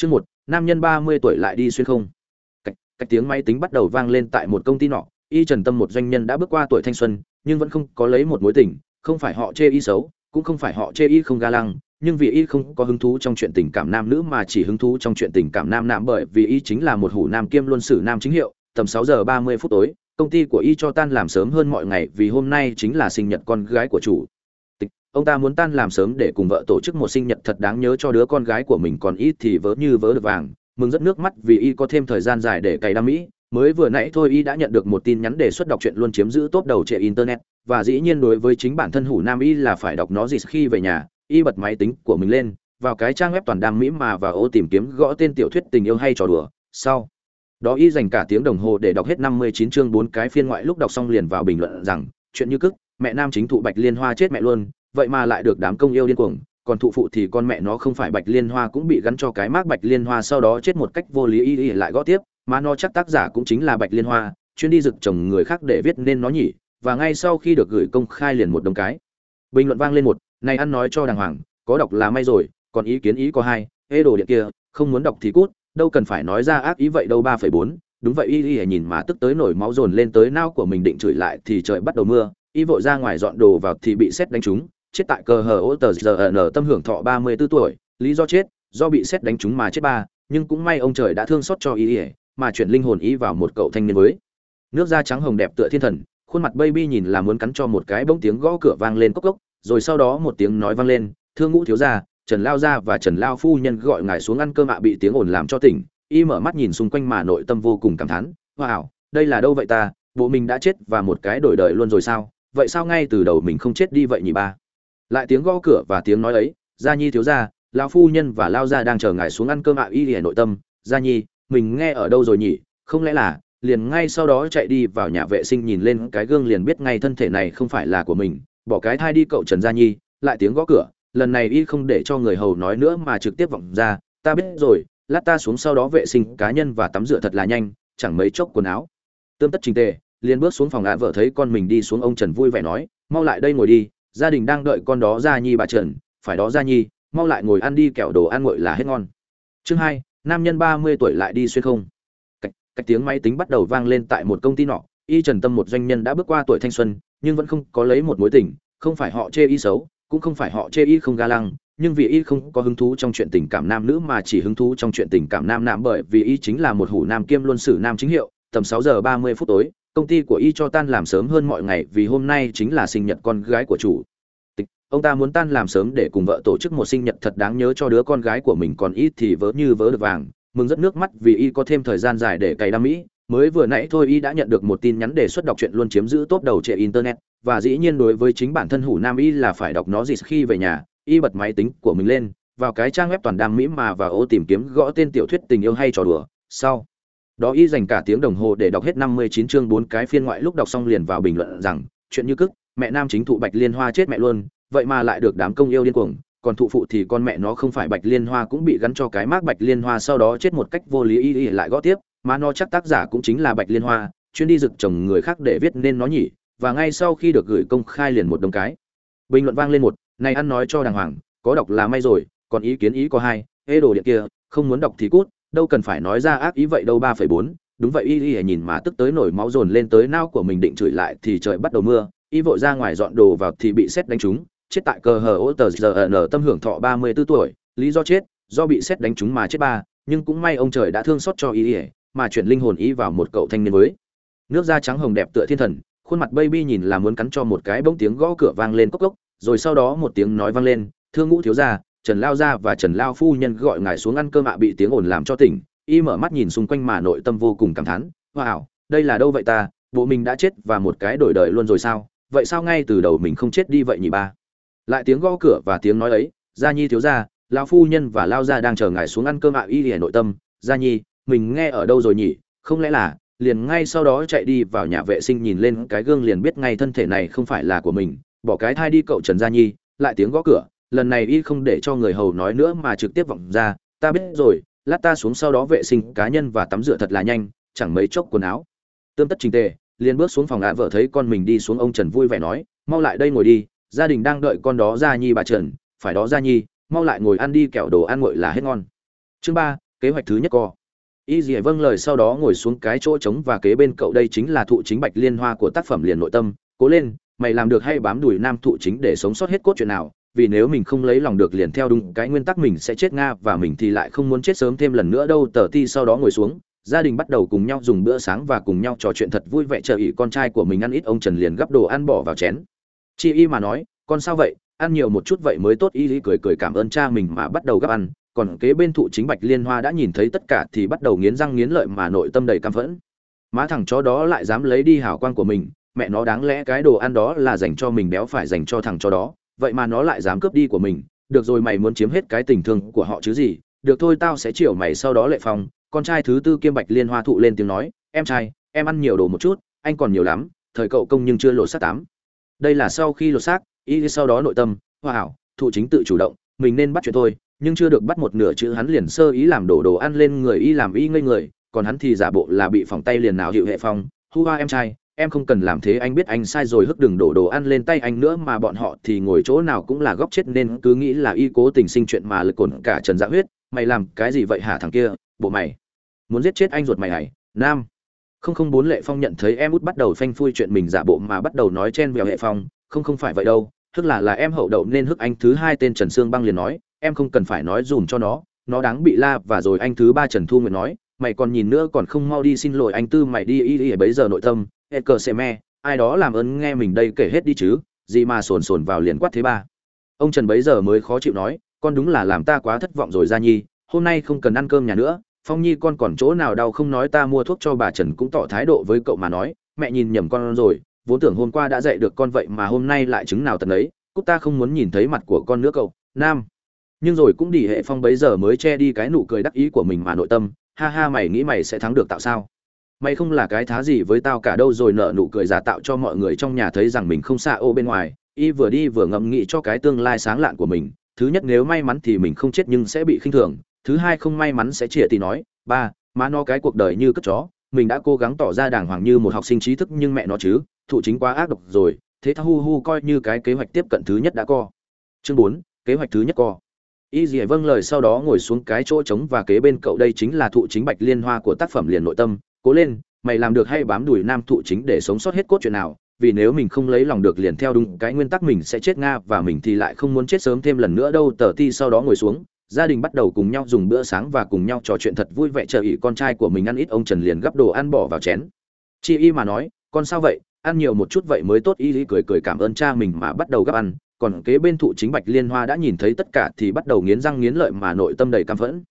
Chương một, nam nhân ba mươi tuổi lại đi xuyên không. Cách, cách tiếng máy tính bắt đầu vang lên tại một công ty nọ, Y Trần Tâm một doanh nhân đã bước qua tuổi thanh xuân, nhưng vẫn không có lấy một mối tình, không phải họ chê y xấu, cũng không phải họ chê y không ga lăng, nhưng vì y không có hứng thú trong chuyện tình cảm nam nữ mà chỉ hứng thú trong chuyện tình cảm nam nam bởi vì y chính là một hủ nam kiêm luôn sử nam chính hiệu, tầm sáu giờ ba mươi phút tối, công ty của y cho tan làm sớm hơn mọi ngày vì hôm nay chính là sinh nhật con gái của chủ ông ta muốn tan làm sớm để cùng vợ tổ chức một sinh nhật thật đáng nhớ cho đứa con gái của mình còn ít thì vớ như vớ được vàng, mừng rất nước mắt vì y có thêm thời gian dài để cày đam mỹ. Mới vừa nãy thôi y đã nhận được một tin nhắn đề xuất đọc truyện luôn chiếm giữ tốt đầu trệ internet, và dĩ nhiên đối với chính bản thân hủ nam y là phải đọc nó gì khi về nhà, y bật máy tính của mình lên, vào cái trang web toàn đam mỹ mà và ô tìm kiếm gõ tên tiểu thuyết tình yêu hay trò đùa, sau. Đó y dành cả tiếng đồng hồ để đọc hết năm mươi chín chương bốn cái phiên ngoại lúc đọc xong liền vào bình luận rằng, chuyện như cức, mẹ nam chính thụ bạch liên hoa chết mẹ luôn vậy mà lại được đám công yêu điên cuồng, còn thụ phụ thì con mẹ nó không phải bạch liên hoa cũng bị gắn cho cái mác bạch liên hoa sau đó chết một cách vô lý y y lại gõ tiếp, mà nó chắc tác giả cũng chính là bạch liên hoa, chuyên đi rực chồng người khác để viết nên nó nhỉ, và ngay sau khi được gửi công khai liền một đồng cái. Bình luận vang lên một, này ăn nói cho đàng hoàng, có đọc là may rồi, còn ý kiến ý có hai, ê đồ điện kia, không muốn đọc thì cút, đâu cần phải nói ra ác ý vậy đâu ba phẩy bốn, đúng vậy y y nhìn mà tức tới nổi máu dồn lên tới nao của mình định chửi lại thì trời bắt đầu mưa, y vội ra ngoài dọn đồ vào thì bị xét đánh trúng chết tại cờ hờ ô tờ giờ ở tâm hưởng thọ ba mươi 34 tuổi, lý do chết, do bị xét đánh trúng mà chết ba, nhưng cũng may ông trời đã thương xót cho ý y, mà chuyển linh hồn ý vào một cậu thanh niên với nước da trắng hồng đẹp tựa thiên thần, khuôn mặt baby nhìn là muốn cắn cho một cái bỗng tiếng gõ cửa vang lên cốc cốc, rồi sau đó một tiếng nói vang lên, thương ngũ thiếu gia, trần lao gia và trần lao phu nhân gọi ngài xuống ăn cơm ạ. Bị tiếng ồn làm cho tỉnh, y mở mắt nhìn xung quanh mà nội tâm vô cùng cảm thán, wow, đây là đâu vậy ta? Bộ mình đã chết và một cái đổi đời luôn rồi sao? Vậy sao ngay từ đầu mình không chết đi vậy nhỉ ba? Lại tiếng gõ cửa và tiếng nói ấy, gia nhi thiếu gia, lão phu nhân và lao gia đang chờ ngài xuống ăn cơm ạ, y hiển nội tâm. Gia nhi, mình nghe ở đâu rồi nhỉ? Không lẽ là liền ngay sau đó chạy đi vào nhà vệ sinh nhìn lên cái gương liền biết ngay thân thể này không phải là của mình. Bỏ cái thai đi cậu trần gia nhi, lại tiếng gõ cửa. Lần này y không để cho người hầu nói nữa mà trực tiếp vọng ra. Ta biết rồi, lát ta xuống sau đó vệ sinh cá nhân và tắm rửa thật là nhanh, chẳng mấy chốc quần áo. Tươm tất trình tề, liền bước xuống phòng ạ, vợ thấy con mình đi xuống, ông trần vui vẻ nói, mau lại đây ngồi đi gia đình đang đợi con đó ra nhi bà trần phải đó ra nhi mau lại ngồi ăn đi kẹo đồ ăn nguội là hết ngon. Chương hai nam nhân ba mươi tuổi lại đi xuyên không. Cách, cách tiếng máy tính bắt đầu vang lên tại một công ty nọ y trần tâm một doanh nhân đã bước qua tuổi thanh xuân nhưng vẫn không có lấy một mối tình không phải họ chê y xấu cũng không phải họ chê y không ga lăng nhưng vì y không có hứng thú trong chuyện tình cảm nam nữ mà chỉ hứng thú trong chuyện tình cảm nam nam bởi vì y chính là một hủ nam kiêm luân sử nam chính hiệu tầm sáu giờ ba mươi phút tối công ty của y cho tan làm sớm hơn mọi ngày vì hôm nay chính là sinh nhật con gái của chủ. Tịch, ông ta muốn tan làm sớm để cùng vợ tổ chức một sinh nhật thật đáng nhớ cho đứa con gái của mình còn ít thì vớ như vớ được vàng, mừng rất nước mắt vì y có thêm thời gian dài để cày đam mỹ. Mới vừa nãy thôi y đã nhận được một tin nhắn đề xuất đọc truyện luôn chiếm giữ top đầu trệ internet, và dĩ nhiên đối với chính bản thân hủ nam y là phải đọc nó gì khi về nhà, y bật máy tính của mình lên, vào cái trang web toàn đam mỹ mà và ô tìm kiếm gõ tên tiểu thuyết tình yêu hay trò đùa. Sau đó y dành cả tiếng đồng hồ để đọc hết năm mươi chín chương bốn cái phiên ngoại lúc đọc xong liền vào bình luận rằng, chuyện như cức, mẹ nam chính thụ bạch liên hoa chết mẹ luôn, vậy mà lại được đám công yêu điên cuồng, còn thụ phụ thì con mẹ nó không phải bạch liên hoa cũng bị gắn cho cái mác bạch liên hoa sau đó chết một cách vô lý y y lại gõ tiếp, mà nó chắc tác giả cũng chính là bạch liên hoa, chuyên đi rực chồng người khác để viết nên nó nhỉ, và ngay sau khi được gửi công khai liền một đồng cái. Bình luận vang lên một, này ăn nói cho đàng hoàng, có đọc là may rồi, còn ý kiến ý có hai, ê đồ điện kia, không muốn đọc thì cút đâu cần phải nói ra ác ý vậy đâu, ba phẩy bốn. Đúng vậy, y y nhìn mà tức tới nổi máu dồn lên tới nao của mình định chửi lại thì trời bắt đầu mưa. Y vội ra ngoài dọn đồ vào thì bị xét đánh trúng. Chết tại cờ hờ ô tờ giờ n tâm hưởng thọ ba mươi 34 tuổi. Lý do chết, do bị xét đánh trúng mà chết ba. Nhưng cũng may ông trời đã thương xót cho y y mà chuyển linh hồn y vào một cậu thanh niên mới. Nước da trắng hồng đẹp tựa thiên thần, khuôn mặt baby nhìn là muốn cắn cho một cái bỗng tiếng gõ cửa vang lên cốc cốc. Rồi sau đó một tiếng nói vang lên thương ngũ thiếu gia trần lao gia và trần lao phu nhân gọi ngài xuống ăn cơm ạ, bị tiếng ồn làm cho tỉnh, y mở mắt nhìn xung quanh mà nội tâm vô cùng cảm thán, wow, đây là đâu vậy ta? Bộ mình đã chết và một cái đổi đời luôn rồi sao? Vậy sao ngay từ đầu mình không chết đi vậy nhỉ ba? Lại tiếng gõ cửa và tiếng nói ấy, gia nhi thiếu gia, lao phu nhân và lao gia đang chờ ngài xuống ăn cơm ạ, y hiển nội tâm, gia nhi, mình nghe ở đâu rồi nhỉ? Không lẽ là liền ngay sau đó chạy đi vào nhà vệ sinh nhìn lên cái gương liền biết ngay thân thể này không phải là của mình, bỏ cái thai đi cậu trần gia nhi. Lại tiếng gõ cửa lần này y không để cho người hầu nói nữa mà trực tiếp vọng ra, ta biết rồi, lát ta xuống sau đó vệ sinh cá nhân và tắm rửa thật là nhanh, chẳng mấy chốc quần áo. Tươm tất trình tề, liền bước xuống phòng ạ vợ thấy con mình đi xuống, ông trần vui vẻ nói, mau lại đây ngồi đi, gia đình đang đợi con đó ra nhi bà trần, phải đó ra nhi, mau lại ngồi ăn đi, kẹo đồ ăn nguội là hết ngon. Chương ba, kế hoạch thứ nhất co. Y dì vâng lời sau đó ngồi xuống cái chỗ trống và kế bên cậu đây chính là thụ chính bạch liên hoa của tác phẩm liền nội tâm. Cố lên, mày làm được hay bám đùi nam thụ chính để sống sót hết cốt chuyện nào vì nếu mình không lấy lòng được liền theo đúng cái nguyên tắc mình sẽ chết nga và mình thì lại không muốn chết sớm thêm lần nữa đâu, tờ ti sau đó ngồi xuống, gia đình bắt đầu cùng nhau dùng bữa sáng và cùng nhau trò chuyện thật vui vẻ, chờ ỉ con trai của mình ăn ít, ông trần liền gắp đồ ăn bỏ vào chén. Chị y mà nói, con sao vậy? Ăn nhiều một chút vậy mới tốt. Y y cười cười cảm ơn cha mình mà bắt đầu gắp ăn. Còn kế bên thụ chính bạch liên hoa đã nhìn thấy tất cả thì bắt đầu nghiến răng nghiến lợi mà nội tâm đầy căm phẫn. Má thằng chó đó lại dám lấy đi hào quang của mình, mẹ nó đáng lẽ cái đồ ăn đó là dành cho mình béo phải dành cho thằng chó đó vậy mà nó lại dám cướp đi của mình, được rồi mày muốn chiếm hết cái tình thương của họ chứ gì, được thôi tao sẽ chiều mày sau đó lệ phong. Con trai thứ tư kiêm bạch liên hoa thụ lên tiếng nói, em trai, em ăn nhiều đồ một chút, anh còn nhiều lắm, thời cậu công nhưng chưa lột xác tám. Đây là sau khi lột xác, y sau đó nội tâm, hoa hảo, thụ chính tự chủ động, mình nên bắt chuyện thôi, nhưng chưa được bắt một nửa chữ hắn liền sơ ý làm đổ đồ ăn lên người y làm y ngây người, còn hắn thì giả bộ là bị phòng tay liền nào hiệu hệ phong. Hu hoa em trai em không cần làm thế, anh biết anh sai rồi, hức đừng đổ đồ ăn lên tay anh nữa, mà bọn họ thì ngồi chỗ nào cũng là góc chết, nên cứ nghĩ là y cố tình sinh chuyện mà lực cồn cả trần dạ huyết. Mày làm cái gì vậy hả thằng kia? Bộ mày, muốn giết chết anh ruột mày này nam. Không không bốn lệ phong nhận thấy em út bắt đầu phanh phui chuyện mình giả bộ mà bắt đầu nói chen vèo hệ phong. Không không phải vậy đâu tức là là em hậu đậu nên hức anh thứ hai tên trần sương băng liền nói, em không cần phải nói dùm cho nó nó đáng bị la, và rồi anh thứ ba trần thu nguyện nói, mày còn nhìn nữa còn không mau đi, xin lỗi anh tư, mày đi y y, bấy giờ nội tâm e cờ xe me, ai đó làm ơn nghe mình đây kể hết đi chứ, gì mà sồn sồn vào liền quát thế ba. Ông trần bấy giờ mới khó chịu nói, con đúng là làm ta quá thất vọng rồi gia nhi, hôm nay không cần ăn cơm nhà nữa, phong nhi con còn chỗ nào đau không nói ta mua thuốc cho bà trần cũng tỏ thái độ với cậu mà nói, mẹ nhìn nhầm con rồi, vốn tưởng hôm qua đã dạy được con vậy mà hôm nay lại chứng nào tận ấy cúc ta không muốn nhìn thấy mặt của con nữa cậu, nam. Nhưng rồi cũng đi hệ phong bấy giờ mới che đi cái nụ cười đắc ý của mình mà nội tâm, ha ha mày nghĩ mày sẽ thắng được tạo sao? Mày không là cái thá gì với tao cả đâu rồi nợ nụ cười giả tạo cho mọi người trong nhà thấy rằng mình không xa ô bên ngoài, y vừa đi vừa ngẫm nghĩ cho cái tương lai sáng lạn của mình, thứ nhất nếu may mắn thì mình không chết nhưng sẽ bị khinh thường, thứ hai không may mắn sẽ chĩa thì nói, ba, má nó cái cuộc đời như cất chó, mình đã cố gắng tỏ ra đàng hoàng như một học sinh trí thức nhưng mẹ nó chứ, thụ chính quá ác độc rồi, thế tha hu hu coi như cái kế hoạch tiếp cận thứ nhất đã co. Chương bốn, kế hoạch thứ nhất co. Y dì vâng lời sau đó ngồi xuống cái chỗ trống và kế bên cậu đây chính là thụ chính bạch liên hoa của tác phẩm liền nội tâm cố lên, mày làm được hay bám đuổi nam thụ chính để sống sót hết cốt chuyện nào, vì nếu mình không lấy lòng được liền theo đúng cái nguyên tắc mình sẽ chết nga và mình thì lại không muốn chết sớm thêm lần nữa đâu, tờ ti sau đó ngồi xuống, gia đình bắt đầu cùng nhau dùng bữa sáng và cùng nhau trò chuyện thật vui vẻ chờ ý con trai của mình ăn ít, ông trần liền gắp đồ ăn bỏ vào chén. Chị y mà nói, con sao vậy? Ăn nhiều một chút vậy mới tốt. Y cười cười cảm ơn cha mình mà bắt đầu gắp ăn. Còn kế bên thụ chính bạch liên hoa đã nhìn thấy tất cả thì bắt đầu nghiến răng nghiến lợi mà nội tâm đầy căm phẫn.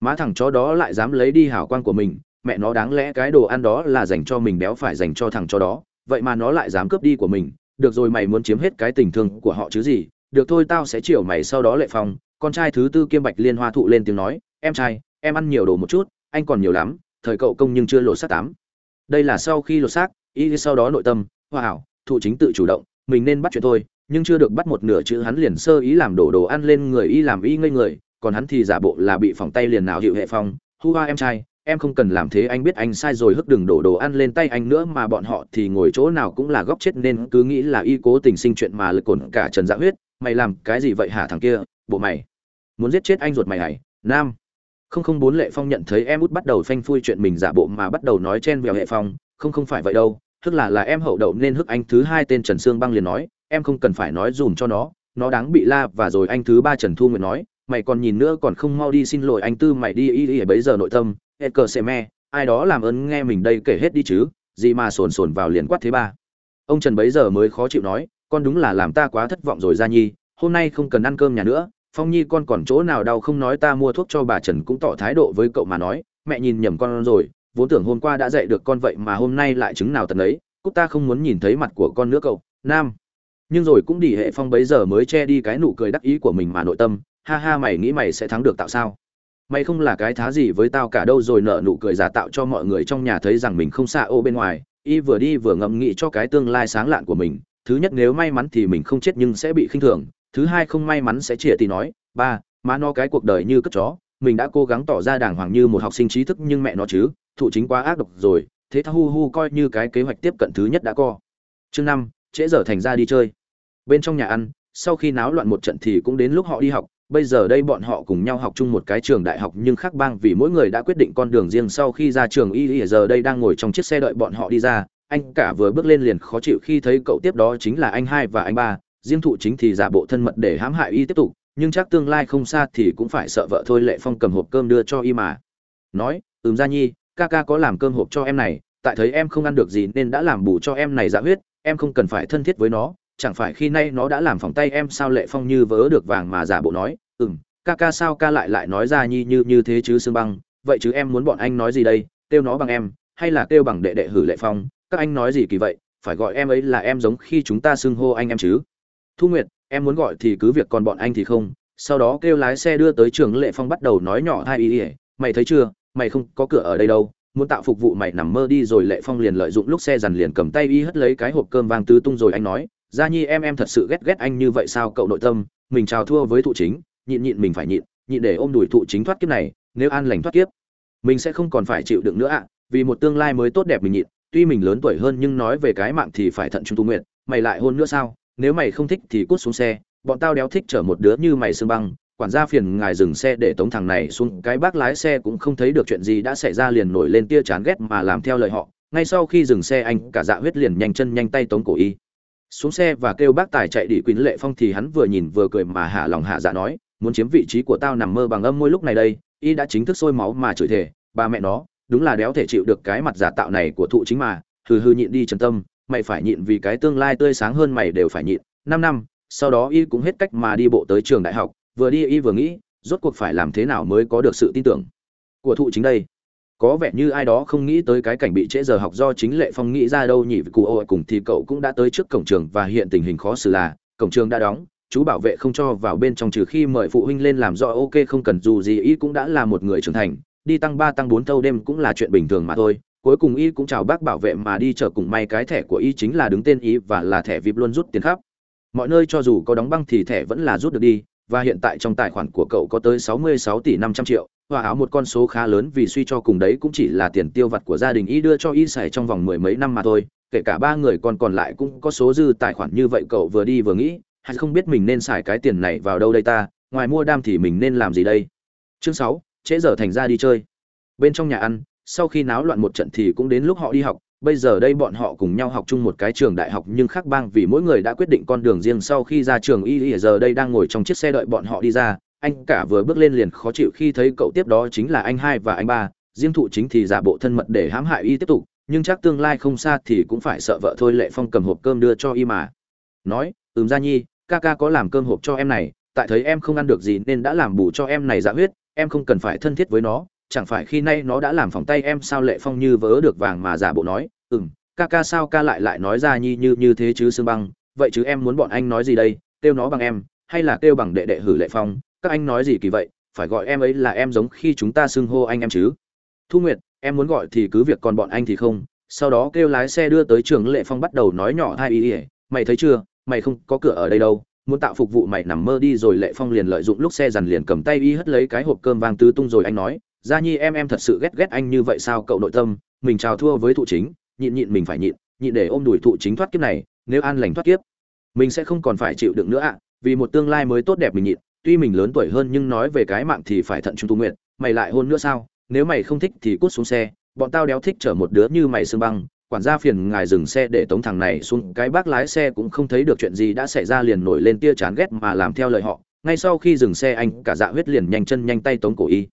Má thằng chó đó lại dám lấy đi hảo quan của mình mẹ nó đáng lẽ cái đồ ăn đó là dành cho mình béo phải dành cho thằng cho đó, vậy mà nó lại dám cướp đi của mình. Được rồi, mày muốn chiếm hết cái tình thương của họ chứ gì? Được thôi, tao sẽ chiều mày sau đó lệ phong. Con trai thứ tư kiêm bạch liên hoa thụ lên tiếng nói, em trai, em ăn nhiều đồ một chút, anh còn nhiều lắm, thời cậu công nhưng chưa lột xác tám. Đây là sau khi lột xác, y sau đó nội tâm hoa hảo thụ chính tự chủ động, mình nên bắt chuyện thôi. Nhưng chưa được bắt một nửa chữ, hắn liền sơ ý làm đổ đồ ăn lên người y làm y ngây người, còn hắn thì giả bộ là bị phòng tay liền nào hiệu hệ phong. Hu hoa em trai em không cần làm thế, anh biết anh sai rồi, hức đừng đổ đồ ăn lên tay anh nữa, mà bọn họ thì ngồi chỗ nào cũng là góc chết, nên cứ nghĩ là y cố tình sinh chuyện mà lực cồn cả trần dạ huyết. Mày làm cái gì vậy hả thằng kia? Bộ mày, muốn giết chết anh ruột mày này nam. Không không bốn lệ phong nhận thấy em út bắt đầu phanh phui chuyện mình giả bộ mà bắt đầu nói chen vèo hệ phong. Không không phải vậy đâu, hức là là em hậu đậu nên hức anh thứ hai tên trần sương băng liền nói, em không cần phải nói dùm cho nó. Nó đáng bị la và rồi anh thứ ba trần thu nguyệt nói, mày còn nhìn nữa còn không mau đi, xin lỗi anh tư, mày đi, y y, bấy giờ nội tâm e cờ xe me, ai đó làm ơn nghe mình đây kể hết đi chứ, gì mà sồn sồn vào liền quát thế ba. Ông trần bấy giờ mới khó chịu nói, con đúng là làm ta quá thất vọng rồi gia nhi, hôm nay không cần ăn cơm nhà nữa, phong nhi con còn chỗ nào đau không nói ta mua thuốc cho bà trần cũng tỏ thái độ với cậu mà nói, mẹ nhìn nhầm con rồi, vốn tưởng hôm qua đã dạy được con vậy mà hôm nay lại chứng nào tận ấy cúc ta không muốn nhìn thấy mặt của con nữa cậu, nam. Nhưng rồi cũng đi hệ phong bấy giờ mới che đi cái nụ cười đắc ý của mình mà nội tâm, ha ha, mày nghĩ mày sẽ thắng được tạo sao? Mày không là cái thá gì với tao cả đâu rồi nở nụ cười giả tạo cho mọi người trong nhà thấy rằng mình không xa ô bên ngoài, y vừa đi vừa ngẫm nghĩ cho cái tương lai sáng lạn của mình, thứ nhất nếu may mắn thì mình không chết nhưng sẽ bị khinh thường, thứ hai không may mắn sẽ chĩa thì nói, ba, má nó cái cuộc đời như cất chó, mình đã cố gắng tỏ ra đàng hoàng như một học sinh trí thức nhưng mẹ nó chứ, thụ chính quá ác độc rồi, thế tha hu hu coi như cái kế hoạch tiếp cận thứ nhất đã co. Chương năm, trễ giờ thành ra đi chơi. Bên trong nhà ăn, sau khi náo loạn một trận thì cũng đến lúc họ đi học bây giờ đây bọn họ cùng nhau học chung một cái trường đại học nhưng khác bang vì mỗi người đã quyết định con đường riêng sau khi ra trường y giờ đây đang ngồi trong chiếc xe đợi bọn họ đi ra, anh cả vừa bước lên liền khó chịu khi thấy cậu tiếp đó chính là anh hai và anh ba, riêng thụ chính thì giả bộ thân mật để hãm hại y tiếp tục, nhưng chắc tương lai không xa thì cũng phải sợ vợ thôi lệ phong cầm hộp cơm đưa cho y mà. Nói, ừm gia nhi, ca ca có làm cơm hộp cho em này, tại thấy em không ăn được gì nên đã làm bù cho em này dạ huyết, em không cần phải thân thiết với nó chẳng phải khi nay nó đã làm phòng tay em sao lệ phong như vớ được vàng mà giả bộ nói, ừm, ca ca sao ca lại lại nói ra nhi như như thế chứ sương băng? Vậy chứ em muốn bọn anh nói gì đây? Kêu nó bằng em, hay là kêu bằng đệ đệ hử lệ phong? Các anh nói gì kỳ vậy? Phải gọi em ấy là em giống khi chúng ta xưng hô anh em chứ. Thu nguyệt, em muốn gọi thì cứ việc còn bọn anh thì không. Sau đó kêu lái xe đưa tới trường lệ phong bắt đầu nói nhỏ hai ý ỉa mày thấy chưa? Mày không có cửa ở đây đâu. Muốn tạo phục vụ mày nằm mơ đi rồi lệ phong liền lợi dụng lúc xe dằn liền cầm tay y hất lấy cái hộp cơm vang tứ tung rồi anh nói gia nhi em em thật sự ghét ghét anh như vậy sao cậu nội tâm? Mình chào thua với thụ chính, nhịn nhịn mình phải nhịn nhịn để ôm đùi thụ chính thoát kiếp này, nếu an lành thoát kiếp, mình sẽ không còn phải chịu đựng nữa ạ. Vì một tương lai mới tốt đẹp mình nhịn, tuy mình lớn tuổi hơn nhưng nói về cái mạng thì phải thận trung tu nguyện, mày lại hôn nữa sao? Nếu mày không thích thì cút xuống xe, bọn tao đéo thích chở một đứa như mày xương băng, quản gia phiền ngài dừng xe để tống thằng này xuống, cái bác lái xe cũng không thấy được chuyện gì đã xảy ra liền nổi lên tia chán ghét mà làm theo lời họ, ngay sau khi dừng xe anh cả dạ huyết liền nhanh chân nhanh tay tống cổ y xuống xe và kêu bác tài chạy đi quỳnh lệ phong thì hắn vừa nhìn vừa cười mà hạ lòng hạ dạ nói, muốn chiếm vị trí của tao nằm mơ bằng âm môi lúc này đây, y đã chính thức sôi máu mà chửi thề, ba mẹ nó, đúng là đéo thể chịu được cái mặt giả tạo này của thụ chính mà, hừ hừ nhịn đi trần tâm, mày phải nhịn vì cái tương lai tươi sáng hơn mày đều phải nhịn. Năm năm, sau đó y cũng hết cách mà đi bộ tới trường đại học, vừa đi y vừa nghĩ, rốt cuộc phải làm thế nào mới có được sự tin tưởng của thụ chính đây? Có vẻ như ai đó không nghĩ tới cái cảnh bị trễ giờ học do chính lệ phong nghĩ ra đâu nhỉ, cụ ô cùng thì cậu cũng đã tới trước cổng trường và hiện tình hình khó xử là, cổng trường đã đóng, chú bảo vệ không cho vào bên trong trừ khi mời phụ huynh lên làm rõ, ok, không cần, dù gì y cũng đã là một người trưởng thành, đi tăng ba, tăng bốn thâu đêm cũng là chuyện bình thường mà thôi. Cuối cùng y cũng chào bác bảo vệ mà đi chợ cùng may cái thẻ của y chính là đứng tên y và là thẻ vip luôn rút tiền khắp. Mọi nơi cho dù có đóng băng thì thẻ vẫn là rút được đi, và hiện tại trong tài khoản của cậu có tới 66 tỷ 500 triệu và áo một con số khá lớn vì suy cho cùng đấy cũng chỉ là tiền tiêu vặt của gia đình y đưa cho y xài trong vòng mười mấy năm mà thôi, kể cả ba người con còn lại cũng có số dư tài khoản như vậy cậu vừa đi vừa nghĩ, hay không biết mình nên xài cái tiền này vào đâu đây ta, ngoài mua đam thì mình nên làm gì đây? Chương sáu, trễ giờ thành ra đi chơi. Bên trong nhà ăn, sau khi náo loạn một trận thì cũng đến lúc họ đi học, bây giờ đây bọn họ cùng nhau học chung một cái trường đại học nhưng khác bang vì mỗi người đã quyết định con đường riêng sau khi ra trường y giờ đây đang ngồi trong chiếc xe đợi bọn họ đi ra anh cả vừa bước lên liền khó chịu khi thấy cậu tiếp đó chính là anh hai và anh ba, riêng thụ chính thì giả bộ thân mật để hãm hại y tiếp tục, nhưng chắc tương lai không xa thì cũng phải sợ vợ thôi, lệ phong cầm hộp cơm đưa cho y mà. Nói, ừm gia nhi, ca ca có làm cơm hộp cho em này, tại thấy em không ăn được gì nên đã làm bù cho em này dạ huyết, em không cần phải thân thiết với nó, chẳng phải khi nay nó đã làm phòng tay em sao lệ phong như vớ được vàng mà giả bộ nói, ừm, ca ca sao ca lại lại nói ra nhi như như thế chứ sương băng, vậy chứ em muốn bọn anh nói gì đây, kêu nó bằng em, hay là kêu bằng đệ đệ hử lệ phong các anh nói gì kỳ vậy, phải gọi em ấy là em giống khi chúng ta xưng hô anh em chứ. Thu nguyệt, em muốn gọi thì cứ việc còn bọn anh thì không. Sau đó kêu lái xe đưa tới trường lệ phong bắt đầu nói nhỏ hai ý ỉa mày thấy chưa, mày không có cửa ở đây đâu, muốn tạo phục vụ mày nằm mơ đi rồi. Lệ phong liền lợi dụng lúc xe dằn liền cầm tay y hất lấy cái hộp cơm vang tứ tung rồi anh nói, gia nhi, em em thật sự ghét ghét anh như vậy sao, cậu nội tâm, mình chào thua với thụ chính, nhịn nhịn mình phải nhịn nhịn để ôm đùi thụ chính thoát kiếp này, nếu an lành thoát kiếp, mình sẽ không còn phải chịu đựng nữa ạ, vì một tương lai mới tốt đẹp mình nhịn tuy mình lớn tuổi hơn nhưng nói về cái mạng thì phải thận trung tu nguyện, mày lại hôn nữa sao? Nếu mày không thích thì cút xuống xe, bọn tao đéo thích chở một đứa như mày xương băng, quản gia phiền ngài dừng xe để tống thằng này xuống. Cái bác lái xe cũng không thấy được chuyện gì đã xảy ra liền nổi lên tia chán ghét mà làm theo lời họ. Ngay sau khi dừng xe anh cả dạ huyết liền nhanh chân nhanh tay tống cổ y.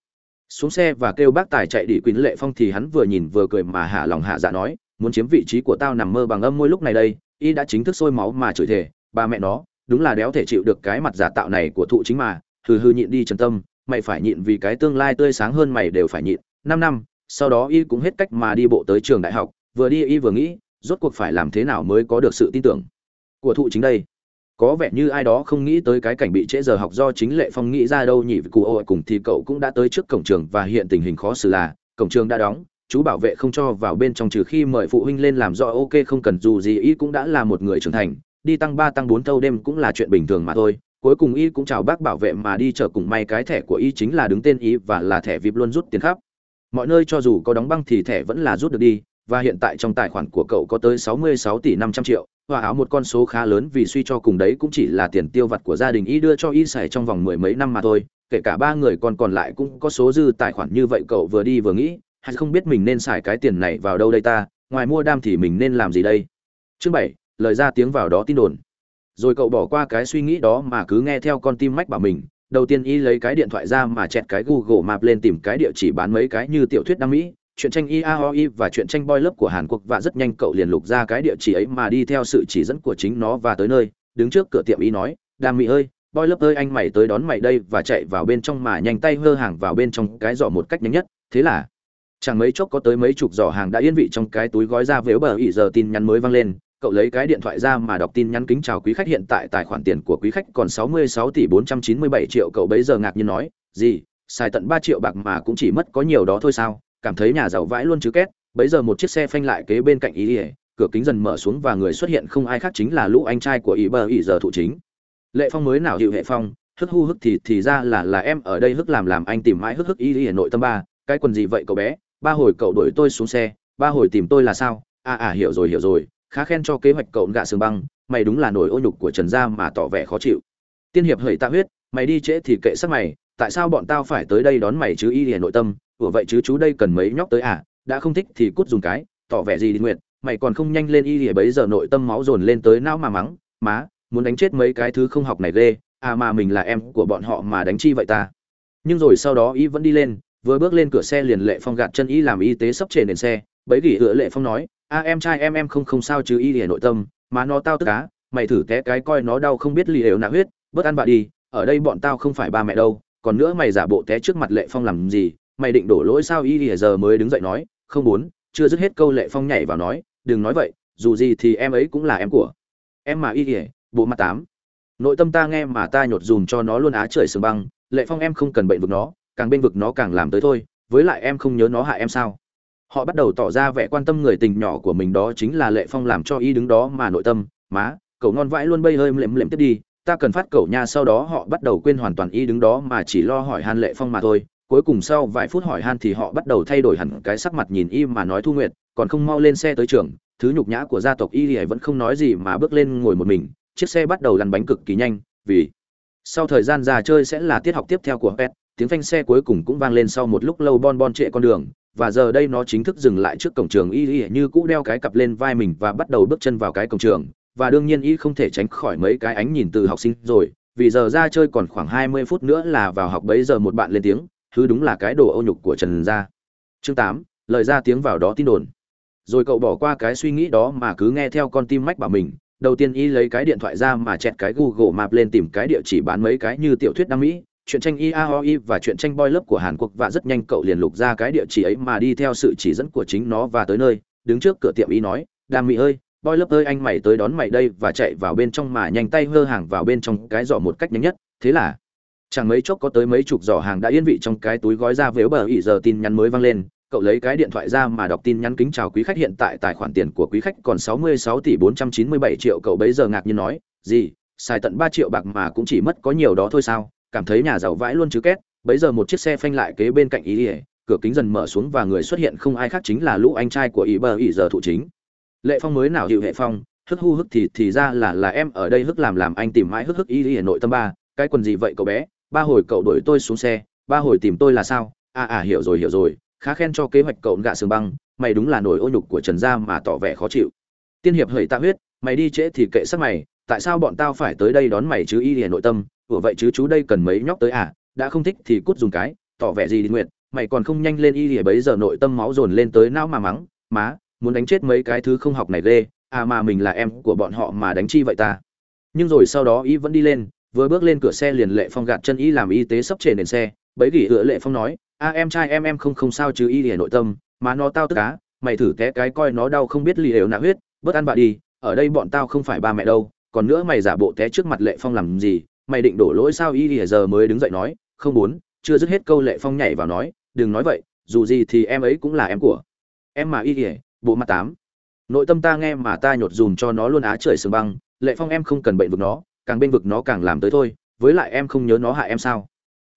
Xuống xe và kêu bác tài chạy đi quýnh lệ phong thì hắn vừa nhìn vừa cười mà hạ lòng hạ dạ nói, muốn chiếm vị trí của tao nằm mơ bằng âm môi lúc này đây, y đã chính thức sôi máu mà chửi thề, ba mẹ nó đúng là đéo thể chịu được cái mặt giả tạo này của thụ chính mà, hừ hừ nhịn đi trần tâm, mày phải nhịn vì cái tương lai tươi sáng hơn mày đều phải nhịn. Năm năm, sau đó y cũng hết cách mà đi bộ tới trường đại học, vừa đi y vừa nghĩ, rốt cuộc phải làm thế nào mới có được sự tin tưởng của thụ chính đây? Có vẻ như ai đó không nghĩ tới cái cảnh bị trễ giờ học do chính lệ phong nghĩ ra đâu nhỉ, cụ ôi cùng thì cậu cũng đã tới trước cổng trường và hiện tình hình khó xử là, cổng trường đã đóng, chú bảo vệ không cho vào bên trong trừ khi mời phụ huynh lên làm rõ, ok, không cần dù gì y cũng đã là một người trưởng thành đi tăng ba, tăng bốn thâu đêm cũng là chuyện bình thường mà thôi. Cuối cùng y cũng chào bác bảo vệ mà đi chở cùng may cái thẻ của y chính là đứng tên y và là thẻ vip luôn rút tiền khắp. Mọi nơi cho dù có đóng băng thì thẻ vẫn là rút được đi, và hiện tại trong tài khoản của cậu có tới 66 tỷ 500 triệu. Hòa áo một con số khá lớn vì suy cho cùng đấy cũng chỉ là tiền tiêu vặt của gia đình y đưa cho y xài trong vòng mười mấy năm mà thôi. Kể cả ba người con còn lại cũng có số dư tài khoản như vậy cậu vừa đi vừa nghĩ, hay không biết mình nên xài cái tiền này vào đâu đây ta, ngoài mua đam thì mình nên làm gì đây? Chương bảy lời ra tiếng vào đó tin đồn. Rồi cậu bỏ qua cái suy nghĩ đó mà cứ nghe theo con tim mách bảo mình, đầu tiên y lấy cái điện thoại ra mà chẹt cái google map lên tìm cái địa chỉ bán mấy cái như tiểu thuyết đam mỹ, chuyện tranh iaoi và chuyện tranh boy lớp của hàn quốc và rất nhanh cậu liền lục ra cái địa chỉ ấy mà đi theo sự chỉ dẫn của chính nó và tới nơi, đứng trước cửa tiệm y nói, đam mỹ ơi, boy lớp ơi, anh mày tới đón mày đây và chạy vào bên trong mà nhanh tay hơ hàng vào bên trong cái giỏ một cách nhanh nhất. Thế là, chẳng mấy chốc có tới mấy chục giỏ hàng đã yên vị trong cái túi gói ra vếu bờ ỉ giờ tin nhắn mới vang lên cậu lấy cái điện thoại ra mà đọc tin nhắn kính chào quý khách hiện tại, tài khoản tiền của quý khách còn 66 tỷ 497 triệu, cậu bấy giờ ngạc nhiên nói, gì, xài tận 3 triệu bạc mà cũng chỉ mất có nhiều đó thôi sao? Cảm thấy nhà giàu vãi luôn chứ két. Bấy giờ một chiếc xe phanh lại kế bên cạnh ý ỉa cửa kính dần mở xuống và người xuất hiện không ai khác chính là lũ anh trai của ý bờ ý giờ thụ chính. Lệ phong mới nào hiệu hệ phong, hức hu hức thì thì ra là là em ở đây hức làm làm anh tìm mãi hức hức ý ỉa nội tâm ba. Cái quần gì vậy cậu bé? Ba hồi cậu đuổi tôi xuống xe, ba hồi tìm tôi là sao? À à hiểu rồi hiểu rồi khá khen cho kế hoạch cậu gạ sương băng, mày đúng là nổi ô nhục của trần gia mà tỏ vẻ khó chịu. Tiên hiệp hời tạ huyết, mày đi trễ thì kệ sắc mày, tại sao bọn tao phải tới đây đón mày chứ y hiền nội tâm, ủa vậy chứ chú đây cần mấy nhóc tới à đã không thích thì cút dùng cái, tỏ vẻ gì đi nguyện, mày còn không nhanh lên y hiền bấy giờ nội tâm máu dồn lên tới não mà mắng, má, muốn đánh chết mấy cái thứ không học này ghê à mà mình là em của bọn họ mà đánh chi vậy ta. Nhưng rồi sau đó y vẫn đi lên, vừa bước lên cửa xe liền lệ phong gạt chân y làm y tế sắp trề nền xe, bấy gỉ ựa lệ phong nói a em trai em em không không sao chứ, y lìa nội tâm mà nó tao tức cá mày thử té cái coi nó đau không biết lì đều nạ huyết, bớt ăn bạ đi, ở đây bọn tao không phải ba mẹ đâu, còn nữa mày giả bộ té trước mặt lệ phong làm gì, mày định đổ lỗi sao, y lìa giờ mới đứng dậy nói, không muốn, chưa dứt hết câu lệ phong nhảy vào nói, đừng nói vậy, dù gì thì em ấy cũng là em của em mà, y lìa, bộ mặt tám. Nội tâm ta nghe mà ta nhột dùm cho nó luôn á trời sừng băng, lệ phong em không cần bệnh vực nó, càng bên vực nó càng làm tới thôi, với lại em không nhớ nó hại em sao họ bắt đầu tỏ ra vẻ quan tâm người tình nhỏ của mình đó chính là lệ phong làm cho y đứng đó mà nội tâm, má, cậu ngon vãi luôn bây hơi lệm lệm tiếp đi, ta cần phát cậu nha. Sau đó họ bắt đầu quên hoàn toàn y đứng đó mà chỉ lo hỏi han lệ phong mà thôi. Cuối cùng sau vài phút hỏi han thì họ bắt đầu thay đổi hẳn cái sắc mặt nhìn y mà nói thu nguyệt, còn không mau lên xe tới trường, thứ nhục nhã của gia tộc y thì vẫn không nói gì mà bước lên ngồi một mình. Chiếc xe bắt đầu lăn bánh cực kỳ nhanh, vì sau thời gian già chơi sẽ là tiết học tiếp theo của pet, tiếng phanh xe cuối cùng cũng vang lên sau một lúc lâu bon bon trệ con đường và giờ đây nó chính thức dừng lại trước cổng trường y y như cũ đeo cái cặp lên vai mình và bắt đầu bước chân vào cái cổng trường. Và đương nhiên y không thể tránh khỏi mấy cái ánh nhìn từ học sinh rồi vì giờ ra chơi còn khoảng 20 phút nữa là vào học bấy giờ một bạn lên tiếng thứ đúng là cái đồ ô nhục của trần gia. Chương 8, lời ra tiếng vào đó tin đồn. Rồi cậu bỏ qua cái suy nghĩ đó mà cứ nghe theo con tim mách bảo mình. Đầu tiên y lấy cái điện thoại ra mà chẹt cái google map lên tìm cái địa chỉ bán mấy cái như tiểu thuyết đam mỹ chuyện tranh iaoi và chuyện tranh boy lớp của hàn quốc và rất nhanh cậu liền lục ra cái địa chỉ ấy mà đi theo sự chỉ dẫn của chính nó và tới nơi. Đứng trước cửa tiệm y nói, Đàm mỹ ơi, boy lớp ơi, anh mày tới đón mày đây và chạy vào bên trong mà nhanh tay hơ hàng vào bên trong cái giỏ một cách nhanh nhất. Thế là, chẳng mấy chốc có tới mấy chục giỏ hàng đã yên vị trong cái túi gói ra vếu bờ ỉ giờ tin nhắn mới vang lên. Cậu lấy cái điện thoại ra mà đọc tin nhắn kính chào quý khách hiện tại, tài khoản tiền của quý khách còn 66 tỷ 497 triệu. Cậu bấy giờ ngạc nhiên nói, gì, xài tận 3 triệu bạc mà cũng chỉ mất có nhiều đó thôi sao? Cảm thấy nhà giàu vãi luôn chứ két, bấy giờ một chiếc xe phanh lại kế bên cạnh ý ỉa, cửa kính dần mở xuống và người xuất hiện không ai khác chính là lũ anh trai của ý bờ ỉ giờ thụ chính. Lệ phong mới nào hiệu hệ phong, hức hu hức thì thì ra là là em ở đây hức làm làm anh tìm mãi hức hức ý ỉa nội tâm ba, cái quần gì vậy cậu bé? Ba hồi cậu đuổi tôi xuống xe, ba hồi tìm tôi là sao? À à hiểu rồi hiểu rồi, khá khen cho kế hoạch cậu gạ sương băng, mày đúng là nổi ô nhục của trần gia mà tỏ vẻ khó chịu. Tiên hiệp hời tạ huyết, mày đi trễ thì kệ sắc mày, tại sao bọn tao phải tới đây đón mày chứ y hiền nội tâm? Ủa vậy chứ chú đây cần mấy nhóc tới à? Đã không thích thì cút dùng cái, tỏ vẻ gì đi nguyện. Mày còn không nhanh lên y lìa bấy giờ nội tâm máu dồn lên tới não mà mắng. Má, muốn đánh chết mấy cái thứ không học này ghê. À mà mình là em của bọn họ mà đánh chi vậy ta? Nhưng rồi sau đó y vẫn đi lên, vừa bước lên cửa xe liền lệ phong gạt chân y làm y tế sắp trên nền xe. Bấy gỉ ựa lệ phong nói, a em trai em em không không sao chứ y lìa nội tâm, má nó tao tức cá mày thử té cái coi nó đau không biết lì đều nạ huyết, bớt ăn bạ đi. Ở đây bọn tao không phải ba mẹ đâu, còn nữa mày giả bộ té trước mặt lệ phong làm gì? Mày định đổ lỗi sao? Y lìa giờ mới đứng dậy nói, không muốn, chưa dứt hết câu lệ phong nhảy vào nói, đừng nói vậy, dù gì thì em ấy cũng là em của em mà, y lìa bộ mặt tám. Nội tâm ta nghe mà ta nhột dùm cho nó luôn á trời sừng băng, lệ phong em không cần bệnh vực nó, càng bên vực nó càng làm tới thôi, với lại em không nhớ nó hại em sao?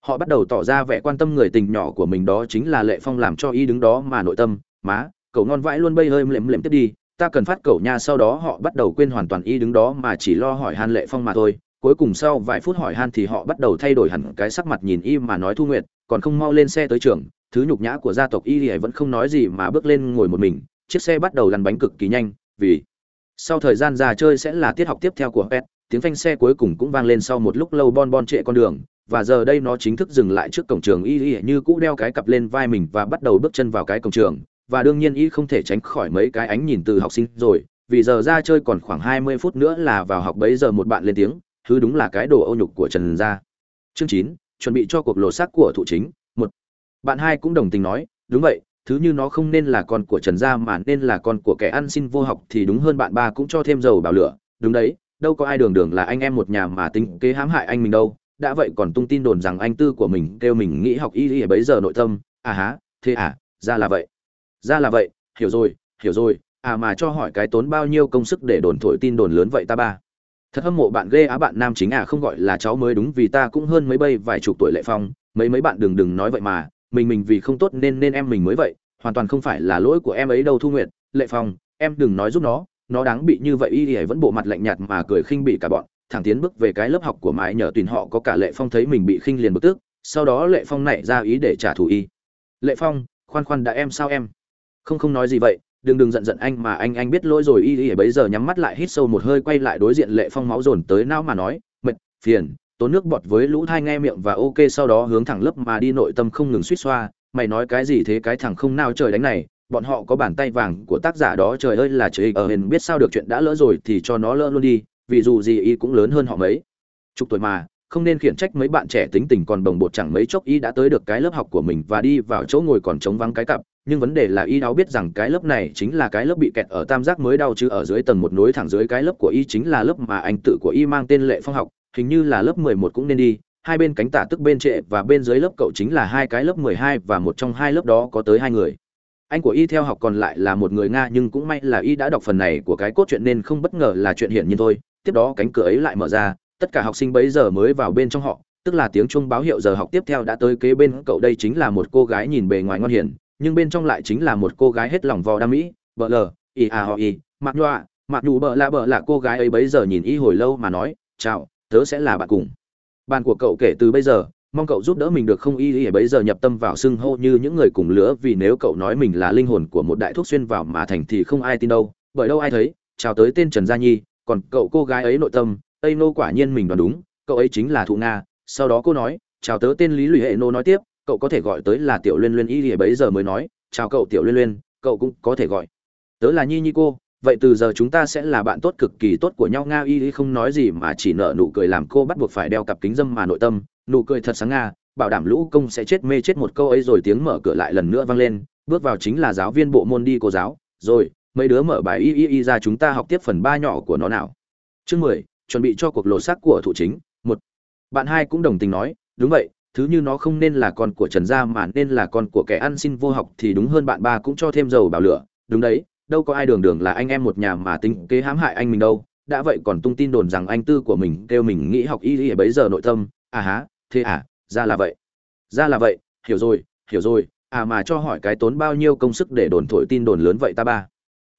Họ bắt đầu tỏ ra vẻ quan tâm người tình nhỏ của mình đó chính là lệ phong làm cho y đứng đó mà nội tâm, má, cậu ngon vãi luôn bây hơi lệm lệm tiếp đi, ta cần phát cậu nha. Sau đó họ bắt đầu quên hoàn toàn y đứng đó mà chỉ lo hỏi han lệ phong mà thôi cuối cùng sau vài phút hỏi han thì họ bắt đầu thay đổi hẳn cái sắc mặt nhìn y mà nói thu nguyệt, còn không mau lên xe tới trường, thứ nhục nhã của gia tộc y thì vẫn không nói gì mà bước lên ngồi một mình, chiếc xe bắt đầu lăn bánh cực kỳ nhanh, vì sau thời gian già chơi sẽ là tiết học tiếp theo của pet, tiếng phanh xe cuối cùng cũng vang lên sau một lúc lâu bon bon trệ con đường, và giờ đây nó chính thức dừng lại trước cổng trường y y như cũ đeo cái cặp lên vai mình và bắt đầu bước chân vào cái cổng trường, và đương nhiên y không thể tránh khỏi mấy cái ánh nhìn từ học sinh rồi, vì giờ ra chơi còn khoảng 20 phút nữa là vào học bấy giờ một bạn lên tiếng thứ đúng là cái đồ ô nhục của trần gia. Chương 9, chuẩn bị cho cuộc lộ xác của thủ chính một. Bạn hai cũng đồng tình nói đúng vậy thứ như nó không nên là con của trần gia mà nên là con của kẻ ăn xin vô học thì đúng hơn bạn ba cũng cho thêm dầu vào lửa. Đúng đấy đâu có ai đường đường là anh em một nhà mà tính kế hãm hại anh mình đâu. Đã vậy còn tung tin đồn rằng anh tư của mình kêu mình nghĩ học y y bấy giờ nội tâm. À há thế à ra là vậy. Ra là vậy hiểu rồi hiểu rồi. À mà cho hỏi cái tốn bao nhiêu công sức để đồn thổi tin đồn lớn vậy ta ba? Thật hâm mộ bạn ghê á bạn nam chính à không gọi là cháu mới đúng vì ta cũng hơn mấy bây vài chục tuổi lệ phong, mấy mấy bạn đừng đừng nói vậy mà, mình mình vì không tốt nên nên em mình mới vậy, hoàn toàn không phải là lỗi của em ấy đâu thu nguyệt, lệ phong, em đừng nói giúp nó nó đáng bị như vậy y y vẫn bộ mặt lạnh nhạt mà cười khinh bị cả bọn, thẳng tiến bước về cái lớp học của mãi nhờ tùy họ có cả lệ phong thấy mình bị khinh liền bực tức, sau đó lệ phong nảy ra ý để trả thù y. Lệ phong, khoan khoan đã em sao em? Không không nói gì vậy đừng đừng giận giận anh mà anh anh biết lỗi rồi. Y y bấy giờ nhắm mắt lại, hít sâu một hơi, quay lại đối diện lệ phong máu dồn tới não mà nói, mệt, phiền, tốn nước bọt với lũ thai nghe miệng và ok. Sau đó hướng thẳng lớp mà đi, nội tâm không ngừng suýt xoa, mày nói cái gì thế? Cái thằng không nào trời đánh này, bọn họ có bàn tay vàng của tác giả đó, trời ơi là trời ở hình biết sao được, chuyện đã lỡ rồi thì cho nó lỡ luôn đi, vì dù gì y cũng lớn hơn họ mấy. Chục tuổi mà không nên khiển trách mấy bạn trẻ tính tình còn bồng bột chẳng mấy chốc y đã tới được cái lớp học của mình và đi vào chỗ ngồi còn trống vắng cái cặp. Nhưng vấn đề là y đáo biết rằng cái lớp này chính là cái lớp bị kẹt ở tam giác mới đau chứ ở dưới tầng một nối thẳng dưới cái lớp của y chính là lớp mà anh tự của y mang tên lệ phong học. Hình như là lớp mười một cũng nên đi. Hai bên cánh tả tức bên trệ và bên dưới lớp cậu chính là hai cái lớp mười hai và một trong hai lớp đó có tới hai người. Anh của y theo học còn lại là một người nga nhưng cũng may là y đã đọc phần này của cái cốt truyện nên không bất ngờ là chuyện hiển nhiên thôi. Tiếp đó cánh cửa ấy lại mở ra tất cả học sinh bấy giờ mới vào bên trong họ, tức là tiếng chuông báo hiệu giờ học tiếp theo đã tới kế bên cậu đây chính là một cô gái nhìn bề ngoài ngon hiền, nhưng bên trong lại chính là một cô gái hết lòng vò đam mỹ, bợ lờ, ì à họ ì mặc nhọa mặc nhụ bợ lạ bợ lạ cô gái ấy bấy giờ nhìn y hồi lâu mà nói, chào, tớ sẽ là bạn cùng. Bạn của cậu kể từ bây giờ, mong cậu giúp đỡ mình được không? Y y bấy giờ nhập tâm vào xưng hô như những người cùng lứa vì nếu cậu nói mình là linh hồn của một đại thuốc xuyên vào mà thành thì không ai tin đâu, bởi đâu ai thấy, chào tới tên trần gia nhi, còn cậu cô gái ấy nội tâm tây nô quả nhiên mình đoán đúng, cậu ấy chính là thụ nga. Sau đó cô nói, chào tớ tên lý lụy hệ nô nói tiếp, cậu có thể gọi tới là tiểu liên liên y y bấy giờ mới nói, chào cậu tiểu liên liên cậu cũng có thể gọi. Tớ là nhi nhi cô, vậy từ giờ chúng ta sẽ là bạn tốt cực kỳ tốt của nhau. Nga y không nói gì mà chỉ nở nụ cười làm cô bắt buộc phải đeo cặp kính dâm mà nội tâm, nụ cười thật sáng nga, bảo đảm lũ công sẽ chết mê chết một câu ấy rồi tiếng mở cửa lại lần nữa vang lên, bước vào chính là giáo viên bộ môn đi cô giáo. Rồi, mấy đứa mở bài y y y ra chúng ta học tiếp phần ba nhỏ của nó nào? Chương mười chuẩn bị cho cuộc lộ xác của thủ chính. Một, bạn hai cũng đồng tình nói, đúng vậy, thứ như nó không nên là con của trần gia mà nên là con của kẻ ăn xin vô học thì đúng hơn bạn ba cũng cho thêm dầu vào lửa. Đúng đấy, đâu có ai đường đường là anh em một nhà mà tính kế hãm hại anh mình đâu. Đã vậy còn tung tin đồn rằng anh tư của mình kêu mình nghĩ học y y bấy giờ nội tâm. À há, thế à ra là vậy. Ra là vậy, hiểu rồi hiểu rồi. À mà cho hỏi cái tốn bao nhiêu công sức để đồn thổi tin đồn lớn vậy ta ba?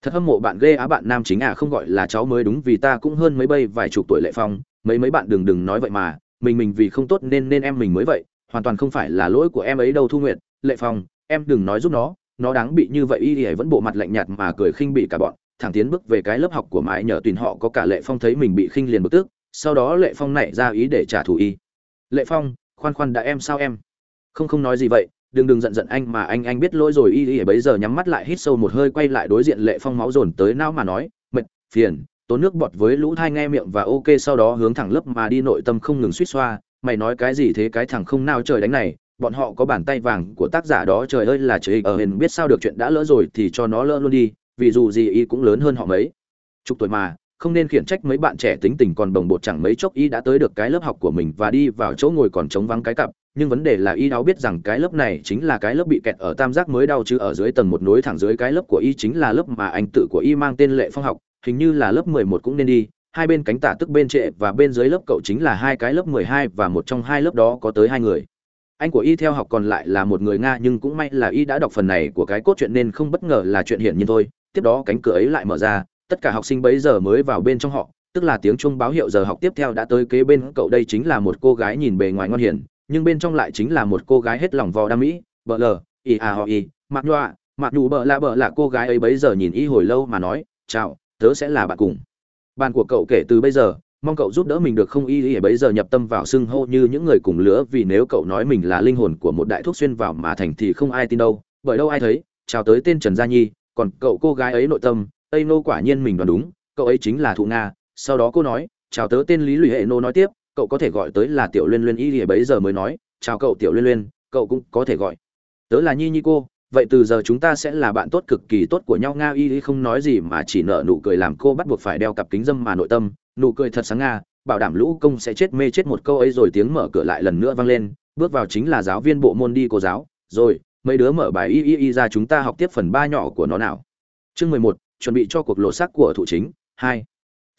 Thật hâm mộ bạn ghê á bạn nam chính à không gọi là cháu mới đúng vì ta cũng hơn mấy bây vài chục tuổi lệ phong, mấy mấy bạn đừng đừng nói vậy mà, mình mình vì không tốt nên nên em mình mới vậy, hoàn toàn không phải là lỗi của em ấy đâu thu nguyện lệ phong, em đừng nói giúp nó nó đáng bị như vậy y y vẫn bộ mặt lạnh nhạt mà cười khinh bị cả bọn, thẳng tiến bước về cái lớp học của mãi nhờ tùy họ có cả lệ phong thấy mình bị khinh liền bực tức, sau đó lệ phong nảy ra ý để trả thù y. Lệ phong, khoan khoan đã em sao em? Không không nói gì vậy đừng đừng giận giận anh mà anh anh biết lỗi rồi. Y y bấy giờ nhắm mắt lại, hít sâu một hơi, quay lại đối diện lệ phong máu dồn tới não mà nói, mệt, phiền, tốn nước bọt với lũ thai nghe miệng và ok. Sau đó hướng thẳng lớp mà đi, nội tâm không ngừng suýt xoa, mày nói cái gì thế? Cái thằng không nào trời đánh này, bọn họ có bàn tay vàng của tác giả đó, trời ơi là trời ở ờ, hình biết sao được, chuyện đã lỡ rồi thì cho nó lỡ luôn đi, vì dù gì y cũng lớn hơn họ mấy. Chục tuổi mà, không nên khiển trách mấy bạn trẻ tính tình còn bồng bột, chẳng mấy chốc y đã tới được cái lớp học của mình và đi vào chỗ ngồi còn trống vắng cái cặp nhưng vấn đề là y đáo biết rằng cái lớp này chính là cái lớp bị kẹt ở tam giác mới đau chứ ở dưới tầng một nối thẳng dưới cái lớp của y chính là lớp mà anh tự của y mang tên lệ phong học, hình như là lớp mười một cũng nên đi, hai bên cánh tả tức bên trệ và bên dưới lớp cậu chính là hai cái lớp mười hai và một trong hai lớp đó có tới hai người. Anh của y theo học còn lại là một người nga nhưng cũng may là y đã đọc phần này của cái cốt truyện nên không bất ngờ là chuyện hiển nhiên thôi, tiếp đó cánh cửa ấy lại mở ra, tất cả học sinh bấy giờ mới vào bên trong họ, tức là tiếng chuông báo hiệu giờ học tiếp theo đã tới kế bên cậu đây chính là một cô gái nhìn bề ngoài ngon hiền nhưng bên trong lại chính là một cô gái hết lòng vò đam mỹ, bợ lờ, ì à họ ì mặc nhọa mặc đủ bợ lạ bợ lạ cô gái ấy bấy giờ nhìn y hồi lâu mà nói, chào, tớ sẽ là bạn cùng. Bạn của cậu kể từ bây giờ, mong cậu giúp đỡ mình được không? Y y bấy giờ nhập tâm vào xưng hô như những người cùng lứa vì nếu cậu nói mình là linh hồn của một đại thuốc xuyên vào mà thành thì không ai tin đâu, bởi đâu ai thấy, chào tới tên trần gia nhi, còn cậu cô gái ấy nội tâm tây nô quả nhiên mình đoán đúng, cậu ấy chính là thụ nga, sau đó cô nói, chào tớ tên lý lụy hệ nô nói tiếp cậu có thể gọi tới là tiểu liên liên y y bấy giờ mới nói, chào cậu tiểu liên liên cậu cũng có thể gọi. Tớ là nhi nhi cô, vậy từ giờ chúng ta sẽ là bạn tốt cực kỳ tốt của nhau. Nga y không nói gì mà chỉ nở nụ cười làm cô bắt buộc phải đeo cặp kính dâm mà nội tâm, nụ cười thật sáng nga, bảo đảm lũ công sẽ chết mê chết một câu ấy rồi tiếng mở cửa lại lần nữa vang lên, bước vào chính là giáo viên bộ môn đi cô giáo. Rồi, mấy đứa mở bài y y y ra chúng ta học tiếp phần ba nhỏ của nó nào. Chương mười một, chuẩn bị cho cuộc lộ sắc của thủ chính. Hai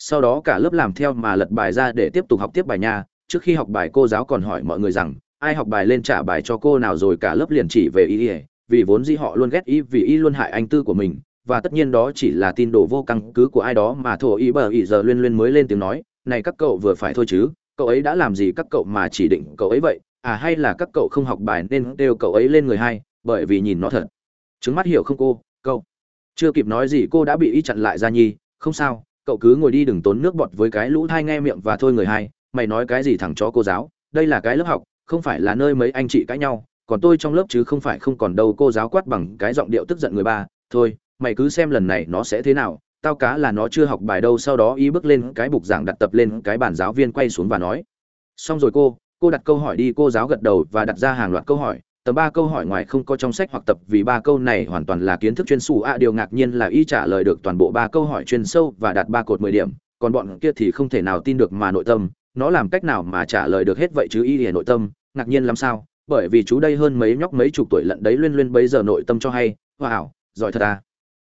sau đó cả lớp làm theo mà lật bài ra để tiếp tục học tiếp bài nha. Trước khi học bài, cô giáo còn hỏi mọi người rằng, ai học bài lên trả bài cho cô nào rồi cả lớp liền chỉ về y y, vì vốn dĩ họ luôn ghét y vì y luôn hại anh tư của mình, và tất nhiên đó chỉ là tin đồn vô căn cứ của ai đó mà thổ y bờ y giờ liên liên mới lên tiếng nói, này các cậu vừa phải thôi chứ, cậu ấy đã làm gì các cậu mà chỉ định cậu ấy vậy? À hay là các cậu không học bài nên đều cậu ấy lên người hay bởi vì nhìn nó thật. Trứng mắt hiểu không cô? Cậu. Chưa kịp nói gì cô đã bị y chặn lại ra nhi. Không sao cậu cứ ngồi đi đừng tốn nước bọt với cái lũ thai nghe miệng và thôi người hai, mày nói cái gì thẳng cho cô giáo, đây là cái lớp học, không phải là nơi mấy anh chị cãi nhau, còn tôi trong lớp chứ không phải không còn đâu cô giáo quát bằng cái giọng điệu tức giận người ba, thôi, mày cứ xem lần này nó sẽ thế nào, tao cá là nó chưa học bài đâu, sau đó y bước lên cái bục giảng đặt tập lên cái bàn giáo viên quay xuống và nói. Xong rồi cô cô đặt câu hỏi đi, cô giáo gật đầu và đặt ra hàng loạt câu hỏi tầm ba câu hỏi ngoài không có trong sách hoặc tập vì ba câu này hoàn toàn là kiến thức chuyên sâu. A, điều ngạc nhiên là y trả lời được toàn bộ ba câu hỏi chuyên sâu và đạt ba cột mười điểm, còn bọn kia thì không thể nào tin được mà nội tâm. Nó làm cách nào mà trả lời được hết vậy chứ y hề nội tâm? Ngạc nhiên làm sao? Bởi vì chú đây hơn mấy nhóc mấy chục tuổi lận đấy luyên luyên bây giờ nội tâm cho hay. Wow, giỏi thật à.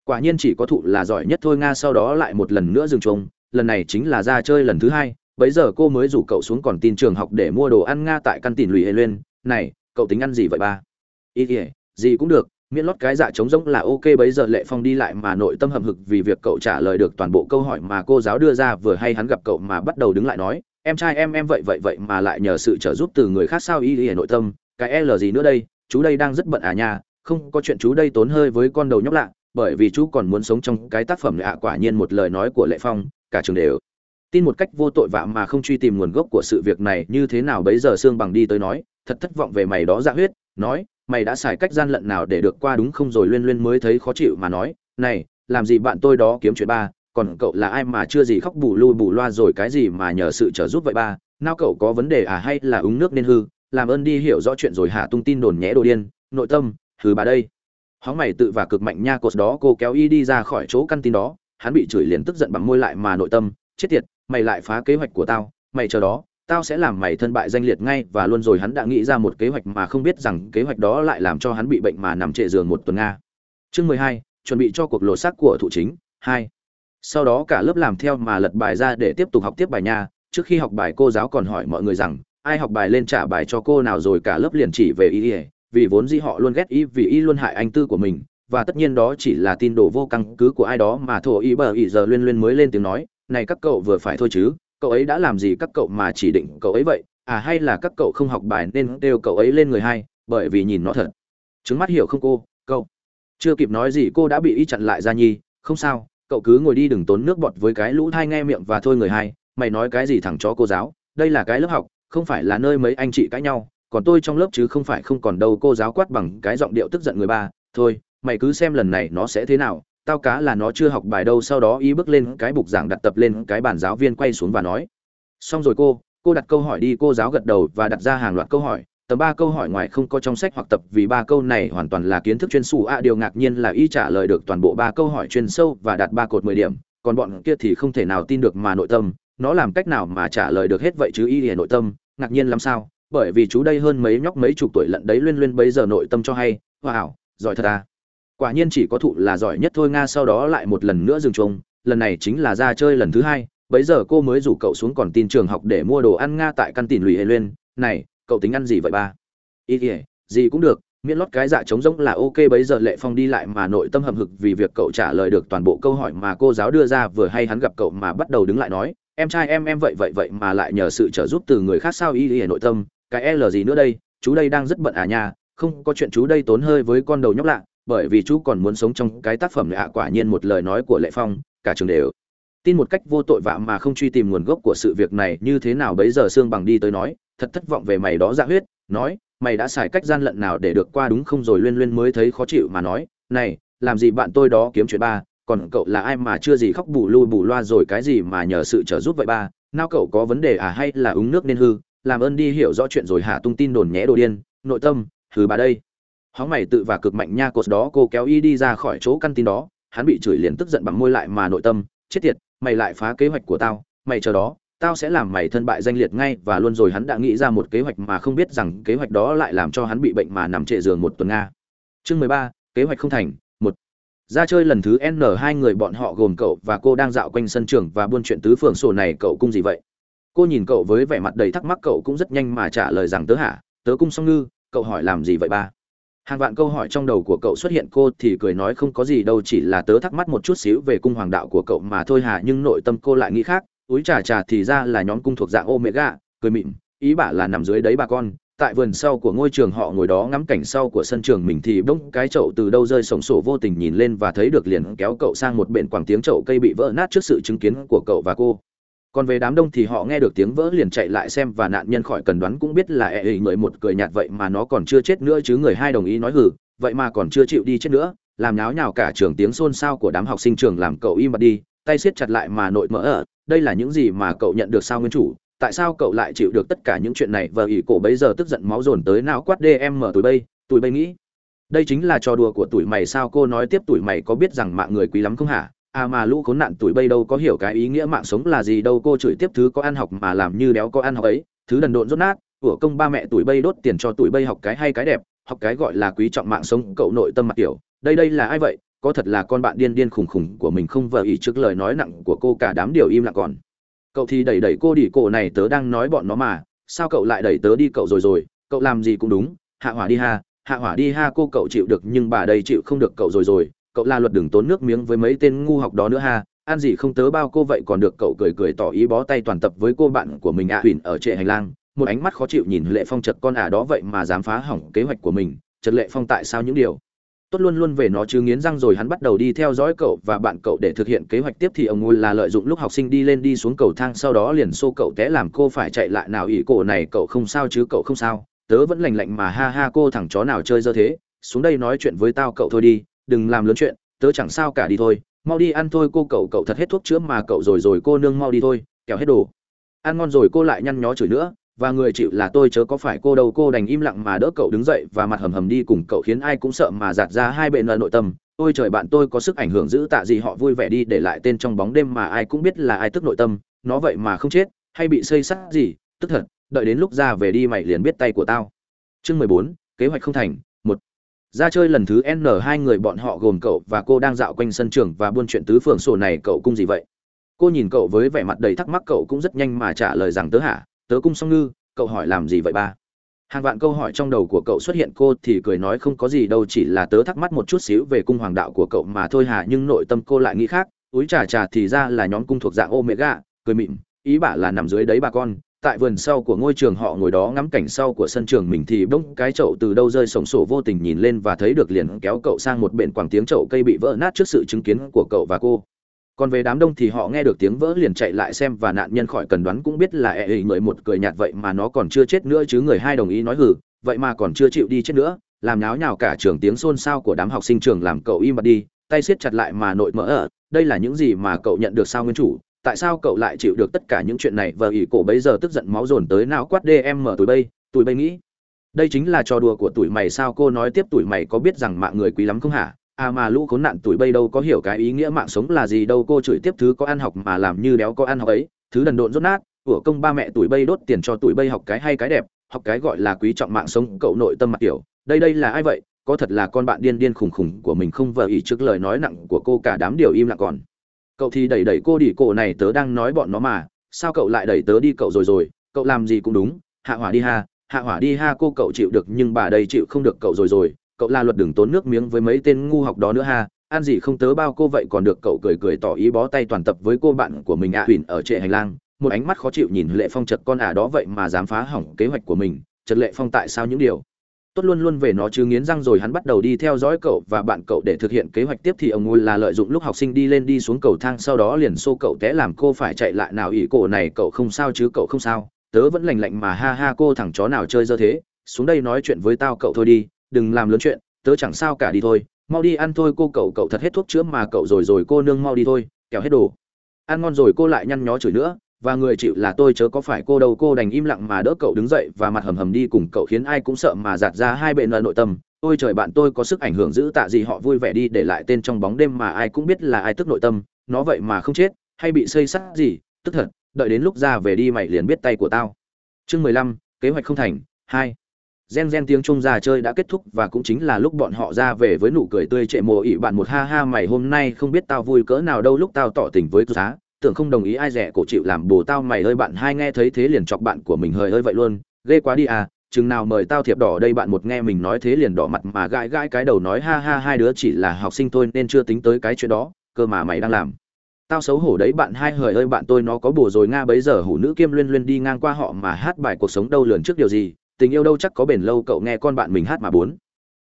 Quả nhiên chỉ có thụ là giỏi nhất thôi nga sau đó lại một lần nữa dừng trông lần này chính là ra chơi lần thứ hai. Bấy giờ cô mới rủ cậu xuống còn tin trường học để mua đồ ăn nga tại căn tin lùi hề lên này cậu tính ăn gì vậy ba? Ý ỉa gì cũng được, miễn lót cái dạ trống rỗng là ok, bấy giờ lệ phong đi lại mà nội tâm hầm hực vì việc cậu trả lời được toàn bộ câu hỏi mà cô giáo đưa ra, vừa hay hắn gặp cậu mà bắt đầu đứng lại nói, em trai em em vậy vậy vậy mà lại nhờ sự trợ giúp từ người khác sao? Ý ỉa nội tâm, cái l gì nữa đây? Chú đây đang rất bận à nha, không có chuyện chú đây tốn hơi với con đầu nhóc lạ, bởi vì chú còn muốn sống trong cái tác phẩm lạ. Quả nhiên một lời nói của lệ phong, cả trường đều tin một cách vô tội vạ mà không truy tìm nguồn gốc của sự việc này như thế nào, bấy giờ xương bằng đi tới nói thật thất vọng về mày đó dạ huyết, nói, mày đã xài cách gian lận nào để được qua đúng không rồi? Liên liên mới thấy khó chịu mà nói, này, làm gì bạn tôi đó kiếm chuyện ba, còn cậu là ai mà chưa gì khóc bù lui bù loa rồi cái gì mà nhờ sự trợ giúp vậy ba? Nào cậu có vấn đề à hay là uống nước nên hư? Làm ơn đi hiểu rõ chuyện rồi hạ tung tin đồn nhé đồ điên, nội tâm, hừ bà đây. Hóng mày tự và cực mạnh nha cột đó cô kéo y đi ra khỏi chỗ căn tin đó, hắn bị chửi liền tức giận bằng môi lại mà nội tâm, chết tiệt, mày lại phá kế hoạch của tao, mày chờ đó tao sẽ làm mày thân bại danh liệt ngay và luôn rồi hắn đã nghĩ ra một kế hoạch mà không biết rằng kế hoạch đó lại làm cho hắn bị bệnh mà nằm trệ giường một tuần nga. Chương mười hai, chuẩn bị cho cuộc lộ sắc của thủ chính, hai. Sau đó cả lớp làm theo mà lật bài ra để tiếp tục học tiếp bài nha trước khi học bài, cô giáo còn hỏi mọi người rằng, ai học bài lên trả bài cho cô nào rồi cả lớp liền chỉ về Y ỉa vì vốn dĩ họ luôn ghét y, vì y luôn hại anh tư của mình. Và tất nhiên đó chỉ là tin đồn vô căn cứ của ai đó mà thổ y bờ Y giờ liên liên mới lên tiếng nói, này các cậu vừa phải thôi chứ cậu ấy đã làm gì các cậu mà chỉ định cậu ấy vậy? À hay là các cậu không học bài nên đều cậu ấy lên người hai, bởi vì nhìn nó thật. Trứng mắt hiểu không cô? Cậu. Chưa kịp nói gì cô đã bị y chặn lại ra nhi. Không sao, cậu cứ ngồi đi đừng tốn nước bọt với cái lũ thai nghe miệng và thôi người hai. Mày nói cái gì thẳng cho cô giáo? Đây là cái lớp học, không phải là nơi mấy anh chị cãi nhau. Còn tôi trong lớp chứ không phải không còn đâu cô giáo quát bằng cái giọng điệu tức giận người ba. Thôi, mày cứ xem lần này nó sẽ thế nào tao cá là nó chưa học bài đâu, sau đó y bước lên cái bục giảng đặt tập lên cái bàn giáo viên quay xuống và nói. Xong rồi cô cô đặt câu hỏi đi, cô giáo gật đầu và đặt ra hàng loạt câu hỏi. Tầm ba câu hỏi ngoài không có trong sách hoặc tập vì ba câu này hoàn toàn là kiến thức chuyên sâu a à, điều ngạc nhiên là y trả lời được toàn bộ ba câu hỏi chuyên sâu và đạt ba cột mười điểm. Còn bọn kia thì không thể nào tin được mà nội tâm. Nó làm cách nào mà trả lời được hết vậy chứ y liền nội tâm? Ngạc nhiên làm sao? Bởi vì chú đây hơn mấy nhóc mấy chục tuổi lận đấy, luyên luyên bây giờ nội tâm cho hay. Wow, giỏi thật à quả nhiên chỉ có thụ là giỏi nhất thôi nga sau đó lại một lần nữa dừng trông lần này chính là ra chơi lần thứ hai, bấy giờ cô mới rủ cậu xuống còn tin trường học để mua đồ ăn nga tại căn tin lùi hề lên này, cậu tính ăn gì vậy ba? Ý ỉa gì cũng được, miễn lót cái dạ trống rỗng là ok, bấy giờ lệ phong đi lại mà nội tâm hậm hực vì việc cậu trả lời được toàn bộ câu hỏi mà cô giáo đưa ra, vừa hay hắn gặp cậu mà bắt đầu đứng lại nói, em trai em em vậy vậy vậy mà lại nhờ sự trợ giúp từ người khác sao? Ý y nội tâm, cái l gì nữa đây? Chú đây đang rất bận à nhà không có chuyện chú đây tốn hơi với con đầu nhóc lạ bởi vì chú còn muốn sống trong cái tác phẩm lạ quả nhiên một lời nói của lệ phong, cả trường đều tin một cách vô tội vạ mà không truy tìm nguồn gốc của sự việc này, như thế nào bấy giờ xương bằng đi tới nói, thật thất vọng về mày đó dạ huyết, nói, mày đã xài cách gian lận nào để được qua đúng không rồi? Liên liên mới thấy khó chịu mà nói, này, làm gì bạn tôi đó kiếm chuyện ba, còn cậu là ai mà chưa gì khóc bù lui bù loa rồi cái gì mà nhờ sự trợ giúp vậy ba? Nào cậu có vấn đề à hay là uống nước nên hư? Làm ơn đi hiểu rõ chuyện rồi hạ tung tin đồn nhé đồ điên, nội tâm thứ bà đây hóng mày tự và cực mạnh nha cột đó, cô kéo y đi ra khỏi chỗ căn tin đó. Hắn bị chửi liền tức giận bằng môi lại mà nội tâm, chết tiệt, mày lại phá kế hoạch của tao. Mày chờ đó, tao sẽ làm mày thân bại danh liệt ngay và luôn rồi. Hắn đã nghĩ ra một kế hoạch mà không biết rằng kế hoạch đó lại làm cho hắn bị bệnh mà nằm trệ giường một tuần nga. Chương mười ba, kế hoạch không thành, một. Ra chơi lần thứ n hai người bọn họ gồm cậu và cô đang dạo quanh sân trường và buôn chuyện tứ phường sổ này, cậu cung gì vậy? Cô nhìn cậu với vẻ mặt đầy thắc mắc, cậu cũng rất nhanh mà trả lời rằng, tớ hả? Tớ cung song ngư, cậu hỏi làm gì vậy ba? Hàng vạn câu hỏi trong đầu của cậu xuất hiện, cô thì cười nói không có gì đâu, chỉ là tớ thắc mắc một chút xíu về cung hoàng đạo của cậu mà thôi hà, nhưng nội tâm cô lại nghĩ khác. Túi trà trà thì ra là nhóm cung thuộc dạng omega, cười mịn, ý bà là nằm dưới đấy bà con. Tại vườn sau của ngôi trường họ ngồi đó, ngắm cảnh sau của sân trường mình thì bỗng cái chậu từ đâu rơi sổng sổ vô tình nhìn lên và thấy được liền kéo cậu sang một bên quảng tiếng chậu cây bị vỡ nát trước sự chứng kiến của cậu và cô còn về đám đông thì họ nghe được tiếng vỡ liền chạy lại xem và nạn nhân khỏi cần đoán cũng biết là ệ người một cười nhạt vậy mà nó còn chưa chết nữa chứ người hai đồng ý nói hử vậy mà còn chưa chịu đi chết nữa, làm náo nhào cả trường tiếng xôn xao của đám học sinh trường làm cậu im bặt đi, tay siết chặt lại mà nội mỡ ở, đây là những gì mà cậu nhận được sao nguyên chủ, tại sao cậu lại chịu được tất cả những chuyện này và ỉ cổ bấy giờ tức giận máu dồn tới não quát dm mở tuổi bây tuổi bây nghĩ, đây chính là trò đùa của tuổi mày sao cô nói tiếp tuổi mày có biết rằng mạng người quý lắm không hả? À mà lũ khốn nạn tuổi bây đâu có hiểu cái ý nghĩa mạng sống là gì, đâu cô chửi tiếp thứ có ăn học mà làm như đéo có ăn học ấy. Thứ đần độn rốt nát, của công ba mẹ tuổi bây đốt tiền cho tuổi bây học cái hay cái đẹp, học cái gọi là quý trọng mạng sống, cậu nội tâm mặt kiểu đây đây là ai vậy? Có thật là con bạn điên điên khủng khủng của mình không vờ ý trước lời nói nặng của cô cả đám điều im lặng còn. Cậu thì đẩy đẩy cô đi cổ này tớ đang nói bọn nó mà. Sao cậu lại đẩy tớ đi cậu rồi rồi? Cậu làm gì cũng đúng. Hạ hỏa đi ha, hạ hỏa đi ha, cô cậu chịu được nhưng bà đây chịu không được cậu rồi rồi cậu la luật đừng tốn nước miếng với mấy tên ngu học đó nữa ha ăn gì không tớ bao cô vậy còn được cậu cười cười tỏ ý bó tay toàn tập với cô bạn của mình ạ à, ở trệ hành lang một ánh mắt khó chịu nhìn lệ phong chật con ả đó vậy mà dám phá hỏng kế hoạch của mình chật lệ phong tại sao những điều? Tốt luôn luôn về nó chứ nghiến răng rồi hắn bắt đầu đi theo dõi cậu và bạn cậu để thực hiện kế hoạch tiếp thì ông ngôi là lợi dụng lúc học sinh đi lên đi xuống cầu thang sau đó liền xô cậu té làm cô phải chạy lại nào ỷ cổ này cậu không sao chứ cậu không sao tớ vẫn lành lạnh mà ha ha cô thằng chó nào chơi dơ thế xuống đây nói chuyện với tao cậu thôi đi đừng làm lớn chuyện, tớ chẳng sao cả đi thôi, mau đi ăn thôi, cô cậu cậu thật hết thuốc chữa mà cậu rồi rồi cô nương mau đi thôi kẹo hết đồ. Ăn ngon rồi cô lại nhăn nhó chửi nữa, và người chịu là tôi chớ có phải cô đâu, cô đành im lặng mà đỡ cậu đứng dậy và mặt hầm hầm đi cùng cậu khiến ai cũng sợ mà giạt ra hai bên nội tâm. Ôi trời bạn, tôi có sức ảnh hưởng giữ tạ gì họ vui vẻ đi, để lại tên trong bóng đêm mà ai cũng biết là ai tức nội tâm, nó vậy mà không chết, hay bị xây sắt gì, tức thật, đợi đến lúc ra về đi mày liền biết tay của tao. Chương mười bốn, kế hoạch không thành ra chơi lần thứ n hai người bọn họ gồm cậu và cô đang dạo quanh sân trường và buôn chuyện tứ phường sổ này cậu cung gì vậy? Cô nhìn cậu với vẻ mặt đầy thắc mắc cậu cũng rất nhanh mà trả lời rằng tớ hả? Tớ cung song ngư, cậu hỏi làm gì vậy ba? Hàng vạn câu hỏi trong đầu của cậu xuất hiện, cô thì cười nói không có gì đâu, chỉ là tớ thắc mắc một chút xíu về cung hoàng đạo của cậu mà thôi hà, nhưng nội tâm cô lại nghĩ khác. Túi trà trà thì ra là nhóm cung thuộc dạng omega, cười mịn ý bà là nằm dưới đấy bà con tại vườn sau của ngôi trường họ ngồi đó ngắm cảnh sau của sân trường mình thì bỗng cái chậu từ đâu rơi sổng sổ vô tình nhìn lên và thấy được liền kéo cậu sang một bên quảng tiếng chậu cây bị vỡ nát trước sự chứng kiến của cậu và cô. Còn về đám đông thì họ nghe được tiếng vỡ liền chạy lại xem và nạn nhân khỏi cần đoán cũng biết là ệ e người một cười nhạt vậy mà nó còn chưa chết nữa chứ người hai đồng ý nói hử vậy mà còn chưa chịu đi chết nữa, làm náo nhào cả trường tiếng xôn xao của đám học sinh trường làm cậu im bặt đi, tay siết chặt lại mà nội mỡ ở đây là những gì mà cậu nhận được sao nguyên chủ? Tại sao cậu lại chịu được tất cả những chuyện này? Và ỷ cổ bấy giờ tức giận máu dồn tới não quát đêm mở tuổi bây tuổi bây nghĩ, đây chính là trò đùa của tuổi mày sao? Cô nói tiếp tuổi mày có biết rằng mạng người quý lắm không hả? À mà lũ khốn nạn tuổi bây đâu có hiểu cái ý nghĩa mạng sống là gì đâu. Cô chửi tiếp thứ có ăn học mà làm như đéo có ăn học ấy. Thứ đần độn rốt nát, của công ba mẹ tuổi bây đốt tiền cho tuổi bây học cái hay cái đẹp, học cái gọi là quý trọng mạng sống. Cậu nội tâm mặt kiểu, đây đây là ai vậy? Có thật là con bạn điên điên khùng khùng của mình không? Vờ ý trước lời nói nặng của cô cả đám điều im lặng còn cậu thì đẩy đẩy cô đi cổ này tớ đang nói bọn nó mà. Sao cậu lại đẩy tớ đi cậu rồi rồi? Cậu làm gì cũng đúng. Hạ hỏa đi ha. Hạ hỏa đi ha cô cậu chịu được nhưng bà đây chịu không được cậu rồi rồi. Cậu la luật đừng tốn nước miếng với mấy tên ngu học đó nữa ha. Ăn gì không tớ bao cô vậy còn được cậu cười cười tỏ ý bó tay toàn tập với cô bạn của mình ạ. À, huỳnh ở trệ hành lang. Một ánh mắt khó chịu nhìn lệ phong chật con ả đó vậy mà dám phá hỏng kế hoạch của mình. Chật lệ phong tại sao những điều? Tốt luôn luôn về nó chứ nghiến răng rồi hắn bắt đầu đi theo dõi cậu và bạn cậu để thực hiện kế hoạch tiếp thì ông ngôi là lợi dụng lúc học sinh đi lên đi xuống cầu thang sau đó liền xô cậu té làm cô phải chạy lại nào ỷ cổ này cậu không sao chứ cậu không sao. Tớ vẫn lành lạnh mà ha ha cô thằng chó nào chơi dơ thế. Xuống đây nói chuyện với tao cậu thôi đi, đừng làm lớn chuyện, tớ chẳng sao cả đi thôi. Mau đi ăn thôi cô cậu cậu thật hết thuốc chữa mà cậu rồi rồi cô nương mau đi thôi, kẻo hết đồ. Ăn ngon rồi cô lại nhăn nhó chửi nữa và người chịu là tôi chớ có phải cô đâu. Cô đành im lặng mà đỡ cậu đứng dậy và mặt hầm hầm đi cùng cậu khiến ai cũng sợ mà giạt ra hai bệ nợ nội tâm. Ôi trời bạn, tôi có sức ảnh hưởng giữ tạ gì họ vui vẻ đi, để lại tên trong bóng đêm mà ai cũng biết là ai tức nội tâm. Nó vậy mà không chết, hay bị xây sắt gì? Tức thật, đợi đến lúc ra về đi mày liền biết tay của tao. Chương mười lăm, kế hoạch không thành, hai. Gen gen tiếng trung ra chơi đã kết thúc và cũng chính là lúc bọn họ ra về với nụ cười tươi trệ mồ ỉ bạn một ha ha. Mày hôm nay không biết tao vui cỡ nào đâu, lúc tao tỏ tình với giá tưởng không đồng ý ai rẻ cổ chịu làm bồ tao mày hơi bạn hai nghe thấy thế liền chọc bạn của mình hơi hơi vậy luôn. Ghê quá đi à chừng nào mời tao thiệp đỏ đây bạn một nghe mình nói thế liền đỏ mặt mà gãi gãi cái đầu nói ha ha, hai đứa chỉ là học sinh thôi nên chưa tính tới cái chuyện đó, cơ mà mày đang làm. Tao xấu hổ đấy bạn hai, hời ơi bạn tôi nó có bồ rồi nga bấy giờ hủ nữ kiêm luyên luyên đi ngang qua họ mà hát bài cuộc sống đâu lườn trước điều gì, tình yêu đâu chắc có bền lâu cậu nghe con bạn mình hát mà bốn.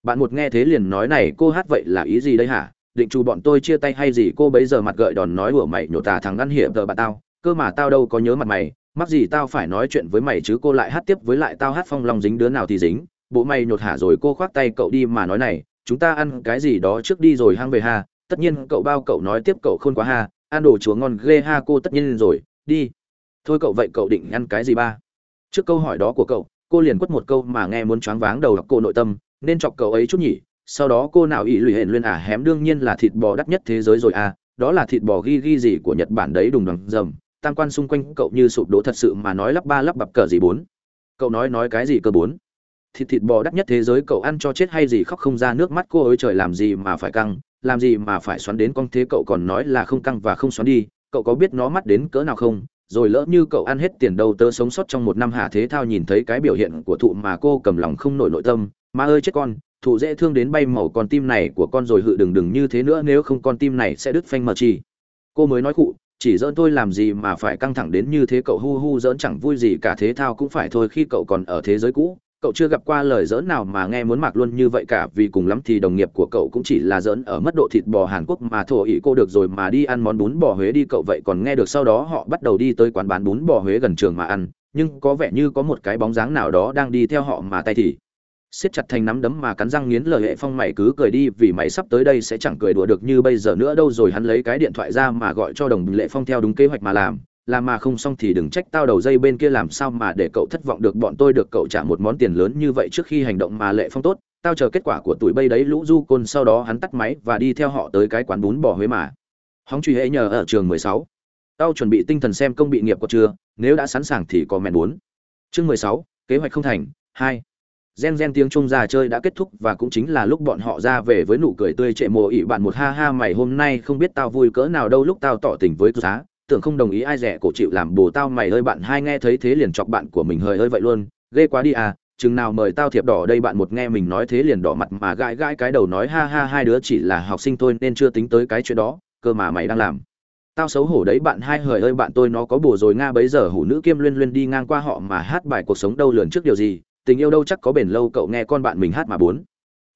Bạn một nghe thế liền nói này, cô hát vậy là ý gì đây hả? Định chủ bọn tôi chia tay hay gì cô bấy giờ mặt gợi đòn nói của mày nhổ tà thằng ăn hiểm tờ bà tao, cơ mà tao đâu có nhớ mặt mày, mắc gì tao phải nói chuyện với mày chứ cô lại hát tiếp với lại tao hát phong long dính đứa nào thì dính, bộ mày nhột hả rồi cô khoác tay cậu đi mà nói này, chúng ta ăn cái gì đó trước đi rồi hang về ha, tất nhiên cậu bao cậu nói tiếp cậu khôn quá ha, ăn đồ chúa ngon ghê ha cô tất nhiên rồi, đi. Thôi cậu vậy cậu định ăn cái gì ba? Trước câu hỏi đó của cậu, cô liền quất một câu mà nghe muốn choáng váng đầu đọc cô nội tâm, nên chọc cậu ấy chút nhỉ sau đó cô nào ỷ lụy hển luyện à hém đương nhiên là thịt bò đắt nhất thế giới rồi à đó là thịt bò ghi ghi gì của nhật bản đấy đùng đằng dầm. Tam quan xung quanh cậu như sụp đổ thật sự mà nói lắp ba lắp bập cờ gì bốn. Cậu nói nói cái gì cơ bốn? Thịt thịt bò đắt nhất thế giới cậu ăn cho chết hay gì khóc không ra nước mắt cô ơi, trời làm gì mà phải căng, làm gì mà phải xoắn đến con thế cậu còn nói là không căng và không xoắn đi, cậu có biết nó mắt đến cỡ nào không? Rồi lỡ như cậu ăn hết tiền đâu, tớ sống sót trong một năm hạ thế thao nhìn thấy cái biểu hiện của thụ mà cô cầm lòng không nổi nội tâm. Ma ơi, chết con thụ dễ thương đến bay màu con tim này của con rồi hự đừng đừng như thế nữa, nếu không con tim này sẽ đứt phanh mờ chi. Cô mới nói cụ chỉ dỡn tôi làm gì mà phải căng thẳng đến như thế cậu hu hu dỡn chẳng vui gì cả, thế thao cũng phải thôi khi cậu còn ở thế giới cũ. Cậu chưa gặp qua lời dỡn nào mà nghe muốn mặc luôn như vậy cả, vì cùng lắm thì đồng nghiệp của cậu cũng chỉ là dỡn ở mức độ thịt bò Hàn Quốc mà thổ ý cô được rồi mà đi ăn món bún bò Huế đi, cậu vậy còn nghe được sau đó họ bắt đầu đi tới quán bán bún bò Huế gần trường mà ăn. Nhưng có vẻ như có một cái bóng dáng nào đó đang đi theo họ mà tay thì siết chặt thành nắm đấm mà cắn răng nghiến lời hệ phong mày cứ cười đi, vì mày sắp tới đây sẽ chẳng cười đùa được như bây giờ nữa đâu rồi, hắn lấy cái điện thoại ra mà gọi cho đồng lệ phong theo đúng kế hoạch mà làm. Làm mà không xong thì đừng trách tao đầu dây bên kia làm sao mà để cậu thất vọng được, bọn tôi được cậu trả một món tiền lớn như vậy trước khi hành động mà lệ phong tốt. Tao chờ kết quả của tụi bây đấy, lũ du côn sau đó hắn tắt máy và đi theo họ tới cái quán bún bò huế mà. Hóng truy hệ nhờ ở trường mười sáu. Tao chuẩn bị tinh thần xem công bị nghiệp có chưa, nếu đã sẵn sàng thì có mẹn bốn. Chương mười sáu, kế hoạch không thành, hai gen gen tiếng trung già chơi đã kết thúc và cũng chính là lúc bọn họ ra về với nụ cười tươi trệ mồ ỉ bạn một ha ha mày hôm nay không biết tao vui cỡ nào đâu lúc tao tỏ tình với giá tưởng không đồng ý ai rẻ cổ chịu làm bồ tao mày ơi bạn hai nghe thấy thế liền chọc bạn của mình hơi ơi vậy luôn. Ghê quá đi à chừng nào mời tao thiệp đỏ đây bạn một nghe mình nói thế liền đỏ mặt mà gãi gãi cái đầu nói ha ha hai đứa chỉ là học sinh thôi nên chưa tính tới cái chuyện đó, cơ mà mày đang làm. Tao xấu hổ đấy bạn hai hời ơi bạn tôi nó có bồ rồi nga bấy giờ hủ nữ kiêm luyên luyên đi ngang qua họ mà hát bài cuộc sống đâu lường trước điều gì tình yêu đâu chắc có bền lâu cậu nghe con bạn mình hát mà bốn.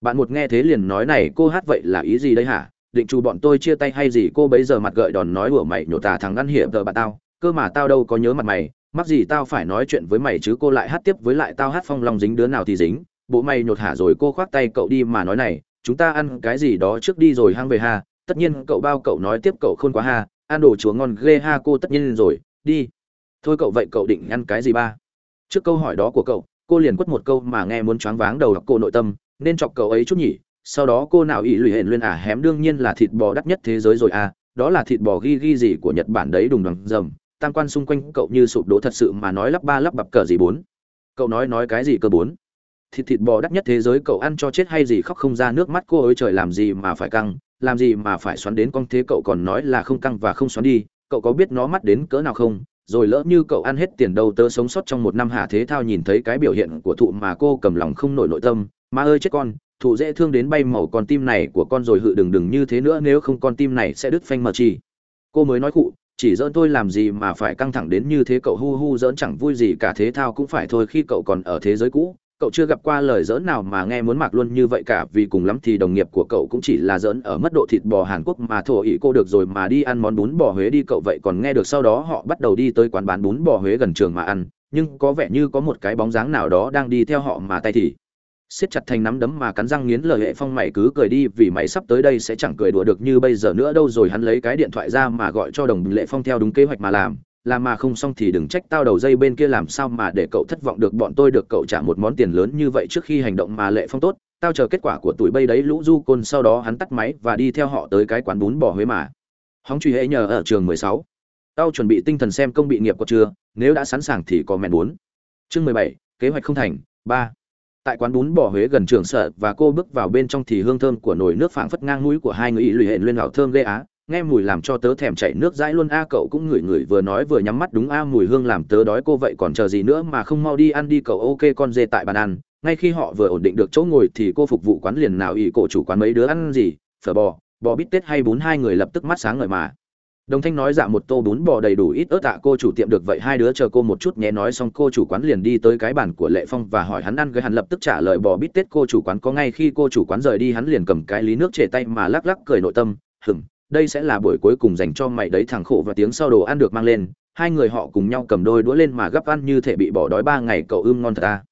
Bạn một nghe thế liền nói này, cô hát vậy là ý gì đây hả? Định chủ bọn tôi chia tay hay gì? Cô bấy giờ mặt gợi đòn nói ủa mày nhổ tà thằng ngăn hiểm tờ bạn tao. Cơ mà tao đâu có nhớ mặt mày. Mắc gì tao phải nói chuyện với mày chứ cô lại hát tiếp với lại tao hát phong long dính đứa nào thì dính. Bộ mày nhột hả rồi cô khoác tay cậu đi mà nói này, chúng ta ăn cái gì đó trước đi rồi hang về ha. Tất nhiên cậu bao cậu nói tiếp cậu khôn quá ha. Ăn đồ chúa ngon ghê ha cô tất nhiên rồi. Đi. Thôi cậu vậy cậu định ăn cái gì ba? Trước câu hỏi đó của cậu cô liền quất một câu mà nghe muốn choáng váng đầu đọc cô nội tâm, nên chọc cậu ấy chút nhỉ, sau đó cô nào ỷ lụy hển lên à hém đương nhiên là thịt bò đắt nhất thế giới rồi à đó là thịt bò ghi ghi gì của nhật bản đấy đùng đằng dầm, tam quan xung quanh cậu như sụp đổ thật sự mà nói lắp ba lắp bập cờ gì bốn. Cậu nói nói cái gì cơ bốn? Thịt thịt bò đắt nhất thế giới cậu ăn cho chết hay gì khóc không ra nước mắt cô ơi trời, làm gì mà phải căng, làm gì mà phải xoắn đến con thế cậu còn nói là không căng và không xoắn đi, cậu có biết nó mắt đến cỡ nào không? Rồi lỡ như cậu ăn hết tiền đâu tớ sống sót trong một năm hạ thế thao nhìn thấy cái biểu hiện của thụ mà cô cầm lòng không nổi nội tâm. Ma ơi chết con, thụ dễ thương đến bay màu con tim này của con rồi hự đừng đừng như thế nữa, nếu không con tim này sẽ đứt phanh mờ chi. Cô mới nói cụ chỉ dỡn tôi làm gì mà phải căng thẳng đến như thế cậu hu hu dỡn chẳng vui gì cả, thế thao cũng phải thôi khi cậu còn ở thế giới cũ cậu chưa gặp qua lời dỡn nào mà nghe muốn mặc luôn như vậy cả, vì cùng lắm thì đồng nghiệp của cậu cũng chỉ là dỡn ở mức độ thịt bò Hàn Quốc mà thổ ý cô được rồi mà đi ăn món bún bò Huế đi, cậu vậy còn nghe được sau đó họ bắt đầu đi tới quán bán bún bò Huế gần trường mà ăn, nhưng có vẻ như có một cái bóng dáng nào đó đang đi theo họ mà tay thì siết chặt thành nắm đấm mà cắn răng nghiến lời hệ phong mày cứ cười đi, vì mày sắp tới đây sẽ chẳng cười đùa được như bây giờ nữa, đâu rồi hắn lấy cái điện thoại ra mà gọi cho đồng lệ phong theo đúng kế hoạch mà làm làm mà không xong thì đừng trách tao đầu dây bên kia làm sao mà để cậu thất vọng được bọn tôi được cậu trả một món tiền lớn như vậy trước khi hành động mà lệ phong tốt, tao chờ kết quả của tuổi bây đấy lũ du côn sau đó hắn tắt máy và đi theo họ tới cái quán bún bò huế mà. Hóng truy hệ nhờ ở trường mười sáu. Tao chuẩn bị tinh thần xem công bị nghiệp có chưa, nếu đã sẵn sàng thì có mẹn bốn. Chương mười bảy, kế hoạch không thành, ba. Tại quán bún bò huế gần trường sợ và cô bước vào bên trong thì hương thơm của nồi nước phảng phất ngang mũi của hai người ý lụy hẹn lên gạo thơm lê á nghe mùi làm cho tớ thèm chảy nước dãi luôn. A, cậu cũng ngửi ngửi vừa nói vừa nhắm mắt đúng. A, mùi hương làm tớ đói cô vậy còn chờ gì nữa mà không mau đi ăn đi. Cậu ok con dê tại bàn ăn. Ngay khi họ vừa ổn định được chỗ ngồi thì cô phục vụ quán liền nào ý cổ chủ quán mấy đứa ăn gì? Phở bò bò bít tết hay bún? Hai người lập tức mắt sáng ngời mà. Đồng thanh nói dạ một tô bún bò đầy đủ ít ớt tạ cô chủ tiệm được vậy. Hai đứa chờ cô một chút nhé. Nói xong cô chủ quán liền đi tới cái bàn của lệ phong và hỏi hắn ăn gây hắn lập tức trả lời bò bít tết. Cô chủ quán có ngay khi cô chủ quán rời đi, hắn liền cầm cái lý nước trề tay mà lắc lắc cười nội tâm. Hừng đây sẽ là buổi cuối cùng dành cho mày đấy thằng khổ và tiếng sau đồ ăn được mang lên, hai người họ cùng nhau cầm đôi đũa lên mà gấp ăn như thể bị bỏ đói ba ngày cậu ưm ngon thật à.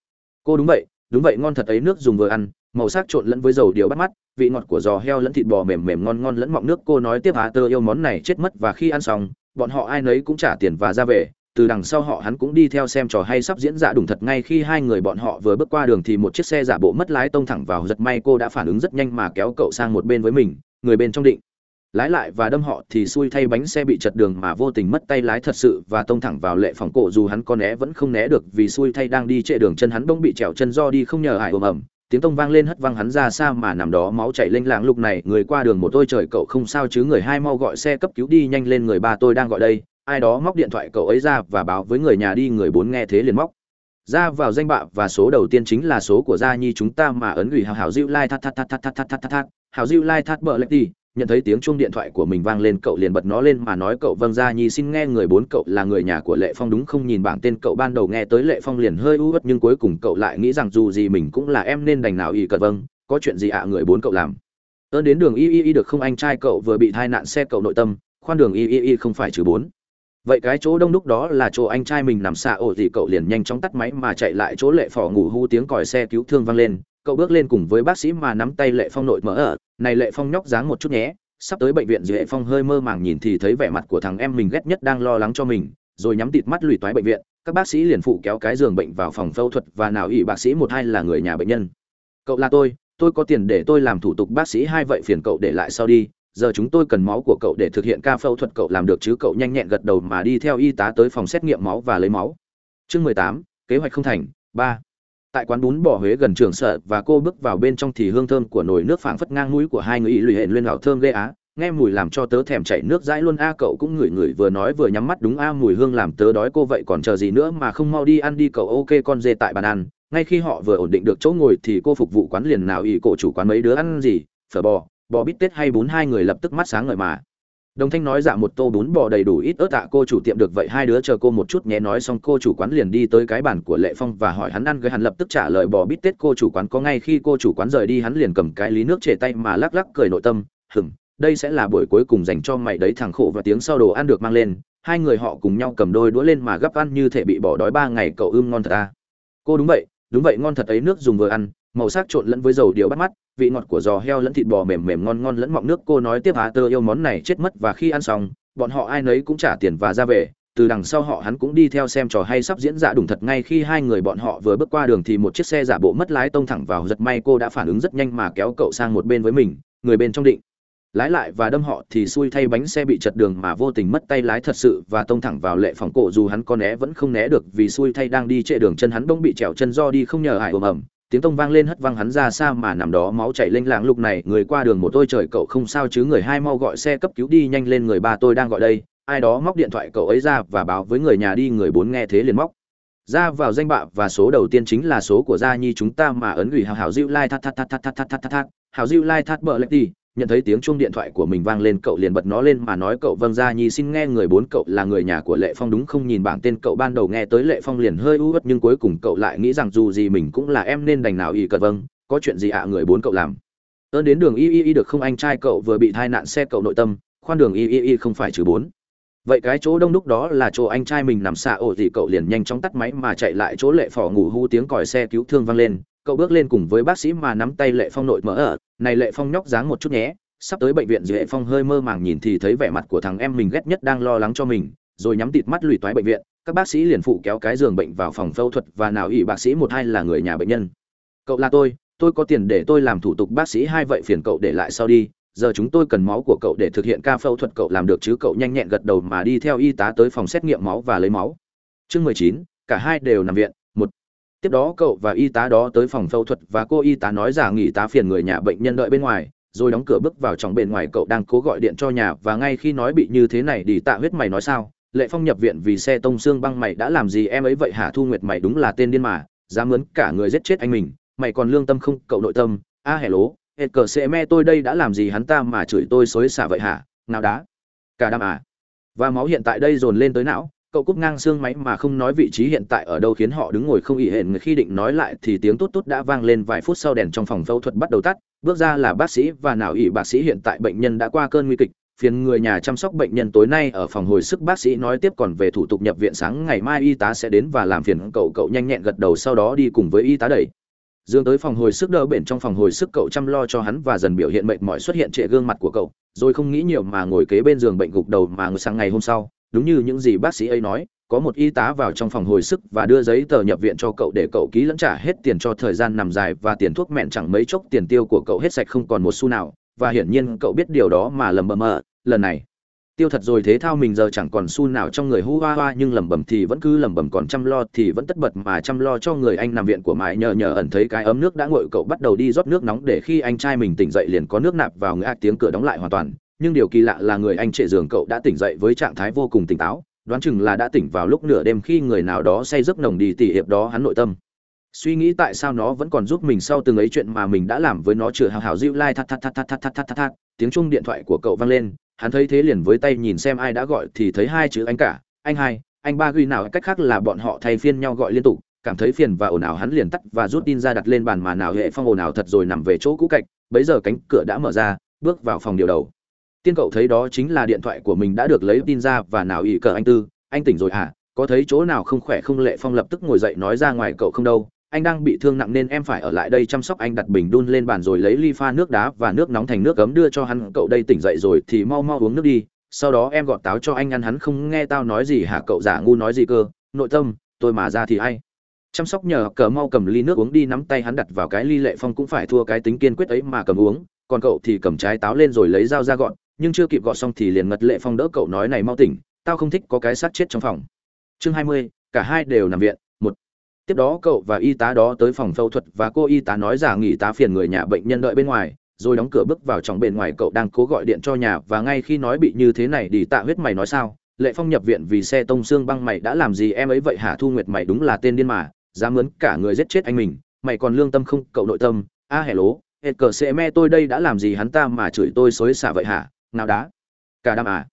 cô đúng vậy đúng vậy ngon thật ấy, nước dùng vừa ăn, màu sắc trộn lẫn với dầu điều bắt mắt, vị ngọt của giò heo lẫn thịt bò mềm mềm ngon ngon lẫn mọng nước, cô nói tiếp hà tơ yêu món này, chết mất và khi ăn xong, bọn họ ai nấy cũng trả tiền và ra về, từ đằng sau họ hắn cũng đi theo xem trò hay sắp diễn dạ ra đúng thật, ngay khi hai người bọn họ vừa bước qua đường thì một chiếc xe giả bộ mất lái tông thẳng vào, giật may cô đã phản ứng rất nhanh mà kéo cậu sang một bên với mình, người bên trong định lái lại và đâm họ thì xui thay bánh xe bị chật đường mà vô tình mất tay lái thật sự và tông thẳng vào lệ phòng cổ dù hắn có né vẫn không né được vì xui thay đang đi trệ đường chân hắn bỗng bị trèo chân do đi không nhờ hải ồm ẩm tiếng tông vang lên hất văng hắn ra xa mà nằm đó máu chảy lênh láng lúc này người qua đường một tôi trời cậu không sao chứ người hai mau gọi xe cấp cứu đi nhanh lên người ba tôi đang gọi đây ai đó móc điện thoại cậu ấy ra và báo với người nhà đi người bốn nghe thế liền móc ra vào danh bạ và số đầu tiên chính là số của gia nhi chúng ta mà ấn gửi hào hào diệu lai thắt thắt thắt thắt thắt thắt thắt thắt hào diệu lai thắt bờ lệch đi nhận thấy tiếng chuông điện thoại của mình vang lên, cậu liền bật nó lên mà nói, cậu vâng ra nhi, xin nghe người bốn, cậu là người nhà của lệ phong, đúng không? Nhìn bảng tên cậu ban đầu nghe tới lệ phong liền hơi u uất, nhưng cuối cùng cậu lại nghĩ rằng dù gì mình cũng là em nên đành nào y cật vâng có chuyện gì ạ, người bốn cậu làm? Ơn đến đường y y y, được không anh trai, cậu vừa bị tai nạn xe cậu nội tâm, khoan đường y y y, không phải trừ bốn. Vậy cái chỗ đông đúc đó là chỗ anh trai mình nằm xạ ổ gì? Cậu liền nhanh chóng tắt máy mà chạy lại chỗ lệ phò ngủ hu tiếng còi xe cứu thương vang lên cậu bước lên cùng với bác sĩ mà nắm tay lệ phong nội mở ở. Này lệ phong nhóc dáng một chút nhé. Sắp tới bệnh viện Duệ Phong hơi mơ màng nhìn thì thấy vẻ mặt của thằng em mình ghét nhất đang lo lắng cho mình, rồi nhắm tịt mắt lùi toái bệnh viện, các bác sĩ liền phụ kéo cái giường bệnh vào phòng phẫu thuật và nào ủy bác sĩ một hai là người nhà bệnh nhân. Cậu là tôi, tôi có tiền để tôi làm thủ tục bác sĩ hai vậy phiền cậu để lại sau đi, giờ chúng tôi cần máu của cậu để thực hiện ca phẫu thuật cậu làm được chứ cậu nhanh nhẹn gật đầu mà đi theo y tá tới phòng xét nghiệm máu và lấy máu. Chương mười tám kế hoạch không thành, ba. Tại quán bún bò Huế gần trường sở và cô bước vào bên trong thì hương thơm của nồi nước phảng phất ngang mũi của hai người ý lụy hẹn lên vào thơm ghê á, nghe mùi làm cho tớ thèm chảy nước dãi luôn. A cậu cũng ngửi ngửi vừa nói vừa nhắm mắt đúng a mùi hương làm tớ đói cô vậy còn chờ gì nữa mà không mau đi ăn đi cậu. Ok con dê tại bàn ăn ngay khi họ vừa ổn định được chỗ ngồi thì cô phục vụ quán liền nào ý cổ chủ quán mấy đứa ăn gì phở bò bò bít tết hay bún hai người lập tức mắt sáng ngời mà đồng thanh nói dạ một tô bún bò đầy đủ ít ớt tạ cô chủ tiệm được vậy hai đứa chờ cô một chút nhé nói xong cô chủ quán liền đi tới cái bàn của lệ phong và hỏi hắn ăn gây hắn lập tức trả lời bò bít tết cô chủ quán có ngay khi cô chủ quán rời đi, hắn liền cầm cái lý nước trề tay mà lắc lắc cười nội tâm hừng đây sẽ là buổi cuối cùng dành cho mày đấy, thằng khổ và tiếng sau đồ ăn được mang lên, hai người họ cùng nhau cầm đôi đũa lên mà gấp ăn như thể bị bỏ đói ba ngày, cậu ươm ngon thật à. cô đúng vậy đúng vậy, ngon thật ấy, nước dùng vừa ăn màu sắc trộn lẫn với dầu điều bắt mắt, vị ngọt của giò heo lẫn thịt bò mềm mềm ngon ngon lẫn mọng nước, cô nói tiếp, á tơ yêu món này, chết mất. Và khi ăn xong, bọn họ ai nấy cũng trả tiền và ra về. Từ đằng sau họ hắn cũng đi theo xem trò hay sắp diễn ra. Đủng thật, ngay khi hai người bọn họ vừa bước qua đường thì một chiếc xe giả bộ mất lái tông thẳng vào giật may, cô đã phản ứng rất nhanh mà kéo cậu sang một bên với mình, người bên trong định. Lái lại và đâm họ thì xui thay bánh xe bị chật đường mà vô tình mất tay lái thật sự và tông thẳng vào lệ phòng cổ, dù hắn có né vẫn không né được vì xui thay đang đi trệ đường, chân hắn bỗng bị trèo chân do đi không nhờ hải ồm ẩm tiếng tông vang lên hất văng hắn ra xa mà nằm đó máu chảy lênh láng lúc này, người qua đường một tôi trời, cậu không sao chứ, người hai mau gọi xe cấp cứu đi, nhanh lên người ba tôi đang gọi đây. Ai đó móc điện thoại cậu ấy ra và báo với người nhà đi, người bốn nghe thế liền móc. Ra vào danh bạ và số đầu tiên chính là số của gia nhi, chúng ta mà ấn gửi hào hào diệu lai thắt thắt thắt thắt thắt thắt thắt thắt hào diệu lai thắt bờ lệch đi nhận thấy tiếng chuông điện thoại của mình vang lên, cậu liền bật nó lên mà nói, cậu vâng ra nhi, xin nghe người bốn cậu là người nhà của lệ phong đúng không? Nhìn bảng tên cậu ban đầu nghe tới lệ phong liền hơi u uất, nhưng cuối cùng cậu lại nghĩ rằng dù gì mình cũng là em nên đành nào y cật vâng. Có chuyện gì ạ, người bốn cậu làm? Ơn đến đường y y y được không anh trai? Cậu vừa bị tai nạn xe cậu nội tâm, khoan đường y y y không phải trừ bốn. Vậy cái chỗ đông đúc đó là chỗ anh trai mình nằm xạ ổ gì? Cậu liền nhanh chóng tắt máy mà chạy lại chỗ lệ phò ngủ hu tiếng còi xe cứu thương vang lên cậu bước lên cùng với bác sĩ mà nắm tay lệ phong nội mở ở. Này lệ phong nhóc dáng một chút nhé. Sắp tới bệnh viện lệ phong hơi mơ màng nhìn thì thấy vẻ mặt của thằng em mình ghét nhất đang lo lắng cho mình, rồi nhắm tịt mắt lùi toái bệnh viện. Các bác sĩ liền phụ kéo cái giường bệnh vào phòng phẫu thuật và nào ỷ bác sĩ một hai là người nhà bệnh nhân. Cậu là tôi tôi có tiền để tôi làm thủ tục, bác sĩ hai vậy phiền cậu để lại sau đi. Giờ chúng tôi cần máu của cậu để thực hiện ca phẫu thuật cậu làm được chứ, cậu nhanh nhẹn gật đầu mà đi theo y tá tới phòng xét nghiệm máu và lấy máu. Chương mười chín, cả hai đều nằm viện tiếp đó cậu và y tá đó tới phòng phẫu thuật và cô y tá nói giả nghỉ tá phiền người nhà bệnh nhân đợi bên ngoài rồi đóng cửa bước vào trong bên ngoài cậu đang cố gọi điện cho nhà và ngay khi nói bị như thế này đi tạ huyết mày nói sao? Lệ phong nhập viện vì xe tông xương băng mày đã làm gì em ấy vậy hả? Thu nguyệt mày đúng là tên điên mà dám mướn cả người giết chết anh mình mày còn lương tâm không? Cậu nội tâm a à, hẻ lố hệt cờ xe me tôi đây đã làm gì hắn ta mà chửi tôi xối xả vậy hả? Nào đá cả đam à? Và máu hiện tại đây dồn lên tới não cậu cúp ngang xương máy mà không nói vị trí hiện tại ở đâu khiến họ đứng ngồi không ỉ hển khi định nói lại thì tiếng tốt tốt đã vang lên vài phút sau đèn trong phòng phẫu thuật bắt đầu tắt. Bước ra là bác sĩ và nào ỉ bác sĩ hiện tại bệnh nhân đã qua cơn nguy kịch. Phiền người nhà chăm sóc bệnh nhân tối nay ở phòng hồi sức bác sĩ nói tiếp còn về thủ tục nhập viện sáng ngày mai y tá sẽ đến và làm phiền cậu. Cậu nhanh nhẹn gật đầu sau đó đi cùng với y tá đẩy. Dương tới phòng hồi sức đỡ bển trong phòng hồi sức cậu chăm lo cho hắn và dần biểu hiện mệt mỏi xuất hiện trệ gương mặt của cậu. Rồi không nghĩ nhiều mà ngồi kế bên giường bệnh gục đầu mà sáng ngày hôm sau đúng như những gì bác sĩ ấy nói, có một y tá vào trong phòng hồi sức và đưa giấy tờ nhập viện cho cậu để cậu ký lẫn trả hết tiền cho thời gian nằm dài và tiền thuốc mẹn chẳng mấy chốc tiền tiêu của cậu hết sạch không còn một xu nào, và hiển nhiên cậu biết điều đó mà lầm bầm mờ lần này. Tiêu thật rồi thế thao mình giờ chẳng còn xu nào trong người hu hoa hoa nhưng lẩm bẩm thì vẫn cứ lẩm bẩm còn chăm lo thì vẫn tất bật mà chăm lo cho người anh nằm viện của mãi nhờ nhờ ẩn thấy cái ấm nước đã nguội cậu bắt đầu đi rót nước nóng để khi anh trai mình tỉnh dậy liền có nước nạp vào ngã, tiếng cửa đóng lại hoàn toàn nhưng điều kỳ lạ là người anh trệ giường cậu đã tỉnh dậy với trạng thái vô cùng tỉnh táo, đoán chừng là đã tỉnh vào lúc nửa đêm khi người nào đó say giấc nồng đi tỉ hiệp đó hắn nội tâm. Suy nghĩ tại sao nó vẫn còn giúp mình sau từng ấy chuyện mà mình đã làm với nó chừa hào hào dịu lai thắt thắt thắt thắt thắt thắt thắt thắt tiếng chung điện thoại của cậu vang lên, hắn thấy thế liền với tay nhìn xem ai đã gọi thì thấy hai chữ anh cả, anh hai, anh ba ghi nào, cách khác là bọn họ thay phiên nhau gọi liên tục, cảm thấy phiền và ồn ào hắn liền tắt và rút tin ra đặt lên bàn mà nào hệ phong ồn ào thật rồi nằm về chỗ cũ cạnh, bấy giờ cánh cửa đã mở ra, bước vào phòng điều đầu tiên cậu thấy đó chính là điện thoại của mình đã được lấy tin ra và nào ỉ cờ anh tư. Anh tỉnh rồi à có thấy chỗ nào không khỏe không lệ phong lập tức ngồi dậy nói ra ngoài cậu không đâu. Anh đang bị thương nặng nên em phải ở lại đây chăm sóc. Anh đặt bình đun lên bàn rồi lấy ly pha nước đá và nước nóng thành nước cấm đưa cho hắn. Cậu đây tỉnh dậy rồi thì mau mau uống nước đi. Sau đó em gọt táo cho anh ăn. Hắn không nghe tao nói gì hả? Cậu giả ngu nói gì cơ? Nội tâm, tôi mà ra thì ai? Chăm sóc nhờ cờ mau cầm ly nước uống đi. Nắm tay hắn đặt vào cái ly lệ phong cũng phải thua cái tính kiên quyết ấy mà cầm uống. Còn cậu thì cầm trái táo lên rồi lấy dao ra gọn nhưng chưa kịp gọt xong thì liền ngật lệ phong đỡ cậu nói này mau tỉnh tao không thích có cái xác chết trong phòng. Chương hai mươi cả hai đều nằm viện một. Tiếp đó cậu và y tá đó tới phòng phẫu thuật và cô y tá nói giả nghỉ tá phiền người nhà bệnh nhân đợi bên ngoài rồi đóng cửa bước vào trong bên ngoài cậu đang cố gọi điện cho nhà và ngay khi nói bị như thế này thì tạ huyết mày nói sao lệ phong nhập viện vì xe tông xương băng mày đã làm gì em ấy vậy hả thu nguyệt mày đúng là tên điên mà dám mướn cả người giết chết anh mình mày còn lương tâm không cậu nội tâm a à, hẻ lố hệt cờ xe me tôi đây đã làm gì hắn ta mà chửi tôi xối xả vậy hả? Nào đá. Cả đam à.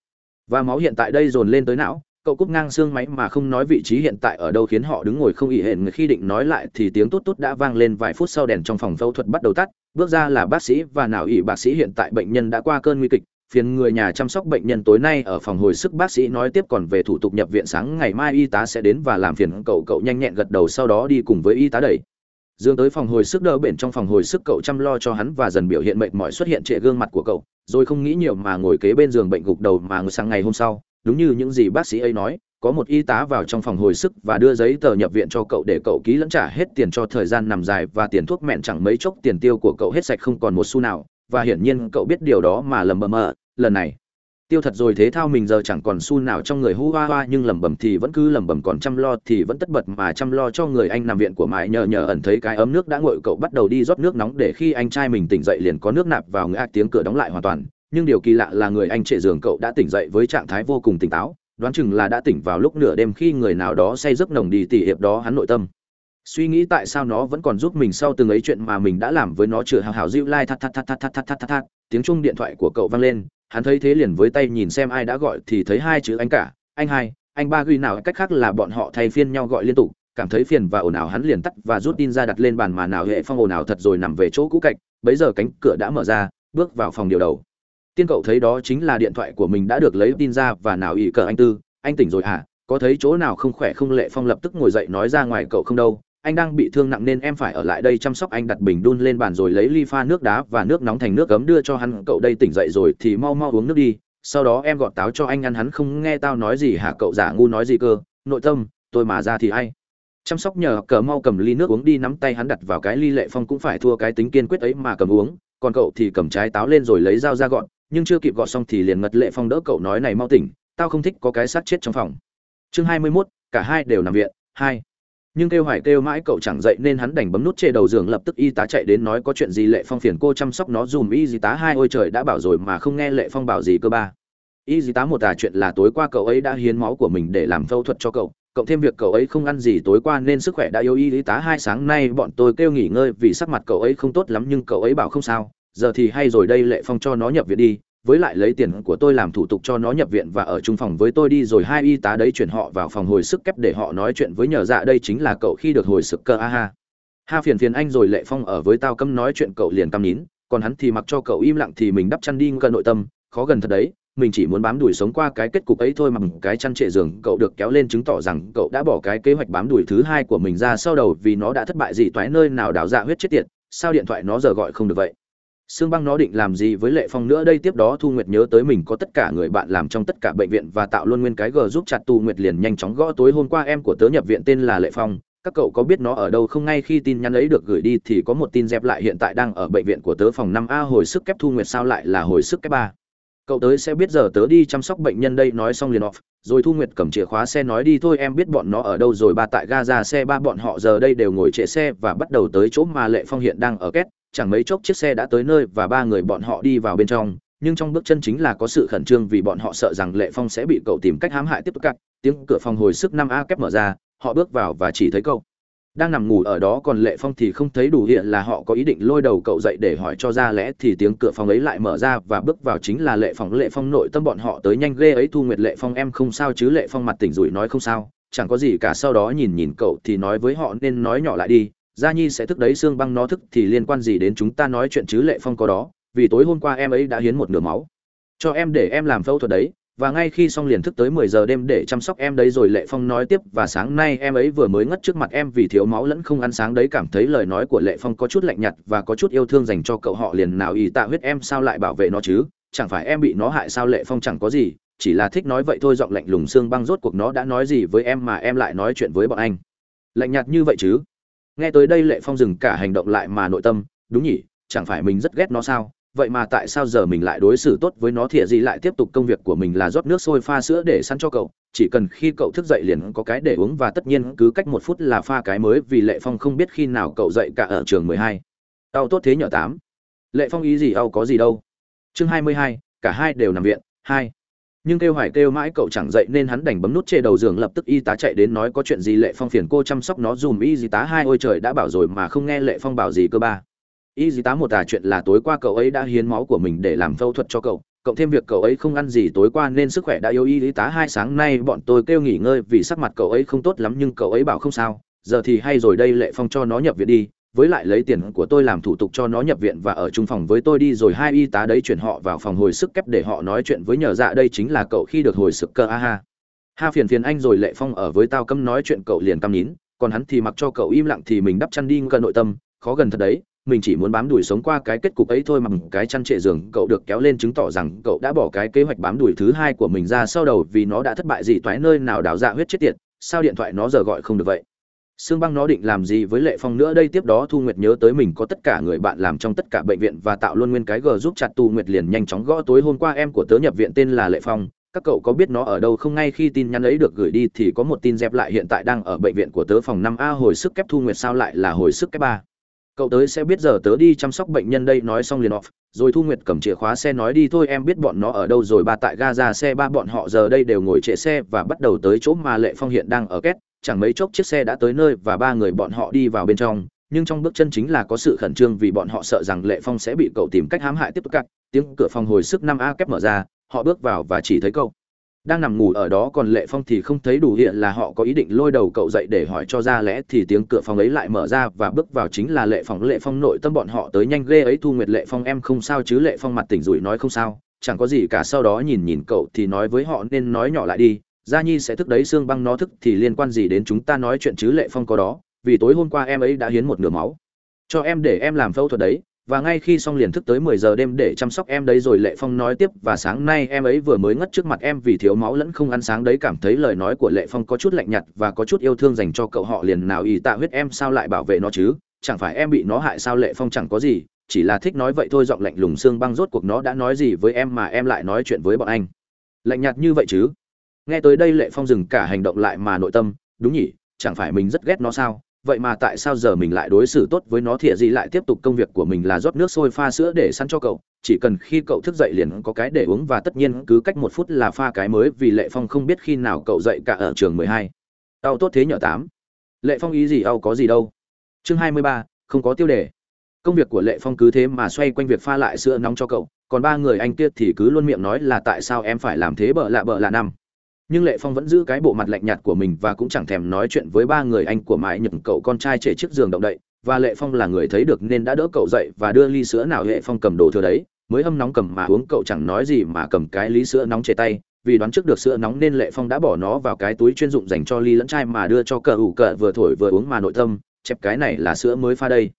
Và máu hiện tại đây dồn lên tới não, cậu cúp ngang xương máy mà không nói vị trí hiện tại ở đâu khiến họ đứng ngồi không ỉ hển khi định nói lại thì tiếng tốt tốt đã vang lên vài phút sau đèn trong phòng phẫu thuật bắt đầu tắt, bước ra là bác sĩ và nào ỉ bác sĩ hiện tại bệnh nhân đã qua cơn nguy kịch, phiền người nhà chăm sóc bệnh nhân tối nay ở phòng hồi sức bác sĩ nói tiếp còn về thủ tục nhập viện sáng ngày mai y tá sẽ đến và làm phiền cậu cậu nhanh nhẹn gật đầu sau đó đi cùng với y tá đẩy. Dương tới phòng hồi sức đỡ bển trong phòng hồi sức cậu chăm lo cho hắn và dần biểu hiện mệt mỏi xuất hiện trệ gương mặt của cậu rồi không nghĩ nhiều mà ngồi kế bên giường bệnh gục đầu mà sáng ngày hôm sau. Đúng như những gì bác sĩ ấy nói, có một y tá vào trong phòng hồi sức và đưa giấy tờ nhập viện cho cậu để cậu ký lẫn trả hết tiền cho thời gian nằm dài và tiền thuốc mẹn chẳng mấy chốc tiền tiêu của cậu hết sạch không còn một xu nào. Và hiển nhiên cậu biết điều đó mà lầm bầm mờ. Lần này tiêu thật rồi thế thao mình giờ chẳng còn xu nào trong người hu hoa hoa nhưng lẩm bẩm thì vẫn cứ lẩm bẩm, còn chăm lo thì vẫn tất bật mà chăm lo cho người anh nằm viện của mãi nhờ nhờ ẩn thấy cái ấm nước đã nguội cậu bắt đầu đi rót nước nóng để khi anh trai mình tỉnh dậy liền có nước nạp vào ngã tiếng cửa đóng lại hoàn toàn nhưng điều kỳ lạ là người anh trệ giường cậu đã tỉnh dậy với trạng thái vô cùng tỉnh táo đoán chừng là đã tỉnh vào lúc nửa đêm khi người nào đó say giấc nồng đi tỉ hiệp đó hắn nội tâm suy nghĩ tại sao nó vẫn còn giúp mình sau từng ấy chuyện mà mình đã làm với nó chừa hào hào dịu lai thắt thắt thắt thắt thắt thắt thắt thắt tiếng chuông điện thoại của cậu vang lên hắn thấy thế liền với tay nhìn xem ai đã gọi thì thấy hai chữ anh cả, anh hai, anh ba ghi nào, cách khác là bọn họ thay phiên nhau gọi liên tục, cảm thấy phiền và ồn ào hắn liền tắt và rút tin ra đặt lên bàn mà nào hệ phong ồn ào thật rồi nằm về chỗ cũ cạnh, bấy giờ cánh cửa đã mở ra, bước vào phòng điều đầu. Tiên cậu thấy đó chính là điện thoại của mình đã được lấy tin ra và nào ỉ cờ anh tư, anh tỉnh rồi à có thấy chỗ nào không khỏe không? Lệ phong lập tức ngồi dậy nói ra ngoài cậu không đâu anh đang bị thương nặng nên em phải ở lại đây chăm sóc anh đặt bình đun lên bàn rồi lấy ly pha nước đá và nước nóng thành nước cấm đưa cho hắn. Cậu đây tỉnh dậy rồi thì mau mau uống nước đi. Sau đó em gọt táo cho anh ăn hắn không nghe tao nói gì. Hả cậu giả ngu nói gì cơ? Nội tâm tôi mà ra thì ai? Chăm sóc nhờ cờ mau cầm ly nước uống đi. Nắm tay hắn đặt vào cái ly lệ phong cũng phải thua cái tính kiên quyết ấy mà cầm uống. Còn cậu thì cầm trái táo lên rồi lấy dao ra gọn. Nhưng chưa kịp gọt xong thì liền ngật lệ phong đỡ cậu nói này mau tỉnh. Tao không thích có cái xác chết trong phòng. Chương hai mươi 21, cả hai đều nằm viện. Hai nhưng kêu hoài kêu mãi cậu chẳng dậy nên hắn đành bấm nút chê đầu giường lập tức y tá chạy đến nói có chuyện gì lệ phong phiền cô chăm sóc nó dùm. Y tá hai ôi trời đã bảo rồi mà không nghe lệ phong bảo gì cơ ba. Y tá một tà chuyện là tối qua cậu ấy đã hiến máu của mình để làm phẫu thuật cho cậu. Cộng thêm việc cậu ấy không ăn gì tối qua nên sức khỏe đã yếu. Y tá hai sáng nay bọn tôi kêu nghỉ ngơi vì sắc mặt cậu ấy không tốt lắm nhưng cậu ấy bảo không sao. Giờ thì hay rồi đây lệ phong cho nó nhập viện đi với lại lấy tiền của tôi làm thủ tục cho nó nhập viện và ở chung phòng với tôi đi rồi hai y tá đấy chuyển họ vào phòng hồi sức kép để họ nói chuyện với nhờ dạ đây chính là cậu khi được hồi sức cơ, a ha. Ha phiền phiền anh rồi lệ phong ở với tao cấm nói chuyện cậu liền căm nín, còn hắn thì mặc cho cậu im lặng thì mình đắp chăn đi gần nội tâm, khó gần thật đấy, mình chỉ muốn bám đuổi sống qua cái kết cục ấy thôi mà cái chăn trệ giường cậu được kéo lên chứng tỏ rằng cậu đã bỏ cái kế hoạch bám đuổi thứ hai của mình ra sau đầu vì nó đã thất bại gì toái nơi nào đào dạ huyết chết tiệt, sao điện thoại nó giờ gọi không được vậy? Sương Băng nó định làm gì với Lệ Phong nữa đây tiếp đó Thu Nguyệt nhớ tới mình có tất cả người bạn làm trong tất cả bệnh viện và tạo luôn nguyên cái gờ giúp chặt Tu Nguyệt liền nhanh chóng gõ tối hôm qua em của tớ nhập viện tên là Lệ Phong, các cậu có biết nó ở đâu không ngay khi tin nhắn ấy được gửi đi thì có một tin dẹp lại hiện tại đang ở bệnh viện của tớ phòng 5A hồi sức kép Thu Nguyệt sao lại là hồi sức kép 3. Cậu tới sẽ biết giờ tớ đi chăm sóc bệnh nhân đây nói xong liền off, rồi Thu Nguyệt cầm chìa khóa xe nói đi thôi em biết bọn nó ở đâu rồi ba tại ga ra xe ba bọn họ giờ đây đều ngồi trễ xe và bắt đầu tới chỗ mà Lệ Phong hiện đang ở két chẳng mấy chốc chiếc xe đã tới nơi và ba người bọn họ đi vào bên trong, nhưng trong bước chân chính là có sự khẩn trương vì bọn họ sợ rằng lệ phong sẽ bị cậu tìm cách hãm hại tiếp tục cắt. Tiếng cửa phòng hồi sức năm a kép mở ra, họ bước vào và chỉ thấy cậu đang nằm ngủ ở đó, còn lệ phong thì không thấy đủ hiện là họ có ý định lôi đầu cậu dậy để hỏi cho ra lẽ thì tiếng cửa phòng ấy lại mở ra và bước vào chính là lệ phong. Lệ phong nội tâm bọn họ tới nhanh ghê ấy, thu nguyệt lệ phong em không sao chứ lệ phong mặt tỉnh rủi nói không sao, chẳng có gì cả. Sau đó nhìn nhìn cậu thì nói với họ nên nói nhỏ lại đi gia nhi sẽ thức đấy xương băng nó thức thì liên quan gì đến chúng ta nói chuyện chứ lệ phong có đó, vì tối hôm qua em ấy đã hiến một nửa máu. Cho em để em làm phẫu thuật đấy, và ngay khi xong liền thức tới mười giờ đêm để chăm sóc em đấy rồi lệ phong nói tiếp, và sáng nay em ấy vừa mới ngất trước mặt em vì thiếu máu lẫn không ăn sáng đấy cảm thấy lời nói của lệ phong có chút lạnh nhạt và có chút yêu thương dành cho cậu họ liền nào ý tạ huyết em sao lại bảo vệ nó chứ, chẳng phải em bị nó hại sao lệ phong chẳng có gì, chỉ là thích nói vậy thôi giọng lạnh lùng xương băng rốt cuộc nó đã nói gì với em mà em lại nói chuyện với bọn anh. Lạnh nhạt như vậy chứ? Nghe tới đây lệ phong dừng cả hành động lại mà nội tâm, đúng nhỉ, chẳng phải mình rất ghét nó sao? Vậy mà tại sao giờ mình lại đối xử tốt với nó thìa gì lại tiếp tục công việc của mình là rót nước sôi pha sữa để săn cho cậu? Chỉ cần khi cậu thức dậy liền có cái để uống và tất nhiên cứ cách một phút là pha cái mới vì lệ phong không biết khi nào cậu dậy cả ở trường mười hai. Tao tốt thế nhở tám. Lệ phong ý gì âu có gì đâu. Chương hai mươi hai, cả hai đều nằm viện. Hai nhưng kêu hoài kêu mãi cậu chẳng dậy nên hắn đành bấm nút chê đầu giường lập tức y tá chạy đến nói có chuyện gì lệ phong phiền cô chăm sóc nó dùm y tá hai ôi trời đã bảo rồi mà không nghe lệ phong bảo gì cơ ba. Y tá một tà chuyện là tối qua cậu ấy đã hiến máu của mình để làm phẫu thuật cho cậu, cộng thêm việc cậu ấy không ăn gì tối qua nên sức khỏe đã yếu y tá hai sáng nay bọn tôi kêu nghỉ ngơi vì sắc mặt cậu ấy không tốt lắm nhưng cậu ấy bảo không sao, giờ thì hay rồi đây lệ phong cho nó nhập viện đi với lại lấy tiền của tôi làm thủ tục cho nó nhập viện và ở chung phòng với tôi đi rồi hai y tá đấy chuyển họ vào phòng hồi sức kép để họ nói chuyện với nhờ dạ đây chính là cậu khi được hồi sức cơ, a ha. Ha phiền phiền anh rồi lệ phong ở với tao câm nói chuyện cậu liền căm nín, còn hắn thì mặc cho cậu im lặng thì mình đắp chăn đi gần nội tâm, khó gần thật đấy, mình chỉ muốn bám đuổi sống qua cái kết cục ấy thôi mà cái chăn trệ giường cậu được kéo lên chứng tỏ rằng cậu đã bỏ cái kế hoạch bám đuổi thứ hai của mình ra sau đầu vì nó đã thất bại gì toái nơi nào đào dạ huyết chết tiệt, sao điện thoại nó giờ gọi không được vậy? Sương Băng nó định làm gì với Lệ Phong nữa? Đây tiếp đó Thu Nguyệt nhớ tới mình có tất cả người bạn làm trong tất cả bệnh viện và tạo luôn nguyên cái G giúp chặt Tu Nguyệt liền nhanh chóng gõ tối hôm qua em của tớ nhập viện tên là Lệ Phong, các cậu có biết nó ở đâu không? Ngay khi tin nhắn ấy được gửi đi thì có một tin dẹp lại hiện tại đang ở bệnh viện của tớ phòng 5A hồi sức kép Thu Nguyệt sao lại là hồi sức kép 3 cậu tới sẽ biết giờ tớ đi chăm sóc bệnh nhân đây, nói xong liền off, rồi thu nguyệt cầm chìa khóa xe nói đi, thôi em biết bọn nó ở đâu rồi, ba tại ga ra xe ba bọn họ giờ đây đều ngồi trễ xe và bắt đầu tới chỗ mà lệ phong hiện đang ở két. Chẳng mấy chốc chiếc xe đã tới nơi và ba người bọn họ đi vào bên trong, nhưng trong bước chân chính là có sự khẩn trương vì bọn họ sợ rằng lệ phong sẽ bị cậu tìm cách hãm hại tiếp tục cắt. Tiếng cửa phòng hồi sức năm a kép mở ra, họ bước vào và chỉ thấy cậu đang nằm ngủ ở đó còn lệ phong thì không thấy đủ hiện là họ có ý định lôi đầu cậu dậy để hỏi cho ra lẽ thì tiếng cửa phòng ấy lại mở ra và bước vào chính là lệ phong. Lệ phong nội tâm bọn họ tới nhanh ghê ấy, thu nguyệt lệ phong em không sao chứ lệ phong mặt tỉnh rủi nói không sao, chẳng có gì cả. Sau đó nhìn nhìn cậu thì nói với họ nên nói nhỏ lại đi, gia nhi sẽ thức đấy, xương băng nó thức thì liên quan gì đến chúng ta nói chuyện chứ lệ phong có đó, vì tối hôm qua em ấy đã hiến một nửa máu. Cho em để em làm phẫu thuật đấy và ngay khi xong liền thức tới 10 giờ đêm để chăm sóc em đấy rồi Lệ Phong nói tiếp, và sáng nay em ấy vừa mới ngất trước mặt em vì thiếu máu lẫn không ăn sáng đấy. Cảm thấy lời nói của Lệ Phong có chút lạnh nhạt và có chút yêu thương dành cho cậu họ liền nào ý tạ huyết em sao lại bảo vệ nó chứ? Chẳng phải em bị nó hại sao? Lệ Phong chẳng có gì, chỉ là thích nói vậy thôi, giọng lạnh lùng xương băng rốt cuộc nó đã nói gì với em mà em lại nói chuyện với bọn anh. Lạnh nhạt như vậy chứ? Nghe tới đây Lệ Phong dừng cả hành động lại mà nội tâm, đúng nhỉ, chẳng phải mình rất ghét nó sao? Vậy mà tại sao giờ mình lại đối xử tốt với nó thiệt gì lại tiếp tục công việc của mình là rót nước sôi pha sữa để săn cho cậu? Chỉ cần khi cậu thức dậy liền có cái để uống và tất nhiên cứ cách một phút là pha cái mới vì lệ phong không biết khi nào cậu dậy cả ở trường mười hai. Tao tốt thế nhở tám. Lệ phong ý gì âu có gì đâu. Chương hai mươi ba, không có tiêu đề. Công việc của lệ phong cứ thế mà xoay quanh việc pha lại sữa nóng cho cậu, còn ba người anh kia thì cứ luôn miệng nói là tại sao em phải làm thế bợ lạ bợ lạ năm nhưng lệ phong vẫn giữ cái bộ mặt lạnh nhạt của mình và cũng chẳng thèm nói chuyện với ba người anh của mãi nhựng cậu con trai trẻ chiếc giường động đậy. Và lệ phong là người thấy được nên đã đỡ cậu dậy và đưa ly sữa nào lệ phong cầm đồ thừa đấy. Mới hâm nóng cầm mà uống, cậu chẳng nói gì mà cầm cái ly sữa nóng trên tay. Vì đoán trước được sữa nóng nên lệ phong đã bỏ nó vào cái túi chuyên dụng dành cho ly lẫn chai mà đưa cho cờ ủ cờ vừa thổi vừa uống mà nội tâm chẹp cái này là sữa mới pha đây.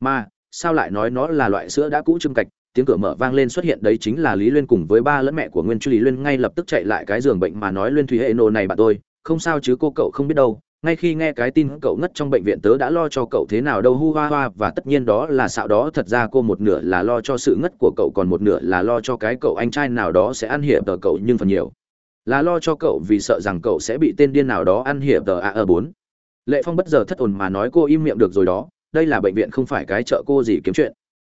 Mà, sao lại nói nó là loại sữa đã cũ trưng cạch? Tiếng cửa mở vang lên xuất hiện đấy chính là lý Luyên cùng với ba lẫn mẹ của nguyên chu lý Luyên ngay lập tức chạy lại cái giường bệnh mà nói Luyên thủy hệ nô này bạn tôi, không sao chứ cô cậu không biết đâu, ngay khi nghe cái tin cậu ngất trong bệnh viện tớ đã lo cho cậu thế nào đâu, hu hoa hoa và tất nhiên đó là xạo đó, thật ra cô một nửa là lo cho sự ngất của cậu, còn một nửa là lo cho cái cậu anh trai nào đó sẽ ăn hiểm tờ cậu nhưng phần nhiều. Là lo cho cậu vì sợ rằng cậu sẽ bị tên điên nào đó ăn hiểm tờ a bốn. Lệ phong bất giờ thất ồn mà nói cô im miệng được rồi đó, đây là bệnh viện không phải cái chợ cô gì kiếm chuyện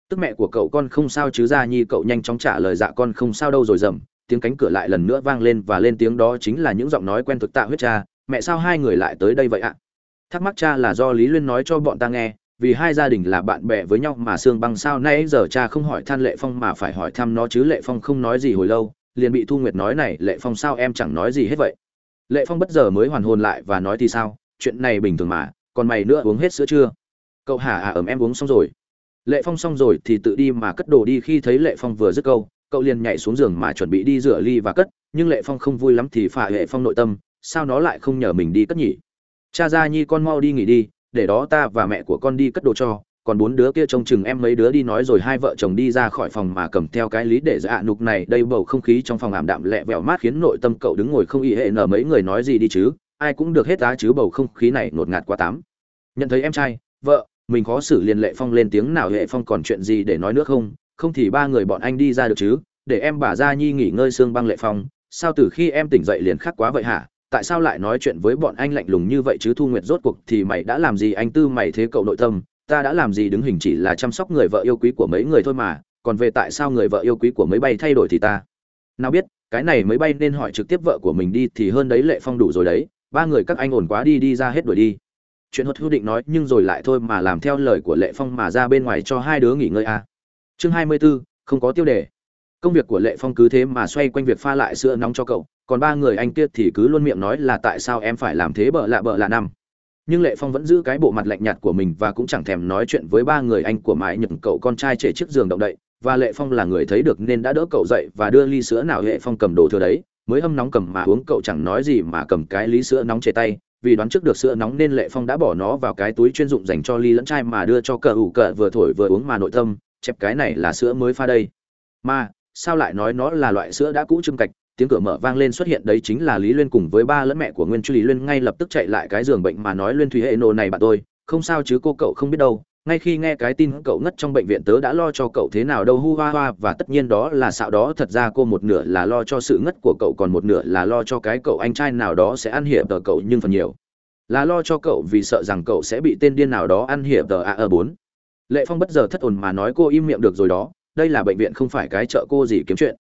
tức mẹ của cậu con không sao chứ ra nhi, cậu nhanh chóng trả lời dạ con không sao đâu rồi dầm. Tiếng cánh cửa lại lần nữa vang lên và lên tiếng đó chính là những giọng nói quen thuộc tạ huyết cha. Mẹ sao hai người lại tới đây vậy ạ? Thắc mắc cha là do lý luyên nói cho bọn ta nghe, vì hai gia đình là bạn bè với nhau mà sương băng sao nay giờ cha không hỏi than lệ phong mà phải hỏi thăm nó chứ lệ phong không nói gì hồi lâu, liền bị thu nguyệt nói này, lệ phong sao em chẳng nói gì hết vậy? Lệ phong bất giờ mới hoàn hồn lại và nói thì sao, chuyện này bình thường mà, còn mày nữa uống hết sữa chưa? Cậu hả à ẩm em uống xong rồi lệ phong xong rồi thì tự đi mà cất đồ đi khi thấy lệ phong vừa dứt câu, cậu liền nhảy xuống giường mà chuẩn bị đi rửa ly và cất, nhưng lệ phong không vui lắm thì phả Lệ phong nội tâm, sao nó lại không nhờ mình đi cất nhỉ? Cha ra nhi con mau đi nghỉ đi, để đó ta và mẹ của con đi cất đồ cho, còn bốn đứa kia trông chừng em mấy đứa đi nói rồi hai vợ chồng đi ra khỏi phòng mà cầm theo cái lý để dạ nục này đây bầu không khí trong phòng ảm đạm lẹ vẹo mát khiến nội tâm cậu đứng ngồi không ý hệ nở mấy người nói gì đi chứ, ai cũng được hết á chứ bầu không khí này ngột ngạt quá tám. Nhận thấy em trai, vợ mình khó xử liền lệ phong lên tiếng nào hệ phong còn chuyện gì để nói nữa không? Không thì ba người bọn anh đi ra được chứ? Để em bà gia nhi nghỉ ngơi xương băng lệ phong. Sao từ khi em tỉnh dậy liền khác quá vậy hả? Tại sao lại nói chuyện với bọn anh lạnh lùng như vậy chứ thu nguyệt rốt cuộc thì mày đã làm gì anh tư mày thế cậu nội tâm? Ta đã làm gì đứng hình chỉ là chăm sóc người vợ yêu quý của mấy người thôi mà. Còn về tại sao người vợ yêu quý của mấy bay thay đổi thì ta? Nào biết, cái này mới bay nên hỏi trực tiếp vợ của mình đi thì hơn đấy lệ phong đủ rồi đấy. Ba người các anh ổn quá đi đi ra hết đuổi đi chuyện hốt hữu định nói nhưng rồi lại thôi mà làm theo lời của lệ phong mà ra bên ngoài cho hai đứa nghỉ ngơi à. chương hai mươi 24, không có tiêu đề. Công việc của lệ phong cứ thế mà xoay quanh việc pha lại sữa nóng cho cậu còn ba người anh kia thì cứ luôn miệng nói là tại sao em phải làm thế bợ lạ bợ lạ năm. Nhưng lệ phong vẫn giữ cái bộ mặt lạnh nhạt của mình và cũng chẳng thèm nói chuyện với ba người anh của mãi nhựng cậu con trai trẻ chiếc giường động đậy và lệ phong là người thấy được nên đã đỡ cậu dậy và đưa ly sữa nào lệ phong cầm đồ thừa đấy mới hâm nóng cầm mà uống cậu chẳng nói gì mà cầm cái ly sữa nóng trên tay vì đoán trước được sữa nóng nên lệ phong đã bỏ nó vào cái túi chuyên dụng dành cho ly lẫn chai mà đưa cho cờ ủ cờ vừa thổi vừa uống mà nội tâm chẹp cái này là sữa mới pha đây. Mà, sao lại nói nó là loại sữa đã cũ trưng cạch, tiếng cửa mở vang lên xuất hiện đấy chính là lý luyên cùng với ba lẫn mẹ của nguyên chu. Lý luyên ngay lập tức chạy lại cái giường bệnh mà nói luyên thủy hệ nô này bạn tôi, không sao chứ cô cậu không biết đâu ngay khi nghe cái tin cậu ngất trong bệnh viện tớ đã lo cho cậu thế nào đâu, hu hoa hoa, và tất nhiên đó là xạo đó. Thật ra cô một nửa là lo cho sự ngất của cậu, còn một nửa là lo cho cái cậu anh trai nào đó sẽ ăn hiểm tờ cậu nhưng phần nhiều là lo cho cậu vì sợ rằng cậu sẽ bị tên điên nào đó ăn hiểm tờ a ở bốn. Lệ phong bất giờ thất ồn mà nói cô im miệng được rồi đó. Đây là bệnh viện không phải cái chợ cô gì kiếm chuyện.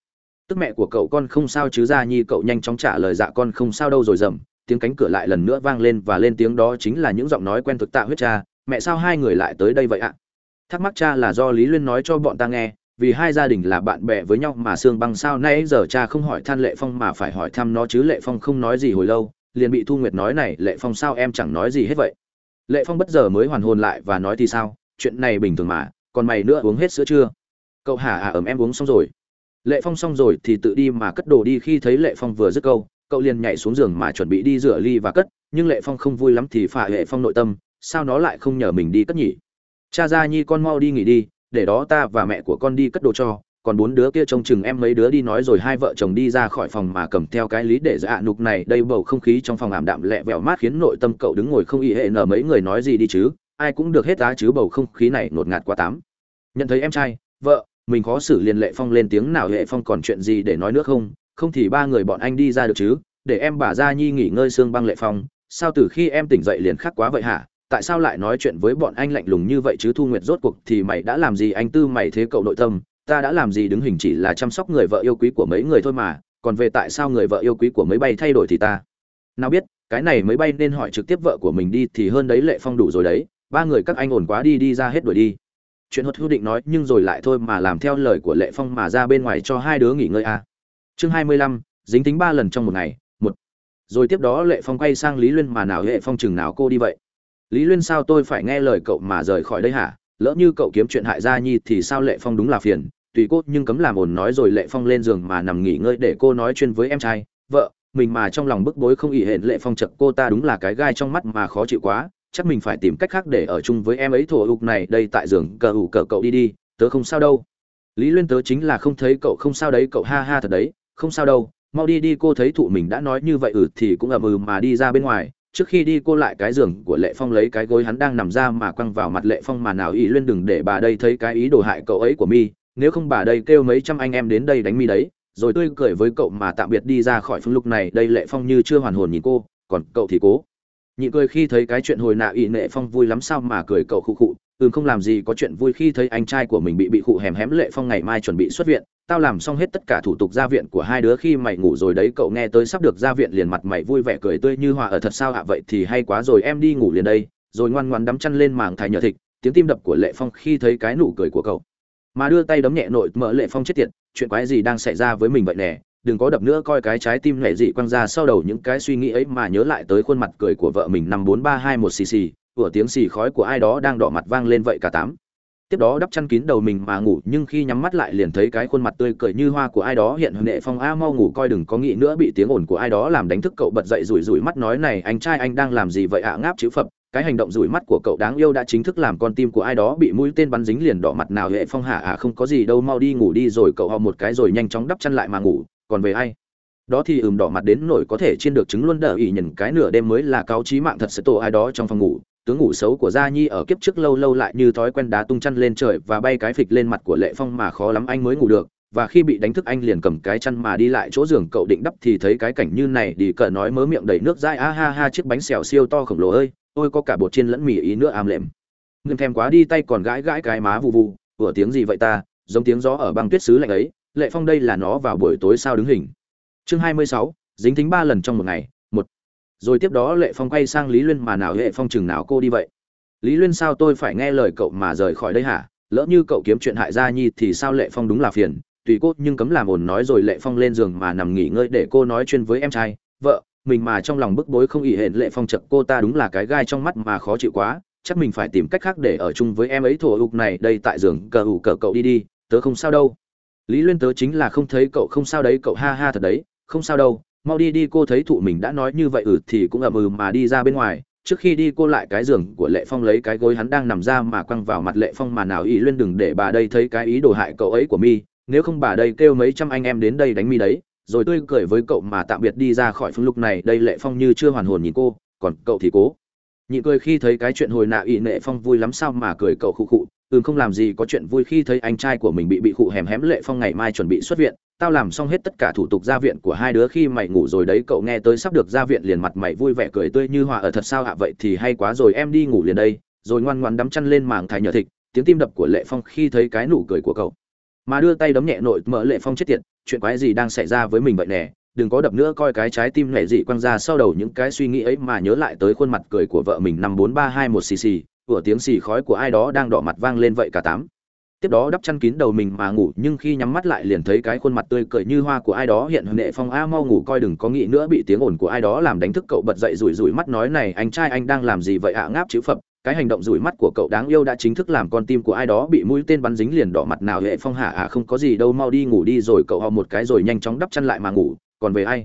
Tức mẹ của cậu con không sao chứ ra nhi cậu nhanh chóng trả lời dạ con không sao đâu rồi dầm. Tiếng cánh cửa lại lần nữa vang lên và lên tiếng đó chính là những giọng nói quen thực tạ huyết cha mẹ sao hai người lại tới đây vậy ạ? Thắc mắc cha là do lý luyên nói cho bọn ta nghe, vì hai gia đình là bạn bè với nhau mà sương băng sao nay giờ cha không hỏi than lệ phong mà phải hỏi thăm nó chứ lệ phong không nói gì hồi lâu, liền bị thu nguyệt nói này, lệ phong sao em chẳng nói gì hết vậy? Lệ phong bất giờ mới hoàn hồn lại và nói thì sao, chuyện này bình thường mà, còn mày nữa uống hết sữa chưa? Cậu hả à ẩm em uống xong rồi. Lệ phong xong rồi thì tự đi mà cất đồ đi khi thấy lệ phong vừa dứt câu, cậu liền nhảy xuống giường mà chuẩn bị đi rửa ly và cất, nhưng lệ phong không vui lắm thì phả hệ phong nội tâm sao nó lại không nhờ mình đi cất nhỉ? Cha ra nhi con mau đi nghỉ đi, để đó ta và mẹ của con đi cất đồ cho. Còn bốn đứa kia trông chừng em mấy đứa đi nói rồi hai vợ chồng đi ra khỏi phòng mà cầm theo cái lý để dạ nục này. Đây bầu không khí trong phòng ảm đạm lẹ vẹo mát khiến nội tâm cậu đứng ngồi không ý hệ nở mấy người nói gì đi chứ? Ai cũng được hết á chứ bầu không khí này ngột ngạt quá tám nhận thấy em trai, vợ, mình khó xử liền lệ phong lên tiếng nào hệ phong còn chuyện gì để nói nữa không? Không thì ba người bọn anh đi ra được chứ? Để em bà ra nhi nghỉ ngơi xương băng lệ phong, sao từ khi em tỉnh dậy liền khắc quá vậy hả? Tại sao lại nói chuyện với bọn anh lạnh lùng như vậy chứ thu nguyệt rốt cuộc thì mày đã làm gì? Anh tư mày thế cậu nội tâm, ta đã làm gì đứng hình chỉ là chăm sóc người vợ yêu quý của mấy người thôi mà, còn về tại sao người vợ yêu quý của mấy bay thay đổi thì ta? Nào biết, cái này Mấy bay nên hỏi trực tiếp vợ của mình đi thì hơn đấy, lệ phong đủ rồi đấy, ba người các anh ổn quá đi đi ra hết đuổi đi. Chuyện hốt hữu định nói nhưng rồi lại thôi mà làm theo lời của lệ phong mà ra bên ngoài cho hai đứa nghỉ ngơi à. chương hai mươi lăm, dính tính ba lần trong một ngày, một. Rồi tiếp đó lệ phong quay sang lý luyên mà nào lệ phong chừng nào cô đi vậy? Lý luyên sao tôi phải nghe lời cậu mà rời khỏi đây hả? Lỡ như cậu kiếm chuyện hại gia nhi thì sao lệ phong đúng là phiền? Tùy cô, nhưng cấm làm ồn nói rồi lệ phong lên giường mà nằm nghỉ ngơi để cô nói chuyện với em trai. Vợ, mình mà trong lòng bức bối không ỉ hển lệ phong chật cô ta đúng là cái gai trong mắt mà khó chịu quá. Chắc mình phải tìm cách khác để ở chung với em ấy thổ ục này. Đây tại giường, cờ ủ cờ cậu đi đi. Tớ không sao đâu. Lý luyên tớ chính là không thấy cậu không sao đấy, cậu ha ha thật đấy. Không sao đâu. Mau đi đi, cô thấy thụ mình đã nói như vậy ừ thì cũng ậm ừ mà đi ra bên ngoài trước khi đi cô lại cái giường của lệ phong lấy cái gối hắn đang nằm ra mà quăng vào mặt lệ phong mà nào ý luyên đừng để bà đây thấy cái ý đồ hại cậu ấy của mi. Nếu không bà đây kêu mấy trăm anh em đến đây đánh mi đấy. Rồi tươi cười với cậu mà tạm biệt đi ra khỏi phương lúc này. Đây lệ phong như chưa hoàn hồn nhìn cô, còn cậu thì cố. Nhị cười khi thấy cái chuyện hồi nạ ỵ nệ phong vui lắm sao mà cười cậu khụ khụ. Ừm không làm gì có chuyện vui khi thấy anh trai của mình bị bị khụ hèm hém lệ phong ngày mai chuẩn bị xuất viện tao làm xong hết tất cả thủ tục ra viện của hai đứa khi mày ngủ rồi đấy, cậu nghe tới sắp được ra viện liền mặt mày vui vẻ cười tươi như hòa ở ờ, thật sao ạ? Vậy thì hay quá rồi, em đi ngủ liền đây. Rồi ngoan ngoan đắm chăn lên màng thải nhờ thịt, tiếng tim đập của lệ phong khi thấy cái nụ cười của cậu. Mà đưa tay đấm nhẹ nội mỡ lệ phong chết tiệt, chuyện quái gì đang xảy ra với mình vậy nè? Đừng có đập nữa, coi cái trái tim nhẹ dị quăng ra sau đầu những cái suy nghĩ ấy mà nhớ lại tới khuôn mặt cười của vợ mình năm bốn ba hai một xì xì của tiếng xì khói của ai đó đang đỏ mặt vang lên vậy cả tám tiếp đó đắp chăn kín đầu mình mà ngủ, nhưng khi nhắm mắt lại liền thấy cái khuôn mặt tươi cười như hoa của ai đó hiện nệ phong a, mau ngủ coi đừng có nghĩ nữa bị tiếng ồn của ai đó làm đánh thức cậu bật dậy rủi rủi mắt nói này, anh trai anh đang làm gì vậy ạ? Ngáp chữ phập, cái hành động rủi mắt của cậu đáng yêu đã chính thức làm con tim của ai đó bị mũi tên bắn dính liền đỏ mặt nào hệ phong hạ à không có gì đâu, mau đi ngủ đi rồi cậu họ một cái rồi nhanh chóng đắp chăn lại mà ngủ. Còn về ai? Đó thì ừm đỏ mặt đến nổi có thể chiên được trứng luôn đỡ ỉ nhận cái nửa đêm mới là cáo trí mạng thật sẽ tổ ai đó trong phòng ngủ tướng ngủ xấu của gia nhi ở kiếp trước lâu lâu lại như thói quen đá tung chăn lên trời và bay cái phịch lên mặt của lệ phong mà khó lắm anh mới ngủ được, và khi bị đánh thức anh liền cầm cái chăn mà đi lại chỗ giường cậu định đắp thì thấy cái cảnh như này đi cờ nói mớ miệng đầy nước dai, a ha ha, chiếc bánh xèo siêu to khổng lồ ơi ôi có cả bột chiên lẫn mì ý nữa am lệm. Ngừng thèm quá đi tay còn gãi gãi cái má vụ vụ vừa tiếng gì vậy ta? Giống tiếng gió ở băng tuyết xứ lạnh ấy, lệ phong đây là nó vào buổi tối sao đứng hình. Chương hai mươi sáu, dính thính ba lần trong một ngày rồi tiếp đó lệ phong quay sang lý luyên mà nào hệ phong chừng nào cô đi vậy? Lý luyên sao tôi phải nghe lời cậu mà rời khỏi đây hả? Lỡ như cậu kiếm chuyện hại gia nhi thì sao lệ phong đúng là phiền? Tùy cô, nhưng cấm làm ồn nói rồi lệ phong lên giường mà nằm nghỉ ngơi để cô nói chuyện với em trai. Vợ, mình mà trong lòng bức bối không ỉ hển lệ phong chật cô ta đúng là cái gai trong mắt mà khó chịu quá. Chắc mình phải tìm cách khác để ở chung với em ấy thổ ục này đây tại giường cờ ủ cờ cậu đi đi, tớ không sao đâu. Lý luyên tớ chính là không thấy cậu, không sao đấy cậu, ha ha thật đấy, không sao đâu mau đi đi, cô thấy thụ mình đã nói như vậy ừ thì cũng ậm ừ mà đi ra bên ngoài. Trước khi đi, cô lại cái giường của lệ phong lấy cái gối hắn đang nằm ra mà quăng vào mặt lệ phong mà nào ý luyên đừng để bà đây thấy cái ý đồ hại cậu ấy của mi. Nếu không bà đây kêu mấy trăm anh em đến đây đánh mi đấy. Rồi tươi cười với cậu mà tạm biệt đi ra khỏi phương lục này, đây lệ phong như chưa hoàn hồn nhìn cô. Còn cậu thì cố. Nhị cười khi thấy cái chuyện hồi nạ ỵ nệ phong vui lắm sao mà cười cậu khụ khụ. Ừm, không làm gì có chuyện vui khi thấy anh trai của mình bị bị khụ hèm hém lệ phong ngày mai chuẩn bị xuất viện tao làm xong hết tất cả thủ tục ra viện của hai đứa khi mày ngủ rồi đấy, cậu nghe tới sắp được ra viện liền mặt mày vui vẻ cười tươi như hòa ở ờ, thật sao ạ? Vậy thì hay quá rồi, em đi ngủ liền đây. Rồi ngoan ngoan đắm chăn lên màng thải nhờ thịt, tiếng tim đập của lệ phong khi thấy cái nụ cười của cậu. Mà đưa tay đấm nhẹ nội, mở lệ phong chết tiệt, chuyện quái gì đang xảy ra với mình vậy nè? Đừng có đập nữa, coi cái trái tim nhẹ dị quăng ra sau đầu những cái suy nghĩ ấy mà nhớ lại tới khuôn mặt cười của vợ mình năm bốn ba hai một xì xì của tiếng xì khói của ai đó đang đỏ mặt vang lên vậy cả tám tiếp đó đắp chăn kín đầu mình mà ngủ, nhưng khi nhắm mắt lại liền thấy cái khuôn mặt tươi cười như hoa của ai đó hiện nệ phong a, mau ngủ coi đừng có nghĩ nữa bị tiếng ồn của ai đó làm đánh thức cậu bật dậy rủi rủi mắt nói này, anh trai anh đang làm gì vậy ạ? Ngáp chữ phập, cái hành động rủi mắt của cậu đáng yêu đã chính thức làm con tim của ai đó bị mũi tên bắn dính liền đỏ mặt nào hệ phong hạ à không có gì đâu, mau đi ngủ đi rồi cậu ho một cái rồi nhanh chóng đắp chăn lại mà ngủ, còn về ai?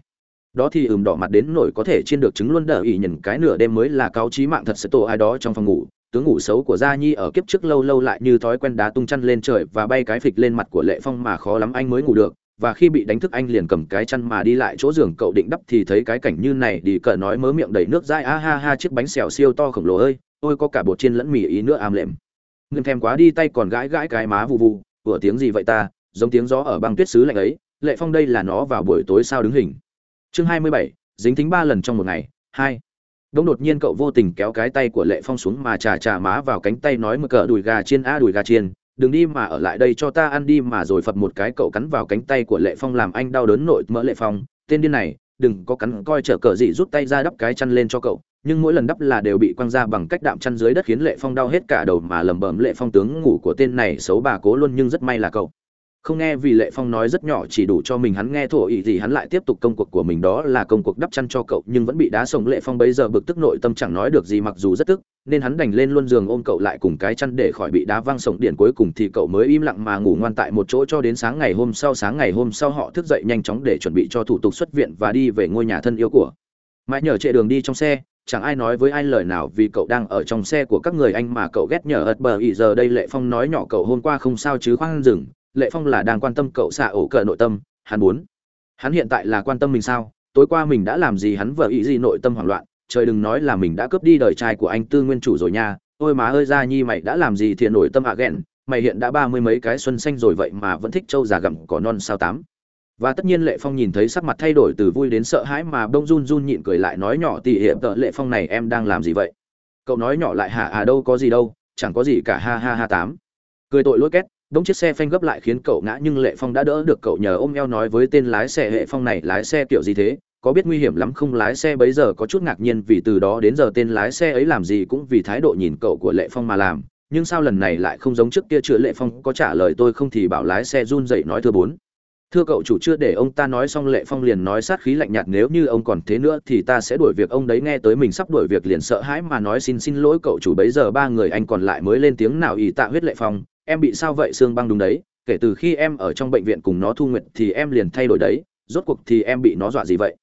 Đó thì ừm đỏ mặt đến nổi có thể chiên được trứng luôn đỡ ỉ nhìn cái nửa đêm mới là cáo chí mạng thật sẽ tổ ai đó trong phòng ngủ tướng ngủ xấu của gia nhi ở kiếp trước lâu lâu lại như thói quen đá tung chăn lên trời và bay cái phịch lên mặt của lệ phong mà khó lắm anh mới ngủ được, và khi bị đánh thức anh liền cầm cái chăn mà đi lại chỗ giường cậu định đắp thì thấy cái cảnh như này đi cờ nói mớ miệng đầy nước dai, a ha ha, chiếc bánh xèo siêu to khổng lồ ơi ôi có cả bột chiên lẫn mì ý nữa am lệm. Ngưng thèm quá đi, tay còn gãi gãi cái má vụ vụ ủa tiếng gì vậy ta? Giống tiếng gió ở băng tuyết xứ lạnh ấy, lệ phong đây là nó vào buổi tối sao đứng hình. Chương hai mươi bảy, dính tính ba lần trong một ngày, hai. Đông đột nhiên cậu vô tình kéo cái tay của Lệ Phong xuống mà trà trà má vào cánh tay nói mà cỡ đùi gà chiên a đùi gà chiên, đừng đi mà ở lại đây cho ta ăn đi mà rồi phập một cái cậu cắn vào cánh tay của Lệ Phong làm anh đau đớn nội mỡ Lệ Phong, tên điên này, đừng có cắn coi trở cờ gì rút tay ra đắp cái chăn lên cho cậu, nhưng mỗi lần đắp là đều bị quăng ra bằng cách đạm chăn dưới đất khiến Lệ Phong đau hết cả đầu mà lẩm bẩm Lệ Phong tướng ngủ của tên này xấu bà cố luôn nhưng rất may là cậu không nghe vì lệ phong nói rất nhỏ chỉ đủ cho mình, hắn nghe thổ ý thì hắn lại tiếp tục công cuộc của mình, đó là công cuộc đắp chăn cho cậu, nhưng vẫn bị đá sổng. Lệ phong bấy giờ bực tức nội tâm chẳng nói được gì, mặc dù rất tức, nên hắn đành lên luôn giường ôm cậu lại cùng cái chăn để khỏi bị đá văng sổng. Điện cuối cùng thì cậu mới im lặng mà ngủ ngoan tại một chỗ cho đến sáng ngày hôm sau. Sáng ngày hôm sau họ thức dậy nhanh chóng để chuẩn bị cho thủ tục xuất viện và đi về ngôi nhà thân yêu của mãi nhờ trệ đường đi trong xe, chẳng ai nói với ai lời nào vì cậu đang ở trong xe của các người anh mà cậu ghét nhờ ật bờ. Ý giờ đây lệ phong nói nhỏ cậu hôm qua không sao chứ khoan dừng lệ phong là đang quan tâm cậu xạ ổ cờ nội tâm, hắn muốn. Hắn hiện tại là quan tâm mình sao? Tối qua mình đã làm gì hắn vợ ý gì nội tâm hoảng loạn, trời đừng nói là mình đã cướp đi đời trai của anh tư nguyên chủ rồi nha. Ôi má ơi ra nhi, mày đã làm gì thiện nội tâm hạ à ghẹn. Mày hiện đã ba mươi mấy cái xuân xanh rồi vậy mà vẫn thích trâu già gặm cỏ non sao tám. Và tất nhiên lệ phong nhìn thấy sắc mặt thay đổi từ vui đến sợ hãi mà bông run run nhịn cười lại nói nhỏ tỉ hiệp, tợ, lệ phong này em đang làm gì vậy? Cậu nói nhỏ lại, hả à đâu có gì đâu, chẳng có gì cả, ha ha ha tám. Cười tội lỗi két đống chiếc xe phanh gấp lại khiến cậu ngã nhưng lệ phong đã đỡ được cậu nhờ ôm eo nói với tên lái xe hệ phong này, lái xe kiểu gì thế? Có biết nguy hiểm lắm không? Lái xe bấy giờ có chút ngạc nhiên vì từ đó đến giờ tên lái xe ấy làm gì cũng vì thái độ nhìn cậu của lệ phong mà làm. Nhưng sao lần này lại không giống trước kia chưa lệ phong có trả lời tôi không thì bảo lái xe run dậy nói thưa bốn. Thưa cậu chủ chưa để ông ta nói xong lệ phong liền nói sát khí lạnh nhạt, nếu như ông còn thế nữa thì ta sẽ đuổi việc ông đấy, nghe tới mình sắp đuổi việc liền sợ hãi mà nói xin xin lỗi cậu chủ, bấy giờ ba người anh còn lại mới lên tiếng nào ỷ tạ huyết lệ phong em bị sao vậy xương băng đúng đấy, kể từ khi em ở trong bệnh viện cùng nó thu nguyện thì em liền thay đổi đấy, rốt cuộc thì em bị nó dọa gì vậy?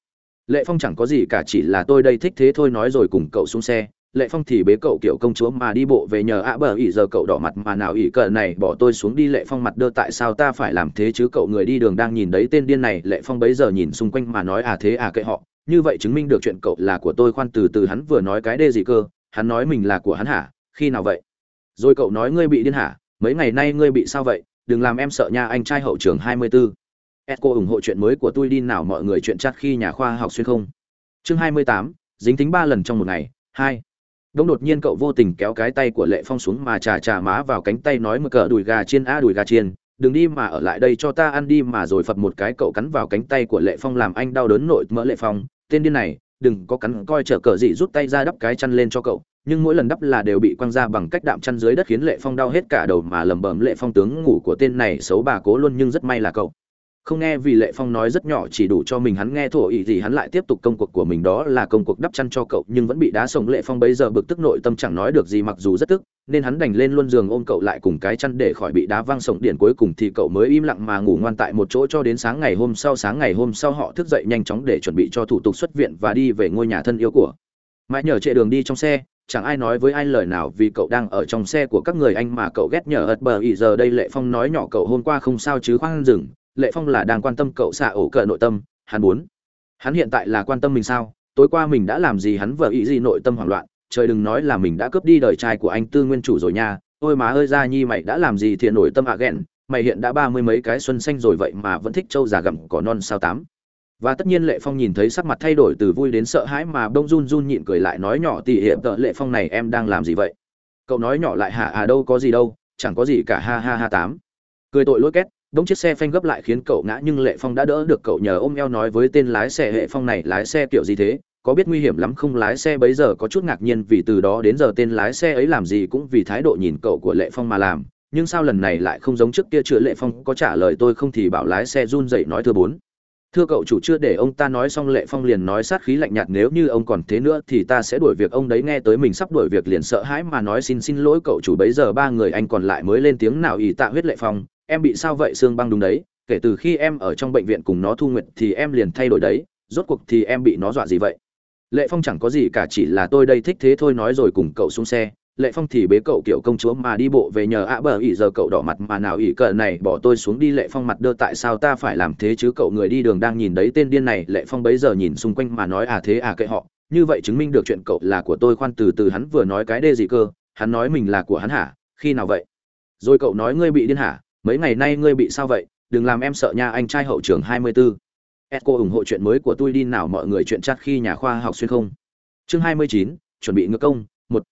Lệ phong chẳng có gì cả, chỉ là tôi đây thích thế thôi nói rồi cùng cậu xuống xe. Lệ phong thì bế cậu kiểu công chúa mà đi bộ về nhờ ạ bờ ỉ giờ cậu đỏ mặt mà nào ỉ cờ này bỏ tôi xuống đi. Lệ phong mặt đơ, tại sao ta phải làm thế chứ? Cậu người đi đường đang nhìn đấy, tên điên này. Lệ phong bấy giờ nhìn xung quanh mà nói à thế à kệ họ, như vậy chứng minh được chuyện cậu là của tôi. Khoan, từ từ, hắn vừa nói cái đê gì cơ? Hắn nói mình là của hắn hả? Khi nào vậy? Rồi cậu nói, ngươi bị điên hả? Mấy ngày nay ngươi bị sao vậy đừng làm em sợ nha anh trai hậu trường 24. Echo ủng hộ chuyện mới của tôi đi nào mọi người chuyện chat khi nhà khoa học xuyên không. Chương 28, dính tính 3 lần trong một ngày. 2. Đông đột nhiên cậu vô tình kéo cái tay của Lệ Phong xuống mà trà trà má vào cánh tay nói mơ cỡ đùi gà chiên a đùi gà chiên, đừng đi mà ở lại đây cho ta ăn đi mà rồi phập một cái cậu cắn vào cánh tay của Lệ Phong làm anh đau đớn nội mỡ Lệ Phong, tên điên này, đừng có cắn coi chở cờ gì rút tay ra đắp cái chăn lên cho cậu, nhưng mỗi lần đắp là đều bị quăng ra bằng cách đạm chăn dưới đất khiến lệ phong đau hết cả đầu mà lẩm bẩm lệ phong tướng ngủ của tên này xấu bà cố luôn nhưng rất may là cậu không nghe vì lệ phong nói rất nhỏ chỉ đủ cho mình hắn nghe thổ ý gì hắn lại tiếp tục công cuộc của mình đó là công cuộc đắp chăn cho cậu nhưng vẫn bị đá sổng lệ phong bấy giờ bực tức nội tâm chẳng nói được gì mặc dù rất tức, nên hắn đành lên luôn giường ôm cậu lại cùng cái chăn để khỏi bị đá văng sổng điện cuối cùng thì cậu mới im lặng mà ngủ ngoan tại một chỗ cho đến sáng ngày hôm sau, sáng ngày hôm sau họ thức dậy nhanh chóng để chuẩn bị cho thủ tục xuất viện và đi về ngôi nhà thân yêu của mãi nhờ chạy đường đi trong xe, chẳng ai nói với ai lời nào vì cậu đang ở trong xe của các người anh mà cậu ghét nhờ ật bờ ý giờ đây lệ phong nói nhỏ cậu hôm qua không sao chứ khoan dừng lệ phong là đang quan tâm cậu xạ ổ cờ nội tâm, hắn muốn. Hắn hiện tại là quan tâm mình sao? Tối qua mình đã làm gì hắn vợ ý gì nội tâm hoảng loạn, trời đừng nói là mình đã cướp đi đời trai của anh tư nguyên chủ rồi nha. Ôi má ơi ra nhi mày đã làm gì thiện nổi tâm hạ à ghẹn? Mày hiện đã ba mươi mấy cái xuân xanh rồi vậy mà vẫn thích trâu già gặm cỏ non sao tám? Và tất nhiên lệ phong nhìn thấy sắc mặt thay đổi từ vui đến sợ hãi mà bông run run nhịn cười lại nói nhỏ tỉ hiệp, tợ, lệ phong này em đang làm gì vậy? Cậu nói nhỏ lại hả à đâu có gì đâu, chẳng có gì cả, ha ha ha tám. Cười tội lỗi két đống chiếc xe phanh gấp lại khiến cậu ngã nhưng lệ phong đã đỡ được cậu nhờ ôm eo nói với tên lái xe hệ phong này, lái xe kiểu gì thế? Có biết nguy hiểm lắm không? Lái xe bấy giờ có chút ngạc nhiên vì từ đó đến giờ tên lái xe ấy làm gì cũng vì thái độ nhìn cậu của lệ phong mà làm. Nhưng sao lần này lại không giống trước kia chữa lệ phong có trả lời tôi không thì bảo lái xe run dậy nói, thưa bốn. Thưa cậu, chủ chưa để ông ta nói xong, lệ phong liền nói sát khí lạnh nhạt, nếu như ông còn thế nữa thì ta sẽ đuổi việc ông đấy, nghe tới mình sắp đuổi việc liền sợ hãi mà nói xin xin lỗi cậu chủ, bấy giờ ba người anh còn lại mới lên tiếng nào ỷ tạ huyết lệ phong em bị sao vậy xương băng đúng đấy, kể từ khi em ở trong bệnh viện cùng nó thu nguyện thì em liền thay đổi đấy, rốt cuộc thì em bị nó dọa gì vậy? Lệ phong chẳng có gì cả, chỉ là tôi đây thích thế thôi nói rồi cùng cậu xuống xe. Lệ phong thì bế cậu kiểu công chúa mà đi bộ về nhờ ạ bờ ỉ giờ cậu đỏ mặt mà nào ỉ cờ này, bỏ tôi xuống đi lệ phong mặt đơ, tại sao ta phải làm thế chứ? Cậu người đi đường đang nhìn đấy, tên điên này. Lệ phong bấy giờ nhìn xung quanh mà nói à thế à kệ họ. Như vậy chứng minh được chuyện cậu là của tôi khoan, từ từ hắn vừa nói cái đê gì cơ? Hắn nói mình là của hắn hả? Khi nào vậy? Rồi cậu nói, ngươi bị điên hả? Mấy ngày nay ngươi bị sao vậy? Đừng làm em sợ nha anh trai hậu trường 24. Esco ủng hộ chuyện mới của tôi đi nào mọi người chuyện chat khi nhà khoa học xuyên không. Chương 29, chuẩn bị ngược công, một.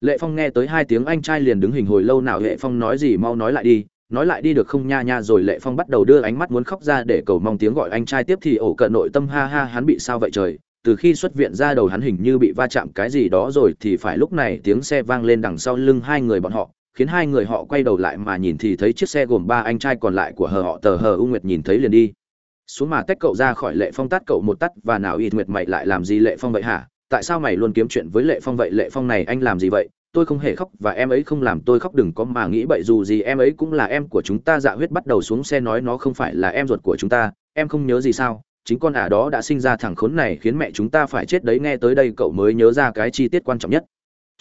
Lệ Phong nghe tới hai tiếng anh trai liền đứng hình hồi lâu nào Lệ Phong nói gì mau nói lại đi, nói lại đi được không nha nha rồi Lệ Phong bắt đầu đưa ánh mắt muốn khóc ra để cầu mong tiếng gọi anh trai tiếp thì ổ cận nội tâm ha ha hắn bị sao vậy trời, từ khi xuất viện ra đầu hắn hình như bị va chạm cái gì đó rồi thì phải lúc này tiếng xe vang lên đằng sau lưng hai người bọn họ, khiến hai người họ quay đầu lại mà nhìn thì thấy chiếc xe gồm ba anh trai còn lại của hờ họ tờ hờ u nguyệt nhìn thấy liền đi. Xuống mà tách cậu ra khỏi lệ phong tát cậu một tắt, và nào y nguyệt mày lại làm gì lệ phong vậy hả? Tại sao mày luôn kiếm chuyện với lệ phong vậy? Lệ phong này anh làm gì vậy? Tôi không hề khóc, và em ấy không làm tôi khóc, đừng có mà nghĩ bậy dù gì. Em ấy cũng là em của chúng ta. Dạ huyết bắt đầu xuống xe nói nó không phải là em ruột của chúng ta. Em không nhớ gì sao? Chính con ả đó đã sinh ra thằng khốn này khiến mẹ chúng ta phải chết đấy. Nghe tới đây cậu mới nhớ ra cái chi tiết quan trọng nhất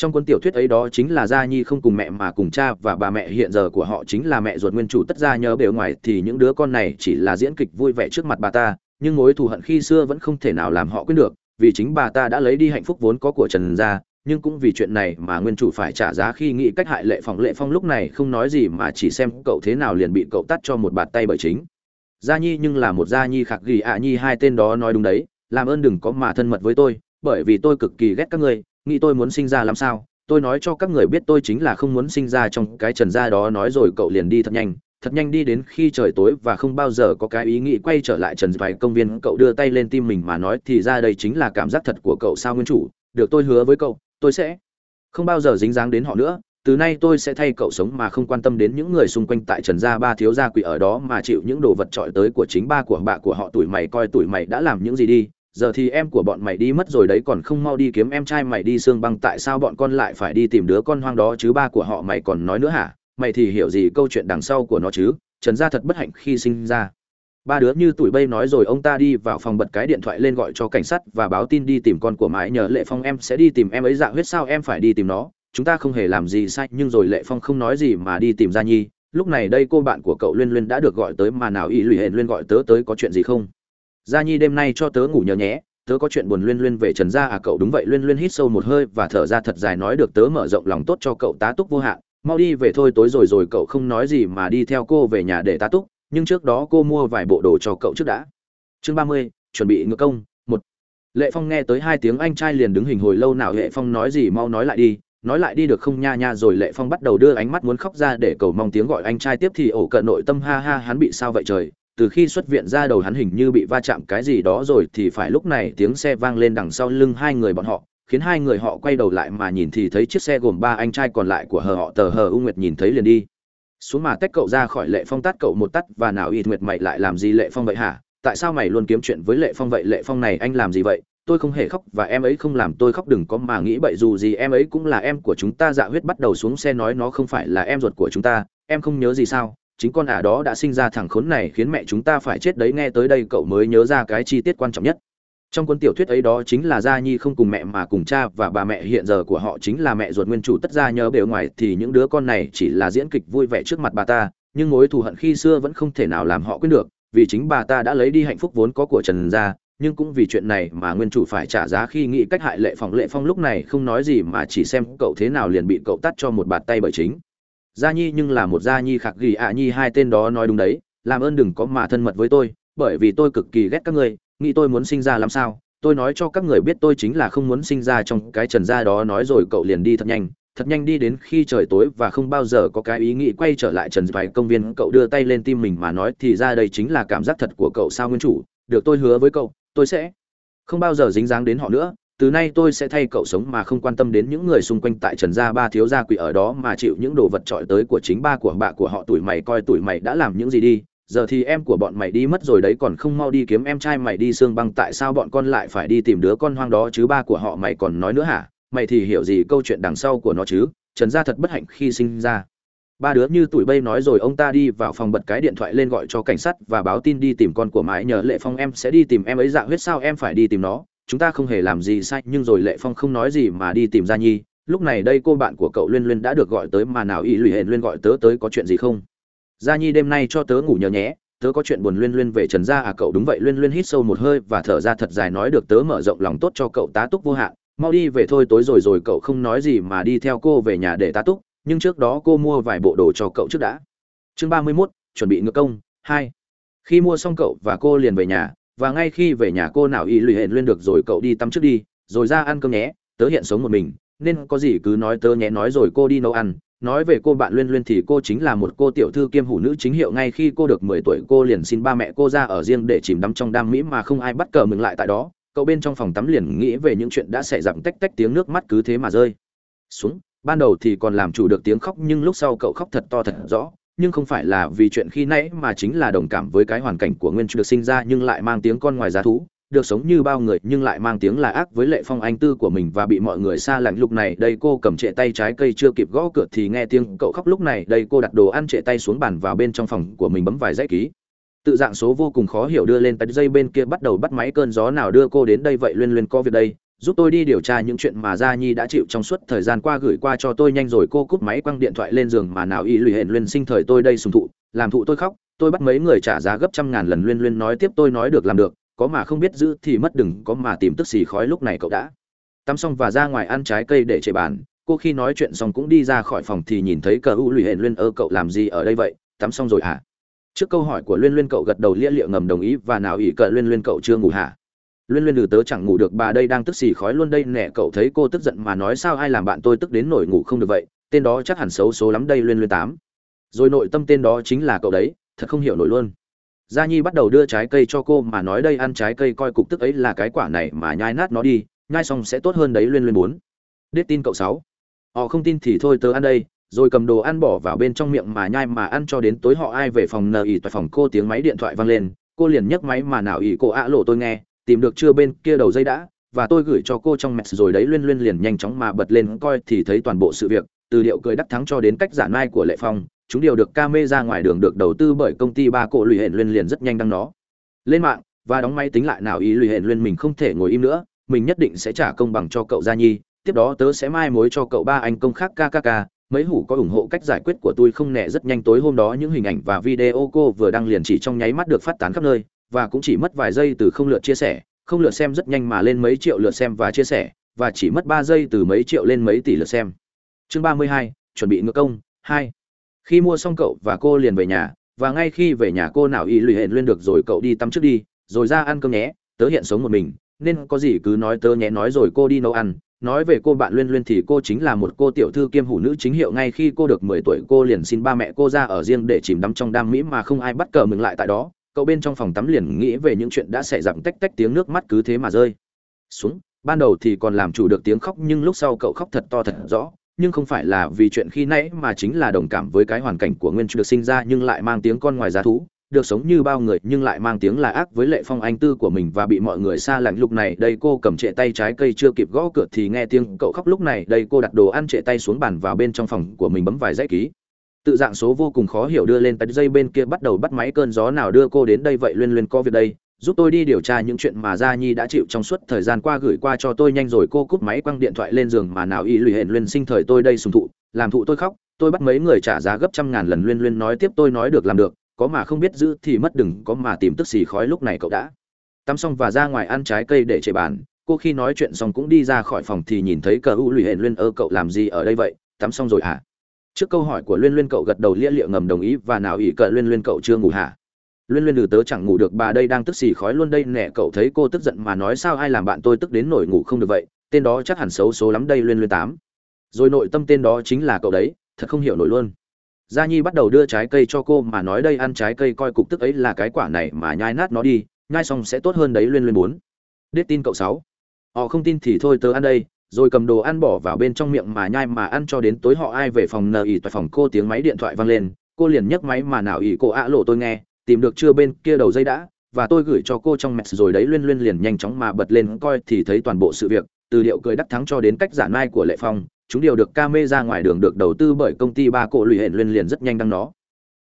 trong cuốn tiểu thuyết ấy đó chính là gia nhi không cùng mẹ mà cùng cha và bà mẹ, hiện giờ của họ chính là mẹ ruột nguyên chủ tất gia nhớ bề ngoài thì những đứa con này chỉ là diễn kịch vui vẻ trước mặt bà ta, nhưng mối thù hận khi xưa vẫn không thể nào làm họ quên được, vì chính bà ta đã lấy đi hạnh phúc vốn có của trần gia, nhưng cũng vì chuyện này mà nguyên chủ phải trả giá khi nghĩ cách hại lệ phong. Lệ phong lúc này không nói gì mà chỉ xem cậu thế nào liền bị cậu tắt cho một bạt tay bởi chính. Gia nhi nhưng là một gia nhi khạc ghi ạ nhi, hai tên đó nói đúng đấy, làm ơn đừng có mà thân mật với tôi, bởi vì tôi cực kỳ ghét các ngươi nghĩ tôi muốn sinh ra làm sao? Tôi nói cho các người biết tôi chính là không muốn sinh ra trong cái trần gia đó, nói rồi cậu liền đi thật nhanh. Thật nhanh đi đến khi trời tối và không bao giờ có cái ý nghĩ quay trở lại trần vài công viên. Cậu đưa tay lên tim mình mà nói, thì ra đây chính là cảm giác thật của cậu sao nguyên chủ? Được tôi hứa với cậu, tôi sẽ không bao giờ dính dáng đến họ nữa. Từ nay tôi sẽ thay cậu sống mà không quan tâm đến những người xung quanh tại trần gia. Ba thiếu gia quỷ ở đó mà chịu những đồ vật trọi tới của chính ba của bạ của họ. Tuổi mày coi tuổi mày đã làm những gì đi giờ thì em của bọn mày đi mất rồi đấy, còn không mau đi kiếm em trai mày đi xương băng, tại sao bọn con lại phải đi tìm đứa con hoang đó chứ? Ba của họ mày còn nói nữa hả? Mày thì hiểu gì câu chuyện đằng sau của nó chứ? Trần gia thật bất hạnh khi sinh ra. Ba đứa như tuổi bây nói rồi, ông ta đi vào phòng bật cái điện thoại lên gọi cho cảnh sát và báo tin đi tìm con của mãi, nhờ lệ phong em sẽ đi tìm em ấy. Dạ huyết sao em phải đi tìm nó? Chúng ta không hề làm gì sai, nhưng rồi lệ phong không nói gì mà đi tìm gia nhi. Lúc này đây cô bạn của cậu liên liên đã được gọi tới mà nào y lụy hển liên gọi tớ tới có chuyện gì không? Gia nhi đêm nay cho tớ ngủ nhớ nhé, tớ có chuyện buồn luyên luyên về trần gia à cậu đúng vậy, luyên luyên hít sâu một hơi và thở ra thật dài nói được tớ mở rộng lòng tốt cho cậu tá túc vô hạn. Mau đi về thôi, tối rồi rồi cậu không nói gì mà đi theo cô về nhà để tá túc, nhưng trước đó cô mua vài bộ đồ cho cậu trước đã. Chương ba mươi, chuẩn bị ngược công, một. Lệ phong nghe tới hai tiếng anh trai liền đứng hình hồi lâu nào lệ phong nói gì mau nói lại đi, nói lại đi được không nha nha, rồi lệ phong bắt đầu đưa ánh mắt muốn khóc ra để cầu mong tiếng gọi anh trai tiếp thì ổ cận nội tâm ha ha, hắn bị sao vậy trời từ khi xuất viện ra đầu hắn hình như bị va chạm cái gì đó rồi thì phải lúc này tiếng xe vang lên đằng sau lưng hai người bọn họ, khiến hai người họ quay đầu lại mà nhìn thì thấy chiếc xe gồm ba anh trai còn lại của hờ họ tờ hờ u nguyệt nhìn thấy liền đi. Xuống mà tách cậu ra khỏi lệ phong tát cậu một tắt và nào ít nguyệt mày lại làm gì lệ phong vậy hả? Tại sao mày luôn kiếm chuyện với lệ phong vậy? Lệ phong này anh làm gì vậy? Tôi không hề khóc và em ấy không làm tôi khóc đừng có mà nghĩ bậy dù gì, em ấy cũng là em của chúng ta. Dạ huyết bắt đầu xuống xe nói nó không phải là em ruột của chúng ta, em không nhớ gì sao? Chính con ả đó đã sinh ra thằng khốn này khiến mẹ chúng ta phải chết đấy, nghe tới đây cậu mới nhớ ra cái chi tiết quan trọng nhất. Trong cuốn tiểu thuyết ấy đó chính là gia nhi không cùng mẹ mà cùng cha và bà mẹ, hiện giờ của họ chính là mẹ ruột nguyên chủ tất gia, nhớ bề ngoài thì những đứa con này chỉ là diễn kịch vui vẻ trước mặt bà ta, nhưng mối thù hận khi xưa vẫn không thể nào làm họ quên được, vì chính bà ta đã lấy đi hạnh phúc vốn có của trần gia, nhưng cũng vì chuyện này mà nguyên chủ phải trả giá khi nghĩ cách hại lệ phong lệ phong lúc này, không nói gì mà chỉ xem cậu thế nào liền bị cậu tắt cho một bạt tay bởi chính gia nhi nhưng là một gia nhi khạc ghi ạ nhi, hai tên đó nói đúng đấy, làm ơn đừng có mà thân mật với tôi, bởi vì tôi cực kỳ ghét các ngươi, nghĩ tôi muốn sinh ra làm sao? Tôi nói cho các người biết tôi chính là không muốn sinh ra trong cái trần gia đó, nói rồi cậu liền đi thật nhanh thật nhanh đi đến khi trời tối và không bao giờ có cái ý nghĩ quay trở lại trần vài công viên, cậu đưa tay lên tim mình mà nói, thì ra đây chính là cảm giác thật của cậu sao nguyên chủ, được tôi hứa với cậu, tôi sẽ không bao giờ dính dáng đến họ nữa từ nay tôi sẽ thay cậu sống mà không quan tâm đến những người xung quanh tại trần gia ba thiếu gia quỷ ở đó mà chịu những đồ vật trọi tới của chính ba của bạ của họ. Tuổi mày coi tuổi mày đã làm những gì đi. Giờ thì em của bọn mày đi mất rồi đấy, còn không mau đi kiếm em trai mày đi xương băng. Tại sao bọn con lại phải đi tìm đứa con hoang đó chứ? Ba của họ mày còn nói nữa hả? Mày thì hiểu gì câu chuyện đằng sau của nó chứ? Trần gia thật bất hạnh khi sinh ra. Ba đứa như tuổi bây nói rồi, ông ta đi vào phòng bật cái điện thoại lên gọi cho cảnh sát và báo tin đi tìm con của mãi. Nhờ lệ phong em sẽ đi tìm em ấy. Dạ huyết sao em phải đi tìm nó? Chúng ta không hề làm gì sai nhưng rồi lệ phong không nói gì mà đi tìm gia nhi. Lúc này đây cô bạn của cậu liên liên đã được gọi tới mà nào y lụy hển liên gọi tớ tới có chuyện gì không? Gia nhi đêm nay cho tớ ngủ nhớ nhé tớ có chuyện buồn liên liên về trần gia à cậu đúng vậy liên liên hít sâu một hơi và thở ra thật dài nói được tớ mở rộng lòng tốt cho cậu tá túc vô hạn. Mau đi về thôi tối rồi rồi cậu không nói gì mà đi theo cô về nhà để tá túc nhưng trước đó cô mua vài bộ đồ cho cậu trước đã. Chương ba mươi 31, chuẩn bị ngược công hai. Khi mua xong cậu và cô liền về nhà và ngay khi về nhà cô nào y lụy hẹn lên được rồi cậu đi tắm trước đi rồi ra ăn cơm nhé tớ hiện sống một mình nên có gì cứ nói tớ nhé nói rồi cô đi nấu ăn nói về cô bạn Luyên Luyên thì cô chính là một cô tiểu thư kiêm hủ nữ chính hiệu ngay khi cô được 10 tuổi cô liền xin ba mẹ cô ra ở riêng để chìm đắm trong đam mỹ mà không ai bắt cờ mừng lại tại đó. Cậu bên trong phòng tắm liền nghĩ về những chuyện đã xảy ra tách tách tiếng nước mắt cứ thế mà rơi xuống. Ban đầu thì còn làm chủ được tiếng khóc nhưng lúc sau cậu khóc thật to thật rõ, nhưng không phải là vì chuyện khi nãy mà chính là đồng cảm với cái hoàn cảnh của Nguyên được sinh ra nhưng lại mang tiếng con ngoài giá thú, được sống như bao người nhưng lại mang tiếng là ác với lệ phong anh tư của mình và bị mọi người xa lạnh. Lúc này đây cô cầm trệ tay trái cây chưa kịp gõ cửa thì nghe tiếng cậu khóc. Lúc này đây cô đặt đồ ăn trệ tay xuống bàn vào bên trong phòng của mình bấm vài dãy ký. Tự dạng số vô cùng khó hiểu đưa lên tay dây bên kia bắt đầu bắt máy cơn gió nào đưa cô đến đây. Vậy liên liên có việc đây? Giúp tôi đi điều tra những chuyện mà gia nhi đã chịu trong suốt thời gian qua gửi qua cho tôi nhanh rồi, cô cúp máy quăng điện thoại lên giường mà nào y lụy hển liên sinh thời tôi đây sùng thụ, làm thụ tôi khóc, tôi bắt mấy người trả giá gấp trăm ngàn lần liên liên nói tiếp tôi nói được làm được, có mà không biết giữ thì mất đừng, có mà tìm tức xì khói lúc này cậu đã tắm xong và ra ngoài ăn trái cây để chạy bàn. Cô khi nói chuyện xong cũng đi ra khỏi phòng thì nhìn thấy cờ u lụy hển luyên, ơ, cậu làm gì ở đây vậy? Tắm xong rồi hả? Trước câu hỏi của luyên luyên cậu gật đầu lia lịa ngầm đồng ý và nào ỷ cờ luyên luyên cậu chưa ngủ hả? Luyên luyên lừ tớ chẳng ngủ được, bà đây đang tức xì khói luôn đây, nè, cậu thấy cô tức giận mà nói sao ai làm bạn tôi tức đến nổi ngủ không được vậy? Tên đó chắc hẳn xấu số lắm đây, luyên luyên tám. Rồi nội tâm tên đó chính là cậu đấy, thật không hiểu nổi luôn. Gia nhi bắt đầu đưa trái cây cho cô mà nói đây, ăn trái cây coi cục tức ấy là cái quả này mà nhai nát nó đi, nhai xong sẽ tốt hơn đấy, luyên luyên muốn đết tin cậu sáu. Họ không tin thì thôi, tớ ăn đây. Rồi cầm đồ ăn bỏ vào bên trong miệng mà nhai mà ăn cho đến tối, họ ai về phòng nờ ỉ tại phòng, cô tiếng máy điện thoại vang lên. Cô liền nhấc máy mà nào ỉ cô ạ lộ tôi nghe tìm được chưa bên kia đầu dây đã, và tôi gửi cho cô trong mẹ rồi đấy, luyên luyên liền nhanh chóng mà bật lên coi thì thấy toàn bộ sự việc, từ điệu cười đắc thắng cho đến cách giản mai của lệ phong, chúng đều được camera ra ngoài đường được đầu tư bởi công ty ba cổ lụy hển liên liền rất nhanh đăng nó. Lên mạng, và đóng máy tính lại nào ý lụy hển liên mình không thể ngồi im nữa, mình nhất định sẽ trả công bằng cho cậu gia nhi, tiếp đó tớ sẽ mai mối cho cậu ba anh công khác kkk mấy hủ có ủng hộ cách giải quyết của tôi không nẻ rất nhanh tối hôm đó những hình ảnh và video cô vừa đăng liền chỉ trong nháy mắt được phát tán khắp nơi và cũng chỉ mất vài giây từ không lượt chia sẻ, không lượt xem rất nhanh mà lên mấy triệu lượt xem và chia sẻ, và chỉ mất ba giây từ mấy triệu lên mấy tỷ lượt xem. Chương ba mươi hai, chuẩn bị ngựa công 2 khi mua xong cậu và cô liền về nhà, và ngay khi về nhà cô nào y lùi hẹn lên được rồi cậu đi tắm trước đi, rồi ra ăn cơm nhé, tớ hiện sống một mình, nên có gì cứ nói tớ nhé, nói rồi cô đi nấu ăn. Nói về cô bạn Luyên Luyên thì cô chính là một cô tiểu thư kiêm hủ nữ chính hiệu. Ngay khi cô được 10 tuổi, cô liền xin ba mẹ cô ra ở riêng để chìm đắm trong đam mỹ mà không ai bắt cờ mừng lại tại đó. Cậu bên trong phòng tắm liền nghĩ về những chuyện đã xảy ra tách tách tiếng nước mắt cứ thế mà rơi. Xuống. Ban đầu thì còn làm chủ được tiếng khóc nhưng lúc sau cậu khóc thật to thật rõ, nhưng không phải là vì chuyện khi nãy mà chính là đồng cảm với cái hoàn cảnh của nguyên được sinh ra nhưng lại mang tiếng con ngoài giá thú. Được sống như bao người nhưng lại mang tiếng là ác với lệ phong anh tư của mình và bị mọi người xa lạnh. Lúc này đây cô cầm trệ tay trái cây chưa kịp gõ cửa thì nghe tiếng cậu khóc. Lúc này đây cô đặt đồ ăn trệ tay xuống bàn vào bên trong phòng của mình bấm vài dãy ký tự dạng số vô cùng khó hiểu đưa lên tay dây bên kia bắt đầu bắt máy cơn gió nào đưa cô đến đây vậy luyên luyên có việc đây, giúp tôi đi điều tra những chuyện mà gia nhi đã chịu trong suốt thời gian qua gửi qua cho tôi nhanh rồi cô cúp máy quăng điện thoại lên giường mà nào y lụy hển luyên sinh thời tôi đây sùng thụ, làm thụ tôi khóc, tôi bắt mấy người trả giá gấp trăm ngàn lần luyên luyên nói tiếp tôi nói được làm được, có mà không biết giữ thì mất đừng, có mà tìm tức xì khói lúc này cậu đã tắm xong và ra ngoài ăn trái cây để chạy bàn, cô khi nói chuyện xong cũng đi ra khỏi phòng thì nhìn thấy cờ u lụy hển luyên, ơ, cậu làm gì ở đây vậy? Tắm xong rồi hả? Trước câu hỏi của luyên luyên cậu gật đầu lia lịa ngầm đồng ý và nào ỷ cờ luyên luyên cậu chưa ngủ hả? Luyên Luyên lừ tớ chẳng ngủ được, bà đây đang tức xì khói luôn đây, nè cậu thấy cô tức giận mà nói sao ai làm bạn tôi tức đến nổi ngủ không được vậy? Tên đó chắc hẳn xấu số lắm đây, Luyên Luyên tám. Rồi nội tâm tên đó chính là cậu đấy, thật không hiểu nổi luôn. Gia nhi bắt đầu đưa trái cây cho cô mà nói đây, ăn trái cây coi cục tức ấy là cái quả này mà nhai nát nó đi, nhai xong sẽ tốt hơn đấy, luyên luyên bốn. Đết tin cậu sáu. Họ không tin thì thôi, tớ ăn đây rồi cầm đồ ăn bỏ vào bên trong miệng mà nhai mà ăn cho đến tối họ ai về phòng nờ ỉ tại phòng cô tiếng máy điện thoại vang lên, cô liền nhấc máy mà nào ỉ cô ạ lộ tôi nghe, tìm được chưa bên kia đầu dây đã, và tôi gửi cho cô trong mẹ rồi đấy luyên luyên liền nhanh chóng mà bật lên coi thì thấy toàn bộ sự việc, từ điệu cười đắc thắng cho đến cách giản mai của lệ phong, chúng điều được ca mê ra ngoài đường được đầu tư bởi công ty ba cổ lùi hển luyên liền rất nhanh đăng nó.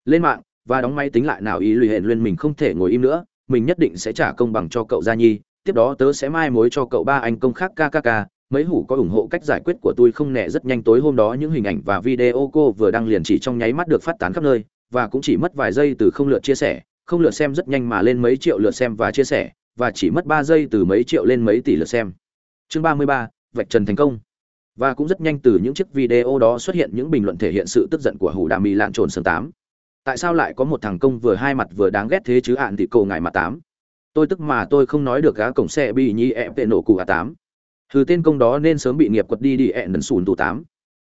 Lên mạng, và đóng máy tính lại nào ý lùi hển luyên mình không thể ngồi im nữa, mình nhất định sẽ trả công bằng cho cậu gia nhi, tiếp đó tớ sẽ mai mối cho cậu ba anh công khác kkk mấy hủ có ủng hộ cách giải quyết của tôi không nẻ rất nhanh tối hôm đó những hình ảnh và video cô vừa đăng liền chỉ trong nháy mắt được phát tán khắp nơi, và cũng chỉ mất vài giây từ không lượt chia sẻ. Không lượt xem rất nhanh mà lên mấy triệu lượt xem và chia sẻ, và chỉ mất ba giây từ mấy triệu lên mấy tỷ lượt xem. Chương ba mươi ba, vạch trần thành công. Và cũng rất nhanh từ những chiếc video đó xuất hiện những bình luận thể hiện sự tức giận của hủ đà mì lạn trồn sơn tám. Tại sao lại có một thằng công vừa hai mặt vừa đáng ghét thế chứ ạn thì cầu ngài mà tám. Tôi tức mà tôi không nói được gá cổng xe bị nhi ẹ tệ nổ cụ a tám. Thứ tên công đó nên sớm bị nghiệp quật đi đi, ẹn đần sùn tù tám.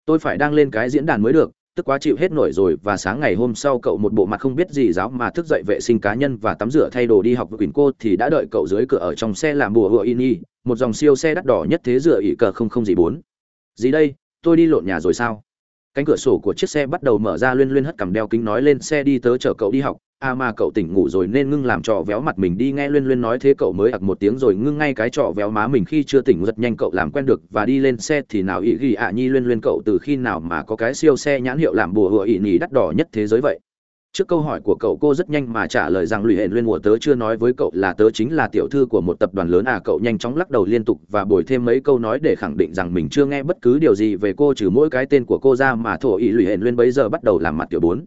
Tôi phải đăng lên cái diễn đàn mới được, tức quá chịu hết nổi rồi, và sáng ngày hôm sau cậu một bộ mặt không biết gì giáo mà thức dậy vệ sinh cá nhân và tắm rửa thay đồ đi học với quỳnh cô thì đã đợi cậu dưới cửa ở trong xe làm bùa hựa in một dòng siêu xe đắt đỏ nhất thế dựa ỉ cờ không không gì bốn. Gì đây? Tôi đi lộn nhà rồi sao? Cánh cửa sổ của chiếc xe bắt đầu mở ra luyên luyên hất cằm đeo kính nói lên, xe đi tớ, chở cậu đi học. À mà cậu tỉnh ngủ rồi nên ngưng làm trò véo mặt mình đi, nghe luyên luyên nói thế cậu mới ặc một tiếng rồi ngưng ngay cái trò véo má mình. Khi chưa tỉnh giật nhanh cậu làm quen được và đi lên xe thì nào ý ghi ạ nhi luyên luyên cậu từ khi nào mà có cái siêu xe nhãn hiệu làm bùa hựa ỉ nhì đắt đỏ nhất thế giới vậy? Trước câu hỏi của cậu, cô rất nhanh mà trả lời rằng lụy hển luyên mùa tớ chưa nói với cậu là tớ chính là tiểu thư của một tập đoàn lớn. À cậu nhanh chóng lắc đầu liên tục và bồi thêm mấy câu nói để khẳng định rằng mình chưa nghe bất cứ điều gì về cô trừ mỗi cái tên của cô ra mà thổ ý lụy hển luyên bấy giờ bắt đầu làm mặt tiểu bốn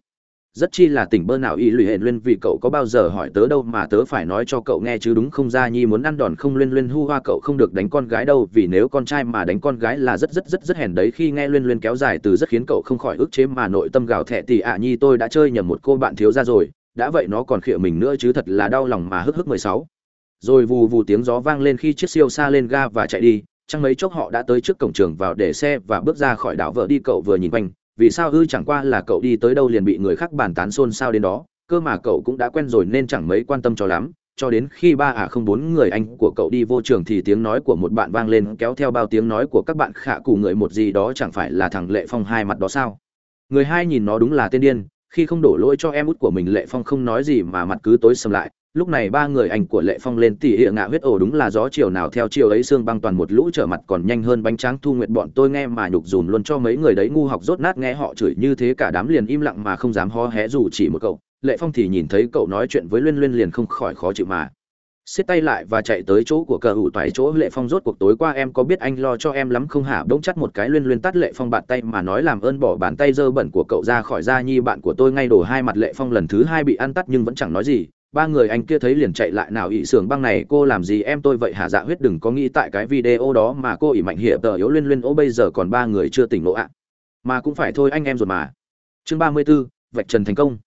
rất chi là tỉnh bơ nào y lụy hệ luyên vì cậu có bao giờ hỏi tớ đâu mà tớ phải nói cho cậu nghe chứ đúng không ra nhi muốn ăn đòn không luyên luyên hu hoa cậu không được đánh con gái đâu vì nếu con trai mà đánh con gái là rất rất rất rất hèn đấy khi nghe luyên luyên kéo dài từ rất khiến cậu không khỏi ức chế mà nội tâm gào thẹ thì ạ à nhi tôi đã chơi nhầm một cô bạn thiếu ra rồi, đã vậy nó còn khịa mình nữa chứ thật là đau lòng mà hức hức mười sáu. Rồi vù vù tiếng gió vang lên khi chiếc siêu xa lên ga và chạy đi chẳng mấy chốc họ đã tới trước cổng trường vào để xe và bước ra khỏi đảo vợ đi cậu vừa nhìn quanh vì sao ư chẳng qua là cậu đi tới đâu liền bị người khác bàn tán xôn xao đến đó, cơ mà cậu cũng đã quen rồi nên chẳng mấy quan tâm cho lắm, cho đến khi ba à không bốn người anh của cậu đi vô trường thì tiếng nói của một bạn vang lên kéo theo bao tiếng nói của các bạn khả cụ người một gì đó chẳng phải là thằng lệ phong hai mặt đó sao? Người hai nhìn nó đúng là tên điên, khi không đổ lỗi cho em út của mình lệ phong không nói gì mà mặt cứ tối sầm lại lúc này ba người anh của lệ phong lên tỉ hiện ngạ huyết ổ đúng là gió chiều nào theo chiều ấy xương băng toàn một lũ trở mặt còn nhanh hơn bánh tráng thu nguyện bọn tôi nghe mà nhục dùn luôn cho mấy người đấy ngu học rốt nát nghe họ chửi như thế cả đám liền im lặng mà không dám ho hé dù chỉ một cậu. Lệ phong thì nhìn thấy cậu nói chuyện với luyên luyên liền không khỏi khó chịu mà. Xiết tay lại và chạy tới chỗ của cờ hủ toái chỗ lệ phong rốt cuộc tối qua em có biết anh lo cho em lắm không hả? Bỗng chắt một cái luyên luyên tắt lệ phong bàn tay mà nói làm ơn bỏ bàn tay dơ bẩn của cậu ra khỏi da nhi bạn của tôi ngay đổ hai mặt lệ phong lần thứ hai bị ăn tắt nhưng vẫn chẳng nói gì ba người anh kia thấy liền chạy lại nào ỵ xưởng băng này cô làm gì em tôi vậy hả? Dạ huyết đừng có nghĩ tại cái video đó mà cô ỉ mạnh hiệp tờ yếu liên liên ô bây giờ còn ba người chưa tỉnh lộ ạ. Mà cũng phải thôi anh em rồi mà. Chương ba mươi 34, vạch trần thành công.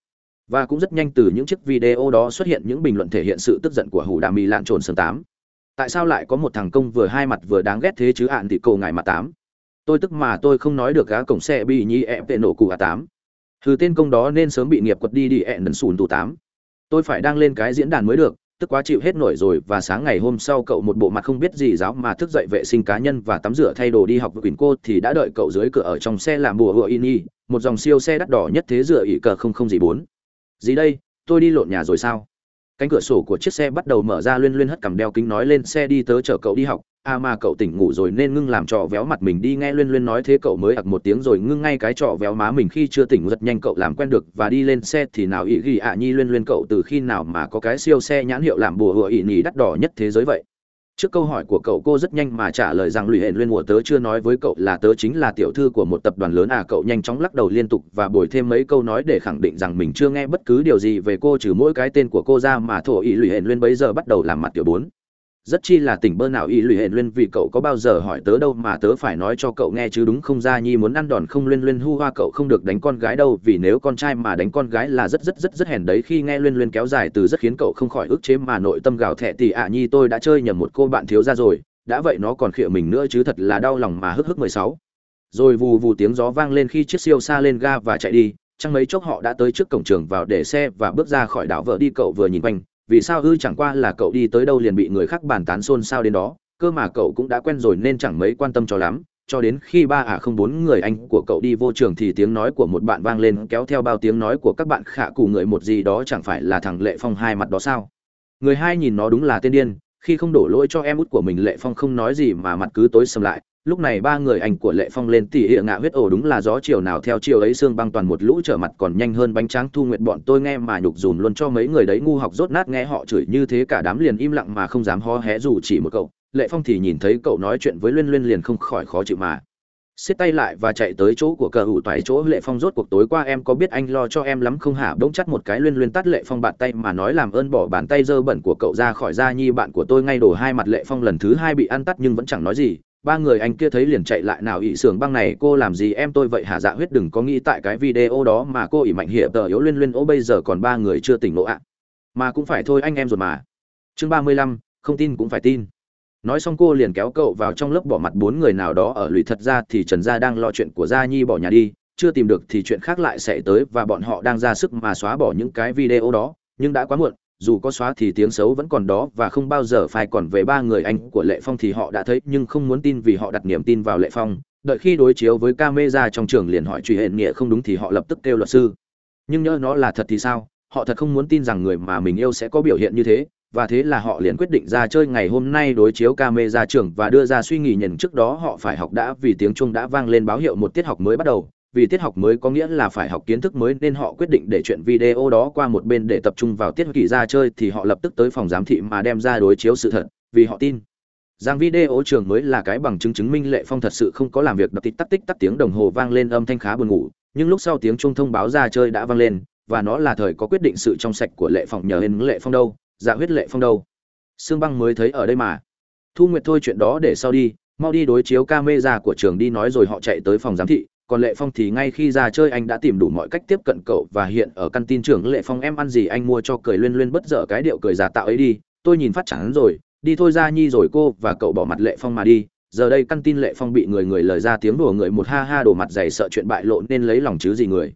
Và cũng rất nhanh từ những chiếc video đó xuất hiện những bình luận thể hiện sự tức giận của hủ đà mì lạn trồn sớm tám. Tại sao lại có một thằng công vừa hai mặt vừa đáng ghét thế chứ ạn thì cầu ngài mặt tám. Tôi tức mà tôi không nói được gá cổng xe bị nhi ẹp tệ nổ cụ a tám. Thứ tên công đó nên sớm bị nghiệp quật đi đi ẹn đần sùn tù tám tôi phải đang lên cái diễn đàn mới được, tức quá chịu hết nổi rồi và sáng ngày hôm sau cậu một bộ mặt không biết gì giáo mà thức dậy vệ sinh cá nhân và tắm rửa thay đồ đi học với quỳnh cô thì đã đợi cậu dưới cửa ở trong xe làm bùa hựa ini, một dòng siêu xe đắt đỏ nhất thế dựa ỉ cờ không không gì bốn. Gì đây? Tôi đi lộn nhà rồi sao? Cánh cửa sổ của chiếc xe bắt đầu mở ra luyên luyên hất cằm đeo kính nói lên, xe đi tớ chở cậu đi học à mà cậu tỉnh ngủ rồi nên ngưng làm trò véo mặt mình đi, nghe luyên luyên nói thế cậu mới ặc một tiếng rồi ngưng ngay cái trò véo má mình khi chưa tỉnh giật nhanh cậu làm quen được và đi lên xe thì nào ý ghi ạ nhi luyên luyên cậu từ khi nào mà có cái siêu xe nhãn hiệu làm bùa hựa ỉ nhì đắt đỏ nhất thế giới vậy? Trước câu hỏi của cậu cô rất nhanh mà trả lời rằng lụy hển luyên mùa tớ chưa nói với cậu là tớ chính là tiểu thư của một tập đoàn lớn. À cậu nhanh chóng lắc đầu liên tục và bồi thêm mấy câu nói để khẳng định rằng mình chưa nghe bất cứ điều gì về cô trừ mỗi cái tên của cô ra mà thổ ý lụy hển luyên bấy giờ bắt đầu làm mặt tiểu bốn rất chi là tỉnh bơ nào y lụy hển luyên vì cậu có bao giờ hỏi tớ đâu mà tớ phải nói cho cậu nghe chứ đúng không ra nhi muốn ăn đòn không luyên luyên hu hoa cậu không được đánh con gái đâu vì nếu con trai mà đánh con gái là rất rất rất rất hèn đấy khi nghe luyên luyên kéo dài từ rất khiến cậu không khỏi ức chế mà nội tâm gào thẹ thì ạ nhi tôi đã chơi nhầm một cô bạn thiếu ra rồi, đã vậy nó còn khịa mình nữa chứ thật là đau lòng mà hức hức mười sáu. Rồi vù vù tiếng gió vang lên khi chiếc siêu xa lên ga và chạy đi chẳng mấy chốc họ đã tới trước cổng trường vào để xe và bước ra khỏi đảo vợ đi, cậu vừa nhìn quanh vì sao ư chẳng qua là cậu đi tới đâu liền bị người khác bàn tán xôn xao đến đó, cơ mà cậu cũng đã quen rồi nên chẳng mấy quan tâm cho lắm, cho đến khi ba à không bốn người anh của cậu đi vô trường thì tiếng nói của một bạn vang lên kéo theo bao tiếng nói của các bạn khạ cụ người một gì đó chẳng phải là thằng lệ phong hai mặt đó sao? Người hai nhìn nó đúng là tên điên, khi không đổ lỗi cho em út của mình lệ phong không nói gì mà mặt cứ tối sầm lại lúc này ba người anh của lệ phong lên tỉ hệ ngạ huyết ổ đúng là gió chiều nào theo chiều ấy xương băng toàn một lũ trở mặt còn nhanh hơn bánh tráng thu nguyện bọn tôi nghe mà nhục dùn luôn cho mấy người đấy ngu học rốt nát nghe họ chửi như thế cả đám liền im lặng mà không dám ho hé dù chỉ một cậu. Lệ phong thì nhìn thấy cậu nói chuyện với luyên luyên liền không khỏi khó chịu mà. Xiết tay lại và chạy tới chỗ của cờ hủ toại chỗ lệ phong rốt cuộc tối qua em có biết anh lo cho em lắm không hả? Bỗng chắt một cái luyên luyên tắt lệ phong bạn tay mà nói làm ơn bỏ bàn tay dơ bẩn của cậu ra khỏi da nhi bạn của tôi ngay đổ hai mặt lệ phong lần thứ hai bị ăn tắt nhưng vẫn chẳng nói gì ba người anh kia thấy liền chạy lại, nào ỵ sưởng băng này cô làm gì em? Tôi vậy hả? Dạ huyết đừng có nghĩ tại cái video đó mà cô ỷ mạnh hiệp tờ yếu liên liên ô, bây giờ còn ba người chưa tỉnh lộ ạ. Mà cũng phải thôi, anh em rồi mà. Chương ba mươi lăm, không tin cũng phải tin. Nói xong cô liền kéo cậu vào trong lớp bỏ mặt bốn người nào đó ở lụy thật ra thì trần gia đang lo chuyện của gia nhi bỏ nhà đi, chưa tìm được thì chuyện khác lại sẽ tới và bọn họ đang ra sức mà xóa bỏ những cái video đó, nhưng đã quá muộn dù có xóa thì tiếng xấu vẫn còn đó và không bao giờ phải còn về ba người anh của lệ phong thì họ đã thấy, nhưng không muốn tin vì họ đặt niềm tin vào lệ phong. Đợi khi đối chiếu với camera trong trường liền hỏi truy hệ nghĩa không đúng thì họ lập tức kêu luật sư. Nhưng nhớ nó là thật thì sao? Họ thật không muốn tin rằng người mà mình yêu sẽ có biểu hiện như thế, và thế là họ liền quyết định ra chơi. Ngày hôm nay đối chiếu camera trường và đưa ra suy nghĩ nhận, trước đó họ phải học đã vì tiếng chuông đã vang lên báo hiệu một tiết học mới bắt đầu vì tiết học mới có nghĩa là phải học kiến thức mới nên họ quyết định để chuyện video đó qua một bên để tập trung vào tiết kỳ ra chơi thì họ lập tức tới phòng giám thị mà đem ra đối chiếu sự thật, vì họ tin rằng video trường mới là cái bằng chứng chứng minh lệ phong thật sự không có làm việc đập tích tắc tích tắc tiếng đồng hồ vang lên âm thanh khá buồn ngủ, nhưng lúc sau tiếng chuông thông báo ra chơi đã vang lên, và nó là thời có quyết định sự trong sạch của lệ phong nhờ hên lệ phong đâu dạ huyết lệ phong đâu. Xương băng mới thấy ở đây mà. Thu nguyệt thôi chuyện đó để sau đi, mau đi đối chiếu camera của trường đi nói rồi họ chạy tới phòng giám thị còn lệ phong thì ngay khi ra chơi anh đã tìm đủ mọi cách tiếp cận cậu và hiện ở căn tin trưởng lệ phong em ăn gì anh mua cho cười luyên luyên bất dở cái điệu cười giả tạo ấy đi. Tôi nhìn phát chẳng rồi, đi thôi ra nhi rồi cô và cậu bỏ mặt lệ phong mà đi. Giờ đây căn tin lệ phong bị người người lời ra tiếng đùa người một ha ha đổ mặt dày sợ chuyện bại lộ nên lấy lòng chứ gì người.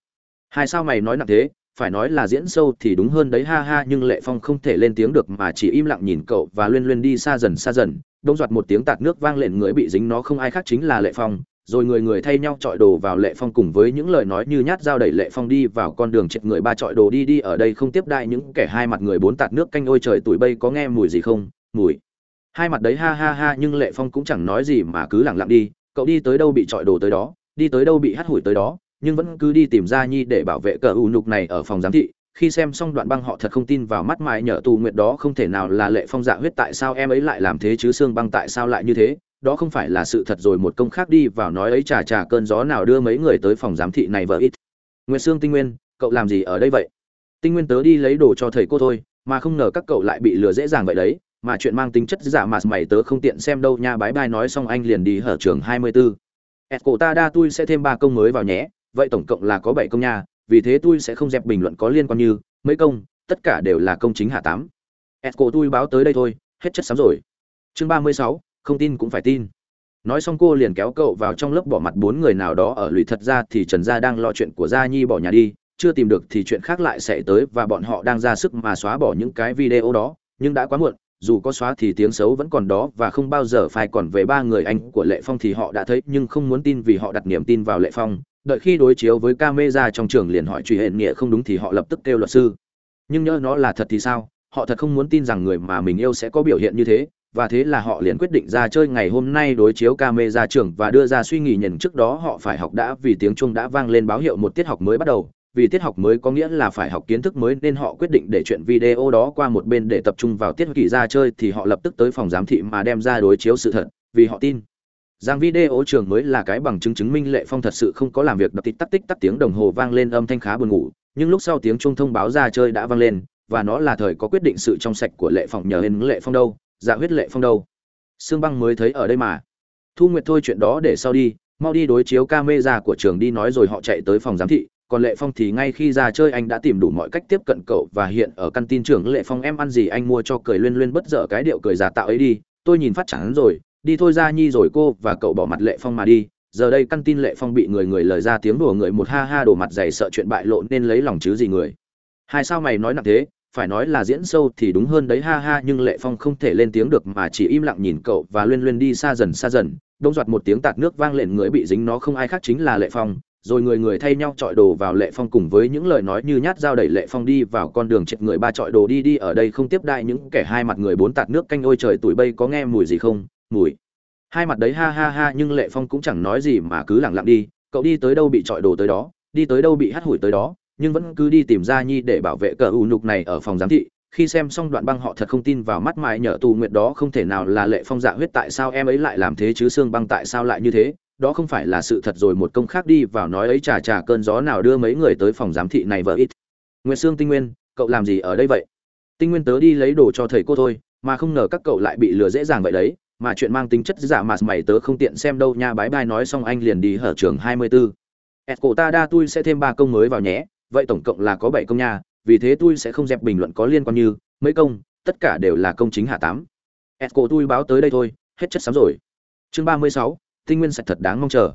Hai sao mày nói nặng thế, phải nói là diễn sâu thì đúng hơn đấy ha ha, nhưng lệ phong không thể lên tiếng được mà chỉ im lặng nhìn cậu và luyên luyên đi xa dần xa dần. Đông doạt một tiếng tạt nước vang lên, người bị dính nó không ai khác chính là lệ phong rồi người người thay nhau chọi đồ vào lệ phong cùng với những lời nói như nhát dao đẩy lệ phong đi vào con đường chết người ba chọi đồ đi đi ở đây không tiếp đại những kẻ hai mặt người bốn tạt nước canh ôi trời tuổi bây có nghe mùi gì không? Mùi. Hai mặt đấy ha ha ha nhưng lệ phong cũng chẳng nói gì mà cứ lẳng lặng đi, cậu đi tới đâu bị chọi đồ tới đó, đi tới đâu bị hắt hủi tới đó, nhưng vẫn cứ đi tìm ra nhi để bảo vệ cờ u nhục này ở phòng giám thị, khi xem xong đoạn băng họ thật không tin vào mắt mài nhờ tù nguyệt đó không thể nào là lệ phong dạ huyết tại sao em ấy lại làm thế chứ xương băng tại sao lại như thế? Đó không phải là sự thật rồi một công khác đi vào nói ấy trà trà cơn gió nào đưa mấy người tới phòng giám thị này vợ ít. Nguyệt sương tinh nguyên cậu làm gì ở đây vậy? Tinh nguyên tớ đi lấy đồ cho thầy cô thôi mà không ngờ các cậu lại bị lừa dễ dàng vậy đấy mà chuyện mang tính chất giả mà mày tớ không tiện xem đâu nha bái bai nói xong anh liền đi hở trường 24. ẹt cổ ta đa tôi sẽ thêm ba công mới vào nhé vậy tổng cộng là có bảy công nha vì thế tôi sẽ không dẹp bình luận có liên quan như mấy công tất cả đều là công chính hạ tám. Ẹt cổ tôi báo tới đây thôi hết chất sắm rồi. Chương 36, không tin cũng phải tin. Nói xong cô liền kéo cậu vào trong lớp bỏ mặt bốn người nào đó ở lụy thật ra thì trần gia đang lo chuyện của gia nhi bỏ nhà đi, chưa tìm được thì chuyện khác lại sẽ tới và bọn họ đang ra sức mà xóa bỏ những cái video đó, nhưng đã quá muộn, dù có xóa thì tiếng xấu vẫn còn đó và không bao giờ phải còn về ba người anh của lệ phong thì họ đã thấy, nhưng không muốn tin vì họ đặt niềm tin vào lệ phong. Đợi khi đối chiếu với camera trong trường liền hỏi truy hệ nghĩa không đúng thì họ lập tức kêu luật sư. Nhưng nhớ nó là thật thì sao? Họ thật không muốn tin rằng người mà mình yêu sẽ có biểu hiện như thế và thế là họ liền quyết định ra chơi ngày hôm nay đối chiếu camera trường và đưa ra suy nghĩ nhận trước đó họ phải học đã vì tiếng chuông đã vang lên báo hiệu một tiết học mới bắt đầu. Vì tiết học mới có nghĩa là phải học kiến thức mới nên họ quyết định để chuyện video đó qua một bên để tập trung vào tiết kỳ ra chơi thì họ lập tức tới phòng giám thị mà đem ra đối chiếu sự thật, vì họ tin rằng video trường mới là cái bằng chứng chứng minh lệ phong thật sự không có làm việc đập tích tắc tích tắc tiếng đồng hồ vang lên âm thanh khá buồn ngủ. Nhưng lúc sau tiếng chuông thông báo ra chơi đã vang lên, và nó là thời có quyết định sự trong sạch của lệ phong nhờ hên lệ phong đâu dạ huyết lệ phong đâu. Xương băng mới thấy ở đây mà. Thu nguyệt thôi chuyện đó để sau đi, mau đi đối chiếu camera của trường đi nói rồi họ chạy tới phòng giám thị, còn lệ phong thì ngay khi ra chơi anh đã tìm đủ mọi cách tiếp cận cậu và hiện ở căn tin trưởng lệ phong em ăn gì anh mua cho cười luyên luyên bất dở cái điệu cười giả tạo ấy đi, tôi nhìn phát chẳng rồi, đi thôi ra nhi rồi cô và cậu bỏ mặt lệ phong mà đi, giờ đây căn tin lệ phong bị người người lời ra tiếng đùa người một ha ha đổ mặt dày sợ chuyện bại lộ nên lấy lòng chứ gì người. Hai sao mày nói nặng thế phải nói là diễn sâu thì đúng hơn đấy, ha ha, nhưng lệ phong không thể lên tiếng được mà chỉ im lặng nhìn cậu và luyên luyên đi xa dần xa dần. Đông giọt một tiếng tạt nước vang lên, người bị dính nó không ai khác chính là lệ phong. Rồi người người thay nhau trọi đồ vào lệ phong cùng với những lời nói như nhát dao đẩy lệ phong đi vào con đường chết người ba trọi đồ đi đi, ở đây không tiếp đại những kẻ hai mặt người bốn tạt nước canh ôi trời tuổi bây có nghe mùi gì không? Mùi. Hai mặt đấy, ha ha ha, nhưng lệ phong cũng chẳng nói gì mà cứ lẳng lặng đi. Cậu đi tới đâu bị trọi đồ tới đó, đi tới đâu bị hắt hủi tới đó nhưng vẫn cứ đi tìm ra nhi để bảo vệ cờ ủ nhục này ở phòng giám thị. Khi xem xong đoạn băng họ thật không tin vào mắt mãi nhở tù nguyệt đó không thể nào là lệ phong dạ huyết tại sao em ấy lại làm thế chứ xương băng tại sao lại như thế? Đó không phải là sự thật rồi một công khác đi vào nói ấy trà trà cơn gió nào đưa mấy người tới phòng giám thị này vợ ít. Nguyệt sương tinh nguyên cậu làm gì ở đây vậy? Tinh nguyên tớ đi lấy đồ cho thầy cô thôi mà không ngờ các cậu lại bị lừa dễ dàng vậy đấy. Mà chuyện mang tính chất giả mà mày tớ không tiện xem đâu nha bái bai nói xong anh liền đi hở trường 24. Esco ta đa tui sẽ thêm ba công mới vào nhé, vậy tổng cộng là có 7 công nha, vì thế tôi sẽ không dẹp bình luận có liên quan như mấy công, tất cả đều là công chính hạ tám. Esco tôi báo tới đây thôi, hết chất sắm rồi. Chương 36, tinh nguyên sạch thật đáng mong chờ.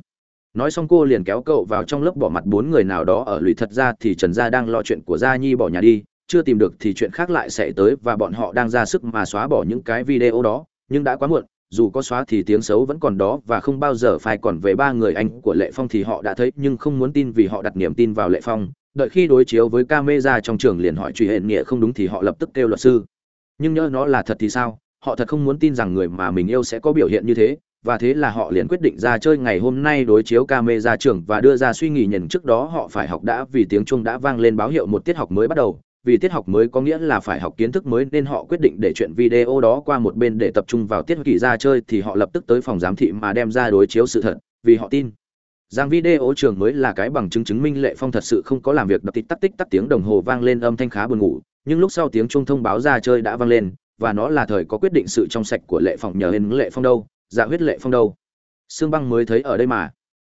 Nói xong cô liền kéo cậu vào trong lớp bỏ mặt bốn người nào đó ở lùi thật ra thì Trần Gia đang lo chuyện của Gia Nhi bỏ nhà đi, chưa tìm được thì chuyện khác lại sẽ tới và bọn họ đang ra sức mà xóa bỏ những cái video đó, nhưng đã quá muộn, dù có xóa thì tiếng xấu vẫn còn đó và không bao giờ phải còn về ba người anh của Lệ Phong thì họ đã thấy nhưng không muốn tin vì họ đặt niềm tin vào Lệ Phong. Đợi khi đối chiếu với camera trong trường liền hỏi truy hệ nghĩa không đúng thì họ lập tức kêu luật sư. Nhưng nhớ nó là thật thì sao? Họ thật không muốn tin rằng người mà mình yêu sẽ có biểu hiện như thế, và thế là họ liền quyết định ra chơi ngày hôm nay đối chiếu camera trường và đưa ra suy nghĩ nhận trước đó họ phải học đã vì tiếng chuông đã vang lên báo hiệu một tiết học mới bắt đầu vì tiết học mới có nghĩa là phải học kiến thức mới nên họ quyết định để chuyện video đó qua một bên để tập trung vào tiết kỳ ra chơi thì họ lập tức tới phòng giám thị mà đem ra đối chiếu sự thật vì họ tin Giang video trường mới là cái bằng chứng chứng minh lệ phong thật sự không có làm việc, đập tích tắc tích tắc tiếng đồng hồ vang lên âm thanh khá buồn ngủ, nhưng lúc sau tiếng chuông thông báo ra chơi đã vang lên, và nó là thời có quyết định sự trong sạch của lệ phong nhờ lên lệ phong đâu dạ huyết lệ phong đâu. Sương băng mới thấy ở đây mà.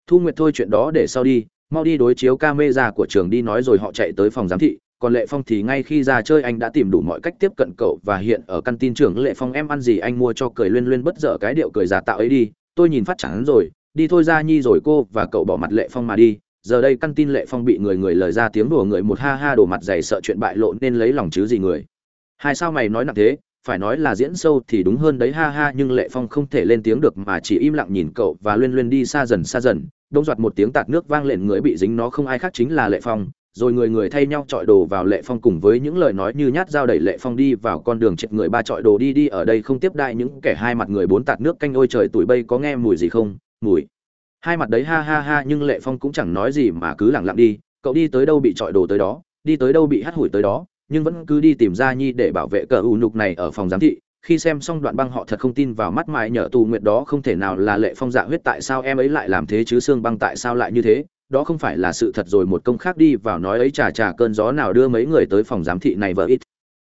Thu nguyệt thôi chuyện đó để sau đi, mau đi đối chiếu camera của trường đi nói rồi họ chạy tới phòng giám thị, còn lệ phong thì ngay khi ra chơi anh đã tìm đủ mọi cách tiếp cận cậu và hiện ở căn tin trưởng lệ phong em ăn gì anh mua cho cười luyên luyên bất dở cái điệu cười giả tạo ấy đi, tôi nhìn phát chán rồi đi thôi ra nhi rồi cô và cậu bỏ mặt lệ phong mà đi. Giờ đây căn tin lệ phong bị người người lời ra tiếng đùa người một ha ha đổ mặt dày sợ chuyện bại lộ nên lấy lòng chứ gì người. Hai sao mày nói nặng thế, phải nói là diễn sâu thì đúng hơn đấy ha ha, nhưng lệ phong không thể lên tiếng được mà chỉ im lặng nhìn cậu và luyên luyên đi xa dần xa dần. Đông giọt một tiếng tạt nước vang lên, người bị dính nó không ai khác chính là lệ phong. Rồi người người thay nhau trọi đồ vào lệ phong cùng với những lời nói như nhát dao đẩy lệ phong đi vào con đường chết người ba trọi đồ đi đi, ở đây không tiếp đại những kẻ hai mặt người bốn tạt nước canh ôi trời tuổi bây có nghe mùi gì không? Mùi. Hai mặt đấy ha ha ha, nhưng lệ phong cũng chẳng nói gì mà cứ lẳng lặng đi. Cậu đi tới đâu bị trọi đồ tới đó, đi tới đâu bị hắt hủi tới đó, nhưng vẫn cứ đi tìm ra nhi để bảo vệ cờ ủ nục này ở phòng giám thị. Khi xem xong đoạn băng họ thật không tin vào mắt mài nhở tù nguyệt đó, không thể nào là lệ phong dạ huyết tại sao em ấy lại làm thế chứ, xương băng tại sao lại như thế? Đó không phải là sự thật rồi, một công khác đi vào nói ấy trà trà cơn gió nào đưa mấy người tới phòng giám thị này vợ ít.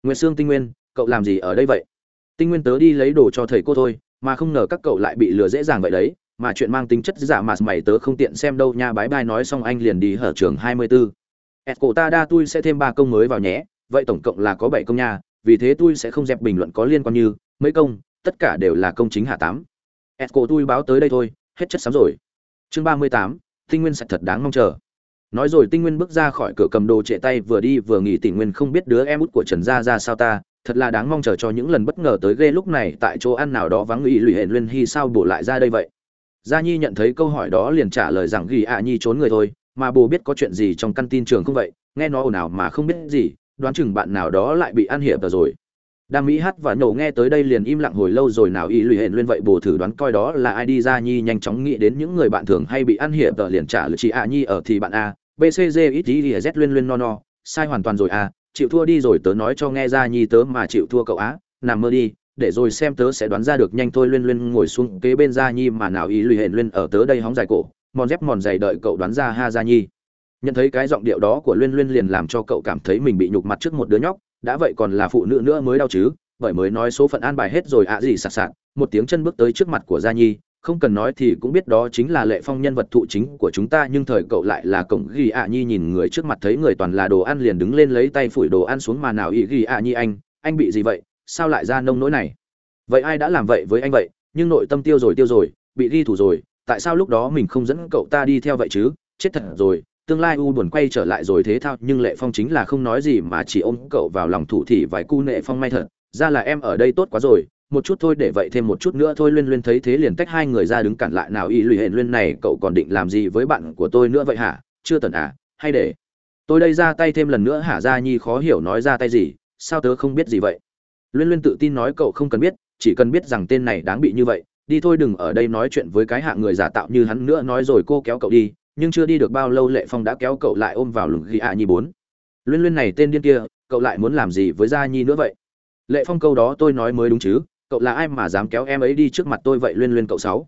Nguyệt sương tinh nguyên, cậu làm gì ở đây vậy? Tinh nguyên tớ đi lấy đồ cho thầy cô thôi, mà không ngờ các cậu lại bị lừa dễ dàng vậy đấy mà chuyện mang tính chất giả mà mày tớ không tiện xem đâu nha bái bai nói xong anh liền đi hở trường 24. Esco ta đa tôi sẽ thêm ba công mới vào nhé, vậy tổng cộng là có 7 công nha, vì thế tôi sẽ không dẹp bình luận có liên quan như mấy công, tất cả đều là công chính hạ 8. cổ tôi báo tới đây thôi, hết chất sắm rồi. Chương 38, tinh nguyên sạch thật đáng mong chờ nói rồi tinh nguyên bước ra khỏi cửa cầm đồ trệ tay vừa đi vừa nghỉ tỉnh nguyên không biết đứa em út của trần gia ra sao ta thật là đáng mong chờ cho những lần bất ngờ tới ghê lúc này tại chỗ ăn nào đó vắng ủy lụy hệ luyên hy sao bổ lại ra đây vậy gia nhi nhận thấy câu hỏi đó liền trả lời rằng ghi ạ nhi trốn người thôi, mà bồ biết có chuyện gì trong căn tin trường không vậy, nghe nó ồn ào mà không biết gì, đoán chừng bạn nào đó lại bị ăn hiệp rồi. Đam mỹ hát và nổ nghe tới đây liền im lặng hồi lâu rồi nào y lụy hển lên vậy bồ thử đoán coi đó là ai đi. Ra nhi nhanh chóng nghĩ đến những người bạn thường hay bị ăn hiệp tờ liền trả lời, chị a nhi ở thì bạn a bcg ít ý z luyên luyên no no, sai hoàn toàn rồi a, chịu thua đi rồi tớ nói cho nghe ra nhi tớ mà chịu thua cậu á nằm mơ đi để rồi xem tớ sẽ đoán ra được nhanh thôi, luyên luyên ngồi xuống kế bên gia nhi mà nào ý lùi hển luyên ở tớ đây hóng dài cổ, mòn dép mòn dày đợi cậu đoán ra ha gia nhi. Nhận thấy cái giọng điệu đó của luyên luyên liền làm cho cậu cảm thấy mình bị nhục mặt trước một đứa nhóc, đã vậy còn là phụ nữ nữa mới đau chứ, bởi mới nói số phận an bài hết rồi ạ gì sạc sạc, một tiếng chân bước tới trước mặt của gia nhi, không cần nói thì cũng biết đó chính là lệ phong nhân vật thụ chính của chúng ta, nhưng thời cậu lại là cổng ghi ạ nhi nhìn người trước mặt thấy người toàn là đồ ăn liền đứng lên lấy tay phủi đồ ăn xuống mà nào ý ghi ạ nhi anh anh bị gì vậy? Sao lại ra nông nỗi này? Vậy ai đã làm vậy với anh vậy? Nhưng nội tâm tiêu rồi tiêu rồi, bị ghi thủ rồi, tại sao lúc đó mình không dẫn cậu ta đi theo vậy chứ? Chết thật rồi, tương lai u buồn quay trở lại rồi thế thao, nhưng lệ phong chính là không nói gì mà chỉ ôm cậu vào lòng thủ thị vài cu nệ phong may thật. Ra là em ở đây tốt quá rồi, một chút thôi để vậy thêm một chút nữa thôi. Luyên luyên thấy thế liền tách hai người ra đứng cản lại. Nào y lụy hển luyên này, cậu còn định làm gì với bạn của tôi nữa vậy hả? Chưa tần à hay để. Tôi đây ra tay thêm lần nữa hả? Ra nhi khó hiểu nói ra tay gì, sao tớ không biết gì vậy? Luyên luyên tự tin nói cậu không cần biết, chỉ cần biết rằng tên này đáng bị như vậy, đi thôi đừng ở đây nói chuyện với cái hạng người giả tạo như hắn nữa nói rồi cô kéo cậu đi, nhưng chưa đi được bao lâu lệ phong đã kéo cậu lại ôm vào lưng ghi ạ nhi bốn. Luyên luyên này tên điên kia, cậu lại muốn làm gì với gia nhi nữa vậy? Lệ phong câu đó tôi nói mới đúng chứ, cậu là ai mà dám kéo em ấy đi trước mặt tôi vậy luyên luyên cậu sáu?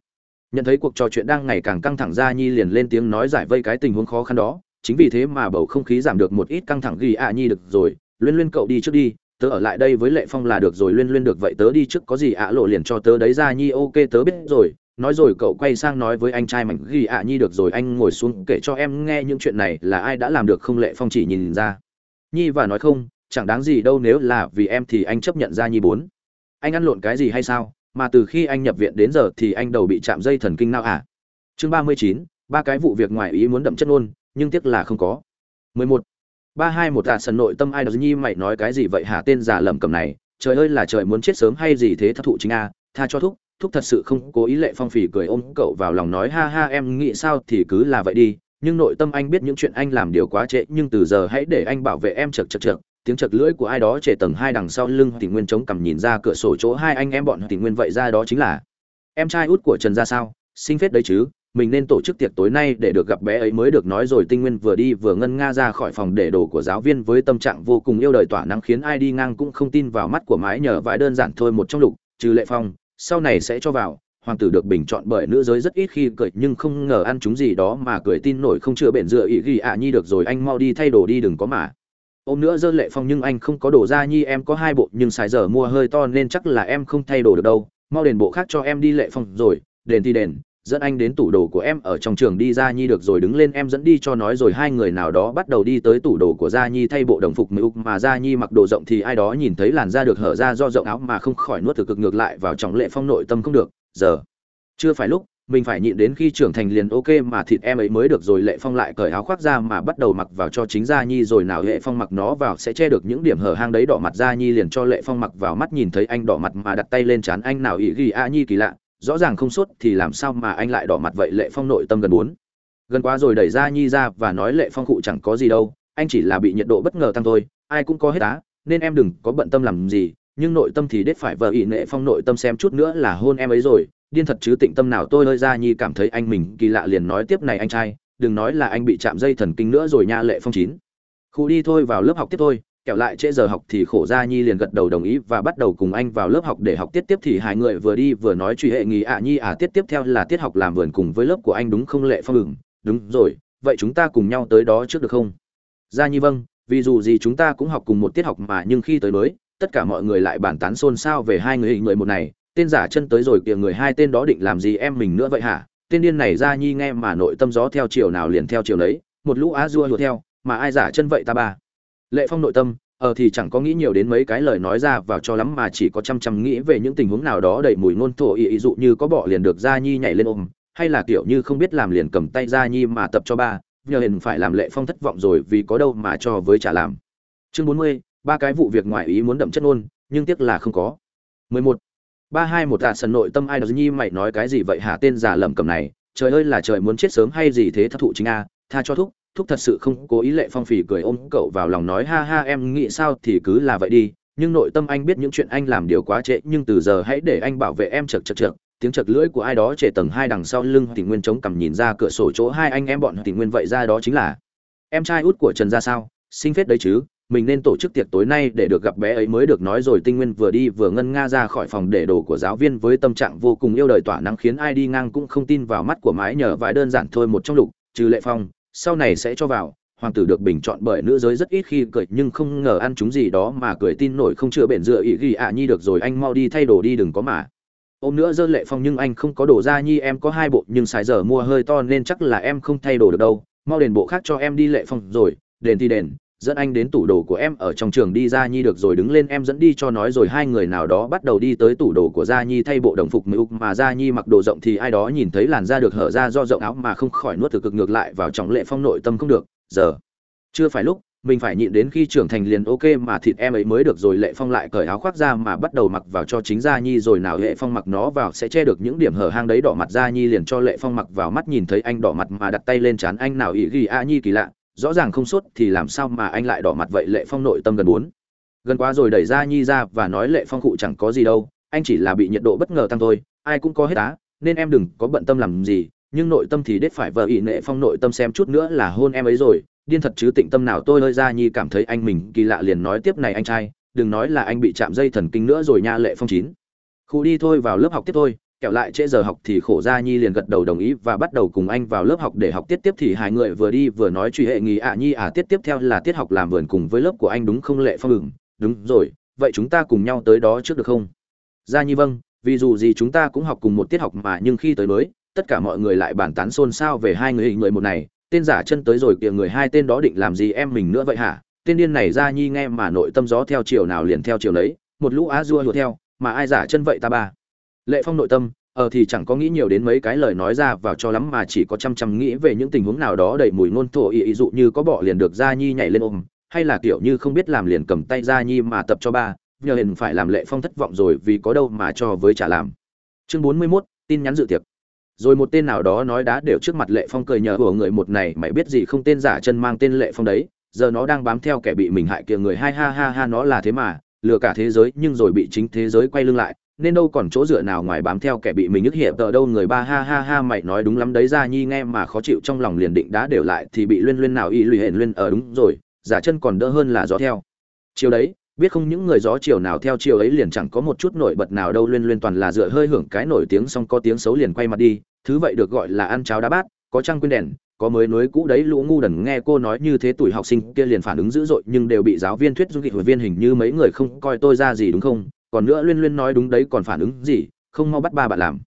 Nhận thấy cuộc trò chuyện đang ngày càng căng thẳng gia nhi liền lên tiếng nói giải vây cái tình huống khó khăn đó, chính vì thế mà bầu không khí giảm được một ít căng thẳng ghi ạ nhi được rồi, luyên luyên cậu đi trước đi tớ ở lại đây với lệ phong là được rồi, luyên luyên được vậy tớ đi trước, có gì ạ lộ liền cho tớ đấy ra nhi, ok tớ biết rồi. Nói rồi cậu quay sang nói với anh trai mảnh ghi ạ nhi được rồi, anh ngồi xuống kể cho em nghe những chuyện này, là ai đã làm được không? Lệ phong chỉ nhìn ra. Nhi và nói không, chẳng đáng gì đâu, nếu là vì em thì anh chấp nhận ra nhi bốn. Anh ăn lộn cái gì hay sao? Mà từ khi anh nhập viện đến giờ thì anh đầu bị chạm dây thần kinh nào à? Chương ba mươi chín, ba cái vụ việc ngoài ý muốn đậm chất ôn nhưng tiếc là không có. mười một ba hai một tạ sần nội tâm ai đó nhi mày nói cái gì vậy hả? Tên giả lầm cầm này, trời ơi là trời muốn chết sớm hay gì thế? Thất thụ chính a, tha cho thúc thúc thật sự không cố ý lệ phong phỉ cười ôm cậu vào lòng nói, ha ha, em nghĩ sao thì cứ là vậy đi, nhưng nội tâm anh biết những chuyện anh làm điều quá trễ, nhưng từ giờ hãy để anh bảo vệ em chật chật chật. Tiếng chật lưỡi của ai đó trề tầng hai đằng sau lưng tình nguyên chống cằm nhìn ra cửa sổ chỗ hai anh em bọn tình nguyên vậy ra đó chính là, em trai út của trần ra sao? Sinh phết đấy chứ mình nên tổ chức tiệc tối nay để được gặp bé ấy mới được nói rồi tinh nguyên vừa đi vừa ngân nga ra khỏi phòng để đồ của giáo viên với tâm trạng vô cùng yêu đời tỏa nắng khiến ai đi ngang cũng không tin vào mắt của mái nhờ vãi đơn giản thôi một trong lục, trừ lệ phong, sau này sẽ cho vào, hoàng tử được bình chọn bởi nữ giới rất ít khi cười nhưng không ngờ ăn chúng gì đó mà cười tin nổi không chữa bền dựa ý ghi ạ nhi được rồi anh mau đi thay đồ đi đừng có mà. Ôm nữa dơ lệ phong nhưng anh không có đồ ra nhi em có hai bộ nhưng xài giờ mua hơi to nên chắc là em không thay đồ được đâu, mau đền bộ khác cho em đi lệ phong rồi, đền thì đền dẫn anh đến tủ đồ của em ở trong trường đi ra nhi được rồi, đứng lên em dẫn đi cho nói rồi, hai người nào đó bắt đầu đi tới tủ đồ của gia nhi, thay bộ đồng phục mưu mà gia nhi mặc đồ rộng thì ai đó nhìn thấy làn da được hở ra do rộng áo mà không khỏi nuốt thực cực ngược lại vào trong lệ phong nội tâm không được. Giờ, chưa phải lúc, mình phải nhịn đến khi trưởng thành liền ok mà thịt em ấy mới được rồi, lệ phong lại cởi áo khoác ra mà bắt đầu mặc vào cho chính gia nhi rồi, nào lệ phong mặc nó vào sẽ che được những điểm hở hang đấy, đỏ mặt gia nhi liền cho lệ phong mặc vào, mắt nhìn thấy anh đỏ mặt mà đặt tay lên trán anh, nào ý ghi a nhi kỳ lạ rõ ràng không sốt thì làm sao mà anh lại đỏ mặt vậy? Lệ phong nội tâm gần bốn gần quá rồi đẩy ra nhi ra và nói lệ phong cụ chẳng có gì đâu, anh chỉ là bị nhiệt độ bất ngờ tăng thôi, ai cũng có hết á, nên em đừng có bận tâm làm gì, nhưng nội tâm thì đết phải vợ ỷ nệ phong nội tâm xem chút nữa là hôn em ấy rồi. Điên thật chứ tịnh tâm nào tôi hơi ra nhi cảm thấy anh mình kỳ lạ liền nói tiếp này anh trai, đừng nói là anh bị chạm dây thần kinh nữa rồi nha lệ phong chín. Khu đi thôi vào lớp học tiếp thôi kẹo lại trễ giờ học thì khổ ra nhi liền gật đầu đồng ý và bắt đầu cùng anh vào lớp học để học tiết tiếp thì hai người vừa đi vừa nói truy hệ nghỉ ạ nhi à tiết tiếp theo là tiết học làm vườn cùng với lớp của anh đúng không lệ phong ửng? Đúng rồi, vậy chúng ta cùng nhau tới đó trước được không? Gia nhi vâng vì dù gì chúng ta cũng học cùng một tiết học mà nhưng khi tới mới, tất cả mọi người lại bàn tán xôn xao về hai người hình người một này. Tên giả chân tới rồi kìa, người hai tên đó định làm gì em mình nữa vậy hả? Tên điên này gia nhi nghe mà nội tâm gió theo chiều nào liền theo chiều đấy một lũ á dua lùa theo, mà ai giả chân vậy ta ba? Lệ phong nội tâm ờ thì chẳng có nghĩ nhiều đến mấy cái lời nói ra vào cho lắm mà chỉ có chăm chăm nghĩ về những tình huống nào đó đầy mùi ngôn thổ ý, ý dụ như có bỏ liền được gia nhi nhảy lên ôm hay là kiểu như không biết làm liền cầm tay gia nhi mà tập cho ba nhờ hình phải làm lệ phong thất vọng rồi vì có đâu mà cho với trả làm. Chương bốn mươi ba cái vụ việc ngoài ý muốn đậm chất nôn nhưng tiếc là không có. Mười một ba hai một tạ sần nội tâm ai đó nhi mày nói cái gì vậy hả? Tên giả lẩm cầm này trời ơi là trời muốn chết sớm hay gì thế? Thất thụ chính a tha cho thúc thúc thật sự không cố ý lệ phong phỉ cười ôm cậu vào lòng nói, ha ha, em nghĩ sao thì cứ là vậy đi, nhưng nội tâm anh biết những chuyện anh làm điều quá trễ, nhưng từ giờ hãy để anh bảo vệ em chật chật chật. Tiếng chật lưỡi của ai đó trệ tầng hai đằng sau lưng tình nguyên chống cằm nhìn ra cửa sổ chỗ hai anh em bọn tình nguyên vậy ra đó chính là, em trai út của trần ra sao? Sinh phết đấy chứ, mình nên tổ chức tiệc tối nay để được gặp bé ấy mới được nói rồi. Tinh nguyên vừa đi vừa ngân nga ra khỏi phòng để đồ của giáo viên với tâm trạng vô cùng yêu đời, tỏa nắng khiến ai đi ngang cũng không tin vào mắt của mái nhờ vài đơn giản thôi một trong lục, trừ lệ phong sau này sẽ cho vào, hoàng tử được bình chọn bởi nữ giới rất ít khi cười, nhưng không ngờ ăn chúng gì đó mà cười tin nổi không chữa bền dựa ý ghi ạ nhi được rồi, anh mau đi thay đồ đi, đừng có mà. Ôm nữa dơ lệ phong nhưng anh không có đồ ra nhi, em có hai bộ nhưng xài giờ mua hơi to nên chắc là em không thay đồ được đâu. Mau đền bộ khác cho em đi lệ phong rồi, đền thì đền dẫn anh đến tủ đồ của em ở trong trường đi ra nhi được rồi đứng lên em dẫn đi cho nói rồi hai người nào đó bắt đầu đi tới tủ đồ của gia nhi thay bộ đồng phục mưu mà gia nhi mặc đồ rộng thì ai đó nhìn thấy làn da được hở ra do rộng áo mà không khỏi nuốt thực cực ngược lại vào trọng lệ phong nội tâm không được. Giờ, chưa phải lúc, mình phải nhịn đến khi trưởng thành liền ok mà thịt em ấy mới được rồi, lệ phong lại cởi áo khoác ra mà bắt đầu mặc vào cho chính gia nhi rồi nào lệ phong mặc nó vào sẽ che được những điểm hở hang đấy, đỏ mặt gia nhi liền cho lệ phong mặc vào mắt nhìn thấy anh đỏ mặt mà đặt tay lên trán anh nào ý ghi a nhi kỳ lạ rõ ràng không sốt thì làm sao mà anh lại đỏ mặt vậy? Lệ phong nội tâm gần bốn. Gần quá rồi đẩy ra nhi ra và nói lệ phong cụ chẳng có gì đâu, anh chỉ là bị nhiệt độ bất ngờ tăng thôi, ai cũng có hết á, nên em đừng có bận tâm làm gì, nhưng nội tâm thì đết phải vợ ỷ nệ phong nội tâm xem chút nữa là hôn em ấy rồi. Điên thật chứ tịnh tâm nào tôi hơi ra nhi cảm thấy anh mình kỳ lạ liền nói tiếp này anh trai, đừng nói là anh bị chạm dây thần kinh nữa rồi nha, lệ phong chín. Khu đi thôi vào lớp học tiếp thôi kẹo lại trễ giờ học thì khổ Ra nhi liền gật đầu đồng ý và bắt đầu cùng anh vào lớp học để học tiết tiếp thì hai người vừa đi vừa nói truy hệ nghỉ ạ nhi à tiết tiếp theo là tiết học làm vườn cùng với lớp của anh đúng không lệ phong ừng đúng rồi, vậy chúng ta cùng nhau tới đó trước được không? Gia nhi vâng vì dù gì chúng ta cũng học cùng một tiết học mà nhưng khi tới mới, tất cả mọi người lại bàn tán xôn xao về hai người hình người một này. Tên giả chân tới rồi kìa, người hai tên đó định làm gì em mình nữa vậy hả? Tên điên này gia nhi nghe mà nội tâm gió theo chiều nào liền theo chiều lấy một lũ á dua hùa theo, mà ai giả chân vậy ta ba? Lệ phong nội tâm ờ thì chẳng có nghĩ nhiều đến mấy cái lời nói ra vào cho lắm mà chỉ có chăm chăm nghĩ về những tình huống nào đó đầy mùi ngôn thổ ý, ý dụ như có bỏ liền được gia nhi nhảy lên ôm hay là kiểu như không biết làm liền cầm tay gia nhi mà tập cho ba nhờ hiền phải làm lệ phong thất vọng rồi vì có đâu mà cho với trả làm. Chương bốn mươi 41, tin nhắn dự tiệc. Rồi một tên nào đó nói đá đều trước mặt lệ phong cười nhờ của người một này mày biết gì không tên giả chân mang tên lệ phong đấy giờ nó đang bám theo kẻ bị mình hại kia người hai ha ha ha nó là thế mà lừa cả thế giới nhưng rồi bị chính thế giới quay lưng lại nên đâu còn chỗ dựa nào ngoài bám theo kẻ bị mình nhức hiệp, tờ đâu người ba, ha ha ha, mày nói đúng lắm đấy ra nhi nghe mà khó chịu, trong lòng liền định đã đều lại thì bị luyên luyên nào y lùi hển luyên ở đúng rồi, giả chân còn đỡ hơn là gió theo. Chiều đấy, biết không những người gió chiều nào theo chiều ấy liền chẳng có một chút nổi bật nào đâu, luyên luyên toàn là dựa hơi hưởng cái nổi tiếng xong có tiếng xấu liền quay mặt đi, thứ vậy được gọi là ăn cháo đá bát, có trăng quên đèn, có mới nối cũ đấy, lũ ngu đần nghe cô nói như thế tuổi học sinh kia liền phản ứng dữ dội, nhưng đều bị giáo viên thuyết du kịch viên hình như mấy người không coi tôi ra gì đúng không? Còn nữa liên liên nói đúng đấy, còn phản ứng gì? Không mau bắt ba bạn làm.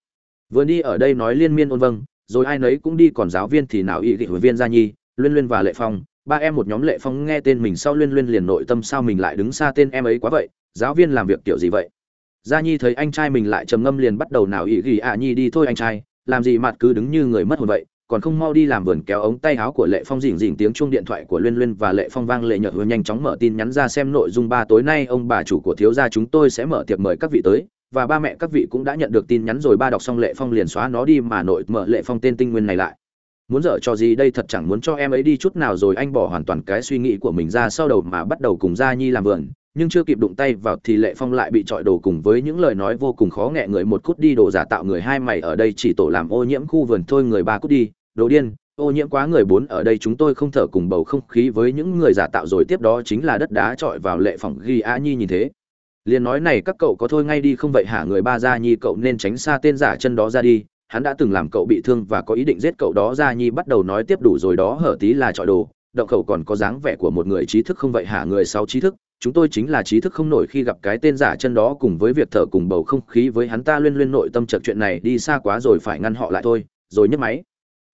Vừa đi ở đây nói liên miên ôn vâng rồi ai nấy cũng đi, còn giáo viên thì nào y kịch huấn viên gia nhi? Liên liên và lệ phong, ba em một nhóm lệ phong nghe tên mình sau liên liên liền nội tâm sao mình lại đứng xa tên em ấy quá vậy? Giáo viên làm việc kiểu gì vậy? Gia nhi thấy anh trai mình lại trầm ngâm liền bắt đầu nào ý ghi ạ à nhi đi thôi anh trai, làm gì mặt cứ đứng như người mất hồn vậy? Còn không mau đi làm vườn kéo ống tay áo của lệ phong dỉn dỉn tiếng chuông điện thoại của liên liên và lệ phong vang lệ nhợt nhanh chóng mở tin nhắn ra xem nội dung ba tối nay. Ông bà chủ của thiếu gia chúng tôi sẽ mở tiệc mời các vị tới, và ba mẹ các vị cũng đã nhận được tin nhắn rồi. Ba đọc xong lệ phong liền xóa nó đi mà nội mở lệ phong tên tinh nguyên này lại. Muốn dở cho gì đây? Thật chẳng muốn cho em ấy đi chút nào rồi. Anh bỏ hoàn toàn cái suy nghĩ của mình ra sau đầu mà bắt đầu cùng gia nhi làm vườn, nhưng chưa kịp đụng tay vào thì lệ phong lại bị trọi đồ cùng với những lời nói vô cùng khó nghẹ người một cút đi, đồ giả tạo người hai mày ở đây, chỉ tổ làm ô nhiễm khu vườn thôi. Người ba cút đi đồ điên, ô nhiễm quá người bốn ở đây chúng tôi không thở cùng bầu không khí với những người giả tạo rồi tiếp đó chính là đất đá trọi vào lệ phòng ghi a nhi nhìn thế. Liền nói này các cậu có thôi ngay đi không vậy hả người ba gia nhi cậu nên tránh xa tên giả chân đó ra đi, hắn đã từng làm cậu bị thương và có ý định giết cậu đó gia nhi bắt đầu nói tiếp đủ rồi đó hở tí là trọi đồ, động khẩu còn có dáng vẻ của một người trí thức không vậy hả người sau trí thức, chúng tôi chính là trí thức không nổi khi gặp cái tên giả chân đó cùng với việc thở cùng bầu không khí với hắn ta liên liên nội tâm chợt chuyện này đi xa quá rồi phải ngăn họ lại thôi, rồi nhấc máy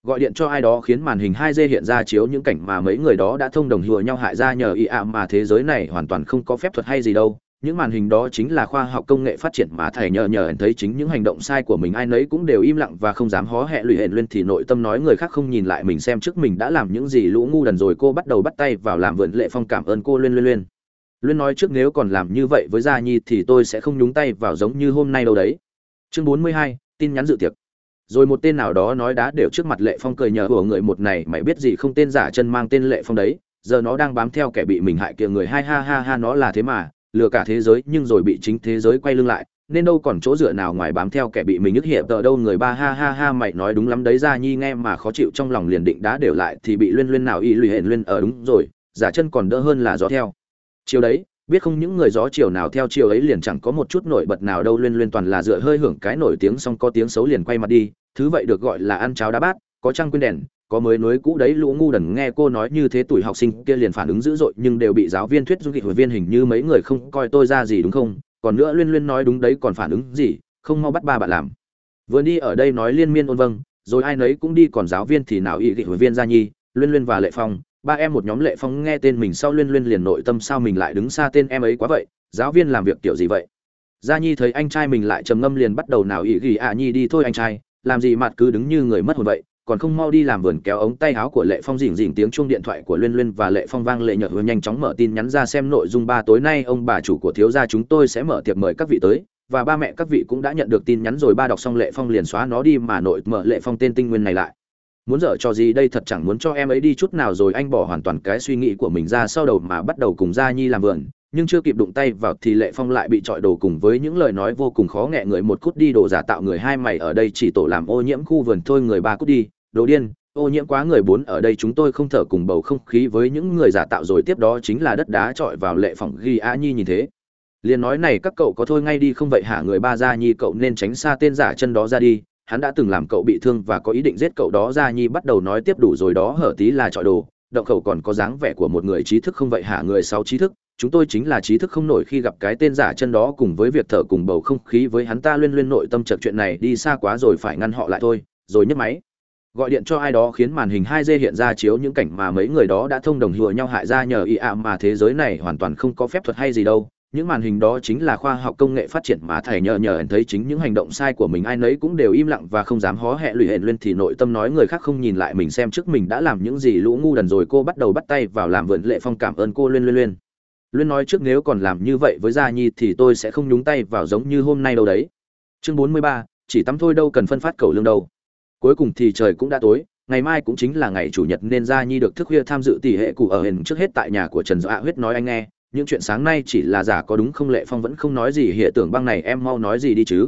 gọi điện cho ai đó khiến màn hình 2D hiện ra chiếu những cảnh mà mấy người đó đã thông đồng hùa nhau hại ra nhờ ý ạ mà thế giới này hoàn toàn không có phép thuật hay gì đâu những màn hình đó chính là khoa học công nghệ phát triển mà thầy nhờ nhờ thấy chính những hành động sai của mình ai nấy cũng đều im lặng và không dám hó hẹ lụy hẹn lên thì nội tâm nói người khác không nhìn lại mình xem trước mình đã làm những gì lũ ngu đần rồi cô bắt đầu bắt tay vào làm vượn lệ phong cảm ơn cô lên lên lên Luyên nói trước nếu còn làm như vậy với Gia Nhi thì tôi sẽ không nhúng tay vào giống như hôm nay đâu đấy. Chương 42, tin nhắn dự tiệc. Rồi một tên nào đó nói đá đều trước mặt Lệ Phong cười nhờ của người một này mày biết gì không tên giả chân mang tên Lệ Phong đấy, giờ nó đang bám theo kẻ bị mình hại kia người hai ha ha ha nó là thế mà, lừa cả thế giới nhưng rồi bị chính thế giới quay lưng lại, nên đâu còn chỗ dựa nào ngoài bám theo kẻ bị mình ức hiệp tờ đâu người ba ha ha ha mày nói đúng lắm đấy Gia Nhi nghe mà khó chịu trong lòng liền định đá đều lại thì bị Luyên Luyên nào y lùi hển Luyên ở đúng rồi, giả chân còn đỡ hơn là gió theo. Chiều đấy, biết không những người gió chiều nào theo chiều ấy liền chẳng có một chút nổi bật nào đâu, liên liên toàn là dựa hơi hưởng cái nổi tiếng xong có tiếng xấu liền quay mặt đi. Thứ vậy được gọi là ăn cháo đá bát, có trăng quên đèn, có mới nối cũ đấy, lũ ngu đần nghe cô nói như thế tuổi học sinh kia liền phản ứng dữ dội, nhưng đều bị giáo viên thuyết du kịch hội viên hình như mấy người không coi tôi ra gì đúng không? Còn nữa liên liên nói đúng đấy, còn phản ứng gì? Không mau bắt ba bạn làm. Vừa đi ở đây nói liên miên ôn vâng rồi ai nấy cũng đi, còn giáo viên thì nào y kịch hội viên gia nhi, liên liên và lệ phong ba em một nhóm lệ phong nghe tên mình sau liên liên liền nội tâm sao mình lại đứng xa tên em ấy quá vậy? Giáo viên làm việc kiểu gì vậy? Gia nhi thấy anh trai mình lại trầm ngâm liền bắt đầu nào ỉ gỉ ạ nhi đi, thôi anh trai, làm gì mặt cứ đứng như người mất hồn vậy? Còn không mau đi làm vườn kéo ống tay áo của lệ phong dỉn dỉn tiếng chuông điện thoại của liên liên và lệ phong vang lệ nhợt nhanh chóng mở tin nhắn ra xem nội dung ba tối nay. Ông bà chủ của thiếu gia chúng tôi sẽ mở tiệc mời các vị tới. Và ba mẹ các vị cũng đã nhận được tin nhắn rồi, ba đọc xong lệ phong liền xóa nó đi mà nội mở lệ phong tên tinh nguyên này lại muốn dở cho gì đây thật chẳng muốn cho em ấy đi chút nào rồi anh bỏ hoàn toàn cái suy nghĩ của mình ra sau đầu mà bắt đầu cùng gia nhi làm vườn, nhưng chưa kịp đụng tay vào thì lệ phong lại bị trọi đồ cùng với những lời nói vô cùng khó nghe người một cút đi đồ giả tạo người hai mày ở đây chỉ tổ làm ô nhiễm khu vườn thôi người ba cút đi, đồ điên, ô nhiễm quá người bốn ở đây chúng tôi không thở cùng bầu không khí với những người giả tạo rồi tiếp đó chính là đất đá trọi vào lệ phòng ghi a nhi nhìn thế. Liền nói này các cậu có thôi ngay đi không vậy hả người ba gia nhi cậu nên tránh xa tên giả chân đó ra đi hắn đã từng làm cậu bị thương và có ý định giết cậu đó Ra nhi bắt đầu nói tiếp đủ rồi đó hở tí là trọi đồ. Động khẩu còn có dáng vẻ của một người trí thức không vậy hả người sáu trí thức? Chúng tôi chính là trí thức không nổi khi gặp cái tên giả chân đó cùng với việc thở cùng bầu không khí với hắn ta liên liên nội tâm chật chuyện này đi xa quá rồi phải ngăn họ lại thôi. Rồi nhấc máy, gọi điện cho ai đó khiến màn hình 2D hiện ra chiếu những cảnh mà mấy người đó đã thông đồng hùa nhau hại ra nhờ IA mà thế giới này hoàn toàn không có phép thuật hay gì đâu. Những màn hình đó chính là khoa học công nghệ phát triển mà thầy nhờ nhờ thấy chính những hành động sai của mình ai nấy cũng đều im lặng và không dám hó hẹ lụy hẹn lên thì nội tâm nói người khác không nhìn lại mình xem trước mình đã làm những gì lũ ngu đần rồi cô bắt đầu bắt tay vào làm vượn lệ phong cảm ơn cô liên liên liên. Liên nói trước nếu còn làm như vậy với Gia Nhi thì tôi sẽ không nhúng tay vào giống như hôm nay đâu đấy. Chương 43, chỉ tắm thôi đâu cần phân phát cầu lương đâu cuối cùng thì trời cũng đã tối ngày mai cũng chính là ngày chủ nhật nên gia nhi được thức khuya tham dự tỷ hệ cụ ở hình trước hết tại nhà của trần dạ huyết nói anh nghe những chuyện sáng nay chỉ là giả có đúng không lệ phong vẫn không nói gì hiện tưởng băng này em mau nói gì đi chứ.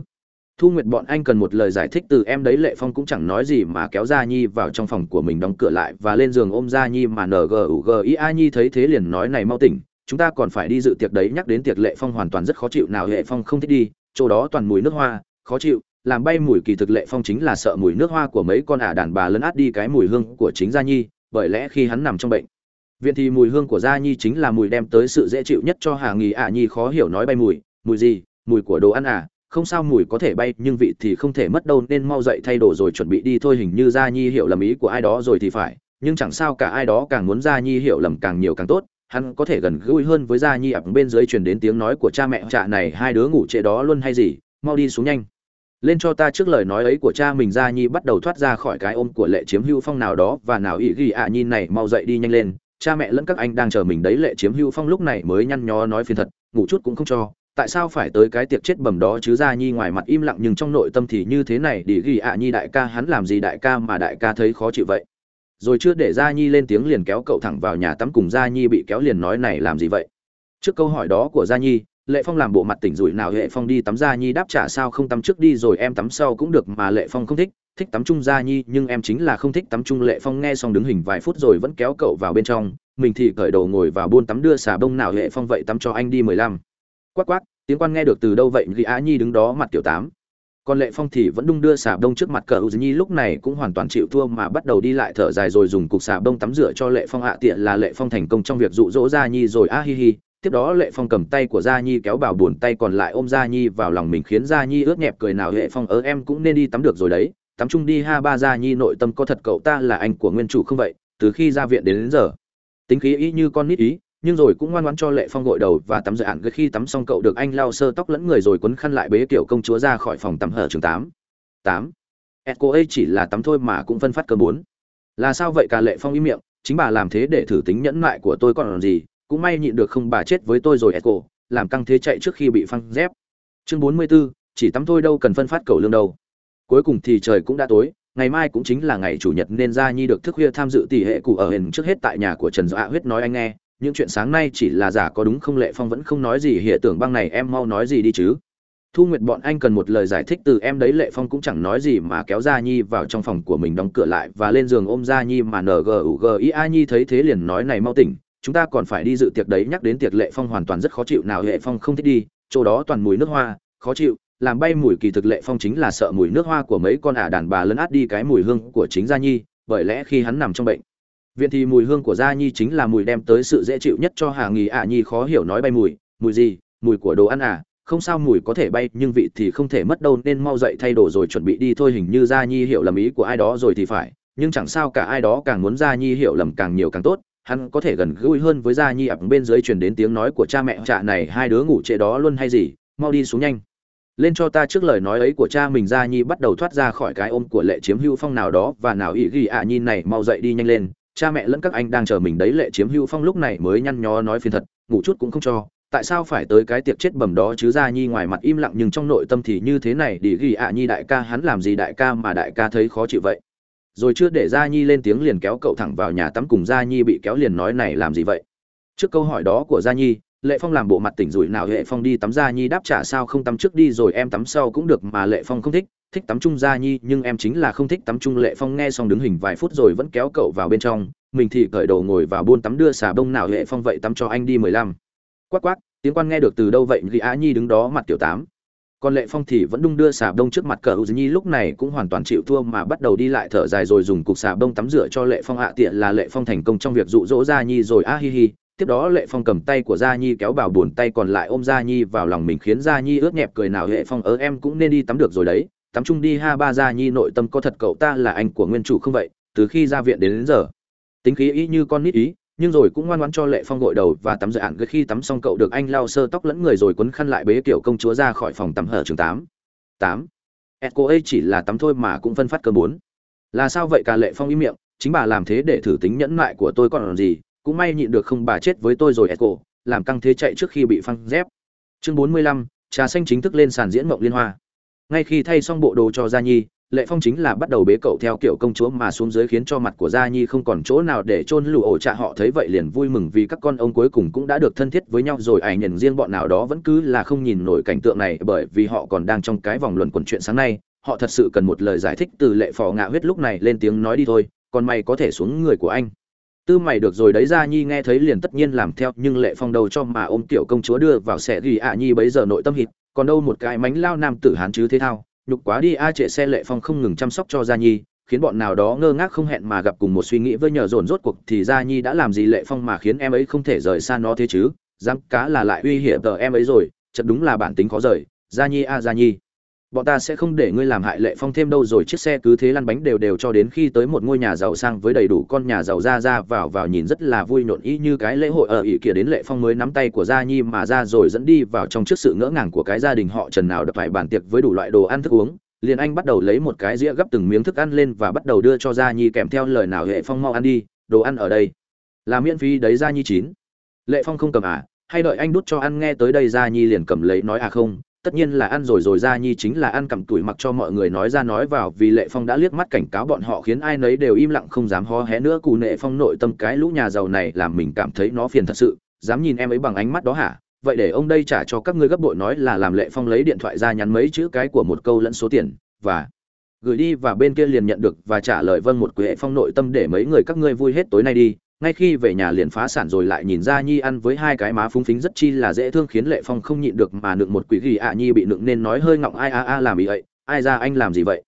Thu nguyệt bọn anh cần một lời giải thích từ em đấy, lệ phong cũng chẳng nói gì mà kéo gia nhi vào trong phòng của mình đóng cửa lại và lên giường ôm gia nhi mà a nhi thấy thế liền nói này mau tỉnh, chúng ta còn phải đi dự tiệc đấy, nhắc đến tiệc lệ phong hoàn toàn rất khó chịu, nào lệ phong không thích đi, chỗ đó toàn mùi nước hoa, khó chịu, làm bay mùi kỳ thực lệ phong chính là sợ mùi nước hoa của mấy con ả đàn bà lấn át đi cái mùi hương của chính gia nhi, bởi lẽ khi hắn nằm trong bệnh viện thì mùi hương của gia nhi chính là mùi đem tới sự dễ chịu nhất cho hà nghỉ ạ à nhi khó hiểu nói bay mùi. Mùi gì? Mùi của đồ ăn à? Không sao mùi có thể bay, nhưng vị thì không thể mất đâu, nên mau dậy thay đồ rồi chuẩn bị đi. Thôi hình như gia nhi hiểu lầm ý của ai đó rồi thì phải. Nhưng chẳng sao cả, ai đó càng muốn gia nhi hiểu lầm càng nhiều càng tốt. Hắn có thể gần gũi hơn với gia nhi ập bên dưới truyền đến tiếng nói của cha mẹ trạ này hai đứa ngủ trễ đó luôn hay gì? Mau đi xuống nhanh. Lên cho ta trước lời nói ấy của cha mình, gia nhi bắt đầu thoát ra khỏi cái ôm của lệ chiếm hữu phong nào đó và nào ỷ ghi ạ. Nhi này, mau dậy đi nhanh lên cha mẹ lẫn các anh đang chờ mình đấy, lệ chiếm hưu phong lúc này mới nhăn nhó nói phiền thật, ngủ chút cũng không cho, tại sao phải tới cái tiệc chết bầm đó chứ ra nhi ngoài mặt im lặng nhưng trong nội tâm thì như thế này để ghi ạ nhi đại ca, hắn làm gì đại ca mà đại ca thấy khó chịu vậy? Rồi chưa để gia nhi lên tiếng liền kéo cậu thẳng vào nhà tắm cùng gia nhi bị kéo liền nói này làm gì vậy? Trước câu hỏi đó của gia nhi, lệ phong làm bộ mặt tỉnh rủi nào hệ phong đi tắm gia nhi đáp trả sao không tắm trước đi rồi em tắm sau cũng được mà lệ phong không thích thích tắm chung gia nhi, nhưng em chính là không thích tắm chung lệ phong. Nghe xong đứng hình vài phút rồi vẫn kéo cậu vào bên trong. Mình thì cởi đầu ngồi vào buôn tắm đưa xà bông nào hệ phong vậy tắm cho anh đi mười lăm. Quát quát tiếng quan nghe được từ đâu vậy? Ghi á nhi đứng đó mặt tiểu tám. Còn lệ phong thì vẫn đung đưa xà bông trước mặt cờ u nhi, lúc này cũng hoàn toàn chịu thua mà bắt đầu đi lại thở dài rồi dùng cục xà bông tắm rửa cho lệ phong hạ tiện là lệ phong thành công trong việc dụ dỗ gia nhi rồi. A hi hi, tiếp đó lệ phong cầm tay của gia nhi kéo vào buồn tay còn lại ôm gia nhi vào lòng mình khiến gia nhi ướt nhẹp cười nào lệ phong ớ em cũng nên đi tắm được rồi đấy tắm chung đi ha ba gia nhi nội tâm có thật cậu ta là anh của nguyên chủ không vậy? Từ khi ra viện đến, đến giờ tính khí ý như con nít ý nhưng rồi cũng ngoan ngoãn cho lệ phong gội đầu và tắm rửa ạn khi tắm xong cậu được anh lau sơ tóc lẫn người rồi quấn khăn lại bế kiểu công chúa ra khỏi phòng tắm hở trường tám. Tám. Cô ấy chỉ là tắm thôi mà cũng phân phát cơm bốn. Là sao vậy cả lệ phong im miệng chính bà làm thế để thử tính nhẫn nại của tôi còn gì? Cũng may nhịn được không bà chết với tôi rồi Echo, làm căng thế chạy trước khi bị phăng dép. Chương 44, chỉ tắm thôi đâu cần phân phát cầu lương đâu. Cuối cùng thì trời cũng đã tối, ngày mai cũng chính là ngày chủ nhật nên Gia Nhi được thức khuya tham dự tỷ hệ cụ ở hình trước hết tại nhà của Trần Dọa Huyết nói anh nghe, những chuyện sáng nay chỉ là giả có đúng không Lệ Phong vẫn không nói gì hiện tưởng băng này em mau nói gì đi chứ. Thu Nguyệt bọn anh cần một lời giải thích từ em đấy Lệ Phong cũng chẳng nói gì mà kéo Gia Nhi vào trong phòng của mình đóng cửa lại và lên giường ôm Gia Nhi mà NGUGIA Nhi thấy thế liền nói này mau tỉnh, chúng ta còn phải đi dự tiệc đấy nhắc đến tiệc lệ phong hoàn toàn rất khó chịu nào lệ phong không thích đi chỗ đó toàn mùi nước hoa khó chịu làm bay mùi kỳ thực lệ phong chính là sợ mùi nước hoa của mấy con ả đàn bà lấn át đi cái mùi hương của chính gia nhi, bởi lẽ khi hắn nằm trong bệnh. Viện thì mùi hương của gia nhi chính là mùi đem tới sự dễ chịu nhất cho hà nghỉ ả nhi khó hiểu nói bay mùi mùi gì, mùi của đồ ăn à không sao mùi có thể bay, nhưng vị thì không thể mất đâu, nên mau dậy thay đồ rồi chuẩn bị đi, thôi hình như gia nhi hiểu lầm ý của ai đó rồi thì phải, nhưng chẳng sao cả ai đó càng muốn gia nhi hiểu lầm càng nhiều càng tốt, hắn có thể gần gũi hơn với gia nhi ập bên dưới truyền đến tiếng nói của cha mẹ trạ này, hai đứa ngủ trễ đó luôn hay gì, mau đi xuống nhanh lên cho ta trước lời nói ấy của cha mình ra nhi, bắt đầu thoát ra khỏi cái ôm của lệ chiếm hưu phong nào đó, và nào ỷ ghi ạ à này, mau dậy đi nhanh lên. Cha mẹ lẫn các anh đang chờ mình đấy, lệ chiếm hưu phong lúc này mới nhăn nhó nói phiền thật, ngủ chút cũng không cho. Tại sao phải tới cái tiệc chết bầm đó chứ ra nhi, ngoài mặt im lặng nhưng trong nội tâm thì như thế này đi ghi ạ nhi đại ca, hắn làm gì đại ca mà đại ca thấy khó chịu vậy? Rồi chưa để gia nhi lên tiếng liền kéo cậu thẳng vào nhà tắm cùng gia nhi bị kéo liền nói này làm gì vậy? Trước câu hỏi đó của gia nhi lệ phong làm bộ mặt tỉnh rủi nào hệ phong đi tắm ra nhi đáp trả sao không tắm trước đi rồi em tắm sau cũng được mà lệ phong không thích thích tắm chung Ra nhi nhưng em chính là không thích tắm chung. Lệ phong nghe xong đứng hình vài phút rồi vẫn kéo cậu vào bên trong mình thì cởi đồ ngồi vào buôn tắm đưa xà bông nào hệ phong vậy tắm cho anh đi mười lăm. Quắc quắc, tiếng quan nghe được từ đâu vậy? Ghi á nhi đứng đó mặt tiểu tám. Còn lệ phong thì vẫn đung đưa xà bông trước mặt cờ u nhi lúc này cũng hoàn toàn chịu thua mà bắt đầu đi lại thở dài rồi dùng cục xà bông tắm rửa cho lệ phong hạ tiện là lệ phong thành công trong việc dụ dỗ Ra nhi rồi. A hi hi tiếp đó lệ phong cầm tay của gia nhi kéo vào buồn tay còn lại ôm gia nhi vào lòng mình khiến gia nhi ướt nhẹp cười nào lệ phong ớ em cũng nên đi tắm được rồi đấy. Tắm chung đi ha ba gia nhi nội tâm có thật cậu ta là anh của nguyên chủ không vậy? Từ khi ra viện đến, đến giờ. Tính khí ý như con nít ý nhưng rồi cũng ngoan ngoãn cho lệ phong gội đầu và tắm rửa ạn khi tắm xong cậu được anh lau sơ tóc lẫn người rồi quấn khăn lại bế kiểu công chúa ra khỏi phòng tắm hở trường tám. Tám. Cô ấy chỉ là tắm thôi mà cũng phân phát cơ bốn. Là sao vậy cả lệ phong im miệng chính bà làm thế để thử tính nhẫn nại của tôi còn làm gì? Cũng may nhịn được không bà chết với tôi rồi Echo, làm căng thế chạy trước khi bị phăng dép. Chương bốn mươi lăm trà xanh chính thức lên sàn diễn mộng liên hoa. Ngay khi thay xong bộ đồ cho gia nhi lệ phong chính là bắt đầu bế cậu theo kiểu công chúa mà xuống dưới khiến cho mặt của gia nhi không còn chỗ nào để chôn lù ổ trà họ thấy vậy liền vui mừng vì các con ông cuối cùng cũng đã được thân thiết với nhau rồi. Ảnh nhận riêng bọn nào đó vẫn cứ là không nhìn nổi cảnh tượng này bởi vì họ còn đang trong cái vòng luẩn quẩn chuyện sáng nay. Họ thật sự cần một lời giải thích từ lệ phò ngạ huyết lúc này lên tiếng nói đi thôi còn mày có thể xuống người của anh tư mày được rồi đấy gia nhi, nghe thấy liền tất nhiên làm theo, nhưng lệ phong đầu cho mà ôm tiểu công chúa đưa vào xe ghi ạ nhi bấy giờ nội tâm hít còn đâu một cái mánh lao nam tử hán chứ thế thao. Nhục quá đi a trệ xe lệ phong không ngừng chăm sóc cho gia nhi, khiến bọn nào đó ngơ ngác không hẹn mà gặp cùng một suy nghĩ với nhờ dồn rốt cuộc thì gia nhi đã làm gì lệ phong mà khiến em ấy không thể rời xa nó thế chứ? Dám cá là lại uy hiểm tờ em ấy rồi chật đúng là bản tính khó rời. Gia nhi a gia nhi bọn ta sẽ không để ngươi làm hại lệ phong thêm đâu rồi chiếc xe cứ thế lăn bánh đều đều cho đến khi tới một ngôi nhà giàu sang với đầy đủ con nhà giàu ra ra vào vào nhìn rất là vui nhộn ý như cái lễ hội ở ỉ kia đến lệ phong mới nắm tay của gia nhi mà ra rồi dẫn đi vào trong trước sự ngỡ ngàng của cái gia đình họ trần nào đập phải bàn tiệc với đủ loại đồ ăn thức uống. Liền anh bắt đầu lấy một cái dĩa gấp từng miếng thức ăn lên và bắt đầu đưa cho gia nhi kèm theo lời nào hệ phong mau ăn đi, đồ ăn ở đây. Là miễn phí đấy gia nhi chín. Lệ phong không cầm à hay đợi anh đút cho ăn, nghe tới đây gia nhi liền cầm lấy nói à không tất nhiên là ăn rồi rồi ra nhi chính là ăn cầm tuổi mặc cho mọi người nói ra nói vào, vì lệ phong đã liếc mắt cảnh cáo bọn họ khiến ai nấy đều im lặng không dám ho hé nữa. Cù nệ phong nội tâm cái lũ nhà giàu này làm mình cảm thấy nó phiền thật sự, dám nhìn em ấy bằng ánh mắt đó hả? Vậy để ông đây trả cho các ngươi gấp bội nói là làm lệ phong lấy điện thoại ra nhắn mấy chữ cái của một câu lẫn số tiền, và gửi đi, và bên kia liền nhận được và trả lời vâng một quệ phong nội tâm để mấy người các ngươi vui hết tối nay đi ngay khi về nhà liền phá sản rồi lại nhìn ra nhi ăn với hai cái má phúng phính rất chi là dễ thương khiến lệ phong không nhịn được mà nựng một quỷ ghi ạ nhi bị nựng nên nói hơi ngọng, ai, a a, làm ý ấy ai ra anh làm gì vậy?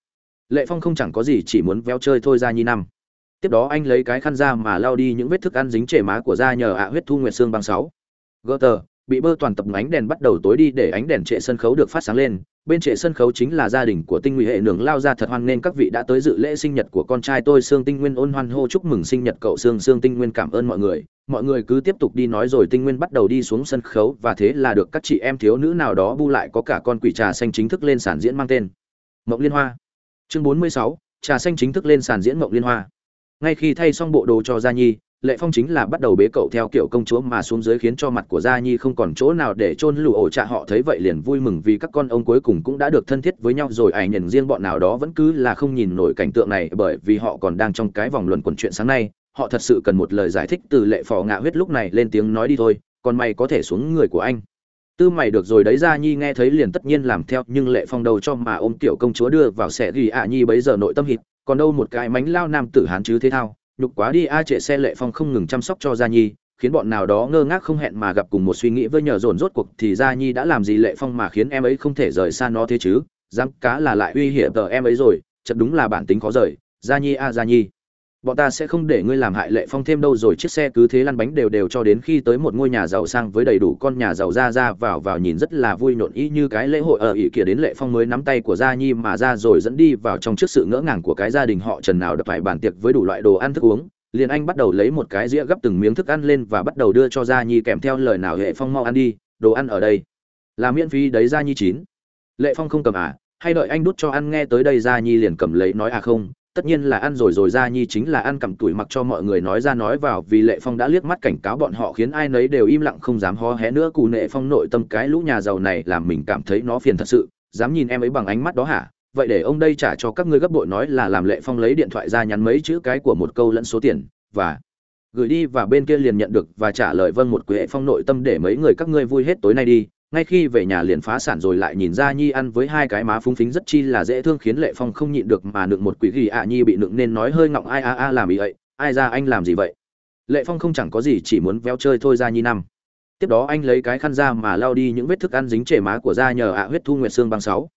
Lệ phong không chẳng có gì, chỉ muốn véo chơi thôi ra nhi năm. Tiếp đó anh lấy cái khăn ra mà lau đi những vết thức ăn dính trề má của da nhờ ạ huyết thu nguyệt xương băng sáu. Gơ tờ bị bơ toàn tập ánh đèn bắt đầu tối đi để ánh đèn trệ sân khấu được phát sáng lên bên trệ sân khấu chính là gia đình của tinh nguy hệ nướng lao ra thật hoan nên các vị đã tới dự lễ sinh nhật của con trai tôi sương tinh nguyên ôn hoan hô chúc mừng sinh nhật cậu sương. Sương tinh nguyên cảm ơn mọi người. Mọi người cứ tiếp tục đi nói rồi tinh nguyên bắt đầu đi xuống sân khấu và thế là được các chị em thiếu nữ nào đó bu lại có cả con quỷ trà xanh chính thức lên sàn diễn mang tên mộng liên hoa. Chương 46, trà xanh chính thức lên sàn diễn mộng liên hoa. Ngay khi thay xong bộ đồ cho gia nhi lệ phong chính là bắt đầu bế cậu theo kiểu công chúa mà xuống dưới khiến cho mặt của gia nhi không còn chỗ nào để chôn lù ổ trạ. Họ thấy vậy liền vui mừng vì các con ông cuối cùng cũng đã được thân thiết với nhau rồi. Ảnh nhận riêng bọn nào đó vẫn cứ là không nhìn nổi cảnh tượng này bởi vì họ còn đang trong cái vòng luẩn quẩn chuyện sáng nay. Họ thật sự cần một lời giải thích từ lệ phò ngạ huyết lúc này lên tiếng nói đi thôi, còn mày có thể xuống người của anh. Tư mày được rồi đấy, gia nhi nghe thấy liền tất nhiên làm theo, nhưng lệ phong đầu cho mà ôm tiểu công chúa đưa vào xe ghi ạ. Nhi bấy giờ nội tâm hít còn đâu một cái mánh lao nam tử hán chứ thế thao nhục quá đi, a trệ xe lệ phong không ngừng chăm sóc cho gia nhi, khiến bọn nào đó ngơ ngác không hẹn mà gặp cùng một suy nghĩ với nhờ dồn rốt cuộc thì gia nhi đã làm gì lệ phong mà khiến em ấy không thể rời xa nó thế chứ? Dám cá là lại uy hiểm tờ em ấy rồi chật đúng là bản tính khó rời. Gia nhi, a gia nhi bọn ta sẽ không để ngươi làm hại lệ phong thêm đâu rồi, chiếc xe cứ thế lăn bánh đều đều cho đến khi tới một ngôi nhà giàu sang với đầy đủ con nhà giàu ra ra vào vào nhìn rất là vui nhộn ý như cái lễ hội ở ỉ kia đến lệ phong mới nắm tay của gia nhi mà ra rồi dẫn đi vào trong trước sự ngỡ ngàng của cái gia đình họ trần nào đập phải bàn tiệc với đủ loại đồ ăn thức uống. Liền anh bắt đầu lấy một cái dĩa gấp từng miếng thức ăn lên và bắt đầu đưa cho gia nhi kèm theo lời nào hệ phong mau ăn đi, đồ ăn ở đây là miễn phí đấy gia nhi chín. Lệ phong không cầm à hay đợi anh đút cho ăn nghe tới đây gia nhi liền cầm lấy nói à không tất nhiên là ăn rồi rồi Ra nhi chính là ăn cầm tuổi mặc cho mọi người nói ra nói vào, vì lệ phong đã liếc mắt cảnh cáo bọn họ khiến ai nấy đều im lặng không dám hó hé nữa, cụ nệ phong nội tâm cái lũ nhà giàu này làm mình cảm thấy nó phiền thật sự, dám nhìn em ấy bằng ánh mắt đó hả? Vậy để ông đây trả cho các ngươi gấp bội nói là làm lệ phong lấy điện thoại ra nhắn mấy chữ cái của một câu lẫn số tiền, và gửi đi, và bên kia liền nhận được và trả lời vâng một quệ phong nội tâm để mấy người các ngươi vui hết tối nay đi ngay khi về nhà liền phá sản rồi lại nhìn ra nhi ăn với hai cái má phúng phính rất chi là dễ thương khiến lệ phong không nhịn được mà nựng một quỷ ghi ạ nhi bị nựng nên nói hơi ngọng ai a a làm ý ấy ai ra anh làm gì vậy? Lệ phong không chẳng có gì, chỉ muốn véo chơi thôi ra nhi năm. Tiếp đó anh lấy cái khăn ra mà lao đi những vết thức ăn dính trề má của da nhờ ạ huyết thu nguyệt xương băng sáu.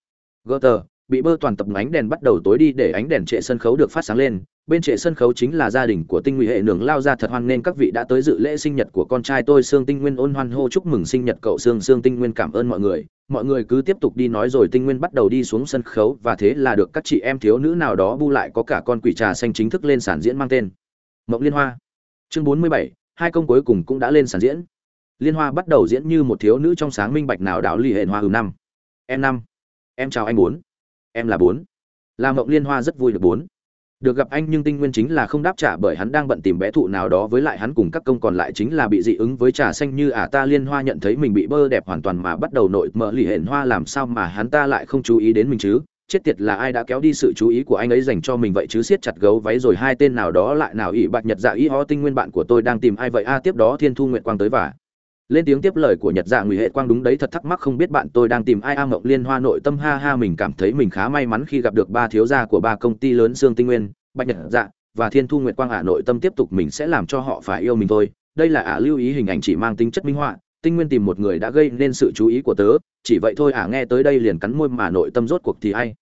Gỡ tờ bị bơ toàn tập ánh đèn bắt đầu tối đi để ánh đèn trệ sân khấu được phát sáng lên. Bên trệ sân khấu chính là gia đình của tinh nguy hệ nường lao ra thật hoan nên các vị đã tới dự lễ sinh nhật của con trai tôi, sương tinh nguyên. Ôn hoan hô chúc mừng sinh nhật cậu sương. Sương tinh nguyên cảm ơn mọi người. Mọi người cứ tiếp tục đi nói rồi tinh nguyên bắt đầu đi xuống sân khấu và thế là được các chị em thiếu nữ nào đó bu lại có cả con quỷ trà xanh chính thức lên sàn diễn mang tên mộng liên hoa. Chương bốn mươi bảy, hai công cuối cùng cũng đã lên sàn diễn. Liên hoa bắt đầu diễn như một thiếu nữ trong sáng minh bạch nào đạo lì hệ hoa hừ năm. Em năm. Em chào anh bốn em là bốn. Là mộng liên hoa rất vui được bốn. Được gặp anh nhưng tinh nguyên chính là không đáp trả bởi hắn đang bận tìm bé thụ nào đó với lại hắn cùng các công còn lại chính là bị dị ứng với trà xanh như ả ta liên hoa nhận thấy mình bị bơ đẹp hoàn toàn mà bắt đầu nội mở lì hển hoa làm sao mà hắn ta lại không chú ý đến mình chứ? Chết tiệt là ai đã kéo đi sự chú ý của anh ấy dành cho mình vậy chứ? Siết chặt gấu váy rồi hai tên nào đó lại nào ỷ bạch nhật dạ ý ho tinh nguyên bạn của tôi đang tìm ai vậy? A, tiếp đó thiên thu nguyện quang tới và lên tiếng tiếp lời của nhật dạ nguy hệ quang đúng đấy, thật thắc mắc không biết bạn tôi đang tìm ai. A mộng liên hoa nội tâm ha ha, mình cảm thấy mình khá may mắn khi gặp được ba thiếu gia của ba công ty lớn xương tinh nguyên, bạch nhật dạ và thiên thu nguyệt quang. Ả nội tâm tiếp tục mình sẽ làm cho họ phải yêu mình thôi. Đây là ả lưu ý hình ảnh chỉ mang tính chất minh họa. Tinh nguyên tìm một người đã gây nên sự chú ý của tớ. Chỉ vậy thôi ả nghe tới đây liền cắn môi mà nội tâm rốt cuộc thì ai?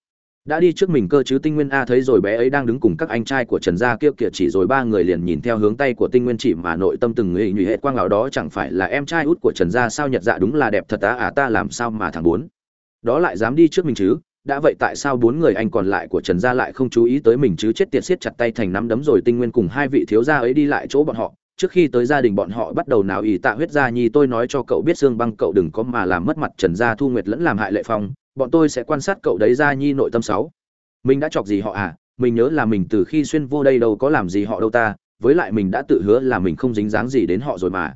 Đã đi trước mình cơ chứ tinh nguyên a thấy rồi bé ấy đang đứng cùng các anh trai của trần gia kia kìa, chỉ rồi ba người liền nhìn theo hướng tay của tinh nguyên chỉ mà nội tâm từng người nhụy hệ quang nào đó chẳng phải là em trai út của trần gia sao nhật dạ đúng là đẹp thật á à ta làm sao mà thằng bốn. Đó lại dám đi trước mình chứ? Đã vậy tại sao bốn người anh còn lại của trần gia lại không chú ý tới mình chứ? Chết tiệt siết chặt tay thành nắm đấm rồi tinh nguyên cùng hai vị thiếu gia ấy đi lại chỗ bọn họ. Trước khi tới gia đình bọn họ bắt đầu nào ỉ tạ huyết gia nhi tôi nói cho cậu biết xương băng cậu đừng có mà làm mất mặt trần gia thu nguyệt lẫn làm hại lệ phong bọn tôi sẽ quan sát cậu đấy gia nhi nội tâm sáu. Mình đã chọc gì họ à? Mình nhớ là mình từ khi xuyên vô đây đâu có làm gì họ đâu ta, với lại mình đã tự hứa là mình không dính dáng gì đến họ rồi mà.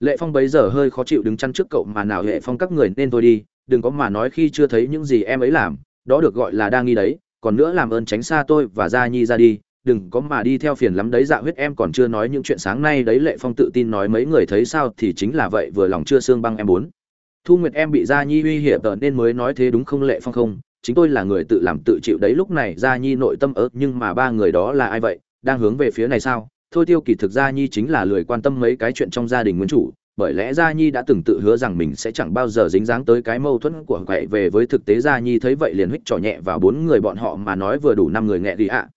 Lệ phong bấy giờ hơi khó chịu đứng chăn trước cậu mà nào hệ phong các người nên thôi đi, đừng có mà nói khi chưa thấy những gì em ấy làm, đó được gọi là đa nghi đấy, còn nữa làm ơn tránh xa tôi và gia nhi ra đi, đừng có mà đi theo phiền lắm đấy dạ huyết em còn chưa nói những chuyện sáng nay đấy, lệ phong tự tin nói mấy người thấy sao thì chính là vậy, vừa lòng chưa xương băng em bốn thu nguyệt em bị gia nhi uy hiểm tờ nên mới nói thế đúng không lệ phong không, chính tôi là người tự làm tự chịu đấy, lúc này gia nhi nội tâm ớt nhưng mà ba người đó là ai vậy, đang hướng về phía này sao? Thôi tiêu kỳ thực gia nhi chính là lười quan tâm mấy cái chuyện trong gia đình nguyên chủ, bởi lẽ gia nhi đã từng tự hứa rằng mình sẽ chẳng bao giờ dính dáng tới cái mâu thuẫn của quậy về với thực tế. Gia nhi thấy vậy liền hích trò nhẹ vào bốn người bọn họ mà nói vừa đủ năm người nghẹ đi ạ.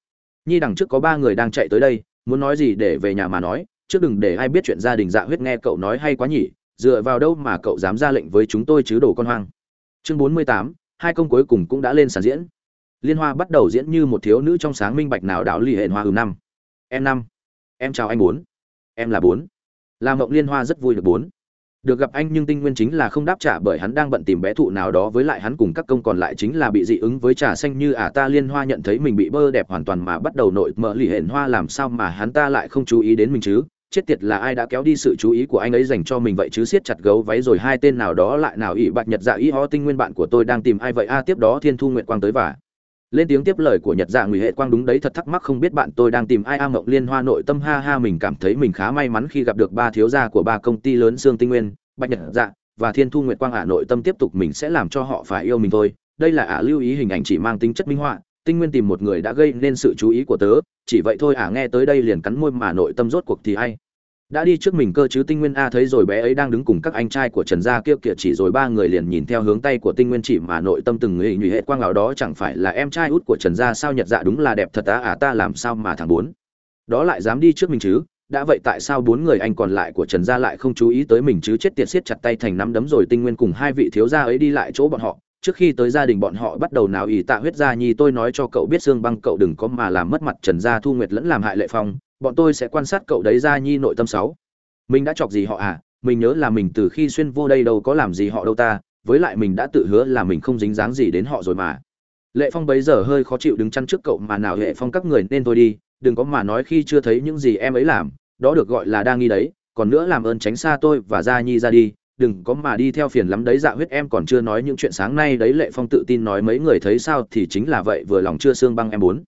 Nhi đằng trước có ba người đang chạy tới đây, muốn nói gì để về nhà mà nói chứ đừng để ai biết chuyện gia đình dạ huyết nghe cậu nói hay quá nhỉ dựa vào đâu mà cậu dám ra lệnh với chúng tôi chứ đồ con hoang? Chương bốn mươi tám, hai công cuối cùng cũng đã lên sàn diễn. Liên hoa bắt đầu diễn như một thiếu nữ trong sáng minh bạch nào đảo lì hệ hoa hừ năm. Em năm. Em chào anh bốn. Em là bốn. Làm mộng liên hoa rất vui được bốn. Được gặp anh nhưng tinh nguyên chính là không đáp trả bởi hắn đang bận tìm bé thụ nào đó với lại hắn cùng các công còn lại chính là bị dị ứng với trà xanh như ả ta. Liên hoa nhận thấy mình bị bơ đẹp hoàn toàn mà bắt đầu nội mở lì hển hoa làm sao mà hắn ta lại không chú ý đến mình chứ? Chết tiệt là ai đã kéo đi sự chú ý của anh ấy dành cho mình vậy chứ siết chặt gấu váy rồi hai tên nào đó lại nào ỷ bạch nhật dạ ý ho tinh nguyên bạn của tôi đang tìm ai vậy? A, tiếp đó thiên thu nguyện quang tới và lên tiếng tiếp lời của nhật dạ ngụy hệ quang. Đúng đấy, thật thắc mắc không biết bạn tôi đang tìm ai? A mộng liên hoa nội tâm ha ha, mình cảm thấy mình khá may mắn khi gặp được ba thiếu gia của ba công ty lớn xương tinh nguyên, bạch nhật dạ và thiên thu nguyệt quang. Ả nội tâm tiếp tục mình sẽ làm cho họ phải yêu mình thôi. Đây là ả lưu ý hình ảnh chỉ mang tính chất minh họa. Tinh nguyên tìm một người đã gây nên sự chú ý của tớ chỉ vậy thôi à nghe tới đây liền cắn môi mà nội tâm rốt cuộc thì hay. Đã đi trước mình cơ chứ tinh nguyên a thấy rồi bé ấy đang đứng cùng các anh trai của trần gia kia kia chỉ rồi ba người liền nhìn theo hướng tay của tinh nguyên chỉ mà nội tâm từng người nhụy hệ quang nào đó, chẳng phải là em trai út của trần gia sao nhật dạ đúng là đẹp thật á à ta làm sao mà thằng bốn. Đó lại dám đi trước mình chứ? Đã vậy tại sao bốn người anh còn lại của trần gia lại không chú ý tới mình chứ? Chết tiệt siết chặt tay thành nắm đấm rồi tinh nguyên cùng hai vị thiếu gia ấy đi lại chỗ bọn họ trước khi tới gia đình bọn họ bắt đầu nào ỷ tạ huyết gia nhi, tôi nói cho cậu biết xương băng cậu đừng có mà làm mất mặt trần gia thu nguyệt lẫn làm hại lệ phong. Bọn tôi sẽ quan sát cậu đấy Gia nhi nội tâm sáu. Mình đã chọc gì họ à? Mình nhớ là mình từ khi xuyên vô đây đâu có làm gì họ đâu ta. Với lại mình đã tự hứa là mình không dính dáng gì đến họ rồi mà. Lệ phong bấy giờ hơi khó chịu đứng chăn trước cậu mà nào hệ phong các người nên thôi đi. Đừng có mà nói khi chưa thấy những gì em ấy làm. Đó được gọi là đa nghi đấy. Còn nữa làm ơn tránh xa tôi và gia nhi ra đi đừng có mà đi theo phiền lắm đấy dạ huyết em còn chưa nói những chuyện sáng nay đấy, lệ phong tự tin nói mấy người thấy sao thì chính là vậy, vừa lòng chưa xương băng em bốn.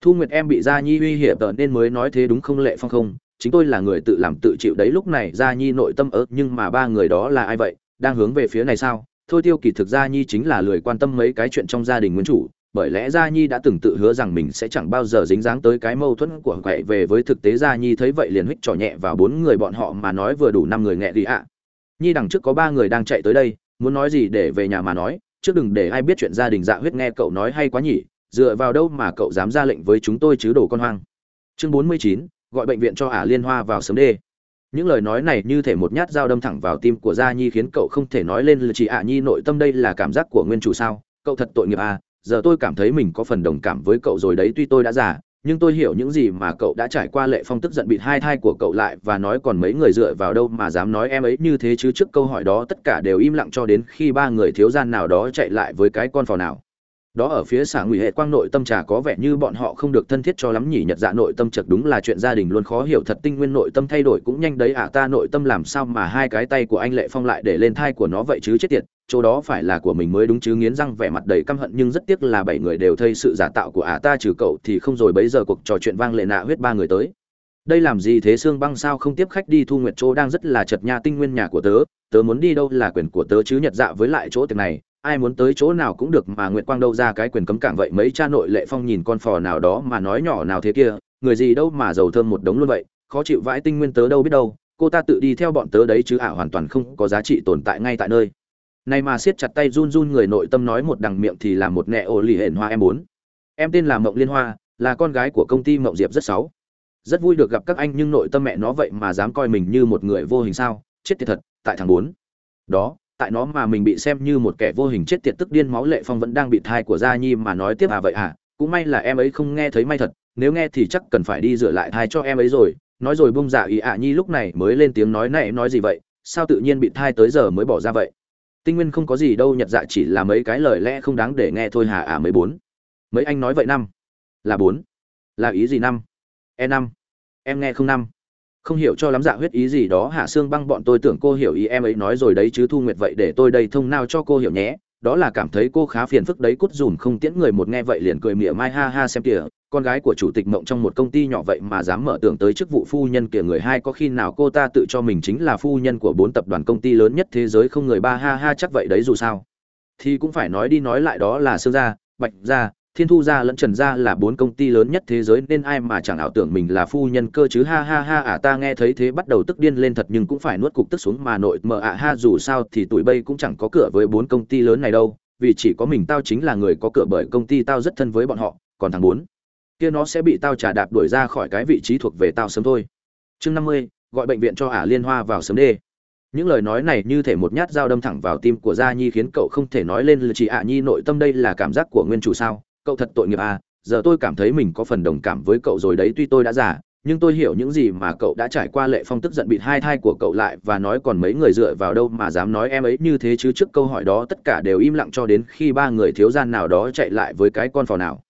Thu nguyệt em bị gia nhi uy hiểm tợ nên mới nói thế đúng không, lệ phong không? Chính tôi là người tự làm tự chịu đấy, lúc này gia nhi nội tâm ớt, nhưng mà ba người đó là ai vậy? Đang hướng về phía này sao? Thôi tiêu kỳ thực gia nhi chính là lười quan tâm mấy cái chuyện trong gia đình nguyên chủ, bởi lẽ gia nhi đã từng tự hứa rằng mình sẽ chẳng bao giờ dính dáng tới cái mâu thuẫn của quậy về với thực tế. Gia nhi thấy vậy liền hích trò nhẹ vào bốn người bọn họ mà nói vừa đủ năm người nghẹ đi ạ nhi đằng trước có ba người đang chạy tới đây, muốn nói gì để về nhà mà nói, trước đừng để ai biết chuyện gia đình dạ huyết nghe cậu nói hay quá nhỉ, dựa vào đâu mà cậu dám ra lệnh với chúng tôi chứ đồ con hoang. Chương bốn mươi chín, gọi bệnh viện cho ả liên hoa vào sớm đê. Những lời nói này như thể một nhát dao đâm thẳng vào tim của gia nhi khiến cậu không thể nói lên là chị ả nhi nội tâm đây là cảm giác của nguyên chủ sao, cậu thật tội nghiệp à giờ tôi cảm thấy mình có phần đồng cảm với cậu rồi đấy tuy tôi đã già nhưng tôi hiểu những gì mà cậu đã trải qua, lệ phong tức giận bịt hai thai của cậu lại và nói còn mấy người dựa vào đâu mà dám nói em ấy như thế chứ? Trước câu hỏi đó tất cả đều im lặng cho đến khi ba người thiếu gian nào đó chạy lại với cái con phò nào đó ở phía xã ngụy hệ quang nội tâm trà có vẻ như bọn họ không được thân thiết cho lắm nhỉ, nhật dạ nội tâm chật đúng là chuyện gia đình luôn khó hiểu, thật tinh nguyên nội tâm thay đổi cũng nhanh đấy ạ, ta nội tâm làm sao mà hai cái tay của anh lệ phong lại để lên thai của nó vậy chứ, chết tiệt, chỗ đó phải là của mình mới đúng chứ, nghiến răng vẻ mặt đầy căm hận nhưng rất tiếc là bảy người đều thấy sự giả tạo của ả ta trừ cậu thì không rồi, bấy giờ cuộc trò chuyện vang lệ nạ huyết ba người tới. Đây làm gì thế xương băng sao không tiếp khách đi, thu nguyệt chỗ đang rất là chật nha, tinh nguyên nhà của tớ tớ muốn đi đâu là quyền của tớ chứ, nhật dạ với lại chỗ tiệc này ai muốn tới chỗ nào cũng được mà nguyệt quang đâu ra cái quyền cấm cảng vậy, mấy cha nội lệ phong nhìn con phò nào đó mà nói nhỏ nào thế kia, người gì đâu mà giàu thơm một đống luôn vậy, khó chịu vãi tinh nguyên tớ đâu biết đâu, cô ta tự đi theo bọn tớ đấy chứ ả à, hoàn toàn không có giá trị tồn tại ngay tại nơi. Này mà siết chặt tay run run người nội tâm nói một đằng miệng thì là một nẹ ổ lì hển hoa em bốn. Em tên là mộng liên hoa, là con gái của công ty mộng diệp rất xấu. Rất vui được gặp các anh nhưng nội tâm mẹ nó vậy mà dám coi mình như một người vô hình sao, chết tiệt thật, tại thằng bốn. Đó tại nó mà mình bị xem như một kẻ vô hình chết tiệt tức điên máu lệ phong vẫn đang bị thai của gia nhi mà nói tiếp à vậy à cũng may là em ấy không nghe thấy may thật, nếu nghe thì chắc cần phải đi rửa lại thai cho em ấy rồi. Nói rồi bông dạ ý ạ nhi lúc này mới lên tiếng nói này, nói gì vậy, sao tự nhiên bị thai tới giờ mới bỏ ra vậy? Tinh nguyên không có gì đâu, nhật dạ chỉ là mấy cái lời lẽ không đáng để nghe thôi hà à mấy bốn. Mấy anh nói vậy năm. Là bốn. Là ý gì năm? E năm. Em nghe không năm? Không hiểu cho lắm dạ huyết ý gì đó, hạ xương băng bọn tôi tưởng cô hiểu ý em ấy nói rồi đấy chứ, thu nguyệt vậy để tôi đây thông nào cho cô hiểu nhé. Đó là cảm thấy cô khá phiền phức đấy, cút dùm không tiễn người một nghe vậy liền cười mỉa mai ha ha xem kìa. Con gái của chủ tịch mộng trong một công ty nhỏ vậy mà dám mở tưởng tới chức vụ phu nhân kìa, người hai có khi nào cô ta tự cho mình chính là phu nhân của bốn tập đoàn công ty lớn nhất thế giới không người ba ha ha chắc vậy đấy dù sao. Thì cũng phải nói đi nói lại đó là xương gia, bạch gia thiên thu gia lẫn trần gia là bốn công ty lớn nhất thế giới nên ai mà chẳng ảo tưởng mình là phu nhân cơ chứ? Ha ha ha à ta nghe thấy thế bắt đầu tức điên lên thật nhưng cũng phải nuốt cục tức xuống mà nội mờ ạ, ha, dù sao thì tuổi bây cũng chẳng có cửa với bốn công ty lớn này đâu. Vì chỉ có mình tao chính là người có cửa bởi công ty tao rất thân với bọn họ. Còn thằng bốn, kia nó sẽ bị tao trả đạp đuổi ra khỏi cái vị trí thuộc về tao sớm thôi. Chương năm mươi, gọi bệnh viện cho ả liên hoa vào sớm đê. Những lời nói này như thể một nhát dao đâm thẳng vào tim của gia nhi khiến cậu không thể nói lên là chị ạ nhi nội tâm đây là cảm giác của nguyên chủ sao? Cậu thật tội nghiệp à giờ tôi cảm thấy mình có phần đồng cảm với cậu rồi đấy, tuy tôi đã già, nhưng tôi hiểu những gì mà cậu đã trải qua, lệ phong tức giận bịt hai thai của cậu lại và nói còn mấy người dựa vào đâu mà dám nói em ấy như thế chứ, trước câu hỏi đó tất cả đều im lặng cho đến khi ba người thiếu gian nào đó chạy lại với cái con phò nào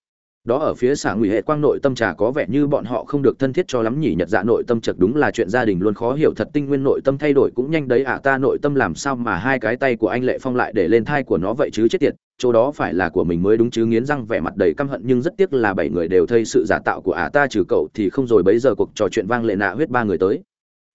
đó ở phía xã ngụy hệ quang nội tâm trà có vẻ như bọn họ không được thân thiết cho lắm nhỉ, nhật dạ nội tâm chật đúng là chuyện gia đình luôn khó hiểu, thật tinh nguyên nội tâm thay đổi cũng nhanh đấy ạ, ta nội tâm làm sao mà hai cái tay của anh lệ phong lại để lên thai của nó vậy chứ, chết tiệt, chỗ đó phải là của mình mới đúng chứ, nghiến răng vẻ mặt đầy căm hận nhưng rất tiếc là bảy người đều thấy sự giả tạo của ả ta trừ cậu thì không rồi, bấy giờ cuộc trò chuyện vang lệ nạ huyết ba người tới.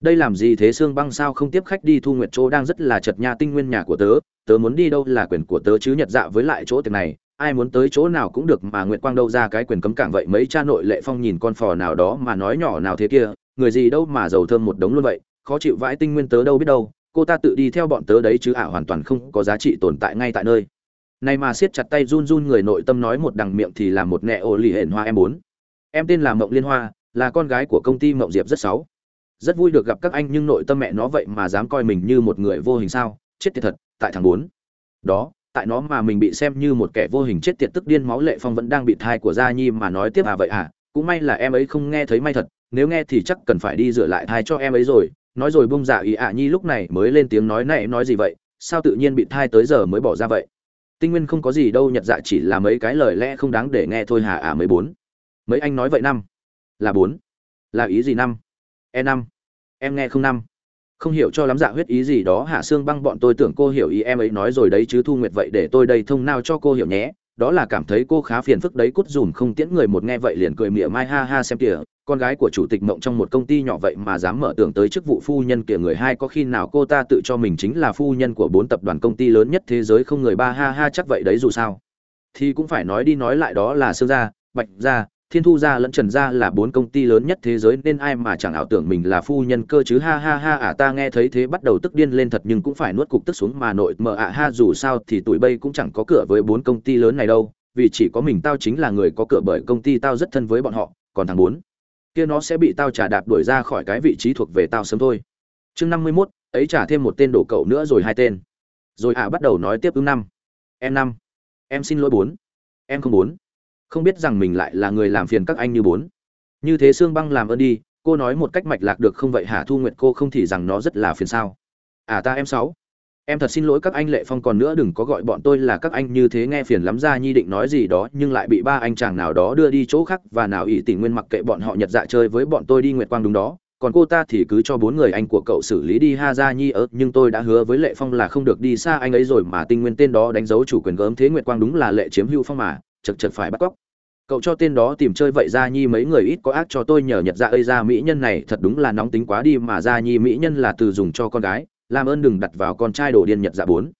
Đây làm gì thế xương băng sao không tiếp khách đi, thu nguyệt chỗ đang rất là chật nha tinh nguyên nhà của tớ tớ muốn đi đâu là quyền của tớ chứ, nhật dạ với lại chỗ tiệc này ai muốn tới chỗ nào cũng được mà nguyệt quang đâu ra cái quyền cấm cảng vậy, mấy cha nội lệ phong nhìn con phò nào đó mà nói nhỏ nào thế kia, người gì đâu mà giàu thơm một đống luôn vậy, khó chịu vãi tinh nguyên tớ đâu biết đâu, cô ta tự đi theo bọn tớ đấy chứ ả à, hoàn toàn không có giá trị tồn tại ngay tại nơi. Này mà siết chặt tay run run người nội tâm nói một đằng miệng thì là một nẹ ô lì hển hoa em bốn. Em tên là mộng liên hoa, là con gái của công ty mộng diệp rất xấu. Rất vui được gặp các anh nhưng nội tâm mẹ nó vậy mà dám coi mình như một người vô hình sao, chết tiệt thật, tại thằng bốn. Đó tại nó mà mình bị xem như một kẻ vô hình chết tiệt tức điên máu lệ phong vẫn đang bị thai của gia nhi mà nói tiếp à vậy à cũng may là em ấy không nghe thấy may thật, nếu nghe thì chắc cần phải đi rửa lại thai cho em ấy rồi. Nói rồi bông dạ ý ạ nhi lúc này mới lên tiếng nói này nói gì vậy, sao tự nhiên bị thai tới giờ mới bỏ ra vậy? Tinh nguyên không có gì đâu, nhật dạ chỉ là mấy cái lời lẽ không đáng để nghe thôi hà à mấy bốn. Mấy anh nói vậy năm. Là bốn. Là ý gì năm? E năm. Em nghe không năm? Không hiểu cho lắm dạ huyết ý gì đó, hạ xương băng bọn tôi tưởng cô hiểu ý em ấy nói rồi đấy chứ, thu nguyệt vậy để tôi đây thông nào cho cô hiểu nhé. Đó là cảm thấy cô khá phiền phức đấy, cút dùm không tiễn người một nghe vậy liền cười mỉa mai ha ha xem kìa. Con gái của chủ tịch mộng trong một công ty nhỏ vậy mà dám mở tưởng tới chức vụ phu nhân kìa, người hai có khi nào cô ta tự cho mình chính là phu nhân của bốn tập đoàn công ty lớn nhất thế giới không người ba ha ha chắc vậy đấy dù sao. Thì cũng phải nói đi nói lại đó là sương gia, bạch gia thiên thu gia lẫn trần gia là bốn công ty lớn nhất thế giới nên ai mà chẳng ảo tưởng mình là phu nhân cơ chứ? Ha ha ha à ta nghe thấy thế bắt đầu tức điên lên thật nhưng cũng phải nuốt cục tức xuống mà nội mờ ạ, ha, dù sao thì tụi bây cũng chẳng có cửa với bốn công ty lớn này đâu, vì chỉ có mình tao chính là người có cửa bởi công ty tao rất thân với bọn họ, còn thằng bốn kia nó sẽ bị tao trả đạp đuổi ra khỏi cái vị trí thuộc về tao sớm thôi. Chương năm mươi mốt, ấy trả thêm một tên đổ cậu nữa rồi hai tên. Rồi ạ, bắt đầu nói tiếp ứng năm. Em năm. Em xin lỗi bốn. Em không bốn không biết rằng mình lại là người làm phiền các anh như bốn. Như thế xương băng làm ơn đi, cô nói một cách mạch lạc được không vậy hả thu nguyệt cô không thì rằng nó rất là phiền sao? À ta em sáu. Em thật xin lỗi các anh lệ phong còn nữa đừng có gọi bọn tôi là các anh như thế nghe phiền lắm ra nhi định nói gì đó nhưng lại bị ba anh chàng nào đó đưa đi chỗ khác và nào ỷ tình nguyên mặc kệ bọn họ nhật dạ chơi với bọn tôi đi nguyệt quang đúng đó. Còn cô ta thì cứ cho bốn người anh của cậu xử lý đi ha ra nhi ớt nhưng tôi đã hứa với lệ phong là không được đi xa anh ấy rồi mà tinh nguyên tên đó đánh dấu chủ quyền gớm thế nguyệt quang đúng là lệ chiếm hưu phong mà, chật chật phải bắt cóc cậu cho tên đó tìm chơi vậy ra nhi, mấy người ít có ác cho tôi nhờ nhật dạ ơi ra mỹ nhân này, thật đúng là nóng tính quá đi mà ra nhi mỹ nhân là từ dùng cho con gái, làm ơn đừng đặt vào con trai đồ điên nhật dạ bốn.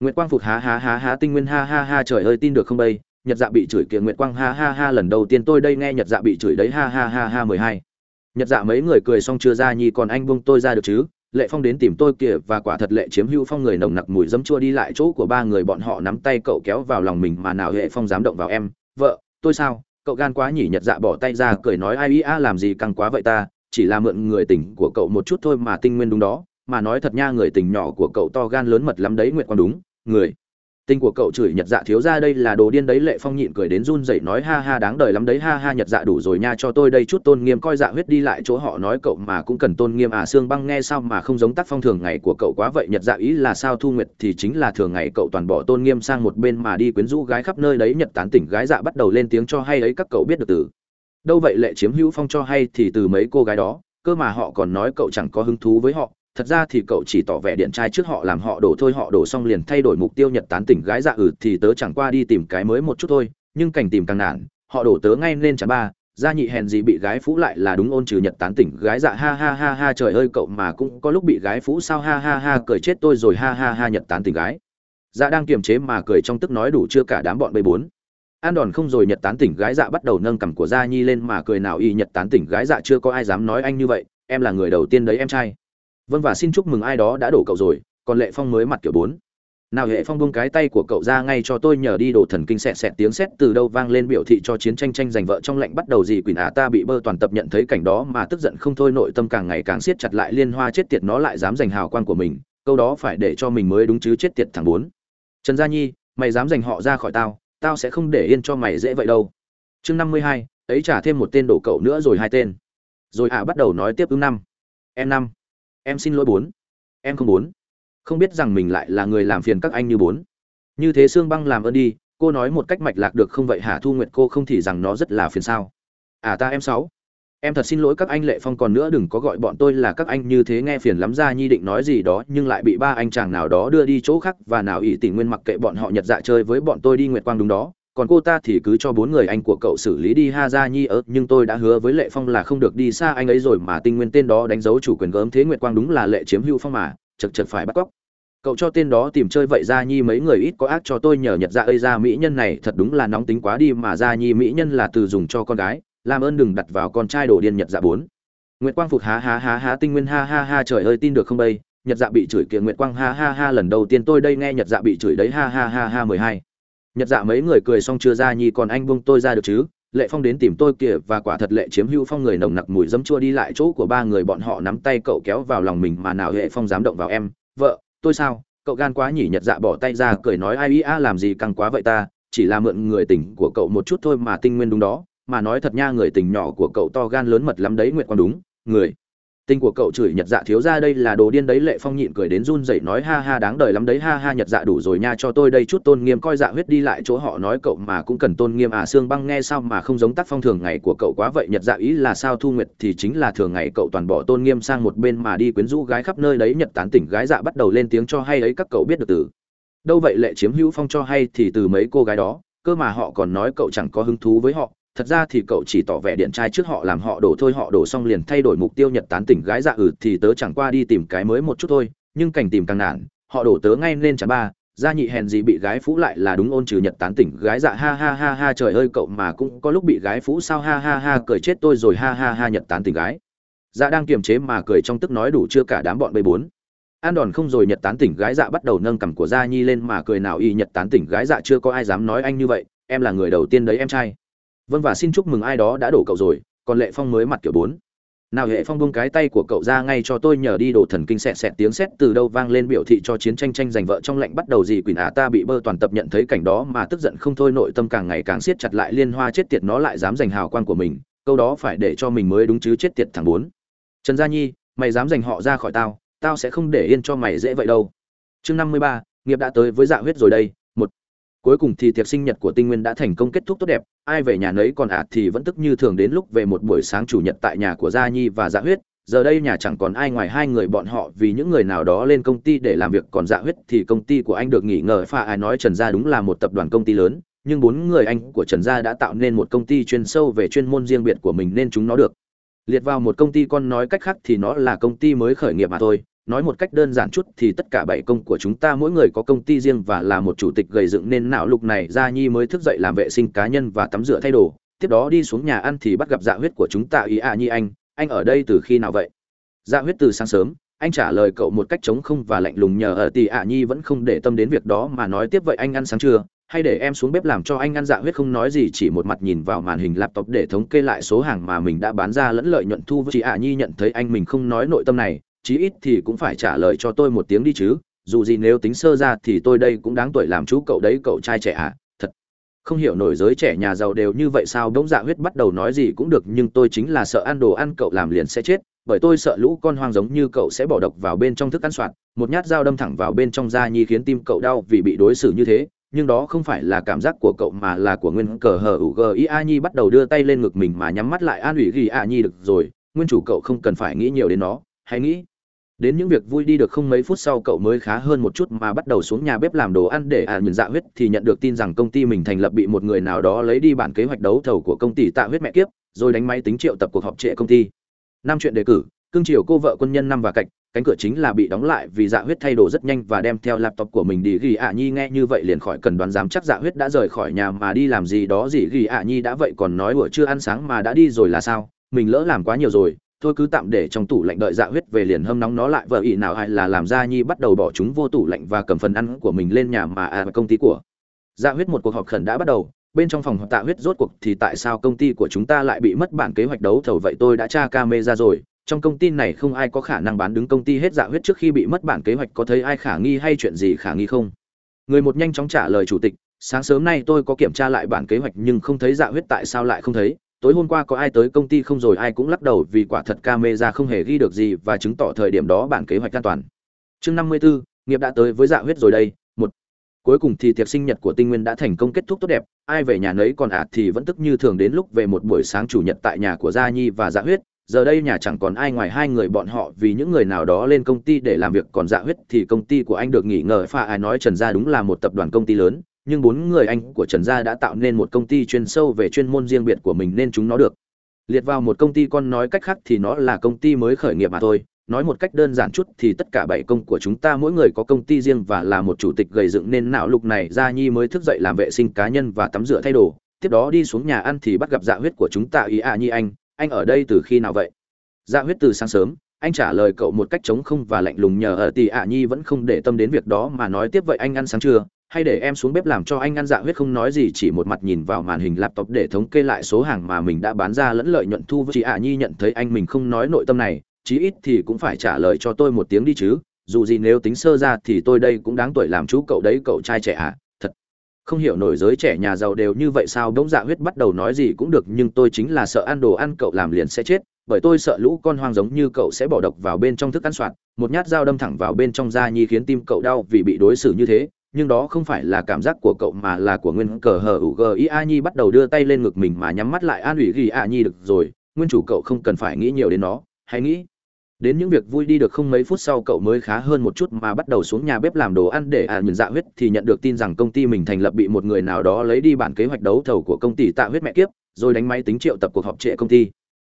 Nguyệt quang phục há há há há, tinh nguyên ha ha ha, trời ơi, tin được không bây? Nhật dạ bị chửi kiện nguyệt quang ha ha ha, lần đầu tiên tôi đây nghe nhật dạ bị chửi đấy, ha ha ha ha, mười hai. Nhật dạ mấy người cười xong chưa ra nhi, còn anh buông tôi ra được chứ? Lệ phong đến tìm tôi kìa, và quả thật lệ chiếm hữu phong người nồng nặc mùi dấm chua đi lại chỗ của ba người, bọn họ nắm tay cậu kéo vào lòng mình mà nào hệ phong dám động vào em. Vợ tôi sao? Cậu gan quá nhỉ? Nhật dạ bỏ tay ra, cười nói, ai ý a làm gì căng quá vậy ta? Chỉ là mượn người tình của cậu một chút thôi mà tinh nguyên đúng đó. Mà nói thật nha, người tình nhỏ của cậu to gan lớn mật lắm đấy nguyện còn đúng. Người tình của cậu chửi nhật dạ thiếu ra đây là đồ điên đấy, lệ phong nhịn cười đến run rẩy nói, ha ha, đáng đời lắm đấy, ha ha, nhật dạ đủ rồi nha, cho tôi đây chút tôn nghiêm, coi dạ huyết đi lại chỗ họ nói cậu mà cũng cần tôn nghiêm à xương băng nghe sao mà không giống tác phong thường ngày của cậu quá vậy, nhật dạ ý là sao, thu nguyệt thì chính là thường ngày cậu toàn bỏ tôn nghiêm sang một bên mà đi quyến rũ gái khắp nơi đấy, nhật tán tỉnh gái dạ bắt đầu lên tiếng cho hay ấy, các cậu biết được từ đâu vậy, lệ chiếm hữu phong cho hay thì từ mấy cô gái đó, cơ mà họ còn nói cậu chẳng có hứng thú với họ thật ra thì cậu chỉ tỏ vẻ điện trai trước họ làm họ đổ thôi, họ đổ xong liền thay đổi mục tiêu nhật tán tỉnh gái dạ ừ thì tớ chẳng qua đi tìm cái mới một chút thôi, nhưng cảnh tìm càng nản, họ đổ tớ ngay lên chẳng ba, gia nhị hèn gì bị gái phú lại là đúng ôn trừ nhật tán tỉnh gái dạ ha ha ha ha, trời ơi, cậu mà cũng có lúc bị gái phú sao, ha ha ha, cười chết tôi rồi, ha ha ha, nhật tán tỉnh gái. Dạ đang kiềm chế mà cười trong tức nói đủ chưa cả đám bọn bê bốn. An đòn không rồi, nhật tán tỉnh gái dạ bắt đầu nâng cằm của gia nhi lên mà cười nào y, nhật tán tỉnh gái dạ chưa có ai dám nói anh như vậy, em là người đầu tiên đấy em trai vâng và xin chúc mừng ai đó đã đổ cậu rồi, còn lệ phong mới mặt kiểu bốn. Nào hệ phong buông cái tay của cậu ra ngay cho tôi nhờ đi đổ thần kinh xẹt xẹt tiếng sét từ đâu vang lên biểu thị cho chiến tranh tranh giành vợ trong lạnh bắt đầu gì quỷ ả ta bị bơ toàn tập nhận thấy cảnh đó mà tức giận không thôi nội tâm càng ngày càng siết chặt lại liên hoa chết tiệt nó lại dám giành hào quang của mình, câu đó phải để cho mình mới đúng chứ chết tiệt thằng bốn. Trần gia nhi, mày dám giành họ ra khỏi tao tao sẽ không để yên cho mày dễ vậy đâu. Chương năm mươi hai, ấy trả thêm một tên đổ cậu nữa rồi hai tên. Rồi ả bắt đầu nói tiếp ứng năm. Em năm em xin lỗi bốn. Em không bốn không biết rằng mình lại là người làm phiền các anh như bốn. Như thế xương băng làm ơn đi, cô nói một cách mạch lạc được không vậy hả thu nguyệt? Cô không thì rằng nó rất là phiền sao? À ta em sáu. Em thật xin lỗi các anh lệ phong, còn nữa đừng có gọi bọn tôi là các anh như thế nghe phiền lắm ra, nhi định nói gì đó, nhưng lại bị ba anh chàng nào đó đưa đi chỗ khác, và nào ỷ tình nguyên mặc kệ bọn họ nhật dạ chơi với bọn tôi đi nguyệt quang đúng đó còn cô ta thì cứ cho bốn người anh của cậu xử lý đi, ha ra nhi ớt nhưng tôi đã hứa với lệ phong là không được đi xa anh ấy rồi mà tinh nguyên tên đó đánh dấu chủ quyền gớm thế nguyệt quang đúng là lệ chiếm hữu phong mà, chật chật phải bắt cóc. Cậu cho tên đó tìm chơi vậy ra nhi, mấy người ít có ác cho tôi nhờ nhật ra ơi ra, mỹ nhân này thật đúng là nóng tính quá đi mà ra nhi, mỹ nhân là từ dùng cho con gái, làm ơn đừng đặt vào con trai đồ điên nhật dạ bốn. Nguyệt quang phục há há há há, tinh nguyên, ha ha ha, trời ơi, tin được không bây? Nhật dạ bị chửi kiện nguyệt quang, ha ha ha, lần đầu tiên tôi đây nghe nhật dạ bị chửi đấy, ha ha ha ha, mười hai nhật dạ mấy người cười xong chưa ra nhi còn anh buông tôi ra được chứ? Lệ phong đến tìm tôi kìa, và quả thật lệ chiếm hữu phong người nồng nặc mùi dấm chua đi lại chỗ của ba người bọn họ nắm tay cậu kéo vào lòng mình mà nào hệ phong dám động vào em. Vợ, tôi sao? Cậu gan quá nhỉ? Nhật dạ bỏ tay ra, cười nói, ai ý a làm gì căng quá vậy ta? Chỉ là mượn người tình của cậu một chút thôi mà tinh nguyên đúng đó. Mà nói thật nha, người tình nhỏ của cậu to gan lớn mật lắm đấy nguyện còn đúng. Người tình của cậu chửi nhật dạ thiếu ra đây là đồ điên đấy, lệ phong nhịn cười đến run rẩy nói, ha ha, đáng đời lắm đấy, ha ha, nhật dạ đủ rồi nha, cho tôi đây chút tôn nghiêm, coi dạ huyết đi lại chỗ họ nói cậu mà cũng cần tôn nghiêm à xương băng nghe sao mà không giống tác phong thường ngày của cậu quá vậy, nhật dạ ý là sao, thu nguyệt thì chính là thường ngày cậu toàn bỏ tôn nghiêm sang một bên mà đi quyến rũ gái khắp nơi đấy, nhật tán tỉnh gái dạ bắt đầu lên tiếng cho hay ấy, các cậu biết được từ đâu vậy, lệ chiếm hữu phong cho hay thì từ mấy cô gái đó, cơ mà họ còn nói cậu chẳng có hứng thú với họ thật ra thì cậu chỉ tỏ vẻ điện trai trước họ làm họ đổ thôi, họ đổ xong liền thay đổi mục tiêu nhật tán tỉnh gái dạ ừ thì tớ chẳng qua đi tìm cái mới một chút thôi, nhưng cảnh tìm càng nản, họ đổ tớ ngay lên chẳng ba, gia nhị hèn gì bị gái phú lại là đúng ôn trừ nhật tán tỉnh gái dạ ha ha ha ha, trời ơi, cậu mà cũng có lúc bị gái phú sao, ha ha ha, cười chết tôi rồi, ha ha ha, nhật tán tỉnh gái. Dạ đang kiềm chế mà cười trong tức nói đủ chưa cả đám bọn bê bốn. An đòn không rồi, nhật tán tỉnh gái dạ bắt đầu nâng cằm của gia nhi lên mà cười nào y nhật tán tỉnh gái dạ chưa có ai dám nói anh như vậy, em là người đầu tiên đấy em trai vâng và xin chúc mừng ai đó đã đổ cậu rồi, còn lệ phong mới mặt kiểu bốn. Nào hệ phong buông cái tay của cậu ra ngay cho tôi nhờ đi đổ thần kinh xẹt xẹt tiếng sét từ đâu vang lên biểu thị cho chiến tranh tranh giành vợ trong lạnh bắt đầu gì quỷ ả ta bị bơ toàn tập nhận thấy cảnh đó mà tức giận không thôi nội tâm càng ngày càng siết chặt lại liên hoa chết tiệt nó lại dám giành hào quang của mình, câu đó phải để cho mình mới đúng chứ chết tiệt thằng bốn. Trần gia nhi, mày dám giành họ ra khỏi tao tao sẽ không để yên cho mày dễ vậy đâu. Chương năm mươi ba, nghiệp đã tới với dạ huyết rồi đây cuối cùng thì tiệc sinh nhật của tinh nguyên đã thành công kết thúc tốt đẹp, ai về nhà nấy còn ạt thì vẫn tức như thường đến lúc về một buổi sáng chủ nhật tại nhà của gia nhi và dạ huyết. Giờ đây nhà chẳng còn ai ngoài hai người bọn họ vì những người nào đó lên công ty để làm việc, còn dạ huyết thì công ty của anh được nghỉ ngờ. Pha ai nói trần gia đúng là một tập đoàn công ty lớn, nhưng bốn người anh của trần gia đã tạo nên một công ty chuyên sâu về chuyên môn riêng biệt của mình nên chúng nó được. Liệt vào một công ty con nói cách khác thì nó là công ty mới khởi nghiệp mà thôi nói một cách đơn giản chút thì tất cả bảy công của chúng ta mỗi người có công ty riêng và là một chủ tịch gầy dựng nên não lục này. Gia nhi mới thức dậy làm vệ sinh cá nhân và tắm rửa thay đồ. Tiếp đó đi xuống nhà ăn thì bắt gặp dạ huyết của chúng ta. Ý ạ à nhi anh anh ở đây từ khi nào vậy? Dạ huyết từ sáng sớm, anh trả lời cậu một cách trống không và lạnh lùng nhờ ở tỷ ạ. Nhi vẫn không để tâm đến việc đó mà nói tiếp vậy anh ăn sáng trưa, hay để em xuống bếp làm cho anh ăn. Dạ huyết không nói gì, chỉ một mặt nhìn vào màn hình laptop để thống kê lại số hàng mà mình đã bán ra lẫn lợi nhuận thu. Với chị ạ, nhi nhận thấy anh mình không nói nội tâm này chí ít thì cũng phải trả lời cho tôi một tiếng đi chứ, dù gì nếu tính sơ ra thì tôi đây cũng đáng tuổi làm chú cậu đấy, cậu trai trẻ à thật. Không hiểu nổi giới trẻ nhà giàu đều như vậy sao, đống dạ huyết bắt đầu nói gì cũng được, nhưng tôi chính là sợ ăn đồ ăn cậu làm liền sẽ chết, bởi tôi sợ lũ con hoang giống như cậu sẽ bỏ độc vào bên trong thức ăn soạn, một nhát dao đâm thẳng vào bên trong da nhi khiến tim cậu đau vì bị đối xử như thế, nhưng đó không phải là cảm giác của cậu mà là của nguyên cờ hờ ủ i a nhi bắt đầu đưa tay lên ngực mình mà nhắm mắt lại, an ủy ghi a nhi, được rồi, nguyên chủ cậu không cần phải nghĩ nhiều đến nó hãy nghĩ. Đến những việc vui đi được không mấy phút sau cậu mới khá hơn một chút mà bắt đầu xuống nhà bếp làm đồ ăn để à nhìn dạ huyết thì nhận được tin rằng công ty mình thành lập bị một người nào đó lấy đi bản kế hoạch đấu thầu của công ty tạ huyết mẹ kiếp, rồi đánh máy tính triệu tập cuộc họp trệ công ty. Năm chuyện đề cử, cương triều cô vợ quân nhân năm và cạnh cánh cửa chính là bị đóng lại vì dạ huyết thay đồ rất nhanh và đem theo laptop của mình đi ghi ạ nhi nghe như vậy liền khỏi cần đoán dám chắc dạ huyết đã rời khỏi nhà mà đi làm gì đó gì ghi ạ nhi đã vậy còn nói bữa chưa ăn sáng mà đã đi rồi là sao, mình lỡ làm quá nhiều rồi thôi cứ tạm để trong tủ lạnh đợi dạ huyết về liền hâm nóng nó lại vợ ỷ nào hay là làm ra nhi bắt đầu bỏ chúng vô tủ lạnh và cầm phần ăn của mình lên nhà mà à công ty của dạ huyết một cuộc họp khẩn đã bắt đầu. Bên trong phòng tạ huyết rốt cuộc thì tại sao công ty của chúng ta lại bị mất bản kế hoạch đấu thầu vậy? Tôi đã tra camera rồi. Trong công ty này không ai có khả năng bán đứng công ty hết dạ huyết trước khi bị mất bản kế hoạch. Có thấy ai khả nghi hay chuyện gì khả nghi không? Người một nhanh chóng trả lời chủ tịch. Sáng sớm nay tôi có kiểm tra lại bản kế hoạch nhưng không thấy dạ huyết tại sao lại không thấy tối hôm qua có ai tới công ty không rồi ai cũng lắc đầu vì quả thật camera không hề ghi được gì và chứng tỏ thời điểm đó bản kế hoạch an toàn. Chương năm mươi 54, nghiệp đã tới với dạ huyết rồi đây một. Cuối cùng thì tiệc sinh nhật của tinh nguyên đã thành công kết thúc tốt đẹp ai về nhà nấy còn ạt thì vẫn tức như thường đến lúc về một buổi sáng chủ nhật tại nhà của gia nhi và dạ huyết. Giờ đây nhà chẳng còn ai ngoài hai người bọn họ vì những người nào đó lên công ty để làm việc còn dạ huyết thì công ty của anh được nghỉ ngờ. Pha ai nói trần gia đúng là một tập đoàn công ty lớn nhưng bốn người anh của trần gia đã tạo nên một công ty chuyên sâu về chuyên môn riêng biệt của mình nên chúng nó được. Liệt vào một công ty con nói cách khác thì nó là công ty mới khởi nghiệp mà thôi. Nói một cách đơn giản chút thì tất cả bảy công của chúng ta mỗi người có công ty riêng và là một chủ tịch gầy dựng nên não lục này. Gia nhi mới thức dậy làm vệ sinh cá nhân và tắm rửa thay đồ. Tiếp đó đi xuống nhà ăn thì bắt gặp dạ huyết của chúng ta. Ý à nhi anh anh ở đây từ khi nào vậy? Dạ huyết từ sáng sớm. Anh trả lời cậu một cách trống không và lạnh lùng nhờ ở tì ạ nhi vẫn không để tâm đến việc đó mà nói tiếp vậy anh ăn sáng trưa hay để em xuống bếp làm cho anh ăn dạ huyết không nói gì, chỉ một mặt nhìn vào màn hình laptop để thống kê lại số hàng mà mình đã bán ra lẫn lợi nhuận thu với chị ạ nhi nhận thấy anh mình không nói nội tâm này, chí ít thì cũng phải trả lời cho tôi một tiếng đi chứ, dù gì nếu tính sơ ra thì tôi đây cũng đáng tuổi làm chú cậu đấy, cậu trai trẻ ạ à? thật không hiểu nổi giới trẻ nhà giàu đều như vậy sao, đống dạ huyết bắt đầu nói gì cũng được, nhưng tôi chính là sợ ăn đồ ăn cậu làm liền sẽ chết, bởi tôi sợ lũ con hoang giống như cậu sẽ bỏ độc vào bên trong thức ăn soạn một nhát dao đâm thẳng vào bên trong da nhi khiến tim cậu đau vì bị đối xử như thế nhưng đó không phải là cảm giác của cậu mà là của nguyên cờ hờ ủ g i a nhi bắt đầu đưa tay lên ngực mình mà nhắm mắt lại an ủy ghi a nhi được rồi, nguyên chủ cậu không cần phải nghĩ nhiều đến nó, hãy nghĩ. Đến những việc vui đi được không mấy phút sau cậu mới khá hơn một chút mà bắt đầu xuống nhà bếp làm đồ ăn để à nhìn dạ huyết thì nhận được tin rằng công ty mình thành lập bị một người nào đó lấy đi bản kế hoạch đấu thầu của công ty tạ huyết mẹ kiếp, rồi đánh máy tính triệu tập cuộc họp trệ công ty.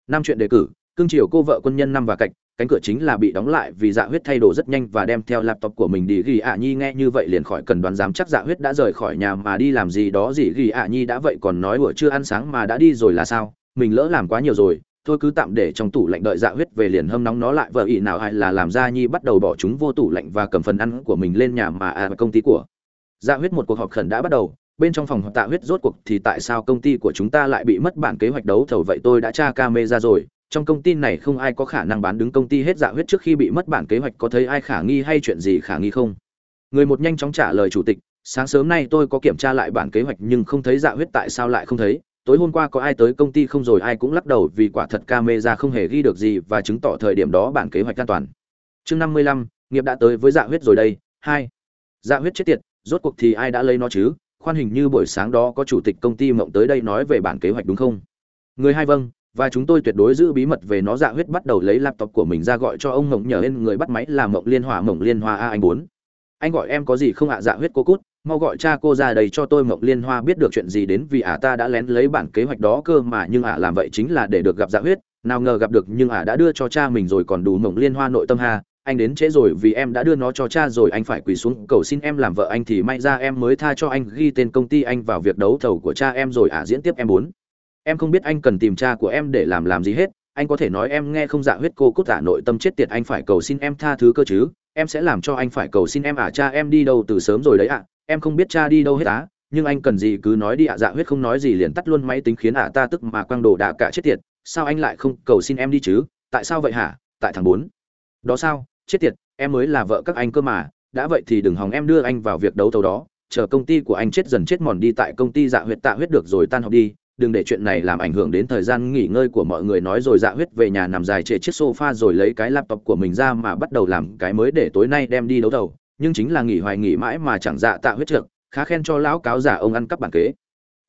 Năm chuyện đề cử cương triều cô vợ quân nhân năm và cạnh cánh cửa chính là bị đóng lại vì dạ huyết thay đồ rất nhanh và đem theo laptop của mình đi. Ghi ạ nhi nghe như vậy liền khỏi cần đoán dám chắc dạ huyết đã rời khỏi nhà mà đi làm gì đó. Gì ghi ạ nhi đã vậy còn nói bữa chưa ăn sáng mà đã đi rồi là sao? Mình lỡ làm quá nhiều rồi, thôi cứ tạm để trong tủ lạnh đợi dạ huyết về liền hâm nóng nó lại. Vợ ỷ nào hay là làm ra nhi bắt đầu bỏ chúng vô tủ lạnh và cầm phần ăn của mình lên nhà mà à công ty của dạ huyết một cuộc họp khẩn đã bắt đầu. Bên trong phòng tạ huyết rốt cuộc thì tại sao công ty của chúng ta lại bị mất bản kế hoạch đấu thầu? Vậy tôi đã tra camera rồi trong công ty này không ai có khả năng bán đứng công ty hết dạ huyết trước khi bị mất bản kế hoạch có thấy ai khả nghi hay chuyện gì khả nghi không? Người một nhanh chóng trả lời chủ tịch, sáng sớm nay tôi có kiểm tra lại bản kế hoạch nhưng không thấy dạ huyết tại sao lại không thấy. Tối hôm qua có ai tới công ty không rồi ai cũng lắc đầu vì quả thật camera không hề ghi được gì và chứng tỏ thời điểm đó bản kế hoạch an toàn. Chương năm mươi lăm, nghiệp đã tới với dạ huyết rồi đây. Hai. Dạ huyết chết tiệt, rốt cuộc thì ai đã lấy nó chứ? Khoan hình như buổi sáng đó có chủ tịch công ty mộng tới đây nói về bản kế hoạch đúng không? Người hai vâng và chúng tôi tuyệt đối giữ bí mật về nó. Dạ huyết bắt đầu lấy laptop của mình ra gọi cho ông mộng nhờ lên người bắt máy là mộng liên hòa mộng liên hoa a anh bốn. Anh gọi em có gì không ạ? Dạ huyết cô cút, mau gọi cha cô ra đây cho tôi. Mộng liên hoa biết được chuyện gì đến vì ả ta đã lén lấy bản kế hoạch đó cơ mà, nhưng ả làm vậy chính là để được gặp dạ huyết. Nào ngờ gặp được, nhưng ả đã đưa cho cha mình rồi, còn đủ mộng liên hoa nội tâm ha. Anh đến trễ rồi vì em đã đưa nó cho cha rồi, anh phải quỳ xuống, cầu xin em làm vợ anh thì may ra em mới tha cho anh, ghi tên công ty anh vào việc đấu thầu của cha em rồi. Ả diễn tiếp em bốn em không biết anh cần tìm cha của em để làm làm gì hết, anh có thể nói em nghe không dạ huyết cô cút giả nội tâm chết tiệt, anh phải cầu xin em tha thứ cơ chứ, em sẽ làm cho anh phải cầu xin em à cha em đi đâu từ sớm rồi đấy ạ, em không biết cha đi đâu hết á, nhưng anh cần gì cứ nói đi ạ dạ huyết không nói gì liền tắt luôn máy tính khiến ả ta tức mà quăng đồ đạ cả chết tiệt, sao anh lại không cầu xin em đi chứ, tại sao vậy hả, tại thằng bốn. Đó sao, chết tiệt, em mới là vợ các anh cơ mà, đã vậy thì đừng hòng em đưa anh vào việc đấu thầu đó, chờ công ty của anh chết dần chết mòn đi, tại công ty dạ huyết tạ huyết được rồi tan học đi đừng để chuyện này làm ảnh hưởng đến thời gian nghỉ ngơi của mọi người. Nói rồi dạ huyết về nhà nằm dài trệ chiếc sofa rồi lấy cái laptop của mình ra mà bắt đầu làm cái mới để tối nay đem đi đấu đầu nhưng chính là nghỉ hoài nghỉ mãi mà chẳng dạ tạ huyết trượt khá khen cho lão cáo giả ông ăn cắp bản kế.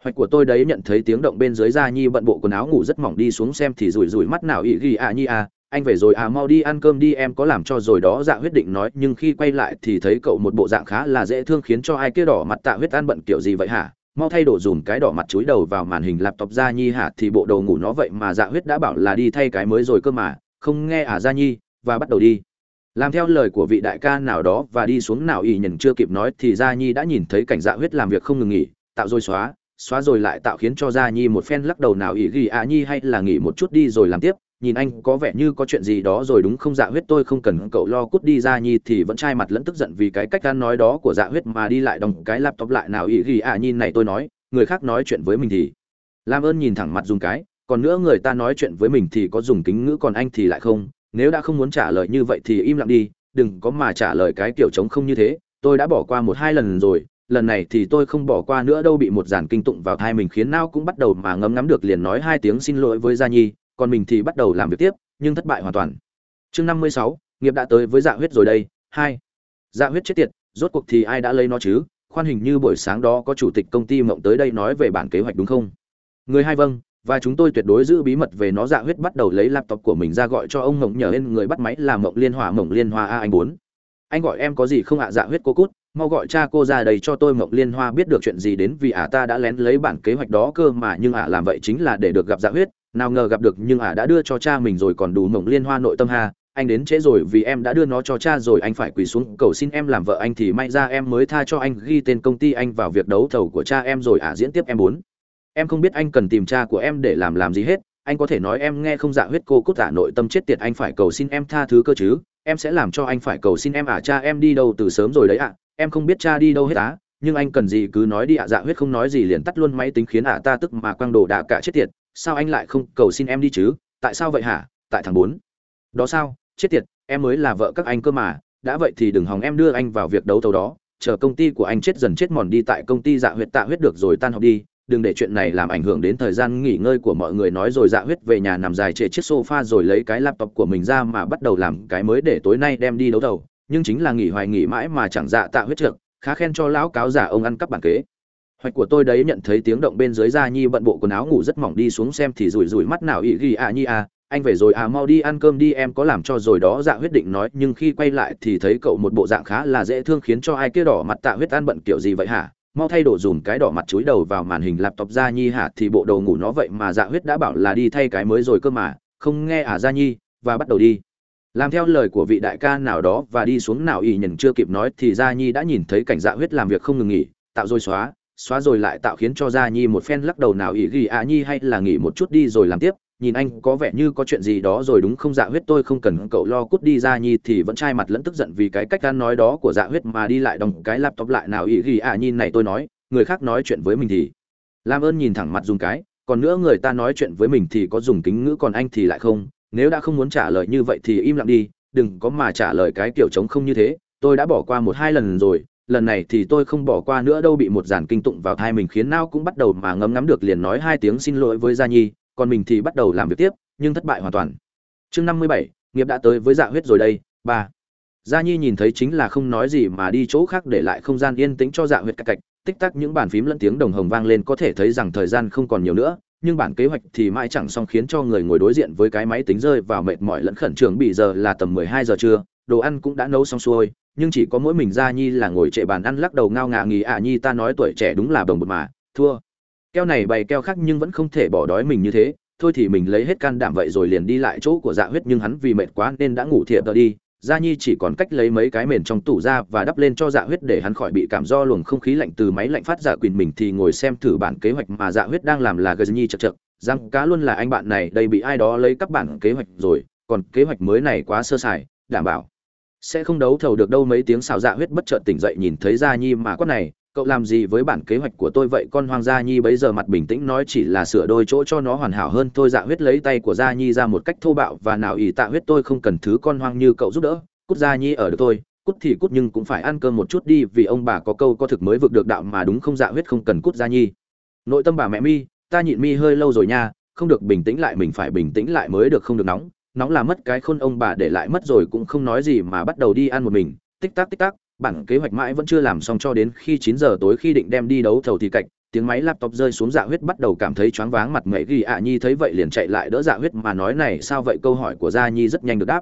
Hoạch của tôi đấy nhận thấy tiếng động bên dưới da nhi bận bộ quần áo ngủ rất mỏng đi xuống xem thì rủi rủi mắt nào ị ghi à nhi à anh về rồi à mau đi ăn cơm đi em có làm cho rồi đó dạ huyết định nói nhưng khi quay lại thì thấy cậu một bộ dạng khá là dễ thương khiến cho ai kia đỏ mặt tạ huyết ăn bận kiểu gì vậy hả? Mau thay đồ dùm cái đỏ mặt chúi đầu vào màn hình laptop gia nhi hả? Thì bộ đồ ngủ nó vậy mà dạ huyết đã bảo là đi thay cái mới rồi cơ mà. Không nghe à gia nhi? Và bắt đầu đi. Làm theo lời của vị đại ca nào đó và đi xuống nào ỷ nhận chưa kịp nói thì gia nhi đã nhìn thấy cảnh dạ huyết làm việc không ngừng nghỉ, tạo rồi xóa xóa rồi lại tạo khiến cho gia nhi một phen lắc đầu nào ỷ ghi à nhi hay là nghỉ một chút đi rồi làm tiếp nhìn anh có vẻ như có chuyện gì đó rồi đúng không? Dạ huyết tôi không cần cậu lo cút đi ra nhi thì vẫn trai mặt lẫn tức giận vì cái cách ăn nói đó của dạ huyết mà đi lại đồng cái laptop lại nào ý ghi à nhìn này tôi nói, người khác nói chuyện với mình thì làm ơn nhìn thẳng mặt dùng cái, còn nữa người ta nói chuyện với mình thì có dùng kính ngữ còn anh thì lại không, nếu đã không muốn trả lời như vậy thì im lặng đi, đừng có mà trả lời cái kiểu trống không như thế, tôi đã bỏ qua một hai lần rồi, lần này thì tôi không bỏ qua nữa đâu, bị một dàn kinh tụng vào thai mình khiến nao cũng bắt đầu mà ngấm ngắm được liền nói hai tiếng xin lỗi với gia nhi còn mình thì bắt đầu làm việc tiếp, nhưng thất bại hoàn toàn. Chương năm mươi sáu, nghiệp đã tới với dạ huyết rồi đây, hai. Dạ huyết chết tiệt, rốt cuộc thì ai đã lấy nó chứ? Khoan hình như buổi sáng đó có chủ tịch công ty mộng tới đây nói về bản kế hoạch đúng không? Người hai vâng và chúng tôi tuyệt đối giữ bí mật về nó. Dạ huyết bắt đầu lấy laptop của mình ra gọi cho ông mộng nhờ lên người bắt máy là mộng liên hòa, mộng liên hoa a anh bốn. Anh gọi em có gì không ạ? Dạ huyết cô cút, mau gọi cha cô ra đây cho tôi. Mộng liên hoa biết được chuyện gì đến vì ả ta đã lén lấy bản kế hoạch đó cơ mà, nhưng ả làm vậy chính là để được gặp dạ huyết nào ngờ gặp được nhưng ả đã đưa cho cha mình rồi còn đủ mộng liên hoa nội tâm ha, anh đến trễ rồi vì em đã đưa nó cho cha rồi, anh phải quỳ xuống, cầu xin em làm vợ anh thì may ra em mới tha cho anh, ghi tên công ty anh vào việc đấu thầu của cha em rồi ả diễn tiếp em bốn. Em không biết anh cần tìm cha của em để làm làm gì hết, anh có thể nói em nghe không dạ huyết cô cút tả nội tâm chết tiệt, anh phải cầu xin em tha thứ cơ chứ, em sẽ làm cho anh phải cầu xin em ả cha em đi đâu từ sớm rồi đấy ạ, em không biết cha đi đâu hết á, nhưng anh cần gì cứ nói đi ạ dạ huyết không nói gì liền tắt luôn máy tính khiến ả ta tức mà quăng đồ đạ cả chết tiệt sao anh lại không cầu xin em đi chứ? Tại sao vậy hả? Tại thằng bốn. Đó sao? Chết tiệt, em mới là vợ các anh cơ mà. Đã vậy thì đừng hòng em đưa anh vào việc đấu thầu đó. Chờ công ty của anh chết dần chết mòn đi tại công ty dạ huyết tạ huyết được rồi tan học đi. Đừng để chuyện này làm ảnh hưởng đến thời gian nghỉ ngơi của mọi người. Nói rồi dạ huyết về nhà nằm dài trệ chiếc sofa rồi lấy cái laptop của mình ra mà bắt đầu làm cái mới để tối nay đem đi đấu đầu nhưng chính là nghỉ hoài nghỉ mãi mà chẳng dạ tạ huyết trượt khá khen cho lão cáo giả ông ăn cắp bản kế hoạch của tôi đấy nhận thấy tiếng động bên dưới da nhi bận bộ quần áo ngủ rất mỏng đi xuống xem thì rủi rủi mắt nào ị ghi à nhi à anh về rồi à mau đi ăn cơm đi, em có làm cho rồi đó dạ huyết định nói, nhưng khi quay lại thì thấy cậu một bộ dạng khá là dễ thương khiến cho ai kia đỏ mặt tạ huyết ăn bận kiểu gì vậy hả? Mau thay đồ dùm cái đỏ mặt chúi đầu vào màn hình laptop gia nhi hả? Thì bộ đồ ngủ nó vậy mà dạ huyết đã bảo là đi thay cái mới rồi cơ mà. Không nghe à gia nhi, và bắt đầu đi. Làm theo lời của vị đại ca nào đó và đi xuống nào ỷ nhìn chưa kịp nói thì gia nhi đã nhìn thấy cảnh dạ huyết làm việc không ngừng nghỉ, tạo rồi xóa xóa rồi lại tạo khiến cho gia nhi một phen lắc đầu nào ỷ ghi à nhi hay là nghỉ một chút đi rồi làm tiếp, nhìn anh có vẻ như có chuyện gì đó rồi đúng không? Dạ huyết tôi không cần cậu lo cút đi ra nhi thì vẫn trai mặt lẫn tức giận vì cái cách ăn nói đó của dạ huyết mà đi lại đồng cái laptop lại nào ý ghi à nhìn này tôi nói, người khác nói chuyện với mình thì làm ơn nhìn thẳng mặt dùng cái, còn nữa người ta nói chuyện với mình thì có dùng kính ngữ còn anh thì lại không, nếu đã không muốn trả lời như vậy thì im lặng đi, đừng có mà trả lời cái kiểu trống không như thế, tôi đã bỏ qua một hai lần rồi lần này thì tôi không bỏ qua nữa đâu bị một dàn kinh tụng vào thai mình khiến nao cũng bắt đầu mà ngấm ngắm được liền nói hai tiếng xin lỗi với gia nhi, còn mình thì bắt đầu làm việc tiếp, nhưng thất bại hoàn toàn. Chương năm mươi bảy, nghiệp đã tới với dạ huyết rồi đây, ba. Gia nhi nhìn thấy chính là không nói gì mà đi chỗ khác để lại không gian yên tĩnh cho dạ huyết cạch cạch, tích tắc những bàn phím lẫn tiếng đồng hồng vang lên có thể thấy rằng thời gian không còn nhiều nữa, nhưng bản kế hoạch thì mãi chẳng xong khiến cho người ngồi đối diện với cái máy tính rơi vào mệt mỏi lẫn khẩn trương bị giờ là tầm mười hai giờ trưa, đồ ăn cũng đã nấu xong xuôi nhưng chỉ có mỗi mình gia nhi là ngồi trệ bàn ăn lắc đầu ngao ngà nghỉ. Ạ nhi ta nói tuổi trẻ đúng là đồng bột mà, thua. Keo này bày keo khác nhưng vẫn không thể bỏ đói mình như thế. Thôi thì mình lấy hết can đảm vậy rồi liền đi lại chỗ của dạ huyết nhưng hắn vì mệt quá nên đã ngủ thiệp đi. Gia nhi chỉ còn cách lấy mấy cái mền trong tủ ra và đắp lên cho dạ huyết để hắn khỏi bị cảm do luồng không khí lạnh từ máy lạnh phát dạ quyền mình thì ngồi xem thử bản kế hoạch mà dạ huyết đang làm là gờ nhi chật chật. Răng cá luôn là anh bạn này, đây bị ai đó lấy các bản kế hoạch rồi, còn kế hoạch mới này quá sơ sài, đảm bảo sẽ không đấu thầu được đâu mấy tiếng xào dạ huyết bất chợt tỉnh dậy nhìn thấy gia nhi mà quát này, cậu làm gì với bản kế hoạch của tôi vậy? Con hoang gia nhi bấy giờ mặt bình tĩnh nói chỉ là sửa đôi chỗ cho nó hoàn hảo hơn. Thôi dạ huyết lấy tay của gia nhi ra một cách thô bạo và nào ỷ tạ huyết tôi không cần thứ con hoang như cậu giúp đỡ. Cút gia nhi ở được tôi cút thì cút nhưng cũng phải ăn cơm một chút đi vì ông bà có câu có thực mới vượt được đạo mà đúng không? Dạ huyết không cần cút gia nhi. Nội tâm bà mẹ mi, ta nhịn mi hơi lâu rồi nha, không được bình tĩnh lại mình phải bình tĩnh lại mới được không được nóng nóng là mất cái khôn ông bà để lại mất rồi cũng không nói gì mà bắt đầu đi ăn một mình. Tích tắc tích tắc, bản kế hoạch mãi vẫn chưa làm xong cho đến khi chín giờ tối khi định đem đi đấu thầu thì cạch, tiếng máy laptop rơi xuống dạ huyết bắt đầu cảm thấy choáng váng mặt mẹ ghi ạ nhi thấy vậy liền chạy lại đỡ dạ huyết mà nói này sao vậy câu hỏi của gia nhi rất nhanh được đáp.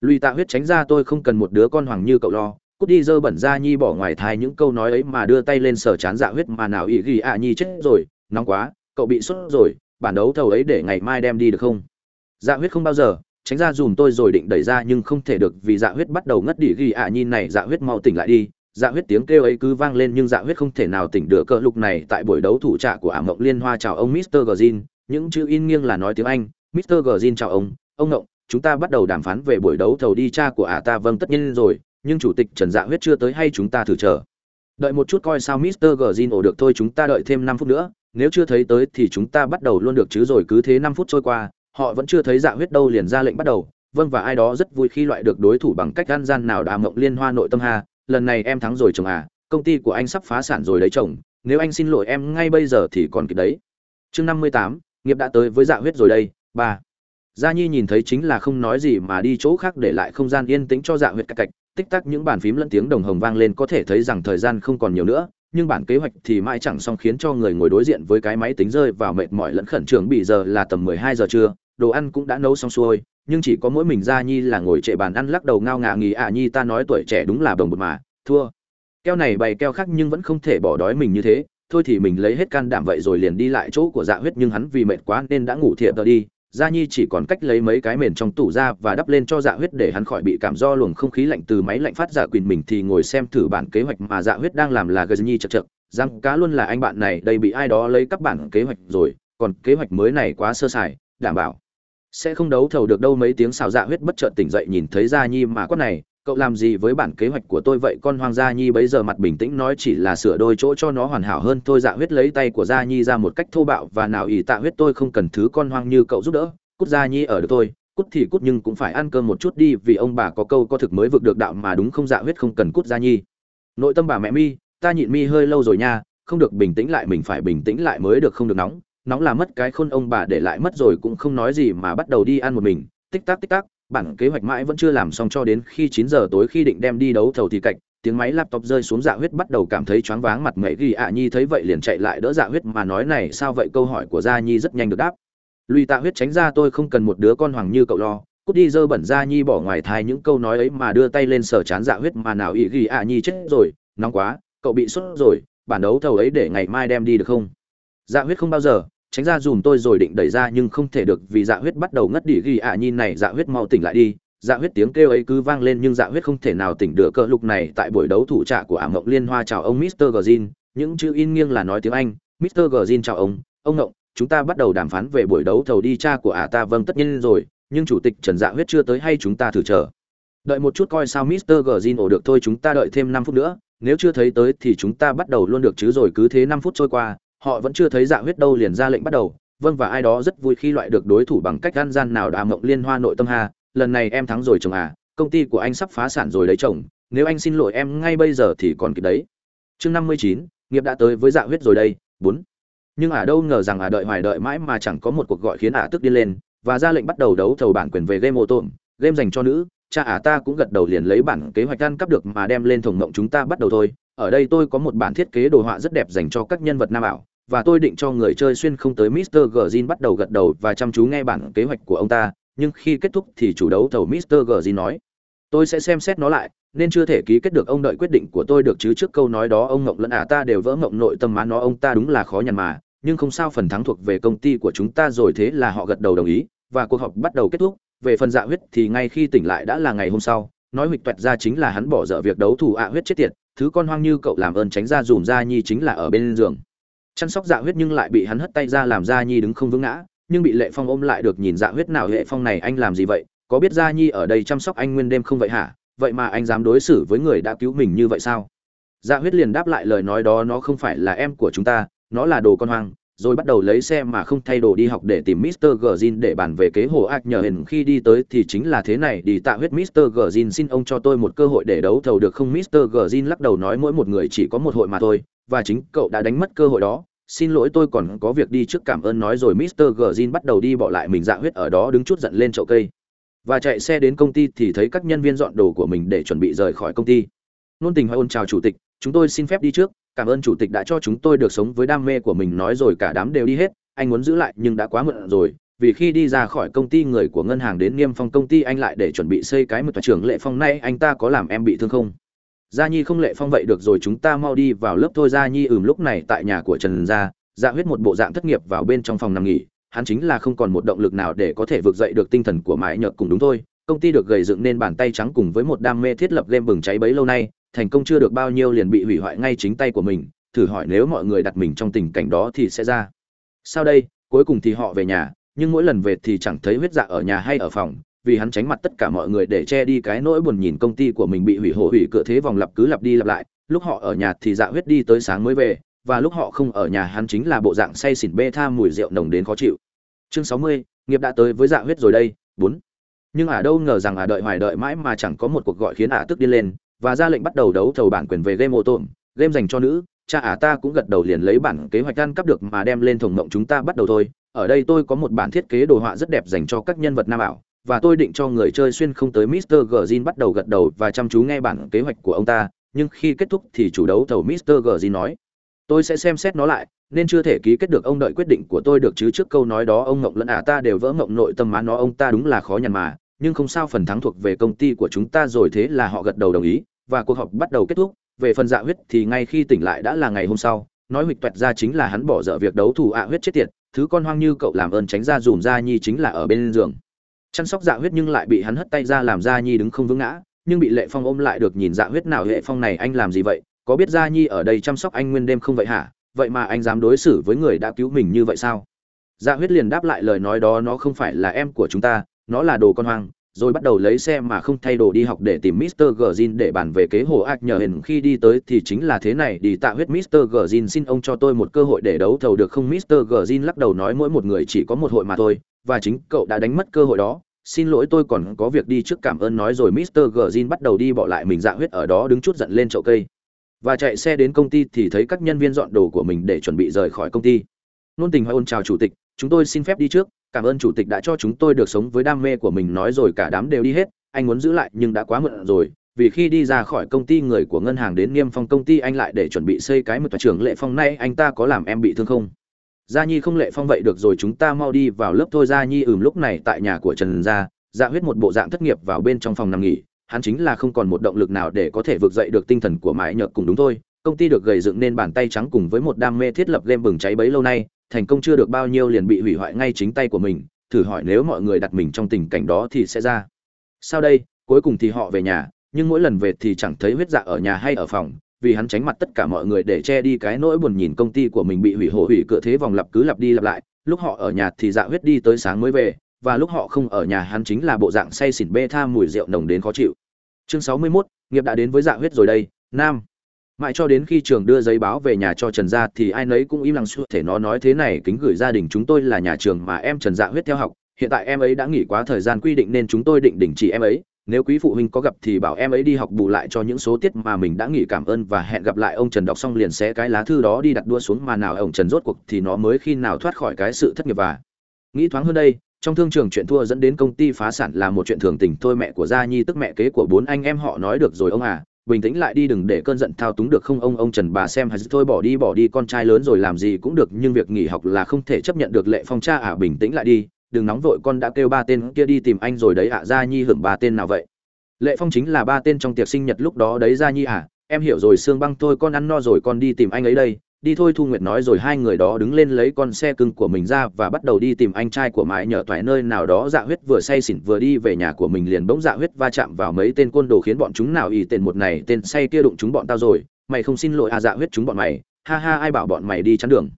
Lùi tạ huyết tránh ra tôi không cần một đứa con hoàng như cậu lo, cút đi dơ bẩn gia nhi bỏ ngoài thai những câu nói ấy mà đưa tay lên sờ chán dạ huyết mà nào ý ghi ạ nhi chết rồi, nóng quá, cậu bị sốt rồi, bản đấu thầu ấy để ngày mai đem đi được không? Dạ huyết không bao giờ, tránh ra dùm tôi rồi định đẩy ra nhưng không thể được vì dạ huyết bắt đầu ngất đỉ ghi ạ à nhìn này dạ huyết mau tỉnh lại đi. Dạ huyết tiếng kêu ấy cứ vang lên nhưng dạ huyết không thể nào tỉnh được cỡ lục này tại buổi đấu thủ trạ của ả mộng liên hoa chào ông Mr. Gazin những chữ in nghiêng là nói tiếng Anh. Mr. Gazin chào ông. Ông ngộng, chúng ta bắt đầu đàm phán về buổi đấu thầu đi cha của ả ta. Vâng tất nhiên rồi. Nhưng chủ tịch Trần Dạ huyết chưa tới hay chúng ta thử chờ? Đợi một chút coi sao Mr. Gazin ổ được thôi, chúng ta đợi thêm năm phút nữa. Nếu chưa thấy tới thì chúng ta bắt đầu luôn được chứ rồi, cứ thế năm phút trôi qua họ vẫn chưa thấy dạ huyết đâu liền ra lệnh bắt đầu. Vâng và ai đó rất vui khi loại được đối thủ bằng cách gan gian nào đã mộng liên hoa nội tâm hà. lần này em thắng rồi chồng à công ty của anh sắp phá sản rồi đấy chồng. Nếu anh xin lỗi em ngay bây giờ thì còn kịp đấy. Chương năm mươi tám, nghiệp đã tới với dạ huyết rồi đây, ba. Gia nhi nhìn thấy chính là không nói gì mà đi chỗ khác để lại không gian yên tĩnh cho dạ huyết cạch cạch tích tắc những bàn phím lẫn tiếng đồng hồng vang lên có thể thấy rằng thời gian không còn nhiều nữa, nhưng bản kế hoạch thì mãi chẳng xong khiến cho người ngồi đối diện với cái máy tính rơi vào mệt mỏi lẫn khẩn trương. Bị giờ là tầm mười hai giờ trưa đồ ăn cũng đã nấu xong xuôi, nhưng chỉ có mỗi mình gia nhi là ngồi trệ bàn ăn lắc đầu ngao ngà nghỉ. Ạ à nhi ta nói tuổi trẻ đúng là đồng bột mà, thua. Keo này bày keo khác nhưng vẫn không thể bỏ đói mình như thế. Thôi thì mình lấy hết can đảm vậy rồi liền đi lại chỗ của dạ huyết nhưng hắn vì mệt quá nên đã ngủ thiệp đi. Gia nhi chỉ còn cách lấy mấy cái mền trong tủ ra và đắp lên cho dạ huyết để hắn khỏi bị cảm do luồng không khí lạnh từ máy lạnh phát dạ quyền mình thì ngồi xem thử bản kế hoạch mà dạ huyết đang làm là gờ nhi chật chật rằng cá luôn là anh bạn này, đây bị ai đó lấy các bản kế hoạch rồi, còn kế hoạch mới này quá sơ sài, đảm bảo sẽ không đấu thầu được đâu mấy tiếng xào dạ huyết bất chợt tỉnh dậy nhìn thấy gia nhi mà quát này, cậu làm gì với bản kế hoạch của tôi vậy? Con hoang gia nhi bấy giờ mặt bình tĩnh nói chỉ là sửa đôi chỗ cho nó hoàn hảo hơn. Thôi dạ huyết lấy tay của gia nhi ra một cách thô bạo và nào ỷ tạ huyết tôi không cần thứ con hoang như cậu giúp đỡ. Cút gia nhi ở được tôi cút thì cút nhưng cũng phải ăn cơm một chút đi vì ông bà có câu có thực mới vượt được đạo mà đúng không? Dạ huyết không cần cút gia nhi. Nội tâm bà mẹ mi, ta nhịn mi hơi lâu rồi nha, không được bình tĩnh lại mình phải bình tĩnh lại mới được không được nóng nóng là mất cái khôn ông bà để lại mất rồi cũng không nói gì mà bắt đầu đi ăn một mình. Tích tắc tích tắc, bản kế hoạch mãi vẫn chưa làm xong cho đến khi chín giờ tối khi định đem đi đấu thầu thì cạch, tiếng máy laptop rơi xuống dạ huyết bắt đầu cảm thấy choáng váng mặt mẹ ghi ạ nhi thấy vậy liền chạy lại đỡ dạ huyết mà nói này, sao vậy? Câu hỏi của gia nhi rất nhanh được đáp. Lùi tạ huyết tránh ra tôi không cần một đứa con hoàng như cậu lo, cút đi dơ bẩn gia nhi bỏ ngoài thai những câu nói ấy mà đưa tay lên sờ chán dạ huyết mà nào ý ghi ạ nhi chết rồi, nóng quá, cậu bị sốt rồi, bản đấu thầu ấy để ngày mai đem đi được không? Dạ huyết không bao giờ tránh ra dùm tôi rồi định đẩy ra nhưng không thể được vì dạ huyết bắt đầu ngất đỉ ghi ạ nhi này dạ huyết mau tỉnh lại đi dạ huyết tiếng kêu ấy cứ vang lên nhưng dạ huyết không thể nào tỉnh được cỡ lục này tại buổi đấu thủ trạ của ả mộng liên hoa chào ông Mr. Gazin, những chữ in nghiêng là nói tiếng Anh, Mr. Gazin chào ông, ông ngộng, chúng ta bắt đầu đàm phán về buổi đấu thầu đi cha của ả ta vâng tất nhiên rồi, nhưng chủ tịch Trần Dạ huyết chưa tới hay chúng ta thử chờ. Đợi một chút coi sao Mr. Gazin ổ được thôi chúng ta đợi thêm năm phút nữa, nếu chưa thấy tới thì chúng ta bắt đầu luôn được chứ rồi cứ thế năm phút trôi qua, họ vẫn chưa thấy Dạ huyết đâu liền ra lệnh bắt đầu. Vâng và ai đó rất vui khi loại được đối thủ bằng cách gan gian nào đã mộng liên hoa nội tâm hà. lần này em thắng rồi chồng à. Công ty của anh sắp phá sản rồi đấy chồng. Nếu anh xin lỗi em ngay bây giờ thì còn kịp đấy. Chương năm mươi chín, nghiệp đã tới với dạ huyết rồi đây. Bốn. Nhưng à đâu ngờ rằng à đợi hoài đợi mãi mà chẳng có một cuộc gọi khiến ả tức điên lên, và ra lệnh bắt đầu đấu thầu bản quyền về game ô tô. Game dành cho nữ. Cha ả ta cũng gật đầu liền lấy bản kế hoạch ăn cắp được mà đem lên thổng mộng chúng ta bắt đầu thôi. Ở đây tôi có một bản thiết kế đồ họa rất đẹp dành cho các nhân vật nam ảo và tôi định cho người chơi xuyên không tới Mr. Gjin bắt đầu gật đầu và chăm chú nghe bản kế hoạch của ông ta, nhưng khi kết thúc thì chủ đấu thầu Mr. Gjin nói, tôi sẽ xem xét nó lại, nên chưa thể ký kết được ông đợi quyết định của tôi được chứ trước câu nói đó ông ngộng lẫn ả à, ta đều vỡ ngộng nội tâm má nó ông ta đúng là khó nhằn mà, nhưng không sao phần thắng thuộc về công ty của chúng ta rồi thế là họ gật đầu đồng ý, và cuộc họp bắt đầu kết thúc, về phần dạ huyết thì ngay khi tỉnh lại đã là ngày hôm sau, nói huỵch toẹt ra chính là hắn bỏ dở việc đấu thủ ạ huyết chết tiệt, thứ con hoang như cậu làm ơn tránh ra dùm ra nhi chính là ở bên giường. Chăm sóc dạ huyết nhưng lại bị hắn hất tay ra làm gia nhi đứng không vững ngã, nhưng bị lệ phong ôm lại được nhìn dạ huyết nào hệ phong này anh làm gì vậy có biết gia nhi ở đây chăm sóc anh nguyên đêm không vậy hả vậy mà anh dám đối xử với người đã cứu mình như vậy sao dạ huyết liền đáp lại lời nói đó nó không phải là em của chúng ta nó là đồ con hoang rồi bắt đầu lấy xe mà không thay đồ đi học để tìm Mr. Gzin để bàn về kế hồ ác nhờ hình khi đi tới thì chính là thế này đi tạ huyết Mr. Gzin xin ông cho tôi một cơ hội để đấu thầu được không Mr. Gzin lắc đầu nói mỗi một người chỉ có một hội mà thôi và chính cậu đã đánh mất cơ hội đó xin lỗi tôi còn có việc đi trước cảm ơn nói rồi Mr. Gzin bắt đầu đi bỏ lại mình dạ huyết ở đó đứng chút giận lên chậu cây. Và chạy xe đến công ty thì thấy các nhân viên dọn đồ của mình để chuẩn bị rời khỏi công ty. Nôn tình hoa ôn chào chủ tịch, chúng tôi xin phép đi trước, cảm ơn chủ tịch đã cho chúng tôi được sống với đam mê của mình nói rồi cả đám đều đi hết, anh muốn giữ lại nhưng đã quá muộn rồi, vì khi đi ra khỏi công ty người của ngân hàng đến niêm phong công ty anh lại để chuẩn bị xây cái một tòa trưởng lệ phong nay anh ta có làm em bị thương không? Gia nhi không lệ phong vậy được rồi, chúng ta mau đi vào lớp thôi. Gia nhi ừm lúc này tại nhà của trần gia dạ huyết một bộ dạng thất nghiệp vào bên trong phòng nằm nghỉ. Hắn chính là không còn một động lực nào để có thể vực dậy được tinh thần của mãi nhợt cùng đúng thôi. Công ty được gầy dựng nên bàn tay trắng cùng với một đam mê thiết lập game bừng cháy bấy lâu nay, thành công chưa được bao nhiêu liền bị hủy hoại ngay chính tay của mình. Thử hỏi nếu mọi người đặt mình trong tình cảnh đó thì sẽ ra. Sao đây, cuối cùng thì họ về nhà, nhưng mỗi lần về thì chẳng thấy huyết dạ ở nhà hay ở phòng vì hắn tránh mặt tất cả mọi người để che đi cái nỗi buồn nhìn công ty của mình bị hủy hổ hủy cửa thế vòng lặp cứ lặp đi lặp lại, lúc họ ở nhà thì dạ huyết đi tới sáng mới về, và lúc họ không ở nhà hắn chính là bộ dạng say xỉn bê tha mùi rượu nồng đến khó chịu. Chương sáu mươi, nghiệp đã tới với dạ huyết rồi đây, bốn. Nhưng ả đâu ngờ rằng ả đợi hoài đợi mãi mà chẳng có một cuộc gọi khiến ả tức điên lên, và ra lệnh bắt đầu đấu thầu bản quyền về game ô tô game dành cho nữ, cha ả ta cũng gật đầu liền lấy bản kế hoạch ăn cắp được mà đem lên thùng mộng chúng ta bắt đầu thôi. Ở đây tôi có một bản thiết kế đồ họa rất đẹp dành cho các nhân vật nam ảo và tôi định cho người chơi xuyên không tới Mr. Gjin bắt đầu gật đầu và chăm chú nghe bản kế hoạch của ông ta, nhưng khi kết thúc thì chủ đấu thầu Mr. Gjin nói, tôi sẽ xem xét nó lại, nên chưa thể ký kết được ông đợi quyết định của tôi được chứ trước câu nói đó ông ngộng lẫn ả à, ta đều vỡ ngộng nội tâm má nó ông ta đúng là khó nhằn mà, nhưng không sao phần thắng thuộc về công ty của chúng ta rồi thế là họ gật đầu đồng ý, và cuộc họp bắt đầu kết thúc, về phần dạ huyết thì ngay khi tỉnh lại đã là ngày hôm sau, nói huỵch toẹt ra chính là hắn bỏ dở việc đấu thủ ạ huyết chết tiệt, thứ con hoang như cậu làm ơn tránh ra dùm ra nhi chính là ở bên giường chăm sóc dạ huyết nhưng lại bị hắn hất tay ra làm gia nhi đứng không vững ngã, nhưng bị lệ phong ôm lại được nhìn dạ huyết nào hệ phong này anh làm gì vậy có biết gia nhi ở đây chăm sóc anh nguyên đêm không vậy hả vậy mà anh dám đối xử với người đã cứu mình như vậy sao dạ huyết liền đáp lại lời nói đó, nó không phải là em của chúng ta, nó là đồ con hoang, rồi bắt đầu lấy xe mà không thay đồ đi học để tìm Mr. Gzin để bàn về kế hồ ác nhờ hình khi đi tới thì chính là thế này, đi tạ huyết Mr. Gzin xin ông cho tôi một cơ hội để đấu thầu được không Mr. Gzin lắc đầu nói mỗi một người chỉ có một hội mà thôi, và chính cậu đã đánh mất cơ hội đó xin lỗi tôi còn có việc đi trước, cảm ơn, nói rồi Mr. Gzin bắt đầu đi bỏ lại mình dạ huyết ở đó đứng chút giận lên chậu cây. và chạy xe đến công ty thì thấy các nhân viên dọn đồ của mình để chuẩn bị rời khỏi công ty nôn tình hoa ôn, chào chủ tịch, chúng tôi xin phép đi trước, cảm ơn chủ tịch đã cho chúng tôi được sống với đam mê của mình, nói rồi cả đám đều đi hết, anh muốn giữ lại nhưng đã quá muộn rồi, vì khi đi ra khỏi công ty người của ngân hàng đến niêm phong công ty, anh lại để chuẩn bị xây cái một tòa trưởng lệ phong, nay anh ta có làm em bị thương không gia nhi không lệ phong vậy được rồi, chúng ta mau đi vào lớp thôi. Gia nhi ừm, lúc này tại nhà của trần gia dạ huyết một bộ dạng thất nghiệp vào bên trong phòng nằm nghỉ. Hắn chính là không còn một động lực nào để có thể vực dậy được tinh thần của mãi nhợt cùng đúng thôi. Công ty được gầy dựng nên bàn tay trắng cùng với một đam mê thiết lập game bừng cháy bấy lâu nay, thành công chưa được bao nhiêu liền bị hủy hoại ngay chính tay của mình. Thử hỏi nếu mọi người đặt mình trong tình cảnh đó thì sẽ ra. Sao đây, cuối cùng thì họ về nhà, nhưng mỗi lần về thì chẳng thấy huyết dạ ở nhà hay ở phòng vì hắn tránh mặt tất cả mọi người để che đi cái nỗi buồn nhìn công ty của mình bị hủy hổ hủy cửa thế vòng lặp cứ lặp đi lặp lại lúc họ ở nhà thì dạ huyết đi tới sáng mới về và lúc họ không ở nhà hắn chính là bộ dạng say xỉn bê tha mùi rượu nồng đến khó chịu. Chương sáu mươi 61, nghiệp đã đến với dạ huyết rồi đây nam. Mãi cho đến khi trường đưa giấy báo về nhà cho trần gia thì ai nấy cũng im lặng suốt thể nó nói thế này kính gửi gia đình chúng tôi là nhà trường mà em trần dạ huyết theo học hiện tại em ấy đã nghỉ quá thời gian quy định nên chúng tôi định đình chỉ em ấy nếu quý phụ huynh có gặp thì bảo em ấy đi học bù lại cho những số tiết mà mình đã nghỉ cảm ơn và hẹn gặp lại ông trần đọc xong liền xé cái lá thư đó đi đặt đua xuống mà nào ông trần rốt cuộc thì nó mới khi nào thoát khỏi cái sự thất nghiệp và nghĩ thoáng hơn đây, trong thương trường chuyện thua dẫn đến công ty phá sản là một chuyện thường tình. Thôi mẹ của gia nhi tức mẹ kế của bốn anh em họ nói được rồi ông à bình tĩnh lại đi đừng để cơn giận thao túng được không ông ông trần bà xem hay thôi bỏ đi bỏ đi, con trai lớn rồi làm gì cũng được nhưng việc nghỉ học là không thể chấp nhận được lệ phong cha à bình tĩnh lại đi đừng nóng vội con đã kêu ba tên kia đi tìm anh rồi đấy ạ à, gia nhi hưởng ba tên nào vậy? Lệ phong chính là ba tên trong tiệc sinh nhật lúc đó đấy gia nhi à em hiểu rồi xương băng thôi con ăn no rồi con đi tìm anh ấy đây. Đi thôi thu nguyệt nói rồi hai người đó đứng lên lấy con xe cưng của mình ra và bắt đầu đi tìm anh trai của mãi nhờ toại nơi nào đó. Dạ huyết vừa say xỉn vừa đi về nhà của mình liền bỗng dạ huyết va chạm vào mấy tên côn đồ khiến bọn chúng nào ỉ tên một này tên say kia đụng chúng bọn tao rồi. Mày không xin lỗi à dạ huyết chúng bọn mày. Ha ha ai bảo bọn mày đi chắn đường?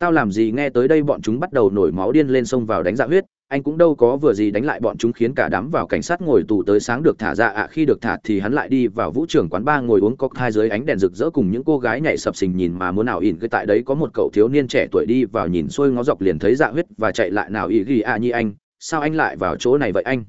Tao làm gì nghe tới đây bọn chúng bắt đầu nổi máu điên lên sông vào đánh dạ huyết, anh cũng đâu có vừa gì đánh lại bọn chúng khiến cả đám vào cảnh sát ngồi tù tới sáng được thả ra ạ, khi được thả thì hắn lại đi vào vũ trường quán ba ngồi uống cocktail dưới ánh đèn rực rỡ cùng những cô gái nhảy sập sình nhìn mà muốn nào ỉn cái tại đấy có một cậu thiếu niên trẻ tuổi đi vào nhìn xuôi ngó dọc liền thấy dạ huyết và chạy lại nào ỉ ghi ạ nhi anh, sao anh lại vào chỗ này vậy anh?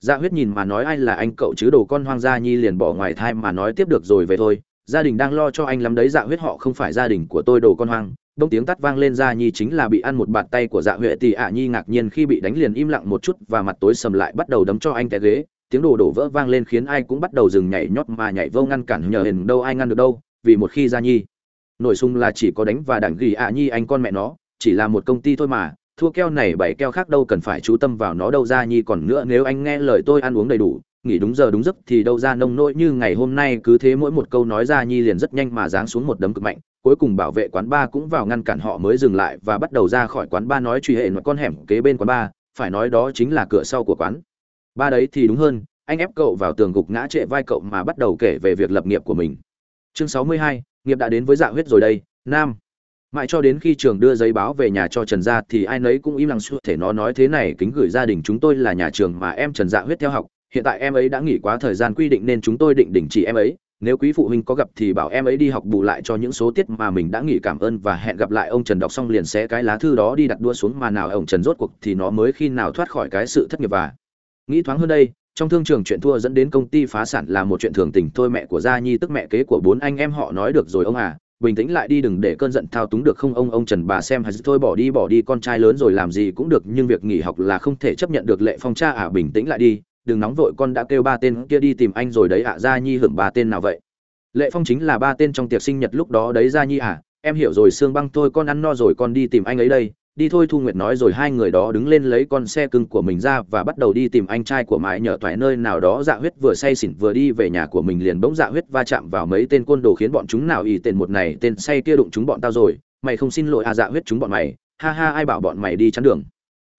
Dạ huyết nhìn mà nói ai là anh cậu chứ đồ con hoang gia nhi liền bỏ ngoài thai mà nói tiếp được rồi về thôi, gia đình đang lo cho anh lắm đấy dạ huyết họ không phải gia đình của tôi đồ con hoang đông tiếng tắt vang lên ra nhi chính là bị ăn một bạt tay của dạ huệ tỷ ạ nhi ngạc nhiên khi bị đánh liền im lặng một chút và mặt tối sầm lại bắt đầu đấm cho anh té ghế. Tiếng đồ đổ vỡ vang lên khiến ai cũng bắt đầu dừng nhảy nhót mà nhảy vô ngăn cản nhờ hình đâu ai ngăn được đâu, vì một khi ra nhi nổi sung là chỉ có đánh và đảng ghi ạ nhi anh con mẹ nó, chỉ là một công ty thôi mà, thua keo này bảy keo khác đâu cần phải chú tâm vào nó đâu ra nhi còn nữa nếu anh nghe lời tôi ăn uống đầy đủ, nghỉ đúng giờ đúng giấc thì đâu ra nông nỗi như ngày hôm nay cứ thế mỗi một câu nói ra nhi liền rất nhanh mà giáng xuống một đấm cực mạnh cuối cùng bảo vệ quán ba cũng vào ngăn cản họ mới dừng lại và bắt đầu ra khỏi quán ba nói truy hệ một con hẻm kế bên quán ba, phải nói đó chính là cửa sau của quán. Ba đấy thì đúng hơn, anh ép cậu vào tường gục ngã trệ vai cậu mà bắt đầu kể về việc lập nghiệp của mình. Chương sáu mươi hai, nghiệp đã đến với dạ huyết rồi đây, nam. Mãi cho đến khi trường đưa giấy báo về nhà cho trần gia thì ai nấy cũng im lặng suốt, thể nó nói thế này, kính gửi gia đình chúng tôi là nhà trường mà em trần dạ huyết theo học, hiện tại em ấy đã nghỉ quá thời gian quy định nên chúng tôi định đình chỉ em ấy nếu quý phụ huynh có gặp thì bảo em ấy đi học bù lại cho những số tiết mà mình đã nghỉ cảm ơn và hẹn gặp lại ông trần đọc xong liền xé cái lá thư đó đi đặt đua xuống mà nào ông trần rốt cuộc thì nó mới khi nào thoát khỏi cái sự thất nghiệp và nghĩ thoáng hơn đây, trong thương trường chuyện thua dẫn đến công ty phá sản là một chuyện thường tình. Thôi mẹ của gia nhi tức mẹ kế của bốn anh em họ nói được rồi ông à bình tĩnh lại đi đừng để cơn giận thao túng được không ông. Ông trần bà xem hay thôi bỏ đi bỏ đi, con trai lớn rồi làm gì cũng được nhưng việc nghỉ học là không thể chấp nhận được lệ phong cha à bình tĩnh lại đi đừng nóng vội con đã kêu ba tên kia đi tìm anh rồi đấy ạ à, gia nhi hưởng ba tên nào vậy? Lệ phong chính là ba tên trong tiệc sinh nhật lúc đó đấy gia nhi à em hiểu rồi xương băng thôi con ăn no rồi con đi tìm anh ấy đây. Đi thôi thu nguyệt nói rồi hai người đó đứng lên lấy con xe cưng của mình ra và bắt đầu đi tìm anh trai của mãi nhờ thoải nơi nào đó. Dạ huyết vừa say xỉn vừa đi về nhà của mình liền bỗng dạ huyết va chạm vào mấy tên côn đồ khiến bọn chúng nào ỉ tên một này tên say kia đụng chúng bọn tao rồi. Mày không xin lỗi à dạ huyết chúng bọn mày. Ha ha ai bảo bọn mày đi chắn đường?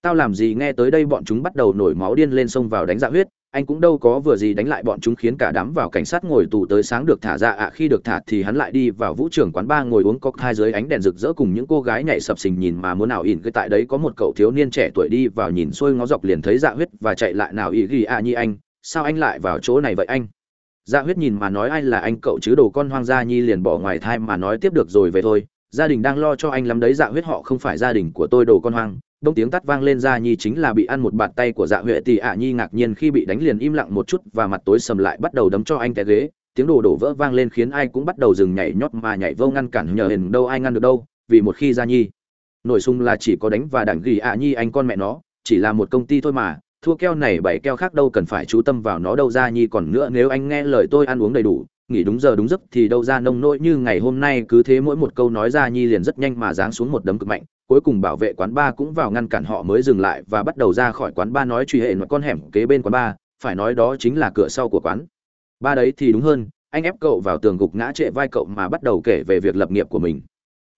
Tao làm gì nghe tới đây bọn chúng bắt đầu nổi máu điên lên sông vào đánh dạ huyết, anh cũng đâu có vừa gì đánh lại bọn chúng khiến cả đám vào cảnh sát ngồi tù tới sáng được thả ra ạ, khi được thả thì hắn lại đi vào vũ trường quán ba ngồi uống cocktail dưới ánh đèn rực rỡ cùng những cô gái nhảy sập sình nhìn mà muốn nào ỉn cứ tại đấy có một cậu thiếu niên trẻ tuổi đi vào nhìn xuôi ngó dọc liền thấy dạ huyết và chạy lại nào ỉ ghi ạ nhi anh, sao anh lại vào chỗ này vậy anh? Dạ huyết nhìn mà nói ai là anh cậu chứ đồ con hoang gia nhi liền bỏ ngoài thai mà nói tiếp được rồi về thôi gia đình đang lo cho anh lắm đấy dạ huyết họ không phải gia đình của tôi, đồ con hoang. Đông tiếng tắt vang lên ra nhi chính là bị ăn một bàn tay của dạ huệ tì ạ nhi ngạc nhiên khi bị đánh liền im lặng một chút và mặt tối sầm lại bắt đầu đấm cho anh té ghế. Tiếng đồ đổ vỡ vang lên khiến ai cũng bắt đầu dừng nhảy nhót mà nhảy vô ngăn cản, nhờ hình đâu ai ngăn được đâu, vì một khi ra nhi nội sung là chỉ có đánh và đảng ghi ạ nhi anh con mẹ nó, chỉ là một công ty thôi mà. Thua keo này bảy keo khác đâu cần phải chú tâm vào nó đâu ra nhi còn nữa, nếu anh nghe lời tôi ăn uống đầy đủ nghỉ đúng giờ đúng giấc thì đâu ra nông nỗi như ngày hôm nay cứ thế mỗi một câu nói ra nhi liền rất nhanh mà giáng xuống một đấm cực mạnh, cuối cùng bảo vệ quán ba cũng vào ngăn cản họ mới dừng lại và bắt đầu ra khỏi quán ba nói truy hệ một con hẻm kế bên quán ba, phải nói đó chính là cửa sau của quán. Ba đấy thì đúng hơn, anh ép cậu vào tường gục ngã trệ vai cậu mà bắt đầu kể về việc lập nghiệp của mình.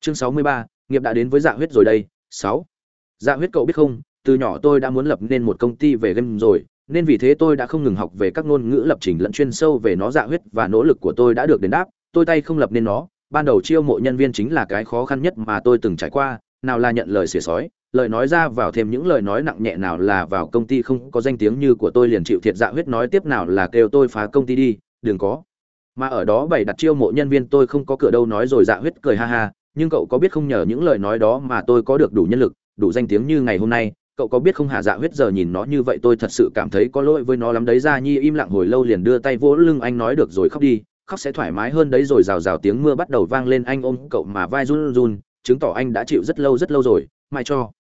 Chương sáu mươi ba, nghiệp đã đến với dạ huyết rồi đây, sáu. Dạ huyết cậu biết không, từ nhỏ tôi đã muốn lập nên một công ty về game rồi nên vì thế tôi đã không ngừng học về các ngôn ngữ lập trình lẫn chuyên sâu về nó dạ huyết và nỗ lực của tôi đã được đền đáp. Tôi tay không lập nên nó. Ban đầu chiêu mộ nhân viên chính là cái khó khăn nhất mà tôi từng trải qua. Nào là nhận lời xỉa sói, lời nói ra vào thêm những lời nói nặng nhẹ nào là vào công ty không có danh tiếng như của tôi liền chịu thiệt dạ huyết nói tiếp nào là kêu tôi phá công ty đi, đừng có. Mà ở đó bày đặt chiêu mộ nhân viên tôi không có cửa đâu nói rồi dạ huyết cười ha ha. Nhưng cậu có biết không nhờ những lời nói đó mà tôi có được đủ nhân lực, đủ danh tiếng như ngày hôm nay cậu có biết không hà dạ huyết giờ nhìn nó như vậy tôi thật sự cảm thấy có lỗi với nó lắm. Đấy ra nhi im lặng hồi lâu liền đưa tay vỗ lưng anh nói được rồi khóc đi, khóc sẽ thoải mái hơn đấy rồi rào rào tiếng mưa bắt đầu vang lên anh ôm cậu mà vai run run, chứng tỏ anh đã chịu rất lâu rất lâu rồi, mai cho.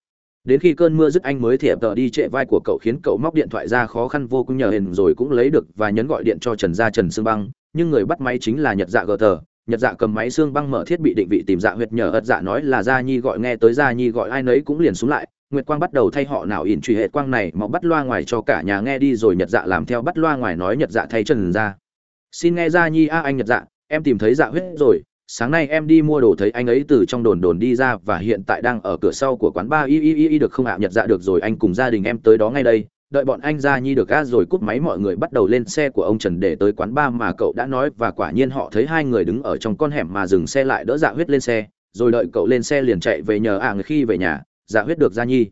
Đến khi cơn mưa dứt anh mới thiệp tờ đi trệ vai của cậu khiến cậu móc điện thoại ra khó khăn vô cùng nhờ hình rồi cũng lấy được và nhấn gọi điện cho trần gia trần sương băng, nhưng người bắt máy chính là nhật dạ gờ tờ. Nhật dạ cầm máy xương băng mở thiết bị định vị tìm dạ huyệt nhờ ật dạ nói là gia nhi gọi, nghe tới gia nhi gọi ai nấy cũng liền xuống lại nguyệt quang bắt đầu thay họ nào ỉn truy hệ quang này mà bắt loa ngoài cho cả nhà nghe đi rồi nhật dạ làm theo bắt loa ngoài nói nhật dạ thay trần ra. Xin nghe ra nhi a anh nhật dạ em tìm thấy dạ huyết rồi, sáng nay em đi mua đồ thấy anh ấy từ trong đồn đồn đi ra và hiện tại đang ở cửa sau của quán ba y y y được không ạ? Nhật dạ được rồi, anh cùng gia đình em tới đó ngay đây. Đợi bọn anh ra nhi được ga rồi cút máy mọi người bắt đầu lên xe của ông trần để tới quán ba mà cậu đã nói và quả nhiên họ thấy hai người đứng ở trong con hẻm mà dừng xe lại đỡ dạ huyết lên xe. Rồi đợi cậu lên xe liền chạy về nhờ à khi về nhà dạ huyết được ra nhi.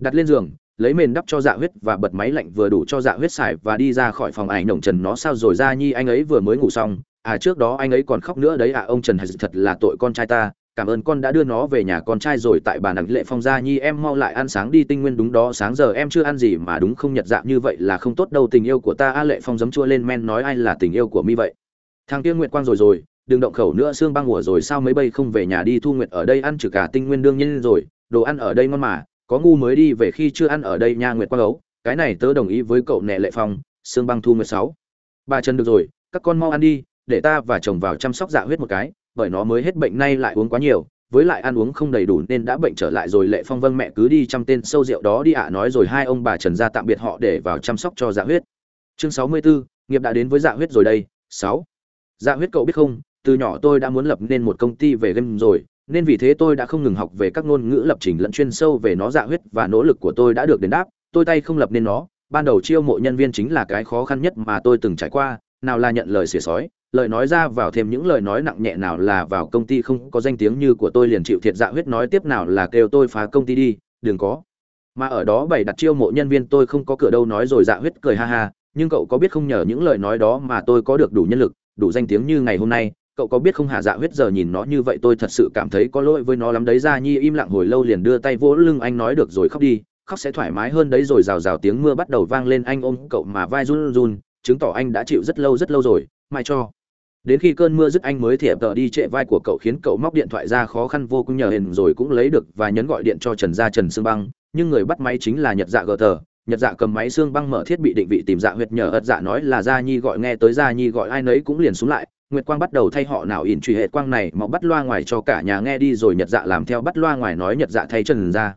Đặt lên giường, lấy mền đắp cho dạ huyết và bật máy lạnh vừa đủ cho dạ huyết xài và đi ra khỏi phòng ảnh nồng trần nó sao rồi ra nhi, anh ấy vừa mới ngủ xong. À trước đó anh ấy còn khóc nữa đấy. À ông trần thật là tội con trai ta. Cảm ơn con đã đưa nó về nhà con trai rồi. Tại bàn đằng lệ phong gia nhi, em mau lại ăn sáng đi. Tinh nguyên đúng đó, sáng giờ em chưa ăn gì mà đúng không? Nhật dạ như vậy là không tốt đâu. Tình yêu của ta, a lệ phong giấm chua lên men nói ai là tình yêu của mi vậy? Thằng kia nguyệt quang rồi rồi, đừng động khẩu nữa, xương băng ủa rồi, sao mấy bay không về nhà đi? Thu nguyệt ở đây ăn trừ cả tinh nguyên đương nhiên rồi đồ ăn ở đây ngon mà có ngu mới đi về khi chưa ăn ở đây nha nguyệt quang ấu cái này tớ đồng ý với cậu nẹ lệ phong Sương băng thu nguyệt sáu. Ba chân được rồi các con mau ăn đi để ta và chồng vào chăm sóc dạ huyết một cái bởi nó mới hết bệnh nay lại uống quá nhiều với lại ăn uống không đầy đủ nên đã bệnh trở lại rồi lệ phong vâng mẹ cứ đi chăm tên sâu rượu đó đi ạ nói rồi hai ông bà trần ra tạm biệt họ để vào chăm sóc cho dạ huyết. Chương sáu mươi 64, nghiệp đã đến với dạ huyết rồi đây sáu. Dạ huyết cậu biết không từ nhỏ tôi đã muốn lập nên một công ty về game rồi nên vì thế tôi đã không ngừng học về các ngôn ngữ lập trình lẫn chuyên sâu về nó dạ huyết và nỗ lực của tôi đã được đền đáp. Tôi tay không lập nên nó. Ban đầu chiêu mộ nhân viên chính là cái khó khăn nhất mà tôi từng trải qua. Nào là nhận lời xỉa sói, lời nói ra vào thêm những lời nói nặng nhẹ, nào là vào công ty không có danh tiếng như của tôi liền chịu thiệt dạ huyết, nói tiếp nào là kêu tôi phá công ty đi, đừng có. Mà ở đó bày đặt chiêu mộ nhân viên tôi không có cửa đâu, nói rồi dạ huyết cười ha ha. Nhưng cậu có biết không, nhờ những lời nói đó mà tôi có được đủ nhân lực, đủ danh tiếng như ngày hôm nay cậu có biết không hạ dạ huyết giờ nhìn nó như vậy tôi thật sự cảm thấy có lỗi với nó lắm. Đấy ra nhi im lặng hồi lâu liền đưa tay vỗ lưng anh nói được rồi, khóc đi. Khóc sẽ thoải mái hơn đấy. Rồi rào rào tiếng mưa bắt đầu vang lên. Anh ôm cậu mà vai run run, chứng tỏ anh đã chịu rất lâu rất lâu rồi. Mai cho. Đến khi cơn mưa dứt, anh mới thiệp tờ đi trệ vai của cậu, khiến cậu móc điện thoại ra khó khăn vô cùng nhờ hình rồi cũng lấy được và nhấn gọi điện cho trần gia trần sương băng. Nhưng người bắt máy chính là nhật dạ gờ tờ. Nhật dạ cầm máy xương băng mở thiết bị định vị tìm dạ huyệt nhờ ất dạ nói là gia nhi gọi. Nghe tới gia nhi gọi, ai nấy cũng liền xuống lại nguyệt quang bắt đầu thay họ nào ỉn truy hệ quang này mà bắt loa ngoài cho cả nhà nghe đi rồi nhật dạ làm theo bắt loa ngoài nói nhật dạ thay trần ra.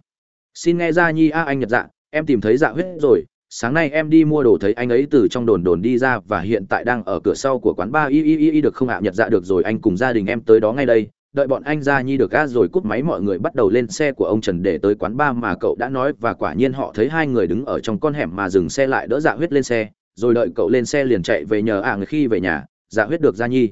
Xin nghe ra nhi, a anh nhật dạ em tìm thấy dạ huyết rồi, sáng nay em đi mua đồ thấy anh ấy từ trong đồn đồn đi ra và hiện tại đang ở cửa sau của quán ba, y y y y, được không ạ? Nhật dạ được rồi, anh cùng gia đình em tới đó ngay đây. Đợi bọn anh ra, nhi được ga rồi, cúp máy mọi người bắt đầu lên xe của ông trần để tới quán ba mà cậu đã nói và quả nhiên họ thấy hai người đứng ở trong con hẻm mà dừng xe lại đỡ dạ huyết lên xe. Rồi đợi cậu lên xe liền chạy về nhờ à người khi về nhà dạ huyết được ra nhi.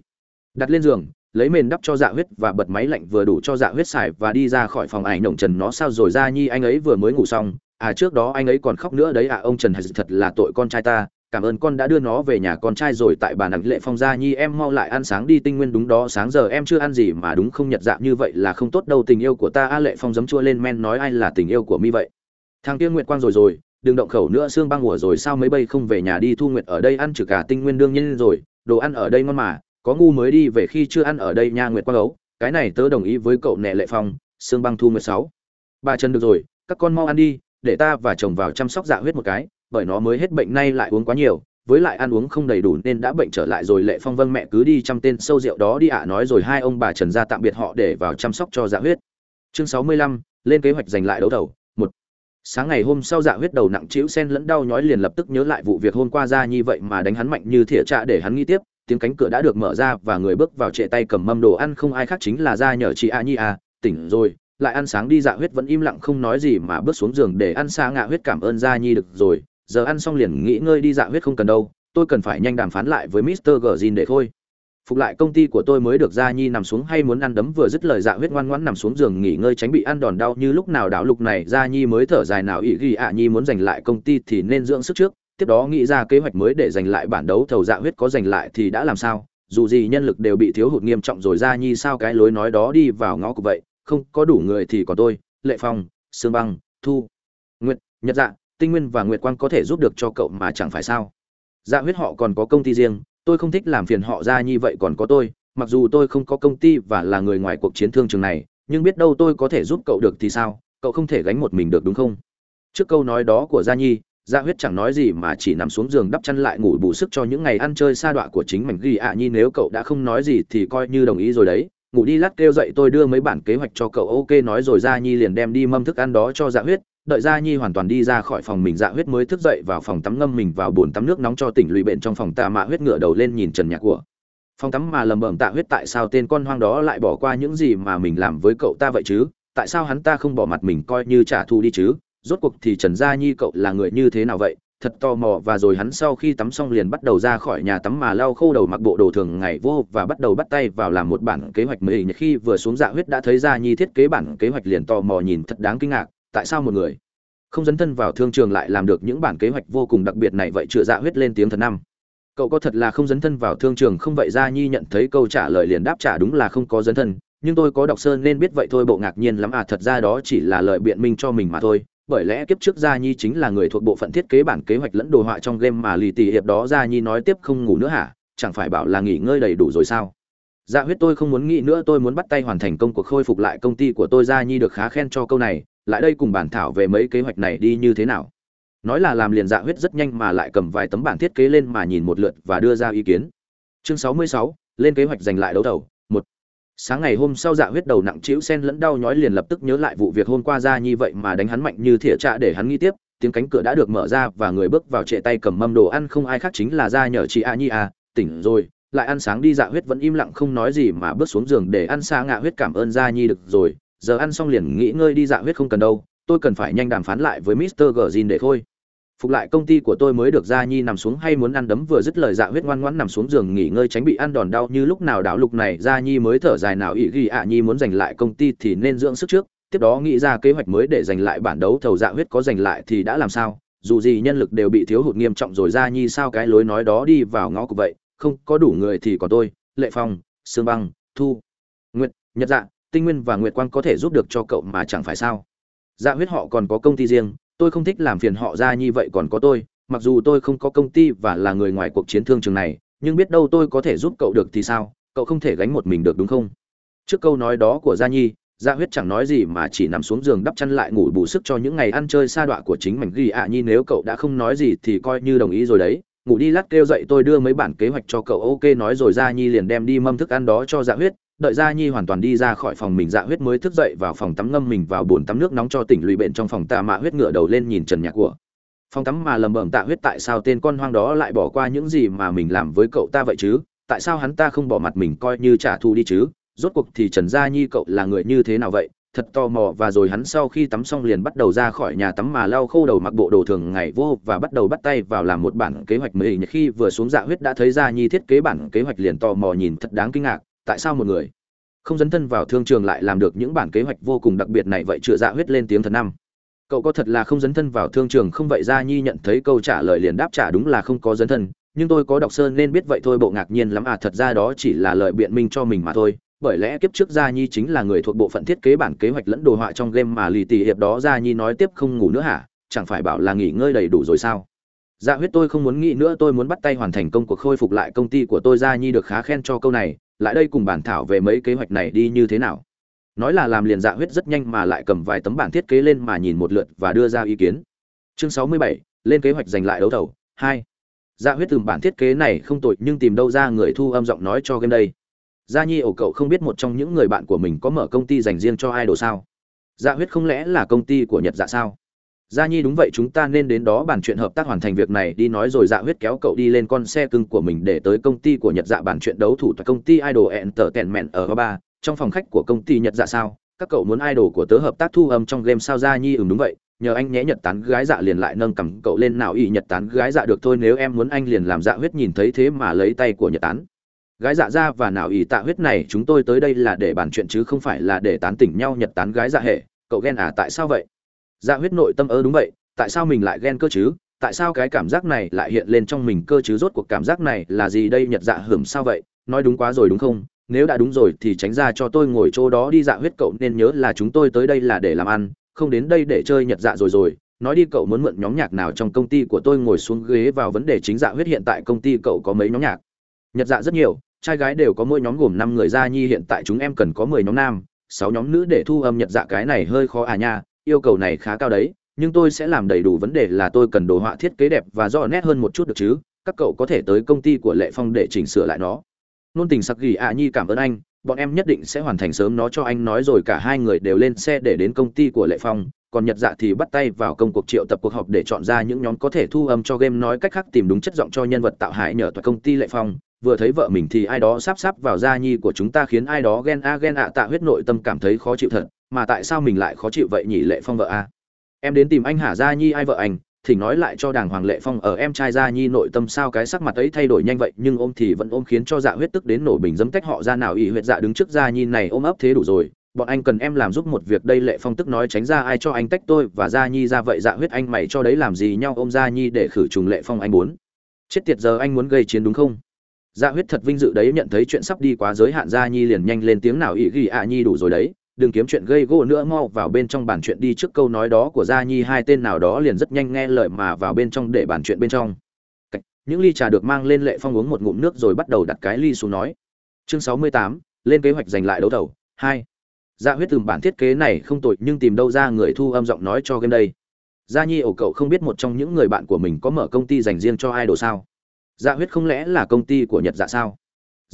Đặt lên giường, lấy mền đắp cho dạ huyết và bật máy lạnh vừa đủ cho dạ huyết xài và đi ra khỏi phòng ảnh động trần nó sao rồi ra nhi, anh ấy vừa mới ngủ xong. À trước đó anh ấy còn khóc nữa đấy à ông trần hay thật là tội con trai ta. Cảm ơn con đã đưa nó về nhà con trai rồi, tại bàn đằng lệ phong gia nhi, em mau lại ăn sáng đi, tinh nguyên đúng đó, sáng giờ em chưa ăn gì mà đúng không nhật dạng như vậy là không tốt đâu, tình yêu của ta, a lệ phong giấm chua lên men nói ai là tình yêu của mi vậy? Thằng kia nguyệt quang rồi rồi, đừng động khẩu nữa, xương băng ủa rồi, sao mấy bay không về nhà đi, thu nguyệt ở đây ăn trừ cả tinh nguyên đương nhiên rồi đồ ăn ở đây ngon mà, có ngu mới đi về khi chưa ăn ở đây nha nguyệt quang ấu, cái này tớ đồng ý với cậu nệ lệ phong, sương băng thu mười sáu. Bà trần được rồi, các con mau ăn đi, để ta và chồng vào chăm sóc dạ huyết một cái, bởi nó mới hết bệnh nay lại uống quá nhiều, với lại ăn uống không đầy đủ nên đã bệnh trở lại rồi lệ phong vâng mẹ cứ đi chăm tên sâu rượu đó đi ạ, nói rồi hai ông bà trần ra tạm biệt họ để vào chăm sóc cho dạ huyết. Chương sáu mươi lăm, lên kế hoạch giành lại đấu thầu sáng ngày hôm sau dạ huyết đầu nặng trĩu sen lẫn đau nhói liền lập tức nhớ lại vụ việc hôm qua ra như vậy mà đánh hắn mạnh như thìa trạ để hắn nghĩ tiếp, tiếng cánh cửa đã được mở ra và người bước vào trệ tay cầm mâm đồ ăn không ai khác chính là ra nhờ chị a nhi a, tỉnh rồi, lại ăn sáng đi dạ huyết vẫn im lặng không nói gì mà bước xuống giường để ăn xa ngạ huyết cảm ơn gia nhi được rồi, giờ ăn xong liền nghỉ ngơi đi dạ huyết không cần đâu, tôi cần phải nhanh đàm phán lại với mister gờ để thôi. Phục lại công ty của tôi mới được Gia Nhi nằm xuống hay muốn ăn đấm vừa dứt lời dạ huyết ngoan ngoãn nằm xuống giường nghỉ ngơi tránh bị ăn đòn đau như lúc nào đảo lục này Gia Nhi mới thở dài nào ỷ ghi ạ Nhi muốn giành lại công ty thì nên dưỡng sức trước, tiếp đó nghĩ ra kế hoạch mới để giành lại bản đấu thầu dạ huyết có giành lại thì đã làm sao, dù gì nhân lực đều bị thiếu hụt nghiêm trọng rồi Gia Nhi sao cái lối nói đó đi vào ngõ của vậy, không có đủ người thì còn tôi, Lệ Phong, Sương Băng, Thu, Nguyệt, Nhật Dạ, Tinh Nguyên và Nguyệt Quang có thể giúp được cho cậu mà chẳng phải sao? dạ huyết họ còn có công ty riêng tôi không thích làm phiền họ ra như vậy còn có tôi, mặc dù tôi không có công ty và là người ngoài cuộc chiến thương trường này, nhưng biết đâu tôi có thể giúp cậu được thì sao, cậu không thể gánh một mình được đúng không? Trước câu nói đó của gia nhi, gia huyết chẳng nói gì mà chỉ nằm xuống giường đắp chăn lại ngủ bù sức cho những ngày ăn chơi xa đọa của chính mình ghi ạ nhi. Nếu cậu đã không nói gì thì coi như đồng ý rồi đấy. Ngủ đi lát kêu dậy tôi đưa mấy bản kế hoạch cho cậu. Ok, nói rồi gia nhi liền đem đi mâm thức ăn đó cho dạ huyết đợi gia nhi hoàn toàn đi ra khỏi phòng mình dạ huyết mới thức dậy vào phòng tắm ngâm mình vào bồn tắm nước nóng cho tỉnh lụy bệnh trong phòng tạ mạ huyết ngựa đầu lên nhìn trần nhà của. Phòng tắm mà lầm bầm tạ huyết tại sao tên con hoang đó lại bỏ qua những gì mà mình làm với cậu ta vậy chứ? Tại sao hắn ta không bỏ mặt mình coi như trả thù đi chứ? Rốt cuộc thì trần gia nhi cậu là người như thế nào vậy? Thật tò mò, và rồi hắn sau khi tắm xong liền bắt đầu ra khỏi nhà tắm mà lau khô đầu mặc bộ đồ thường ngày vô và bắt đầu bắt tay vào làm một bản kế hoạch mới. Khi vừa xuống dạ huyết đã thấy gia nhi thiết kế bản kế hoạch liền tò mò nhìn, thật đáng kinh ngạc tại sao một người không dấn thân vào thương trường lại làm được những bản kế hoạch vô cùng đặc biệt này vậy chữa dạ huyết lên tiếng thần năm. Cậu có thật là không dấn thân vào thương trường không vậy gia nhi nhận thấy câu trả lời liền đáp trả đúng là không có dấn thân, nhưng tôi có đọc sơn nên biết vậy thôi bộ ngạc nhiên lắm à thật ra đó chỉ là lời biện minh cho mình mà thôi, bởi lẽ kiếp trước gia nhi chính là người thuộc bộ phận thiết kế bản kế hoạch lẫn đồ họa trong game mà lì tì hiệp đó gia nhi nói tiếp không ngủ nữa hả? Chẳng phải bảo là nghỉ ngơi đầy đủ rồi sao? Dạ huyết tôi không muốn nghĩ nữa, tôi muốn bắt tay hoàn thành công cuộc khôi phục lại công ty của tôi, gia nhi được khá khen cho câu này lại đây cùng bản thảo về mấy kế hoạch này đi như thế nào. Nói là làm liền dạ huyết rất nhanh mà lại cầm vài tấm bản thiết kế lên mà nhìn một lượt và đưa ra ý kiến. Chương 66, lên kế hoạch giành lại đấu đầu một. Sáng ngày hôm sau dạ huyết đầu nặng trĩu sen lẫn đau nhói liền lập tức nhớ lại vụ việc hôm qua ra như vậy mà đánh hắn mạnh như thỉa trạ để hắn nghĩ tiếp tiếng cánh cửa đã được mở ra và người bước vào trệ tay cầm mâm đồ ăn không ai khác chính là ra nhờ chị a nhi a tỉnh rồi lại ăn sáng đi dạ huyết vẫn im lặng không nói gì mà bước xuống giường để ăn xa ngạ huyết cảm ơn gia nhi được rồi giờ ăn xong liền nghỉ ngơi đi dạ huyết không cần đâu, tôi cần phải nhanh đàm phán lại với Mr. Gordin để thôi phục lại công ty của tôi mới được gia nhi nằm xuống hay muốn ăn đấm vừa dứt lời dạ huyết ngoan ngoãn nằm xuống giường nghỉ ngơi tránh bị ăn đòn đau như lúc nào đảo lục này, gia nhi mới thở dài nào ý ghi ạ, nhi muốn giành lại công ty thì nên dưỡng sức trước, tiếp đó nghĩ ra kế hoạch mới để giành lại bản đấu thầu dạ huyết có giành lại thì đã làm sao, dù gì nhân lực đều bị thiếu hụt nghiêm trọng rồi gia nhi sao cái lối nói đó đi vào ngõ của vậy, không có đủ người thì còn tôi, lệ phong, sương băng, thu, nguyệt, nhật dạ tinh nguyên và nguyệt quang có thể giúp được cho cậu mà chẳng phải sao? Dạ huyết họ còn có công ty riêng, tôi không thích làm phiền họ ra như vậy còn có tôi, mặc dù tôi không có công ty và là người ngoài cuộc chiến thương trường này, nhưng biết đâu tôi có thể giúp cậu được thì sao? Cậu không thể gánh một mình được đúng không? Trước câu nói đó của gia nhi gia huyết chẳng nói gì mà chỉ nằm xuống giường đắp chăn lại ngủ bù sức cho những ngày ăn chơi sa đọa của chính mình. Ghi ạ nhi, nếu cậu đã không nói gì thì coi như đồng ý rồi đấy. Ngủ đi lát kêu dậy tôi đưa mấy bản kế hoạch cho cậu. Ok, nói rồi gia nhi liền đem đi mâm thức ăn đó cho dạ huyết đợi Ra nhi hoàn toàn đi ra khỏi phòng mình dạ huyết mới thức dậy vào phòng tắm ngâm mình vào bồn tắm nước nóng cho tỉnh lụy bệnh trong phòng tạ mạ huyết ngựa đầu lên nhìn trần nhà của. Phòng tắm mà lầm bầm tạ huyết tại sao tên con hoang đó lại bỏ qua những gì mà mình làm với cậu ta vậy chứ? Tại sao hắn ta không bỏ mặt mình coi như trả thù đi chứ? Rốt cuộc thì trần gia nhi cậu là người như thế nào vậy? Thật tò mò và rồi hắn sau khi tắm xong liền bắt đầu ra khỏi nhà tắm mà lau khô đầu mặc bộ đồ thường ngày vô hộp và bắt đầu bắt tay vào làm một bản kế hoạch mới. Khi vừa xuống dạ huyết đã thấy gia nhi thiết kế bản kế hoạch liền tò mò nhìn, thật đáng kinh ngạc tại sao một người không dấn thân vào thương trường lại làm được những bản kế hoạch vô cùng đặc biệt này vậy chữa dạ huyết lên tiếng thật năm. Cậu có thật là không dấn thân vào thương trường không vậy gia nhi nhận thấy câu trả lời liền đáp trả đúng là không có dấn thân, nhưng tôi có đọc sơn nên biết vậy thôi bộ ngạc nhiên lắm à thật ra đó chỉ là lời biện minh cho mình mà thôi, bởi lẽ kiếp trước gia nhi chính là người thuộc bộ phận thiết kế bản kế hoạch lẫn đồ họa trong game mà lì tì hiệp đó gia nhi nói tiếp không ngủ nữa hả? Chẳng phải bảo là nghỉ ngơi đầy đủ rồi sao? Dạ huyết tôi không muốn nghĩ nữa, tôi muốn bắt tay hoàn thành công cuộc khôi phục lại công ty của tôi. Gia nhi được khá khen cho câu này, lại đây cùng bản thảo về mấy kế hoạch này đi như thế nào? Nói là làm liền dạ huyết rất nhanh mà lại cầm vài tấm bản thiết kế lên mà nhìn một lượt và đưa ra ý kiến. Chương sáu mươi bảy, lên kế hoạch giành lại đấu thầu, hai. Dạ huyết từ bản thiết kế này không tội nhưng tìm đâu ra người thu âm giọng nói cho game đây. Gia nhi, ổ cậu không biết một trong những người bạn của mình có mở công ty dành riêng cho idol sao? Dạ huyết không lẽ là công ty của nhật dạ sao? Gia nhi đúng vậy, chúng ta nên đến đó bàn chuyện hợp tác hoàn thành việc này đi, nói rồi dạ huyết kéo cậu đi lên con xe cưng của mình để tới công ty của nhật dạ bàn chuyện đấu thủ tại công ty idol entertainment ở ba trong phòng khách của công ty nhật dạ sao? Các cậu muốn idol của tớ hợp tác thu âm trong game sao? Gia nhi ừm đúng vậy. Nhờ anh nhé, nhật tán gái dạ liền lại nâng cầm cậu lên nào y nhật tán gái dạ được thôi, nếu em muốn anh liền làm dạ huyết nhìn thấy thế mà lấy tay của nhật tán. Gái dạ ra và nào y tạ huyết này, chúng tôi tới đây là để bàn chuyện chứ không phải là để tán tỉnh nhau, nhật tán gái dạ hệ. Cậu ghen à tại sao vậy? Dạ huyết nội tâm ơ đúng vậy, tại sao mình lại ghen cơ chứ? Tại sao cái cảm giác này lại hiện lên trong mình cơ chứ? Rốt cuộc cảm giác này là gì đây? Nhật dạ hửm sao vậy? Nói đúng quá rồi đúng không? Nếu đã đúng rồi thì tránh ra cho tôi ngồi chỗ đó đi. Dạ huyết cậu nên nhớ là chúng tôi tới đây là để làm ăn, không đến đây để chơi nhật dạ rồi rồi. Nói đi, cậu muốn mượn nhóm nhạc nào trong công ty của tôi ngồi xuống ghế vào vấn đề chính dạ huyết? Hiện tại công ty cậu có mấy nhóm nhạc? Nhật dạ rất nhiều, trai gái đều có mỗi nhóm gồm năm người. Ra nhi hiện tại chúng em cần có mười nhóm nam, sáu nhóm nữ để thu âm nhật dạ. Cái này hơi khó à nha yêu cầu này khá cao đấy, nhưng tôi sẽ làm đầy đủ vấn đề là tôi cần đồ họa thiết kế đẹp và rõ nét hơn một chút được chứ, các cậu có thể tới công ty của lệ phong để chỉnh sửa lại nó. Nôn tình sặc ghi ạ nhi cảm ơn anh, bọn em nhất định sẽ hoàn thành sớm nó cho anh nói rồi cả hai người đều lên xe để đến công ty của lệ phong, còn nhật dạ thì bắt tay vào công cuộc triệu tập cuộc họp để chọn ra những nhóm có thể thu âm cho game nói cách khác tìm đúng chất giọng cho nhân vật tạo hại nhờ toàn công ty lệ phong. Vừa thấy vợ mình thì ai đó sắp sắp vào gia nhi của chúng ta khiến ai đó ghen a ghen ạ tạ huyết nội tâm cảm thấy khó chịu thật mà tại sao mình lại khó chịu vậy nhỉ lệ phong vợ a? Em đến tìm anh hả gia nhi, ai vợ anh? Thỉnh nói lại cho đàng hoàng lệ phong, ở em trai gia nhi nội tâm sao cái sắc mặt ấy thay đổi nhanh vậy? Nhưng ôm thì vẫn ôm khiến cho dạ huyết tức đến nổ bình dấm tách họ ra nào ỷ huyệt dạ đứng trước gia nhi này ôm ấp thế đủ rồi. Bọn anh cần em làm giúp một việc đây, lệ phong tức nói tránh ra ai cho anh tách tôi và gia nhi ra vậy dạ huyết anh mày cho đấy làm gì nhau ôm gia nhi để khử trùng lệ phong anh muốn. Chết tiệt giờ anh muốn gây chiến đúng không? Dạ huyết thật vinh dự đấy, nhận thấy chuyện sắp đi quá giới hạn gia nhi liền nhanh lên tiếng nào ỷ ghi ạ nhi đủ rồi đấy đừng kiếm chuyện gây gỗ nữa, mau vào bên trong bàn chuyện đi, trước câu nói đó của gia nhi, hai tên nào đó liền rất nhanh nghe lời mà vào bên trong để bàn chuyện bên trong. Những ly trà được mang lên lệ phong uống một ngụm nước rồi bắt đầu đặt cái ly xuống nói. Chương sáu mươi tám, lên kế hoạch giành lại đấu thầu, hai. Gia huyết từng bản thiết kế này không tội nhưng tìm đâu ra người thu âm giọng nói cho game đây. Gia nhi ổ cậu không biết một trong những người bạn của mình có mở công ty dành riêng cho idol sao? Gia huyết không lẽ là công ty của nhật dạ sao?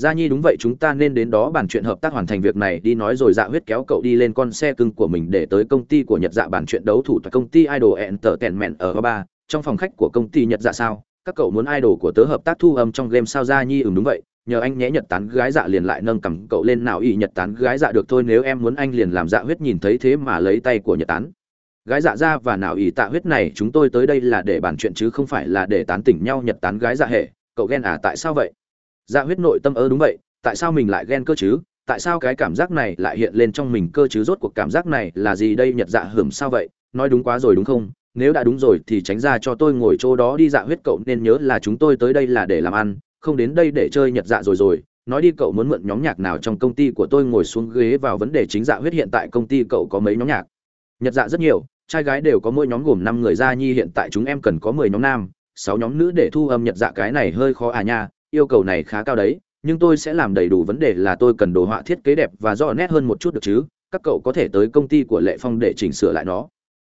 Gia nhi đúng vậy, chúng ta nên đến đó bàn chuyện hợp tác hoàn thành việc này đi, nói rồi dạ huyết kéo cậu đi lên con xe cưng của mình để tới công ty của nhật dạ bàn chuyện đấu thủ tại công ty idol entertainment ở ba trong phòng khách của công ty nhật dạ sao? Các cậu muốn idol của tớ hợp tác thu âm trong game sao? Gia nhi ừm đúng vậy. Nhờ anh nhé, nhật tán gái dạ liền lại nâng cầm cậu lên nào ỷ nhật tán gái dạ được thôi, nếu em muốn anh liền làm dạ huyết nhìn thấy thế mà lấy tay của nhật tán. Gái dạ ra và nào ỷ tạ huyết này, chúng tôi tới đây là để bàn chuyện chứ không phải là để tán tỉnh nhau, nhật tán gái dạ hệ. Cậu ghen à tại sao vậy? Dạ huyết nội tâm ơ đúng vậy, tại sao mình lại ghen cơ chứ? Tại sao cái cảm giác này lại hiện lên trong mình cơ chứ? Rốt cuộc cảm giác này là gì đây? Nhật dạ hửm sao vậy? Nói đúng quá rồi đúng không? Nếu đã đúng rồi thì tránh ra cho tôi ngồi chỗ đó đi. Dạ huyết cậu nên nhớ là chúng tôi tới đây là để làm ăn, không đến đây để chơi nhật dạ rồi rồi. Nói đi cậu muốn mượn nhóm nhạc nào trong công ty của tôi ngồi xuống ghế vào vấn đề chính dạ huyết hiện tại công ty cậu có mấy nhóm nhạc? Nhật dạ rất nhiều, trai gái đều có mỗi nhóm gồm năm người. Gia nhi hiện tại chúng em cần có mười nhóm nam, sáu nhóm nữ để thu âm nhật dạ. Cái này hơi khó à nha yêu cầu này khá cao đấy, nhưng tôi sẽ làm đầy đủ vấn đề là tôi cần đồ họa thiết kế đẹp và rõ nét hơn một chút được chứ, các cậu có thể tới công ty của lệ phong để chỉnh sửa lại nó.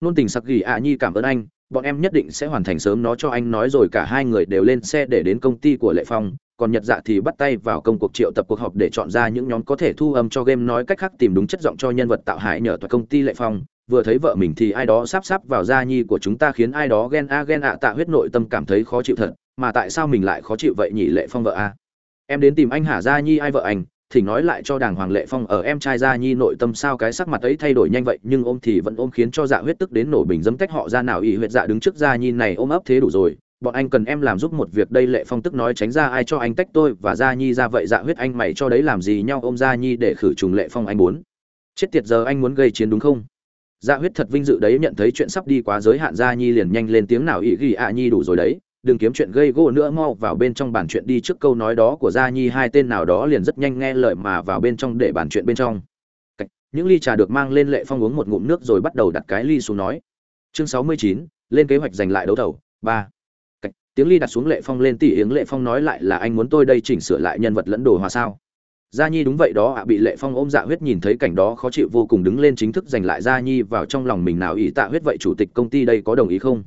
Nôn tình sặc ghi ạ nhi cảm ơn anh, bọn em nhất định sẽ hoàn thành sớm nó cho anh nói rồi cả hai người đều lên xe để đến công ty của lệ phong, còn nhật dạ thì bắt tay vào công cuộc triệu tập cuộc họp để chọn ra những nhóm có thể thu âm cho game nói cách khác tìm đúng chất giọng cho nhân vật tạo hại nhờ toàn công ty lệ phong. Vừa thấy vợ mình thì ai đó sắp sắp vào gia nhi của chúng ta khiến ai đó ghen a ghen ạ tạ huyết nội tâm cảm thấy khó chịu thật mà tại sao mình lại khó chịu vậy nhỉ lệ phong vợ a? Em đến tìm anh hả gia nhi, ai vợ anh? Thỉnh nói lại cho đàng hoàng lệ phong, ở em trai gia nhi nội tâm sao cái sắc mặt ấy thay đổi nhanh vậy? Nhưng ôm thì vẫn ôm khiến cho dạ huyết tức đến nổ bình dấm cách họ ra nào ỷ huyệt dạ đứng trước gia nhi này ôm ấp thế đủ rồi. Bọn anh cần em làm giúp một việc đây, lệ phong tức nói tránh ra ai cho anh tách tôi và gia nhi ra vậy dạ huyết anh mày cho đấy làm gì nhau ôm gia nhi để khử trùng lệ phong anh muốn. Chết tiệt giờ anh muốn gây chiến đúng không? Dạ huyết thật vinh dự đấy, nhận thấy chuyện sắp đi quá giới hạn gia nhi liền nhanh lên tiếng nào ỷ ghi ạ nhi đủ rồi đấy đừng kiếm chuyện gây gỗ nữa, mau vào bên trong bàn chuyện đi, trước câu nói đó của gia nhi, hai tên nào đó liền rất nhanh nghe lời mà vào bên trong để bàn chuyện bên trong. Những ly trà được mang lên lệ phong uống một ngụm nước rồi bắt đầu đặt cái ly xuống nói. Chương sáu mươi chín, lên kế hoạch giành lại đấu thầu, ba. Tiếng ly đặt xuống lệ phong lên, tỉ yếng lệ phong nói lại là anh muốn tôi đây chỉnh sửa lại nhân vật lẫn đồ hòa sao. Gia nhi đúng vậy đó ạ, bị lệ phong ôm dạ huyết nhìn thấy cảnh đó khó chịu vô cùng, đứng lên chính thức giành lại gia nhi vào trong lòng mình nào ý tạ huyết vậy chủ tịch công ty đây có đồng ý không?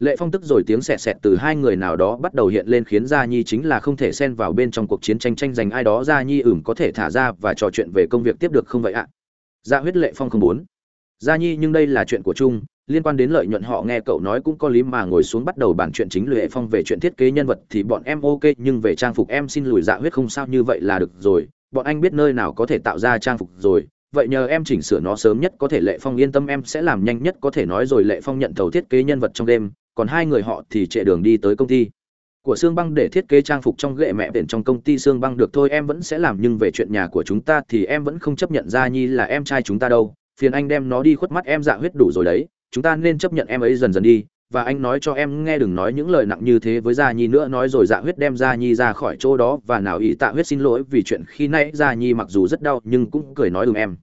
Lệ phong tức rồi tiếng sẹt sẹt từ hai người nào đó bắt đầu hiện lên khiến gia nhi chính là không thể xen vào bên trong cuộc chiến tranh tranh giành ai đó. Gia nhi ửm có thể thả ra và trò chuyện về công việc tiếp được không vậy ạ? Gia huyết lệ phong không muốn. Gia nhi, nhưng đây là chuyện của chung, liên quan đến lợi nhuận họ nghe cậu nói cũng có lý mà ngồi xuống bắt đầu bàn chuyện chính lệ phong về chuyện thiết kế nhân vật thì bọn em ok, nhưng về trang phục em xin lùi dạ huyết không sao như vậy là được rồi. Bọn anh biết nơi nào có thể tạo ra trang phục rồi. Vậy nhờ em chỉnh sửa nó sớm nhất có thể lệ phong yên tâm, em sẽ làm nhanh nhất có thể nói rồi. Lệ phong nhận thầu thiết kế nhân vật trong đêm còn hai người họ thì chạy đường đi tới công ty. Của xương Băng để thiết kế trang phục trong ghệ mẹ biển trong công ty xương Băng được thôi em vẫn sẽ làm nhưng về chuyện nhà của chúng ta thì em vẫn không chấp nhận ra Nhi là em trai chúng ta đâu, phiền anh đem nó đi khuất mắt em dạ huyết đủ rồi đấy, chúng ta nên chấp nhận em ấy dần dần đi, và anh nói cho em nghe đừng nói những lời nặng như thế với Gia Nhi nữa nói rồi dạ huyết đem Gia Nhi ra khỏi chỗ đó và nào ý tạ huyết xin lỗi vì chuyện khi nãy Gia Nhi mặc dù rất đau nhưng cũng cười nói ừm em.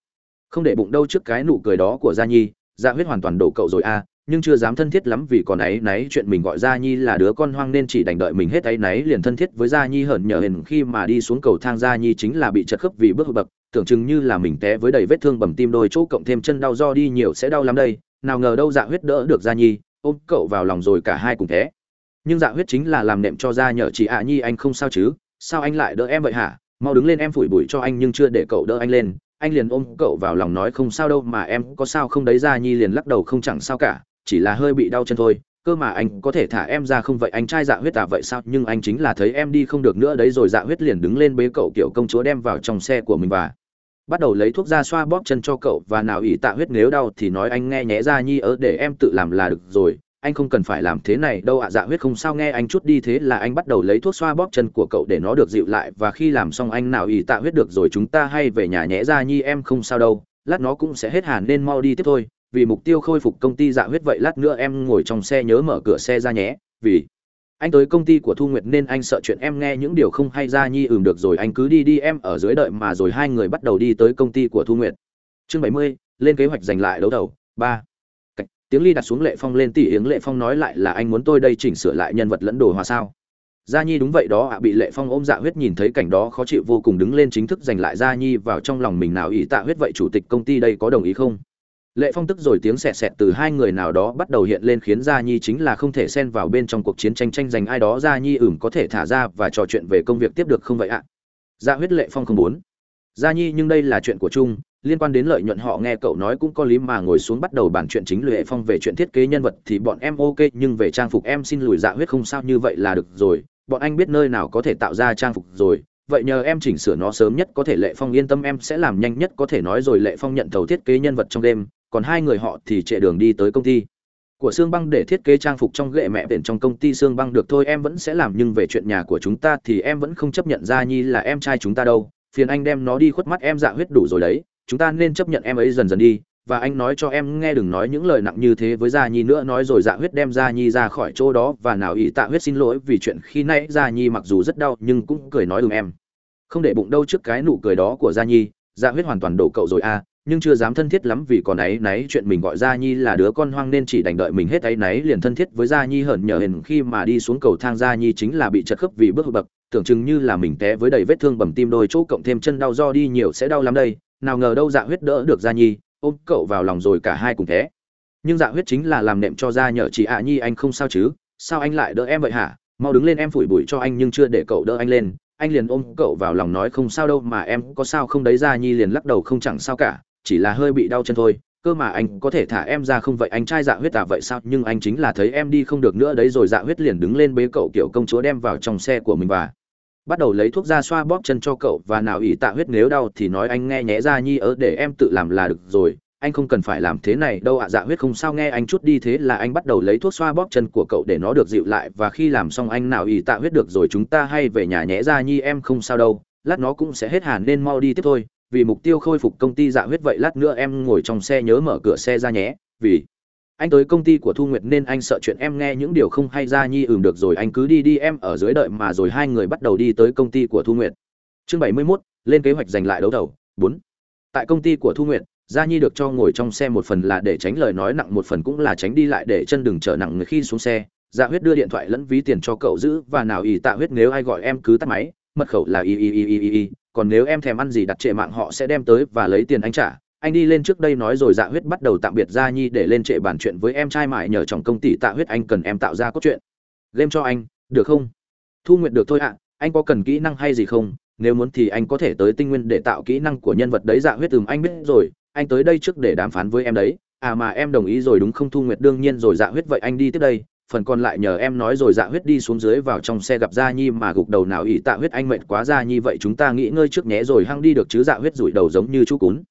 Không để bụng đâu trước cái nụ cười đó của Gia Nhi, dạ huyết hoàn toàn đổ cậu rồi a nhưng chưa dám thân thiết lắm vì còn ấy nấy chuyện mình gọi Gia Nhi là đứa con hoang nên chỉ đành đợi mình hết ấy nấy liền thân thiết với Gia Nhi hởn nhờ hình khi mà đi xuống cầu thang. Gia Nhi chính là bị chật khớp vì bước bậc, tưởng chừng như là mình té với đầy vết thương bầm tim đôi chỗ cộng thêm chân đau do đi nhiều sẽ đau lắm đây, nào ngờ đâu Dạ huyết đỡ được Gia Nhi, ôm cậu vào lòng rồi cả hai cùng té. Nhưng Dạ huyết chính là làm nệm cho Gia nhờ chị ạ Nhi anh không sao chứ, sao anh lại đỡ em vậy hả? Mau đứng lên em phủi bụi cho anh nhưng chưa để cậu đỡ anh lên, anh liền ôm cậu vào lòng nói không sao đâu mà em có sao không đấy Gia Nhi liền lắc đầu không chẳng sao cả chỉ là hơi bị đau chân thôi, cơ mà anh có thể thả em ra không vậy? Anh trai dạ huyết à vậy sao? Nhưng anh chính là thấy em đi không được nữa đấy, rồi dạ huyết liền đứng lên bế cậu kiểu công chúa đem vào trong xe của mình và bắt đầu lấy thuốc ra xoa bóp chân cho cậu và nào ỷ tạ huyết nếu đau thì nói anh nghe nhé ra nhi ớ, để em tự làm là được rồi. Anh không cần phải làm thế này đâu ạ dạ huyết không sao, nghe anh chút đi. Thế là anh bắt đầu lấy thuốc xoa bóp chân của cậu để nó được dịu lại và khi làm xong anh nào ỷ tạ huyết được rồi chúng ta hay về nhà nhé ra nhi, em không sao đâu. Lát nó cũng sẽ hết hàn nên mau đi tiếp thôi vì mục tiêu khôi phục công ty dạ huyết vậy lát nữa em ngồi trong xe nhớ mở cửa xe ra nhé, vì anh tới công ty của thu nguyệt nên anh sợ chuyện em nghe những điều không hay ra nhi, ừm, được rồi, anh cứ đi đi, em ở dưới đợi mà rồi hai người bắt đầu đi tới công ty của thu nguyệt. Chương bảy mươi, lên kế hoạch giành lại đấu đầu, ba. Tiếng ly đặt xuống lệ phong lên tỉ yếng lệ phong nói lại là anh muốn tôi đây chỉnh sửa lại nhân vật lẫn đồ hòa sao. Gia nhi đúng vậy đó ạ, bị lệ phong ôm dạ huyết nhìn thấy cảnh đó khó chịu vô cùng đứng lên chính thức giành lại gia nhi vào trong lòng mình nào, ý tạ huyết vậy chủ tịch công ty đây có đồng ý không? Lệ phong tức rồi tiếng sẹt sẹt từ hai người nào đó bắt đầu hiện lên khiến gia nhi chính là không thể xen vào bên trong cuộc chiến tranh tranh giành ai đó. Gia nhi ửm có thể thả ra và trò chuyện về công việc tiếp được không vậy ạ? Gia huyết lệ phong không muốn. Gia nhi, nhưng đây là chuyện của Trung liên quan đến lợi nhuận họ nghe cậu nói cũng có lý mà ngồi xuống bắt đầu bàn chuyện chính lệ phong về chuyện thiết kế nhân vật thì bọn em ok, nhưng về trang phục em xin lùi dạ huyết không sao như vậy là được rồi. Bọn anh biết nơi nào có thể tạo ra trang phục rồi. Vậy nhờ em chỉnh sửa nó sớm nhất có thể lệ phong yên tâm, em sẽ làm nhanh nhất có thể nói rồi. Lệ phong nhận thầu thiết kế nhân vật trong đêm còn hai người họ thì chạy đường đi tới công ty. Của xương Băng để thiết kế trang phục trong ghệ mẹ biển trong công ty xương Băng được thôi em vẫn sẽ làm nhưng về chuyện nhà của chúng ta thì em vẫn không chấp nhận ra Nhi là em trai chúng ta đâu, phiền anh đem nó đi khuất mắt em dạ huyết đủ rồi đấy, chúng ta nên chấp nhận em ấy dần dần đi, và anh nói cho em nghe đừng nói những lời nặng như thế với Gia Nhi nữa nói rồi dạ huyết đem Gia Nhi ra khỏi chỗ đó. Và nào ý tạ huyết xin lỗi vì chuyện khi nãy Gia Nhi mặc dù rất đau nhưng cũng cười nói ừm em. Không để bụng đâu trước cái nụ cười đó của Gia Nhi, dạ huyết hoàn toàn đổ cậu rồi a nhưng chưa dám thân thiết lắm vì còn ấy nấy chuyện mình gọi gia nhi là đứa con hoang nên chỉ đành đợi mình hết ấy nấy liền thân thiết với gia nhi hởn nhờ hình khi mà đi xuống cầu thang. Gia nhi chính là bị chật khớp vì bước bậc, tưởng chừng như là mình té với đầy vết thương bầm tim, đôi chỗ cộng thêm chân đau do đi nhiều sẽ đau lắm đây. Nào ngờ đâu dạ huyết đỡ được gia nhi, ôm cậu vào lòng rồi cả hai cùng té. Nhưng dạ huyết chính là làm nệm cho gia nhờ chị ạ nhi, anh không sao chứ? Sao anh lại đỡ em vậy hả? Mau đứng lên em phủi bụi cho anh nhưng chưa để cậu đỡ anh lên. Anh liền ôm cậu vào lòng nói không sao đâu mà em có sao không đấy? Gia nhi liền lắc đầu không chẳng sao cả chỉ là hơi bị đau chân thôi, cơ mà anh có thể thả em ra không vậy? Anh trai dạ huyết à vậy sao? Nhưng anh chính là thấy em đi không được nữa đấy, rồi dạ huyết liền đứng lên bế cậu kiểu công chúa đem vào trong xe của mình và bắt đầu lấy thuốc ra xoa bóp chân cho cậu và nào ỉ tạ huyết nếu đau thì nói anh nghe nhé ra nhi ớ, để em tự làm là được rồi. Anh không cần phải làm thế này đâu ạ dạ huyết không sao nghe anh chút đi, thế là anh bắt đầu lấy thuốc xoa bóp chân của cậu để nó được dịu lại và khi làm xong anh nào ỉ tạ huyết được rồi chúng ta hay về nhà nhé ra nhi, em không sao đâu. Lát nó cũng sẽ hết hàn nên mau đi tiếp thôi vì mục tiêu khôi phục công ty dạ huyết vậy lát nữa em ngồi trong xe nhớ mở cửa xe ra nhé vì anh tới công ty của thu nguyệt nên anh sợ chuyện em nghe những điều không hay ra nhi ừm được rồi anh cứ đi đi em ở dưới đợi mà rồi hai người bắt đầu đi tới công ty của thu nguyệt. Chương bảy mươi 71, lên kế hoạch giành lại đấu đầu bốn tại công ty của thu nguyệt gia nhi được cho ngồi trong xe một phần là để tránh lời nói nặng một phần cũng là tránh đi lại để chân đừng trở nặng người khi xuống xe. Dạ huyết đưa điện thoại lẫn ví tiền cho cậu giữ và nào ý tạ huyết nếu ai gọi em cứ tắt máy mật khẩu là y y y y y còn nếu em thèm ăn gì đặt trệ mạng họ sẽ đem tới và lấy tiền anh trả. Anh đi lên trước đây nói rồi dạ huyết bắt đầu tạm biệt gia nhi để lên trệ bàn chuyện với em trai mại nhờ chồng công ty tạ huyết anh cần em tạo ra cốt truyện. Game cho anh, được không? Thu nguyện được thôi ạ, anh có cần kỹ năng hay gì không? Nếu muốn thì anh có thể tới tinh nguyên để tạo kỹ năng của nhân vật đấy. Dạ huyết ừm, anh biết rồi, anh tới đây trước để đàm phán với em đấy. À mà em đồng ý rồi đúng không thu nguyệt? Đương nhiên rồi dạ huyết vậy anh đi tiếp đây phần còn lại nhờ em nói rồi dạ huyết đi xuống dưới vào trong xe gặp gia nhi mà gục đầu nào ỷ tạ huyết anh mệt quá gia nhi vậy chúng ta nghỉ ngơi trước nhé rồi hăng đi được chứ dạ huyết rủi đầu giống như chú cún.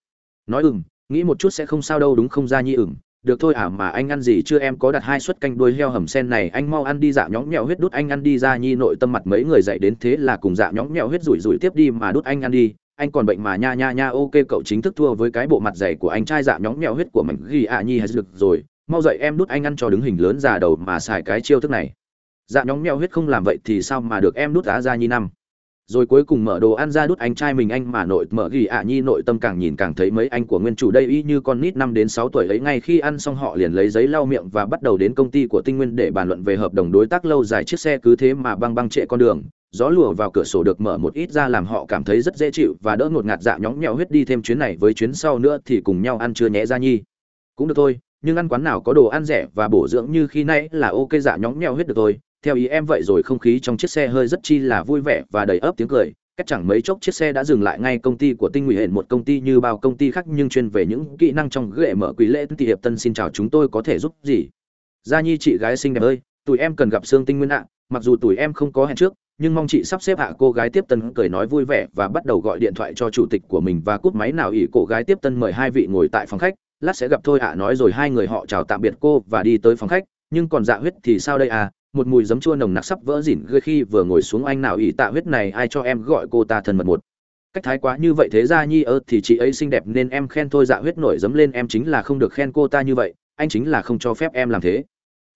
Nói ừng nghĩ một chút sẽ không sao đâu đúng không gia nhi ừng được thôi à mà anh ăn gì chưa em có đặt hai suất canh đuôi heo hầm sen này, anh mau ăn đi dạ nhõng nhẹo huyết đút anh ăn đi gia nhi nội tâm mặt mấy người dậy đến thế là cùng dạ nhõng nhẹo huyết rủi rủi tiếp đi mà đút anh ăn đi, anh còn bệnh mà nha nha nha, ok cậu chính thức thua với cái bộ mặt dày của anh trai dạ nhõng nhẹo huyết của mình ghi ạ à nhi hết được rồi mau dậy em đút anh ăn cho đứng hình lớn già đầu mà xài cái chiêu thức này. Dạ nhóm mèo huyết không làm vậy thì sao mà được em đút á ra nhi năm? Rồi cuối cùng mở đồ ăn ra đút anh trai mình anh mà nội mở ghi ạ nhi nội tâm càng nhìn càng thấy mấy anh của nguyên chủ đây y như con nít năm đến sáu tuổi ấy ngay khi ăn xong họ liền lấy giấy lau miệng và bắt đầu đến công ty của tinh nguyên để bàn luận về hợp đồng đối tác lâu dài chiếc xe cứ thế mà băng băng trệ con đường. Gió lùa vào cửa sổ được mở một ít ra làm họ cảm thấy rất dễ chịu và đỡ ngột ngạt dạ nhóng nhẽo huyết đi thêm chuyến này với chuyến sau nữa thì cùng nhau ăn trưa nhé ra nhi. Cũng được thôi nhưng ăn quán nào có đồ ăn rẻ và bổ dưỡng như khi nãy là ok dạ nhóng nheo hết được thôi. Theo ý em vậy rồi không khí trong chiếc xe hơi rất chi là vui vẻ và đầy ấp tiếng cười. Cách chẳng mấy chốc chiếc xe đã dừng lại ngay công ty của tinh ủy một công ty như bao công ty khác nhưng chuyên về những kỹ năng trong ghệ mở quý lễ thì hiệp tân xin chào chúng tôi có thể giúp gì? Gia nhi, chị gái xinh đẹp ơi, tụi em cần gặp sương tinh nguyên ạ. Mặc dù tụi em không có hẹn trước, nhưng mong chị sắp xếp hạ cô gái tiếp tân cười nói vui vẻ và bắt đầu gọi điện thoại cho chủ tịch của mình và cúp máy nào ỷ cô gái tiếp tân mời hai vị ngồi tại phòng khách lát sẽ gặp thôi ạ, nói rồi hai người họ chào tạm biệt cô và đi tới phòng khách. Nhưng còn dạ huyết thì sao đây à? Một mùi giấm chua nồng nặc sắp vỡ dỉn gây khi vừa ngồi xuống, anh nào ỷ tạ huyết này, ai cho em gọi cô ta thân mật một? Cách thái quá như vậy thế ra nhi ơ, thì chị ấy xinh đẹp nên em khen thôi dạ huyết nổi dấm lên, em chính là không được khen cô ta như vậy, anh chính là không cho phép em làm thế.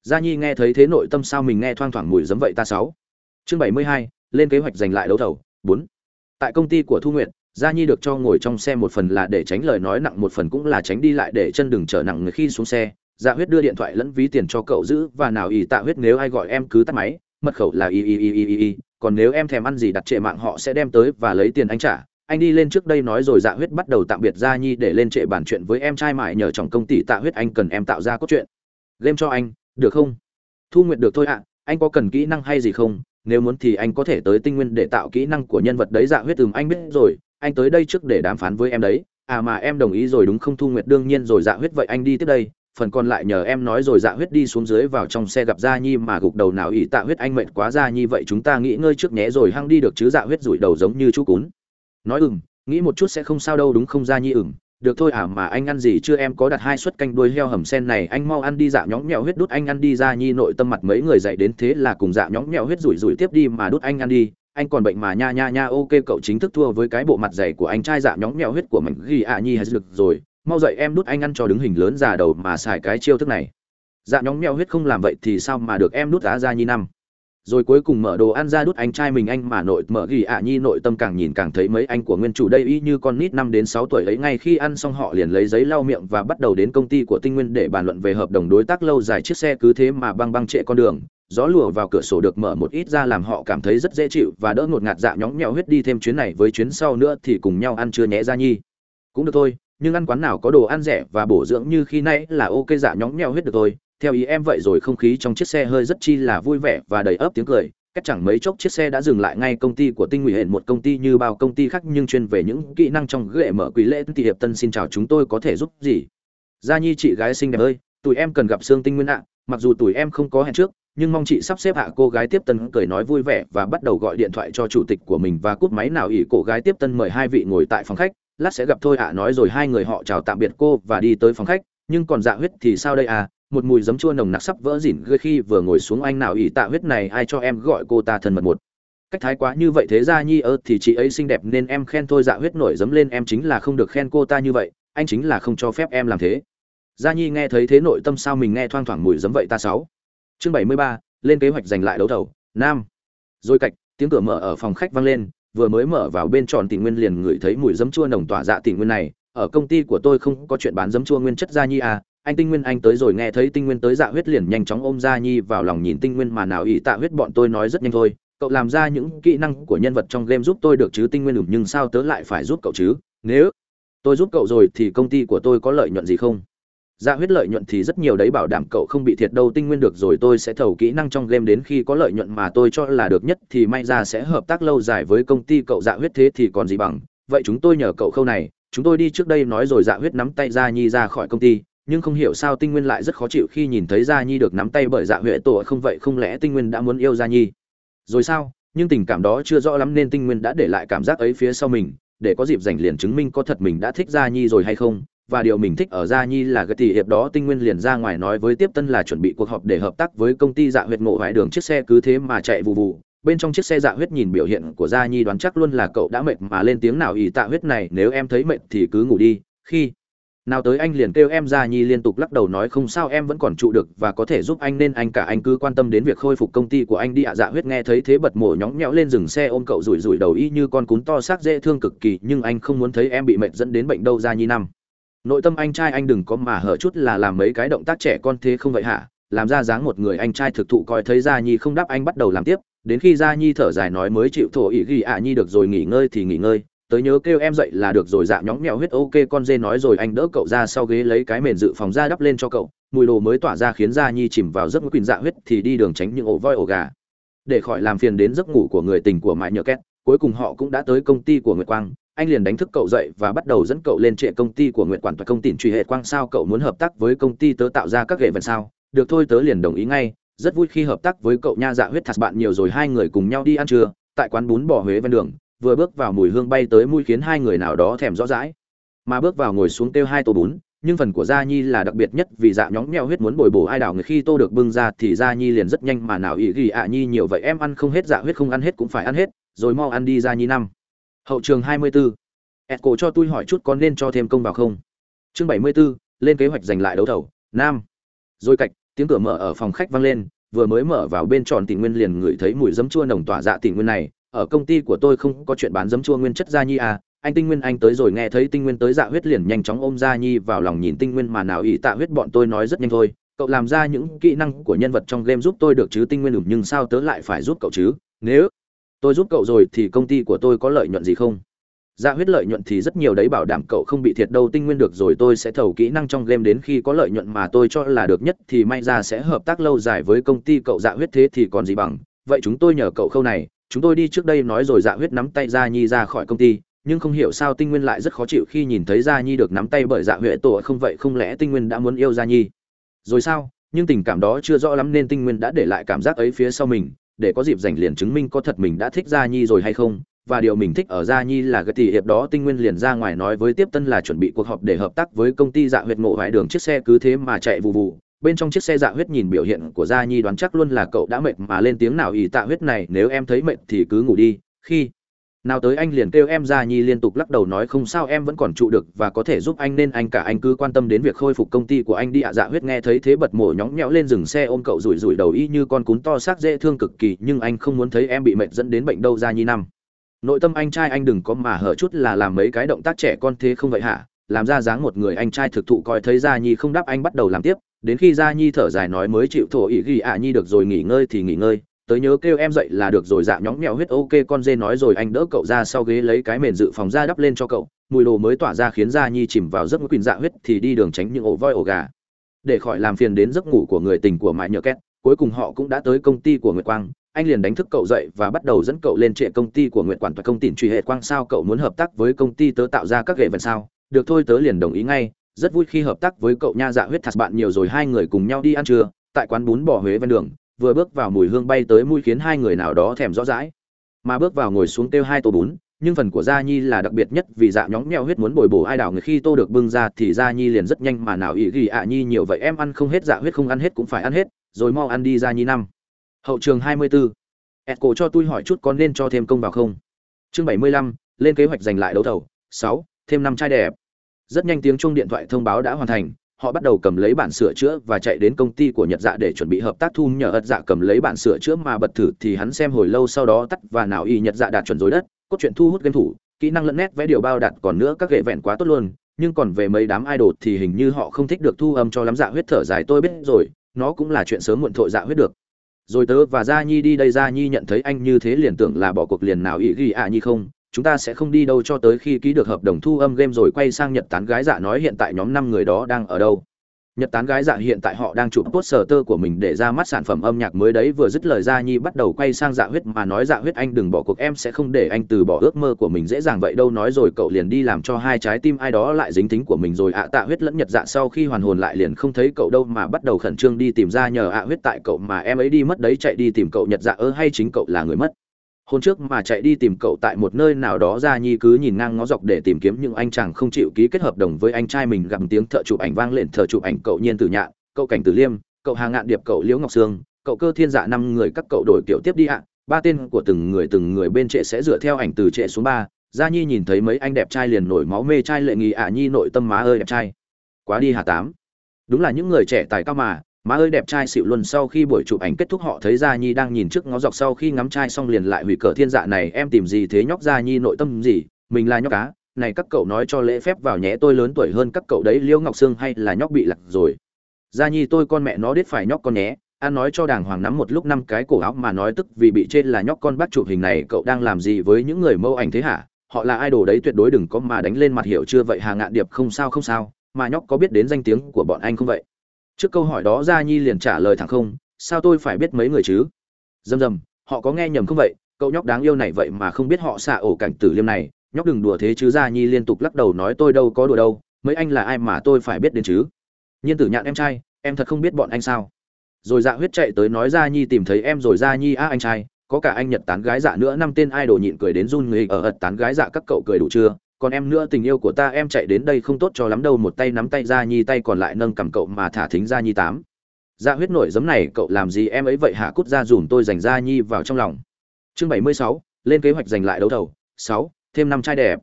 Gia nhi nghe thấy thế nội tâm sao mình nghe thoang thoảng mùi giấm vậy ta sáu? Chương bảy mươi hai, lên kế hoạch giành lại đấu thầu, bốn. Tại công ty của thu nguyện gia nhi được cho ngồi trong xe một phần là để tránh lời nói nặng, một phần cũng là tránh đi lại để chân đừng trở nặng người khi xuống xe. Dạ huyết đưa điện thoại lẫn ví tiền cho cậu giữ, và nào ý tạ huyết nếu ai gọi em cứ tắt máy, mật khẩu là y y y y y còn nếu em thèm ăn gì đặt trệ mạng họ sẽ đem tới và lấy tiền anh trả. Anh đi lên trước đây nói rồi dạ huyết bắt đầu tạm biệt gia nhi để lên trệ bàn chuyện với em trai mại nhờ chồng công ty tạ huyết, anh cần em tạo ra cốt truyện. Game cho anh, được không? Thu nguyện được thôi ạ, anh có cần kỹ năng hay gì không? Nếu muốn thì anh có thể tới tinh nguyên để tạo kỹ năng của nhân vật đấy dạ huyết, ừm, anh biết rồi anh tới đây trước để đàm phán với em đấy. À mà em đồng ý rồi đúng không thu nguyệt? Đương nhiên rồi dạ huyết vậy anh đi tiếp đây. Phần còn lại nhờ em nói rồi dạ huyết đi xuống dưới vào trong xe gặp gia nhi mà gục đầu nào ỷ tạ huyết anh mệt quá, gia nhi vậy chúng ta nghỉ ngơi trước nhé rồi hăng đi được chứ dạ huyết rủi đầu giống như chú cún. Nói ừm, nghĩ một chút sẽ không sao đâu đúng không, gia nhi ừm, được thôi à mà anh ăn gì chưa? Em có đặt hai suất canh đuôi heo hầm sen này, anh mau ăn đi dạ nhõng nhẽo huyết đút anh ăn đi, Gia nhi nội tâm mặt mấy người dậy đến thế là cùng dạ nhõng nhẽo huyết rủi rủi tiếp đi mà đút anh ăn đi anh còn bệnh mà nha nha nha, ok, cậu chính thức thua với cái bộ mặt dày của anh, trai dạ nhóng nhẽo huyết của mình ghi ạ à nhi hay lực rồi. Mau dậy em đút anh ăn cho đứng hình lớn già đầu mà xài cái chiêu thức này. Dạ nhóng nhẽo huyết không làm vậy thì sao mà được em đút á ra nhi năm. Rồi cuối cùng mở đồ ăn ra đút anh trai mình anh mà nội, mở ghi ạ nhi nội tâm càng nhìn càng thấy mấy anh của nguyên chủ đây y như con nít năm đến sáu tuổi ấy, ngay khi ăn xong họ liền lấy giấy lau miệng và bắt đầu đến công ty của tinh nguyên để bàn luận về hợp đồng đối tác lâu dài chiếc xe cứ thế mà băng băng trệ con đường gió lùa vào cửa sổ được mở một ít ra làm họ cảm thấy rất dễ chịu và đỡ ngột ngạt dạ nhõng nhẽo huyết đi thêm chuyến này với chuyến sau nữa thì cùng nhau ăn trưa nhé ra nhi. Cũng được thôi, nhưng ăn quán nào có đồ ăn rẻ và bổ dưỡng như khi nãy là ok dạ nhõng nhẽo huyết được thôi. Theo ý em vậy rồi không khí trong chiếc xe hơi rất chi là vui vẻ và đầy ấp tiếng cười. Cách chẳng mấy chốc chiếc xe đã dừng lại ngay công ty của tinh ủy hệ một công ty như bao công ty khác nhưng chuyên về những kỹ năng trong ghệ mở quý lễ. Thì hiệp tân xin chào chúng tôi có thể giúp gì? Gia nhi, chị gái xinh đẹp ơi, tụi em cần gặp sương tinh nguyên ạ. Mặc dù tụi em không có hẹn trước nhưng mong chị sắp xếp hạ cô gái tiếp tân cười nói vui vẻ và bắt đầu gọi điện thoại cho chủ tịch của mình và cúp máy nào ỉ cô gái tiếp tân mời hai vị ngồi tại phòng khách. Lát sẽ gặp thôi ạ, nói rồi hai người họ chào tạm biệt cô và đi tới phòng khách. Nhưng còn dạ huyết thì sao đây à? Một mùi giấm chua nồng nặc sắp vỡ dỉn gây khi vừa ngồi xuống anh nào ỷ tạ huyết này, ai cho em gọi cô ta thân mật một. Cách thái quá như vậy thế ra nhi ơ, thì chị ấy xinh đẹp nên em khen thôi dạ huyết nổi dấm lên, em chính là không được khen cô ta như vậy, anh chính là không cho phép em làm thế. Gia nhi nghe thấy thế nội tâm sao mình nghe thoang thoảng mùi giấm vậy ta sáu? Chương bảy mươi ba, lên kế hoạch giành lại đấu thầu, nam. Rồi cạch, tiếng cửa mở ở phòng khách vang lên, vừa mới mở vào bên tròn tỷ nguyên liền ngửi thấy mùi giấm chua nồng tỏa dạ tỷ nguyên này. Ở công ty của tôi không có chuyện bán giấm chua nguyên chất gia nhi à. Anh tinh nguyên, anh tới rồi, nghe thấy tinh nguyên tới dạ huyết liền nhanh chóng ôm gia nhi vào lòng nhìn tinh nguyên mà nào ý tạ huyết bọn tôi nói rất nhanh thôi. Cậu làm ra những kỹ năng của nhân vật trong game giúp tôi được chứ, tinh nguyên ủng nhưng sao tớ lại phải giúp cậu chứ? Nếu tôi giúp cậu rồi thì công ty của tôi có lợi nhuận gì không? Dạ huyết lợi nhuận thì rất nhiều đấy, bảo đảm cậu không bị thiệt đâu, tinh nguyên được rồi tôi sẽ thầu kỹ năng trong game đến khi có lợi nhuận mà tôi cho là được nhất thì may ra sẽ hợp tác lâu dài với công ty cậu. Dạ huyết thế thì còn gì bằng. Vậy chúng tôi nhờ cậu khâu này. Chúng tôi đi trước đây nói rồi dạ huyết nắm tay gia nhi ra khỏi công ty, nhưng không hiểu sao tinh nguyên lại rất khó chịu khi nhìn thấy gia nhi được nắm tay bởi dạ huệ tổ. Không vậy không lẽ tinh nguyên đã muốn yêu gia nhi? Rồi sao? Nhưng tình cảm đó chưa rõ lắm nên tinh nguyên đã để lại cảm giác ấy phía sau mình. Để có dịp dành liền chứng minh có thật mình đã thích gia nhi rồi hay không? Và điều mình thích ở gia nhi là cái tỷ hiệp đó tinh nguyên liền ra ngoài nói với tiếp tân là chuẩn bị cuộc họp để hợp tác với công ty dạ huyệt ngộ vải đường. Chiếc xe cứ thế mà chạy vụ vụ bên trong chiếc xe dạ huyết nhìn biểu hiện của gia nhi đoán chắc luôn là cậu đã mệt mà lên tiếng nào ỷ tạ huyết này, nếu em thấy mệt thì cứ ngủ đi. Khi nào tới anh liền kêu em gia nhi liên tục lắc đầu nói không sao em vẫn còn trụ được và có thể giúp anh nên anh cả anh cứ quan tâm đến việc khôi phục công ty của anh đi ạ. Dạ huyết nghe thấy thế bật mổ nhóng nhẽo lên dừng xe ôm cậu rủi rủi đầu y như con cún to xác dễ thương cực kỳ, nhưng anh không muốn thấy em bị mệt dẫn đến bệnh đâu gia nhi năm nội tâm anh trai anh đừng có mà hở chút là làm mấy cái động tác trẻ con thế không vậy hả? Làm ra dáng một người anh trai thực thụ coi thấy gia nhi không đáp anh bắt đầu làm tiếp. Đến khi gia nhi thở dài nói mới chịu thổ ý ghi ạ nhi được rồi nghỉ ngơi thì nghỉ ngơi. Tới nhớ kêu em dậy là được rồi dạ nhõng mèo huyết ok con dê nói rồi, anh đỡ cậu ra sau ghế lấy cái mền dự phòng ra đắp lên cho cậu. Mùi đồ mới tỏa ra khiến gia nhi chìm vào giấc ngủ quỳnh dạ huyết thì đi đường tránh những ổ voi ổ gà. Để khỏi làm phiền đến giấc ngủ của người tình của mãi nhờ két, cuối cùng họ cũng đã tới công ty của nguyệt quang anh liền đánh thức cậu dậy và bắt đầu dẫn cậu lên trệ công ty của nguyện quản toại công tỉnh truy hệ quang sao cậu muốn hợp tác với công ty tớ tạo ra các hệ vận sao? Được thôi, tớ liền đồng ý ngay. Rất vui khi hợp tác với cậu nha dạ huyết thật, bạn nhiều rồi, hai người cùng nhau đi ăn trưa. Tại quán bún bò huế ven đường, vừa bước vào mùi hương bay tới mũi khiến hai người nào đó thèm rõ rãi. Mà bước vào ngồi xuống kêu hai tô bún, nhưng phần của gia nhi là đặc biệt nhất vì dạ nhóng nheo huyết muốn bồi bổ ai đảo người. Khi tô được bưng ra thì gia nhi liền rất nhanh mà nào ý ghi ạ nhi nhiều, vậy em ăn không hết dạ huyết không ăn hết cũng phải ăn hết, rồi mau ăn đi, gia nhi năm hậu trường 24. Echo cho tôi hỏi chút có nên cho thêm công vào không? Chương 74, lên kế hoạch giành lại đấu thầu nam. Rồi cạch tiếng cửa mở ở phòng khách vang lên vừa mới mở vào bên tròn tỷ nguyên liền ngửi thấy mùi giấm chua nồng tỏa dạ tỷ nguyên này. Ở công ty của tôi không có chuyện bán giấm chua nguyên chất gia nhi à. Anh tinh nguyên anh tới rồi nghe thấy tinh nguyên tới dạ huyết liền nhanh chóng ôm gia nhi vào lòng nhìn tinh nguyên mà nào ý tạ huyết bọn tôi nói rất nhanh thôi. Cậu làm ra những kỹ năng của nhân vật trong game giúp tôi được chứ tinh nguyên đủ nhưng sao tớ lại phải giúp cậu chứ? Nếu tôi giúp cậu rồi thì công ty của tôi có lợi nhuận gì không? Dạ huyết lợi nhuận thì rất nhiều đấy, bảo đảm cậu không bị thiệt đâu, tinh nguyên được rồi tôi sẽ thầu kỹ năng trong game đến khi có lợi nhuận mà tôi cho là được nhất thì may ra sẽ hợp tác lâu dài với công ty cậu. Dạ huyết thế thì còn gì bằng. Vậy chúng tôi nhờ cậu khâu này. Chúng tôi đi trước đây nói rồi dạ huyết nắm tay gia nhi ra khỏi công ty. Nhưng không hiểu sao tinh nguyên lại rất khó chịu khi nhìn thấy gia nhi được nắm tay bởi dạ huệ tổ. Không vậy không lẽ tinh nguyên đã muốn yêu gia nhi? Rồi sao? Nhưng tình cảm đó chưa rõ lắm nên tinh nguyên đã để lại cảm giác ấy phía sau mình để có dịp giành liền chứng minh có thật mình đã thích gia nhi rồi hay không, và điều mình thích ở gia nhi là cái tỷ hiệp đó tinh nguyên liền ra ngoài nói với tiếp tân là chuẩn bị cuộc họp để hợp tác với công ty dạ huyệt ngộ vải đường chiếc xe cứ thế mà chạy vụ vụ bên trong chiếc xe dạ huyết nhìn biểu hiện của gia nhi đoán chắc luôn là cậu đã mệt mà lên tiếng nào ỷ tạ huyết này, nếu em thấy mệt thì cứ ngủ đi. Khi nào tới anh liền kêu em ra nhi liên tục lắc đầu nói không sao, em vẫn còn trụ được và có thể giúp anh nên anh cả anh cứ quan tâm đến việc khôi phục công ty của anh đi ạ. Dạ huyết nghe thấy thế bật mổ nhóng nhẽo lên dừng xe ôm cậu rủi rủi đầu y như con cún to xác dễ thương cực kỳ, nhưng anh không muốn thấy em bị mệt dẫn đến bệnh đâu ra nhi năm. Nội tâm anh trai anh đừng có mà hở chút là làm mấy cái động tác trẻ con thế không vậy hả? Làm ra dáng một người anh trai thực thụ coi thấy gia nhi không đáp anh bắt đầu làm tiếp, đến khi gia nhi thở dài nói mới chịu thổ ý ghi ạ nhi được rồi nghỉ ngơi thì nghỉ ngơi tới nhớ kêu em dậy là được rồi dạ nhõng mèo huyết, ok, con dê nói rồi, anh đỡ cậu ra sau ghế lấy cái mền dự phòng ra đắp lên cho cậu. Mùi đồ mới tỏa ra khiến gia nhi chìm vào giấc ngủ quyền dạ huyết thì đi đường tránh những ổ voi ổ gà. Để khỏi làm phiền đến giấc ngủ của người tình của mãi nhờ két, cuối cùng họ cũng đã tới công ty của nguyệt quang. Anh liền đánh thức cậu dậy và bắt đầu dẫn cậu lên trệ công ty của nguyệt quản và công tỉnh truy hệ quang. Sao cậu muốn hợp tác với công ty tớ tạo ra các ghệ vật sao? Được thôi, tớ liền đồng ý ngay. Rất vui khi hợp tác với cậu nha dạ huyết thật bạn nhiều rồi, hai người cùng nhau đi ăn trưa tại quán bún bò huế ven đường vừa bước vào mùi hương bay tới mũi khiến hai người nào đó thèm rõ rãi. Mà bước vào ngồi xuống kêu hai tô bún, nhưng phần của gia nhi là đặc biệt nhất vì dạ nhóm nheo huyết muốn bồi bổ ai đảo người khi tô được bưng ra thì gia nhi liền rất nhanh mà nào ý ghi ạ nhi nhiều vậy em ăn không hết dạ huyết không ăn hết cũng phải ăn hết, rồi mau ăn đi gia nhi năm. Hậu trường hai mươi 24. Echo cho tôi hỏi chút có nên cho thêm công vào không? Chương bảy mươi lăm, lên kế hoạch giành lại đấu thầu. Sáu, thêm năm chai đẹp. Rất nhanh tiếng chuông điện thoại thông báo đã hoàn thành họ bắt đầu cầm lấy bản sửa chữa và chạy đến công ty của nhật dạ để chuẩn bị hợp tác thu nhờ ật dạ cầm lấy bản sửa chữa mà bật thử, thì hắn xem hồi lâu sau đó tắt và nào y nhật dạ đạt chuẩn rồi đất, cốt truyện thu hút game thủ, kỹ năng lẫn nét vẽ điều bao đạt còn nữa, các ghệ vẹn quá tốt luôn, nhưng còn về mấy đám idol thì hình như họ không thích được thu âm cho lắm dạ huyết thở dài, tôi biết rồi, nó cũng là chuyện sớm muộn thội dạ huyết được. Rồi tớ và gia nhi đi, đây gia nhi nhận thấy anh như thế liền tưởng là bỏ cuộc liền, nào ý ghi ạ à nhi không? Chúng ta sẽ không đi đâu cho tới khi ký được hợp đồng thu âm game rồi quay sang nhật tán gái dạ nói hiện tại nhóm năm người đó đang ở đâu. Nhật tán gái dạ hiện tại họ đang chụp poster tơ của mình để ra mắt sản phẩm âm nhạc mới đấy, vừa dứt lời Ra Nhi bắt đầu quay sang Dạ Huyết mà nói Dạ Huyết anh, đừng bỏ cuộc, em sẽ không để anh từ bỏ ước mơ của mình dễ dàng vậy đâu, nói rồi cậu liền đi làm cho hai trái tim ai đó lại dính tính của mình rồi. ạ, Tạ Huyết lẫn Nhật Dạ sau khi hoàn hồn lại liền không thấy cậu đâu mà bắt đầu khẩn trương đi tìm ra nhờ ạ Huyết tại cậu mà em ấy đi mất đấy, chạy đi tìm cậu Nhật Dạ ơ, hay chính cậu là người mất? Hôm trước mà chạy đi tìm cậu tại một nơi nào đó ra nhi cứ nhìn ngang ngó dọc để tìm kiếm những anh chàng không chịu ký kết hợp đồng với anh trai mình gặp tiếng thợ chụp ảnh vang lên thợ chụp ảnh cậu nhiên tử nhạn, cậu cảnh tử liêm, cậu hà ngạn điệp, cậu liễu ngọc sương, cậu cơ thiên dạ năm người các cậu đổi kiểu tiếp đi ạ. Ba tên của từng người từng người bên trệ sẽ dựa theo ảnh từ trệ xuống ba. Gia nhi nhìn thấy mấy anh đẹp trai liền nổi máu mê trai lệ nghi ạ. Nhi nội tâm má ơi đẹp trai. Quá đi hà tám. Đúng là những người trẻ tài cao mà má ơi đẹp trai xịu luôn, sau khi buổi chụp ảnh kết thúc họ thấy gia nhi đang nhìn trước ngó dọc, sau khi ngắm trai xong liền lại hủy cờ thiên dạ này, em tìm gì thế nhóc gia nhi, nội tâm gì? Mình là nhóc cá. Này các cậu nói cho lễ phép vào nhé, tôi lớn tuổi hơn các cậu đấy liễu ngọc sương hay là nhóc bị lặt rồi? Gia nhi, tôi con mẹ nó đết phải nhóc con nhé. An nói cho đàng hoàng nắm một lúc năm cái cổ áo mà nói tức vì bị trên là nhóc con bắt chụp hình này, cậu đang làm gì với những người mâu ảnh thế hả? Họ là idol đấy, tuyệt đối đừng có mà đánh lên mặt hiểu chưa vậy, hà ngạn điệp không sao không sao. Mà nhóc có biết đến danh tiếng của bọn anh không vậy? Trước câu hỏi đó gia nhi liền trả lời thẳng không, sao tôi phải biết mấy người chứ? Dầm dầm, họ có nghe nhầm không vậy? Cậu nhóc đáng yêu này vậy mà không biết họ xạ ổ cảnh tử liêm này. Nhóc đừng đùa thế chứ gia nhi liên tục lắc đầu nói tôi đâu có đùa đâu, mấy anh là ai mà tôi phải biết đến chứ? Nhiên tử nhạn em trai, em thật không biết bọn anh sao? Rồi dạ huyết chạy tới nói gia nhi tìm thấy em rồi gia nhi á anh trai, có cả anh nhật tán gái dạ nữa, năm tên idol nhịn cười đến run người, ở ật tán gái dạ các cậu cười đủ chưa? Còn em nữa tình yêu của ta, em chạy đến đây không tốt cho lắm đâu, một tay nắm tay gia nhi tay còn lại nâng cầm cậu mà thả thính gia nhi tám. Ra huyết nổi giấm này, cậu làm gì em ấy vậy hả? Cút ra dùm tôi dành gia nhi, vào trong lòng. Chương bảy mươi sáu, lên kế hoạch giành lại đấu thầu. Sáu, thêm năm trai đẹp.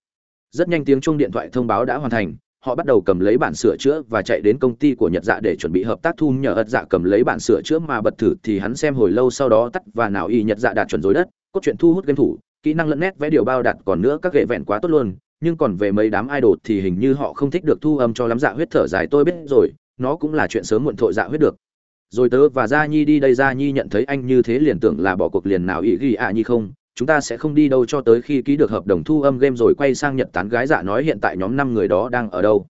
Rất nhanh tiếng chuông điện thoại thông báo đã hoàn thành. Họ bắt đầu cầm lấy bản sửa chữa và chạy đến công ty của nhật dạ để chuẩn bị hợp tác thu nhờ ật dạ cầm lấy bản sửa chữa mà bật thử thì hắn xem hồi lâu sau đó tắt và nào y nhật dạ đạt chuẩn dối đất. Cốt truyện thu hút game thủ, kỹ năng lẫn nét vẽ điều bao đạt còn nữa, các hệ vẹn quá tốt luôn nhưng còn về mấy đám idol thì hình như họ không thích được thu âm cho lắm dạ huyết thở dài, tôi biết rồi, nó cũng là chuyện sớm muộn thội dạ huyết được. Rồi tớ và gia nhi đi, đây gia nhi nhận thấy anh như thế liền tưởng là bỏ cuộc liền nào ý ghi ạ à nhi không? Chúng ta sẽ không đi đâu cho tới khi ký được hợp đồng thu âm game rồi quay sang nhật tán gái dạ nói hiện tại nhóm năm người đó đang ở đâu.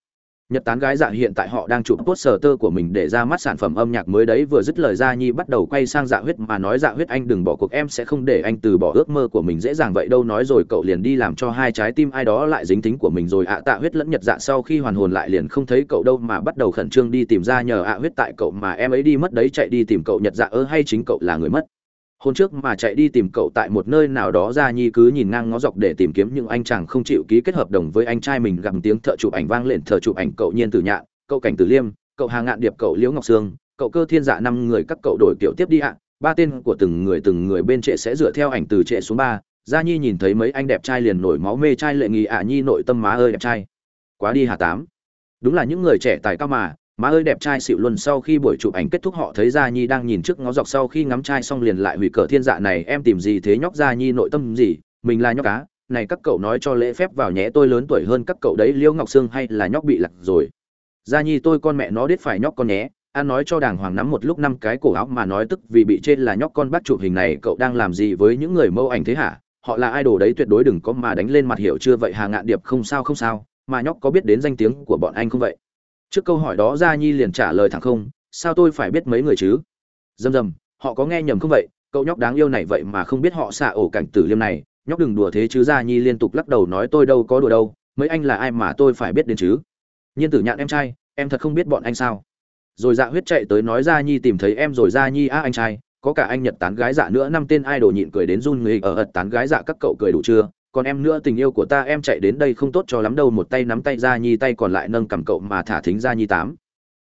Nhật tán gái dạ hiện tại họ đang chụp poster tơ của mình để ra mắt sản phẩm âm nhạc mới đấy, vừa dứt lời Ra Nhi bắt đầu quay sang Dạ Huyết mà nói Dạ Huyết anh đừng bỏ cuộc, em sẽ không để anh từ bỏ ước mơ của mình dễ dàng vậy đâu, nói rồi cậu liền đi làm cho hai trái tim ai đó lại dính tính của mình rồi. ạ, Tạ Huyết lẫn Nhật Dạ sau khi hoàn hồn lại liền không thấy cậu đâu mà bắt đầu khẩn trương đi tìm ra nhờ ạ Huyết tại cậu mà em ấy đi mất đấy, chạy đi tìm cậu Nhật Dạ ơ, hay chính cậu là người mất? Hôm trước mà chạy đi tìm cậu tại một nơi nào đó Gia Nhi cứ nhìn ngang ngó dọc để tìm kiếm những anh chàng không chịu ký kết hợp đồng với anh trai mình gặp tiếng thợ chụp ảnh vang lên, thợ chụp ảnh cậu nhiên tử nhạn, cậu cảnh tử liêm, cậu hà ngạn điệp, cậu liễu ngọc sương, cậu cơ thiên dạ năm người các cậu đổi kiểu tiếp đi ạ. Ba tên của từng người từng người bên trệ sẽ dựa theo ảnh từ trệ xuống ba. Gia nhi nhìn thấy mấy anh đẹp trai liền nổi máu mê trai lệ nghi ạ. Nhi nội tâm má ơi đẹp trai. Quá đi hà tám. Đúng là những người trẻ tài cao mà má ơi đẹp trai xịu luôn, sau khi buổi chụp ảnh kết thúc, họ thấy gia nhi đang nhìn trước ngó dọc, sau khi ngắm trai xong liền lại hủy cờ thiên dạ này, em tìm gì thế nhóc gia nhi, nội tâm gì? Mình là nhóc cá. Này các cậu nói cho lễ phép vào nhé, tôi lớn tuổi hơn các cậu đấy, liêu ngọc sương hay là nhóc bị lặt rồi? Gia nhi, tôi con mẹ nó đết phải nhóc con nhé. An nói cho đàng hoàng nắm một lúc năm cái cổ áo mà nói tức vì bị trên là nhóc con bắt chụp hình này, cậu đang làm gì với những người mâu ảnh thế hả? Họ là idol đấy, tuyệt đối đừng có mà đánh lên mặt hiểu chưa vậy, hà ngạn điệp không sao không sao. Mà nhóc có biết đến danh tiếng của bọn anh không vậy? Trước câu hỏi đó gia nhi liền trả lời thẳng không, sao tôi phải biết mấy người chứ? Dầm dầm, họ có nghe nhầm không vậy? Cậu nhóc đáng yêu này vậy mà không biết họ xạ ổ cảnh tử liêm này. Nhóc đừng đùa thế chứ, gia nhi liên tục lắc đầu nói tôi đâu có đùa đâu, mấy anh là ai mà tôi phải biết đến chứ? Nhiên tử nhạn em trai, em thật không biết bọn anh sao? Rồi dạ huyết chạy tới nói gia nhi tìm thấy em rồi gia nhi á anh trai, có cả anh nhật tán gái dạ nữa, năm tên idol nhịn cười đến run người ở ật tán gái dạ các cậu cười đủ chưa? Còn em nữa tình yêu của ta, em chạy đến đây không tốt cho lắm đâu, một tay nắm tay gia nhi tay còn lại nâng cầm cậu mà thả thính gia nhi tám.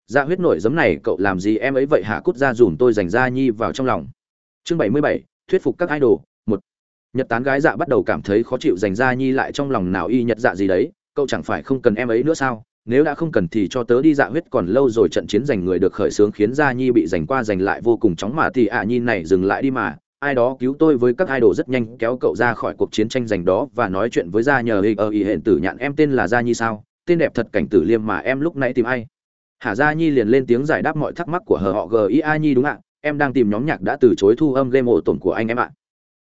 Dạ huyết nổi giấm này, cậu làm gì em ấy vậy? Hả cút ra dùm tôi dành gia nhi vào trong lòng. Chương bảy mươi bảy, thuyết phục các idol, một. Nhật tán gái dạ bắt đầu cảm thấy khó chịu dành gia nhi lại trong lòng nào y nhật dạ gì đấy, cậu chẳng phải không cần em ấy nữa sao? Nếu đã không cần thì cho tớ đi dạ huyết còn lâu rồi trận chiến giành người được khởi xướng khiến gia nhi bị giành qua giành lại vô cùng chóng mà thì ạ à nhi này dừng lại đi mà ai đó cứu tôi với các idol rất nhanh, kéo cậu ra khỏi cuộc chiến tranh giành đó và nói chuyện với gia nhờ ở ý hẹn tử nhạn. Em tên là gia nhi sao? Tên đẹp thật cảnh tử liêm mà em lúc nãy tìm ai? Hà gia nhi liền lên tiếng giải đáp mọi thắc mắc của hờ họ gia nhi đúng ạ. Em đang tìm nhóm nhạc đã từ chối thu âm game ổ tổn của anh em ạ.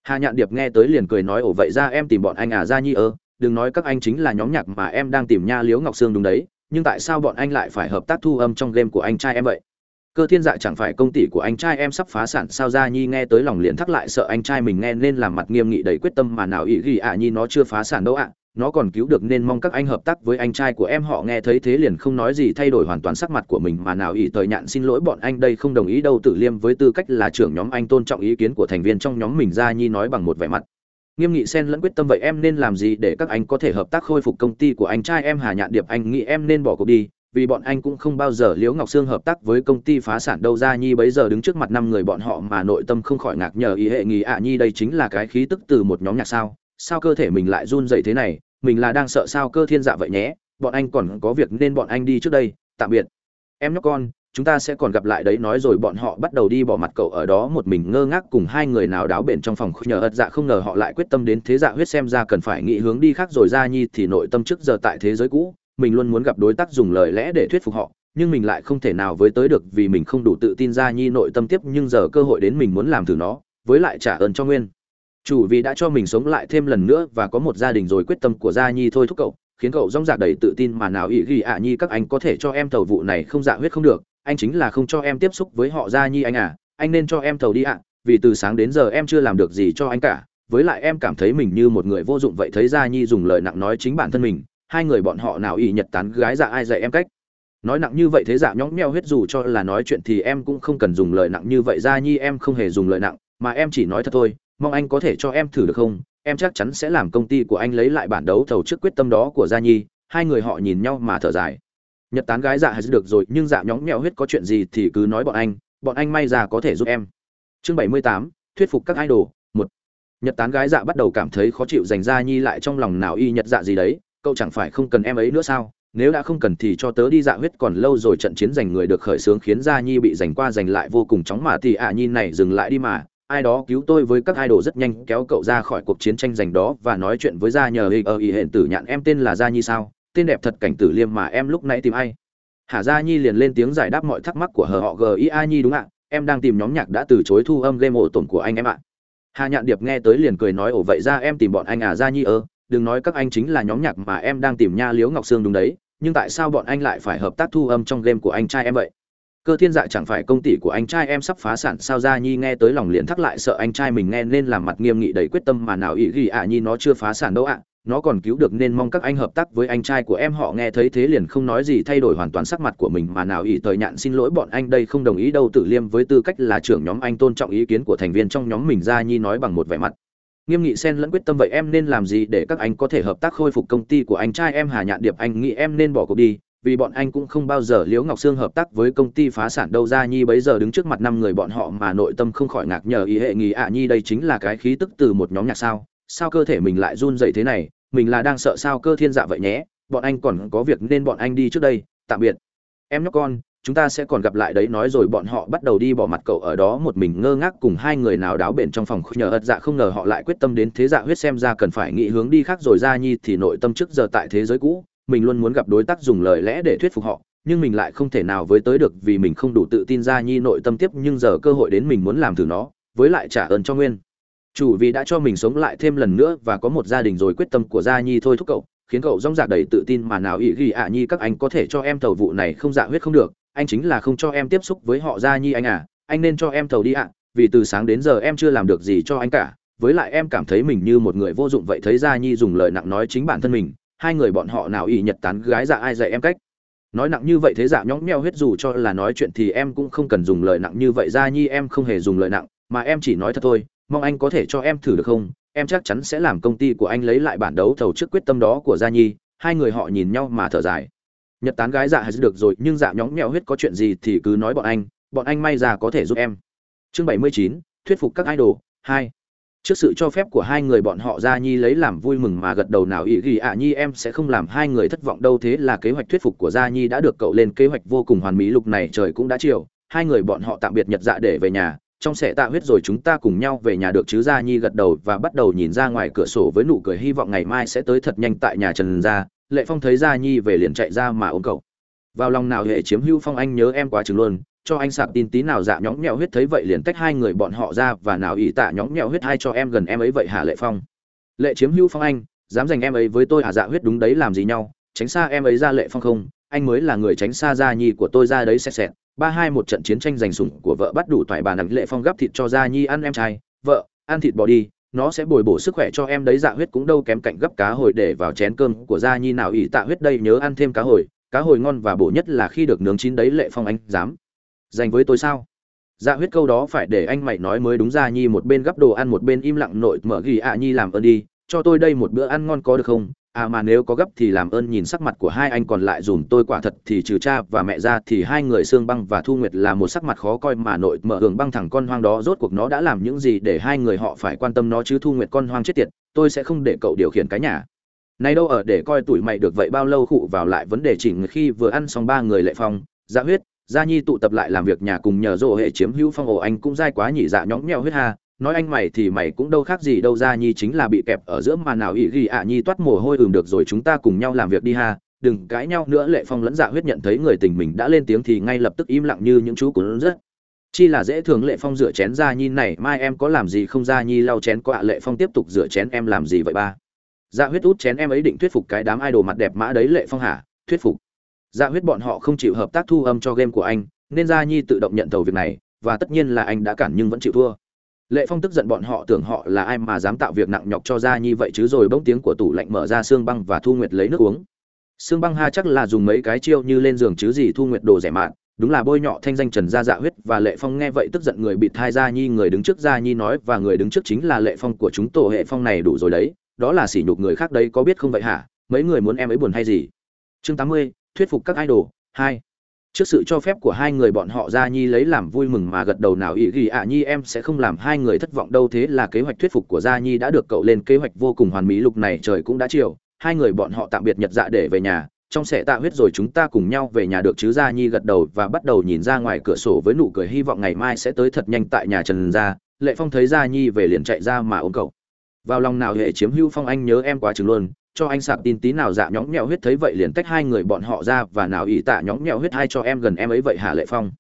Hà nhạn điệp nghe tới liền cười nói ổ vậy ra em tìm bọn anh à gia nhi ơ? Đừng nói các anh chính là nhóm nhạc mà em đang tìm nha liếu ngọc sương đúng đấy. Nhưng tại sao bọn anh lại phải hợp tác thu âm trong game của anh trai em vậy? Cơ thiên dạ chẳng phải công ty của anh trai em sắp phá sản sao gia nhi nghe tới lòng liền thắc lại sợ anh trai mình nghe nên làm mặt nghiêm nghị đầy quyết tâm mà nào ý ghi ạ nhi nó chưa phá sản đâu ạ. Nó còn cứu được nên mong các anh hợp tác với anh trai của em. Họ nghe thấy thế liền không nói gì, thay đổi hoàn toàn sắc mặt của mình mà nào ý thời nhạn xin lỗi bọn anh. Đây không đồng ý đâu, tử liêm với tư cách là trưởng nhóm anh tôn trọng ý kiến của thành viên trong nhóm mình, gia nhi nói bằng một vẻ mặt. Nghiêm nghị xen lẫn quyết tâm vậy em nên làm gì để các anh có thể hợp tác khôi phục công ty của anh trai em? Hà nhạn điệp, anh nghĩ em nên bỏ cuộc đi vì bọn anh cũng không bao giờ liễu ngọc sương hợp tác với công ty phá sản đâu ra nhi bấy giờ đứng trước mặt năm người bọn họ mà nội tâm không khỏi ngạc nhờ ý hệ nghỉ ạ nhi đây chính là cái khí tức từ một nhóm nhạc sao. Sao cơ thể mình lại run dậy thế này? Mình là đang sợ sao cơ thiên dạ vậy nhé? Bọn anh còn có việc nên bọn anh đi trước đây, tạm biệt. Em nhóc con, chúng ta sẽ còn gặp lại đấy, nói rồi bọn họ bắt đầu đi bỏ mặt cậu ở đó một mình ngơ ngác cùng hai người nào đáo bền trong phòng nhờ ật dạ không ngờ họ lại quyết tâm đến thế dạ huyết xem ra cần phải nghĩ hướng đi khác rồi ra nhi thì nội tâm trước giờ tại thế giới cũ mình luôn muốn gặp đối tác dùng lời lẽ để thuyết phục họ, nhưng mình lại không thể nào với tới được vì mình không đủ tự tin ra nhi nội tâm tiếp nhưng giờ cơ hội đến mình muốn làm thử nó, với lại trả ơn cho nguyên. Chủ vì đã cho mình sống lại thêm lần nữa và có một gia đình rồi quyết tâm của gia nhi thôi thúc cậu, khiến cậu rong rạc đầy tự tin mà nào ý ghi ạ nhi các anh có thể cho em thầu vụ này không dạ huyết không được, anh chính là không cho em tiếp xúc với họ gia nhi anh à anh nên cho em thầu đi ạ, vì từ sáng đến giờ em chưa làm được gì cho anh cả, với lại em cảm thấy mình như một người vô dụng vậy thấy gia nhi dùng lời nặng nói chính bản thân mình hai người bọn họ nào ỷ nhật tán gái dạ ai dạy em cách. Nói nặng như vậy thế dạ nhõng nheo huyết dù cho là nói chuyện thì em cũng không cần dùng lời nặng như vậy gia nhi, em không hề dùng lời nặng, mà em chỉ nói thật thôi, mong anh có thể cho em thử được không? Em chắc chắn sẽ làm công ty của anh lấy lại bản đấu thầu trước quyết tâm đó của gia nhi, hai người họ nhìn nhau mà thở dài. Nhật tán gái dạ hay được rồi, nhưng dạ nhõng mèo huyết có chuyện gì thì cứ nói bọn anh bọn anh may ra có thể giúp em. Chương bảy mươi tám, thuyết phục các idol, một. Nhật tán gái dạ bắt đầu cảm thấy khó chịu, dành gia nhi lại trong lòng nào y nhật dạ gì đấy cậu chẳng phải không cần em ấy nữa sao? Nếu đã không cần thì cho tớ đi dạ huyết còn lâu rồi trận chiến giành người được khởi xướng khiến gia nhi bị giành qua giành lại vô cùng chóng mà thì ạ à nhi này dừng lại đi mà. Ai đó cứu tôi với các idol rất nhanh kéo cậu ra khỏi cuộc chiến tranh giành đó và nói chuyện với gia nhờ ơ ờ, ý hẹn tử nhạn em tên là gia nhi sao? Tên đẹp thật cảnh tử liêm mà em lúc nãy tìm ai? Hà gia nhi liền lên tiếng giải đáp mọi thắc mắc của hờ họ gia nhi đúng ạ. Em đang tìm nhóm nhạc đã từ chối thu âm game ổ tổn của anh em ạ. Hà nhạn điệp nghe tới liền cười nói ổ vậy ra em tìm bọn anh à gia nhi ơ? Đừng nói các anh chính là nhóm nhạc mà em đang tìm nha liếu ngọc sương đúng đấy, nhưng tại sao bọn anh lại phải hợp tác thu âm trong game của anh trai em vậy? Cơ thiên dạ chẳng phải công ty của anh trai em sắp phá sản sao ra nhi nghe tới lòng liền thắc lại sợ anh trai mình nghe nên làm mặt nghiêm nghị đầy quyết tâm mà nào ý ghi ạ nhi nó chưa phá sản đâu ạ, nó còn cứu được nên mong các anh hợp tác với anh trai của em, họ nghe thấy thế liền không nói gì thay đổi hoàn toàn sắc mặt của mình mà nào ý thời nhạn xin lỗi bọn anh, đây không đồng ý đâu, tử liêm với tư cách là trưởng nhóm anh tôn trọng ý kiến của thành viên trong nhóm mình ra nhi nói bằng một vẻ mặt nghiêm nghị xen lẫn quyết tâm vậy em nên làm gì để các anh có thể hợp tác khôi phục công ty của anh? Trai em hà nhạn điệp, anh nghĩ em nên bỏ cuộc đi, vì bọn anh cũng không bao giờ liễu ngọc sương hợp tác với công ty phá sản đâu. Ra nhi bấy giờ đứng trước mặt năm người bọn họ mà nội tâm không khỏi ngạc nhờ. Ý hệ nghỉ ạ nhi đây chính là cái khí tức từ một nhóm nhạc sao? Sao cơ thể mình lại run dậy thế này? Mình là đang sợ sao cơ thiên dạ vậy nhé? Bọn anh còn có việc nên bọn anh đi trước đây, tạm biệt. Em nhóc con chúng ta sẽ còn gặp lại đấy, nói rồi bọn họ bắt đầu đi bỏ mặt cậu ở đó, một mình ngơ ngác cùng hai người nào đáo bền trong phòng nhờ ật dạ không ngờ họ lại quyết tâm đến thế dạ huyết xem ra cần phải nghĩ hướng đi khác rồi. Ra nhi thì nội tâm trước giờ tại thế giới cũ, mình luôn muốn gặp đối tác dùng lời lẽ để thuyết phục họ, nhưng mình lại không thể nào với tới được vì mình không đủ tự tin. Ra nhi nội tâm tiếp nhưng giờ cơ hội đến mình muốn làm thử nó, với lại trả ơn cho nguyên. Chủ vì đã cho mình sống lại thêm lần nữa và có một gia đình rồi, quyết tâm của gia nhi thôi thúc cậu, khiến cậu rong rạc đầy tự tin mà nào ý ghi ạ nhi, các anh có thể cho em thầu vụ này không? Dạ huyết không được anh chính là không cho em tiếp xúc với họ gia nhi anh à anh nên cho em thầu đi ạ, vì từ sáng đến giờ em chưa làm được gì cho anh cả. Với lại em cảm thấy mình như một người vô dụng vậy thấy gia nhi dùng lời nặng nói chính bản thân mình, hai người bọn họ nào ỷ nhật tán gái dạ ai dạy em cách. Nói nặng như vậy thế dạ nhõng nheo hết dù cho là nói chuyện thì em cũng không cần dùng lời nặng như vậy. Gia nhi em không hề dùng lời nặng, mà em chỉ nói thật thôi, mong anh có thể cho em thử được không? Em chắc chắn sẽ làm công ty của anh lấy lại bản đấu thầu trước quyết tâm đó của gia nhi. Hai người họ nhìn nhau mà thở dài nhật tán gái dạ hay được rồi, nhưng dạ nhõng nhẽo huyết có chuyện gì thì cứ nói bọn anh bọn anh may ra có thể giúp em. Chương bảy mươi chín, thuyết phục các idol, hai. Trước sự cho phép của hai người bọn họ, gia nhi lấy làm vui mừng mà gật đầu nào ý ghi ạ nhi, em sẽ không làm hai người thất vọng đâu, thế là kế hoạch thuyết phục của gia nhi đã được cậu lên kế hoạch vô cùng hoàn mỹ, lúc này trời cũng đã chiều. Hai người bọn họ tạm biệt nhật dạ để về nhà. Trong sẽ tạ huyết rồi chúng ta cùng nhau về nhà được chứ, gia nhi gật đầu và bắt đầu nhìn ra ngoài cửa sổ với nụ cười hy vọng ngày mai sẽ tới thật nhanh tại nhà trần gia lệ phong thấy gia nhi về liền chạy ra mà ôm cậu. Vào lòng nào hệ chiếm Hưu phong anh nhớ em quá chừng luôn, cho anh sạc tin tí nào dạ nhõng nhẽo huyết thấy vậy liền tách hai người bọn họ ra và nào ỷ tạ nhõng nhẽo huyết hai cho em gần em ấy vậy hả lệ phong? Lệ chiếm Hưu phong anh, dám giành em ấy với tôi hả dạ huyết đúng đấy làm gì nhau, tránh xa em ấy ra lệ phong không? Anh mới là người tránh xa gia nhi của tôi ra đấy xẹt xẹt. Ba hai một trận chiến tranh giành sủng của vợ bắt đủ toại bàn nặng lệ phong gắp thịt cho gia nhi ăn em trai, vợ, ăn thịt bỏ đi nó sẽ bồi bổ sức khỏe cho em đấy dạ huyết cũng đâu kém cạnh gấp cá hồi để vào chén cơm của gia nhi nào. Ỷ tạ huyết đây nhớ ăn thêm cá hồi cá hồi ngon và bổ nhất là khi được nướng chín đấy, lệ phong anh dám. Dành với tôi sao? Dạ huyết câu đó phải để anh mày nói mới đúng, gia nhi một bên gắp đồ ăn một bên im lặng, nội mở ghi ạ nhi làm ơn đi, cho tôi đây một bữa ăn ngon có được không? À mà nếu có gấp thì làm ơn nhìn sắc mặt của hai anh còn lại dùm tôi quả thật thì trừ cha và mẹ ra thì hai người xương băng và thu nguyệt là một sắc mặt khó coi mà nội mở hưởng băng thẳng con hoang đó rốt cuộc nó đã làm những gì để hai người họ phải quan tâm nó chứ thu nguyệt con hoang chết tiệt, tôi sẽ không để cậu điều khiển cái nhà. Này đâu ở để coi tuổi mày được vậy bao lâu khụ vào lại vấn đề chỉnh khi vừa ăn xong ba người lệ phong dạ huyết gia nhi tụ tập lại làm việc nhà cùng nhờ rộ hệ chiếm hữu phong ổ anh cũng dai quá nhỉ dạ nhõng nhẽo huyết ha nói anh mày thì mày cũng đâu khác gì đâu ra nhi chính là bị kẹp ở giữa mà nào ỷ ghi ạ nhi toát mồ hôi ừm được rồi chúng ta cùng nhau làm việc đi ha. Đừng cãi nhau nữa, lệ phong lẫn dạ huyết nhận thấy người tình mình đã lên tiếng thì ngay lập tức im lặng như những chú của rất chi là dễ thường, lệ phong rửa chén ra nhi này, mai em có làm gì không ra nhi lau chén có ạ, lệ phong tiếp tục rửa chén em làm gì vậy ba? Dạ huyết út chén em ấy định thuyết phục cái đám idol mặt đẹp mã đấy, lệ phong hả? Thuyết phục. Dạ huyết bọn họ không chịu hợp tác thu âm cho game của anh, nên gia nhi tự động nhận tàu việc này, và tất nhiên là anh đã cản nhưng vẫn chịu thua lệ phong tức giận bọn họ tưởng họ là ai mà dám tạo việc nặng nhọc cho ra như vậy chứ rồi bỗng tiếng của tủ lạnh mở ra xương băng và thu nguyệt lấy nước uống. Xương băng ha chắc là dùng mấy cái chiêu như lên giường chứ gì thu nguyệt đồ rẻ mạt đúng là bôi nhọ thanh danh trần gia dạ huyết và lệ phong nghe vậy tức giận người bị thai gia nhi, người đứng trước gia nhi nói và người đứng trước chính là lệ phong của chúng tổ hệ phong này đủ rồi đấy. Đó là sỉ nhục người khác đấy có biết không vậy hả? Mấy người muốn em ấy buồn hay gì? Chương tám mươi, thuyết phục các idol. Hai trước sự cho phép của hai người bọn họ ra nhi lấy làm vui mừng mà gật đầu nào ý ghi ạ nhi, em sẽ không làm hai người thất vọng đâu. Thế là kế hoạch thuyết phục của gia nhi đã được cậu lên kế hoạch vô cùng hoàn mỹ. Lúc này trời cũng đã chiều, hai người bọn họ tạm biệt nhật dạ để về nhà. Trong sẽ tạ huyết rồi chúng ta cùng nhau về nhà được chứ? Gia nhi gật đầu và bắt đầu nhìn ra ngoài cửa sổ với nụ cười hy vọng ngày mai sẽ tới thật nhanh tại nhà trần gia. Lệ phong thấy gia nhi về liền chạy ra mà ôm cậu. Vào lòng nào hệ chiếm hữu phong anh nhớ em quá chừng luôn cho anh sạc tin tí nào dạ nhõng nhẽo huyết thấy vậy liền tách hai người bọn họ ra và nào ỷ tạ nhõng nhẽo huyết hai cho em gần em ấy vậy hả lệ phong.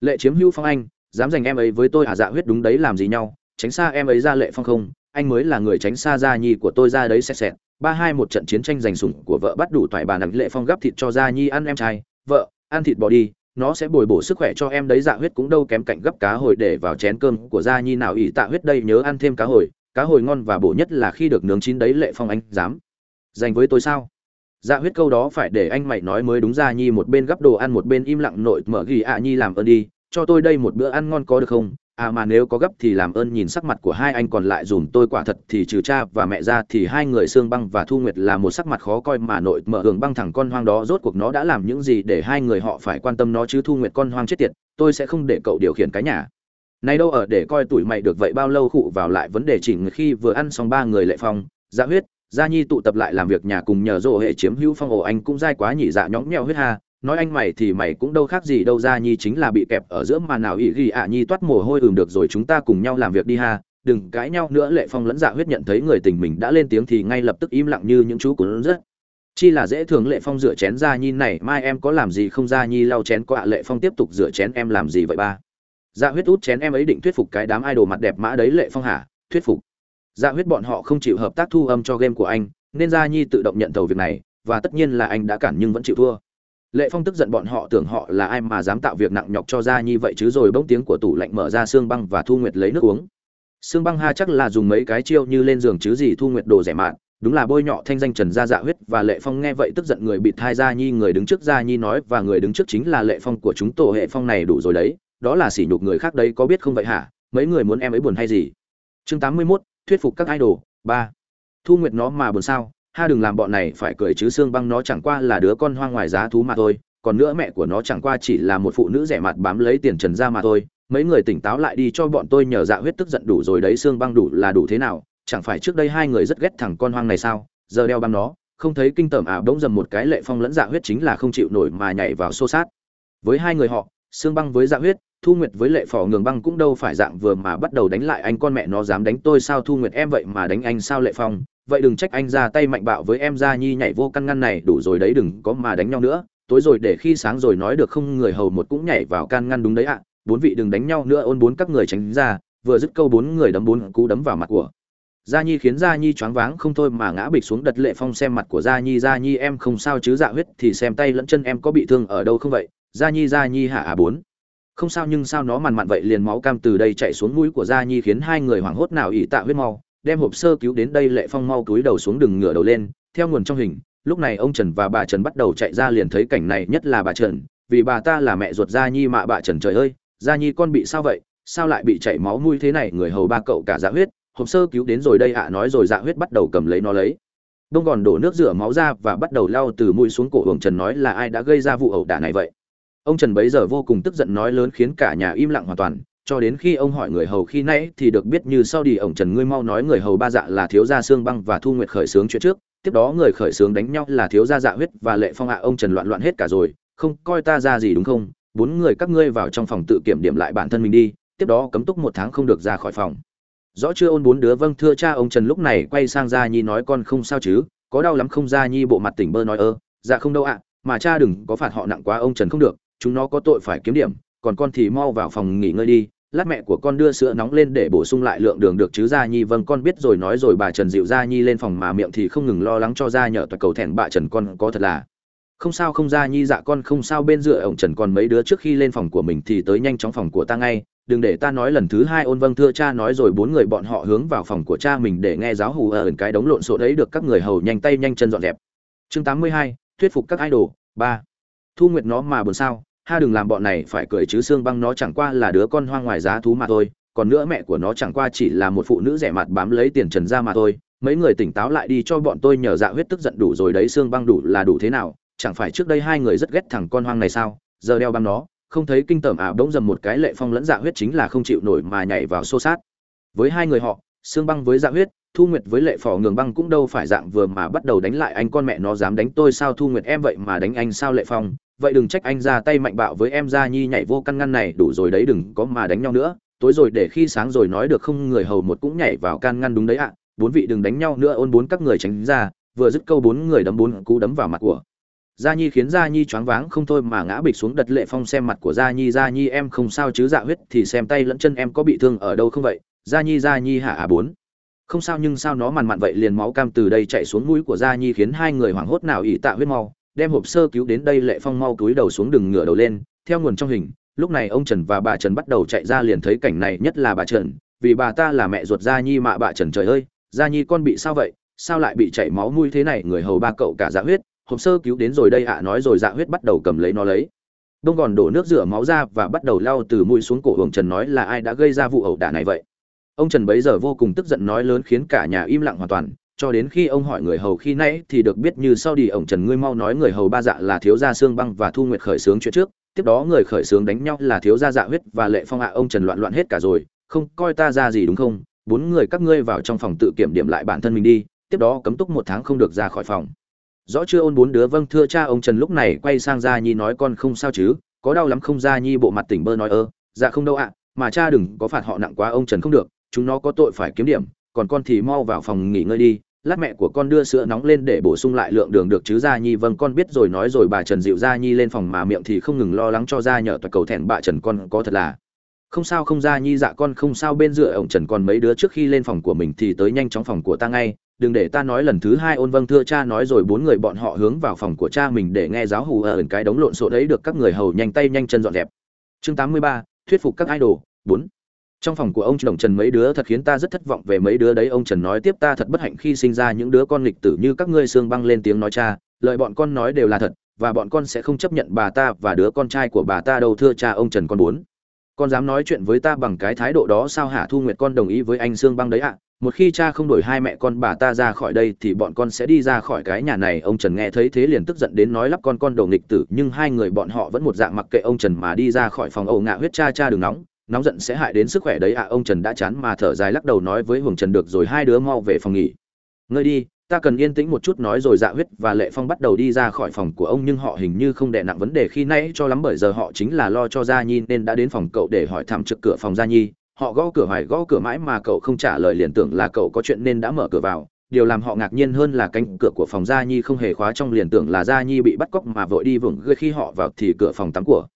Lệ chiếm hữu phong anh, dám giành em ấy với tôi hả dạ huyết đúng đấy làm gì nhau, tránh xa em ấy ra lệ phong không, anh mới là người tránh xa gia nhi của tôi ra đấy xẹt xẹt. Ba hai một trận chiến tranh giành sủng của vợ bắt đủ toại bàn nặng lệ phong gắp thịt cho gia nhi ăn em trai, vợ, ăn thịt bò đi, nó sẽ bồi bổ sức khỏe cho em đấy dạ huyết cũng đâu kém cạnh gấp cá hồi để vào chén cơm của gia nhi nào ỷ tạ huyết đây nhớ ăn thêm cá hồi cá hồi ngon và bổ nhất là khi được nướng chín đấy lệ phong anh, dám dành với tôi sao? Dạ huyết câu đó phải để anh mày nói mới đúng ra nhi một bên gắp đồ ăn một bên im lặng nội mở ghi ạ nhi làm ơn đi, cho tôi đây một bữa ăn ngon có được không? À mà nếu có gấp thì làm ơn nhìn sắc mặt của hai anh còn lại dùm tôi quả thật thì trừ cha và mẹ ra thì hai người xương băng và thu nguyệt là một sắc mặt khó coi mà nội mở hưởng băng thẳng con hoang đó rốt cuộc nó đã làm những gì để hai người họ phải quan tâm nó chứ thu nguyệt con hoang chết tiệt, tôi sẽ không để cậu điều khiển cái nhà. Này đâu ở để coi tuổi mày được vậy bao lâu khụ vào lại vấn đề chỉnh khi vừa ăn xong ba người lệ phong dạ huyết gia nhi tụ tập lại làm việc nhà cùng nhờ rộ hệ chiếm hữu phong ổ anh cũng dai quá nhỉ dạ nhõng nhẽo huyết ha. Nói anh mày thì mày cũng đâu khác gì đâu, gia nhi chính là bị kẹp ở giữa mà nào ỷ ghi ạ nhi toát mồ hôi ừm được rồi, chúng ta cùng nhau làm việc đi ha. Đừng cãi nhau nữa, lệ phong lẫn dạ huyết nhận thấy người tình mình đã lên tiếng thì ngay lập tức im lặng như những chú của rất chi là dễ thường, lệ phong rửa chén gia nhi này, mai em có làm gì không? Gia nhi lau chén có ạ, lệ phong tiếp tục rửa chén, em làm gì vậy ba? Dạ huyết út chén, em ấy định thuyết phục cái đám idol mặt đẹp mã đấy, lệ phong hả? Thuyết phục dạ huyết bọn họ không chịu hợp tác thu âm cho game của anh nên gia nhi tự động nhận tàu việc này và tất nhiên là anh đã cản nhưng vẫn chịu thua. Lệ phong tức giận bọn họ tưởng họ là ai mà dám tạo việc nặng nhọc cho gia nhi vậy chứ rồi bỗng tiếng của tủ lạnh mở ra xương băng và thu nguyệt lấy nước uống. Xương băng ha chắc là dùng mấy cái chiêu như lên giường chứ gì thu nguyệt đồ rẻ mạt đúng là bôi nhọ thanh danh trần gia dạ huyết và lệ phong nghe vậy tức giận người bị thai gia nhi người đứng trước gia nhi nói và người đứng trước chính là lệ phong của chúng tổ hệ phong này đủ rồi đấy đó là sỉ nhục người khác đấy có biết không vậy hả? Mấy người muốn em ấy buồn hay gì? Chương tám mươi 81, thuyết phục các idol. Ba, thu nguyệt nó mà buồn sao? Ha, đừng làm bọn này phải cười chứ xương băng nó chẳng qua là đứa con hoang ngoài giá thú mà thôi. Còn nữa mẹ của nó chẳng qua chỉ là một phụ nữ rẻ mặt bám lấy tiền trần ra mà thôi. Mấy người tỉnh táo lại đi cho bọn tôi nhờ dạ huyết tức giận đủ rồi đấy, xương băng đủ là đủ thế nào? Chẳng phải trước đây hai người rất ghét thằng con hoang này sao? Giờ đeo băng nó, không thấy kinh tởm à bỗng dầm một cái lệ phong lẫn dạ huyết chính là không chịu nổi mà nhảy vào xô sát. Với hai người họ, xương băng với dạ huyết thu nguyệt với lệ phò ngường băng cũng đâu phải dạng vừa mà bắt đầu đánh lại anh con mẹ nó dám đánh tôi sao thu nguyệt em vậy mà đánh anh sao lệ phong? Vậy đừng trách anh ra tay mạnh bạo với em gia nhi nhảy vô căn ngăn này, đủ rồi đấy, đừng có mà đánh nhau nữa. Tối rồi để khi sáng rồi nói được không, người hầu một cũng nhảy vào can ngăn đúng đấy ạ. Bốn vị đừng đánh nhau nữa, ôn bốn các người tránh ra, vừa dứt câu bốn người đấm bốn cú đấm vào mặt của gia nhi khiến gia nhi choáng váng không thôi mà ngã bịch xuống đật lệ phong xem mặt của gia nhi gia nhi, em không sao chứ? Dạ huyết thì xem tay lẫn chân em có bị thương ở đâu không vậy? Gia nhi gia nhi, hạ à bốn không sao nhưng sao nó mằn mặn vậy liền máu cam từ đây chạy xuống mũi của gia nhi khiến hai người hoảng hốt nào ỉ tạ huyết mau, đem hộp sơ cứu đến đây lệ phong mau túi đầu xuống đừng ngửa đầu lên, theo nguồn trong hình, lúc này ông trần và bà trần bắt đầu chạy ra liền thấy cảnh này nhất là bà trần, vì bà ta là mẹ ruột gia nhi mạ bà trần trời ơi, gia nhi con bị sao vậy, sao lại bị chảy máu mũi thế này, người hầu ba cậu cả dạ huyết, hộp sơ cứu đến rồi đây ạ, nói rồi dạ huyết bắt đầu cầm lấy nó lấy. Đông gòn đổ nước rửa máu ra và bắt đầu lau từ mũi xuống cổ hưởng trần nói là ai đã gây ra vụ ẩu đả này vậy? Ông trần bấy giờ vô cùng tức giận nói lớn khiến cả nhà im lặng hoàn toàn, cho đến khi ông hỏi người hầu khi nãy thì được biết như sau đi, ông trần ngươi mau nói người hầu ba dạ là thiếu gia xương băng và thu nguyệt khởi sướng chuyện trước, tiếp đó người khởi sướng đánh nhau là thiếu gia dạ huyết và lệ phong ạ, ông trần loạn loạn hết cả rồi, không coi ta ra gì đúng không? Bốn người các ngươi vào trong phòng tự kiểm điểm lại bản thân mình đi, tiếp đó cấm túc một tháng không được ra khỏi phòng. Rõ chưa ôn bốn đứa? Vâng thưa cha, ông trần lúc này quay sang gia nhi nói con không sao chứ, có đau lắm không? Gia nhi bộ mặt tỉnh bơ nói ơ dạ không đâu ạ, mà cha đừng có phạt họ nặng quá, ông trần không được chúng nó có tội phải kiếm điểm còn con thì mau vào phòng nghỉ ngơi đi lát mẹ của con đưa sữa nóng lên để bổ sung lại lượng đường được chứ gia nhi vâng con biết rồi nói rồi bà trần dịu gia nhi lên phòng mà miệng thì không ngừng lo lắng cho gia nhờ toạc cầu thẹn bà trần con có thật là. Không sao không gia nhi dạ con không sao bên dựa ổng trần còn mấy đứa trước khi lên phòng của mình thì tới nhanh chóng phòng của ta ngay. Đừng để ta nói lần thứ hai ôn vâng thưa cha nói rồi bốn người bọn họ hướng vào phòng của cha mình để nghe giáo hù ở cái đống lộn xộn ấy được các người hầu nhanh tay nhanh chân dọn dẹp. Chương 82, thuyết phục các idol. Ba. Thu nguyệt nó mà buồn sao? Ha đừng làm bọn này phải cười chứ xương băng nó chẳng qua là đứa con hoang ngoài giá thú mà thôi, còn nữa mẹ của nó chẳng qua chỉ là một phụ nữ rẻ mặt bám lấy tiền trần ra mà thôi. Mấy người tỉnh táo lại đi cho bọn tôi nhờ dạ huyết tức giận đủ rồi đấy, xương băng đủ là đủ thế nào? Chẳng phải trước đây hai người rất ghét thằng con hoang này sao? Giờ đeo băng nó, không thấy kinh tởm ả bỗng dầm một cái lệ phong lẫn dạ huyết chính là không chịu nổi mà nhảy vào xô sát. Với hai người họ, xương băng với dạ huyết, thu nguyệt với lệ phò ngường băng cũng đâu phải dạng vừa mà bắt đầu đánh lại anh con mẹ nó dám đánh tôi sao thu nguyệt em vậy mà đánh anh sao lệ phong? Vậy đừng trách anh ra tay mạnh bạo với em Ra nhi nhảy vô căn ngăn này, đủ rồi đấy, đừng có mà đánh nhau nữa. Tối rồi để khi sáng rồi nói được không, người hầu một cũng nhảy vào can ngăn đúng đấy ạ. Bốn vị đừng đánh nhau nữa, ôn bốn các người tránh ra. Vừa dứt câu bốn người đấm bốn cú đấm vào mặt của gia nhi, khiến gia nhi choáng váng không thôi mà ngã bịch xuống đật lệ phong xem mặt của gia nhi. Gia nhi, em không sao chứ dạ huyết thì xem tay lẫn chân em có bị thương ở đâu không vậy? Gia nhi gia nhi hả à bốn. Không sao nhưng sao nó mằn mặn vậy, liền máu cam từ đây chạy xuống mũi của gia nhi khiến hai người hoảng hốt nào ỉ tạ huyết mau đem hộp sơ cứu đến đây lệ phong mau túi đầu xuống đừng ngửa đầu lên, theo nguồn trong hình, lúc này ông trần và bà trần bắt đầu chạy ra liền thấy cảnh này nhất là bà trần, vì bà ta là mẹ ruột gia nhi mạ bà trần trời ơi, gia nhi con bị sao vậy, sao lại bị chảy máu mũi thế này, người hầu ba cậu cả dạ huyết, hộp sơ cứu đến rồi đây ạ, nói rồi dạ huyết bắt đầu cầm lấy nó lấy. Đông gòn đổ nước rửa máu ra và bắt đầu lao từ mũi xuống cổ ông trần nói là ai đã gây ra vụ ẩu đả này vậy? Ông trần bấy giờ vô cùng tức giận nói lớn khiến cả nhà im lặng hoàn toàn cho đến khi ông hỏi người hầu khi nãy thì được biết như sau đi ông Trần ngươi mau nói người hầu ba dạ là thiếu gia xương băng và thu nguyệt khởi sướng chuyện trước, tiếp đó người khởi sướng đánh nhau là thiếu gia dạ huyết và lệ phong ạ ông Trần loạn loạn hết cả rồi, không coi ta ra gì đúng không? Bốn người các ngươi vào trong phòng tự kiểm điểm lại bản thân mình đi, tiếp đó cấm túc một tháng không được ra khỏi phòng. Rõ chưa ôn bốn đứa vâng thưa cha ông Trần lúc này quay sang Gia Nhi nói con không sao chứ, có đau lắm không Gia Nhi bộ mặt tỉnh bơ nói ơ, dạ không đâu ạ, mà cha đừng có phạt họ nặng quá ông Trần không được, chúng nó có tội phải kiếm điểm, còn con thì mau vào phòng nghỉ ngơi đi lát mẹ của con đưa sữa nóng lên để bổ sung lại lượng đường được chứ gia nhi vâng con biết rồi nói rồi bà trần dịu gia nhi lên phòng mà miệng thì không ngừng lo lắng cho gia nhờ toạc cầu thẹn bà trần con có thật là. Không sao không gia nhi dạ con không sao bên dựa ổng trần còn mấy đứa trước khi lên phòng của mình thì tới nhanh chóng phòng của ta ngay. Đừng để ta nói lần thứ hai ôn vâng thưa cha nói rồi bốn người bọn họ hướng vào phòng của cha mình để nghe giáo hù ở cái đống lộn xộn ấy được các người hầu nhanh tay nhanh chân dọn dẹp. Chương 83, thuyết phục các idol bốn trong phòng của ông đồng trần mấy đứa thật khiến ta rất thất vọng về mấy đứa đấy. Ông trần nói tiếp ta thật bất hạnh khi sinh ra những đứa con lịch tử như các ngươi xương băng lên tiếng nói cha, lời bọn con nói đều là thật, và bọn con sẽ không chấp nhận bà ta và đứa con trai của bà ta đâu, thưa cha ông trần con bốn. Con dám nói chuyện với ta bằng cái thái độ đó sao hả? Thu nguyệt con đồng ý với anh xương băng đấy ạ. Một khi cha không đổi hai mẹ con bà ta ra khỏi đây thì bọn con sẽ đi ra khỏi cái nhà này. Ông trần nghe thấy thế liền tức giận đến nói lắp con con đầu nghịch tử, nhưng hai người bọn họ vẫn một dạng mặc kệ ông trần mà đi ra khỏi phòng ẩu ngạ huyết cha cha đừng nóng nóng giận sẽ hại đến sức khỏe đấy ạ. Ông trần đã chán mà thở dài lắc đầu nói với hồng trần được rồi, hai đứa mau về phòng nghỉ. Ngơi đi, ta cần yên tĩnh một chút nói rồi dạ huyết và lệ phong bắt đầu đi ra khỏi phòng của ông, nhưng họ hình như không đè nặng vấn đề khi nãy cho lắm bởi giờ họ chính là lo cho gia nhi nên đã đến phòng cậu để hỏi thăm trực cửa phòng gia nhi. Họ gõ cửa hoài, gõ cửa mãi mà cậu không trả lời liền tưởng là cậu có chuyện nên đã mở cửa vào. Điều làm họ ngạc nhiên hơn là cánh cửa của phòng gia nhi không hề khóa trong liền tưởng là gia nhi bị bắt cóc mà vội đi vụng gây khi họ vào thì cửa phòng tắm của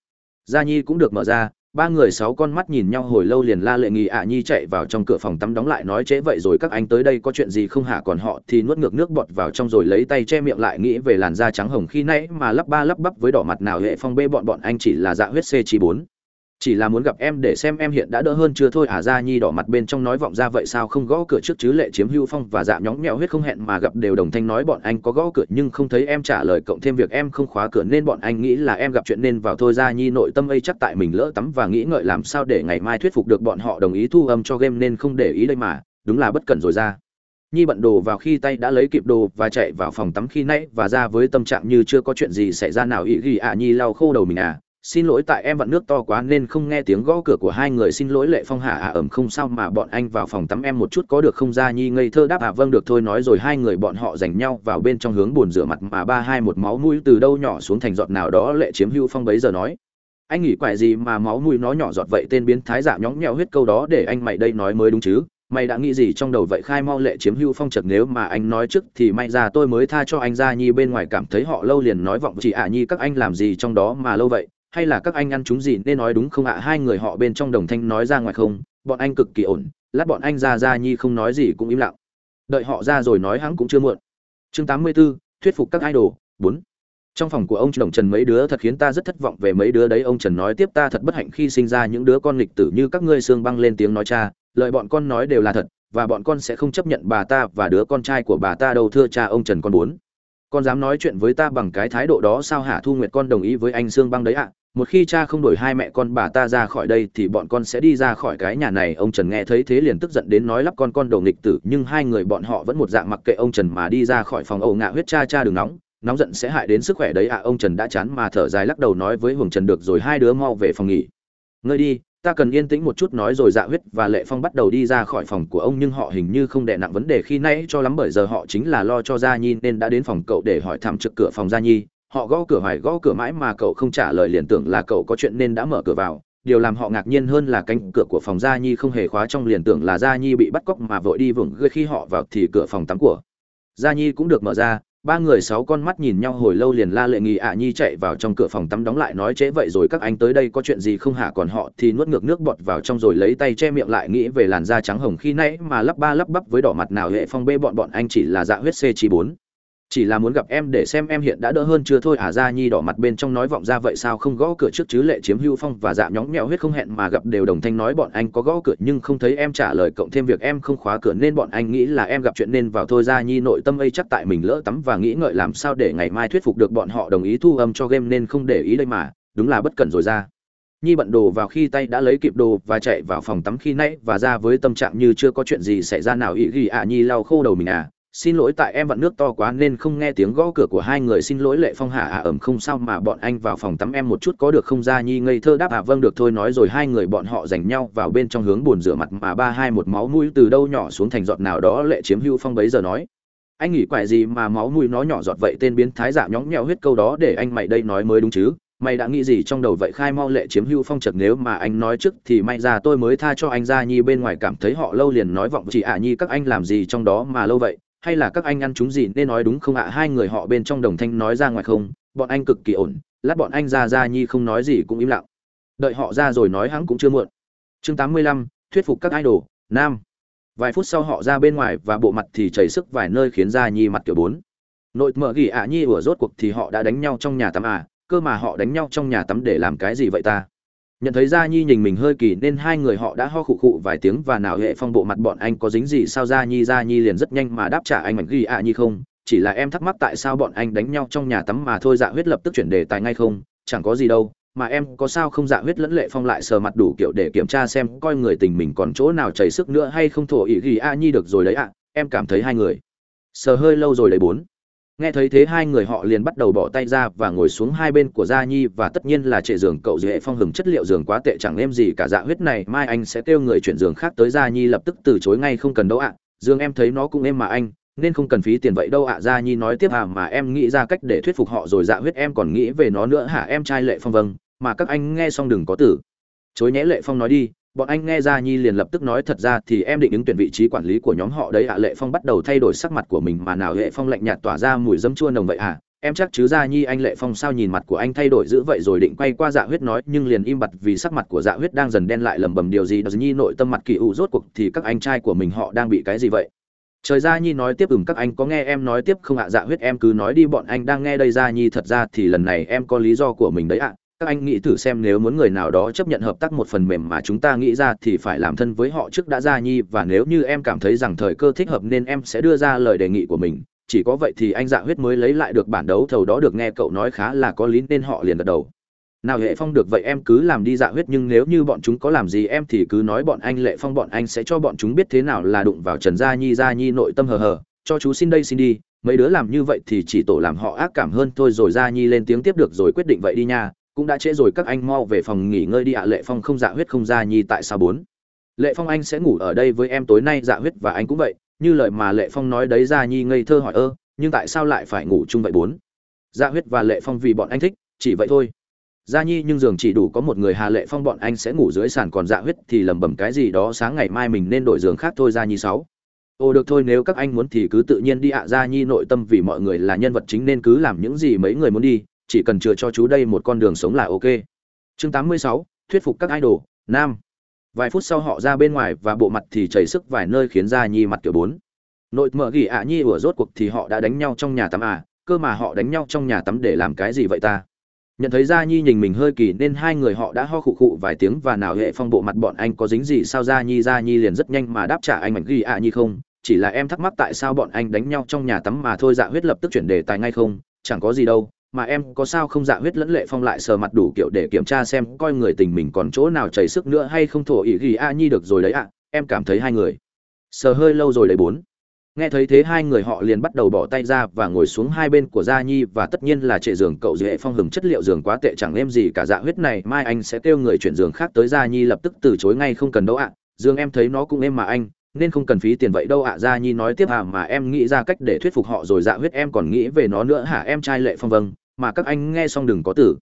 gia nhi cũng được mở ra ba người sáu con mắt nhìn nhau hồi lâu liền la lệ nghi ạ nhi chạy vào trong cửa phòng tắm đóng lại nói chế vậy rồi các anh tới đây có chuyện gì không hả? Còn họ thì nuốt ngược nước bọt vào trong rồi lấy tay che miệng lại nghĩ về làn da trắng hồng khi nãy mà lắp ba lắp bắp với đỏ mặt nào hệ phong bê bọn bọn anh chỉ là dạ huyết c chi bốn chỉ là muốn gặp em để xem em hiện đã đỡ hơn chưa thôi. À Ra nhi đỏ mặt bên trong nói vọng ra, vậy sao không gõ cửa trước chứ? Lệ chiếm hưu phong và dạ nhóng nhẽo huyết không hẹn mà gặp đều đồng thanh nói bọn anh có gõ cửa nhưng không thấy em trả lời cộng thêm việc em không khóa cửa nên bọn anh nghĩ là em gặp chuyện nên vào thôi. Ra nhi nội tâm ấy chắc tại mình lỡ tắm và nghĩ ngợi làm sao để ngày mai thuyết phục được bọn họ đồng ý thu âm cho game nên không để ý đây mà. Đúng là bất cẩn rồi ra nhi bận đồ vào khi tay đã lấy kịp đồ và chạy vào phòng tắm khi nãy và ra với tâm trạng như chưa có chuyện gì xảy ra nào. Ý ghi ạ nhi lau khô đầu mình à xin lỗi tại em vặn nước to quá nên không nghe tiếng gõ cửa của hai người, xin lỗi lệ phong hạ à ẩm không sao mà bọn anh vào phòng tắm em một chút có được không ra nhi ngây thơ đáp à vâng được thôi nói rồi hai người bọn họ giành nhau vào bên trong hướng buồn rửa mặt mà ba hai một máu mũi từ đâu nhỏ xuống thành giọt nào đó, lệ chiếm hưu phong bấy giờ nói. Anh nghĩ quại gì mà máu mũi nó nhỏ giọt vậy, tên biến thái giả nhóng nhẽo huyết câu đó để anh mày đây nói mới đúng chứ? Mày đã nghĩ gì trong đầu vậy? Khai mau lệ chiếm hưu phong trật nếu mà anh nói trước thì may ra tôi mới tha cho anh ra nhi, bên ngoài cảm thấy họ lâu liền nói vọng chị ạ à nhi, các anh làm gì trong đó mà lâu vậy? Hay là các anh ăn chúng gì nên nói đúng không ạ? Hai người họ bên trong đồng thanh nói ra ngoài không? Bọn anh cực kỳ ổn lát bọn anh ra ra nhi không nói gì cũng im lặng. Đợi họ ra rồi nói hắn cũng chưa muộn. Chương 84, thuyết phục các idol bốn. Trong phòng của ông đồng trần mấy đứa thật khiến ta rất thất vọng về mấy đứa đấy. Ông trần nói tiếp ta thật bất hạnh khi sinh ra những đứa con lịch tử như các ngươi xương băng lên tiếng nói cha. Lời bọn con nói đều là thật và bọn con sẽ không chấp nhận bà ta và đứa con trai của bà ta đâu thưa cha ông trần con bốn. Con dám nói chuyện với ta bằng cái thái độ đó sao hả? Thu nguyệt con đồng ý với anh sương băng đấy ạ một khi cha không đổi hai mẹ con bà ta ra khỏi đây thì bọn con sẽ đi ra khỏi cái nhà này. Ông trần nghe thấy thế liền tức giận đến nói lắp con con đầu nghịch tử, nhưng hai người bọn họ vẫn một dạng mặc kệ ông trần mà đi ra khỏi phòng. Ẩu ngạ huyết cha cha đừng nóng. Nóng giận sẽ hại đến sức khỏe đấy ạ. Ông trần đã chán mà thở dài lắc đầu nói với hồng trần được rồi, hai đứa mau về phòng nghỉ. Ngơi đi, ta cần yên tĩnh một chút nói rồi dạ huyết và lệ phong bắt đầu đi ra khỏi phòng của ông, nhưng họ hình như không đè nặng vấn đề khi nãy, cho lắm bởi giờ họ chính là lo cho gia nhi nên đã đến phòng cậu để hỏi thăm trực cửa phòng gia nhi họ gõ cửa hoài gõ cửa mãi mà cậu không trả lời liền tưởng là cậu có chuyện nên đã mở cửa vào. Điều làm họ ngạc nhiên hơn là cánh cửa của phòng gia nhi không hề khóa trong liền tưởng là gia nhi bị bắt cóc mà vội đi vụng gây khi họ vào thì cửa phòng tắm của gia nhi cũng được mở ra. Ba người sáu con mắt nhìn nhau hồi lâu liền la lệ nghị ạ nhi chạy vào trong cửa phòng tắm đóng lại nói trễ vậy rồi các anh tới đây có chuyện gì không hả? Còn họ thì nuốt ngược nước bọt vào trong rồi lấy tay che miệng lại nghĩ về làn da trắng hồng khi nãy mà lắp ba lắp bắp với đỏ mặt nào hệ phong bê bọn bọn anh chỉ là dạ huyết c chi bốn chỉ là muốn gặp em để xem em hiện đã đỡ hơn chưa thôi. À Ra nhi đỏ mặt bên trong nói vọng ra, vậy sao không gõ cửa trước chứ? Lệ chiếm hưu phong và dạ nhóng nhẽo huyết không hẹn mà gặp đều đồng thanh nói bọn anh có gõ cửa nhưng không thấy em trả lời cộng thêm việc em không khóa cửa nên bọn anh nghĩ là em gặp chuyện nên vào thôi. Ra nhi nội tâm ấy chắc tại mình lỡ tắm và nghĩ ngợi làm sao để ngày mai thuyết phục được bọn họ đồng ý thu âm cho game nên không để ý đây mà. Đúng là bất cẩn rồi ra nhi bận đồ vào khi tay đã lấy kịp đồ và chạy vào phòng tắm khi nãy và ra với tâm trạng như chưa có chuyện gì xảy ra nào. Ý ghi ạ nhi lau khô đầu mình à xin lỗi tại em vặn nước to quá nên không nghe tiếng gõ cửa của hai người, xin lỗi lệ phong hạ à ẩm không sao mà bọn anh vào phòng tắm em một chút có được không? Ra nhi ngây thơ đáp à vâng được thôi, nói rồi. Hai người bọn họ giành nhau vào bên trong hướng buồn rửa mặt mà ba hai một máu mũi từ đâu nhỏ xuống thành giọt nào đó, lệ chiếm hưu phong bấy giờ nói. Anh nghĩ quại gì mà máu mũi nó nhỏ giọt vậy? Tên biến thái giả nhóng nhẽo huyết câu đó để anh mày đây nói mới đúng chứ? Mày đã nghĩ gì trong đầu vậy? Khai mau lệ chiếm hưu phong trật nếu mà anh nói trước thì may ra tôi mới tha cho anh. Ra nhi bên ngoài cảm thấy họ lâu liền nói vọng, chị ạ nhi, các anh làm gì trong đó mà lâu vậy? Hay là các anh ăn chúng gì nên nói đúng không ạ? Hai người họ bên trong đồng thanh nói ra ngoài không? Bọn anh cực kỳ ổn, lát bọn anh ra ra nhi không nói gì cũng im lặng. Đợi họ ra rồi nói hắn cũng chưa muộn. Chương tám mươi lăm, thuyết phục các idol, nam. Vài phút sau họ ra bên ngoài và bộ mặt thì chảy sức vài nơi khiến ra nhi mặt kiểu bốn. Nội mở gỉ ạ nhi ủa rốt cuộc thì họ đã đánh nhau trong nhà tắm à? Cơ mà họ đánh nhau trong nhà tắm để làm cái gì vậy ta? Nhận thấy gia nhi nhìn mình hơi kỳ nên hai người họ đã ho khụ khụ vài tiếng và nào hệ phong bộ mặt bọn anh có dính gì sao gia nhi gia nhi liền rất nhanh mà đáp trả anh mảnh ghi ạ nhi không? Chỉ là em thắc mắc tại sao bọn anh đánh nhau trong nhà tắm mà thôi dạ huyết lập tức chuyển đề tài ngay không? Chẳng có gì đâu, mà em có sao không? Dạ huyết lẫn lệ phong lại sờ mặt đủ kiểu để kiểm tra xem coi người tình mình còn chỗ nào chảy sức nữa hay không? Thổ ý ghi a nhi được rồi đấy ạ, em cảm thấy hai người. Sờ hơi lâu rồi đấy bốn nghe thấy thế hai người họ liền bắt đầu bỏ tay ra và ngồi xuống hai bên của gia nhi và tất nhiên là trệ giường cậu dễ phong hừng chất liệu giường quá tệ chẳng em gì cả dạ huyết này, mai anh sẽ kêu người chuyển giường khác tới gia nhi lập tức từ chối ngay không cần đâu ạ. Dương em thấy nó cũng em mà anh, nên không cần phí tiền vậy đâu ạ. Gia nhi nói tiếp à mà em nghĩ ra cách để thuyết phục họ rồi dạ huyết em còn nghĩ về nó nữa hả? Em trai lệ phong vâng mà các anh nghe xong đừng có tử chối nhé lệ phong nói đi bọn anh nghe ra nhi liền lập tức nói thật ra thì em định ứng tuyển vị trí quản lý của nhóm họ đấy ạ. Lệ phong bắt đầu thay đổi sắc mặt của mình mà nào lệ phong lạnh nhạt tỏa ra mùi dấm chua nồng vậy à em chắc chứ ra nhi, anh lệ phong sao nhìn mặt của anh thay đổi dữ vậy rồi định quay qua dạ huyết nói, nhưng liền im bặt vì sắc mặt của dạ huyết đang dần đen lại lầm bầm điều gì. Đó nhi nội tâm mặt kỳ ủ rốt cuộc thì các anh trai của mình họ đang bị cái gì vậy? Trời ra nhi nói tiếp, ừm, các anh có nghe em nói tiếp không ạ? Dạ huyết em cứ nói đi, bọn anh đang nghe đây ra nhi, thật ra thì lần này em có lý do của mình đấy ạ các anh nghĩ thử xem nếu muốn người nào đó chấp nhận hợp tác một phần mềm mà chúng ta nghĩ ra thì phải làm thân với họ trước đã ra nhi, và nếu như em cảm thấy rằng thời cơ thích hợp nên em sẽ đưa ra lời đề nghị của mình. Chỉ có vậy thì anh dạ huyết mới lấy lại được bản đấu thầu đó được nghe cậu nói khá là có lý nên họ liền gật đầu. Nào hệ phong được vậy em cứ làm đi dạ huyết, nhưng nếu như bọn chúng có làm gì em thì cứ nói bọn anh lệ phong, bọn anh sẽ cho bọn chúng biết thế nào là đụng vào trần gia nhi gia nhi nội tâm hờ hờ. Cho chú xin đây xin đi, mấy đứa làm như vậy thì chỉ tổ làm họ ác cảm hơn thôi, rồi gia nhi lên tiếng tiếp được rồi quyết định vậy đi nha cũng đã trễ rồi, các anh mau về phòng nghỉ ngơi đi ạ. Lệ phong không dạ huyết không gia nhi tại sao bốn? Lệ phong, anh sẽ ngủ ở đây với em tối nay dạ huyết và anh cũng vậy. Như lời mà lệ phong nói đấy gia nhi ngây thơ hỏi ơ, nhưng tại sao lại phải ngủ chung vậy bốn? Dạ huyết và lệ phong vì bọn anh thích, chỉ vậy thôi. Gia nhi, nhưng giường chỉ đủ có một người hà lệ phong, bọn anh sẽ ngủ dưới sàn, còn dạ huyết thì lẩm bẩm cái gì đó, sáng ngày mai mình nên đổi giường khác thôi gia nhi sáu. Ồ được thôi, nếu các anh muốn thì cứ tự nhiên đi ạ. Gia nhi, nội tâm vì mọi người là nhân vật chính nên cứ làm những gì mấy người muốn đi chỉ cần chừa cho chú đây một con đường sống là ok. Chương 86, thuyết phục các idol nam. Vài phút sau họ ra bên ngoài và bộ mặt thì chảy sức vài nơi khiến da nhi mặt kiểu bốn. Nội mở gỉ ạ nhi ủa rốt cuộc thì họ đã đánh nhau trong nhà tắm à cơ mà họ đánh nhau trong nhà tắm để làm cái gì vậy ta? Nhận thấy gia nhi nhìn mình hơi kỳ nên hai người họ đã ho khụ khụ vài tiếng và nào hệ phong bộ mặt bọn anh có dính gì sao gia nhi gia nhi liền rất nhanh mà đáp trả anh mảnh ghi ạ nhi không? Chỉ là em thắc mắc tại sao bọn anh đánh nhau trong nhà tắm mà thôi dạ huyết lập tức chuyển đề tài ngay không? Chẳng có gì đâu mà em có sao không dạ huyết lẫn lệ phong lại sờ mặt đủ kiểu để kiểm tra xem coi người tình mình còn chỗ nào chảy sức nữa hay không thổ ý ghi a nhi được rồi đấy ạ, em cảm thấy hai người. Sờ hơi lâu rồi đấy bốn. Nghe thấy thế hai người họ liền bắt đầu bỏ tay ra và ngồi xuống hai bên của gia nhi và tất nhiên là trệ giường cậu dễ phong hừng chất liệu giường quá tệ chẳng êm gì cả dạ huyết này, mai anh sẽ kêu người chuyển giường khác tới gia nhi lập tức từ chối ngay không cần đâu ạ, dương em thấy nó cũng êm mà anh nên không cần phí tiền vậy đâu ạ, gia nhi nói tiếp à mà em nghĩ ra cách để thuyết phục họ rồi dạ huyết em còn nghĩ về nó nữa hả? Em trai lệ phong vâng mà các anh nghe xong đừng có tử.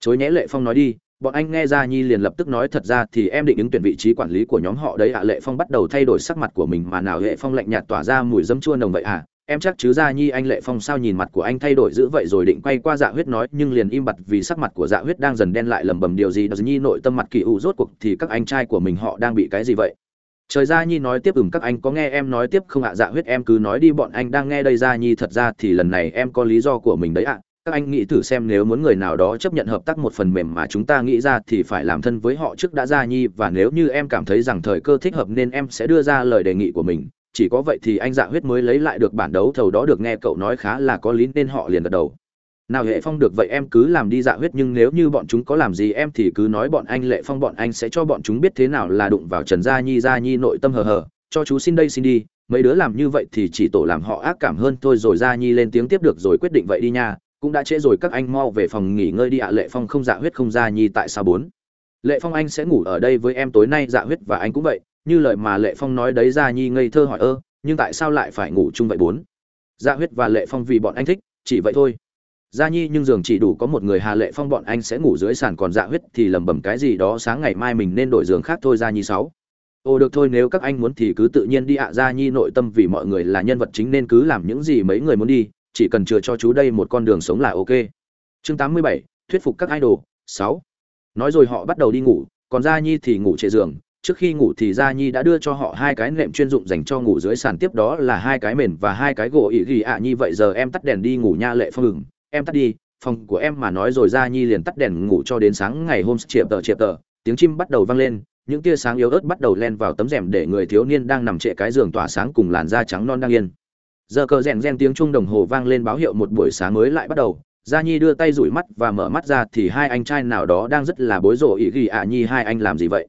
Chối nhẽ lệ phong nói đi, bọn anh nghe ra nhi liền lập tức nói thật ra thì em định ứng tuyển vị trí quản lý của nhóm họ đấy ạ, lệ phong bắt đầu thay đổi sắc mặt của mình mà nào lệ phong lạnh nhạt tỏa ra mùi dấm chua nồng vậy à? Em chắc chứ ra nhi, anh lệ phong sao nhìn mặt của anh thay đổi dữ vậy rồi định quay qua dạ huyết nói, nhưng liền im bặt vì sắc mặt của dạ huyết đang dần đen lại lầm bầm điều gì. Đó nhi nội tâm mặt kỳ ủ rốt cuộc thì các anh trai của mình họ đang bị cái gì vậy? Trời ra nhi nói tiếp, ừm, các anh có nghe em nói tiếp không ạ? Dạ huyết em cứ nói đi, bọn anh đang nghe đây ra nhi, thật ra thì lần này em có lý do của mình đấy ạ. Các anh nghĩ thử xem nếu muốn người nào đó chấp nhận hợp tác một phần mềm mà chúng ta nghĩ ra thì phải làm thân với họ trước đã ra nhi, và nếu như em cảm thấy rằng thời cơ thích hợp nên em sẽ đưa ra lời đề nghị của mình. Chỉ có vậy thì anh dạ huyết mới lấy lại được bản đấu thầu đó được, nghe cậu nói khá là có lý nên họ liền gật đầu nào hệ phong được vậy em cứ làm đi dạ huyết, nhưng nếu như bọn chúng có làm gì em thì cứ nói bọn anh lệ phong, bọn anh sẽ cho bọn chúng biết thế nào là đụng vào trần gia nhi gia nhi nội tâm hờ hờ. Cho chú xin đây xin đi, mấy đứa làm như vậy thì chỉ tổ làm họ ác cảm hơn thôi, rồi gia nhi lên tiếng tiếp được rồi quyết định vậy đi nha. Cũng đã trễ rồi, các anh mau về phòng nghỉ ngơi đi ạ. Lệ phong không dạ huyết, không gia nhi tại sao bốn? Lệ phong, anh sẽ ngủ ở đây với em tối nay dạ huyết và anh cũng vậy. Như lời mà lệ phong nói đấy, gia nhi ngây thơ hỏi ơ, nhưng tại sao lại phải ngủ chung vậy bốn? Dạ huyết và lệ phong vì bọn anh thích, chỉ vậy thôi gia nhi nhưng giường chỉ đủ có một người hà lệ phong bọn anh sẽ ngủ dưới sàn còn dạ huyết thì lầm bầm cái gì đó sáng ngày mai mình nên đổi giường khác thôi gia nhi sáu. Ồ được thôi nếu các anh muốn thì cứ tự nhiên đi ạ gia nhi nội tâm vì mọi người là nhân vật chính nên cứ làm những gì mấy người muốn đi chỉ cần chừa cho chú đây một con đường sống là ok. Chương 87, thuyết phục các idol 6. nói rồi họ bắt đầu đi ngủ còn gia nhi thì ngủ trên giường. Trước khi ngủ thì gia nhi đã đưa cho họ hai cái nệm chuyên dụng dành cho ngủ dưới sàn tiếp đó là hai cái mền và hai cái gỗ ỉ ghi ạ nhi vậy giờ em tắt đèn đi ngủ nha lệ phong ngừng em tắt đi, phòng của em mà nói rồi Ra nhi liền tắt đèn ngủ cho đến sáng ngày hôm chiệp tờ chiệp tờ. Tiếng chim bắt đầu vang lên, những tia sáng yếu ớt bắt đầu len vào tấm rèm để người thiếu niên đang nằm trệ cái giường tỏa sáng cùng làn da trắng non đang yên. Giờ cờ rèn rèn tiếng chuông đồng hồ vang lên báo hiệu một buổi sáng mới lại bắt đầu. Gia nhi đưa tay rủi mắt và mở mắt ra thì hai anh trai nào đó đang rất là bối rối, ý ghi ạ, nhi, hai anh làm gì vậy?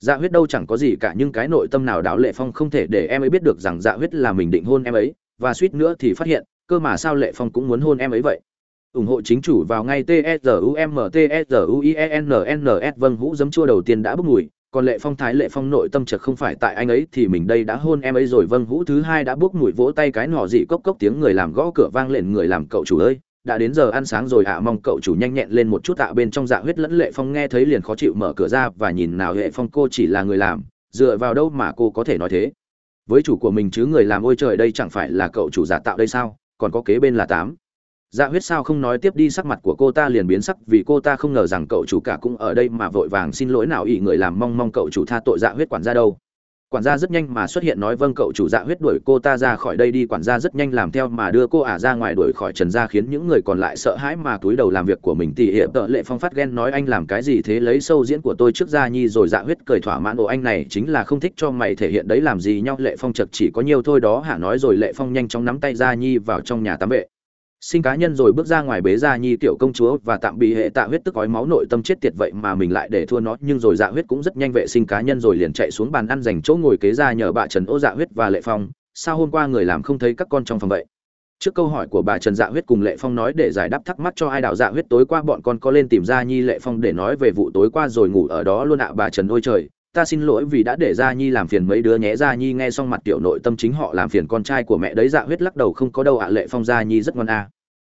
Dạ huyết đâu chẳng có gì cả, nhưng cái nội tâm nào đáo lệ phong không thể để em ấy biết được rằng dạ huyết là mình định hôn em ấy. Và suýt nữa thì phát hiện, cơ mà sao lệ phong cũng muốn hôn em ấy vậy? Ủng hộ chính chủ vào ngay t s u m t s u e n n s. Vâng hũ giấm chua đầu tiên đã bốc mùi, còn lệ phong thái, lệ phong nội tâm chợt không phải tại anh ấy thì mình đây đã hôn em ấy rồi. Vâng hũ thứ hai đã bốc mùi vỗ tay cái nọ dị cốc cốc tiếng người làm gõ cửa vang lên, người làm cậu chủ ơi, đã đến giờ ăn sáng rồi ạ. À, mong cậu chủ nhanh nhẹn lên một chút ạ. À, bên trong dạ huyết lẫn lệ phong nghe thấy liền khó chịu mở cửa ra và nhìn nào hệ phong, cô chỉ là người làm, dựa vào đâu mà cô có thể nói thế? Với chủ của mình chứ người làm ôi trời, đây chẳng phải là cậu chủ giả tạo đây sao? Còn có kế bên là tám dạ huyết sao không nói tiếp đi, sắc mặt của cô ta liền biến sắc, vì cô ta không ngờ rằng cậu chủ cả cũng ở đây mà vội vàng xin lỗi nào ý người làm mong mong cậu chủ tha tội dạ huyết quản gia đâu. Quản gia rất nhanh mà xuất hiện nói vâng cậu chủ dạ huyết đuổi cô ta ra khỏi đây đi. Quản gia rất nhanh làm theo mà đưa cô ả ra ngoài đuổi khỏi trần gia, khiến những người còn lại sợ hãi mà túi đầu làm việc của mình. Tỉ hiệp tợ lệ phong phát ghen nói, anh làm cái gì thế? Lấy sâu diễn của tôi trước gia nhi rồi dạ huyết cười thỏa mãn, ồ, anh này chính là không thích cho mày thể hiện đấy, làm gì nhau? Lệ phong chật chỉ có nhiều thôi đó. Hả nói rồi, lệ phong nhanh chóng nắm tay gia nhi vào trong nhà tắm vệ sinh cá nhân rồi bước ra ngoài bế gia nhi tiểu công chúa và tạm bị hệ tạ huyết tức ói máu nội tâm chết tiệt vậy mà mình lại để thua nó, nhưng rồi dạ huyết cũng rất nhanh vệ sinh cá nhân rồi liền chạy xuống bàn ăn dành chỗ ngồi kế ra nhờ bà trần ô dạ huyết và lệ phong. Sao hôm qua người làm không thấy các con trong phòng vậy? Trước câu hỏi của bà trần dạ huyết cùng lệ phong nói để giải đáp thắc mắc cho ai đạo dạ huyết tối qua bọn con có lên tìm gia nhi lệ phong để nói về vụ tối qua rồi ngủ ở đó luôn ạ, bà trần ôi trời ta xin lỗi vì đã để gia nhi làm phiền mấy đứa nhé. Gia nhi nghe xong mặt tiểu nội tâm chính họ làm phiền con trai của mẹ đấy dạ huyết lắc đầu, không có đâu ạ, lệ phong, gia nhi rất ngon a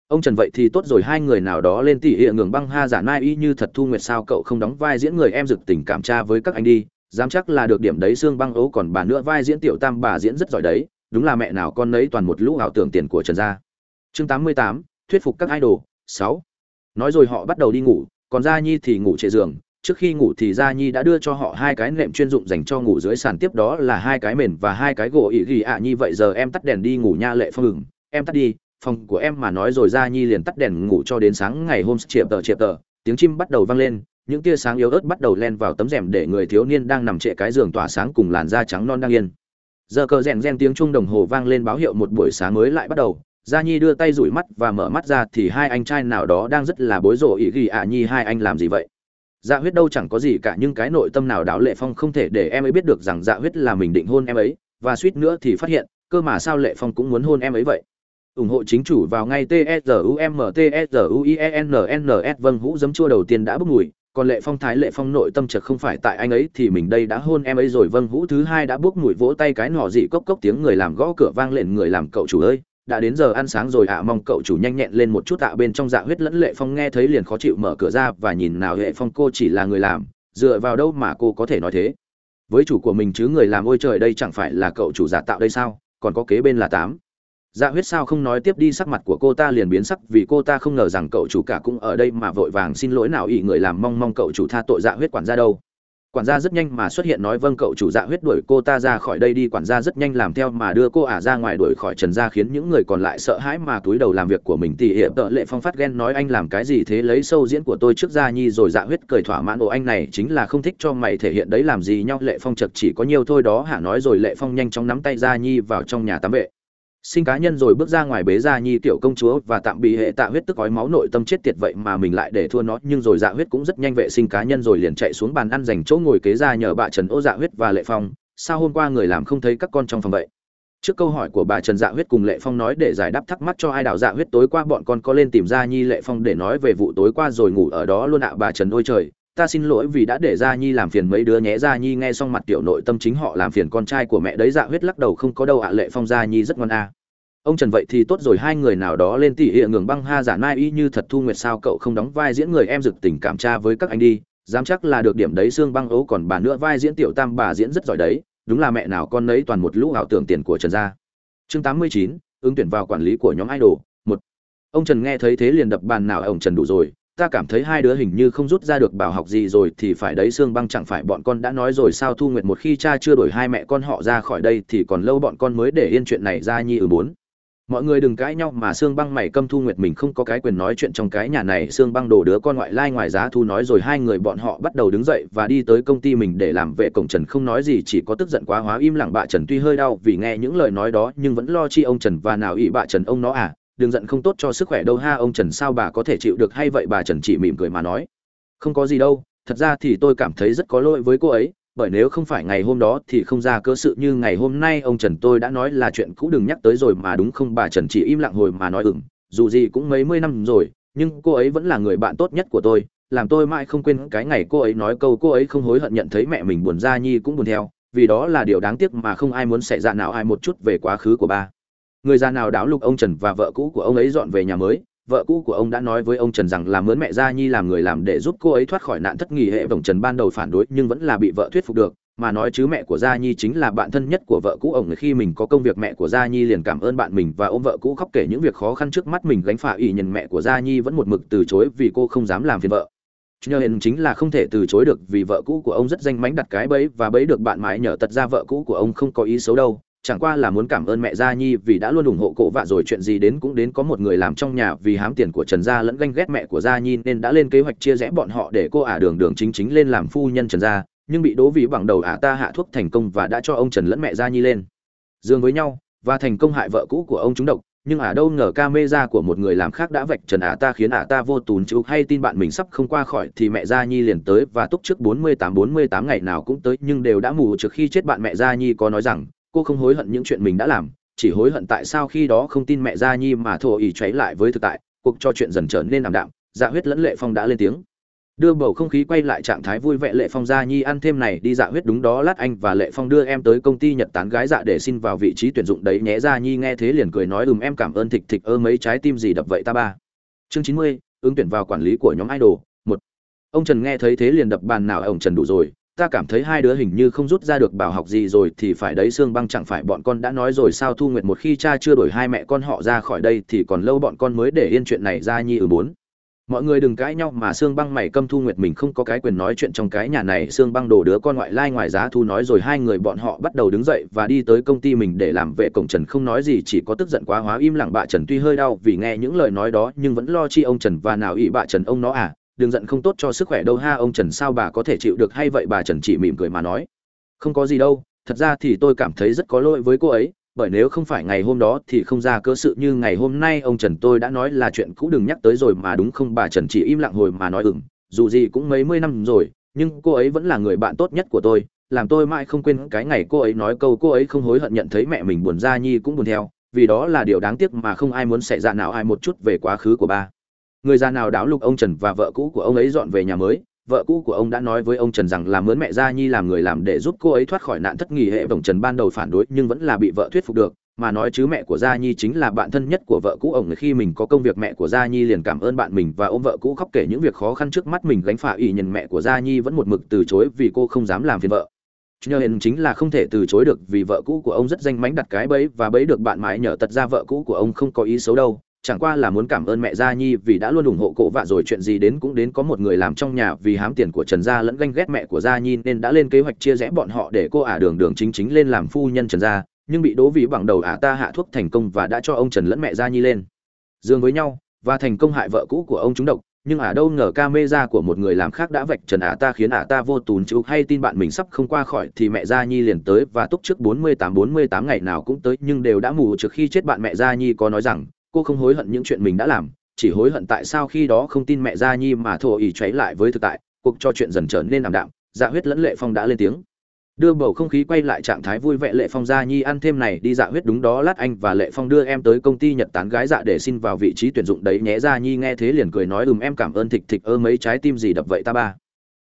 ông trần vậy thì tốt rồi, hai người nào đó lên tỉ hiện ngừng băng ha giả nai y như thật thu nguyệt sao, cậu không đóng vai diễn người em dực tình cảm tra với các anh đi, dám chắc là được điểm đấy, xương băng ấu còn bà nữa, vai diễn tiểu tam bà diễn rất giỏi đấy, đúng là mẹ nào con nấy toàn một lũ ảo tưởng tiền của trần gia. Chương tám mươi tám, thuyết phục các idol, sáu. Nói rồi họ bắt đầu đi ngủ, còn gia nhi thì ngủ trệ giường trước khi ngủ thì gia nhi đã đưa cho họ hai cái nệm chuyên dụng dành cho ngủ dưới sàn tiếp đó là hai cái mền và hai cái gỗ ỉ ghi ạ. Nhi vậy giờ em tắt đèn đi ngủ nha lệ phong ừng em tắt đi, phòng của em mà nói rồi gia nhi liền tắt đèn ngủ cho đến sáng ngày hôm chiệp tờ chiệp tờ. Tiếng chim bắt đầu vang lên, những tia sáng yếu ớt bắt đầu len vào tấm rèm để người thiếu niên đang nằm trệ cái giường tỏa sáng cùng làn da trắng non đang yên. Giờ cờ rèn rèn tiếng chuông đồng hồ vang lên báo hiệu một buổi sáng mới lại bắt đầu. Gia nhi đưa tay rủi mắt và mở mắt ra thì hai anh trai nào đó đang rất là bối rộ ý ghi ạ, nhi, hai anh làm gì vậy? Dạ huyết đâu chẳng có gì cả, nhưng cái nội tâm nào đáo lệ phong không thể để em ấy biết được rằng dạ huyết là mình định hôn em ấy, và suýt nữa thì phát hiện, cơ mà sao lệ phong cũng muốn hôn em ấy vậy? Ủng hộ chính chủ vào ngay tsumtsuienns vâng hũ giấm chua đầu tiên đã bốc mùi, còn lệ phong thái lệ phong nội tâm chật không phải tại anh ấy thì mình đây đã hôn em ấy rồi vâng hũ thứ hai đã bốc mùi vỗ tay cái nọ dị cốc cốc tiếng người làm gõ cửa vang lên, người làm cậu chủ ơi đã đến giờ ăn sáng rồi ạ, mong cậu chủ nhanh nhẹn lên một chút ạ, bên trong dạ huyết lẫn lệ phong nghe thấy liền khó chịu mở cửa ra và nhìn nào hệ phong cô chỉ là người làm, dựa vào đâu mà cô có thể nói thế? Với chủ của mình chứ người làm ôi trời đây chẳng phải là cậu chủ giả tạo đây sao? Còn có kế bên là tám. Dạ huyết sao không nói tiếp đi, sắc mặt của cô ta liền biến sắc, vì cô ta không ngờ rằng cậu chủ cả cũng ở đây mà vội vàng xin lỗi nào ỷ người làm mong mong cậu chủ tha tội dạ huyết quản gia đâu quản gia rất nhanh mà xuất hiện nói vâng cậu chủ dạ huyết đuổi cô ta ra khỏi đây đi. Quản gia rất nhanh làm theo mà đưa cô ả ra ngoài đuổi khỏi trần gia, khiến những người còn lại sợ hãi mà túi đầu làm việc của mình. Tỉ hiệp tợ lệ phong phát ghen nói, anh làm cái gì thế? Lấy sâu diễn của tôi trước gia nhi rồi dạ huyết cười thỏa mãn, ồ, anh này chính là không thích cho mày thể hiện đấy, làm gì nhau? Lệ phong chật chỉ có nhiều thôi đó. Hả nói rồi, lệ phong nhanh chóng nắm tay gia nhi vào trong nhà tắm vệ sinh cá nhân rồi bước ra ngoài bế ra nhi tiểu công chúa và tạm bị hệ tạ huyết tức ói máu nội tâm chết tiệt vậy mà mình lại để thua nó, nhưng rồi dạ huyết cũng rất nhanh vệ sinh cá nhân rồi liền chạy xuống bàn ăn dành chỗ ngồi kế ra nhờ bà trần ô dạ huyết và lệ phong. Sao hôm qua người làm không thấy các con trong phòng vậy? Trước câu hỏi của bà trần dạ huyết cùng lệ phong nói để giải đáp thắc mắc cho ai đào dạ huyết tối qua, bọn con có lên tìm ra nhi lệ phong để nói về vụ tối qua rồi ngủ ở đó luôn ạ, bà trần ôi trời ta xin lỗi vì đã để gia nhi làm phiền mấy đứa nhé. Gia nhi nghe xong mặt tiểu nội tâm chính họ làm phiền con trai của mẹ đấy dạ huyết lắc đầu, không có đâu ạ, lệ phong, gia nhi rất ngon a. À. ông trần vậy thì tốt rồi, hai người nào đó lên tỉ hiện ngừng băng ha, giả nai y như thật thu nguyệt sao, cậu không đóng vai diễn người em dực tình cảm tra với các anh đi, dám chắc là được điểm đấy, xương băng ấu còn bà nữa, vai diễn tiểu tam bà diễn rất giỏi đấy, đúng là mẹ nào con nấy toàn một lũ ảo tưởng tiền của trần gia. Chương tám mươi chín, ứng tuyển vào quản lý của nhóm idol, một. Ông trần nghe thấy thế liền đập bàn, nào, ông trần đủ rồi ta cảm thấy hai đứa hình như không rút ra được bảo học gì rồi thì phải đấy, xương băng chẳng phải bọn con đã nói rồi sao? Thu nguyệt một khi cha chưa đổi hai mẹ con họ ra khỏi đây thì còn lâu bọn con mới để yên chuyện này ra nhi ừ bốn. Mọi người đừng cãi nhau mà xương băng mày câm thu nguyệt mình không có cái quyền nói chuyện trong cái nhà này. Xương băng đổ đứa con ngoại lai ngoài giá thu nói rồi, hai người bọn họ bắt đầu đứng dậy và đi tới công ty mình để làm vệ cổng trần không nói gì, chỉ có tức giận quá hóa im lặng. Bạ trần tuy hơi đau vì nghe những lời nói đó nhưng vẫn lo chi ông trần và nào ỵ bạ trần ông nó à? Đừng giận không tốt cho sức khỏe đâu ha, ông trần, sao bà có thể chịu được? Hay vậy bà trần chỉ mỉm cười mà nói. Không có gì đâu, thật ra thì tôi cảm thấy rất có lỗi với cô ấy, bởi nếu không phải ngày hôm đó thì không ra cớ sự như ngày hôm nay, ông trần tôi đã nói là chuyện cũ đừng nhắc tới rồi mà đúng không? Bà trần chỉ im lặng hồi mà nói ừng dù gì cũng mấy mươi năm rồi, nhưng cô ấy vẫn là người bạn tốt nhất của tôi, làm tôi mãi không quên cái ngày cô ấy nói câu cô ấy không hối hận nhận thấy mẹ mình buồn ra nhi cũng buồn theo, vì đó là điều đáng tiếc mà không ai muốn xảy ra nào, ai một chút về quá khứ của ba người già nào đáo lục ông trần và vợ cũ của ông ấy dọn về nhà mới, vợ cũ của ông đã nói với ông trần rằng là mướn mẹ gia nhi làm người làm để giúp cô ấy thoát khỏi nạn thất nghỉ hệ vồng trần ban đầu phản đối nhưng vẫn là bị vợ thuyết phục được, mà nói chứ mẹ của gia nhi chính là bạn thân nhất của vợ cũ ông. Khi mình có công việc mẹ của gia nhi liền cảm ơn bạn mình và ôm vợ cũ khóc kể những việc khó khăn trước mắt mình gánh phả ỷ nhận mẹ của gia nhi vẫn một mực từ chối vì cô không dám làm phiền vợ. Nhờ hiện chính là không thể từ chối được vì vợ cũ của ông rất danh mánh đặt cái bẫy và bẫy được bạn mãi nhờ tật ra vợ cũ của ông không có ý xấu đâu chẳng qua là muốn cảm ơn mẹ gia nhi vì đã luôn ủng hộ cổ vạ rồi, chuyện gì đến cũng đến có một người làm trong nhà vì hám tiền của trần gia lẫn ganh ghét mẹ của gia nhi nên đã lên kế hoạch chia rẽ bọn họ để cô ả đường đường chính chính lên làm phu nhân trần gia, nhưng bị đố vì bằng đầu ả ta hạ thuốc thành công và đã cho ông trần lẫn mẹ gia nhi lên. Dương với nhau, và thành công hại vợ cũ của ông chúng độc, nhưng ả đâu ngờ ca mê ra của một người làm khác đã vạch trần ả ta khiến ả ta vô tún chữ hay tin bạn mình sắp không qua khỏi thì mẹ gia nhi liền tới, và túc trước bốn mươi tám bốn mươi tám ngày nào cũng tới, nhưng đều đã mù trước khi chết bạn mẹ gia nhi có nói rằng cô không hối hận những chuyện mình đã làm, chỉ hối hận tại sao khi đó không tin mẹ gia nhi mà thổ ý cháy lại với thực tại, cuộc trò chuyện dần trở nên ảm đạm dạ huyết lẫn lệ phong đã lên tiếng. Đưa bầu không khí quay lại trạng thái vui vẻ lệ phong gia nhi ăn thêm này, đi dạ huyết đúng đó lát anh và lệ phong đưa em tới công ty nhật tán gái dạ để xin vào vị trí tuyển dụng đấy, nhé gia nhi nghe thế liền cười nói, ừm, em cảm ơn thịch thịch ơ mấy trái tim gì đập vậy ta ba? Chương chín mươi, ứng tuyển vào quản lý của nhóm idol, một. Ông trần nghe thấy thế liền đập bàn, nào, ông trần đủ rồi ta cảm thấy hai đứa hình như không rút ra được bảo học gì rồi thì phải đấy xương băng chẳng phải bọn con đã nói rồi sao? Thu nguyệt một khi cha chưa đổi hai mẹ con họ ra khỏi đây thì còn lâu bọn con mới để yên chuyện này ra nhi ừ bốn. Mọi người đừng cãi nhau mà xương băng mày câm thu nguyệt mình không có cái quyền nói chuyện trong cái nhà này. Xương băng đổ đứa con ngoại lai ngoài giá thu nói rồi, hai người bọn họ bắt đầu đứng dậy và đi tới công ty mình để làm vệ cổng trần không nói gì, chỉ có tức giận quá hóa im lặng. Bà trần tuy hơi đau vì nghe những lời nói đó nhưng vẫn lo chi ông trần và nào ỵ bà trần ông nó à? Đừng giận không tốt cho sức khỏe đâu ha ông trần sao bà có thể chịu được? Hay vậy bà trần chỉ mỉm cười mà nói. Không có gì đâu thật ra thì tôi cảm thấy rất có lỗi với cô ấy bởi nếu không phải ngày hôm đó thì không ra cớ sự như ngày hôm nay ông Trần tôi đã nói là chuyện cũ đừng nhắc tới rồi mà đúng không? Bà Trần chỉ im lặng hồi mà nói ừm, dù gì cũng mấy mươi năm rồi, nhưng cô ấy vẫn là người bạn tốt nhất của tôi, làm tôi mãi không quên cái ngày cô ấy nói câu cô ấy không hối hận nhận thấy mẹ mình buồn ra nhi cũng buồn theo, vì đó là điều đáng tiếc mà không ai muốn xảy ra nào ai một chút về quá khứ của ba. Người già nào đáo lục ông Trần và vợ cũ của ông ấy dọn về nhà mới, vợ cũ của ông đã nói với ông Trần rằng là mướn mẹ Gia Nhi làm người làm để giúp cô ấy thoát khỏi nạn thất nghỉ hệ đồng Trần ban đầu phản đối nhưng vẫn là bị vợ thuyết phục được, mà nói chứ mẹ của Gia Nhi chính là bạn thân nhất của vợ cũ ông khi mình có công việc mẹ của Gia Nhi liền cảm ơn bạn mình và ôm vợ cũ khóc kể những việc khó khăn trước mắt mình gánh phả ỷ nhận mẹ của Gia Nhi vẫn một mực từ chối vì cô không dám làm phiền vợ. Nhờ hiện chính là không thể từ chối được vì vợ cũ của ông rất danh mánh đặt cái bẫy và bẫy được bạn mãi nhờ tật ra vợ cũ của ông không có ý xấu đâu, chẳng qua là muốn cảm ơn mẹ gia nhi vì đã luôn ủng hộ cổ vạ rồi, chuyện gì đến cũng đến có một người làm trong nhà vì hám tiền của trần gia lẫn ganh ghét mẹ của gia nhi nên đã lên kế hoạch chia rẽ bọn họ để cô ả đường đường chính chính lên làm phu nhân trần gia, nhưng bị đố vì bằng đầu ả ta hạ thuốc thành công và đã cho ông trần lẫn mẹ gia nhi lên. Dương với nhau, và thành công hại vợ cũ của ông chúng độc, nhưng ả đâu ngờ ca mê ra của một người làm khác đã vạch trần ả ta khiến ả ta vô tùn chữ hay tin bạn mình sắp không qua khỏi thì mẹ gia nhi liền tới, và túc trước bốn mươi tám bốn mươi tám ngày nào cũng tới, nhưng đều đã mù trước khi chết bạn mẹ gia nhi có nói rằng cô không hối hận những chuyện mình đã làm chỉ hối hận tại sao khi đó không tin mẹ gia nhi mà thổ ý cháy lại với thực tại cuộc trò chuyện dần trở nên ảm đạm dạ huyết lẫn lệ phong đã lên tiếng. Đưa bầu không khí quay lại trạng thái vui vẻ lệ phong gia nhi ăn thêm này đi dạ huyết đúng đó lát anh và lệ phong đưa em tới công ty nhật tán gái dạ để xin vào vị trí tuyển dụng đấy nhé gia nhi nghe thế liền cười nói ừm em cảm ơn thịch thịch ơ mấy trái tim gì đập vậy ta ba?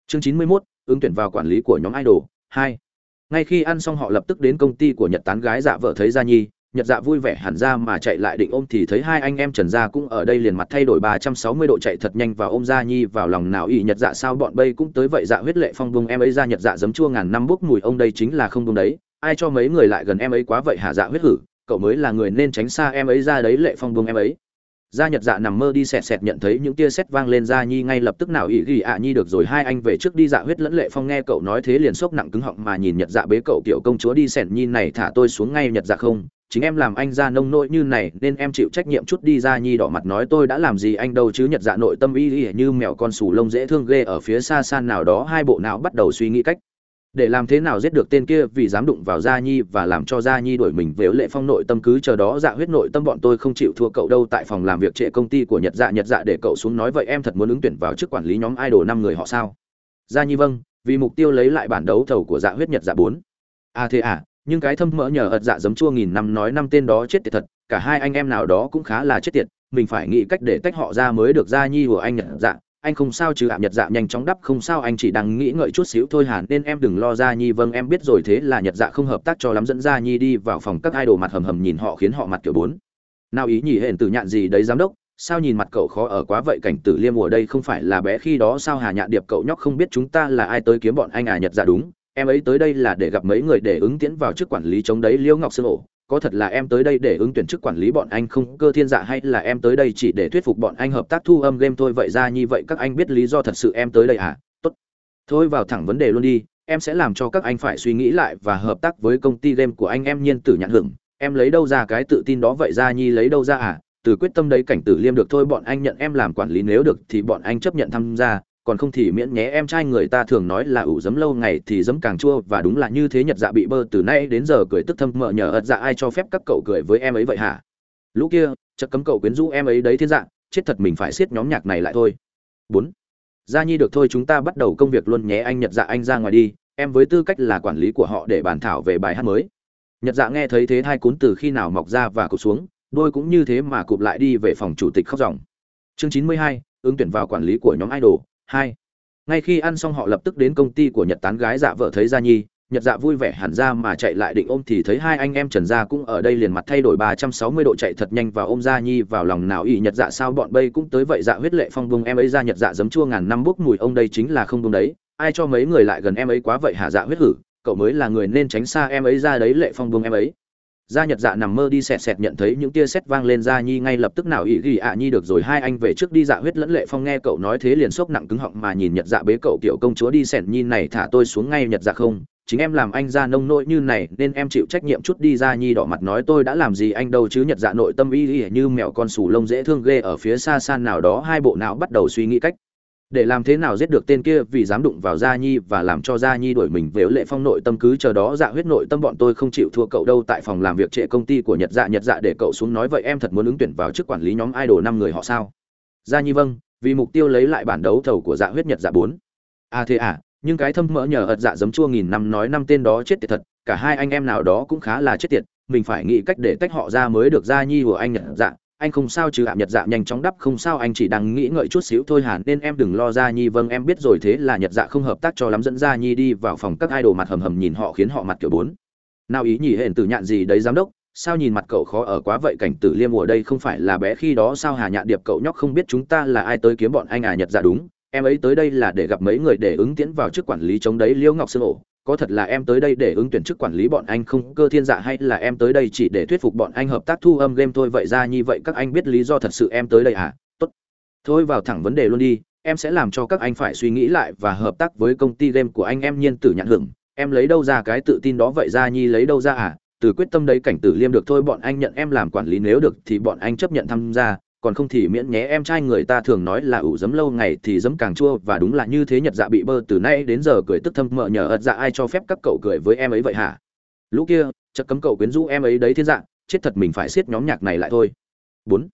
Chương chín mươi 91, ứng tuyển vào quản lý của nhóm idol hai. Ngay khi ăn xong họ lập tức đến công ty của nhật tán gái dạ vợ thấy gia nhi nhật dạ vui vẻ hẳn ra mà chạy lại định ôm thì thấy hai anh em trần gia cũng ở đây liền mặt thay đổi ba trăm sáu mươi độ chạy thật nhanh và ôm gia nhi vào lòng nào ỷ nhật dạ sao bọn bây cũng tới vậy dạ huyết lệ phong bông em ấy ra nhật dạ giấm chua ngàn năm bốc mùi ông đây chính là không đúng đấy. Ai cho mấy người lại gần em ấy quá vậy hả dạ huyết hử? Cậu mới là người nên tránh xa em ấy ra đấy lệ phong bông em ấy. Gia nhật dạ nằm mơ đi sẹt sẹt nhận thấy những tia sét vang lên gia nhi ngay lập tức nào ỷ ghi ạ nhi được rồi. Hai anh về trước đi dạ huyết lẫn lệ phong nghe cậu nói thế liền sốc nặng cứng họng mà nhìn nhật dạ bế cậu tiểu công chúa đi sẹt nhi này thả tôi xuống ngay nhật dạ không? Chính em làm anh ra nông nỗi như này, nên em chịu trách nhiệm chút đi ra nhi đỏ mặt nói tôi đã làm gì anh đâu chứ nhật dạ nội tâm y y như mèo con sù lông dễ thương ghê ở phía xa xa nào đó, hai bộ não bắt đầu suy nghĩ cách để làm thế nào giết được tên kia, vì dám đụng vào gia nhi và làm cho gia nhi đuổi mình về lệ phong nội tâm cứ chờ đó dạ huyết nội tâm bọn tôi không chịu thua cậu đâu, tại phòng làm việc trệ công ty của nhật dạ nhật dạ để cậu xuống nói vậy em thật muốn ứng tuyển vào chức quản lý nhóm idol năm người họ sao? Gia nhi vâng vì mục tiêu lấy lại bản đấu thầu của dạ huyết nhật dạ bốn. À thế à nhưng cái thâm mỡ nhờ ật dạ giấm chua nghìn năm nói năm tên đó chết tiệt thật, cả hai anh em nào đó cũng khá là chết tiệt, mình phải nghĩ cách để tách họ ra mới được, gia nhi của anh nhật dạ. Anh không sao chứ ạ, nhật dạ nhanh chóng đắp, không sao, anh chỉ đang nghĩ ngợi chút xíu thôi hẳn, nên em đừng lo, gia nhi vâng em biết rồi, thế là nhật dạ không hợp tác cho lắm, dẫn gia nhi đi vào phòng các idol mặt hầm hầm nhìn họ, khiến họ mặt kiểu bốn. Nào ý nhỉ, hển từ nhạn gì đấy, giám đốc? Sao nhìn mặt cậu khó ở quá vậy, cảnh tử liêm ở đây không phải là bé khi đó, sao hà nhạn điệp cậu nhóc không biết chúng ta là ai tới kiếm bọn anh à nhật dạ đúng em ấy tới đây là để gặp mấy người để ứng tiến vào chức quản lý chống đấy liễu ngọc sương ổ. Có thật là em tới đây để ứng tuyển chức quản lý bọn anh không cơ thiên dạ hay là em tới đây chỉ để thuyết phục bọn anh hợp tác thu âm game thôi vậy ra như vậy các anh biết lý do thật sự em tới đây à? Tốt. Thôi vào thẳng vấn đề luôn đi, em sẽ làm cho các anh phải suy nghĩ lại và hợp tác với công ty game của anh em nhiên tử nhãn hưởng. Em lấy đâu ra cái tự tin đó vậy ra nhi lấy đâu ra à? Từ quyết tâm đấy cảnh tử liêm được thôi, bọn anh nhận em làm quản lý, nếu được thì bọn anh chấp nhận tham gia còn không thì miễn nhé, em trai người ta thường nói là ủ dấm lâu ngày thì dấm càng chua, và đúng là như thế nhật dạ bị bơ từ nay đến giờ cười tức thâm, mợ nhờ ật dạ ai cho phép các cậu cười với em ấy vậy hả? Lũ kia chắc cấm cậu quyến rũ em ấy đấy thiên dạng, chết thật mình phải siết nhóm nhạc này lại thôi. Bốn, gia nhi được thôi, chúng ta bắt đầu công việc luôn nhé, anh nhật dạ anh ra ngoài đi, em với tư cách là quản lý của họ để bàn thảo về bài hát mới. Nhật dạ nghe thấy thế thai cún từ khi nào mọc ra và cụp xuống, đôi cũng như thế mà cụp lại đi về phòng chủ tịch khóc ròng. Chương chín mươi hai, ứng tuyển vào quản lý của nhóm idol hai. Ngay khi ăn xong họ lập tức đến công ty của nhật tán gái dạ vợ thấy gia nhi, nhật dạ vui vẻ hẳn ra mà chạy lại định ôm thì thấy hai anh em trần gia cũng ở đây liền mặt thay đổi ba trăm sáu mươi độ chạy thật nhanh và ôm gia nhi vào lòng nào ỉ nhật dạ sao bọn bây cũng tới vậy dạ huyết lệ phong bông em ấy ra nhật dạ giấm chua ngàn năm bốc mùi ông đây chính là không bông đấy, ai cho mấy người lại gần em ấy quá vậy hả dạ huyết hử, cậu mới là người nên tránh xa em ấy ra đấy lệ phong bông em ấy gia nhật dạ nằm mơ đi xẹt xẹt nhận thấy những tia sét vang lên, gia nhi ngay lập tức nào ý ghi ạ nhi được rồi, hai anh về trước đi dạ huyết lẫn lệ phong nghe cậu nói thế liền sốc nặng cứng họng mà nhìn nhật dạ bế cậu kiểu công chúa đi xẹt nhi này thả tôi xuống ngay nhật dạ không, chính em làm anh ra nông nỗi như này nên em chịu trách nhiệm chút đi ra nhi đỏ mặt nói tôi đã làm gì anh đâu chứ, nhật dạ nội tâm y y như mèo con sù lông dễ thương ghê, ở phía xa xa nào đó hai bộ não bắt đầu suy nghĩ cách để làm thế nào giết được tên kia vì dám đụng vào gia nhi và làm cho gia nhi đuổi mình về lệ phong nội tâm cứ chờ đó dạ huyết nội tâm bọn tôi không chịu thua cậu đâu, tại phòng làm việc trệ công ty của nhật dạ nhật dạ để cậu xuống nói vậy, em thật muốn ứng tuyển vào chức quản lý nhóm idol năm người họ sao? Gia nhi vâng vì mục tiêu lấy lại bản đấu thầu của dạ huyết nhật dạ bốn. À thế à nhưng cái thâm mỡ nhờ ật dạ giấm chua nghìn năm nói năm tên đó chết tiệt thật, cả hai anh em nào đó cũng khá là chết tiệt, mình phải nghĩ cách để tách họ ra mới được gia nhi của anh nhật dạ anh không sao chứ ạ, nhật dạ nhanh chóng đắp không sao, anh chỉ đang nghĩ ngợi chút xíu thôi hẳn, nên em đừng lo ra nhi vâng em biết rồi, thế là nhật dạ không hợp tác cho lắm, dẫn ra nhi đi vào phòng các idol mặt hầm hầm nhìn họ, khiến họ mặt kiểu bốn. Nào ý nhỉ, hển từ nhạn gì đấy, giám đốc? Sao nhìn mặt cậu khó ở quá vậy, cảnh tử liêm ở đây không phải là bé khi đó, sao hà nhạn điệp cậu nhóc không biết chúng ta là ai tới kiếm bọn anh à nhật dạ đúng. Em ấy tới đây là để gặp mấy người để ứng tiến vào chức quản lý chống đấy, liễu ngọc sương ổ có thật là em tới đây để ứng tuyển chức quản lý bọn anh không? Cơ thiên dạ hay là em tới đây chỉ để thuyết phục bọn anh hợp tác thu âm game thôi? Vậy ra như vậy các anh biết lý do thật sự em tới đây à? Tốt. Thôi vào thẳng vấn đề luôn đi. Em sẽ làm cho các anh phải suy nghĩ lại và hợp tác với công ty game của anh. Em nhiên tử nhãn hưởng. Em lấy đâu ra cái tự tin đó? Vậy ra nhi lấy đâu ra à? Từ quyết tâm đấy cảnh tử liêm được thôi. Bọn anh nhận em làm quản lý. Nếu được thì bọn anh chấp nhận tham gia còn không thì miễn nhé, em trai người ta thường nói là ủ dấm lâu ngày thì dấm càng chua, và đúng là như thế nhật dạ bị bơ từ nay đến giờ cười tức thâm, mợ nhờ ật dạ ai cho phép các cậu cười với em ấy vậy hả? Lũ kia chắc cấm cậu quyến rũ em ấy đấy thiên dạ chết thật mình phải siết nhóm nhạc này lại thôi. Bốn,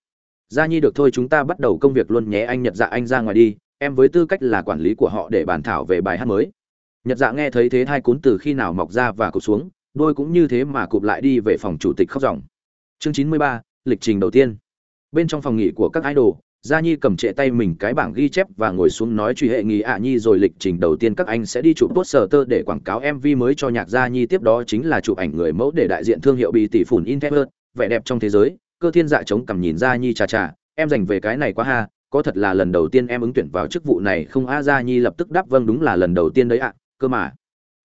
gia nhi được thôi, chúng ta bắt đầu công việc luôn nhé, anh nhật dạ anh ra ngoài đi. Em với tư cách là quản lý của họ để bàn thảo về bài hát mới. Nhật dạ nghe thấy thế hai cuốn từ khi nào mọc ra và cụp xuống, đôi cũng như thế mà cụp lại đi về phòng chủ tịch khóc ròng chương chín mươi ba, lịch trình đầu tiên bên trong phòng nghỉ của các idol, gia nhi cầm trệ tay mình cái bảng ghi chép và ngồi xuống nói truy hệ nghỉ ạ nhi rồi lịch trình đầu tiên các anh sẽ đi chụp poster tơ để quảng cáo mv mới cho nhạc gia nhi. Tiếp đó chính là chụp ảnh người mẫu để đại diện thương hiệu bị tỷ phủn internet vẻ đẹp trong thế giới. Cơ thiên dạ chống cầm nhìn gia nhi chà chà, em dành về cái này quá ha, có thật là lần đầu tiên em ứng tuyển vào chức vụ này không a gia nhi lập tức đáp vâng đúng là lần đầu tiên đấy ạ, cơ mà.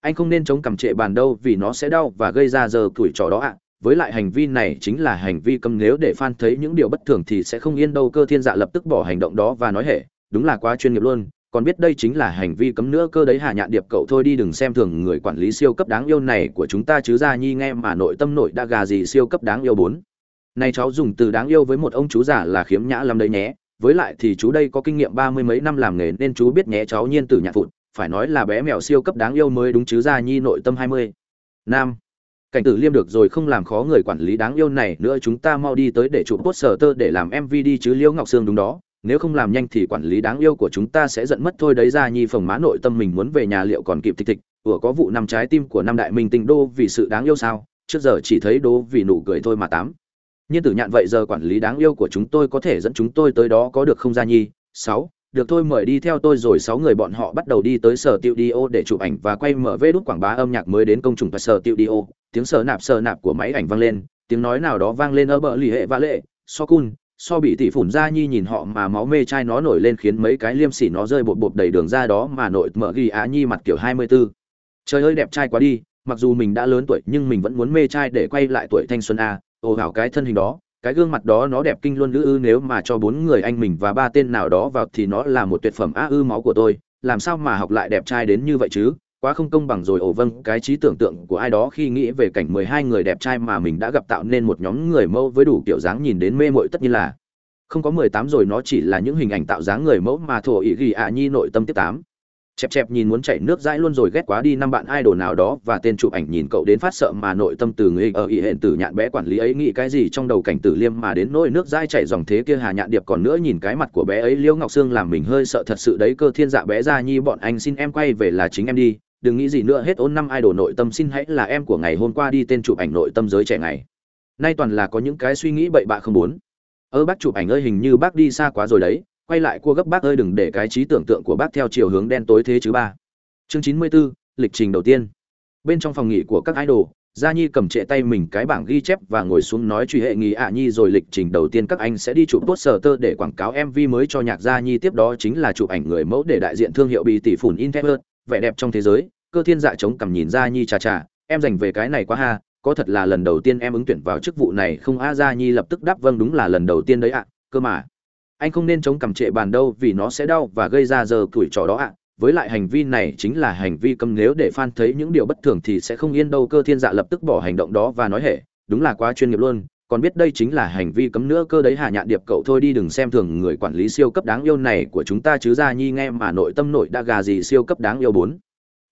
Anh không nên chống cầm trệ bàn đâu vì nó sẽ đau và gây ra giờ tuổi trò đó ạ với lại hành vi này chính là hành vi cấm nếu để fan thấy những điều bất thường thì sẽ không yên đâu, cơ thiên dạ lập tức bỏ hành động đó và nói hệ, đúng là quá chuyên nghiệp luôn, còn biết đây chính là hành vi cấm nữa, cơ đấy hạ nhạn điệp cậu thôi đi, đừng xem thường người quản lý siêu cấp đáng yêu này của chúng ta chứ ra nhi nghe mà nội tâm nội đã gà gì siêu cấp đáng yêu bốn. Này cháu dùng từ đáng yêu với một ông chú giả là khiếm nhã lắm đấy nhé, với lại thì chú đây có kinh nghiệm ba mươi mấy năm làm nghề nên chú biết nhé, cháu nhiên tử nhạc phụt, phải nói là bé mèo siêu cấp đáng yêu mới đúng chứ ra nhi nội tâm hai mươi. Nam cảnh tử liêm được rồi không làm khó người quản lý đáng yêu này, nữa chúng ta mau đi tới để chụp poster tơ để làm mv đi chứ liễu ngọc sương đúng đó. Nếu không làm nhanh thì quản lý đáng yêu của chúng ta sẽ giận mất thôi. Đấy ra nhi phồng má nội tâm mình muốn về nhà liệu còn kịp thịch thịch ủa, có vụ năm trái tim của năm đại minh tinh đô vì sự đáng yêu sao? Trước giờ chỉ thấy đô vì nụ cười thôi mà tám. Nhiên tử nhạn vậy giờ quản lý đáng yêu của chúng tôi có thể dẫn chúng tôi tới đó có được không gia nhi? Sáu được thôi mời đi theo tôi rồi sáu người bọn họ bắt đầu đi tới sở tiệu đi ô để chụp ảnh và quay mở vê đút quảng bá âm nhạc mới đến công chúng và sở tiệu đi ô tiếng sờ nạp sờ nạp của máy ảnh vang lên, tiếng nói nào đó vang lên ở bờ lì hệ và lệ, so cun, so bị tỷ phủn ra nhi nhìn họ mà máu mê chai nó nổi lên khiến mấy cái liêm sỉ nó rơi bột bột đầy đường ra đó mà nội mở ghi á nhi mặt kiểu hai mươi 24. trời ơi, đẹp trai quá đi, mặc dù mình đã lớn tuổi nhưng mình vẫn muốn mê trai để quay lại tuổi thanh xuân a, ồ hảo cái thân hình đó cái gương mặt đó nó đẹp kinh luôn lữ ư, nếu mà cho bốn người anh mình và ba tên nào đó vào thì nó là một tuyệt phẩm a ư máu của tôi. Làm sao mà học lại đẹp trai đến như vậy chứ? Quá không công bằng rồi, ồ vâng cái trí tưởng tượng của ai đó khi nghĩ về cảnh mười hai người đẹp trai mà mình đã gặp tạo nên một nhóm người mẫu với đủ kiểu dáng nhìn đến mê mội tất nhiên là. Không có mười tám rồi, nó chỉ là những hình ảnh tạo dáng người mẫu mà thổ ý ghi ạ nhi nội tâm tiếp tám chẹp chẹp nhìn muốn chảy nước dãi luôn rồi ghét quá đi năm bạn idol nào đó và tên chụp ảnh nhìn cậu đến phát sợ mà nội tâm từ người ở ý hẹn tử nhạn bé quản lý ấy nghĩ cái gì trong đầu cảnh tử liêm mà đến nỗi nước dãi chảy dòng thế kia hà nhạn điệp còn nữa nhìn cái mặt của bé ấy liễu ngọc sương làm mình hơi sợ thật sự đấy cơ thiên dạ bé ra nhi bọn anh xin em quay về là chính em đi, đừng nghĩ gì nữa hết ôn năm idol nội tâm xin hãy là em của ngày hôm qua đi tên chụp ảnh nội tâm giới trẻ ngày. Nay toàn là có những cái suy nghĩ bậy bạ không muốn. Ơ bác chụp ảnh ơi hình như bác đi xa quá rồi đấy quay lại cua gấp bác ơi đừng để cái trí tưởng tượng của bác theo chiều hướng đen tối thế chứ ba. Chương chín mươi 94, lịch trình đầu tiên. Bên trong phòng nghỉ của các idol gia nhi cầm trệ tay mình cái bảng ghi chép và ngồi xuống nói truy hệ nghỉ ạ nhi rồi lịch trình đầu tiên các anh sẽ đi chụp poster tơ để quảng cáo mv mới cho nhạc gia nhi. Tiếp đó chính là chụp ảnh người mẫu để đại diện thương hiệu bị tỷ phủn internet vẻ đẹp trong thế giới. Cơ thiên dạ chống cầm nhìn gia nhi chà chà em dành về cái này quá ha có thật là lần đầu tiên em ứng tuyển vào chức vụ này không a? Gia nhi lập tức đáp vâng đúng là lần đầu tiên đấy ạ cơ mà anh không nên chống cằm trệ bàn đâu vì nó sẽ đau và gây ra giờ tuổi trò đó ạ. Với lại hành vi này chính là hành vi cấm nếu để fan thấy những điều bất thường thì sẽ không yên đâu. Cơ thiên dạ lập tức bỏ hành động đó và nói hệ, đúng là quá chuyên nghiệp luôn, còn biết đây chính là hành vi cấm nữa. Cơ đấy hà nhạn điệp cậu thôi đi đừng xem thường người quản lý siêu cấp đáng yêu này của chúng ta chứ ra nhi nghe mà nội tâm nội đã gà gì siêu cấp đáng yêu bốn.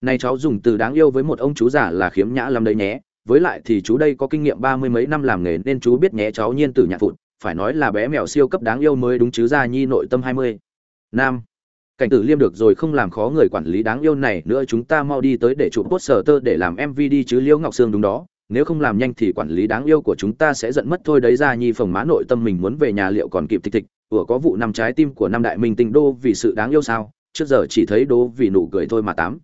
Này cháu dùng từ đáng yêu với một ông chú giả là khiếm nhã lắm đấy nhé. Với lại thì chú đây có kinh nghiệm ba mươi mấy năm làm nghề nên chú biết nhé, cháu nhiên từ nhạc phụt phải nói là bé mèo siêu cấp đáng yêu mới đúng chứ gia nhi nội tâm hai mươi. Nam. Cảnh tử liêm được rồi không làm khó người quản lý đáng yêu này nữa chúng ta mau đi tới để chụp poster tơ để làm mv đi chứ liễu ngọc sương đúng đó. Nếu không làm nhanh thì quản lý đáng yêu của chúng ta sẽ giận mất thôi đấy ra nhi phồng má nội tâm mình muốn về nhà liệu còn kịp thịch thịch vừa có vụ năm trái tim của năm đại minh tinh đô vì sự đáng yêu sao? Trước giờ chỉ thấy đô vì nụ cười thôi mà tám.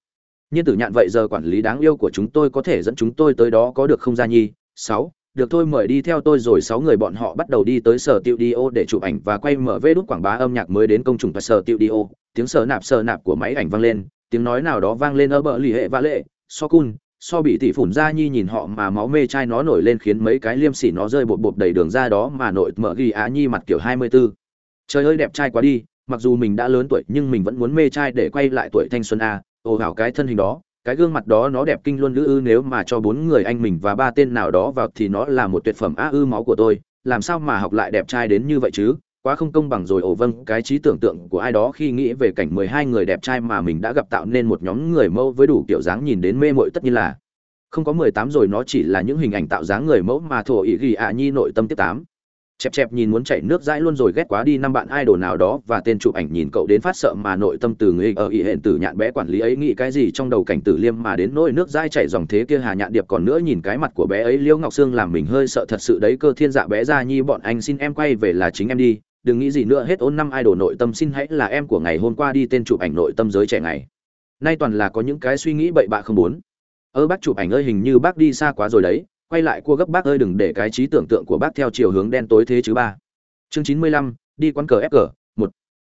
Nhiên tử nhạn vậy giờ quản lý đáng yêu của chúng tôi có thể dẫn chúng tôi tới đó có được không gia nhi? Sáu được thôi mời đi theo tôi rồi sáu người bọn họ bắt đầu đi tới sở tiệu đi ô để chụp ảnh và quay mở vê đút quảng bá âm nhạc mới đến công chúng và sở tiệu đi ô tiếng sờ nạp sờ nạp của máy ảnh vang lên, tiếng nói nào đó vang lên ở bờ lì hệ và lệ, so cun, so bị tỷ phủn ra nhi nhìn họ mà máu mê chai nó nổi lên khiến mấy cái liêm sỉ nó rơi bột bột đầy đường ra đó mà nội mở ghi á nhi mặt kiểu hai mươi 24. trời ơi, đẹp trai quá đi, mặc dù mình đã lớn tuổi nhưng mình vẫn muốn mê trai để quay lại tuổi thanh xuân a ồ hảo cái thân hình đó cái gương mặt đó nó đẹp kinh luôn lữ ư, nếu mà cho bốn người anh mình và ba tên nào đó vào thì nó là một tuyệt phẩm a ư máu của tôi. Làm sao mà học lại đẹp trai đến như vậy chứ? Quá không công bằng rồi, ồ vâng cái trí tưởng tượng của ai đó khi nghĩ về cảnh mười hai người đẹp trai mà mình đã gặp tạo nên một nhóm người mẫu với đủ kiểu dáng nhìn đến mê mội tất nhiên là. Không có mười tám rồi, nó chỉ là những hình ảnh tạo dáng người mẫu mà thổ ý ghi ạ nhi nội tâm tiếp tám chẹp chẹp nhìn muốn chảy nước dãi luôn rồi ghét quá đi năm bạn idol nào đó và tên chụp ảnh nhìn cậu đến phát sợ mà nội tâm từ người ở ý hẹn tử nhạn bé quản lý ấy nghĩ cái gì trong đầu cảnh tử liêm mà đến nỗi nước dãi chảy dòng thế kia hà nhạn điệp còn nữa nhìn cái mặt của bé ấy liễu ngọc sương làm mình hơi sợ thật sự đấy cơ thiên dạ bé ra nhi bọn anh xin em quay về là chính em đi, đừng nghĩ gì nữa hết ôn năm idol nội tâm xin hãy là em của ngày hôm qua đi tên chụp ảnh nội tâm giới trẻ ngày. Nay toàn là có những cái suy nghĩ bậy bạ không muốn. Ơ bác chụp ảnh ơi hình như bác đi xa quá rồi đấy quay lại cua gấp bác ơi, đừng để cái trí tưởng tượng của bác theo chiều hướng đen tối thế chứ ba. Chương chín mươi lăm, đi quán cờ ép cờ một.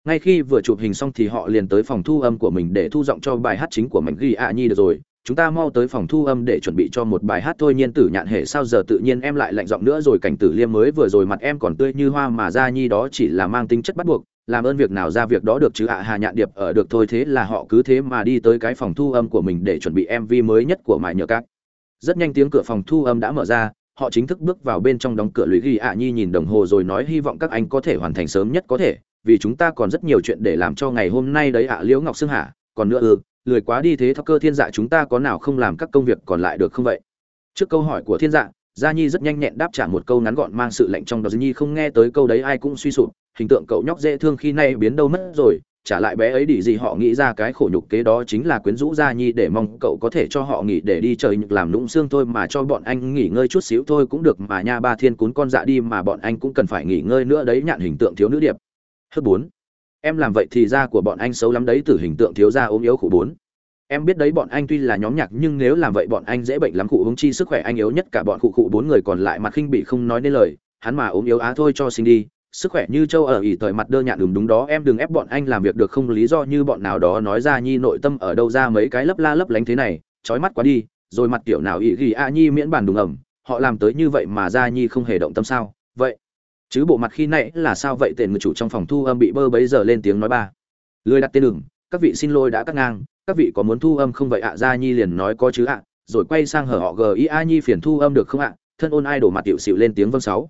Ngay khi vừa chụp hình xong thì họ liền tới phòng thu âm của mình để thu giọng cho bài hát chính của mình ghi ạ nhi được rồi. Chúng ta mau tới phòng thu âm để chuẩn bị cho một bài hát thôi, nhiên tử nhạn hệ sao giờ tự nhiên em lại lạnh giọng nữa rồi cảnh tử liêm mới vừa rồi mặt em còn tươi như hoa mà ra nhi đó chỉ là mang tính chất bắt buộc. Làm ơn việc nào ra việc đó được chứ ạ, hà nhạn điệp, ở được thôi, thế là họ cứ thế mà đi tới cái phòng thu âm của mình để chuẩn bị mv mới nhất của mải nhờ các rất nhanh tiếng cửa phòng thu âm đã mở ra, họ chính thức bước vào bên trong đóng cửa lũy ghi ạ nhi nhìn đồng hồ rồi nói hy vọng các anh có thể hoàn thành sớm nhất có thể, vì chúng ta còn rất nhiều chuyện để làm cho ngày hôm nay đấy ạ, liễu ngọc sương hả còn nữa ư lười quá đi thế thao cơ thiên dạ chúng ta có nào không làm các công việc còn lại được không vậy? Trước câu hỏi của thiên dạ gia nhi rất nhanh nhẹn đáp trả một câu ngắn gọn mang sự lạnh trong đó nhi không nghe tới câu đấy ai cũng suy sụp, hình tượng cậu nhóc dễ thương khi nay biến đâu mất rồi trả lại bé ấy đi gì họ nghĩ ra cái khổ nhục kế đó chính là quyến rũ gia nhi để mong cậu có thể cho họ nghỉ để đi trời nhục làm nũng xương thôi mà cho bọn anh nghỉ ngơi chút xíu thôi cũng được mà nha ba thiên cún con dạ đi mà bọn anh cũng cần phải nghỉ ngơi nữa đấy nhạn hình tượng thiếu nữ điệp. Hớt bốn. Em làm vậy thì da của bọn anh xấu lắm đấy từ hình tượng thiếu da ốm yếu khổ bốn. Em biết đấy, bọn anh tuy là nhóm nhạc nhưng nếu làm vậy bọn anh dễ bệnh lắm cụ hứng chi sức khỏe anh yếu nhất cả bọn cụ cụ bốn người còn lại mặt khinh bị không nói nên lời. Hắn mà ốm yếu á thôi cho sinh đi sức khỏe như châu ở ỉ thời mặt đơ nhạn đúng đúng đó, em đừng ép bọn anh làm việc được không lý do như bọn nào đó nói ra nhi nội tâm ở đâu ra mấy cái lấp la lấp lánh thế này trói mắt quá đi, rồi mặt kiểu nào ỉ ghi a nhi miễn bàn đùng ẩm, họ làm tới như vậy mà ra nhi không hề động tâm sao? Vậy, chứ bộ mặt khi nãy là sao vậy? Tên người chủ trong phòng thu âm bị bơ bấy giờ lên tiếng nói ba. Lười đặt tên đường các vị xin lỗi đã cắt ngang, các vị có muốn thu âm không vậy ạ? Gia nhi liền nói có chứ ạ. Rồi quay sang hở họ g i a nhi phiền thu âm được không ạ? Thân ôn ai đổ mặt tiểu xịu lên tiếng vâng sáu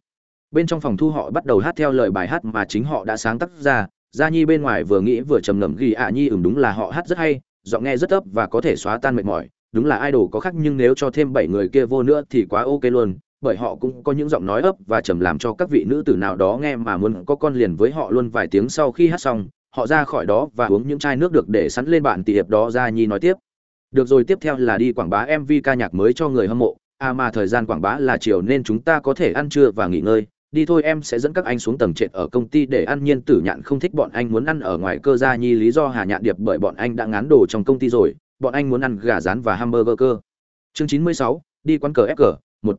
bên trong phòng thu họ bắt đầu hát theo lời bài hát mà chính họ đã sáng tác ra. Gia nhi bên ngoài vừa nghĩ vừa trầm ngầm ghi ạ nhi, ừm, đúng là họ hát rất hay, giọng nghe rất ấp và có thể xóa tan mệt mỏi. Đúng là idol có khác nhưng nếu cho thêm bảy người kia vô nữa thì quá ok luôn, bởi họ cũng có những giọng nói ấp và trầm làm cho các vị nữ tử nào đó nghe mà muốn có con liền với họ luôn vài tiếng sau khi hát xong, họ ra khỏi đó và uống những chai nước được để sẵn lên bạn tỉ hiệp đó, gia nhi nói tiếp. Được rồi, tiếp theo là đi quảng bá mv ca nhạc mới cho người hâm mộ. À mà thời gian quảng bá là chiều nên chúng ta có thể ăn trưa và nghỉ ngơi đi thôi, em sẽ dẫn các anh xuống tầng trệt ở công ty để ăn nhiên tử nhạn không thích bọn anh muốn ăn ở ngoài cơ gia nhi. Lý do hà nhạn điệp bởi bọn anh đã ngán đồ trong công ty rồi. Bọn anh muốn ăn gà rán và hamburger cơ. Chương chín mươi sáu, đi quán cờ fg một.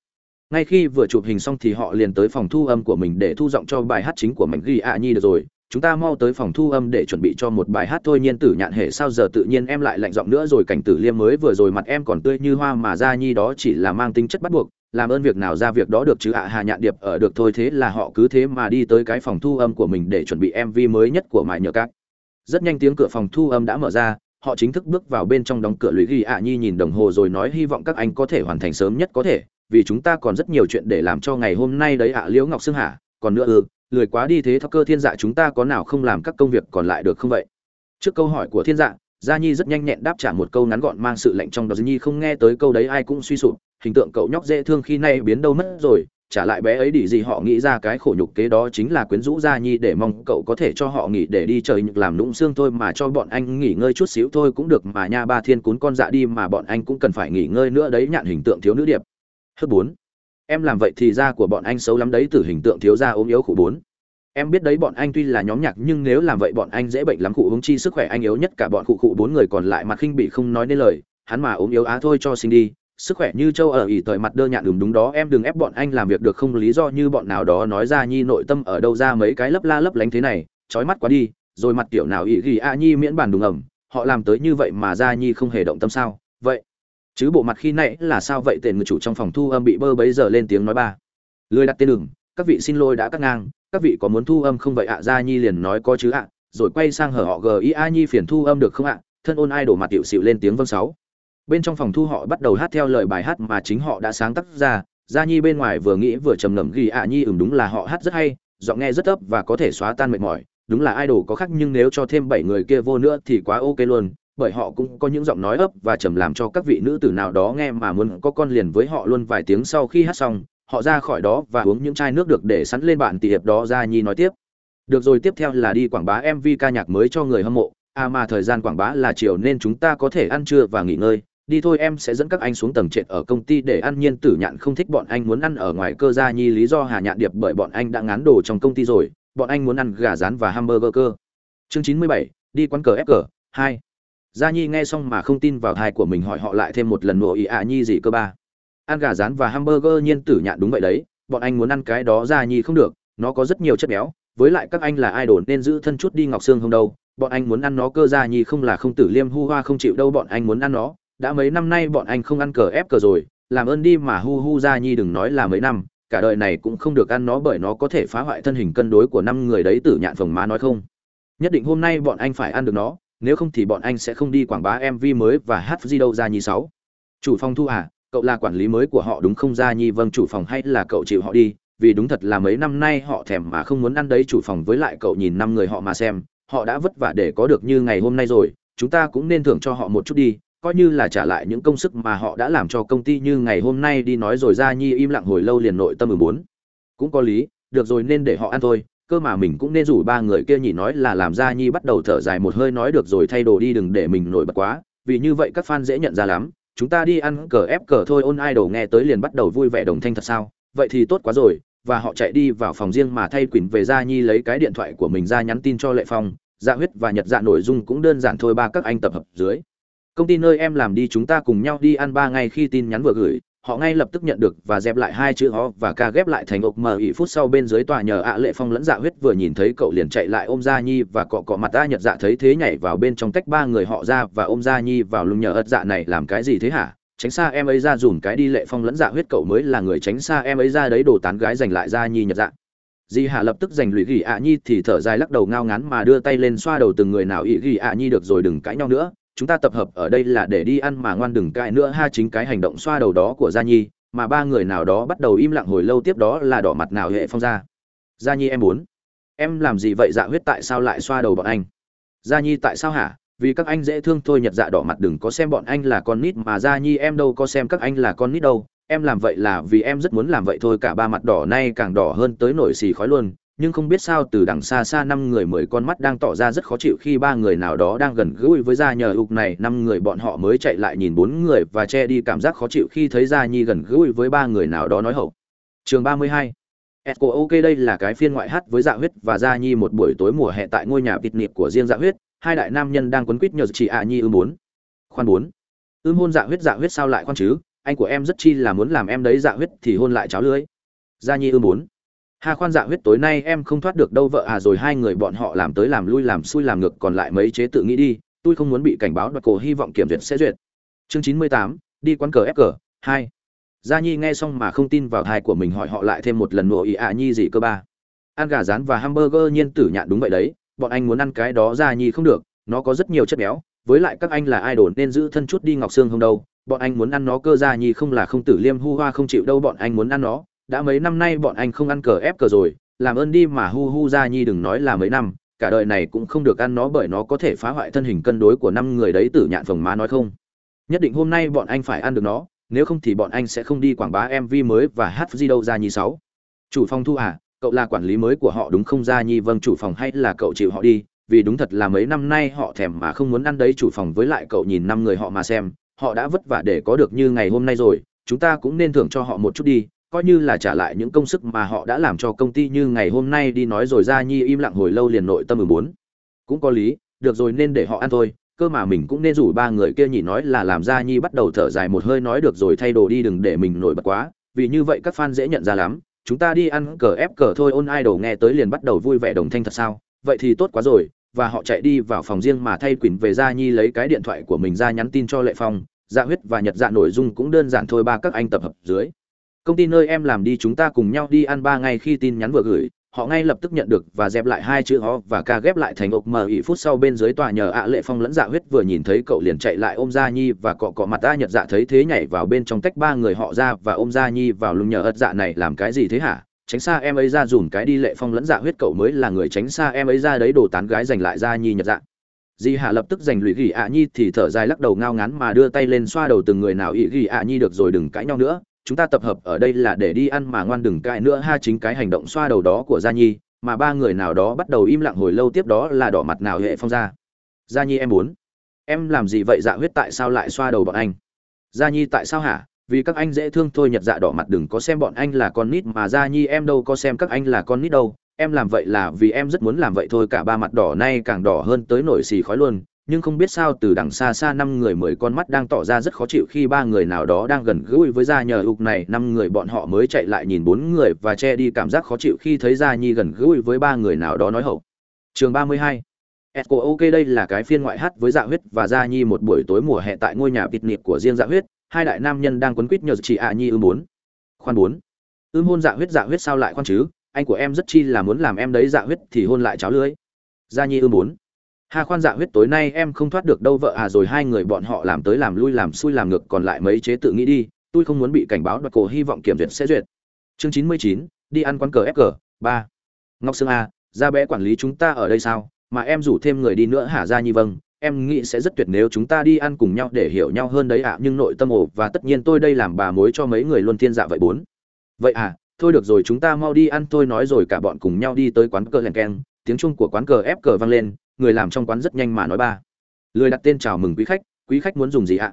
Ngay khi vừa chụp hình xong thì họ liền tới phòng thu âm của mình để thu giọng cho bài hát chính của mình ghi ạ nhi được rồi chúng ta mau tới phòng thu âm để chuẩn bị cho một bài hát thôi, nhiên tử nhạn hệ sao giờ tự nhiên em lại lạnh giọng nữa rồi cảnh tử liêm mới vừa rồi mặt em còn tươi như hoa mà ra nhi đó chỉ là mang tính chất bắt buộc, làm ơn việc nào ra việc đó được chứ ạ, hà nhạn điệp, ở được thôi, thế là họ cứ thế mà đi tới cái phòng thu âm của mình để chuẩn bị mv mới nhất của mãi nhờ các. Rất nhanh tiếng cửa phòng thu âm đã mở ra, họ chính thức bước vào bên trong đóng cửa lũy ghi ạ, nhi nhìn đồng hồ rồi nói hy vọng các anh có thể hoàn thành sớm nhất có thể, vì chúng ta còn rất nhiều chuyện để làm cho ngày hôm nay đấy ạ, liễu ngọc sương hả còn nữa ư? Lười quá đi thế thóc cơ thiên dạ chúng ta có nào không làm các công việc còn lại được không vậy? Trước câu hỏi của thiên dạ gia nhi rất nhanh nhẹn đáp trả một câu ngắn gọn mang sự lệnh trong đó nhi không nghe tới câu đấy ai cũng suy sụp, hình tượng cậu nhóc dễ thương khi nay biến đâu mất rồi, trả lại bé ấy đi gì họ nghĩ ra cái khổ nhục kế đó chính là quyến rũ gia nhi để mong cậu có thể cho họ nghỉ để đi trời nhục làm nũng xương thôi mà cho bọn anh nghỉ ngơi chút xíu thôi cũng được mà nha ba thiên cún con dạ đi mà bọn anh cũng cần phải nghỉ ngơi nữa đấy nhạn hình tượng thiếu nữ điệp. Hớp bốn em làm vậy thì da của bọn anh xấu lắm đấy từ hình tượng thiếu da ốm yếu khủ bốn. Em biết đấy, bọn anh tuy là nhóm nhạc nhưng nếu làm vậy bọn anh dễ bệnh lắm, cụ húng chi sức khỏe anh yếu nhất cả bọn cụ cụ bốn người còn lại mặt khinh bị không nói nên lời. Hắn mà ốm yếu á thôi cho sinh đi. Sức khỏe như châu ở ỉ thời mặt đơ nhạn đúng đúng đó, em đừng ép bọn anh làm việc được không lý do như bọn nào đó nói ra nhi nội tâm ở đâu ra mấy cái lấp la lấp lánh thế này. Trói mắt quá đi, rồi mặt tiểu nào ỉ ghi a nhi miễn bàn đúng ẩm. Họ làm tới như vậy mà ra nhi không hề động tâm sao. Vậy chứ bộ mặt khi nãy là sao vậy? Tên người chủ trong phòng thu âm bị bơ bấy giờ lên tiếng nói ba. Lười đặt tên đường, các vị xin lỗi đã cắt ngang, các vị có muốn thu âm không vậy ạ? Gia nhi liền nói có chứ ạ. Rồi quay sang hở họ g i a nhi phiền thu âm được không ạ? Thân ôn ai đổ mặt tiểu xịu lên tiếng vâng sáu. Bên trong phòng thu họ bắt đầu hát theo lời bài hát mà chính họ đã sáng tác ra. Gia nhi bên ngoài vừa nghĩ vừa trầm ngầm ghi ạ nhi, ừm, đúng là họ hát rất hay, giọng nghe rất ấp và có thể xóa tan mệt mỏi. Đúng là idol có khác, nhưng nếu cho thêm bảy người kia vô nữa thì quá ok luôn bởi họ cũng có những giọng nói ấp và trầm làm cho các vị nữ tử nào đó nghe mà muốn có con liền với họ luôn vài tiếng sau khi hát xong, họ ra khỏi đó và uống những chai nước được để sẵn lên bạn tỷ hiệp đó ra nhi nói tiếp. Được rồi, tiếp theo là đi quảng bá mv ca nhạc mới cho người hâm mộ. À mà thời gian quảng bá là chiều nên chúng ta có thể ăn trưa và nghỉ ngơi. Đi thôi, em sẽ dẫn các anh xuống tầng trệt ở công ty để ăn nhiên tử nhạn không thích bọn anh muốn ăn ở ngoài cơ gia nhi. Lý do hà nhạn điệp bởi bọn anh đã ngán đồ trong công ty rồi. Bọn anh muốn ăn gà rán và hamburger cơ. Chương chín mươi bảy, đi quán cờ fg hai gia nhi nghe xong mà không tin vào thai của mình hỏi họ lại thêm một lần nổ ý ạ, nhi gì cơ ba? Ăn gà rán và hamburger nhiên tử nhạn đúng vậy đấy, bọn anh muốn ăn cái đó gia nhi không được, nó có rất nhiều chất béo, với lại các anh là idol nên giữ thân chút đi ngọc xương không đâu, bọn anh muốn ăn nó cơ, gia nhi không là không tử liêm hu hoa không chịu đâu, bọn anh muốn ăn nó, đã mấy năm nay bọn anh không ăn cờ ép cờ rồi, làm ơn đi mà hu hu, gia nhi đừng nói là mấy năm, cả đời này cũng không được ăn nó bởi nó có thể phá hoại thân hình cân đối của năm người đấy, tử nhạn phồng má nói không. Nhất định hôm nay bọn anh phải ăn được nó nếu không thì bọn anh sẽ không đi quảng bá mv mới và hát gì đâu ra nhi sáu. Chủ phòng thu à cậu là quản lý mới của họ đúng không Ra nhi? Vâng chủ phòng hay là cậu chịu họ đi? Vì đúng thật là mấy năm nay họ thèm mà không muốn ăn đấy, chủ phòng với lại cậu nhìn năm người họ mà xem. Họ đã vất vả để có được như ngày hôm nay rồi. Chúng ta cũng nên thưởng cho họ một chút đi. Coi như là trả lại những công sức mà họ đã làm cho công ty như ngày hôm nay đi nói rồi Ra nhi im lặng hồi lâu liền nội tâm ừ muốn. Cũng có lý. Được rồi, nên để họ ăn thôi cơ mà mình cũng nên rủ ba người kia nhỉ nói là làm gia nhi bắt đầu thở dài một hơi nói được rồi thay đồ đi đừng để mình nổi bật quá, vì như vậy các fan dễ nhận ra lắm, chúng ta đi ăn cờ ép cờ thôi, ôn ai idol nghe tới liền bắt đầu vui vẻ đồng thanh thật sao, vậy thì tốt quá rồi, và họ chạy đi vào phòng riêng mà thay quỳnh về gia nhi lấy cái điện thoại của mình ra nhắn tin cho lệ phong dạ huyết và nhật dạ nội dung cũng đơn giản thôi ba các anh tập hợp dưới. Công ty nơi em làm đi chúng ta cùng nhau đi ăn ba ngày khi tin nhắn vừa gửi họ ngay lập tức nhận được và dẹp lại hai chữ ho và ca ghép lại thành ộc mờ ỉ phút sau bên dưới tòa nhờ ạ lệ phong lẫn dạ huyết vừa nhìn thấy cậu liền chạy lại ôm gia nhi và cọ cọ mặt ta nhật dạ thấy thế nhảy vào bên trong tách ba người họ ra và ôm gia nhi vào lưng nhờ ất dạ này làm cái gì thế hả? Tránh xa em ấy ra dùm cái đi lệ phong lẫn dạ huyết cậu mới là người tránh xa em ấy ra đấy đồ tán gái giành lại gia nhi nhật dạ. Di hạ lập tức giành lụy gỉ ạ nhi thì thở dài lắc đầu ngao ngán mà đưa tay lên xoa đầu từng người nào ỉ gỉ ạ nhi được rồi đừng cãi nhau nữa chúng ta tập hợp ở đây là để đi ăn mà ngoan đừng cãi nữa, ha, chính cái hành động xoa đầu đó của gia nhi, mà ba người nào đó bắt đầu im lặng hồi lâu tiếp đó là đỏ mặt nào hệ phong ra. Gia nhi em muốn. Em làm gì vậy? Dạ huyết tại sao lại xoa đầu bọn anh? Gia nhi tại sao hả? Vì các anh dễ thương thôi, nhật dạ đỏ mặt đừng có xem bọn anh là con nít mà gia nhi em đâu có xem các anh là con nít đâu. Em làm vậy là vì em rất muốn làm vậy thôi, cả ba mặt đỏ nay càng đỏ hơn tới nổi xì khói luôn nhưng không biết sao từ đằng xa xa năm người mười con mắt đang tỏ ra rất khó chịu khi ba người nào đó đang gần gũi với gia nhờ ục này năm người bọn họ mới chạy lại nhìn bốn người và che đi cảm giác khó chịu khi thấy gia nhi gần gũi với ba người nào đó nói hậu trường ba mươi hai Esco OK đây là cái phiên ngoại hát với Dạ Huyết và Gia Nhi một buổi tối mùa hè tại ngôi nhà vịt niệm của riêng Dạ Huyết, hai đại nam nhân đang quấn quýt nhờ chị ạ Nhi ư bốn. Khoan bốn. Ưm hôn Dạ Huyết Dạ Huyết sao lại khoan chứ? Anh của em rất chi là muốn làm em đấy Dạ Huyết thì hôn lại cháo lưới. Gia Nhi ư bốn. Hà khoan Dạ Huyết tối nay em không thoát được đâu vợ à rồi hai người bọn họ làm tới làm lui làm xui làm ngược còn lại mấy chế tự nghĩ đi, tôi không muốn bị cảnh báo đoạt cổ hy vọng kiểm duyệt sẽ duyệt. Chương chín mươi tám đi quán cờ ép cờ hai gia nhi nghe xong mà không tin vào tai của mình hỏi họ lại thêm một lần nữa ý ạ nhi gì cơ ba ăn gà rán và hamburger nhiên tử nhạn đúng vậy đấy bọn anh muốn ăn cái đó gia nhi không được nó có rất nhiều chất béo với lại các anh là idol nên giữ thân chút đi ngọc xương không đâu bọn anh muốn ăn nó cơ gia nhi không là không tử liêm hu hoa không chịu đâu bọn anh muốn ăn nó đã mấy năm nay bọn anh không ăn cờ ép cờ rồi, làm ơn đi mà hu hu gia nhi đừng nói là mấy năm, cả đời này cũng không được ăn nó bởi nó có thể phá hoại thân hình cân đối của năm người đấy tử nhạn phồng má nói không. Nhất định hôm nay bọn anh phải ăn được nó, nếu không thì bọn anh sẽ không đi quảng bá mv mới và hát di đâu ra nhi sáu. Chủ phòng thu à cậu là quản lý mới của họ đúng không ra nhi? Vâng chủ phòng hay là cậu chịu họ đi, vì đúng thật là mấy năm nay họ thèm mà không muốn ăn đấy. Chủ phòng với lại cậu nhìn năm người họ mà xem, họ đã vất vả để có được như ngày hôm nay rồi, chúng ta cũng nên thưởng cho họ một chút đi coi như là trả lại những công sức mà họ đã làm cho công ty như ngày hôm nay đi nói rồi ra nhi im lặng hồi lâu liền nội tâm mười bốn cũng có lý, được rồi nên để họ ăn thôi, cơ mà mình cũng nên rủ ba người kia nhỉ nói là làm ra nhi bắt đầu thở dài một hơi nói được rồi thay đồ đi đừng để mình nổi bật quá, vì như vậy các fan dễ nhận ra lắm, chúng ta đi ăn cờ ép cờ thôi ôn idol nghe tới liền bắt đầu vui vẻ đồng thanh thật sao, vậy thì tốt quá rồi, và họ chạy đi vào phòng riêng mà thay quỳnh về ra nhi lấy cái điện thoại của mình ra nhắn tin cho lệ phong dạ huyết và nhật dạ nội dung cũng đơn giản thôi ba các anh tập hợp dưới công ty nơi em làm đi chúng ta cùng nhau đi ăn ba ngày khi tin nhắn vừa gửi, họ ngay lập tức nhận được và dẹp lại hai chữ ho và ca ghép lại thành ộc mờ ỉ phút sau bên dưới tòa nhờ ạ lệ phong lẫn dạ huyết vừa nhìn thấy cậu liền chạy lại ôm gia nhi và cọ cọ mặt ta nhật dạ thấy thế nhảy vào bên trong tách ba người họ ra và ôm gia nhi vào lưng nhờ ất dạ này làm cái gì thế hả? Tránh xa em ấy ra dùm cái đi lệ phong lẫn dạ huyết cậu mới là người tránh xa em ấy ra đấy đồ tán gái giành lại gia nhi nhật dạ. Di hạ lập tức giành lụy gỉ ạ nhi thì thở dài lắc đầu ngao ngán mà đưa tay lên xoa đầu từng người nào, ị gỉ ạ nhi được rồi đừng cãi nhau nữa chúng ta tập hợp ở đây là để đi ăn mà ngoan đừng cãi nữa, ha, chính cái hành động xoa đầu đó của gia nhi, mà ba người nào đó bắt đầu im lặng hồi lâu tiếp đó là đỏ mặt nào hệ phong ra. Gia nhi em muốn. Em làm gì vậy? Dạ huyết tại sao lại xoa đầu bọn anh? Gia nhi tại sao hả? Vì các anh dễ thương thôi, nhật dạ đỏ mặt đừng có xem bọn anh là con nít mà gia nhi em đâu có xem các anh là con nít đâu. Em làm vậy là vì em rất muốn làm vậy thôi, cả ba mặt đỏ nay càng đỏ hơn tới nổi xì khói luôn nhưng không biết sao từ đằng xa xa năm người mười con mắt đang tỏ ra rất khó chịu khi ba người nào đó đang gần gũi với gia nhờ ục này năm người bọn họ mới chạy lại nhìn bốn người và che đi cảm giác khó chịu khi thấy gia nhi gần gũi với ba người nào đó nói hậu trường ba mươi hai Esco OK đây là cái phiên ngoại hát với Dạ Huyết và Gia Nhi một buổi tối mùa hè tại ngôi nhà vịt niệm của riêng Dạ Huyết, hai đại nam nhân đang quấn quýt nhờ chị ạ Nhi ư bốn. Khoan bốn. Ưm hôn Dạ Huyết Dạ Huyết sao lại khoan chứ? Anh của em rất chi là muốn làm em đấy Dạ Huyết thì hôn lại cháo lưới. Gia Nhi ư bốn. Hà khoan dạ huyết tối nay em không thoát được đâu vợ à rồi hai người bọn họ làm tới làm lui làm xui làm ngược còn lại mấy chế tự nghĩ đi, tôi không muốn bị cảnh báo đoạt cổ hy vọng kiểm duyệt sẽ duyệt. Chương chín mươi chín đi ăn quán cờ ép cờ, ba Ngọc Sương à, A, ra bé quản lý chúng ta ở đây sao, mà em rủ thêm người đi nữa hả ra nhi vâng, em nghĩ sẽ rất tuyệt nếu chúng ta đi ăn cùng nhau để hiểu nhau hơn đấy ạ nhưng nội tâm ổ và tất nhiên tôi đây làm bà mối cho mấy người luôn thiên dạ vậy bốn. Vậy à, thôi được rồi chúng ta mau đi ăn tôi nói rồi cả bọn cùng nhau đi tới quán cờ lèn keng, tiếng chung của quán cờ ép cờ vang lên, người làm trong quán rất nhanh mà nói ba. Lười đặt tên chào mừng quý khách quý khách muốn dùng gì ạ?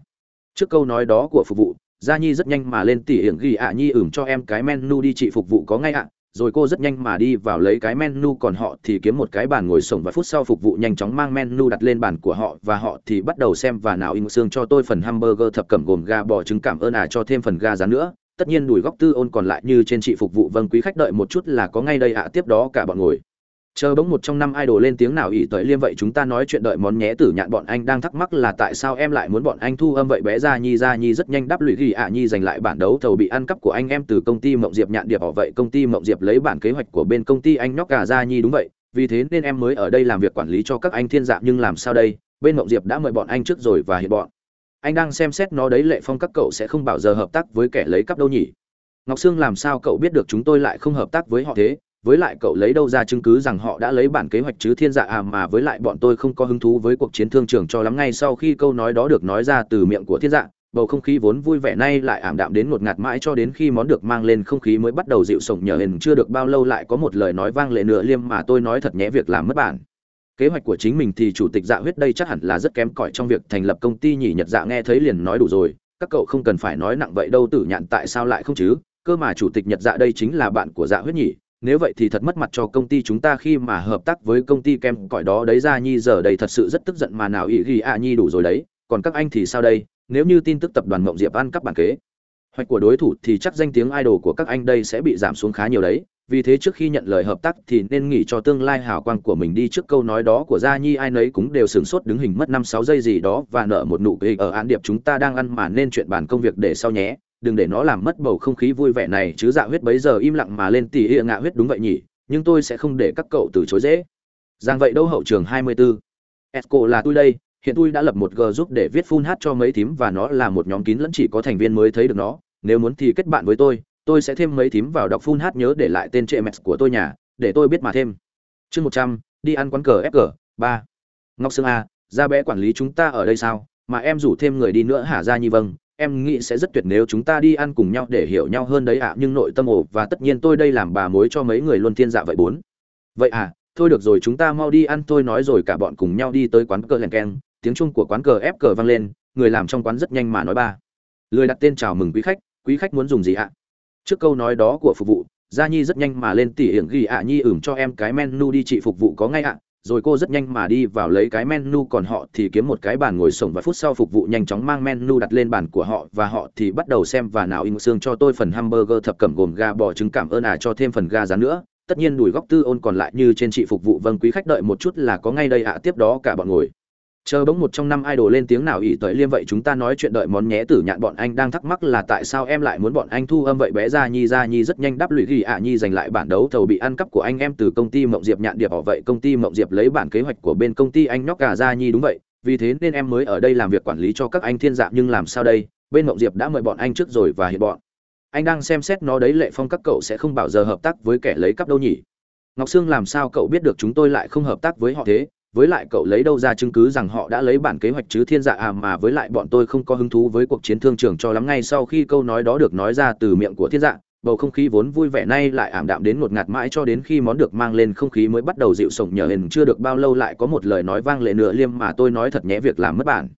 Trước câu nói đó của phục vụ, gia nhi rất nhanh mà lên tỉ hiển ghi ạ nhi ửng cho em cái menu đi chị phục vụ có ngay ạ. Rồi cô rất nhanh mà đi vào lấy cái menu còn họ thì kiếm một cái bàn ngồi sổng và phút sau phục vụ nhanh chóng mang menu đặt lên bàn của họ và họ thì bắt đầu xem và nào in xương cho tôi phần hamburger thập cẩm gồm gà bò trứng cảm ơn à cho thêm phần gà rán nữa. Tất nhiên đùi góc tư ôn còn lại như trên chị phục vụ. Vâng quý khách đợi một chút là có ngay đây ạ. Tiếp đó cả bọn ngồi chờ bỗng một trong năm idol lên tiếng nào ỷ tới liêm vậy chúng ta nói chuyện đợi món nhé tử nhạn bọn anh đang thắc mắc là tại sao em lại muốn bọn anh thu âm vậy bé ra nhi ra nhi rất nhanh đáp lụy ghi ạ nhi giành lại bản đấu thầu bị ăn cắp của anh em từ công ty mộng diệp nhạn điệp họ vậy công ty mộng diệp lấy bản kế hoạch của bên công ty anh nhóc gà ra nhi đúng vậy, vì thế nên em mới ở đây làm việc quản lý cho các anh thiên dạng nhưng làm sao đây, bên mộng diệp đã mời bọn anh trước rồi và hiện bọn. Anh đang xem xét nó đấy, lệ phong các cậu sẽ không bao giờ hợp tác với kẻ lấy cắp đâu nhỉ. Ngọc sương làm sao cậu biết được chúng tôi lại không hợp tác với họ thế? Với lại cậu lấy đâu ra chứng cứ rằng họ đã lấy bản kế hoạch chứ thiên dạ à mà với lại bọn tôi không có hứng thú với cuộc chiến thương trường cho lắm ngay sau khi câu nói đó được nói ra từ miệng của thiên dạ bầu không khí vốn vui vẻ nay lại ảm đạm đến ngột ngạt mãi cho đến khi món được mang lên không khí mới bắt đầu dịu sổng nhờ hình chưa được bao lâu lại có một lời nói vang lệ nửa liêm mà tôi nói thật nhé việc làm mất bản. Kế hoạch của chính mình thì chủ tịch dạ huyết đây chắc hẳn là rất kém cỏi trong việc thành lập công ty nhỉ nhật dạ nghe thấy liền nói đủ rồi, các cậu không cần phải nói nặng vậy đâu tử nhạn tại sao lại không chứ, cơ mà chủ tịch nhật dạ đây chính là bạn của dạ huyết nhỉ nếu vậy thì thật mất mặt cho công ty chúng ta khi mà hợp tác với công ty kem cõi đó đấy ra nhi, giờ đây thật sự rất tức giận mà nào ý ghi ạ nhi đủ rồi đấy, còn các anh thì sao đây? Nếu như tin tức tập đoàn mộng diệp ăn cắp bản kế, hoạch của đối thủ thì chắc danh tiếng idol của các anh đây sẽ bị giảm xuống khá nhiều đấy. Vì thế trước khi nhận lời hợp tác thì nên nghỉ cho tương lai hào quang của mình đi trước câu nói đó của gia nhi, ai nấy cũng đều sửng sốt đứng hình mất năm sáu giây gì đó và nợ một nụ cười ở án điệp chúng ta đang ăn mà nên chuyện bàn công việc để sau nhé đừng để nó làm mất bầu không khí vui vẻ này chứ dạ huyết bấy giờ im lặng mà lên tỉ ịa ngạ huyết đúng vậy nhỉ nhưng tôi sẽ không để các cậu từ chối dễ. Giang vậy đâu hậu trường 24. Esco là tôi đây hiện tôi đã lập một g giúp để viết full hát cho mấy thím và nó là một nhóm kín lẫn chỉ có thành viên mới thấy được nó. Nếu muốn thì kết bạn với tôi tôi sẽ thêm mấy thím vào đọc full hát nhớ để lại tên trệ mẹ của tôi nhà để tôi biết mà thêm. Chương 100, đi ăn quán cờ fg ba. Ngọc sương a ra bé quản lý chúng ta ở đây sao? Mà em rủ thêm người đi nữa hả ra nhi vâng? Em nghĩ sẽ rất tuyệt nếu chúng ta đi ăn cùng nhau để hiểu nhau hơn đấy ạ, nhưng nội tâm ổ và tất nhiên tôi đây làm bà mối cho mấy người luôn thiên dạ vậy bốn. Vậy à thôi được rồi, chúng ta mau đi ăn tôi nói rồi cả bọn cùng nhau đi tới quán cờ lèn keng. Tiếng chung của quán cờ ép cờ vang lên, người làm trong quán rất nhanh mà nói ba. Lười đặt tên chào mừng quý khách quý khách muốn dùng gì ạ? Trước câu nói đó của phục vụ, gia nhi rất nhanh mà lên tỉ hiển ghi ạ, nhi ửng cho em cái menu đi, chị phục vụ có ngay ạ rồi cô rất nhanh mà đi vào lấy cái menu, còn họ thì kiếm một cái bàn ngồi sổng và phút sau phục vụ nhanh chóng mang menu đặt lên bàn của họ, và họ thì bắt đầu xem và nào in xương cho tôi phần hamburger thập cẩm gồm gà bò trứng cảm ơn à cho thêm phần gà rán nữa. Tất nhiên đùi góc tư ôn còn lại như trên chị phục vụ vâng quý khách đợi một chút là có ngay đây ạ, tiếp đó cả bọn ngồi chờ bỗng một trong năm idol lên tiếng nào ỷ tới liêm vậy chúng ta nói chuyện đợi món nhé tử nhạn bọn anh đang thắc mắc là tại sao em lại muốn bọn anh thu âm vậy bé ra nhi ra nhi rất nhanh đáp lụy ghi ạ nhi giành lại bản đấu thầu bị ăn cắp của anh em từ công ty mộng diệp nhạn điệp họ vậy công ty mộng diệp lấy bản kế hoạch của bên công ty anh nhóc gà ra nhi đúng vậy, vì thế nên em mới ở đây làm việc quản lý cho các anh thiên dạng nhưng làm sao đây, bên mộng diệp đã mời bọn anh trước rồi và hiện bọn. Anh đang xem xét nó đấy lệ phong các cậu sẽ không bao giờ hợp tác với kẻ lấy cắp đâu nhỉ. Ngọc sương làm sao cậu biết được chúng tôi lại không hợp tác với họ thế? Với lại cậu lấy đâu ra chứng cứ rằng họ đã lấy bản kế hoạch chứ thiên dạ à mà với lại bọn tôi không có hứng thú với cuộc chiến thương trường cho lắm ngay sau khi câu nói đó được nói ra từ miệng của thiên dạ bầu không khí vốn vui vẻ nay lại ảm đạm đến ngột ngạt mãi cho đến khi món được mang lên không khí mới bắt đầu dịu sổng nhờ hình chưa được bao lâu lại có một lời nói vang lệ nửa liêm mà tôi nói thật nhé việc làm mất bản.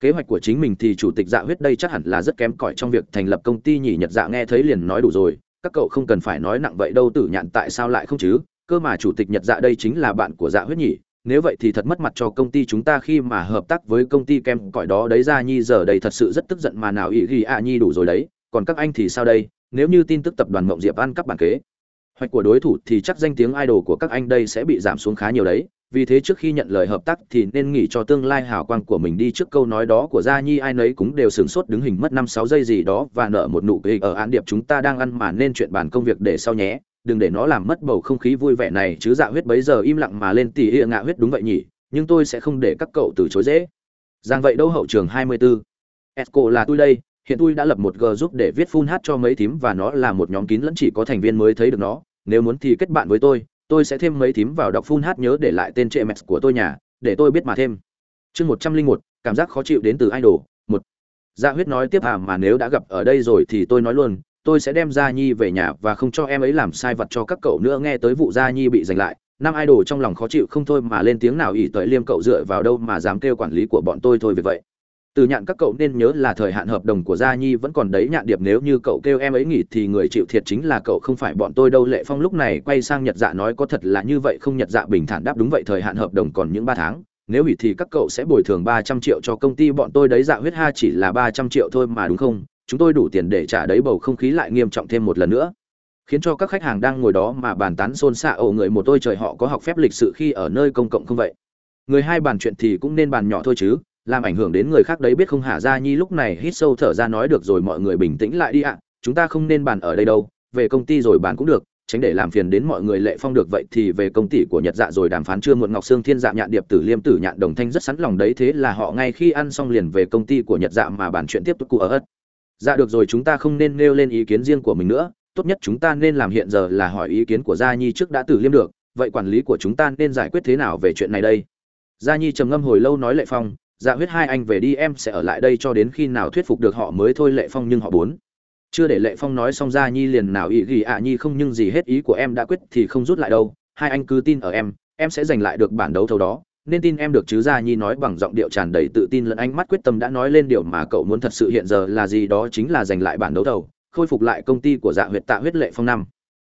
Kế hoạch của chính mình thì chủ tịch dạ huyết đây chắc hẳn là rất kém cỏi trong việc thành lập công ty nhỉ nhật dạ nghe thấy liền nói đủ rồi, các cậu không cần phải nói nặng vậy đâu tử nhạn tại sao lại không chứ, cơ mà chủ tịch nhật dạ đây chính là bạn của dạ huyết nhỉ nếu vậy thì thật mất mặt cho công ty chúng ta khi mà hợp tác với công ty kem cõi đó đấy ra nhi, giờ đây thật sự rất tức giận mà nào ý ghi ạ nhi đủ rồi đấy. Còn các anh thì sao đây? Nếu như tin tức tập đoàn mộng diệp ăn cắp bản kế, hoạch của đối thủ thì chắc danh tiếng idol của các anh đây sẽ bị giảm xuống khá nhiều đấy. Vì thế trước khi nhận lời hợp tác thì nên nghỉ cho tương lai hào quang của mình đi. Trước câu nói đó của gia nhi, ai nấy cũng đều sửng sốt đứng hình mất năm sáu giây gì đó và nợ một nụ cười. Ở án điệp chúng ta đang ăn mà nên chuyện bàn công việc để sau nhé đừng để nó làm mất bầu không khí vui vẻ này chứ dạ huyết bấy giờ im lặng mà lên tỉ ịa ngạ huyết đúng vậy nhỉ, nhưng tôi sẽ không để các cậu từ chối dễ. Giang vậy đâu hậu trường 24. Esco là tôi đây, hiện tôi đã lập một g giúp để viết full hát cho mấy thím và nó là một nhóm kín lẫn chỉ có thành viên mới thấy được nó. Nếu muốn thì kết bạn với tôi tôi sẽ thêm mấy thím vào đọc full hát nhớ để lại tên trệ mẹ của tôi nhà, để tôi biết mà thêm. Chương một trăm linh một, cảm giác khó chịu đến từ idol, một. Dạ huyết nói tiếp à mà nếu đã gặp ở đây rồi thì tôi nói luôn tôi sẽ đem gia nhi về nhà và không cho em ấy làm sai vật cho các cậu nữa. Nghe tới vụ gia nhi bị giành lại năm idol trong lòng khó chịu không thôi mà lên tiếng nào ỷ tới liêm cậu dựa vào đâu mà dám kêu quản lý của bọn tôi thôi vì vậy. Từ nhạn các cậu nên nhớ là thời hạn hợp đồng của gia nhi vẫn còn đấy nhạn điệp. Nếu như cậu kêu em ấy nghỉ thì người chịu thiệt chính là cậu, không phải bọn tôi đâu. Lệ phong lúc này quay sang nhật dạ nói có thật là như vậy không? Nhật dạ bình thản đáp đúng vậy, thời hạn hợp đồng còn những ba tháng. Nếu hủy thì các cậu sẽ bồi thường ba trăm triệu cho công ty bọn tôi. Đấy dạ huyết ha chỉ là ba trăm triệu thôi mà đúng không? Chúng tôi đủ tiền để trả đấy bầu không khí lại nghiêm trọng thêm một lần nữa. Khiến cho các khách hàng đang ngồi đó mà bàn tán xôn xạ, ồ, người một tôi trời, họ có học phép lịch sự khi ở nơi công cộng không vậy? Người hai bàn chuyện thì cũng nên bàn nhỏ thôi chứ, làm ảnh hưởng đến người khác đấy biết không hả? Ra nhi lúc này hít sâu thở ra nói, được rồi, mọi người bình tĩnh lại đi ạ, chúng ta không nên bàn ở đây đâu, về công ty rồi bàn cũng được, tránh để làm phiền đến mọi người lệ phong được vậy thì về công ty của nhật dạ rồi đàm phán chưa? Muộn ngọc sương, thiên dạ nhạn, điệp tử liêm tử nhạn, đồng thanh rất sẵn lòng đấy, thế là họ ngay khi ăn xong liền về công ty của nhật dạ mà bàn chuyện tiếp tục cụ ở ất dạ được rồi, chúng ta không nên nêu lên ý kiến riêng của mình nữa. Tốt nhất chúng ta nên làm hiện giờ là hỏi ý kiến của gia nhi trước đã tử liêm được. Vậy quản lý của chúng ta nên giải quyết thế nào về chuyện này đây? Gia nhi trầm ngâm hồi lâu nói lệ phong dạ huyết hai anh về đi, em sẽ ở lại đây cho đến khi nào thuyết phục được họ mới thôi lệ phong, nhưng họ bốn chưa để lệ phong nói xong gia nhi liền nào ý ghi ạ nhi, không, nhưng gì hết ý của em đã quyết thì không rút lại đâu. Hai anh cứ tin ở em em sẽ giành lại được bản đấu thầu đó nên tin em được chứ gia nhi nói bằng giọng điệu tràn đầy tự tin lẫn ánh mắt quyết tâm đã nói lên điều mà cậu muốn thật sự hiện giờ là gì đó chính là giành lại bản đấu thầu, khôi phục lại công ty của dạ huyết tạ huyết lệ phong năm.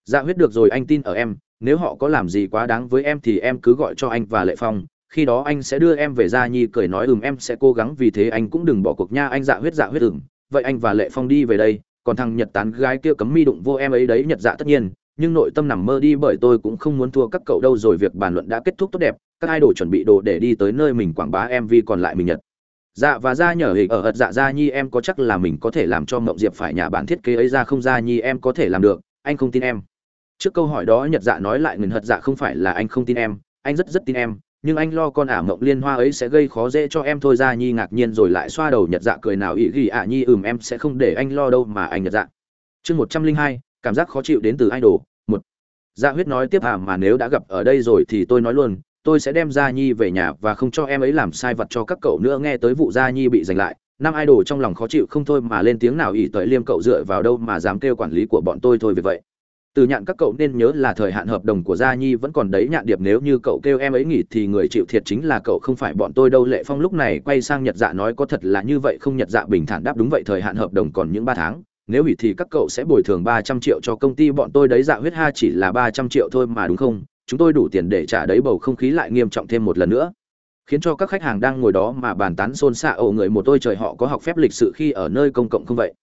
Dạ huyết được rồi, anh tin ở em, nếu họ có làm gì quá đáng với em thì em cứ gọi cho anh và lệ phong, khi đó anh sẽ đưa em về gia nhi cười nói ừm em sẽ cố gắng vì thế anh cũng đừng bỏ cuộc nha anh dạ huyết dạ huyết ừm, vậy anh và lệ phong đi về đây, còn thằng nhật tán gái kia cấm mi đụng vô em ấy đấy nhật dạ tất nhiên, nhưng nội tâm nằm mơ đi bởi tôi cũng không muốn thua các cậu đâu rồi việc bàn luận đã kết thúc tốt đẹp các idol chuẩn bị đồ để đi tới nơi mình quảng bá mv còn lại mình nhật. Dạ và ra nhờ hình ở ật dạ gia nhi em có chắc là mình có thể làm cho mộng diệp phải nhà bản thiết kế ấy ra không? Gia nhi em có thể làm được, anh không tin em. Trước câu hỏi đó nhật dạ nói lại ngừng hật dạ không phải là anh không tin em, anh rất rất tin em, nhưng anh lo con ả mộng liên hoa ấy sẽ gây khó dễ cho em thôi. Ra nhi ngạc nhiên rồi lại xoa đầu nhật dạ cười nào ý ghi ả nhi, ừm, em sẽ không để anh lo đâu mà anh nhật dạ. Chương một trăm linh hai, cảm giác khó chịu đến từ idol, một. Dạ huyết nói, tiếp à mà nếu đã gặp ở đây rồi thì tôi nói luôn tôi sẽ đem gia nhi về nhà và không cho em ấy làm sai vật cho các cậu nữa. Nghe tới vụ gia nhi bị giành lại, năm idol trong lòng khó chịu không thôi mà lên tiếng nào ỷ tới liêm cậu dựa vào đâu mà dám kêu quản lý của bọn tôi thôi vì vậy. Từ nhạn các cậu nên nhớ là thời hạn hợp đồng của gia nhi vẫn còn đấy nhạn điệp. Nếu như cậu kêu em ấy nghỉ thì người chịu thiệt chính là cậu, không phải bọn tôi đâu. Lệ phong lúc này quay sang nhật dạ nói có thật là như vậy không? Nhật dạ bình thản đáp đúng vậy, thời hạn hợp đồng còn những ba tháng. Nếu hủy thì các cậu sẽ bồi thường ba trăm triệu cho công ty bọn tôi đấy. Dạ huyết ha chỉ là ba trăm triệu thôi mà đúng không? Chúng tôi đủ tiền để trả đấy bầu không khí lại nghiêm trọng thêm một lần nữa. Khiến cho các khách hàng đang ngồi đó mà bàn tán xôn xạ, ồ, người một tôi trời, họ có học phép lịch sự khi ở nơi công cộng không vậy?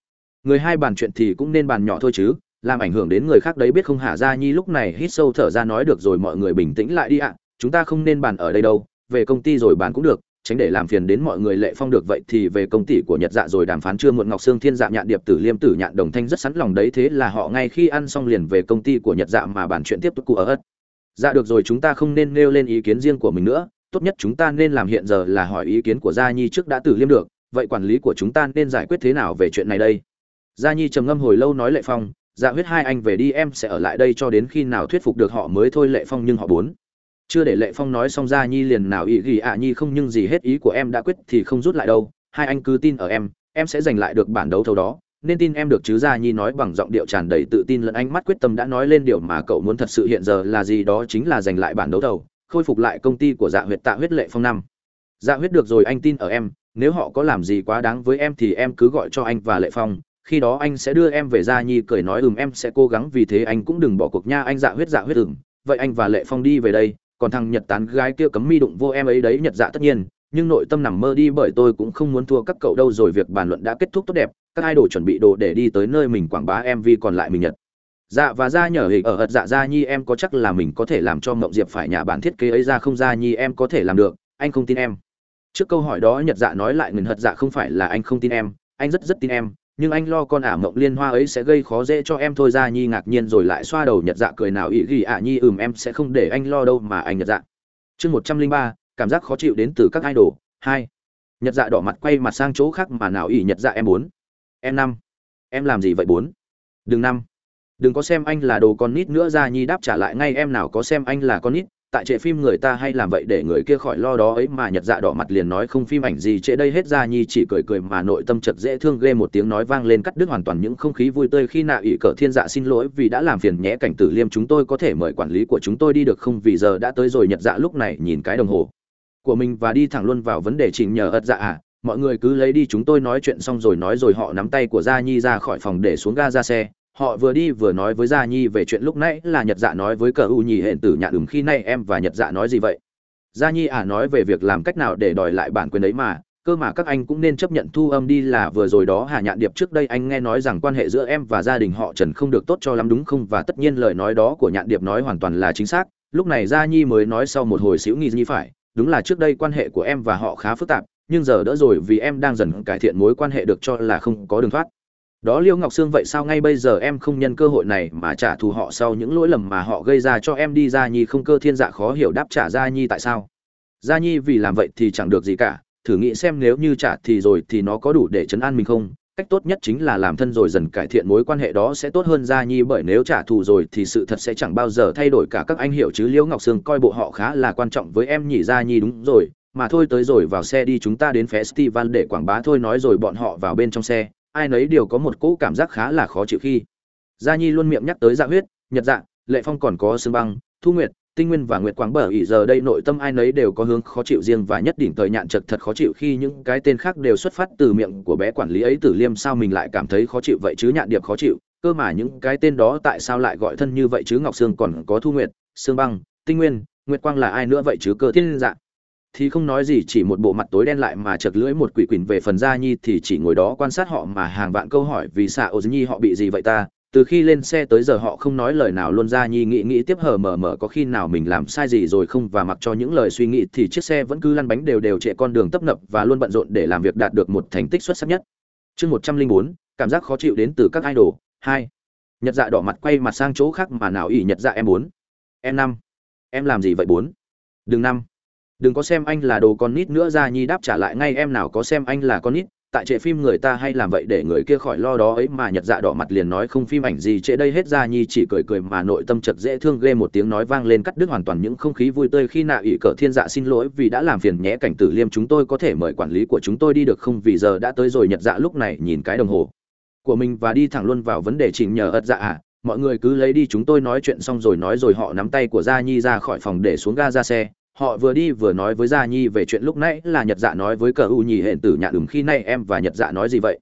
Người hai bàn chuyện thì cũng nên bàn nhỏ thôi chứ, làm ảnh hưởng đến người khác đấy biết không hả? Ra nhi lúc này hít sâu thở ra nói, được rồi, mọi người bình tĩnh lại đi ạ, chúng ta không nên bàn ở đây đâu, về công ty rồi bàn cũng được, tránh để làm phiền đến mọi người lệ phong được, vậy thì về công ty của nhật dạ rồi đàm phán chưa? Muộn ngọc sương, thiên dạ nhạn điệp, tử liêm, tử nhạn đồng thanh rất sẵn lòng đấy, thế là họ ngay khi ăn xong liền về công ty của nhật dạ mà bàn chuyện tiếp tục cụ ở ất dạ được rồi, chúng ta không nên nêu lên ý kiến riêng của mình nữa. Tốt nhất chúng ta nên làm hiện giờ là hỏi ý kiến của gia nhi trước đã tử liêm được. Vậy quản lý của chúng ta nên giải quyết thế nào về chuyện này đây? Gia nhi trầm ngâm hồi lâu nói lệ phong dạ huyết hai anh về đi, em sẽ ở lại đây cho đến khi nào thuyết phục được họ mới thôi lệ phong, nhưng họ bốn. Chưa để lệ phong nói xong, gia nhi liền nào ý ghi ạ nhi, không, nhưng gì hết ý của em đã quyết thì không rút lại đâu. Hai anh cứ tin ở em em sẽ giành lại được bản đấu thầu đó nên tin em được chứ gia nhi nói bằng giọng điệu tràn đầy tự tin lẫn ánh mắt quyết tâm đã nói lên điều mà cậu muốn thật sự hiện giờ là gì đó chính là giành lại bản đấu thầu, khôi phục lại công ty của dạ huyết tạ huyết lệ phong năm. Dạ huyết được rồi, anh tin ở em, nếu họ có làm gì quá đáng với em thì em cứ gọi cho anh và lệ phong, khi đó anh sẽ đưa em về gia nhi cười nói ừm, em sẽ cố gắng vì thế anh cũng đừng bỏ cuộc nha, anh dạ huyết dạ huyết ừm, vậy anh và lệ phong đi về đây, còn thằng nhật tán gái kia cấm mi đụng vô em ấy đấy, nhật dạ tất nhiên, nhưng nội tâm nằm mơ đi bởi tôi cũng không muốn thua các cậu đâu, rồi việc bàn luận đã kết thúc tốt đẹp các idol chuẩn bị đồ để đi tới nơi mình quảng bá mv còn lại mình nhật. Dạ và ra nhờ hình ở ật dạ gia nhi em có chắc là mình có thể làm cho mộng diệp phải nhà bản thiết kế ấy ra không? Gia nhi em có thể làm được, anh không tin em. Trước câu hỏi đó nhật dạ nói lại ngừng hật dạ không phải là anh không tin em, anh rất rất tin em, nhưng anh lo con ả mộng liên hoa ấy sẽ gây khó dễ cho em thôi. Ra nhi ngạc nhiên rồi lại xoa đầu nhật dạ cười nào ý ghi ả nhi ừm em sẽ không để anh lo đâu mà anh nhật dạ. Chương một trăm linh ba, cảm giác khó chịu đến từ các idol. Hai, nhật dạ đỏ mặt quay mặt sang chỗ khác mà nào ý nhật dạ em muốn em năm. Em làm gì vậy bốn? Đừng năm. Đừng có xem anh là đồ con nít nữa ra nhi đáp trả lại ngay em nào có xem anh là con nít. Tại trệ phim người ta hay làm vậy để người kia khỏi lo đó ấy mà nhật dạ đỏ mặt liền nói không phim ảnh gì trễ đây hết ra nhi chỉ cười cười mà nội tâm chật dễ thương ghê một tiếng nói vang lên cắt đứt hoàn toàn những không khí vui tươi khi nạ ỵ cờ thiên dạ xin lỗi vì đã làm phiền nhé cảnh tử liêm chúng tôi có thể mời quản lý của chúng tôi đi được không vì giờ đã tới rồi nhật dạ lúc này nhìn cái đồng hồ của mình và đi thẳng luôn vào vấn đề chỉnh nhờ ật dạ à mọi người cứ lấy đi chúng tôi nói chuyện xong rồi nói rồi họ nắm tay của gia nhi ra khỏi phòng để xuống ga ra xe. Họ vừa đi vừa nói với gia nhi về chuyện lúc nãy là nhật dạ nói với cờ u nhì hẹn tử nhạn ửng khi nay em và nhật dạ nói gì vậy? Gia nhi à nói về việc làm cách nào để đòi lại bản quyền ấy mà, cơ mà các anh cũng nên chấp nhận thu âm đi là vừa rồi đó hà nhạn điệp trước đây anh nghe nói rằng quan hệ giữa em và gia đình họ trần không được tốt cho lắm đúng không? Và tất nhiên lời nói đó của nhạn điệp nói hoàn toàn là chính xác. Lúc này gia nhi mới nói sau một hồi xíu nghi nhi phải, đúng là trước đây quan hệ của em và họ khá phức tạp nhưng giờ đỡ rồi vì em đang dần cải thiện mối quan hệ được cho là không có đường thoát. Đó liêu ngọc sương, vậy sao ngay bây giờ em không nhân cơ hội này mà trả thù họ sau những lỗi lầm mà họ gây ra cho em đi? Gia nhi không cơ thiên dạ khó hiểu đáp trả gia nhi tại sao? Gia nhi vì làm vậy thì chẳng được gì cả, thử nghĩ xem nếu như trả thì rồi thì nó có đủ để chấn an mình không? Cách tốt nhất chính là làm thân rồi dần cải thiện mối quan hệ đó sẽ tốt hơn, gia nhi, bởi nếu trả thù rồi thì sự thật sẽ chẳng bao giờ thay đổi cả. Các anh hiểu chứ liễu ngọc sương coi bộ họ khá là quan trọng với em nhỉ, gia nhi đúng rồi mà thôi tới rồi vào xe đi chúng ta đến festival để quảng bá thôi nói rồi bọn họ vào bên trong xe, ai nấy đều có một cỗ cảm giác khá là khó chịu khi. Gia nhi luôn miệng nhắc tới dạ huyết, nhật dạ lệ phong còn có sương băng, thu nguyệt, tinh nguyên và nguyệt quang bờ ỉ giờ đây nội tâm ai nấy đều có hướng khó chịu riêng và nhất đỉnh thời nhạn chật thật khó chịu khi những cái tên khác đều xuất phát từ miệng của bé quản lý ấy. Tử liêm sao mình lại cảm thấy khó chịu vậy chứ nhạn điệp khó chịu, cơ mà những cái tên đó tại sao lại gọi thân như vậy chứ? Ngọc sương còn có thu nguyệt, sương băng, tinh nguyên, nguyệt quang là ai nữa vậy chứ? Cơ thiên dạ thì không nói gì, chỉ một bộ mặt tối đen lại mà chật lưỡi một quỷ quỷ về phần gia nhi thì chỉ ngồi đó quan sát họ mà hàng vạn câu hỏi vì xạ ô nhi họ bị gì vậy ta? Từ khi lên xe tới giờ họ không nói lời nào luôn ra nhi nghĩ nghĩ tiếp hờ mờ mờ có khi nào mình làm sai gì rồi không và mặc cho những lời suy nghĩ thì chiếc xe vẫn cứ lăn bánh đều đều chạy con đường tấp nập và luôn bận rộn để làm việc đạt được một thành tích xuất sắc nhất. Chương một trăm linh bốn, cảm giác khó chịu đến từ các idol. Hai, nhật dạ đỏ mặt quay mặt sang chỗ khác mà nào ỉ nhật dạ em bốn. Em năm. Em làm gì vậy bốn? Đừng năm đừng có xem anh là đồ con nít nữa ra nhi đáp trả lại ngay, em nào có xem anh là con nít. Tại trệ phim người ta hay làm vậy để người kia khỏi lo đó ấy mà nhật dạ đỏ mặt liền nói không phim ảnh gì trễ đây hết ra nhi chỉ cười cười mà nội tâm chật dễ thương ghê một tiếng nói vang lên cắt đứt hoàn toàn những không khí vui tươi khi nạ ỷ cờ thiên dạ xin lỗi vì đã làm phiền nhé cảnh tử liêm chúng tôi có thể mời quản lý của chúng tôi đi được không? Vì giờ đã tới rồi nhật dạ lúc này nhìn cái đồng hồ của mình và đi thẳng luôn vào vấn đề chỉnh nhờ ật dạ à. Mọi người cứ lấy đi chúng tôi nói chuyện xong rồi nói rồi họ nắm tay của gia nhi ra khỏi phòng để xuống ga ra xe họ vừa đi vừa nói với gia nhi về chuyện lúc nãy là nhật dạ nói với cờ u nhì hển tử nhạn ửng khi nay em và nhật dạ nói gì vậy?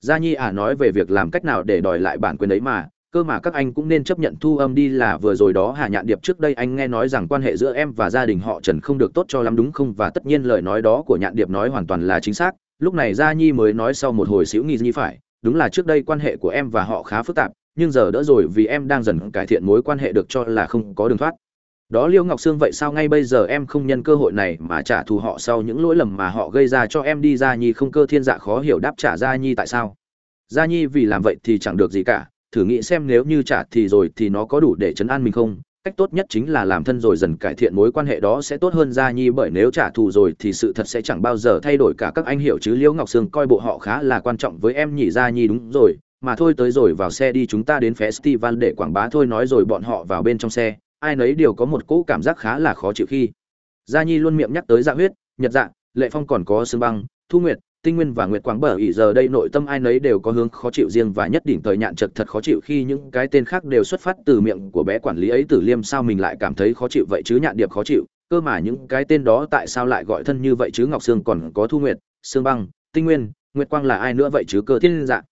Gia nhi à nói về việc làm cách nào để đòi lại bản quyền ấy mà, cơ mà các anh cũng nên chấp nhận thu âm đi là vừa rồi đó hà nhạn điệp trước đây anh nghe nói rằng quan hệ giữa em và gia đình họ trần không được tốt cho lắm đúng không? Và tất nhiên lời nói đó của nhạn điệp nói hoàn toàn là chính xác. Lúc này gia nhi mới nói sau một hồi xíu nghi nhi phải. Đúng là trước đây quan hệ của em và họ khá phức tạp, nhưng giờ đỡ rồi vì em đang dần cải thiện mối quan hệ được cho là không có đường thoát đó liêu ngọc sương vậy sao ngay bây giờ em không nhân cơ hội này mà trả thù họ sau những lỗi lầm mà họ gây ra cho em đi? Gia nhi không cơ thiên dạ khó hiểu đáp trả gia nhi tại sao? Gia nhi vì làm vậy thì chẳng được gì cả. Thử nghĩ xem nếu như trả thì rồi thì nó có đủ để chấn an mình không? Cách tốt nhất chính là làm thân rồi dần cải thiện mối quan hệ đó sẽ tốt hơn, gia nhi, bởi nếu trả thù rồi thì sự thật sẽ chẳng bao giờ thay đổi cả. Các anh hiểu chứ? Liễu ngọc sương coi bộ họ khá là quan trọng với em nhỉ? Gia nhi đúng rồi. Mà thôi, tới rồi vào xe đi, chúng ta đến festival để quảng bá. Thôi, nói rồi, bọn họ vào bên trong xe ai nấy đều có một cỗ cảm giác khá là khó chịu khi. Gia nhi luôn miệng nhắc tới dạ huyết, nhật dạ lệ phong còn có sương băng, thu nguyệt, tinh nguyên và nguyệt quang bờ ỉ giờ đây nội tâm ai nấy đều có hướng khó chịu riêng và nhất đỉnh thời nhạn chật thật khó chịu khi những cái tên khác đều xuất phát từ miệng của bé quản lý ấy. Tử liêm sao mình lại cảm thấy khó chịu vậy chứ? Nhạn điệp khó chịu, cơ mà những cái tên đó tại sao lại gọi thân như vậy chứ? Ngọc sương còn có thu nguyệt sương băng, tinh nguyên, nguyệt quang là ai nữa vậy chứ? Cơ thiên dạng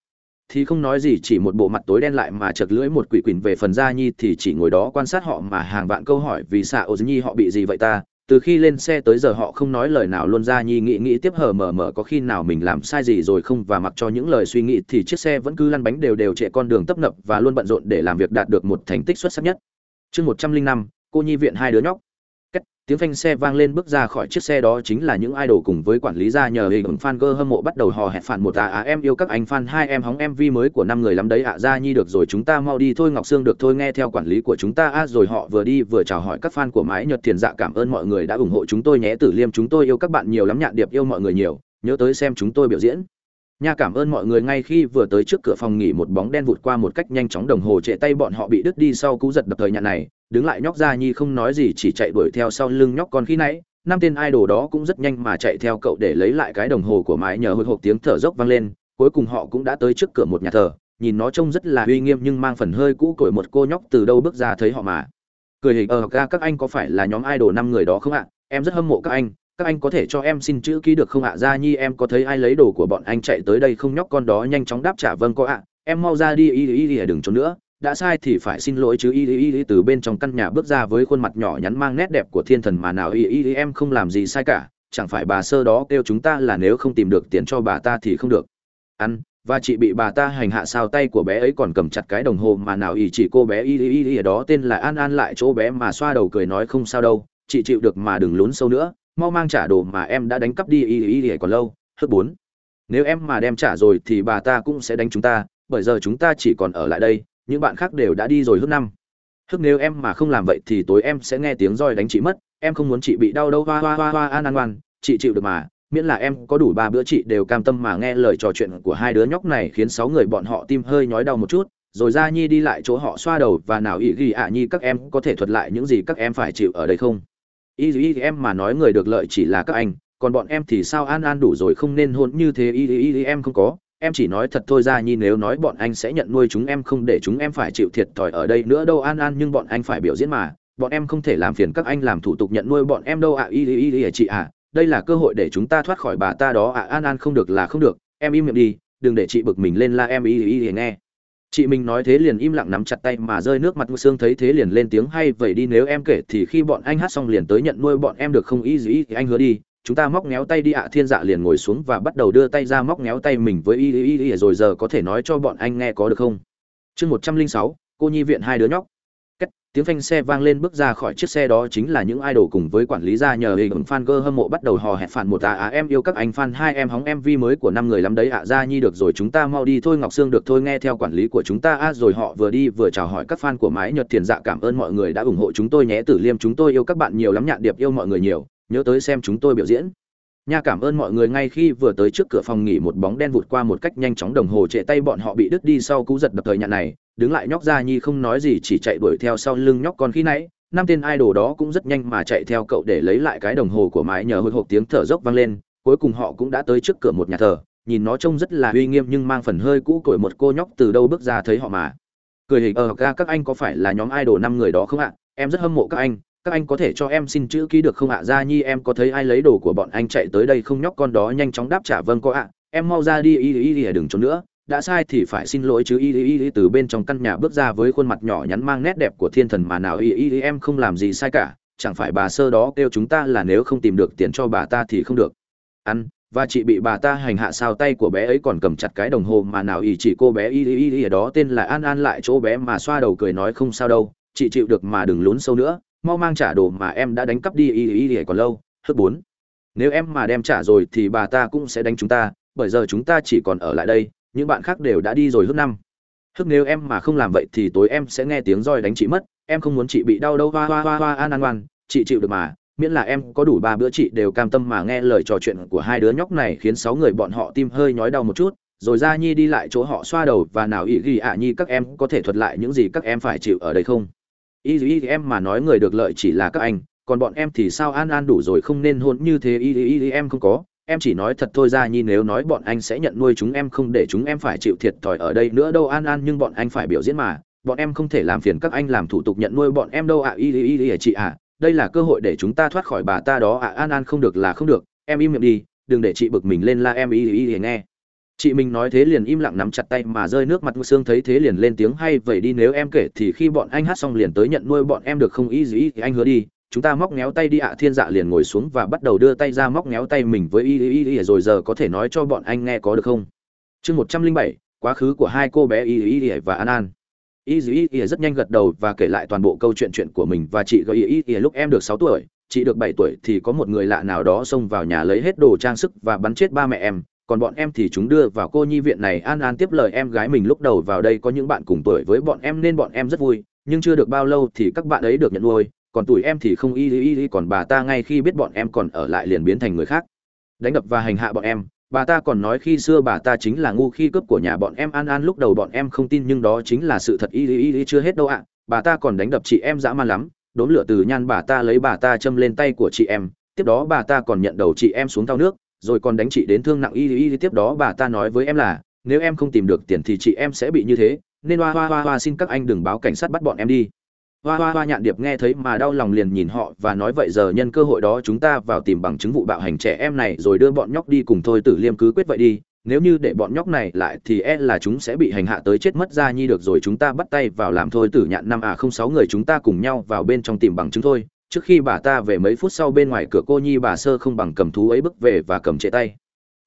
thì không nói gì, chỉ một bộ mặt tối đen lại mà chật lưỡi một quỷ quỷ về phần gia nhi thì chỉ ngồi đó quan sát họ mà hàng vạn câu hỏi vì xạ ô nhi họ bị gì vậy ta? Từ khi lên xe tới giờ họ không nói lời nào luôn, gia nhi nghĩ nghĩ tiếp hờ mờ mờ có khi nào mình làm sai gì rồi không, và mặc cho những lời suy nghĩ thì chiếc xe vẫn cứ lăn bánh đều đều chạy con đường tấp nập và luôn bận rộn để làm việc đạt được một thành tích xuất sắc nhất. Chương một trăm linh năm, cô nhi viện hai đứa nhóc tiếng phanh xe vang lên bước ra khỏi chiếc xe đó chính là những idol cùng với quản lý gia nhờ hình fan cơ hâm mộ bắt đầu hò hẹn phản một à, à em yêu các anh fan hai em hóng mv mới của năm người lắm đấy ạ à, nhi được rồi chúng ta mau đi thôi ngọc sương được thôi nghe theo quản lý của chúng ta à, rồi họ vừa đi vừa chào hỏi các fan của mái nhật thiền dạ cảm ơn mọi người đã ủng hộ chúng tôi nhé tử liêm chúng tôi yêu các bạn nhiều lắm nhạn điệp yêu mọi người nhiều nhớ tới xem chúng tôi biểu diễn. Nha cảm ơn mọi người ngay khi vừa tới trước cửa phòng nghỉ một bóng đen vụt qua một cách nhanh chóng đồng hồ trệ tay bọn họ bị đứt đi sau cú giật đập thời nhạn này đứng lại nhóc ra nhi không nói gì, chỉ chạy đuổi theo sau lưng nhóc con khi nãy. Năm tên idol đó cũng rất nhanh mà chạy theo cậu để lấy lại cái đồng hồ của mái nhờ hồi hộp tiếng thở dốc vang lên. Cuối cùng họ cũng đã tới trước cửa một nhà thờ. Nhìn nó trông rất là uy nghiêm nhưng mang phần hơi cũ cổi một cô nhóc từ đâu bước ra thấy họ mà. Cười hình ờ ga, các anh có phải là nhóm idol năm người đó không ạ? Em rất hâm mộ các anh. Các anh có thể cho em xin chữ ký được không ạ? Gia nhi, em có thấy ai lấy đồ của bọn anh chạy tới đây không nhóc con đó nhanh chóng đáp trả vâng có ạ. Em mau ra đi y y y đừng trốn nữa đã sai thì phải xin lỗi chứ. Y y y từ bên trong căn nhà bước ra với khuôn mặt nhỏ nhắn mang nét đẹp của thiên thần mà nào. Y y em không làm gì sai cả. Chẳng phải bà sơ đó kêu chúng ta là nếu không tìm được tiền cho bà ta thì không được. Ăn, và chị bị bà ta hành hạ sao? Tay của bé ấy còn cầm chặt cái đồng hồ mà nào. Ý chỉ cô bé y y y đó tên là an an lại chỗ bé mà xoa đầu cười nói không sao đâu. Chị chịu được mà đừng lún sâu nữa. Mau mang trả đồ mà em đã đánh cắp đi. Y y y, còn lâu. Hớt bốn. Nếu em mà đem trả rồi thì bà ta cũng sẽ đánh chúng ta. Bởi giờ chúng ta chỉ còn ở lại đây những bạn khác đều đã đi rồi hước năm. Hước nếu em mà không làm vậy thì tối em sẽ nghe tiếng roi đánh chị mất, em không muốn chị bị đau đâu, hoa hoa hoa hoa, an an, ngoan, chị chịu được mà. Miễn là em có đủ ba bữa chị đều cam tâm mà nghe lời trò chuyện của hai đứa nhóc này khiến sáu người bọn họ tim hơi nhói đau một chút. Rồi ra nhi đi lại chỗ họ xoa đầu và nào ý ghi ạ nhi, các em có thể thuật lại những gì các em phải chịu ở đây không? Y y em mà nói người được lợi chỉ là các anh, còn bọn em thì sao an an đủ rồi không nên hôn như thế? Y y em không có em chỉ nói thật thôi ra nhi, nếu nói bọn anh sẽ nhận nuôi chúng em, không để chúng em phải chịu thiệt thòi ở đây nữa đâu, an an, nhưng bọn anh phải biểu diễn mà. Bọn em không thể làm phiền các anh làm thủ tục nhận nuôi bọn em đâu ạ. Y y y chị ạ. Đây là cơ hội để chúng ta thoát khỏi bà ta đó ạ. An an, không được là không được. Em im miệng đi. Đừng để chị bực mình lên la em y y y nghe. Chị mình nói thế liền im lặng nắm chặt tay mà rơi nước mặt ngư xương thấy thế liền lên tiếng hay vậy đi. Nếu em kể thì khi bọn anh hát xong liền tới nhận nuôi bọn em được không? Y y thì anh hứa đi chúng ta móc méo tay đi ạ à, thiên dạ liền ngồi xuống và bắt đầu đưa tay ra móc méo tay mình với y y y rồi giờ có thể nói cho bọn anh nghe có được không? Chương một trăm linh sáu cô nhi viện hai đứa nhóc. Tiếng phanh xe vang lên bước ra khỏi chiếc xe đó chính là những idol cùng với quản lý gia nhờ hình fan cơ hâm mộ bắt đầu hò hẹn phản một à, à em yêu các anh fan hai em hóng mv mới của năm người lắm đấy ạ à, gia nhi được rồi chúng ta mau đi thôi ngọc sương được thôi nghe theo quản lý của chúng ta à, rồi họ vừa đi vừa chào hỏi các fan của mái nhật thiền dạ cảm ơn mọi người đã ủng hộ chúng tôi nhé tử liêm chúng tôi yêu các bạn nhiều lắm nhạn điệp yêu mọi người nhiều nhớ tới xem chúng tôi biểu diễn. Nha cảm ơn mọi người ngay khi vừa tới trước cửa phòng nghỉ một bóng đen vụt qua một cách nhanh chóng đồng hồ trệ tay bọn họ bị đứt đi sau cú giật đập thời nhạn này, đứng lại nhóc ra nhi không nói gì chỉ chạy đuổi theo sau lưng nhóc con khi nãy, năm tên idol đó cũng rất nhanh mà chạy theo cậu để lấy lại cái đồng hồ của mái nhờ hồi hộp tiếng thở dốc vang lên, cuối cùng họ cũng đã tới trước cửa một nhà thờ, nhìn nó trông rất là uy nghiêm nhưng mang phần hơi cũ cổi một cô nhóc từ đâu bước ra thấy họ mà. Cười hình ờ ca các anh có phải là nhóm idol năm người đó không ạ? Em rất hâm mộ các anh các anh có thể cho em xin chữ ký được không ạ? Gia nhi, em có thấy ai lấy đồ của bọn anh chạy tới đây không? Nhóc con đó nhanh chóng đáp trả vâng có ạ. Em mau ra đi, y y y, đừng trốn nữa. Đã sai thì phải xin lỗi chứ. Y y y từ bên trong căn nhà bước ra với khuôn mặt nhỏ nhắn mang nét đẹp của thiên thần mà nào. Y y em không làm gì sai cả. Chẳng phải bà sơ đó kêu chúng ta là nếu không tìm được tiền cho bà ta thì không được. Ăn, và chị bị bà ta hành hạ sao? Tay của bé ấy còn cầm chặt cái đồng hồ mà nào. Y, chỉ cô bé y y y đó tên là an an lại chỗ bé mà xoa đầu cười nói không sao đâu. Chị chịu được mà đừng lún sâu nữa mau mang trả đồ mà em đã đánh cắp đi, y y y, còn lâu hớt bốn. Nếu em mà đem trả rồi thì bà ta cũng sẽ đánh chúng ta, bởi giờ chúng ta chỉ còn ở lại đây, những bạn khác đều đã đi rồi hớt năm. Hớt nếu em mà không làm vậy thì tối em sẽ nghe tiếng roi đánh chị mất, em không muốn chị bị đau đâu, hoa hoa hoa hoa, an an, ngoan, chị chịu được mà, miễn là em có đủ ba bữa chị đều cam tâm mà nghe lời trò chuyện của hai đứa nhóc này khiến sáu người bọn họ tim hơi nhói đau một chút, rồi ra nhi đi lại chỗ họ xoa đầu và nào ý ghi ạ nhi, các em có thể thuật lại những gì các em phải chịu ở đây không? Y y em mà nói người được lợi chỉ là các anh, còn bọn em thì sao an an đủ rồi không nên hôn như thế? Y y em không có, em chỉ nói thật thôi ra nhi, nếu nói bọn anh sẽ nhận nuôi chúng em không để chúng em phải chịu thiệt thòi ở đây nữa đâu an an, nhưng bọn anh phải biểu diễn mà, bọn em không thể làm phiền các anh làm thủ tục nhận nuôi bọn em đâu ạ. Y y y chị ạ, đây là cơ hội để chúng ta thoát khỏi bà ta đó ạ. An an không được là không được, em im miệng đi, đừng để chị bực mình lên la em. Y y y nghe chị mình nói thế liền im lặng nắm chặt tay mà rơi nước mặt ngư xương thấy thế liền lên tiếng hay vậy đi, nếu em kể thì khi bọn anh hát xong liền tới nhận nuôi bọn em được không ý gì, thì anh hứa đi. Chúng ta móc ngéo tay đi ạ à, thiên dạ liền ngồi xuống và bắt đầu đưa tay ra móc ngéo tay mình với y y y rồi giờ có thể nói cho bọn anh nghe có được không? Chương một trăm linh bảy, quá khứ của hai cô bé y y y và an an. Y y y rất nhanh gật đầu và kể lại toàn bộ câu chuyện chuyện của mình và chị gọi y y lúc em được sáu tuổi, chị được bảy tuổi thì có một người lạ nào đó xông vào nhà lấy hết đồ trang sức và bắn chết ba mẹ em còn bọn em thì chúng đưa vào cô nhi viện này an an tiếp lời em gái mình lúc đầu vào đây có những bạn cùng tuổi với bọn em nên bọn em rất vui, nhưng chưa được bao lâu thì các bạn ấy được nhận nuôi, còn tuổi em thì không y y y còn bà ta ngay khi biết bọn em còn ở lại liền biến thành người khác. Đánh đập và hành hạ bọn em, bà ta còn nói khi xưa bà ta chính là ngu khi cướp của nhà bọn em, an an lúc đầu bọn em không tin nhưng đó chính là sự thật y y y chưa hết đâu ạ. Bà ta còn đánh đập chị em dã man lắm, đốn lửa từ nhan bà ta lấy bà ta châm lên tay của chị em, tiếp đó bà ta còn nhận đầu chị em xuống thao nước rồi còn đánh chị đến thương nặng y y tiếp đó bà ta nói với em là, nếu em không tìm được tiền thì chị em sẽ bị như thế, nên hoa hoa hoa hoa xin các anh đừng báo cảnh sát bắt bọn em đi. Hoa hoa hoa nhạn điệp nghe thấy mà đau lòng liền nhìn họ và nói, vậy giờ nhân cơ hội đó chúng ta vào tìm bằng chứng vụ bạo hành trẻ em này rồi đưa bọn nhóc đi cùng thôi, tử liêm cứ quyết vậy đi. Nếu như để bọn nhóc này lại thì e là chúng sẽ bị hành hạ tới chết mất ra nhi được rồi chúng ta bắt tay vào làm thôi, tử nhạn năm à không sáu người chúng ta cùng nhau vào bên trong tìm bằng chứng thôi trước khi bà ta về mấy phút sau bên ngoài cửa cô nhi bà sơ không bằng cầm thú ấy bước về và cầm trệ tay.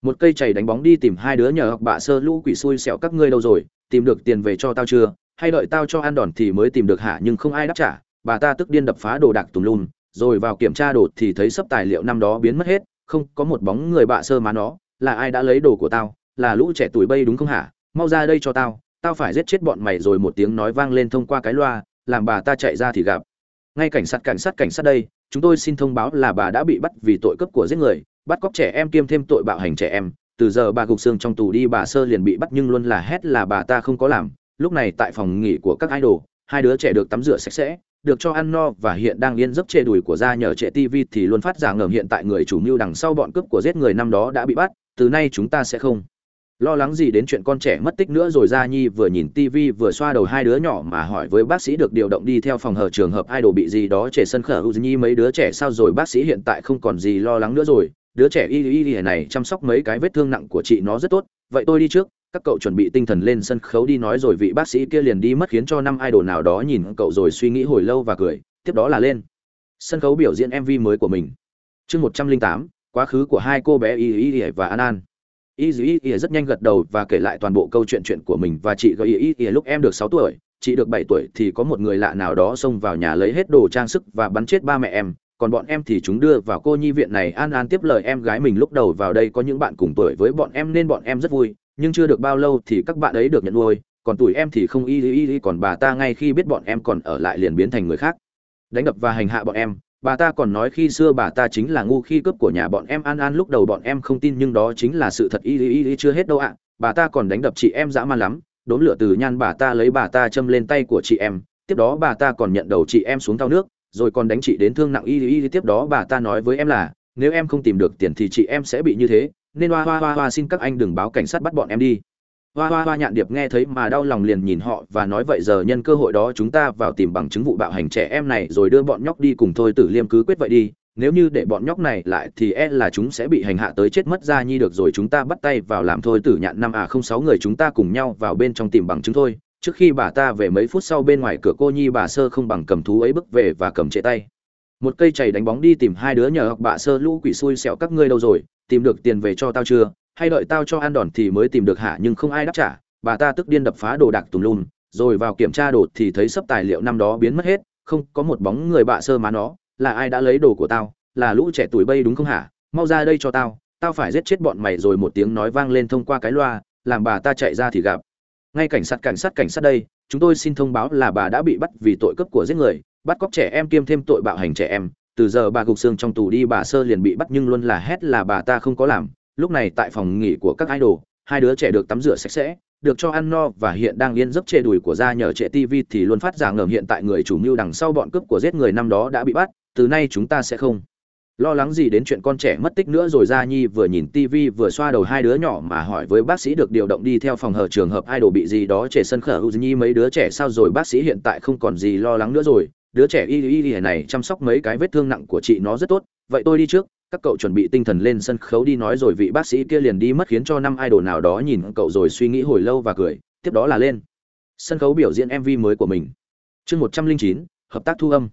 Một cây chày đánh bóng đi tìm hai đứa nhờ học bà sơ lũ quỷ xui xẹo các ngươi đâu rồi, tìm được tiền về cho tao chưa? Hay đợi tao cho ăn đòn thì mới tìm được hạ nhưng không ai đáp trả. Bà ta tức điên đập phá đồ đạc tùm lum, rồi vào kiểm tra đồ thì thấy sấp tài liệu năm đó biến mất hết, không có một bóng người bạ sơ má nó, là ai đã lấy đồ của tao? Là lũ trẻ tuổi bây đúng không hả? Mau ra đây cho tao tao phải giết chết bọn mày rồi một tiếng nói vang lên thông qua cái loa, làm bà ta chạy ra thì gặp ngay cảnh sát cảnh sát cảnh sát đây chúng tôi xin thông báo là bà đã bị bắt vì tội cướp của giết người bắt cóc trẻ em kiêm thêm tội bạo hành trẻ em. Từ giờ bà gục xương trong tù đi bà sơ liền bị bắt nhưng luôn là hét là bà ta không có làm. Lúc này tại phòng nghỉ của các idol hai đứa trẻ được tắm rửa sạch sẽ được cho ăn no và hiện đang yên giấc chê đùi của gia nhờ trẻ TV thì luôn phát ra ngầm hiện tại người chủ mưu đằng sau bọn cướp của giết người năm đó đã bị bắt, từ nay chúng ta sẽ không lo lắng gì đến chuyện con trẻ mất tích nữa rồi gia nhi vừa nhìn TV vừa xoa đầu hai đứa nhỏ mà hỏi với bác sĩ được điều động đi theo phòng hở trường hợp idol bị gì đó trẻ sân khở nhi mấy đứa trẻ sao rồi? Bác sĩ hiện tại không còn gì lo lắng nữa rồi. Đứa trẻ y y y này chăm sóc mấy cái vết thương nặng của chị nó rất tốt. Vậy tôi đi trước. Các cậu chuẩn bị tinh thần lên sân khấu đi nói rồi vị bác sĩ kia liền đi mất khiến cho năm idol nào đó nhìn cậu rồi suy nghĩ hồi lâu và cười. Tiếp đó là lên. Sân khấu biểu diễn mv mới của mình. Chương một trăm linh tám, quá khứ của hai cô bé y y y và an an y y y rất nhanh gật đầu và kể lại toàn bộ câu chuyện chuyện của mình. Và chị gợi ý y lúc em được sáu tuổi, chị được bảy tuổi thì có một người lạ nào đó xông vào nhà lấy hết đồ trang sức và bắn chết ba mẹ em. Còn bọn em thì chúng đưa vào cô nhi viện này an an tiếp lời em gái mình lúc đầu vào đây có những bạn cùng tuổi với bọn em nên bọn em rất vui. Nhưng chưa được bao lâu thì các bạn ấy được nhận nuôi. Còn tuổi em thì không y y y còn bà ta ngay khi biết bọn em còn ở lại liền biến thành người khác. Đánh đập và hành hạ bọn em bà ta còn nói khi xưa bà ta chính là ngu khi cướp của nhà bọn em. An an lúc đầu bọn em không tin nhưng đó chính là sự thật. Y y y chưa hết đâu ạ. Bà ta còn đánh đập chị em dã man lắm. Đốn lửa từ nhan bà ta lấy bà ta châm lên tay của chị em. Tiếp đó bà ta còn nhận đầu chị em xuống thao nước, rồi còn đánh chị đến thương nặng. Y y tiếp đó bà ta nói với em là, nếu em không tìm được tiền thì chị em sẽ bị như thế. Nên hoa hoa hoa hoa, xin các anh đừng báo cảnh sát bắt bọn em đi hoa hoa hoa nhạn điệp nghe thấy mà đau lòng liền nhìn họ và nói, vậy giờ nhân cơ hội đó chúng ta vào tìm bằng chứng vụ bạo hành trẻ em này rồi đưa bọn nhóc đi cùng thôi, tử liêm cứ quyết vậy đi. Nếu như để bọn nhóc này lại thì e là chúng sẽ bị hành hạ tới chết mất ra nhi được rồi, chúng ta bắt tay vào làm thôi, tử nhạn năm à không sáu người chúng ta cùng nhau vào bên trong tìm bằng chứng thôi. Trước khi bà ta về mấy phút sau bên ngoài cửa cô nhi bà sơ không bằng cầm thú ấy bước về và cầm trệ tay. Một cây chày đánh bóng đi tìm hai đứa nhờ học bà sơ lũ quỷ xui xẹo các ngươi đâu rồi, tìm được tiền về cho tao chưa? Hay đợi tao cho ăn đòn thì mới tìm được hạ nhưng không ai đáp trả. Bà ta tức điên đập phá đồ đạc tùm lum, rồi vào kiểm tra đồ thì thấy sấp tài liệu năm đó biến mất hết, không có một bóng người bạ sơ má nó. Là ai đã lấy đồ của tao? Là lũ trẻ tuổi bây đúng không hả? Mau ra đây cho tao tao phải giết chết bọn mày rồi một tiếng nói vang lên thông qua cái loa, làm bà ta chạy ra thì gặp. Ngay cảnh sát cảnh sát cảnh sát đây, chúng tôi xin thông báo là bà đã bị bắt vì tội cướp của giết người, bắt cóc trẻ em kiêm thêm tội bạo hành trẻ em. Từ giờ bà gục xương trong tù đi, bà sơ liền bị bắt nhưng luôn là hét là bà ta không có làm lúc này tại phòng nghỉ của các idol hai đứa trẻ được tắm rửa sạch sẽ được cho ăn no và hiện đang yên giấc chê đùi của gia nhờ trẻ TV thì luôn phát ra ngầm hiện tại người chủ mưu đằng sau bọn cướp của giết người năm đó đã bị bắt, từ nay chúng ta sẽ không lo lắng gì đến chuyện con trẻ mất tích nữa rồi gia nhi vừa nhìn TV vừa xoa đầu hai đứa nhỏ mà hỏi với bác sĩ được điều động đi theo phòng hở trường hợp idol bị gì đó trẻ sân khở nhi mấy đứa trẻ sao rồi bác sĩ hiện tại không còn gì lo lắng nữa rồi đứa trẻ y y y này chăm sóc mấy cái vết thương nặng của chị nó rất tốt vậy tôi đi trước các cậu chuẩn bị tinh thần lên sân khấu đi nói rồi vị bác sĩ kia liền đi mất khiến cho năm idol nào đó nhìn cậu rồi suy nghĩ hồi lâu và cười, tiếp đó là lên. Sân khấu biểu diễn mv mới của mình. Chương một trăm linh chín, hợp tác thu âm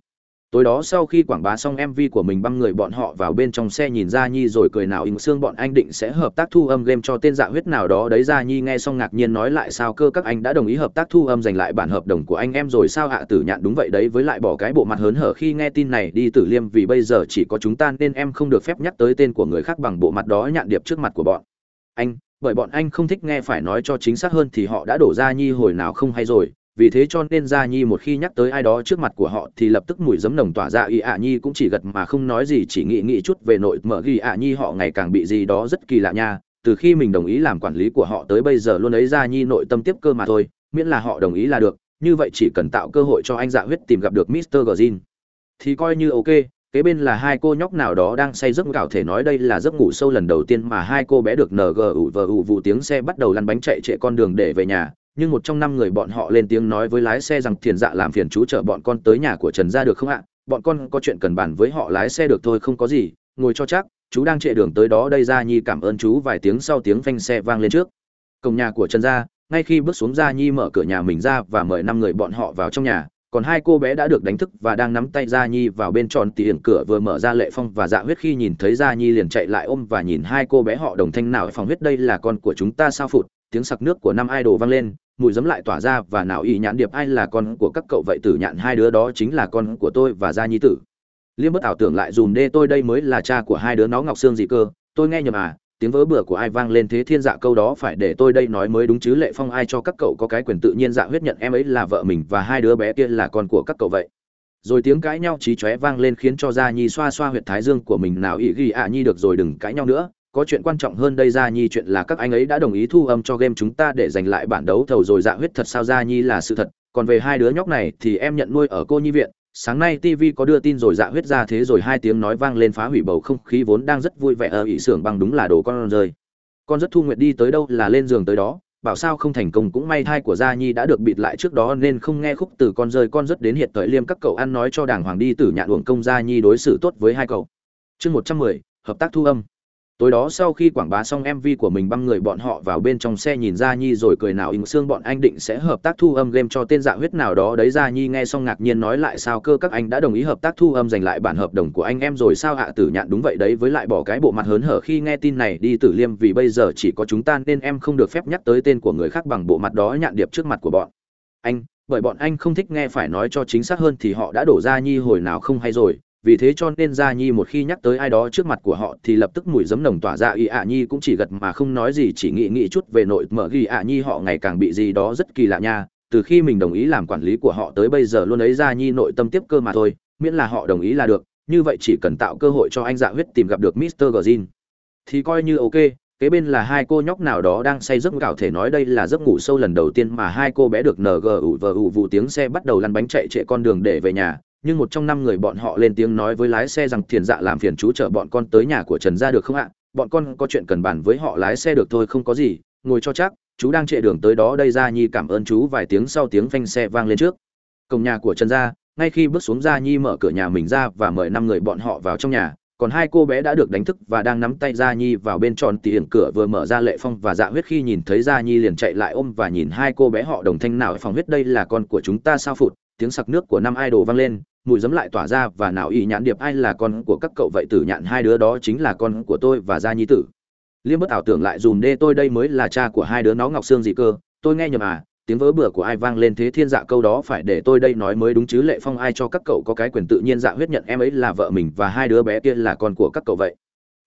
tối đó sau khi quảng bá xong mv của mình, băng người bọn họ vào bên trong xe nhìn ra nhi rồi cười nào inh xương, bọn anh định sẽ hợp tác thu âm game cho tên dạ huyết nào đó. Đấy ra nhi nghe xong ngạc nhiên nói lại, sao cơ, các anh đã đồng ý hợp tác thu âm giành lại bản hợp đồng của anh em rồi sao hạ tử nhạn đúng vậy đấy, với lại bỏ cái bộ mặt hớn hở khi nghe tin này đi, tử liêm, vì bây giờ chỉ có chúng ta nên em không được phép nhắc tới tên của người khác bằng bộ mặt đó, nhạn điệp trước mặt của bọn anh. Bởi bọn anh không thích nghe phải nói cho chính xác hơn thì họ đã đổ ra nhi hồi nào không hay rồi vì thế cho nên gia nhi một khi nhắc tới ai đó trước mặt của họ thì lập tức mùi giấm nồng tỏa ra y ạ nhi cũng chỉ gật mà không nói gì, chỉ nghĩ nghĩ chút về nội mở ghi ạ nhi họ ngày càng bị gì đó rất kỳ lạ nha từ khi mình đồng ý làm quản lý của họ tới bây giờ luôn ấy gia nhi nội tâm tiếp cơ mà thôi, miễn là họ đồng ý là được, như vậy chỉ cần tạo cơ hội cho anh dạ huyết tìm gặp được Mr. Gordin thì coi như ok, kế bên là hai cô nhóc nào đó đang say giấc gạo thể nói đây là giấc ngủ sâu lần đầu tiên mà hai cô bé được ng vờ ủ vụ tiếng xe bắt đầu lăn bánh chạy trệ con đường để về nhà nhưng một trong năm người bọn họ lên tiếng nói với lái xe rằng thiền dạ làm phiền chú chở bọn con tới nhà của trần gia được không ạ? Bọn con có chuyện cần bàn với họ lái xe được thôi, không có gì, ngồi cho chắc, chú đang trệ đường tới đó, đây gia nhi cảm ơn chú, vài tiếng sau tiếng phanh xe vang lên trước. Cổng nhà của trần gia, ngay khi bước xuống gia nhi mở cửa nhà mình ra và mời năm người bọn họ vào trong nhà, còn hai cô bé đã được đánh thức và đang nắm tay gia nhi vào bên tròn tỉ hiểm cửa vừa mở ra lệ phong và dạ huyết khi nhìn thấy gia nhi liền chạy lại ôm và nhìn hai cô bé họ đồng thanh nào. Phòng huyết đây là con của chúng ta sao phụt? Tiếng sặc nước của năm idol vang lên mùi giấm lại tỏa ra và nào ý nhãn điệp, ai là con của các cậu vậy? Tử nhạn, hai đứa đó chính là con của tôi và gia nhi tử. Liêm bất ảo tưởng lại, dùm đê, tôi đây mới là cha của hai đứa nó, ngọc xương gì cơ. Tôi nghe nhầm à tiếng vỡ bừa của ai vang lên thế thiên dạ câu đó phải để tôi đây nói mới đúng chứ, lệ phong, ai cho các cậu có cái quyền tự nhiên dạ huyết nhận em ấy là vợ mình và hai đứa bé kia là con của các cậu vậy? Rồi tiếng cãi nhau trí chóe vang lên khiến cho gia nhi xoa xoa huyệt thái dương của mình nào ý ghi ạ, nhi được rồi, đừng cãi nhau nữa có chuyện quan trọng hơn đây ra nhi, chuyện là các anh ấy đã đồng ý thu âm cho game chúng ta để giành lại bản đấu thầu rồi dạ huyết thật sao ra nhi là sự thật. Còn về hai đứa nhóc này thì em nhận nuôi ở cô nhi viện. Sáng nay tv có đưa tin rồi dạ huyết ra thế rồi hai tiếng nói vang lên phá hủy bầu không khí vốn đang rất vui vẻ ở ỷ xưởng bằng đúng là đồ con rơi. Con rất thu nguyện đi tới đâu là lên giường tới đó. Bảo sao không thành công cũng may thai của gia nhi đã được bịt lại trước đó nên không nghe khúc từ con rơi. Con rất đến hiện tới liêm các cậu ăn nói cho đàng hoàng đi tử nhạn uổng công gia nhi đối xử tốt với hai cậu. Chương một trăm mười, hợp tác thu âm tối đó sau khi quảng bá xong mv của mình, băng người bọn họ vào bên trong xe nhìn ra nhi rồi cười nào ình xương bọn anh định sẽ hợp tác thu âm game cho tên dạ huyết nào đó. Đấy ra nhi nghe xong ngạc nhiên nói lại, sao cơ, các anh đã đồng ý hợp tác thu âm giành lại bản hợp đồng của anh em rồi, sao hạ tử nhạn đúng vậy đấy, với lại bỏ cái bộ mặt hớn hở khi nghe tin này, đi tử liêm, vì bây giờ chỉ có chúng ta nên em không được phép nhắc tới tên của người khác bằng bộ mặt đó. Nhạn điệp trước mặt của bọn. Anh, bởi bọn anh không thích nghe phải nói cho chính xác hơn thì họ đã đổ ra nhi hồi nào không hay rồi vì thế cho nên gia nhi một khi nhắc tới ai đó trước mặt của họ thì lập tức mùi giấm nồng tỏa ra y ạ nhi cũng chỉ gật mà không nói gì, chỉ nghĩ nghĩ chút về nội mở ghi ạ nhi họ ngày càng bị gì đó rất kỳ lạ nha. Từ khi mình đồng ý làm quản lý của họ tới bây giờ luôn ấy gia nhi nội tâm tiếp cơ mà thôi, miễn là họ đồng ý là được. Như vậy chỉ cần tạo cơ hội cho anh dạ huyết tìm gặp được Mr. Green thì coi như ok, kế bên là hai cô nhóc nào đó đang say giấc gạo thể nói đây là giấc ngủ sâu lần đầu tiên mà hai cô bé được ngu vờ ủ vụ tiếng xe bắt đầu lăn bánh chạy trệ con đường để về nhà nhưng một trong năm người bọn họ lên tiếng nói với lái xe rằng thiền dạ làm phiền chú chở bọn con tới nhà của trần gia được không ạ? Bọn con có chuyện cần bàn với họ lái xe được thôi, không có gì, ngồi cho chắc, chú đang trệ đường tới đó, đây ra nhi cảm ơn chú, vài tiếng sau tiếng phanh xe vang lên trước. Cổng nhà của trần gia, ngay khi bước xuống gia nhi mở cửa nhà mình ra và mời năm người bọn họ vào trong nhà, còn hai cô bé đã được đánh thức và đang nắm tay gia nhi vào bên tròn tỉ hiểm cửa vừa mở ra lệ phong và dạ huyết khi nhìn thấy gia nhi liền chạy lại ôm và nhìn hai cô bé họ đồng thanh nào, phòng huyết đây là con của chúng ta sao phụt? Tiếng sặc nước của năm idol vang lên, mùi giấm lại tỏa ra và nào y nhãn điệp, ai là con của các cậu vậy? Tử nhạn, hai đứa đó chính là con của tôi và gia nhi tử. Liêm bất ảo tưởng lại dùm đê, tôi đây mới là cha của hai đứa nó, ngọc xương gì cơ. Tôi nghe nhầm à tiếng vỡ bừa của ai vang lên thế thiên dạ câu đó phải để tôi đây nói mới đúng chứ, lệ phong ai cho các cậu có cái quyền tự nhiên dạ huyết nhận em ấy là vợ mình và hai đứa bé kia là con của các cậu vậy?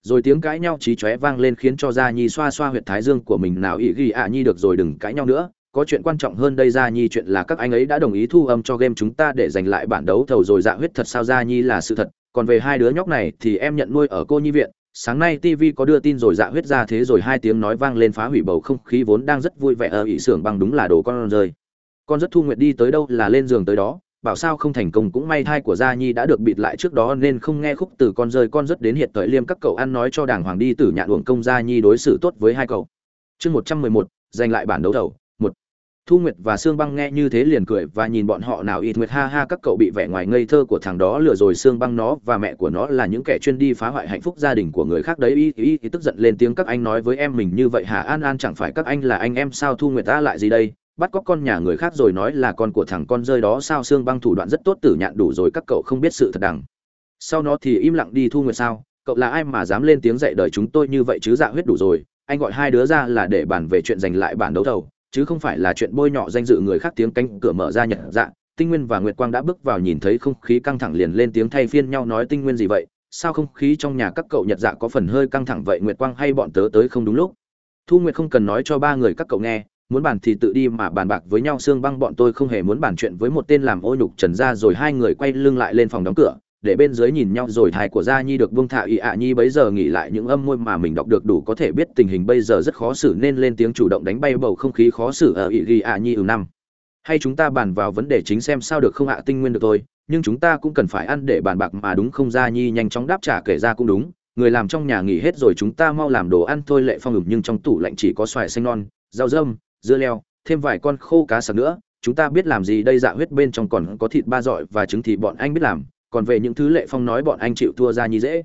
Rồi tiếng cãi nhau trí chóe vang lên khiến cho gia nhi xoa xoa huyệt thái dương của mình nào ý ghi ạ, nhi được rồi, đừng cãi nhau nữa có chuyện quan trọng hơn đây, gia nhi, chuyện là các anh ấy đã đồng ý thu âm cho game chúng ta để giành lại bản đấu thầu rồi. Dạ huyết thật sao, gia nhi, là sự thật. Còn về hai đứa nhóc này thì em nhận nuôi ở cô nhi viện. Sáng nay tv có đưa tin rồi. Dạ huyết ra thế rồi. Hai tiếng nói vang lên phá hủy bầu không khí vốn đang rất vui vẻ. Ở ỷ xưởng bằng đúng là đồ con rơi. Con rất thu nguyện đi tới đâu là lên giường tới đó. Bảo sao không thành công cũng may thai của gia nhi đã được bịt lại trước đó nên không nghe khúc từ con rơi. Con rất đến hiện tới liêm các cậu ăn nói cho đàng hoàng đi. Tử nhạn uổng công gia nhi đối xử tốt với hai cậu. Chương một trăm mười một, giành lại bản đấu thầu. Thu Nguyệt và Sương Băng nghe như thế liền cười và nhìn bọn họ nào ít nguyệt ha ha các cậu bị vẻ ngoài ngây thơ của thằng đó lừa rồi Sương Băng nó và mẹ của nó là những kẻ chuyên đi phá hoại hạnh phúc gia đình của người khác đấy. Y y, tức giận lên tiếng các anh nói với em mình như vậy hả? An An chẳng phải các anh là anh em sao? Thu Nguyệt ta lại gì đây? Bắt cóc con nhà người khác rồi nói là con của thằng con rơi đó sao? Sương Băng thủ đoạn rất tốt tử nhạn đủ rồi các cậu không biết sự thật đằng. Sau nó thì im lặng đi Thu Nguyệt sao? Cậu là ai mà dám lên tiếng dạy đời chúng tôi như vậy chứ? Dạ huyết đủ rồi. Anh gọi hai đứa ra là để bàn về chuyện giành lại bản đấu thầu chứ không phải là chuyện bôi nhọ danh dự người khác tiếng cánh cửa mở ra nhật dạ. Tinh nguyên và nguyệt quang đã bước vào nhìn thấy không khí căng thẳng liền lên tiếng thay phiên nhau nói, tinh nguyên gì vậy? Sao không khí trong nhà các cậu nhật dạ có phần hơi căng thẳng vậy? Nguyệt quang hay bọn tớ tới không đúng lúc? Thu nguyệt không cần nói cho ba người các cậu nghe, muốn bàn thì tự đi mà bàn bạc với nhau xương băng bọn tôi không hề muốn bàn chuyện với một tên làm ô nhục trần ra rồi hai người quay lưng lại lên phòng đóng cửa để bên dưới nhìn nhau rồi thai của gia nhi được vương thạ ỵ ạ nhi bấy giờ nghĩ lại những âm môi mà mình đọc được đủ có thể biết tình hình bây giờ rất khó xử nên lên tiếng chủ động đánh bay bầu không khí khó xử ở ỵ ghi ạ nhi ừ năm. Hay chúng ta bàn vào vấn đề chính xem sao được không ạ, tinh nguyên được thôi, nhưng chúng ta cũng cần phải ăn để bàn bạc mà đúng không, gia nhi nhanh chóng đáp trả kể ra cũng đúng, người làm trong nhà nghỉ hết rồi chúng ta mau làm đồ ăn thôi, lệ phong ửng nhưng trong tủ lạnh chỉ có xoài xanh non, rau rơm dưa leo, thêm vài con khô cá sặc nữa, chúng ta biết làm gì, đây dạ huyết bên trong còn có thịt ba dọi và trứng thì bọn anh biết làm còn về những thứ lệ phong nói bọn anh chịu thua ra nhi dễ.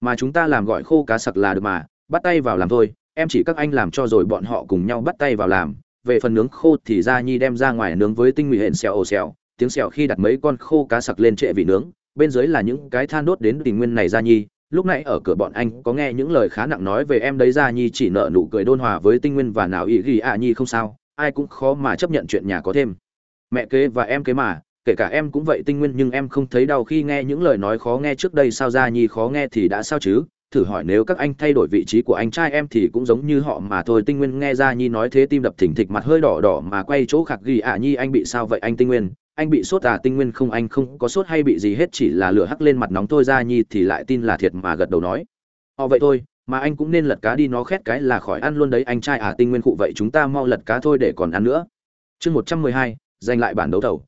Mà chúng ta làm gọi khô cá sặc là được mà, bắt tay vào làm thôi, em chỉ các anh làm cho rồi bọn họ cùng nhau bắt tay vào làm. Về phần nướng khô thì gia nhi đem ra ngoài nướng với tinh nguy hển xèo ồ xèo, tiếng xèo khi đặt mấy con khô cá sặc lên trệ vị nướng, bên dưới là những cái than đốt đến tình nguyên này gia nhi. Lúc nãy ở cửa bọn anh có nghe những lời khá nặng nói về em đấy gia nhi chỉ nợ nụ cười đôn hòa với tinh nguyên và nào ý ghi ạ nhi không sao, ai cũng khó mà chấp nhận chuyện nhà có thêm. Mẹ kế và em kế mà kể cả em cũng vậy tinh nguyên nhưng em không thấy đau khi nghe những lời nói khó nghe trước đây sao gia nhi khó nghe thì đã sao chứ? Thử hỏi nếu các anh thay đổi vị trí của anh trai em thì cũng giống như họ mà thôi. Tinh nguyên nghe ra nhi nói thế tim đập thỉnh thịch, mặt hơi đỏ đỏ mà quay chỗ khạc ghi ạ nhi, anh bị sao vậy anh tinh nguyên? Anh bị sốt à? Tinh nguyên không, anh không có sốt hay bị gì hết, chỉ là lửa hắc lên mặt nóng thôi. Ra nhi thì lại tin là thiệt mà gật đầu nói họ vậy thôi, mà anh cũng nên lật cá đi, nó khét cái là khỏi ăn luôn đấy anh trai. À tinh nguyên cụ vậy chúng ta mau lật cá thôi để còn ăn nữa. Chương một trăm mười hai, giành lại bản đấu thầu.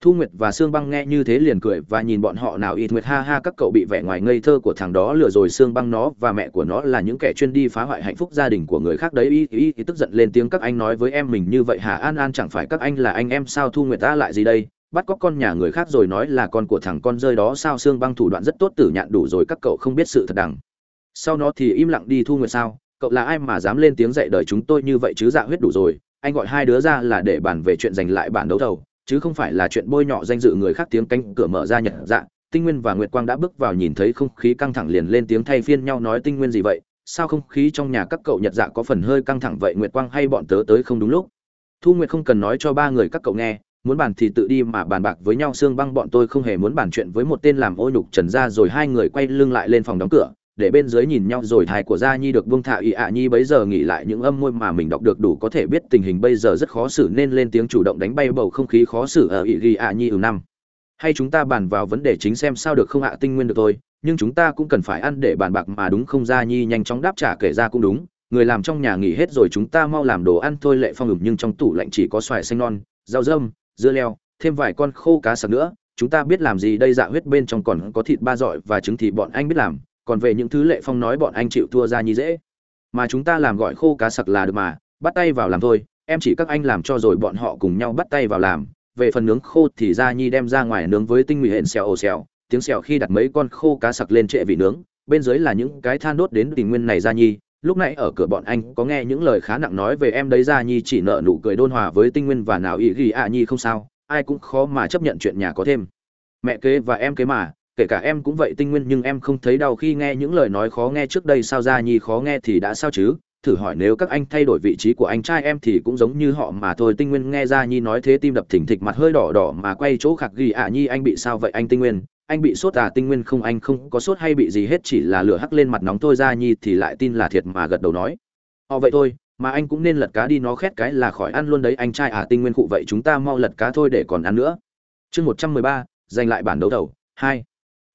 Thu Nguyệt và Sương Băng nghe như thế liền cười và nhìn bọn họ nào ít nguyệt ha ha các cậu bị vẻ ngoài ngây thơ của thằng đó lừa rồi Sương Băng nó và mẹ của nó là những kẻ chuyên đi phá hoại hạnh phúc gia đình của người khác đấy. Y y, tức giận lên tiếng các anh nói với em mình như vậy hả? An An chẳng phải các anh là anh em sao? Thu Nguyệt ta lại gì đây? Bắt cóc con nhà người khác rồi nói là con của thằng con rơi đó sao? Sương Băng thủ đoạn rất tốt tử nhạn đủ rồi các cậu không biết sự thật đằng. Sau nó thì im lặng đi Thu Nguyệt sao? Cậu là ai mà dám lên tiếng dạy đời chúng tôi như vậy chứ? Dạ huyết đủ rồi. Anh gọi hai đứa ra là để bàn về chuyện giành lại bản đấu thầu chứ không phải là chuyện bôi nhọ danh dự người khác tiếng cánh cửa mở ra nhật dạ tinh nguyên và nguyệt quang đã bước vào nhìn thấy không khí căng thẳng liền lên tiếng thay phiên nhau nói tinh nguyên gì vậy, sao không khí trong nhà các cậu nhật dạ có phần hơi căng thẳng vậy nguyệt quang hay bọn tớ tới không đúng lúc? Thu nguyệt không cần nói cho ba người các cậu nghe, muốn bàn thì tự đi mà bàn bạc với nhau xương băng bọn tôi không hề muốn bàn chuyện với một tên làm ô nhục trần ra rồi hai người quay lưng lại lên phòng đóng cửa để bên dưới nhìn nhau rồi, thai của gia nhi được buông thả ị ạ nhi bấy giờ nghĩ lại những âm môi mà mình đọc được đủ có thể biết tình hình bây giờ rất khó xử, nên lên tiếng chủ động đánh bay bầu không khí khó xử ở ị ghi ạ nhi ừ năm. Hay chúng ta bàn vào vấn đề chính xem sao được không ạ, tinh nguyên được thôi, nhưng chúng ta cũng cần phải ăn để bàn bạc mà đúng không, gia nhi nhanh chóng đáp trả kể ra cũng đúng, người làm trong nhà nghỉ hết rồi chúng ta mau làm đồ ăn thôi, lệ phong ửng nhưng trong tủ lạnh chỉ có xoài xanh non, rau dâm, dưa leo, thêm vài con khô cá sặc nữa, chúng ta biết làm gì, đây dạ huyết bên trong còn có thịt ba dọi và trứng thì bọn anh biết làm còn về những thứ lệ phong nói bọn anh chịu thua ra nhi dễ. Mà chúng ta làm gọi khô cá sặc là được mà, bắt tay vào làm thôi, em chỉ các anh làm cho rồi bọn họ cùng nhau bắt tay vào làm. Về phần nướng khô thì ra nhi đem ra ngoài nướng với tinh nguy hển xèo ồ xèo, tiếng xèo khi đặt mấy con khô cá sặc lên trệ vị nướng, bên dưới là những cái than đốt đến tình nguyên này ra nhi. Lúc nãy ở cửa bọn anh có nghe những lời khá nặng nói về em đấy ra nhi chỉ nợ nụ cười đôn hòa với tinh nguyên và nào ý ghi ạ nhi không sao, ai cũng khó mà chấp nhận chuyện nhà có thêm. Mẹ kế và em kế mà kể cả em cũng vậy tinh nguyên nhưng em không thấy đau khi nghe những lời nói khó nghe trước đây, sao ra nhi khó nghe thì đã sao chứ? Thử hỏi nếu các anh thay đổi vị trí của anh trai em thì cũng giống như họ mà thôi. Tinh nguyên nghe ra nhi nói thế tim đập thỉnh thịch, mặt hơi đỏ đỏ mà quay chỗ khạc ghi ạ nhi, anh bị sao vậy anh tinh nguyên? Anh bị sốt à? Tinh nguyên không, anh không có sốt hay bị gì hết, chỉ là lửa hắc lên mặt nóng thôi. Ra nhi thì lại tin là thiệt mà gật đầu nói họ vậy thôi, mà anh cũng nên lật cá đi, nó khét cái là khỏi ăn luôn đấy anh trai à. Tinh nguyên cụ vậy chúng ta mau lật cá thôi để còn ăn nữa. Chương một trăm mười ba, giành lại bản đấu đầu. Hai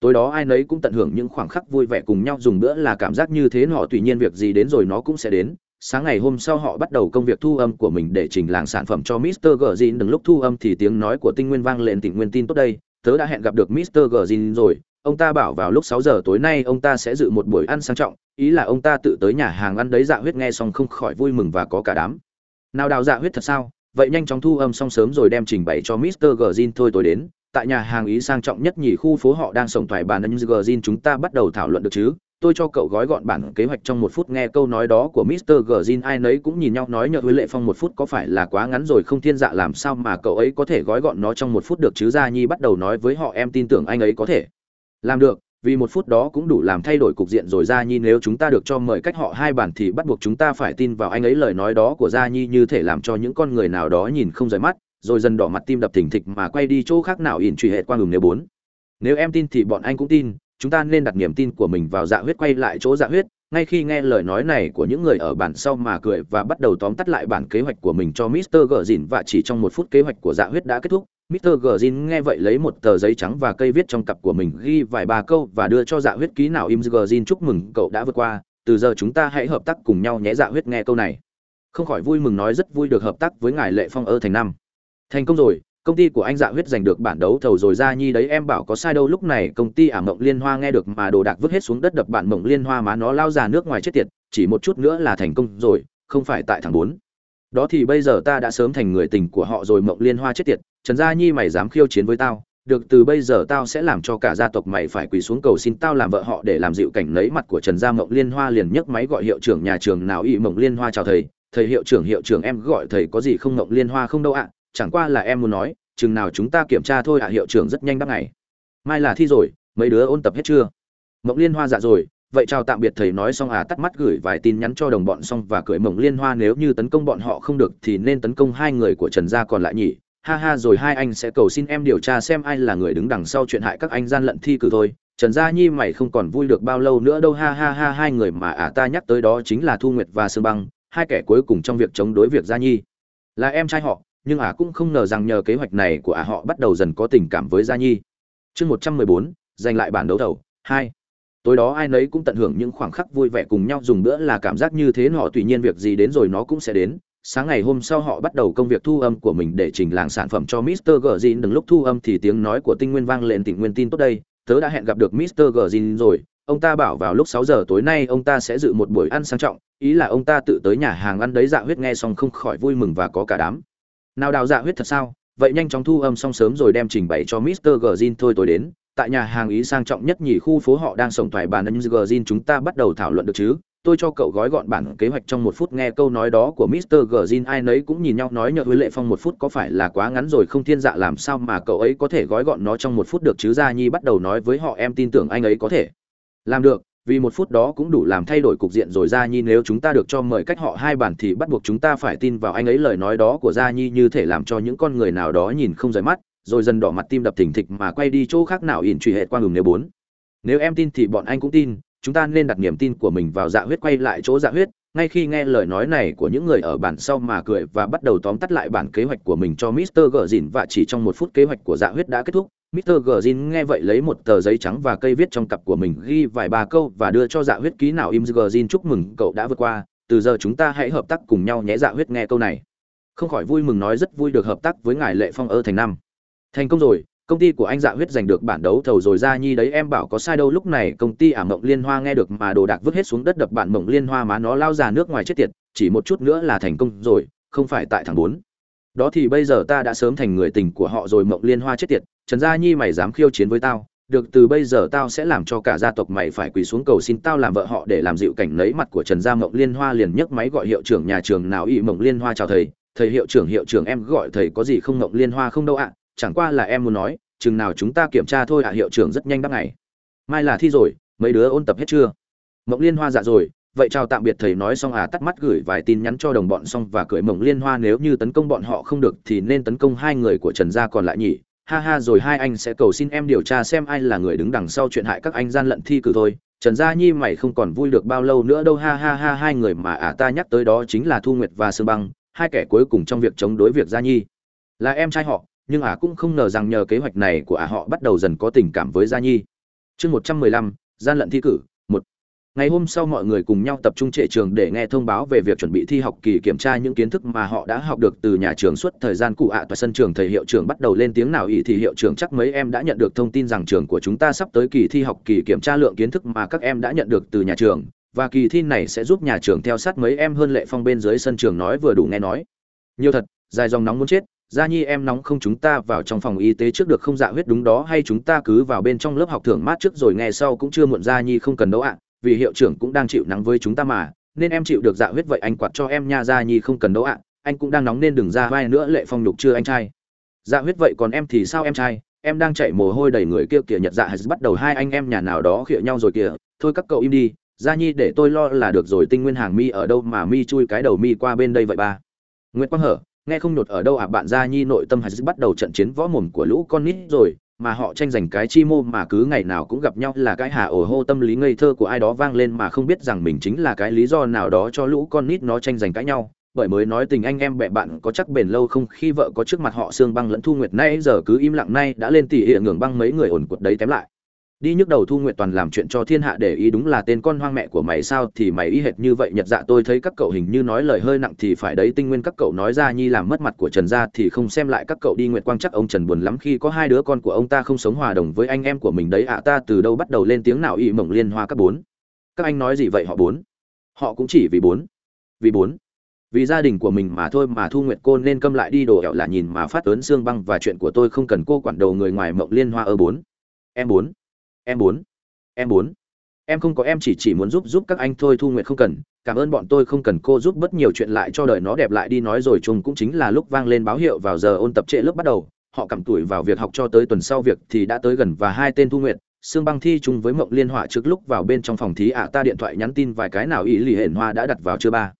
tối đó ai nấy cũng tận hưởng những khoảng khắc vui vẻ cùng nhau, dùng bữa là cảm giác như thế họ tùy nhiên việc gì đến rồi nó cũng sẽ đến sáng ngày hôm sau họ bắt đầu công việc thu âm của mình để trình làng sản phẩm cho Mr. Gjin. đừng lúc thu âm thì tiếng nói của tinh nguyên vang lên tỉnh nguyên tin tốt đây tớ đã hẹn gặp được Mr. Gjin rồi ông ta bảo vào lúc 6 giờ tối nay ông ta sẽ dự một buổi ăn sang trọng ý là ông ta tự tới nhà hàng ăn đấy dạ huyết nghe xong không khỏi vui mừng và có cả đám nào đào dạ huyết thật sao vậy nhanh chóng thu âm xong sớm rồi đem trình bày cho Mr. Gjin thôi tối đến tại nhà hàng ý sang trọng nhất nhì khu phố họ đang sổng thoải bàn ân gzin chúng ta bắt đầu thảo luận được chứ. Tôi cho cậu gói gọn bản kế hoạch trong một phút nghe câu nói đó của Mr. Gzin ai nấy cũng nhìn nhau nói nhờ với lệ phong một phút có phải là quá ngắn rồi không thiên dạ làm sao mà cậu ấy có thể gói gọn nó trong một phút được chứ? Gia Nhi bắt đầu nói với họ em tin tưởng anh ấy có thể làm được, vì một phút đó cũng đủ làm thay đổi cục diện rồi. Gia Nhi nếu chúng ta được cho mời cách họ hai bản thì bắt buộc chúng ta phải tin vào anh ấy. Lời nói đó của Gia Nhi như thể làm cho những con người nào đó nhìn không rời mắt rồi dần đỏ mặt tim đập thình thịch mà quay đi chỗ khác nào ỉn truy hệ qua ngừng nếu bốn nếu em tin thì bọn anh cũng tin chúng ta nên đặt niềm tin của mình vào dạ huyết quay lại chỗ dạ huyết ngay khi nghe lời nói này của những người ở bản sau mà cười và bắt đầu tóm tắt lại bản kế hoạch của mình cho Mr. Grzin và chỉ trong một phút kế hoạch của dạ huyết đã kết thúc. Mr. Grzin nghe vậy lấy một tờ giấy trắng và cây viết trong cặp của mình ghi vài ba câu và đưa cho dạ huyết ký nào im Grzin chúc mừng cậu đã vượt qua, từ giờ chúng ta hãy hợp tác cùng nhau nhé dạ huyết nghe câu này. Không khỏi vui mừng nói rất vui được hợp tác với ngài Lệ Phong ở thành năm thành công rồi, công ty của anh dạ huyết giành được bản đấu thầu rồi ra nhi đấy, em bảo có sai đâu, lúc này công ty ả mộng liên hoa nghe được mà đồ đạc vứt hết xuống đất đập bản mộng liên hoa má nó lao ra nước ngoài chết tiệt, chỉ một chút nữa là thành công rồi, không phải tại thằng bốn. Đó thì bây giờ ta đã sớm thành người tình của họ rồi, mộng liên hoa chết tiệt, trần gia nhi mày dám khiêu chiến với tao, được từ bây giờ tao sẽ làm cho cả gia tộc mày phải quỳ xuống cầu xin tao làm vợ họ để làm dịu cảnh lấy mặt của trần gia mộng liên hoa liền nhấc máy gọi hiệu trưởng nhà trường nào y mộng liên hoa chào thầy thầy hiệu trưởng hiệu trưởng, em gọi thầy có gì không? Mộng liên hoa không đâu ạ chẳng qua là em muốn nói, chừng nào chúng ta kiểm tra thôi ạ, hiệu trưởng rất nhanh đáp ngày mai là thi rồi, mấy đứa ôn tập hết chưa? Mộng liên hoa dạ rồi, vậy chào tạm biệt thầy nói xong à tắt mắt gửi vài tin nhắn cho đồng bọn xong và cười mộng liên hoa nếu như tấn công bọn họ không được thì nên tấn công hai người của trần gia còn lại nhỉ? Ha ha, rồi hai anh sẽ cầu xin em điều tra xem ai là người đứng đằng sau chuyện hại các anh gian lận thi cử thôi. Trần gia nhi mày không còn vui được bao lâu nữa đâu, ha ha ha, hai người mà à ta nhắc tới đó chính là thu nguyệt và sương băng, hai kẻ cuối cùng trong việc chống đối việc gia nhi. Là em trai họ nhưng ả cũng không ngờ rằng nhờ kế hoạch này của ả họ bắt đầu dần có tình cảm với gia nhi. Chương một trăm mười bốn, giành lại bản đấu thầu, hai. Tối đó ai nấy cũng tận hưởng những khoảng khắc vui vẻ cùng nhau, dùng bữa là cảm giác như thế họ tùy nhiên việc gì đến rồi nó cũng sẽ đến. Sáng ngày hôm sau họ bắt đầu công việc thu âm của mình để trình làng sản phẩm cho Mr. Grzin đừng lúc thu âm thì tiếng nói của tinh nguyên vang lên tình nguyên tin tốt đây. Tớ đã hẹn gặp được Mr. Grzin rồi. Ông ta bảo vào lúc sáu giờ tối nay ông ta sẽ dự một buổi ăn sang trọng. Ý là ông ta tự tới nhà hàng ăn đấy dạ huyết nghe xong không khỏi vui mừng và có cả đám nào đào dạ huyết thật sao vậy nhanh chóng thu âm xong sớm rồi đem trình bày cho Mr. Grzin thôi tối đến tại nhà hàng ý sang trọng nhất nhì khu phố họ đang sổng thoải bàn nhưng Grzin chúng ta bắt đầu thảo luận được chứ tôi cho cậu gói gọn bản kế hoạch trong một phút nghe câu nói đó của Mr. Grzin ai nấy cũng nhìn nhau nói nhờ với lệ phong một phút có phải là quá ngắn rồi không thiên dạ làm sao mà cậu ấy có thể gói gọn nó trong một phút được chứ Ra Nhi bắt đầu nói với họ em tin tưởng anh ấy có thể làm được vì một phút đó cũng đủ làm thay đổi cục diện rồi, Gia Nhi nếu chúng ta được cho mời cách họ hai bản thì bắt buộc chúng ta phải tin vào anh ấy lời nói đó của Gia Nhi như thể làm cho những con người nào đó nhìn không rời mắt, rồi dần đỏ mặt tim đập thình thịch mà quay đi chỗ khác nào ỉn truy hệ qua ngừng nếu bốn nếu em tin thì bọn anh cũng tin, chúng ta nên đặt niềm tin của mình vào dạ huyết, quay lại chỗ dạ huyết ngay khi nghe lời nói này của những người ở bản sau mà cười và bắt đầu tóm tắt lại bản kế hoạch của mình cho Mr. dìn và chỉ trong một phút kế hoạch của dạ huyết đã kết thúc. Mr. Gjin nghe vậy lấy một tờ giấy trắng và cây viết trong cặp của mình ghi vài ba câu và đưa cho dạ huyết ký nào im Gjin chúc mừng cậu đã vượt qua, từ giờ chúng ta hãy hợp tác cùng nhau nhé dạ huyết nghe câu này. Không khỏi vui mừng nói rất vui được hợp tác với ngài Lệ Phong ơ thành năm. Thành công rồi, công ty của anh dạ huyết giành được bản đấu thầu rồi ra nhi đấy em bảo có sai đâu lúc này công ty ả mộng liên hoa nghe được mà đồ đạc vứt hết xuống đất đập bản mộng liên hoa má nó lao ra nước ngoài chết tiệt chỉ một chút nữa là thành công rồi không phải tại thằng 4 đó thì bây giờ ta đã sớm thành người tình của họ rồi mộng liên hoa chết tiệt trần gia nhi mày dám khiêu chiến với tao, được từ bây giờ tao sẽ làm cho cả gia tộc mày phải quỳ xuống cầu xin tao làm vợ họ để làm dịu cảnh nấy mặt của trần gia mộng liên hoa liền nhấc máy gọi hiệu trưởng nhà trường nào y mộng liên hoa chào thầy. Thầy hiệu trưởng hiệu trưởng em gọi thầy có gì không mộng liên hoa không đâu ạ. Chẳng qua là em muốn nói, chừng nào chúng ta kiểm tra thôi ạ, hiệu trưởng rất nhanh đáp ngày mai là thi rồi, mấy đứa ôn tập hết chưa? Mộng liên hoa dạ rồi, vậy chào tạm biệt thầy nói xong à tắt mắt gửi vài tin nhắn cho đồng bọn xong và cười mộng liên hoa nếu như tấn công bọn họ không được thì nên tấn công hai người của trần gia còn lại nhỉ ha ha rồi hai anh sẽ cầu xin em điều tra xem ai là người đứng đằng sau chuyện hại các anh gian lận thi cử thôi. Trần gia nhi mày không còn vui được bao lâu nữa đâu, ha ha ha, hai người mà à ta nhắc tới đó chính là thu nguyệt và sương băng, hai kẻ cuối cùng trong việc chống đối việc gia nhi. Là em trai họ, nhưng ả cũng không ngờ rằng nhờ kế hoạch này của ả họ bắt đầu dần có tình cảm với gia nhi. Chương một trăm mười lăm, gian lận thi cử ngày hôm sau mọi người cùng nhau tập trung trệ trường để nghe thông báo về việc chuẩn bị thi học kỳ kiểm tra những kiến thức mà họ đã học được từ nhà trường suốt thời gian cụ ạ à sân trường thầy hiệu trưởng bắt đầu lên tiếng nào ý thì hiệu trưởng chắc mấy em đã nhận được thông tin rằng trường của chúng ta sắp tới kỳ thi học kỳ kiểm tra lượng kiến thức mà các em đã nhận được từ nhà trường, và kỳ thi này sẽ giúp nhà trường theo sát mấy em hơn lệ phong bên dưới sân trường nói vừa đủ nghe nói. Nhiều thật, dài dòng nóng muốn chết, gia nhi em nóng không chúng ta vào trong phòng y tế trước được không dạ huyết đúng đó hay chúng ta cứ vào bên trong lớp học thưởng mát trước rồi nghe sau cũng chưa muộn gia nhi không cần đâu ạ vì hiệu trưởng cũng đang chịu nắng với chúng ta mà, nên em chịu được dạ huyết vậy anh quạt cho em nha gia nhi không cần đâu ạ. Anh cũng đang nóng nên đừng ra vai nữa, lệ phong nhục chưa anh trai. Dạ huyết vậy còn em thì sao em trai? Em đang chạy mồ hôi đầy người kia kìa, nhật dạ bắt đầu hai anh em nhà nào đó khịa nhau rồi kìa. Thôi các cậu im đi, gia nhi để tôi lo là được rồi, tinh nguyên hàng mi ở đâu mà mi chui cái đầu mi qua bên đây vậy ba? Nguyễn quang hở, nghe không nhột ở đâu à bạn gia nhi nội tâm hay bắt đầu trận chiến võ mồm của lũ con nít rồi mà họ tranh giành cái chi mô mà cứ ngày nào cũng gặp nhau là cái hà ổ hô tâm lý ngây thơ của ai đó vang lên mà không biết rằng mình chính là cái lý do nào đó cho lũ con nít nó tranh giành cãi nhau. Bởi mới nói tình anh em bè bạn có chắc bền lâu không khi vợ có trước mặt họ xương băng lẫn thu nguyệt nay giờ cứ im lặng nay đã lên tỉ hiện ngưỡng băng mấy người ổn cuột đấy tém lại đi nhức đầu thu nguyện toàn làm chuyện cho thiên hạ để ý đúng là tên con hoang mẹ của mày sao thì mày y hệt như vậy, nhật dạ tôi thấy các cậu hình như nói lời hơi nặng thì phải đấy, tinh nguyên các cậu nói ra nhi làm mất mặt của trần gia thì không xem lại các cậu đi nguyện quang chắc ông trần buồn lắm khi có hai đứa con của ông ta không sống hòa đồng với anh em của mình đấy ạ, ta từ đâu bắt đầu lên tiếng nào y mộng liên hoa các bốn? Các anh nói gì vậy họ bốn? Họ cũng chỉ vì bốn. Vì bốn. Vì gia đình của mình mà thôi mà thu nguyện cô nên câm lại đi, đồ ẹo là nhìn mà phát ớn xương băng và chuyện của tôi không cần cô quản đầu người ngoài mộng liên hoa ơ bốn. Em bốn em bốn. Em bốn. Em không có, em chỉ chỉ muốn giúp giúp các anh thôi, thu nguyệt không cần. Cảm ơn bọn tôi không cần cô giúp bất nhiều chuyện lại cho đời nó đẹp lại đi, nói rồi chung cũng chính là lúc vang lên báo hiệu vào giờ ôn tập trễ lớp bắt đầu. Họ cặm tuổi vào việc học cho tới tuần sau việc thì đã tới gần và hai tên thu nguyệt. Xương băng thi chung với mộng liên họa trước lúc vào bên trong phòng thí ạ, ta điện thoại nhắn tin vài cái nào ý lì hển hoa đã đặt vào chưa ba.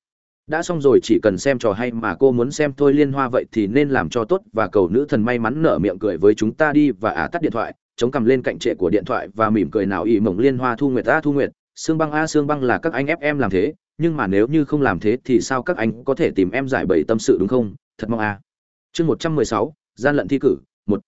Đã xong rồi, chỉ cần xem trò hay mà cô muốn xem thôi, liên hoa vậy thì nên làm cho tốt và cầu nữ thần may mắn nở miệng cười với chúng ta đi và ả tắt điện thoại chống cầm lên cạnh trệ của điện thoại và mỉm cười nào ỉ mộng liên hoa thu nguyệt, a thu nguyệt, xương băng, a xương băng là các anh ép em làm thế, nhưng mà nếu như không làm thế thì sao các anh có thể tìm em giải bày tâm sự đúng không? Thật mong a. Chương một trăm mười sáu, gian lận thi cử, một.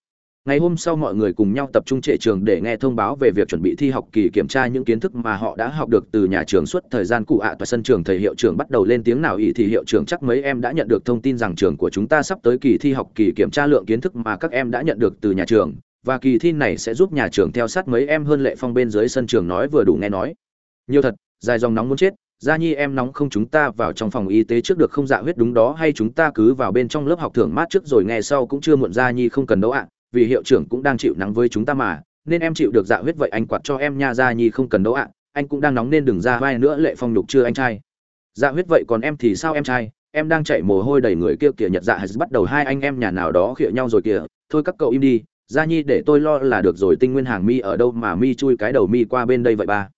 Ngày hôm sau mọi người cùng nhau tập trung trệ trường để nghe thông báo về việc chuẩn bị thi học kỳ kiểm tra những kiến thức mà họ đã học được từ nhà trường suốt thời gian cụ ạ à sân trường thầy hiệu trưởng bắt đầu lên tiếng nào ý thì hiệu trưởng chắc mấy em đã nhận được thông tin rằng trường của chúng ta sắp tới kỳ thi học kỳ kiểm tra lượng kiến thức mà các em đã nhận được từ nhà trường và kỳ thi này sẽ giúp nhà trường theo sát mấy em hơn lệ phong bên dưới sân trường nói vừa đủ nghe nói. Nhiều thật, dài dòng nóng muốn chết, gia nhi em nóng không chúng ta vào trong phòng y tế trước được không dạ huyết đúng đó hay chúng ta cứ vào bên trong lớp học thưởng mát trước rồi nghe sau cũng chưa muộn gia nhi không cần đâu ạ, vì hiệu trưởng cũng đang chịu nắng với chúng ta mà, nên em chịu được dạ huyết vậy anh quạt cho em nha gia nhi không cần đâu ạ, anh cũng đang nóng nên đừng ra vai nữa lệ phong nhục chưa anh trai. Dạ huyết vậy còn em thì sao em trai, em đang chạy mồ hôi đầy người kia kìa nhật dạ bắt đầu hai anh em nhà nào đó khịa nhau rồi kìa, thôi các cậu im đi gia nhi để tôi lo là được rồi, tinh nguyên hàng mi ở đâu mà mi chui cái đầu mi qua bên đây vậy ba?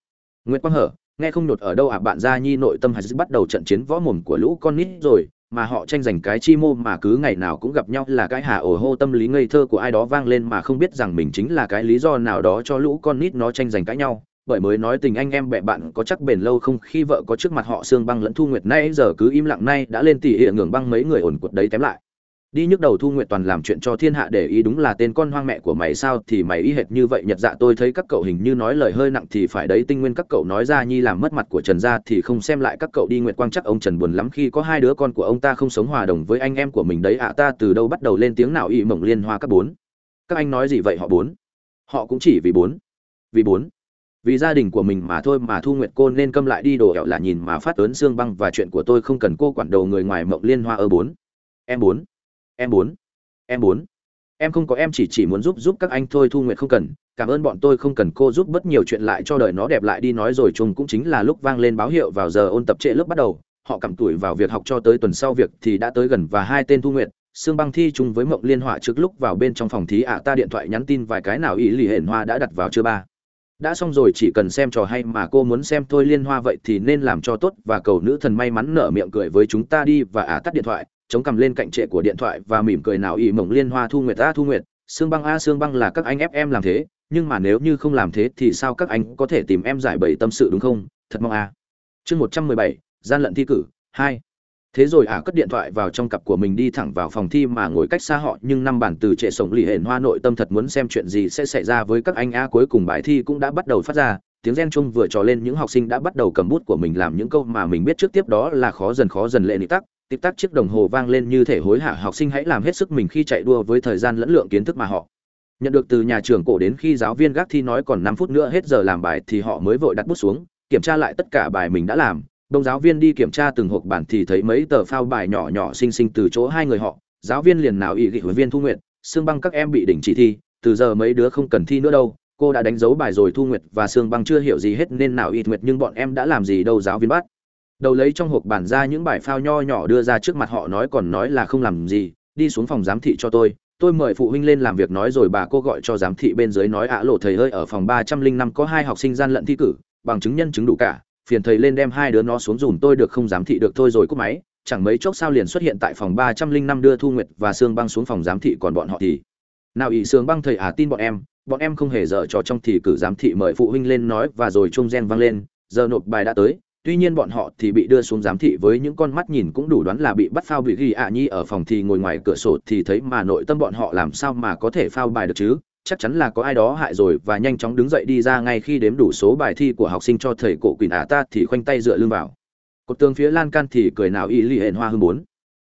Nguyễn quang hở, nghe không nhột ở đâu à bạn gia nhi nội tâm hay bắt đầu trận chiến võ mồm của lũ con nít rồi, mà họ tranh giành cái chi mô mà cứ ngày nào cũng gặp nhau là cái hà ổ hô tâm lý ngây thơ của ai đó vang lên mà không biết rằng mình chính là cái lý do nào đó cho lũ con nít nó tranh giành cãi nhau. Bởi mới nói tình anh em bè bạn có chắc bền lâu không, khi vợ có trước mặt họ xương băng lẫn thu nguyệt, nay giờ cứ im lặng, nay đã lên tỉ hiện ngưỡng băng mấy người ổn cuột đấy tém lại đi nhức đầu thu nguyện toàn làm chuyện cho thiên hạ để ý đúng là tên con hoang mẹ của mày sao thì mày y hệt như vậy, nhật dạ tôi thấy các cậu hình như nói lời hơi nặng thì phải đấy, tinh nguyên các cậu nói ra nhi làm mất mặt của trần gia thì không xem lại các cậu đi, nguyệt quang chắc ông trần buồn lắm khi có hai đứa con của ông ta không sống hòa đồng với anh em của mình đấy ạ, ta từ đâu bắt đầu lên tiếng nào y mộng liên hoa các bốn. Các anh nói gì vậy họ bốn? Họ cũng chỉ vì bốn. Vì bốn. Vì gia đình của mình mà thôi mà thu nguyệt cô nên câm lại đi, đồ ẹo là nhìn mà phát ớn xương băng và chuyện của tôi không cần cô quản đầu người ngoài mộng liên hoa ơ bốn. Em bốn em bốn. Em bốn. Em không có em chỉ chỉ muốn giúp giúp các anh thôi, thu nguyện không cần. Cảm ơn bọn tôi không cần cô giúp bất nhiều chuyện lại cho đời nó đẹp lại đi nói rồi chung cũng chính là lúc vang lên báo hiệu vào giờ ôn tập trễ lớp bắt đầu. Họ cảm tuổi vào việc học cho tới tuần sau việc thì đã tới gần và hai tên thu nguyện xương băng thi chung với mộng liên họa trước lúc vào bên trong phòng thí ạ, ta điện thoại nhắn tin vài cái nào ý lì hển hoa đã đặt vào chưa ba? Đã xong rồi, chỉ cần xem trò hay mà cô muốn xem thôi, liên hoa vậy thì nên làm cho tốt và cầu nữ thần may mắn nở miệng cười với chúng ta đi và ả tắt điện thoại chống cầm lên cạnh trệ của điện thoại và mỉm cười nào ỉ mộng liên hoa thu nguyệt, a thu nguyệt, xương băng, a xương băng là các anh ép em làm thế, nhưng mà nếu như không làm thế thì sao các anh có thể tìm em giải bày tâm sự đúng không? Thật mong a. Chương một trăm mười bảy, gian lận thi cử, hai. Thế rồi ả cất điện thoại vào trong cặp của mình đi thẳng vào phòng thi mà ngồi cách xa họ, nhưng năm bản từ trệ sổng lì hển hoa nội tâm thật muốn xem chuyện gì sẽ xảy ra với các anh a. Cuối cùng bài thi cũng đã bắt đầu phát ra, tiếng gen chung vừa trò lên, những học sinh đã bắt đầu cầm bút của mình làm những câu mà mình biết trước tiếp đó là khó dần khó dần lệ nị tắc tích tắc chiếc đồng hồ vang lên như thể hối hả, học sinh hãy làm hết sức mình khi chạy đua với thời gian lẫn lượng kiến thức mà họ. Nhận được từ nhà trường cổ đến khi giáo viên gác thi nói còn năm phút nữa hết giờ làm bài thì họ mới vội đặt bút xuống, kiểm tra lại tất cả bài mình đã làm. Đông giáo viên đi kiểm tra từng hộp bản thì thấy mấy tờ phao bài nhỏ nhỏ xinh xinh từ chỗ hai người họ. Giáo viên liền nào ý nghị huấn viên thu nguyện xương băng các em bị đình chỉ thi, từ giờ mấy đứa không cần thi nữa đâu, cô đã đánh dấu bài rồi thu nguyệt và sương băng chưa hiểu gì hết nên nào ít nguyệt, nhưng bọn em đã làm gì đâu, giáo viên bắt đầu lấy trong hộp bản ra những bài phao nho nhỏ đưa ra trước mặt họ nói còn nói là không làm gì, đi xuống phòng giám thị cho tôi tôi mời phụ huynh lên làm việc nói rồi bà cô gọi cho giám thị bên dưới nói ạ lộ thầy ơi, ở phòng ba trăm linh năm có hai học sinh gian lận thi cử, bằng chứng nhân chứng đủ cả, phiền thầy lên đem hai đứa nó xuống dùm tôi được không giám thị được thôi rồi cúp máy, chẳng mấy chốc sao liền xuất hiện tại phòng ba trăm linh năm đưa thu nguyệt và sương băng xuống phòng giám thị còn bọn họ thì. Nào ỷ sương băng thầy à tin bọn em bọn em không hề dở trò trong thì cử giám thị mời phụ huynh lên nói và rồi chung gen vang lên, giờ nộp bài đã tới tuy nhiên bọn họ thì bị đưa xuống giám thị với những con mắt nhìn cũng đủ đoán là bị bắt phao bị ghi ạ nhi ở phòng thì ngồi ngoài cửa sổ thì thấy mà nội tâm bọn họ làm sao mà có thể phao bài được chứ? Chắc chắn là có ai đó hại rồi và nhanh chóng đứng dậy đi ra ngay khi đếm đủ số bài thi của học sinh cho thầy cổ quỳnh ả ta thì khoanh tay dựa lưng vào. Cột tường phía lan can thì cười nào y lì hển hoa hương bốn.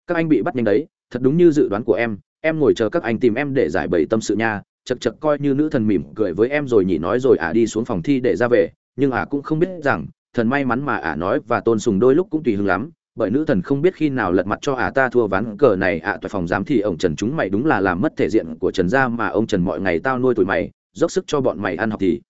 Các anh bị bắt nhanh đấy, thật đúng như dự đoán của em. Em ngồi chờ các anh tìm em để giải bày tâm sự nha. Chật chật coi như nữ thần mỉm cười với em rồi nhỉ nói rồi ả đi xuống phòng thi để ra về. Nhưng ả cũng không biết rằng thần may mắn mà ả nói và tôn sùng đôi lúc cũng tùy hứng lắm bởi nữ thần không biết khi nào lật mặt cho ả ta thua ván cờ này ạ à, phòng giám thì ông trần chúng mày đúng là làm mất thể diện của trần gia mà ông trần mọi ngày tao nuôi tụi mày dốc sức cho bọn mày ăn học thì.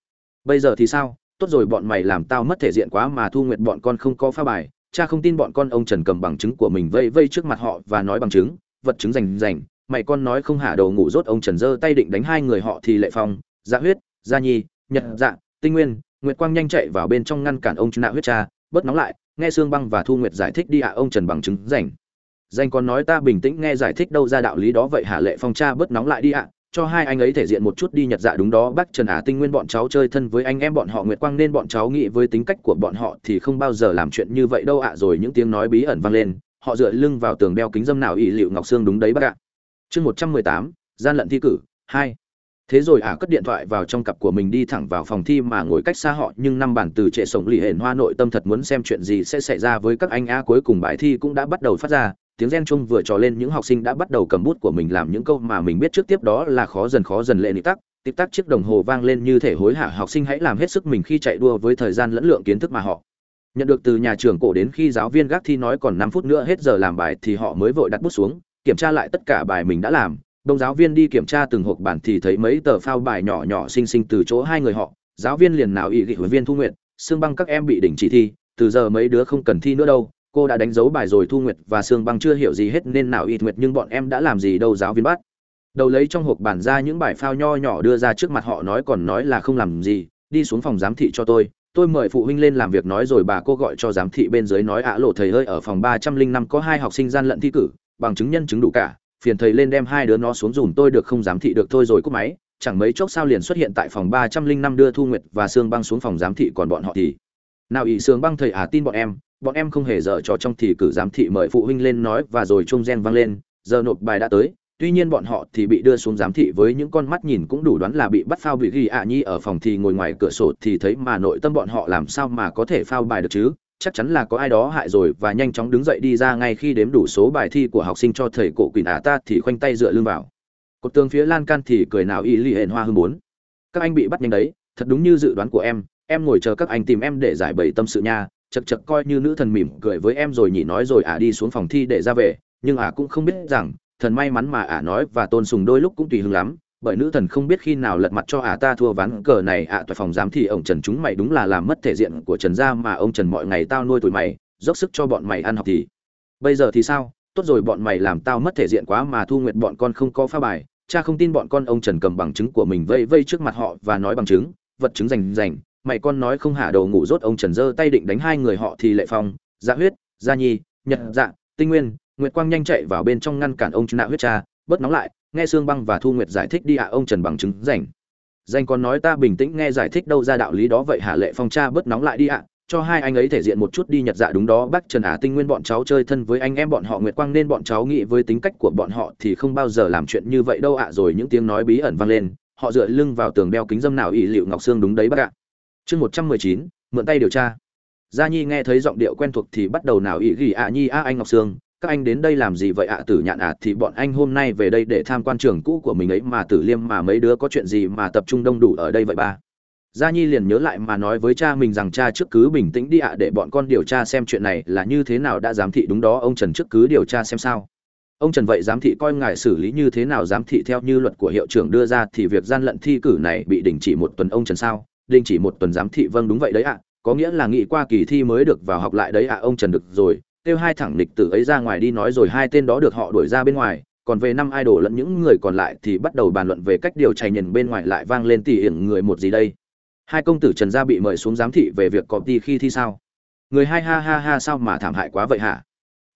Bây giờ thì sao? Tốt rồi bọn mày làm tao mất thể diện quá mà thu nguyện bọn con không có pha bài. Cha không tin bọn con ông trần cầm bằng chứng của mình vây vây trước mặt họ và nói bằng chứng vật chứng rành rành. Mày con nói không hả đầu ngủ rốt ông trần giơ tay định đánh hai người họ thì lệ phong dạ huyết gia nhi nhật dạ tinh nguyên nguyệt quang nhanh chạy vào bên trong ngăn cản ông nạ huyết cha, bớt nóng lại, nghe sương băng và thu nguyệt giải thích đi ạ, ông trần bằng chứng rảnh. Danh còn nói ta bình tĩnh nghe giải thích đâu ra đạo lý đó vậy hả lệ phong cha bớt nóng lại đi ạ, cho hai anh ấy thể diện một chút đi nhật dạ đúng đó, bác trần ả tinh nguyên bọn cháu chơi thân với anh em bọn họ nguyệt quang nên bọn cháu nghĩ với tính cách của bọn họ thì không bao giờ làm chuyện như vậy đâu ạ, rồi những tiếng nói bí ẩn vang lên, họ dựa lưng vào tường đeo kính dâm nào ỷ liệu ngọc sương đúng đấy bác ạ. Chương một trăm mười tám, gian lận thi cử, hai thế rồi ả cất điện thoại vào trong cặp của mình đi thẳng vào phòng thi mà ngồi cách xa họ, nhưng năm bản từ trệ sống lì hển hoa nội tâm thật muốn xem chuyện gì sẽ xảy ra với các anh a cuối cùng bài thi cũng đã bắt đầu phát ra. Tiếng gen chung vừa trò lên, những học sinh đã bắt đầu cầm bút của mình làm những câu mà mình biết trước tiếp đó là khó dần khó dần lệ nị tắc. Tích tắc chiếc đồng hồ vang lên như thể hối hả, học sinh hãy làm hết sức mình khi chạy đua với thời gian lẫn lượng kiến thức mà họ nhận được từ nhà trường cổ đến khi giáo viên gác thi nói còn năm phút nữa hết giờ làm bài thì họ mới vội đặt bút xuống, kiểm tra lại tất cả bài mình đã làm đông giáo viên đi kiểm tra từng hộp bản thì thấy mấy tờ phao bài nhỏ nhỏ xinh xinh từ chỗ hai người họ. Giáo viên liền nào ý gị huấn viên thu nguyện xương băng, các em bị đình chỉ thi, từ giờ mấy đứa không cần thi nữa đâu. Cô đã đánh dấu bài rồi thu nguyệt và sương băng chưa hiểu gì hết nên nào ít nguyệt, nhưng bọn em đã làm gì đâu giáo viên bắt. Đầu lấy trong hộp bản ra những bài phao nho nhỏ đưa ra trước mặt họ nói còn nói là không làm gì, đi xuống phòng giám thị cho tôi. Tôi mời phụ huynh lên làm việc nói rồi bà cô gọi cho giám thị bên dưới nói ạ lộ thầy hơi ở phòng ba trăm linh năm có hai học sinh gian lận thi cử, bằng chứng nhân chứng đủ cả phiền thầy lên đem hai đứa nó xuống dùm, tôi được không giám thị được thôi rồi cúp máy. Chẳng mấy chốc sao liền xuất hiện tại phòng ba trăm linh năm đưa thu nguyệt và sương băng xuống phòng giám thị còn bọn họ thì. Nào ỷ sương băng thầy à tin bọn em. Bọn em không hề dở cho trong thì cử giám thị mời phụ huynh lên nói và rồi chung gen vang lên. Giờ nộp bài đã tới. Tuy nhiên bọn họ thì bị đưa xuống giám thị với những con mắt nhìn cũng đủ đoán là bị bắt phao bị ghi ạ à nhi ở phòng thì ngồi ngoài cửa sổ thì thấy mà nội tâm bọn họ làm sao mà có thể phao bài được chứ? Chắc chắn là có ai đó hại rồi và nhanh chóng đứng dậy đi ra ngay khi đếm đủ số bài thi của học sinh cho thầy cổ quỷ ả ta thì khoanh tay dựa lưng vào. Cột tường phía lan can thì cười nào y lì hển hoa hương bốn. Các anh bị bắt nhanh đấy, thật đúng như dự đoán của em. Em ngồi chờ các anh tìm em để giải bày tâm sự nha. Chật chật coi như nữ thần mỉm cười với em rồi nhỉ, nói rồi ả đi xuống phòng thi để ra về. Nhưng ả cũng không biết rằng, thần may mắn mà ả nói và tôn sùng đôi lúc cũng tùy hứng lắm bởi nữ thần không biết khi nào lật mặt cho ả ta thua ván cờ này ạ à, phòng giám thì ông trần chúng mày đúng là làm mất thể diện của trần gia mà ông trần mọi ngày tao nuôi tụi mày dốc sức cho bọn mày ăn học thì. Bây giờ thì sao? Tốt rồi bọn mày làm tao mất thể diện quá mà thu nguyện bọn con không có pha bài. Cha không tin bọn con ông trần cầm bằng chứng của mình vây vây trước mặt họ và nói bằng chứng vật chứng rành rành. Mày con nói không hả đầu ngủ rốt ông trần giơ tay định đánh hai người họ thì lệ phong dạ huyết gia nhi nhật dạ tinh nguyên nguyệt quang nhanh chạy vào bên trong ngăn cản ông trần nạ huyết cha bớt nóng lại nghe sương băng và thu nguyệt giải thích đi ạ, ông trần bằng chứng rảnh. Danh còn nói ta bình tĩnh nghe giải thích đâu ra đạo lý đó, vậy Hạ lệ phong cha bớt nóng lại đi ạ. Cho hai anh ấy thể diện một chút đi, nhật dạ đúng đó, bác trần ả tinh nguyên bọn cháu chơi thân với anh em bọn họ nguyệt quang nên bọn cháu nghĩ với tính cách của bọn họ thì không bao giờ làm chuyện như vậy đâu ạ. Rồi những tiếng nói bí ẩn vang lên, họ dựa lưng vào tường đeo kính dâm nào, ỷ liệu ngọc sương đúng đấy bác ạ. Chương một trăm mười chín, mượn tay điều tra. Gia nhi nghe thấy giọng điệu quen thuộc thì bắt đầu nào ỷ gỉ ạ, nhi a anh ngọc sương các anh đến đây làm gì vậy ạ? Tử nhạn ạ, thì bọn anh hôm nay về đây để tham quan trường cũ của mình ấy mà tử liêm mà mấy đứa có chuyện gì mà tập trung đông đủ ở đây vậy ba? Gia nhi liền nhớ lại mà nói với cha mình rằng cha trước cứ bình tĩnh đi ạ, để bọn con điều tra xem chuyện này là như thế nào đã giám thị. Đúng đó, ông trần trước cứ điều tra xem sao. Ông trần vậy giám thị coi ngài xử lý như thế nào, giám thị theo như luật của hiệu trưởng đưa ra thì việc gian lận thi cử này bị đình chỉ một tuần, ông trần sao? Đình chỉ một tuần giám thị vâng đúng vậy đấy ạ. Có nghĩa là nghị qua kỳ thi mới được vào học lại đấy ạ, ông trần được rồi kêu hai thẳng lịch tử ấy ra ngoài đi nói rồi hai tên đó được họ đuổi ra bên ngoài, còn về năm idol lẫn những người còn lại thì bắt đầu bàn luận về cách điều chảy nhìn bên ngoài lại vang lên tỉ hiển người một gì đây. Hai công tử trần gia bị mời xuống giám thị về việc có ti khi thi sao. Người hai ha ha ha sao mà thảm hại quá vậy hả?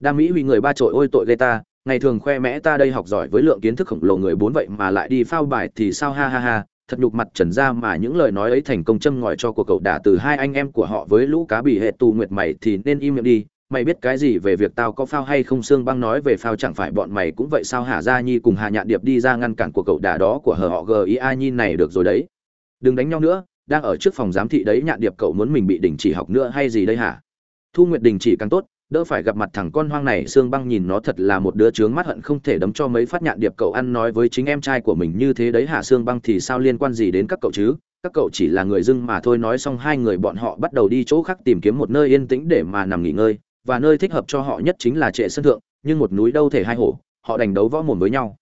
Đa mỹ huy người ba trội ôi tội gây ta, ngày thường khoe mẽ ta đây học giỏi với lượng kiến thức khổng lồ người bốn vậy mà lại đi phao bài thì sao ha ha ha, thật nhục mặt trần gia mà những lời nói ấy thành công châm ngòi cho cuộc cậu đả từ hai anh em của họ với lũ cá bị hệ tù nguyệt mày thì nên im miệng đi mày biết cái gì về việc tao có phao hay không? Xương băng nói về phao chẳng phải bọn mày cũng vậy sao? Hả gia nhi cùng hà nhạn điệp đi ra ngăn cản của cậu đà đó của hờ họ gia nhi này được rồi đấy. Đừng đánh nhau nữa, đang ở trước phòng giám thị đấy. Nhạn điệp, cậu muốn mình bị đình chỉ học nữa hay gì đây hả? Thu nguyệt đình chỉ càng tốt, đỡ phải gặp mặt thằng con hoang này. Xương băng nhìn nó thật là một đứa trướng mắt hận không thể đấm cho mấy phát. Nhạn điệp, cậu ăn nói với chính em trai của mình như thế đấy hả? Xương băng thì sao liên quan gì đến các cậu chứ? Các cậu chỉ là người dưng mà thôi. Nói xong hai người bọn họ bắt đầu đi chỗ khác tìm kiếm một nơi yên tĩnh để mà nằm nghỉ ngơi và nơi thích hợp cho họ nhất chính là trệ sân thượng nhưng một núi đâu thể hai hổ họ đành đấu võ mồm với nhau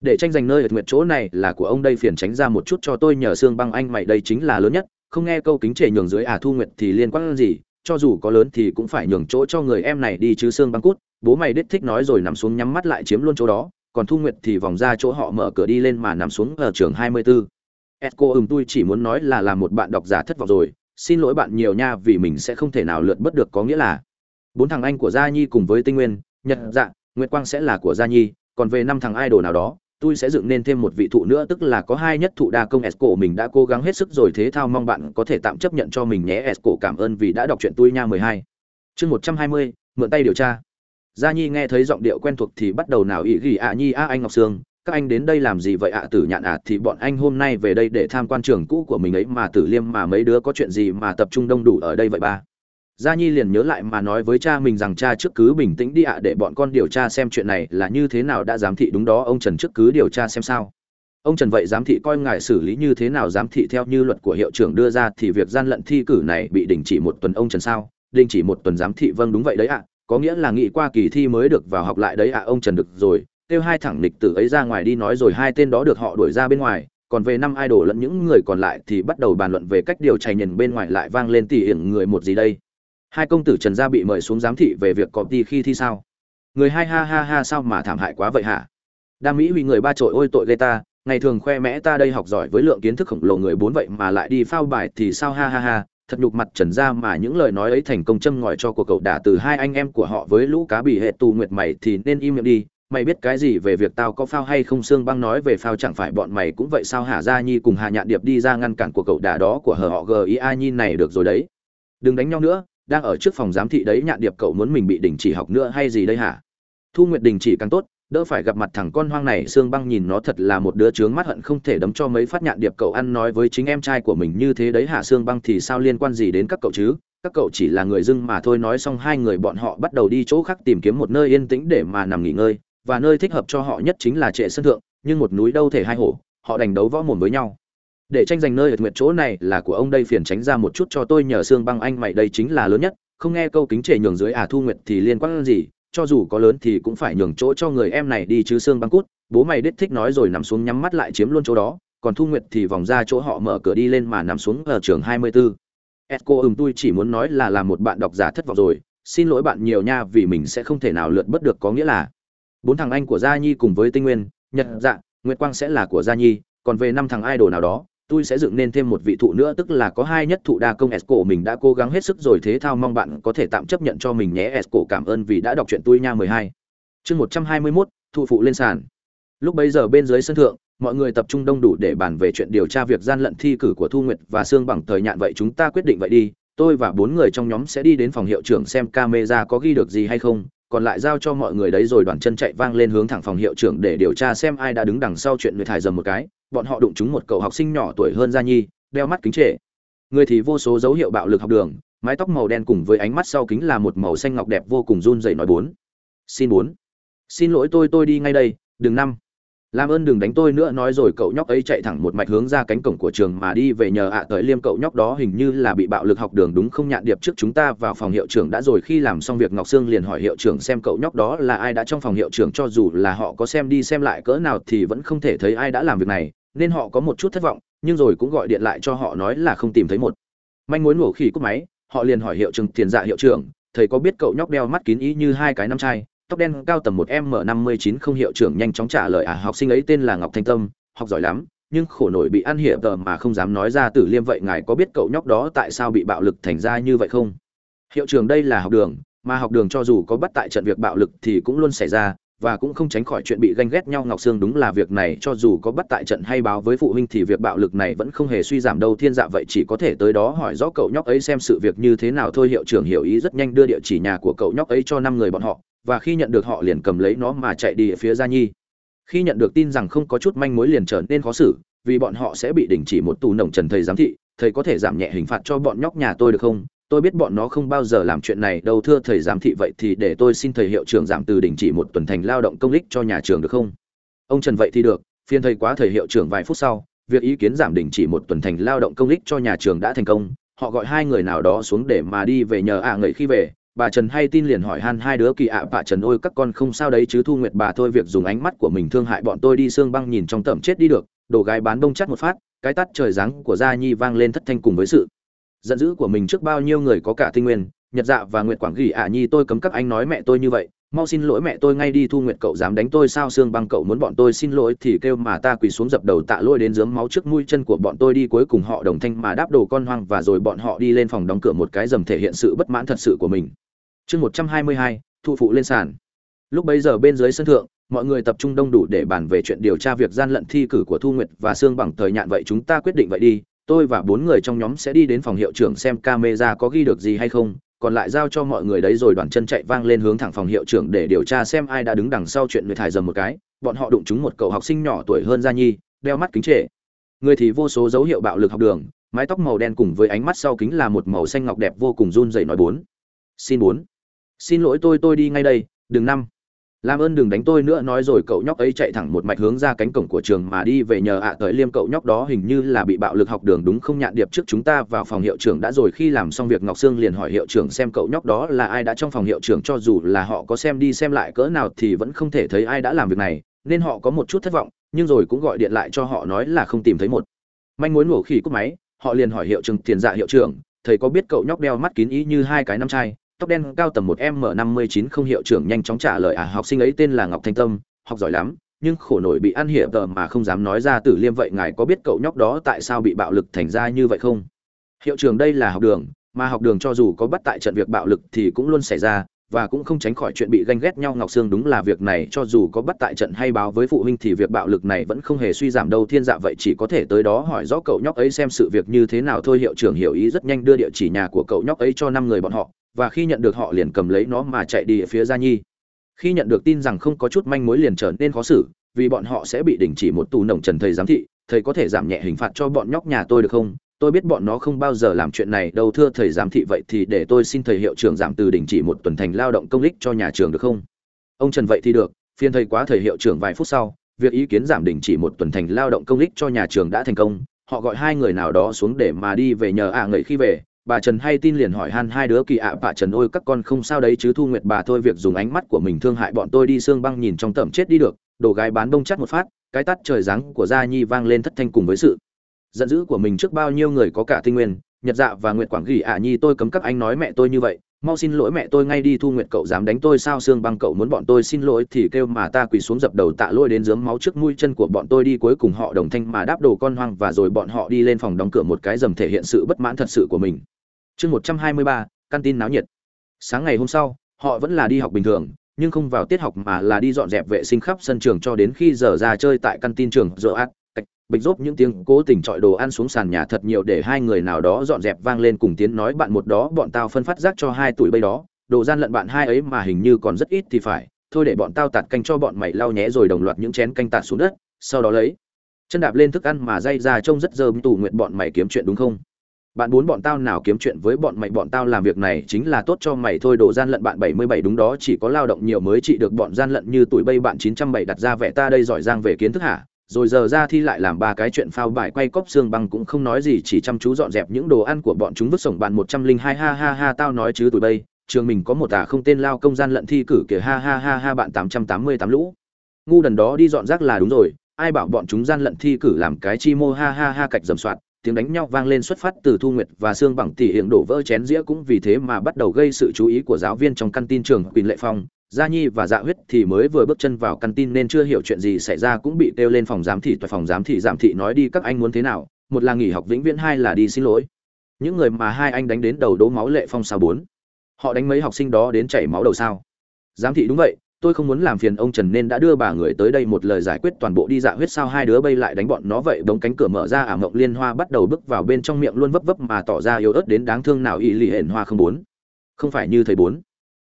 để tranh giành nơi ở nguyệt chỗ này là của ông đây phiền tránh ra một chút cho tôi nhờ xương băng anh mày đây chính là lớn nhất không nghe câu kính trề nhường dưới à thu nguyệt thì liên quan gì cho dù có lớn thì cũng phải nhường chỗ cho người em này đi chứ xương băng cút bố mày đích thích nói rồi nằm xuống nhắm mắt lại chiếm luôn chỗ đó còn thu nguyệt thì vòng ra chỗ họ mở cửa đi lên mà nằm xuống ở trường 24. Esco ừm tôi chỉ muốn nói là làm một bạn độc giả thất vọng rồi, xin lỗi bạn nhiều nha vì mình sẽ không thể nào lượt bất được có nghĩa là bốn thằng anh của Gia Nhi cùng với Tinh Nguyên, Nhật Dạ, Nguyệt Quang sẽ là của Gia Nhi, còn về năm thằng idol nào đó, tôi sẽ dựng nên thêm một vị thụ nữa tức là có hai nhất thụ đa công Esco mình đã cố gắng hết sức rồi thế thao mong bạn có thể tạm chấp nhận cho mình nhé Esco cảm ơn vì đã đọc truyện tôi nha 12. Chương 120, mượn tay điều tra. Gia Nhi nghe thấy giọng điệu quen thuộc thì bắt đầu nào ý gỉ ạ Nhi a anh Ngọc Sương, các anh đến đây làm gì vậy ạ Tử Nhạn ạ thì bọn anh hôm nay về đây để tham quan trường cũ của mình ấy mà Tử Liêm mà mấy đứa có chuyện gì mà tập trung đông đủ ở đây vậy ba. Gia Nhi liền nhớ lại mà nói với cha mình rằng cha trước cứ bình tĩnh đi ạ để bọn con điều tra xem chuyện này là như thế nào đã giám thị đúng đó ông Trần trước cứ điều tra xem sao. Ông Trần vậy giám thị coi ngài xử lý như thế nào giám thị theo như luật của hiệu trưởng đưa ra thì việc gian lận thi cử này bị đình chỉ một tuần ông Trần sao? Đình chỉ một tuần giám thị vâng đúng vậy đấy ạ, có nghĩa là nghĩ qua kỳ thi mới được vào học lại đấy ạ ông Trần được rồi. Kêu hai thẳng lịch tử ấy ra ngoài đi nói rồi hai tên đó được họ đuổi ra bên ngoài, còn về năm idol lẫn những người còn lại thì bắt đầu bàn luận về cách điều trải nhìn bên ngoài lại vang lên tỉ hiển người một gì đây hai công tử trần gia bị mời xuống giám thị về việc cọp đi khi thi sao? Người hai ha ha ha sao mà thảm hại quá vậy hả? Đa mỹ huy người ba trội ôi tội ghê ta, ngày thường khoe mẽ ta đây học giỏi với lượng kiến thức khổng lồ người bốn vậy mà lại đi phao bài thì sao? Ha ha ha, thật nhục mặt trần gia mà những lời nói ấy thành công châm ngòi cho cuộc cậu đả từ hai anh em của họ với lũ cá bị hệ tù nguyệt mày thì nên im miệng đi. Mày biết cái gì về việc tao có phao hay không? Xương băng nói về phao chẳng phải bọn mày cũng vậy sao? Hả gia nhi cùng hà nhạn điệp đi ra ngăn cản cuộc cậu đả đó của hờ họ gia nhi này được rồi đấy. Đừng đánh nhau nữa đang ở trước phòng giám thị đấy, nhạn điệp cậu muốn mình bị đình chỉ học nữa hay gì đây hả? Thu nguyệt đình chỉ càng tốt, đỡ phải gặp mặt thằng con hoang này xương băng nhìn nó thật là một đứa trướng mắt hận không thể đấm cho mấy phát nhạn điệp cậu ăn nói với chính em trai của mình như thế đấy hả? Xương băng thì sao liên quan gì đến các cậu chứ? Các cậu chỉ là người dưng mà thôi, nói xong hai người bọn họ bắt đầu đi chỗ khác tìm kiếm một nơi yên tĩnh để mà nằm nghỉ ngơi. Và nơi thích hợp cho họ nhất chính là trệ sân thượng, nhưng một núi đâu thể hai hổ, họ đành đấu võ mồm với nhau để tranh giành nơi ở nguyệt chỗ này là của ông đây phiền tránh ra một chút cho tôi nhờ xương băng anh mày đây chính là lớn nhất. Không nghe câu kính trề nhường dưới à thu nguyệt thì liên quan gì cho dù có lớn thì cũng phải nhường chỗ cho người em này đi chứ xương băng cút. Bố mày đích thích nói rồi nằm xuống nhắm mắt lại chiếm luôn chỗ đó còn thu nguyệt thì vòng ra chỗ họ mở cửa đi lên mà nằm xuống ở trường 24. Esco ừm tôi chỉ muốn nói là làm một bạn độc giả thất vọng rồi, xin lỗi bạn nhiều nha vì mình sẽ không thể nào lượt bất được có nghĩa là bốn thằng anh của Gia Nhi cùng với Tinh Nguyên, Nhật Dạ, Nguyệt Quang sẽ là của Gia Nhi, còn về năm thằng idol nào đó, tôi sẽ dựng nên thêm một vị thụ nữa tức là có hai nhất thụ đa công Esco. Mình đã cố gắng hết sức rồi thế thao mong bạn có thể tạm chấp nhận cho mình nhé Esco. Cảm ơn vì đã đọc truyện tôi nha 12. Chương 121, thụ phụ lên sàn. Lúc bấy giờ bên dưới sân thượng, mọi người tập trung đông đủ để bàn về chuyện điều tra việc gian lận thi cử của Thu Nguyệt và Sương bằng. Thời nhạn vậy chúng ta quyết định vậy đi, tôi và bốn người trong nhóm sẽ đi đến phòng hiệu trưởng xem camera có ghi được gì hay không, còn lại giao cho mọi người đấy rồi đoàn chân chạy vang lên hướng thẳng phòng hiệu trưởng để điều tra xem ai đã đứng đằng sau chuyện người thải dầm một cái. Bọn họ đụng trúng một cậu học sinh nhỏ tuổi hơn gia nhi, đeo mắt kính trệ. Người thì vô số dấu hiệu bạo lực học đường, mái tóc màu đen cùng với ánh mắt sau kính là một màu xanh ngọc đẹp vô cùng run rẩy nói bốn. Xin bốn. Xin lỗi tôi tôi đi ngay đây, đừng năm làm ơn đừng đánh tôi nữa, nói rồi cậu nhóc ấy chạy thẳng một mạch hướng ra cánh cổng của trường mà đi về nhờ ạ tới liêm cậu nhóc đó hình như là bị bạo lực học đường đúng không nhạn điệp trước chúng ta vào phòng hiệu trưởng đã rồi. Khi làm xong việc ngọc sương liền hỏi hiệu trưởng xem cậu nhóc đó là ai đã trong phòng hiệu trưởng, cho dù là họ có xem đi xem lại cỡ nào thì vẫn không thể thấy ai đã làm việc này, nên họ có một chút thất vọng, nhưng rồi cũng gọi điện lại cho họ nói là không tìm thấy một manh mối nổ khỉ cúp máy. Họ liền hỏi hiệu trưởng, tiền dạ hiệu trưởng, thầy có biết cậu nhóc đeo mắt kín ý như hai cái năm trai tóc đen cao tầm một m năm mươi chín không hiệu trưởng nhanh chóng trả lời à học sinh ấy tên là ngọc thanh tâm, học giỏi lắm, nhưng khổ nổi bị ăn hiệp tờ mà không dám nói ra tử liêm vậy, ngài có biết cậu nhóc đó tại sao bị bạo lực thành ra như vậy không? Hiệu trưởng đây là học đường, mà học đường cho dù có bắt tại trận việc bạo lực thì cũng luôn xảy ra, và cũng không tránh khỏi chuyện bị ganh ghét nhau, ngọc sương đúng là việc này, cho dù có bắt tại trận hay báo với phụ huynh thì việc bạo lực này vẫn không hề suy giảm đâu, thiên dạ vậy chỉ có thể tới đó hỏi rõ cậu nhóc ấy xem sự việc như thế nào. Thôi, hiệu trưởng hiểu ý rất nhanh, đưa địa chỉ nhà của cậu nhóc ấy cho năm người bọn họ và khi nhận được họ liền cầm lấy nó mà chạy đi phía gia nhi. Khi nhận được tin rằng không có chút manh mối liền trở nên khó xử, vì bọn họ sẽ bị đình chỉ một tù nồng trần thầy giám thị, thầy có thể giảm nhẹ hình phạt cho bọn nhóc nhà tôi được không? Tôi biết bọn nó không bao giờ làm chuyện này đâu, thưa thầy giám thị vậy thì để tôi xin thầy hiệu trưởng giảm từ đình chỉ một tuần thành lao động công lích cho nhà trường được không? Ông trần vậy thì được phiên thầy quá thầy hiệu trưởng vài phút sau, việc ý kiến giảm đình chỉ một tuần thành lao động công lích cho nhà trường đã thành công, họ gọi hai người nào đó xuống để mà đi về nhờ ạ à ngậy khi về bà trần hay tin liền hỏi han hai đứa kỳ ạ, bà trần ôi, các con không sao đấy chứ, thu nguyệt bà thôi, việc dùng ánh mắt của mình thương hại bọn tôi đi xương băng nhìn trong tẩm chết đi được. Đồ gái bán bông chắt một phát, cái tắt trời dáng của gia nhi vang lên thất thanh cùng với sự giận dữ của mình trước bao nhiêu người có cả tinh nguyên, nhật dạ và nguyệt quảng gỉ ạ, nhi tôi cấm các anh nói mẹ tôi như vậy mau xin lỗi mẹ tôi ngay đi thu nguyệt cậu dám đánh tôi sao xương băng cậu muốn bọn tôi xin lỗi thì kêu mà ta quỳ xuống dập đầu tạ lỗi đến dướng máu trước mũi chân của bọn tôi đi cuối cùng họ đồng thanh mà đáp đồ con hoang và rồi bọn họ đi lên phòng đóng cửa một cái dầm thể hiện sự bất mãn thật sự của mình. Chương một trăm hai mươi hai thụ phụ lên sàn. Lúc bấy giờ bên dưới sân thượng, mọi người tập trung đông đủ để bàn về chuyện điều tra việc gian lận thi cử của thu nguyệt và Sương bằng. Thời nhạn vậy chúng ta quyết định vậy đi, tôi và bốn người trong nhóm sẽ đi đến phòng hiệu trưởng xem camera có ghi được gì hay không còn lại giao cho mọi người đấy rồi đoàn chân chạy vang lên hướng thẳng phòng hiệu trưởng để điều tra xem ai đã đứng đằng sau chuyện người thải dầm một cái. Bọn họ đụng chúng một cậu học sinh nhỏ tuổi hơn gia nhi, đeo mắt kính trệ. Người thì vô số dấu hiệu bạo lực học đường, mái tóc màu đen cùng với ánh mắt sau kính là một màu xanh ngọc đẹp vô cùng run rẩy nói bốn. Xin bốn. Xin lỗi tôi tôi đi ngay đây, đừng năm làm ơn đừng đánh tôi nữa, nói rồi cậu nhóc ấy chạy thẳng một mạch hướng ra cánh cổng của trường mà đi về nhờ ạ à tới liêm cậu nhóc đó hình như là bị bạo lực học đường đúng không nhạn điệp trước chúng ta vào phòng hiệu trưởng đã rồi. Khi làm xong việc, ngọc sương liền hỏi hiệu trưởng xem cậu nhóc đó là ai đã trong phòng hiệu trưởng, cho dù là họ có xem đi xem lại cỡ nào thì vẫn không thể thấy ai đã làm việc này, nên họ có một chút thất vọng, nhưng rồi cũng gọi điện lại cho họ nói là không tìm thấy một manh mối nổ khỉ cúp máy. Họ liền hỏi hiệu trưởng, tiền dạ hiệu trưởng, thầy có biết cậu nhóc đeo mắt kín ý như hai cái năm trai tóc đen cao tầm một m năm mươi chín không hiệu trưởng nhanh chóng trả lời à học sinh ấy tên là ngọc thanh tâm, học giỏi lắm, nhưng khổ nổi bị ăn hiệp tờ mà không dám nói ra tử liêm vậy, ngài có biết cậu nhóc đó tại sao bị bạo lực thành ra như vậy không? Hiệu trưởng đây là học đường, mà học đường cho dù có bắt tại trận việc bạo lực thì cũng luôn xảy ra, và cũng không tránh khỏi chuyện bị ganh ghét nhau, ngọc sương đúng là việc này, cho dù có bắt tại trận hay báo với phụ huynh thì việc bạo lực này vẫn không hề suy giảm đâu, thiên dạ vậy chỉ có thể tới đó hỏi rõ cậu nhóc ấy xem sự việc như thế nào. Thôi, hiệu trưởng hiểu ý rất nhanh, đưa địa chỉ nhà của cậu nhóc ấy cho năm người bọn họ và khi nhận được họ liền cầm lấy nó mà chạy đi phía gia nhi. Khi nhận được tin rằng không có chút manh mối liền trở nên khó xử, vì bọn họ sẽ bị đình chỉ một tù nồng trần thầy giám thị, thầy có thể giảm nhẹ hình phạt cho bọn nhóc nhà tôi được không? Tôi biết bọn nó không bao giờ làm chuyện này, đâu thưa thầy giám thị vậy thì để tôi xin thầy hiệu trưởng giảm từ đình chỉ một tuần thành lao động công lích cho nhà trường được không? Ông trần vậy thì được phiên thầy quá thầy hiệu trưởng vài phút sau, việc ý kiến giảm đình chỉ một tuần thành lao động công lích cho nhà trường đã thành công, họ gọi hai người nào đó xuống để mà đi về nhờ ạ à ngậy khi về bà trần hay tin liền hỏi han, hai đứa kỳ ạ, bà trần ôi, các con không sao đấy chứ, thu nguyệt bà thôi, việc dùng ánh mắt của mình thương hại bọn tôi đi xương băng nhìn trong tẩm chết đi được. Đồ gái bán bông chắt một phát, cái tắt trời dáng của gia nhi vang lên thất thanh cùng với sự giận dữ của mình trước bao nhiêu người có cả tinh nguyên, nhật dạ và nguyệt quảng gỉ ạ, nhi tôi cấm các anh nói mẹ tôi như vậy. Mau xin lỗi mẹ tôi, ngay đi, thu nguyệt cậu dám đánh tôi sao, xương băng cậu muốn bọn tôi xin lỗi thì kêu mà ta quỳ xuống dập đầu tạ lỗi đến dướng máu trước mũi chân của bọn tôi đi, cuối cùng họ đồng thanh mà đáp đồ con hoang và rồi bọn họ đi lên phòng đóng cửa một cái dầm thể hiện sự bất mãn thật sự của mình chương một trăm hai mươi ba, căn tin náo nhiệt. Sáng ngày hôm sau, họ vẫn là đi học bình thường, nhưng không vào tiết học mà là đi dọn dẹp vệ sinh khắp sân trường cho đến khi giờ ra chơi tại căn tin trường giờ át cách bịch rốt những tiếng cố tình trọi đồ ăn xuống sàn nhà thật nhiều để hai người nào đó dọn dẹp vang lên cùng tiếng nói bạn một đó bọn tao phân phát rác cho hai tuổi bây đó, đồ gian lận bạn hai ấy mà hình như còn rất ít thì phải, thôi để bọn tao tạt canh cho bọn mày lau nhé rồi đồng loạt những chén canh tạt xuống đất, sau đó lấy chân đạp lên thức ăn mà dây ra trông rất dơm tù nguyện bọn mày kiếm chuyện đúng không? Bạn bốn bọn tao nào kiếm chuyện với bọn mày, bọn tao làm việc này chính là tốt cho mày thôi, đồ gian lận bạn 77 đúng đó, chỉ có lao động nhiều mới trị được bọn gian lận như tuổi bây bạn 907 đặt ra vẻ ta đây giỏi giang về kiến thức hả? Rồi giờ ra thi lại làm ba cái chuyện phao bài, quay cốc xương băng cũng không nói gì, chỉ chăm chú dọn dẹp những đồ ăn của bọn chúng vứt sổng bạn 102 ha ha ha, tao nói chứ tuổi bây. Trường mình có một tà không tên lao công gian lận thi cử kìa, ha ha ha ha, bạn 888 lũ. Ngu đần đó đi dọn rác là đúng rồi, ai bảo bọn chúng gian lận thi cử làm cái chi mô, ha ha ha, cạch dầm soạt tiếng đánh nhau vang lên xuất phát từ thu nguyệt và xương bằng tỉ hiện đổ vỡ chén dĩa cũng vì thế mà bắt đầu gây sự chú ý của giáo viên trong căn tin trường quỳnh lệ phong. Gia nhi và dạ huyết thì mới vừa bước chân vào căn tin nên chưa hiểu chuyện gì xảy ra cũng bị kêu lên phòng giám thị toại phòng giám thị giảm thị nói đi các anh muốn thế nào, một là nghỉ học vĩnh viễn, hai là đi xin lỗi. Những người mà hai anh đánh đến đầu đố máu lệ phong sao bốn? Họ đánh mấy học sinh đó đến chảy máu đầu sao? Giám thị đúng vậy tôi không muốn làm phiền ông Trần nên đã đưa bà người tới đây một lời giải quyết toàn bộ đi dạ huyết sao hai đứa bay lại đánh bọn nó vậy bóng cánh cửa mở ra, ả mộng liên hoa bắt đầu bước vào bên trong miệng luôn vấp vấp mà tỏ ra yếu ớt đến đáng thương nào y lì hển hoa không bốn không phải như thầy bốn.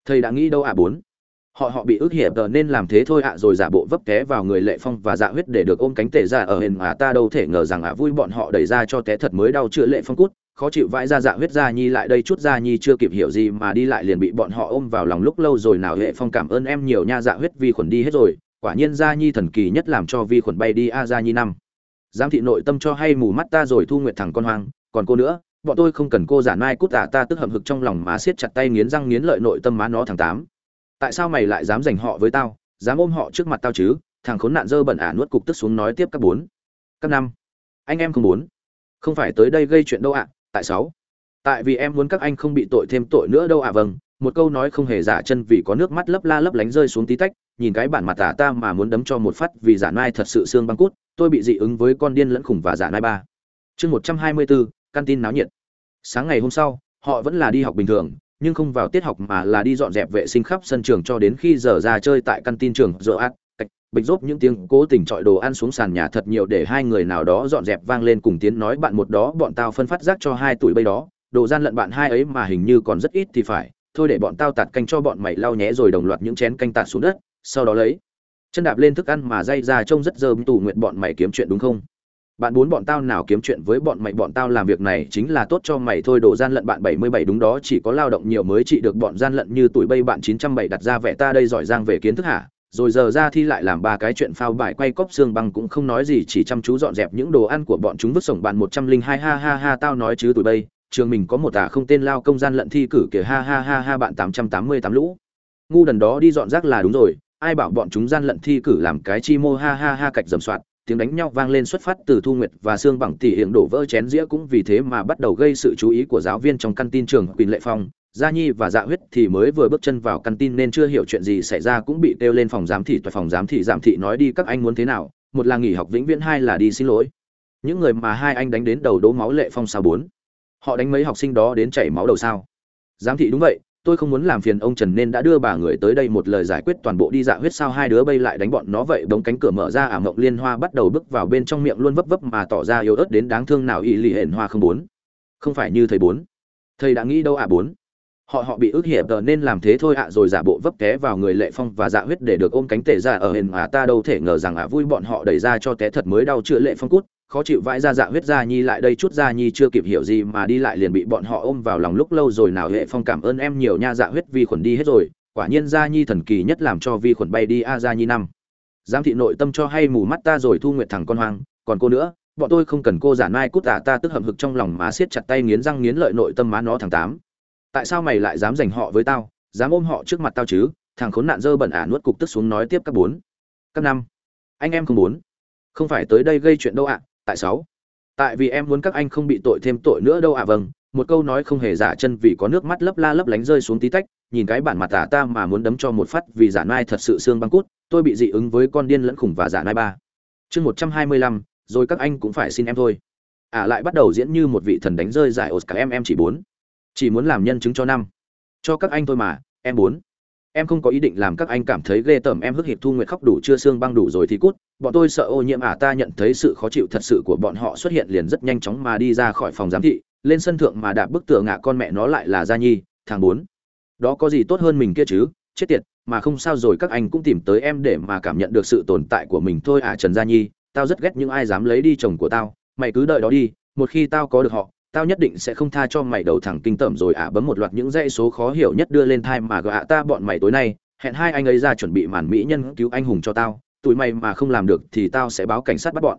Thầy đã nghĩ đâu ạ bốn? Họ họ bị ức hiệp tờ nên làm thế thôi ạ, rồi giả bộ vấp té vào người lệ phong và dạ huyết để được ôm cánh tể ra ở hển à ta đâu thể ngờ rằng ạ, vui bọn họ đẩy ra cho té thật mới đau chữa lệ phong cút khó chịu vãi ra dạ huyết gia nhi lại đây chút gia nhi chưa kịp hiểu gì mà đi lại liền bị bọn họ ôm vào lòng lúc lâu rồi nào hệ phong cảm ơn em nhiều nha dạ huyết vi khuẩn đi hết rồi, quả nhiên gia nhi thần kỳ nhất làm cho vi khuẩn bay đi a gia nhi năm. Giám thị nội tâm cho hay mù mắt ta rồi thu nguyệt thằng con hoang, còn cô nữa, bọn tôi không cần cô giả mai cút tả ta tức hậm hực trong lòng má siết chặt tay nghiến răng nghiến lợi nội tâm má nó thằng tám. Tại sao mày lại dám giành họ với tao, dám ôm họ trước mặt tao chứ, thằng khốn nạn dơ bẩn ả nuốt cục tức xuống nói tiếp các bốn. Các năm, anh em không bốn không phải tới đây gây chuyện đâu ạ tại sáu. Tại vì em muốn các anh không bị tội thêm tội nữa đâu à vâng một câu nói không hề giả chân vì có nước mắt lấp la lấp lánh rơi xuống tí tách, nhìn cái bản mặt tả ta mà muốn đấm cho một phát vì giả nai thật sự xương băng cút, tôi bị dị ứng với con điên lẫn khủng và giả nai ba. Chương một trăm hai mươi bốn căn tin náo nhiệt. Sáng ngày hôm sau, họ vẫn là đi học bình thường, nhưng không vào tiết học mà là đi dọn dẹp vệ sinh khắp sân trường cho đến khi giờ ra chơi tại căn tin trường dở ác bịch rốt những tiếng cố tình trọi đồ ăn xuống sàn nhà thật nhiều để hai người nào đó dọn dẹp vang lên cùng tiếng nói bạn một đó, bọn tao phân phát rác cho hai tuổi bây đó. Đồ gian lận bạn hai ấy mà hình như còn rất ít thì phải. Thôi để bọn tao tạt canh cho bọn mày lau nhé rồi đồng loạt những chén canh tạt xuống đất. Sau đó lấy chân đạp lên thức ăn mà dây ra trông rất dơm tù nguyện bọn mày kiếm chuyện đúng không? Bạn bốn bọn tao nào kiếm chuyện với bọn mày, bọn tao làm việc này chính là tốt cho mày thôi. Đồ gian lận bạn 77 đúng đó, chỉ có lao động nhiều mới trị được bọn gian lận như tuổi bây bạn 907 đặt ra vẻ ta đây giỏi giang về kiến thức hả? Rồi giờ ra thi lại làm ba cái chuyện phao bài quay cốc xương băng cũng không nói gì, chỉ chăm chú dọn dẹp những đồ ăn của bọn chúng vứt sổng bạn 102 ha ha ha, tao nói chứ tuổi bây trường mình có một tà không tên lao công gian lận thi cử kìa, ha ha ha ha, bạn 888 lũ. Ngu đần đó đi dọn rác là đúng rồi, ai bảo bọn chúng gian lận thi cử làm cái chi mô, ha ha ha, cạch dầm soạt tiếng đánh nhau vang lên xuất phát từ thu nguyệt và xương bằng tỉ hiện đổ vỡ chén dĩa cũng vì thế mà bắt đầu gây sự chú ý của giáo viên trong căn tin trường quỳnh lệ phong gia nhi và dạ huyết thì mới vừa bước chân vào căn tin nên chưa hiểu chuyện gì xảy ra, cũng bị kêu lên phòng giám thị tòa phòng giám thị giảm thị nói đi, các anh muốn thế nào? Một là nghỉ học vĩnh viễn, hai là đi xin lỗi. Những người mà hai anh đánh đến đầu đố máu lệ phong sao bốn. Họ đánh mấy học sinh đó đến chảy máu đầu sao? Giám thị đúng vậy, tôi không muốn làm phiền ông trần nên đã đưa bà người tới đây một lời giải quyết toàn bộ đi dạ huyết sao hai đứa bay lại đánh bọn nó vậy? Bóng cánh cửa mở ra ả mộng liên hoa bắt đầu bước vào bên trong miệng luôn vấp vấp mà tỏ ra yếu ớt đến đáng thương nào, y lì hển hoa không bốn. Không phải như thầy bốn. Thầy đã nghĩ đâu ạ bốn? Họ họ bị ức hiệp tờ nên làm thế thôi ạ, rồi giả bộ vấp té vào người lệ phong và dạ huyết để được ôm cánh tể ra ở hình mà ta đâu thể ngờ rằng ạ, vui bọn họ đẩy ra cho té thật mới đau chữa lệ phong cút. Khó chịu vãi ra dạ huyết ra nhi lại đây chút ra nhi chưa kịp hiểu gì mà đi lại liền bị bọn họ ôm vào lòng lúc lâu rồi. Nào hệ phong cảm ơn em nhiều nha dạ huyết vi khuẩn đi hết rồi. Quả nhiên ra nhi thần kỳ nhất làm cho vi khuẩn bay đi a, ra nhi năm. Giám thị nội tâm cho hay mù mắt ta rồi, thu nguyệt thằng con hoang. Còn cô nữa, bọn tôi không cần cô giả mai cút tả ta tức hậm hực trong lòng má siết chặt tay, nghiến răng nghiến lợi nội tâm má nó thằng tám tại sao mày lại dám giành họ với tao, dám ôm họ trước mặt tao chứ? Thằng khốn nạn dơ bẩn ả nuốt cục tức xuống nói tiếp các bốn. Các năm. Anh em không bốn không phải tới đây gây chuyện đâu ạ, tại sáu. Tại vì em muốn các anh không bị tội thêm tội nữa đâu ạ vâng. Một câu nói không hề giả chân vì có nước mắt lấp la lấp lánh rơi xuống tí tách, nhìn cái bản mặt tả ta mà muốn đấm cho một phát vì giả nai thật sự xương băng cút, tôi bị dị ứng với con điên lẫn khủng và giả nai ba. Chương một trăm hai mươi lăm, rồi các anh cũng phải xin em thôi. Ả lại bắt đầu diễn như một vị thần đánh rơi giải oscar em em chỉ bốn chỉ muốn làm nhân chứng cho năm. Cho các anh thôi mà, em bốn. Em không có ý định làm các anh cảm thấy ghê tởm, em hức hiệp thu nguyệt khóc đủ chưa xương băng đủ rồi thì cút. Bọn tôi sợ ô nhiễm ả ta nhận thấy sự khó chịu thật sự của bọn họ xuất hiện liền rất nhanh chóng mà đi ra khỏi phòng giám thị. Lên sân thượng mà đạp bức tường ngạ con mẹ nó lại là gia nhi, thằng bốn. Đó có gì tốt hơn mình kia chứ? Chết tiệt, mà không sao rồi, các anh cũng tìm tới em để mà cảm nhận được sự tồn tại của mình thôi à trần gia nhi. Tao rất ghét những ai dám lấy đi chồng của tao. Mày cứ đợi đó đi, một khi tao có được họ tao nhất định sẽ không tha cho mày đầu thẳng kinh tởm rồi ạ, bấm một loạt những dãy số khó hiểu nhất đưa lên thai mà gạ ta bọn mày tối nay, hẹn hai anh ấy ra chuẩn bị màn mỹ nhân cứu anh hùng cho tao, tụi mày mà không làm được thì tao sẽ báo cảnh sát bắt bọn.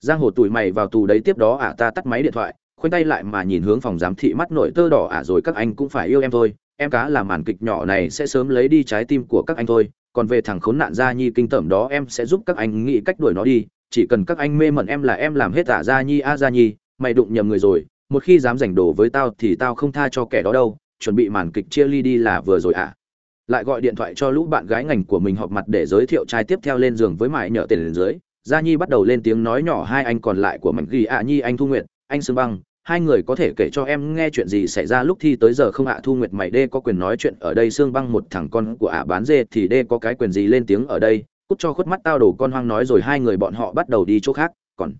Giang hồ tụi mày vào tù đấy tiếp đó ạ, ta tắt máy điện thoại, khoanh tay lại mà nhìn hướng phòng giám thị mắt nội tơ đỏ ạ, rồi các anh cũng phải yêu em thôi, em cá là màn kịch nhỏ này sẽ sớm lấy đi trái tim của các anh thôi, còn về thằng khốn nạn gia nhi kinh tởm đó em sẽ giúp các anh nghĩ cách đuổi nó đi, chỉ cần các anh mê mẩn em là em làm hết tả gia nhi, a, gia nhi, mày đụng nhầm người rồi một khi dám giành đồ với tao thì tao không tha cho kẻ đó đâu, chuẩn bị màn kịch chia ly đi là vừa rồi ạ. Lại gọi điện thoại cho lũ bạn gái ngành của mình họp mặt để giới thiệu trai tiếp theo lên giường với mại nhờ tiền lên dưới. Gia nhi bắt đầu lên tiếng nói nhỏ, hai anh còn lại của mình ghi ạ, nhi, anh thu nguyệt, anh sương băng. Hai người có thể kể cho em nghe chuyện gì xảy ra lúc thi tới giờ không ạ? Thu nguyệt, mày đê có quyền nói chuyện ở đây? Sương băng, một thằng con của ạ bán dê thì đê có cái quyền gì lên tiếng ở đây? Cút cho khuất mắt tao đổ con hoang nói rồi, hai người bọn họ bắt đầu đi chỗ khác. Còn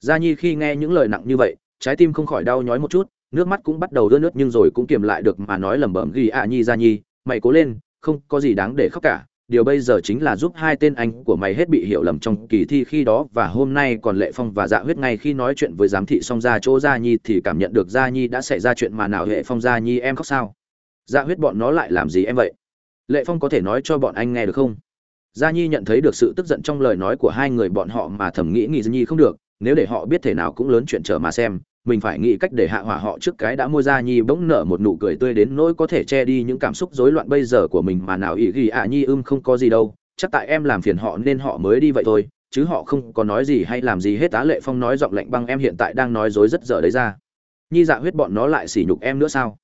gia nhi khi nghe những lời nặng như vậy trái tim không khỏi đau nhói một chút, nước mắt cũng bắt đầu đưa nước nhưng rồi cũng kiềm lại được mà nói lẩm bẩm ghi ạ nhi Ra nhi, mày cố lên, không có gì đáng để khóc cả. Điều bây giờ chính là giúp hai tên anh của mày hết bị hiểu lầm trong kỳ thi khi đó và hôm nay còn lệ phong và dạ huyết ngay khi nói chuyện với giám thị xong ra chỗ gia nhi thì cảm nhận được gia nhi đã xảy ra chuyện mà nào hệ phong, gia nhi em khóc sao? Dạ huyết bọn nó lại làm gì em vậy? Lệ phong có thể nói cho bọn anh nghe được không? Gia nhi nhận thấy được sự tức giận trong lời nói của hai người bọn họ mà thầm nghĩ nghĩ nhi không được, nếu để họ biết thể nào cũng lớn chuyện trở mà xem mình phải nghĩ cách để hạ hỏa họ trước cái đã mua ra nhi bỗng nở một nụ cười tươi đến nỗi có thể che đi những cảm xúc rối loạn bây giờ của mình mà nào ý ghi ạ nhi ưm không có gì đâu. Chắc tại em làm phiền họ nên họ mới đi vậy thôi, chứ họ không có nói gì hay làm gì hết. Tá lệ phong nói giọng lạnh băng, em hiện tại đang nói dối rất dở đấy ra. Nhi dạ huyết bọn nó lại sỉ nhục em nữa sao?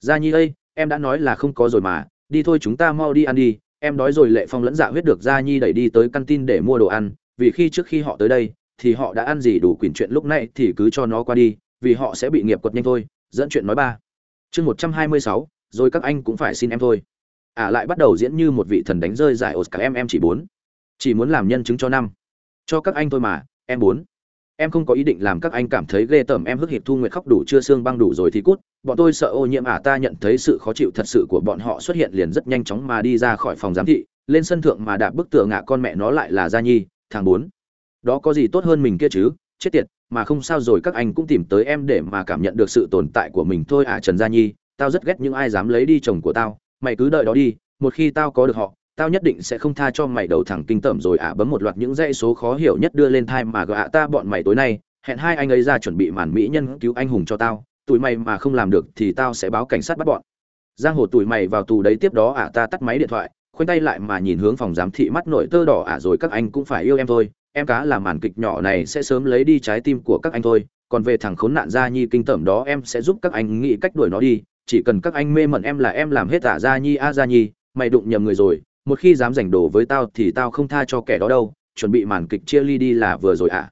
Ra nhi ơi, em đã nói là không có rồi mà, đi thôi chúng ta mau đi ăn đi. Em đói rồi, lệ phong lẫn dạ huyết được ra nhi đẩy đi tới căn tin để mua đồ ăn, vì khi trước khi họ tới đây, thì họ đã ăn gì đủ quyền chuyện lúc này thì cứ cho nó qua đi vì họ sẽ bị nghiệp quật nhanh thôi dẫn chuyện nói ba. Chương một trăm hai mươi sáu rồi các anh cũng phải xin em thôi. Ả à, lại bắt đầu diễn như một vị thần đánh rơi giải oscar em em chỉ bốn. Chỉ muốn làm nhân chứng cho năm. Cho các anh thôi mà em bốn. Em không có ý định làm các anh cảm thấy ghê tởm em hức hiệp thu nguyệt khóc đủ chưa xương băng đủ rồi thì cút. Bọn tôi sợ ô nhiễm ả à ta nhận thấy sự khó chịu thật sự của bọn họ xuất hiện liền rất nhanh chóng mà đi ra khỏi phòng giám thị. Lên sân thượng mà đạp bức tường ngạ con mẹ nó lại là gia nhi thằng bốn. Đó có gì tốt hơn mình kia chứ? Chết tiệt mà không sao rồi các anh cũng tìm tới em để mà cảm nhận được sự tồn tại của mình thôi à trần gia nhi tao rất ghét những ai dám lấy đi chồng của tao. Mày cứ đợi đó đi một khi tao có được họ tao nhất định sẽ không tha cho mày đầu thẳng kinh tởm rồi ạ à, bấm một loạt những dãy số khó hiểu nhất đưa lên thai mà gạ ta bọn mày tối nay. Hẹn hai anh ấy ra chuẩn bị màn mỹ nhân cứu anh hùng cho tao. Tụi mày mà không làm được thì tao sẽ báo cảnh sát bắt bọn. Giang hồ tụi mày vào tù đấy tiếp đó ạ à, ta tắt máy điện thoại khoanh tay lại mà nhìn hướng phòng giám thị mắt nổi tơ đỏ ạ à, rồi các anh cũng phải yêu em thôi em cá là màn kịch nhỏ này sẽ sớm lấy đi trái tim của các anh thôi, còn về thằng khốn nạn gia nhi kinh tởm đó em sẽ giúp các anh nghĩ cách đuổi nó đi, chỉ cần các anh mê mẩn em là em làm hết tả gia nhi, a gia nhi, mày đụng nhầm người rồi, một khi dám giành đồ với tao thì tao không tha cho kẻ đó đâu, chuẩn bị màn kịch chia ly đi là vừa rồi ạ à.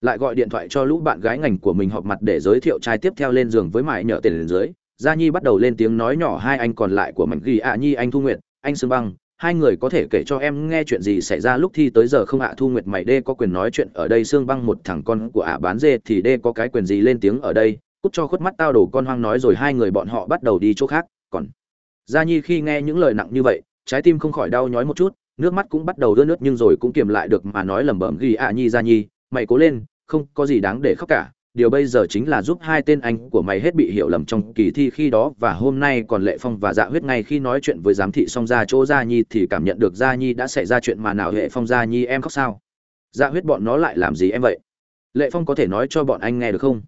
lại gọi điện thoại cho lũ bạn gái ngành của mình họp mặt để giới thiệu trai tiếp theo lên giường với mải nhở tiền lên dưới, gia nhi bắt đầu lên tiếng nói nhỏ, hai anh còn lại của mảnh ghi ạ nhi, anh thu nguyệt, anh sương băng hai người có thể kể cho em nghe chuyện gì xảy ra lúc thi tới giờ không ạ, thu nguyệt mày đê có quyền nói chuyện ở đây xương băng một thằng con của ả bán dê thì đê có cái quyền gì lên tiếng ở đây, cút cho khuất mắt tao đổ con hoang nói rồi hai người bọn họ bắt đầu đi chỗ khác, còn gia nhi khi nghe những lời nặng như vậy, trái tim không khỏi đau nhói một chút, nước mắt cũng bắt đầu đưa nước nhưng rồi cũng kiềm lại được mà nói lẩm bẩm ghi ạ nhi, gia nhi, mày cố lên, không có gì đáng để khóc cả điều bây giờ chính là giúp hai tên anh của mày hết bị hiểu lầm trong kỳ thi khi đó và hôm nay còn lệ phong và dạ huyết ngay khi nói chuyện với giám thị xong ra chỗ gia nhi thì cảm nhận được gia nhi đã xảy ra chuyện mà nào hệ phong, gia nhi em khóc sao? Dạ huyết bọn nó lại làm gì em vậy? Lệ phong có thể nói cho bọn anh nghe được không?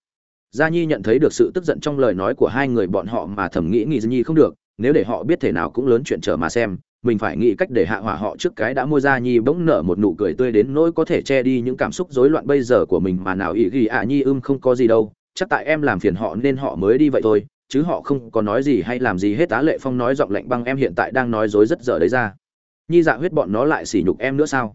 Gia nhi nhận thấy được sự tức giận trong lời nói của hai người bọn họ mà thầm nghĩ nghĩ nhi không được, nếu để họ biết thể nào cũng lớn chuyện trở mà xem mình phải nghĩ cách để hạ hỏa họ trước cái đã mua ra nhi bỗng nở một nụ cười tươi đến nỗi có thể che đi những cảm xúc rối loạn bây giờ của mình mà nào ý ghi ạ nhi ưm không có gì đâu. Chắc tại em làm phiền họ nên họ mới đi vậy thôi, chứ họ không có nói gì hay làm gì hết á lệ phong nói giọng lạnh băng em hiện tại đang nói dối rất dở đấy ra. Nhi dạ huyết bọn nó lại sỉ nhục em nữa sao?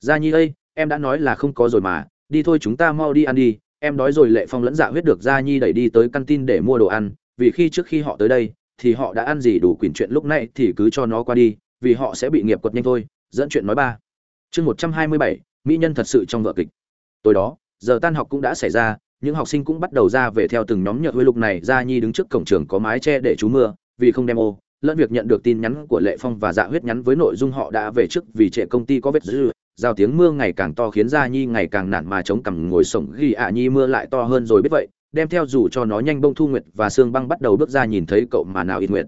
Ra nhi ơi, em đã nói là không có rồi mà, đi thôi chúng ta mau đi ăn đi. Em đói rồi lệ phong lẫn dạ huyết được ra nhi đẩy đi tới căn tin để mua đồ ăn, vì khi trước khi họ tới đây, thì họ đã ăn gì đủ quyền chuyện lúc này thì cứ cho nó qua đi vì họ sẽ bị nghiệp quật nhanh thôi, dẫn chuyện nói ba chương một trăm hai mươi bảy, mỹ nhân thật sự trong vở kịch tối đó, giờ tan học cũng đã xảy ra, những học sinh cũng bắt đầu ra về theo từng nhóm nhật huê lục này, gia nhi đứng trước cổng trường có mái che để trú mưa, vì không đem ô, lẫn việc nhận được tin nhắn của lệ phong và dạ huyết nhắn với nội dung họ đã về trước vì trệ công ty có vết dư. giao tiếng mưa ngày càng to khiến gia nhi ngày càng nản mà chống cằm ngồi sổng ghi ạ nhi mưa lại to hơn rồi biết vậy, đem theo dù cho nó nhanh bông thu nguyệt và sương băng bắt đầu bước ra nhìn thấy cậu mà nào ít nguyệt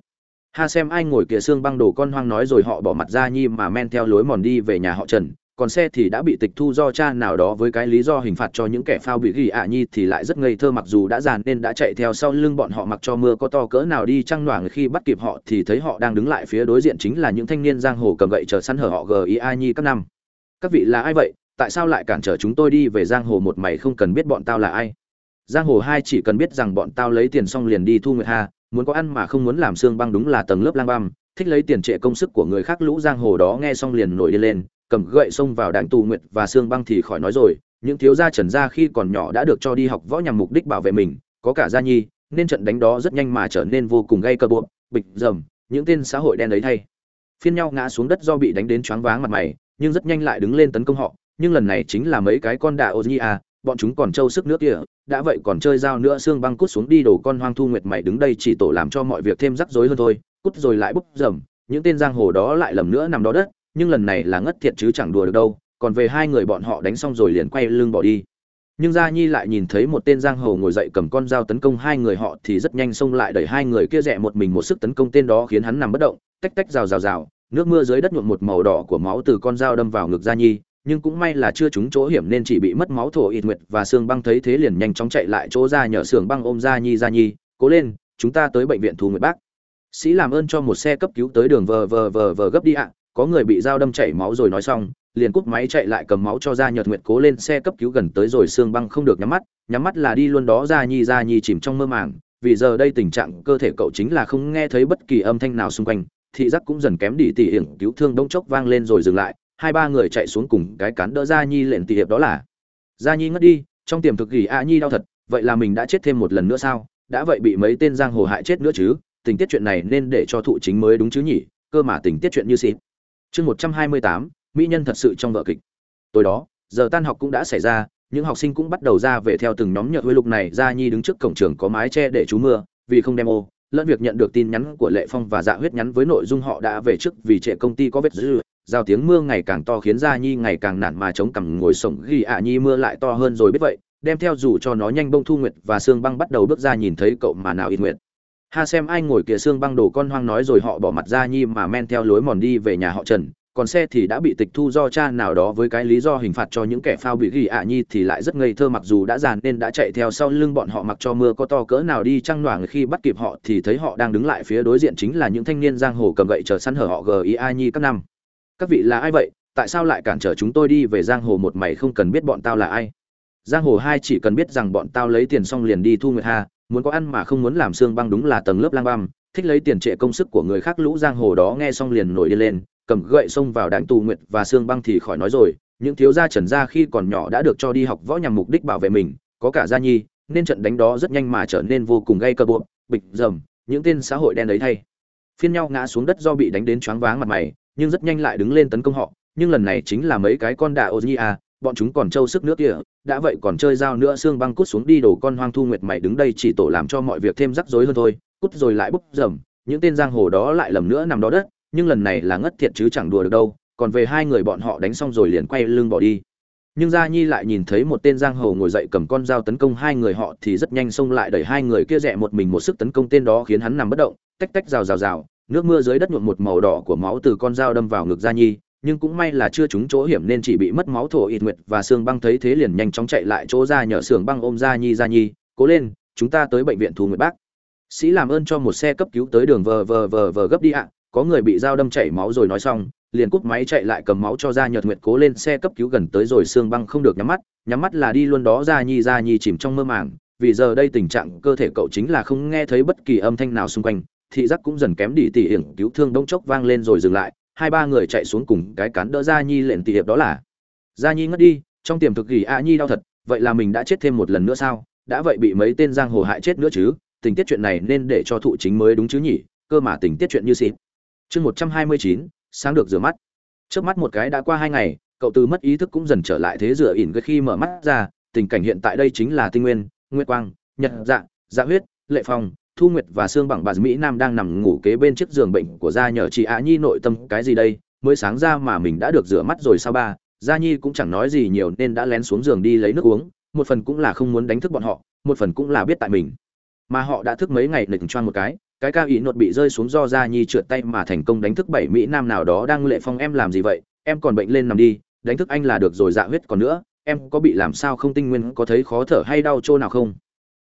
ha xem ai ngồi kia xương băng đồ con hoang nói rồi họ bỏ mặt ra nhi mà men theo lối mòn đi về nhà họ trần. Còn xe thì đã bị tịch thu do cha nào đó với cái lý do hình phạt cho những kẻ phao bị ghi ạ nhi thì lại rất ngây thơ mặc dù đã dàn nên đã chạy theo sau lưng bọn họ mặc cho mưa có to cỡ nào đi chăng loảng khi bắt kịp họ thì thấy họ đang đứng lại phía đối diện chính là những thanh niên giang hồ cầm gậy chờ săn hở họ gia nhi các năm. Các vị là ai vậy? Tại sao lại cản trở chúng tôi đi về giang hồ một mày không cần biết bọn tao là ai? Giang hồ hai chỉ cần biết rằng bọn tao lấy tiền xong liền đi thu nguyệt ha muốn có ăn mà không muốn làm xương băng đúng là tầng lớp lang băm, thích lấy tiền trệ công sức của người khác lũ giang hồ đó nghe xong liền nổi đi lên, cầm gậy xông vào đánh tù nguyệt và xương băng thì khỏi nói rồi, những thiếu gia trần gia khi còn nhỏ đã được cho đi học võ nhằm mục đích bảo vệ mình, có cả gia nhi, nên trận đánh đó rất nhanh mà trở nên vô cùng gây cơ buộc bịch dầm, những tên xã hội đen đấy thay. Phiên nhau ngã xuống đất do bị đánh đến choáng váng mặt mày, nhưng rất nhanh lại đứng lên tấn công họ, nhưng lần này chính là mấy cái con đà ô nhi à bọn chúng còn trâu sức nước kia đã vậy còn chơi dao nữa xương băng cút xuống đi đổ con hoang thu nguyệt mày đứng đây chỉ tổ làm cho mọi việc thêm rắc rối hơn thôi, cút rồi lại bút dầm những tên giang hồ đó lại lầm nữa nằm đó đất, nhưng lần này là ngất thiệt chứ chẳng đùa được đâu, còn về hai người bọn họ đánh xong rồi liền quay lưng bỏ đi. Nhưng gia nhi lại nhìn thấy một tên giang hồ ngồi dậy cầm con dao tấn công hai người họ thì rất nhanh xông lại đẩy hai người kia rẽ một mình một sức tấn công tên đó khiến hắn nằm bất động, tách tách rào rào rào, nước mưa dưới đất nhuộm một màu đỏ của máu từ con dao đâm vào ngực gia nhi nhưng cũng may là chưa trúng chỗ hiểm nên chỉ bị mất máu thổ ít nguyệt và xương băng thấy thế liền nhanh chóng chạy lại chỗ ra nhờ sương băng ôm ra nhi ra nhi, cố lên, chúng ta tới bệnh viện thu nguyệt bác. Sĩ làm ơn cho một xe cấp cứu tới đường vờ vờ vờ vờ gấp đi ạ. Có người bị dao đâm chảy máu rồi nói xong, liền cúp máy chạy lại cầm máu cho ra nhợt nguyệt cố lên xe cấp cứu gần tới rồi xương băng không được nhắm mắt nhắm mắt là đi luôn đó ra nhi ra nhi chìm trong mơ màng. Vì giờ đây tình trạng cơ thể cậu chính là không nghe thấy bất kỳ âm thanh nào xung quanh, thị giác cũng dần kém đi, tỉ hiểm cứu thương đông chốc vang lên rồi dừng lại hai ba người chạy xuống cùng cái cán đỡ gia nhi lệnh tỷ hiệp đó là, gia nhi ngất đi, trong tiềm thực gỉ a nhi đau thật, vậy là mình đã chết thêm một lần nữa sao? Đã vậy bị mấy tên giang hồ hại chết nữa chứ? Tình tiết chuyện này nên để cho thụ chính mới đúng chứ nhỉ? Cơ mà tình tiết chuyện như xịt chương một trăm hai mươi tám, mỹ nhân thật sự trong vở kịch. Tối đó, giờ tan học cũng đã xảy ra, những học sinh cũng bắt đầu ra về theo từng nhóm nhựa huê lục này, gia nhi đứng trước cổng trường có mái che để trú mưa, vì không đem ô, lẫn việc nhận được tin nhắn của lệ phong và dạ huyết nhắn với nội dung họ đã về trước vì trệ công ty có vết dư giao tiếng mưa ngày càng to khiến gia nhi ngày càng nản mà chống cằm ngồi sổng ghi ạ nhi mưa lại to hơn rồi biết vậy, đem theo dù cho nó nhanh bông thu nguyệt và xương băng bắt đầu bước ra nhìn thấy cậu mà nào ít nguyệt. Ha xem ai ngồi kia xương băng đồ con hoang nói rồi họ bỏ mặt gia nhi mà men theo lối mòn đi về nhà họ trần, còn xe thì đã bị tịch thu do cha nào đó với cái lý do hình phạt cho những kẻ phao bị ghi ạ nhi thì lại rất ngây thơ mặc dù đã giàn nên đã chạy theo sau lưng bọn họ mặc cho mưa có to cỡ nào đi chăng noảng khi bắt kịp họ thì thấy họ đang đứng lại phía đối diện chính là những thanh niên giang hồ cầm gậy chờ săn hở họ gia nhi các năm các vị là ai vậy? Tại sao lại cản trở chúng tôi đi về giang hồ một mày không cần biết bọn tao là ai? Giang hồ hai chỉ cần biết rằng bọn tao lấy tiền xong liền đi thu nguyệt hà, muốn có ăn mà không muốn làm xương băng đúng là tầng lớp lang băm. Thích lấy tiền trệ công sức của người khác lũ giang hồ đó nghe xong liền nổi đi lên, cầm gậy xông vào đánh tù nguyệt và xương băng thì khỏi nói rồi. Những thiếu gia trần gia khi còn nhỏ đã được cho đi học võ nhằm mục đích bảo vệ mình, có cả gia nhi, nên trận đánh đó rất nhanh mà trở nên vô cùng gây cơ buộc bịch dầm, những tên xã hội đen ấy thay. Phiên nhau ngã xuống đất do bị đánh đến choáng váng mặt mày nhưng rất nhanh lại đứng lên tấn công họ, nhưng lần này chính là mấy cái con đà ô nhi à, bọn chúng còn trâu sức nước kia đã vậy còn chơi dao nữa xương băng cút xuống đi đổ con hoang thu nguyệt mày đứng đây chỉ tổ làm cho mọi việc thêm rắc rối hơn thôi, cút rồi lại bốc dầm những tên giang hồ đó lại lầm nữa nằm đó đất, nhưng lần này là ngất thiệt chứ chẳng đùa được đâu, còn về hai người bọn họ đánh xong rồi liền quay lưng bỏ đi. Nhưng gia nhi lại nhìn thấy một tên giang hồ ngồi dậy cầm con dao tấn công hai người họ thì rất nhanh xông lại đẩy hai người kia rẽ một mình một sức tấn công tên đó khiến hắn nằm bất động, tách tách rào rào rào nước mưa dưới đất nhuộm một màu đỏ của máu từ con dao đâm vào ngực gia nhi, nhưng cũng may là chưa trúng chỗ hiểm nên chỉ bị mất máu thổ ít nguyệt và xương băng thấy thế liền nhanh chóng chạy lại chỗ ra nhờ xương băng ôm gia nhi gia nhi, cố lên, chúng ta tới bệnh viện thu nguyệt bác. Sĩ làm ơn cho một xe cấp cứu tới đường vờ vờ vờ vờ gấp đi ạ, có người bị dao đâm chảy máu rồi nói xong, liền cúp máy chạy lại cầm máu cho ra nhợt nguyệt cố lên xe cấp cứu gần tới rồi xương băng không được nhắm mắt nhắm mắt là đi luôn đó ra nhi ra nhi chìm trong mơ màng, vì giờ đây tình trạng cơ thể cậu chính là không nghe thấy bất kỳ âm thanh nào xung quanh thị giác cũng dần kém đi tỉ hiểm, cứu thương đông chốc vang lên rồi dừng lại, hai ba người chạy xuống cùng cái cán đỡ gia nhi lệnh tỉ hiệp đó là, gia nhi ngất đi, trong tiềm thực gỉ a nhi đau thật, vậy là mình đã chết thêm một lần nữa sao? Đã vậy bị mấy tên giang hồ hại chết nữa chứ? Tình tiết chuyện này nên để cho thụ chính mới đúng chứ nhỉ? Cơ mà tình tiết chuyện như xịt chương một trăm hai mươi chín, sáng được rửa mắt. Trước mắt một cái đã qua hai ngày, cậu từ mất ý thức cũng dần trở lại thế rửa ỉn khi mở mắt ra, tình cảnh hiện tại đây chính là tinh nguyên, nguyệt quang, nhật dạ dạ huyết, lệ phong thu nguyệt và xương bằng bà mỹ nam đang nằm ngủ kế bên chiếc giường bệnh của gia nhờ chị ạ nhi nội tâm, cái gì đây? Mới sáng ra mà mình đã được rửa mắt rồi sao ba? Gia nhi cũng chẳng nói gì nhiều nên đã lén xuống giường đi lấy nước uống, một phần cũng là không muốn đánh thức bọn họ, một phần cũng là biết tại mình. Mà họ đã thức mấy ngày nịch choan một cái cái ca ý nột bị rơi xuống do gia nhi trượt tay mà thành công đánh thức bảy mỹ nam nào đó đang lệ phong, em làm gì vậy? Em còn bệnh lên nằm đi, đánh thức anh là được rồi dạ huyết còn nữa, em có bị làm sao không? Tinh nguyên có thấy khó thở hay đau chỗ nào không?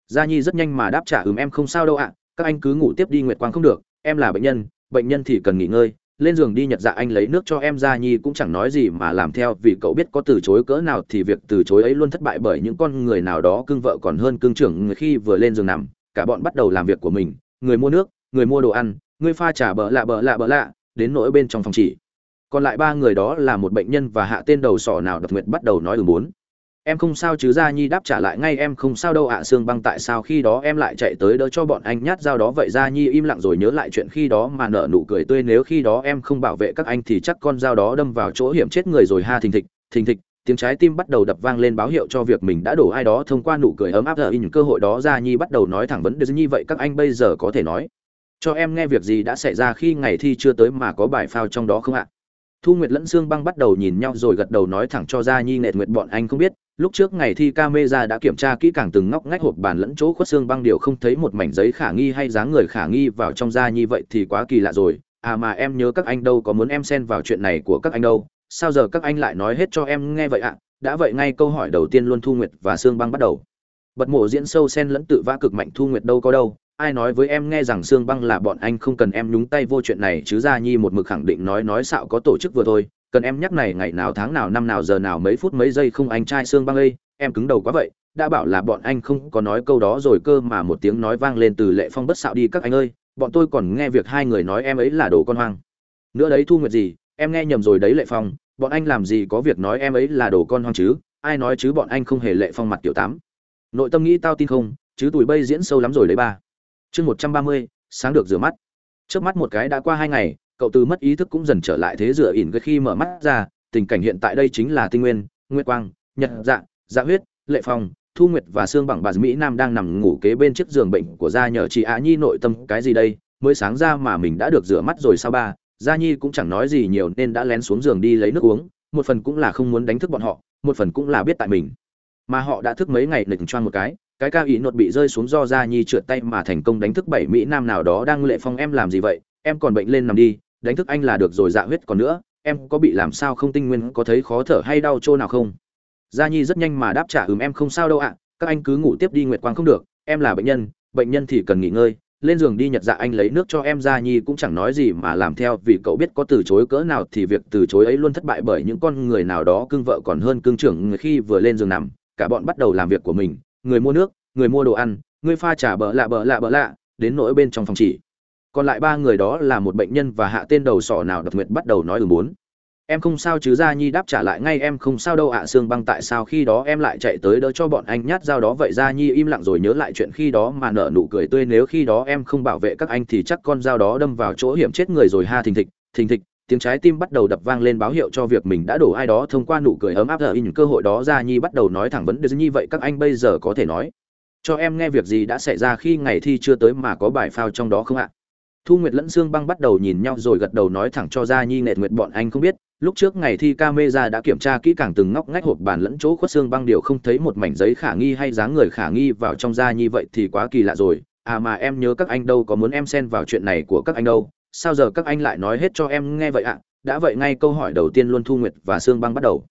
Gia nhi rất nhanh mà đáp trả, ừm, em không sao đâu ạ, các anh cứ ngủ tiếp đi, nguyệt quang không được, em là bệnh nhân bệnh nhân thì cần nghỉ ngơi, lên giường đi, nhật dạ anh lấy nước cho em. Gia nhi cũng chẳng nói gì mà làm theo, vì cậu biết có từ chối cỡ nào thì việc từ chối ấy luôn thất bại bởi những con người nào đó cưng vợ còn hơn cưng trưởng người khi vừa lên giường nằm, cả bọn bắt đầu làm việc của mình, người mua nước, người mua đồ ăn, người pha trà bợ lạ bợ lạ bợ lạ, đến nỗi bên trong phòng chỉ. Còn lại ba người đó là một bệnh nhân và hạ tên đầu sỏ nào đặc nguyệt bắt đầu nói ừ bốn em không sao chứ gia nhi đáp trả lại ngay em không sao đâu ạ à, băng tại sao khi đó em lại chạy tới đỡ cho bọn anh nhát dao đó? Vậy gia nhi im lặng rồi nhớ lại chuyện khi đó mà nở nụ cười tươi nếu khi đó em không bảo vệ các anh thì chắc con dao đó đâm vào chỗ hiểm chết người rồi. Ha thình thịch thình thịch tiếng trái tim bắt đầu đập vang lên báo hiệu cho việc mình đã đổ. Ai đó thông qua nụ cười ấm áp giờ in cơ hội đó gia nhi bắt đầu nói thẳng vấn đề như vậy các anh bây giờ có thể nói cho em nghe việc gì đã xảy ra khi ngày thi chưa tới mà có bài phao trong đó không ạ? Thu nguyệt lẫn xương băng bắt đầu nhìn nhau rồi gật đầu nói thẳng cho gia nhi nghệ nguyệt bọn anh không biết lúc trước ngày thi camera đã kiểm tra kỹ càng từng ngóc ngách hộp bàn lẫn chỗ khuất xương băng điều không thấy một mảnh giấy khả nghi hay dáng người khả nghi vào trong da như vậy thì quá kỳ lạ rồi. À mà em nhớ các anh đâu có muốn em xen vào chuyện này của các anh đâu. Sao giờ các anh lại nói hết cho em nghe vậy ạ? Đã vậy ngay câu hỏi đầu tiên luôn thu nguyệt và xương băng bắt đầu. Bật mộ diễn sâu sen lẫn tự vã cực mạnh thu nguyệt đâu có đâu. Ai nói với em nghe rằng xương băng là bọn anh không cần em nhúng tay vô chuyện này chứ gia nhi một mực khẳng định nói nói xạo có tổ chức vừa thôi cần em nhắc này ngày nào tháng nào năm nào giờ nào mấy phút mấy giây không anh trai xương băng ơi em cứng đầu quá vậy, đã bảo là bọn anh không có nói câu đó rồi cơ mà một tiếng nói vang lên từ lệ phong bất xạo đi các anh ơi, bọn tôi còn nghe việc hai người nói em ấy là đồ con hoang. Nữa đấy thu nguyệt gì, em nghe nhầm rồi đấy lệ phong, bọn anh làm gì có việc nói em ấy là đồ con hoang chứ, ai nói chứ bọn anh không hề lệ phong mặt tiểu tám. Nội tâm nghĩ tao tin không, chứ tụi bây diễn sâu lắm rồi đấy ba. Chương một trăm ba mươi, sáng được rửa mắt. Trước mắt một cái đã qua hai ngày cậu từ mất ý thức cũng dần trở lại thế rửa ỉn khi mở mắt ra, tình cảnh hiện tại đây chính là tinh nguyên, nguyệt quang, nhật dạ dạ huyết, lệ phong, thu nguyệt và xương bằng bà mỹ nam đang nằm ngủ kế bên chiếc giường bệnh của gia nhờ chị á nhi nội tâm cái gì đây? Mới sáng ra mà mình đã được rửa mắt rồi sao ba? Gia nhi cũng chẳng nói gì nhiều nên đã lén xuống giường đi lấy nước uống, một phần cũng là không muốn đánh thức bọn họ, một phần cũng là biết tại mình. Mà họ đã thức mấy ngày nịch choan một cái cái cao ý nột bị rơi xuống do gia nhi trượt tay mà thành công đánh thức bảy mỹ nam nào đó. Đang lệ phong, em làm gì vậy? Em còn bệnh lên nằm đi đánh thức anh là được rồi dạ huyết còn nữa, em có bị làm sao không tinh nguyên, có thấy khó thở hay đau chỗ nào không? Gia nhi rất nhanh mà đáp trả, ừm, em không sao đâu ạ, các anh cứ ngủ tiếp đi, nguyệt quang không được, em là bệnh nhân bệnh nhân thì cần nghỉ ngơi, lên giường đi, nhật dạ anh lấy nước cho em. Gia nhi cũng chẳng nói gì mà làm theo, vì cậu biết có từ chối cỡ nào thì việc từ chối ấy luôn thất bại bởi những con người nào đó, cưng vợ còn hơn cưng trưởng người khi vừa lên giường nằm, cả bọn bắt đầu làm việc của mình, người mua nước, người mua đồ ăn, người pha trà bợ lạ bợ lạ bợ lạ, đến nỗi bên trong phòng chỉ còn lại ba người đó là một bệnh nhân và hạ tên đầu sỏ nào đặc nguyệt bắt đầu nói ừ bốn. Em không sao chứ gia nhi đáp trả lại ngay em không sao đâu ạ à, băng tại sao khi đó em lại chạy tới đỡ cho bọn anh nhát dao đó? Vậy gia nhi im lặng rồi nhớ lại chuyện khi đó mà nở nụ cười tươi nếu khi đó em không bảo vệ các anh thì chắc con dao đó đâm vào chỗ hiểm chết người rồi. Ha thình thịch thình thịch tiếng trái tim bắt đầu đập vang lên báo hiệu cho việc mình đã đổ ai đó. Thông qua nụ cười ấm áp giờ in cơ hội đó gia nhi bắt đầu nói thẳng vấn đề như vậy các anh bây giờ có thể nói cho em nghe việc gì đã xảy ra khi ngày thi chưa tới mà có bài phao trong đó không ạ? Thu nguyệt lẫn sương băng bắt đầu nhìn nhau rồi gật đầu nói thẳng cho Ra nhi, nệt nguyệt, bọn anh không biết. Lúc trước ngày thi camera đã kiểm tra kỹ càng từng ngóc ngách hộp bàn lẫn chỗ khuất xương băng điều không thấy một mảnh giấy khả nghi hay dáng người khả nghi vào trong da như vậy thì quá kỳ lạ rồi. À mà em nhớ các anh đâu có muốn em xen vào chuyện này của các anh đâu. Sao giờ các anh lại nói hết cho em nghe vậy ạ? Đã vậy ngay câu hỏi đầu tiên luôn thu nguyệt và xương băng bắt đầu.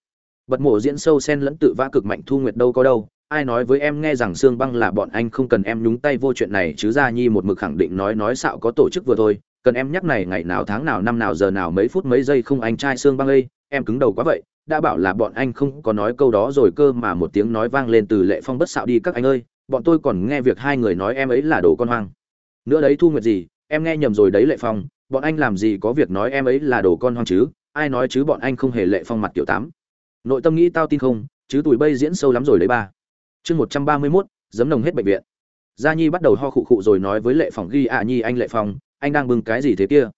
Bật mổ diễn sâu sen lẫn tự vã cực mạnh thu nguyệt đâu có đâu ai nói với em nghe rằng xương băng là bọn anh không cần em nhúng tay vô chuyện này, chứ gia nhi một mực khẳng định nói nói xạo có tổ chức vừa thôi, cần em nhắc này ngày nào tháng nào năm nào giờ nào mấy phút mấy giây không anh trai xương băng ơi, em cứng đầu quá vậy, đã bảo là bọn anh không có nói câu đó rồi cơ mà một tiếng nói vang lên từ lệ phong bất xạo đi, các anh ơi, bọn tôi còn nghe việc hai người nói em ấy là đồ con hoang. Nữa đấy thu nguyệt gì, em nghe nhầm rồi đấy lệ phong, bọn anh làm gì có việc nói em ấy là đồ con hoang chứ, ai nói chứ bọn anh không hề lệ phong mặt tiểu tám. Nội tâm nghĩ tao tin không, chứ tụi bây diễn sâu lắm rồi đấy ba chương một trăm ba mươi mốt, giấm nồng hết bệnh viện. Gia nhi bắt đầu ho khụ khụ rồi nói với lệ phong, ghi ạ à nhi, anh lệ phong, anh đang bưng cái gì thế kia?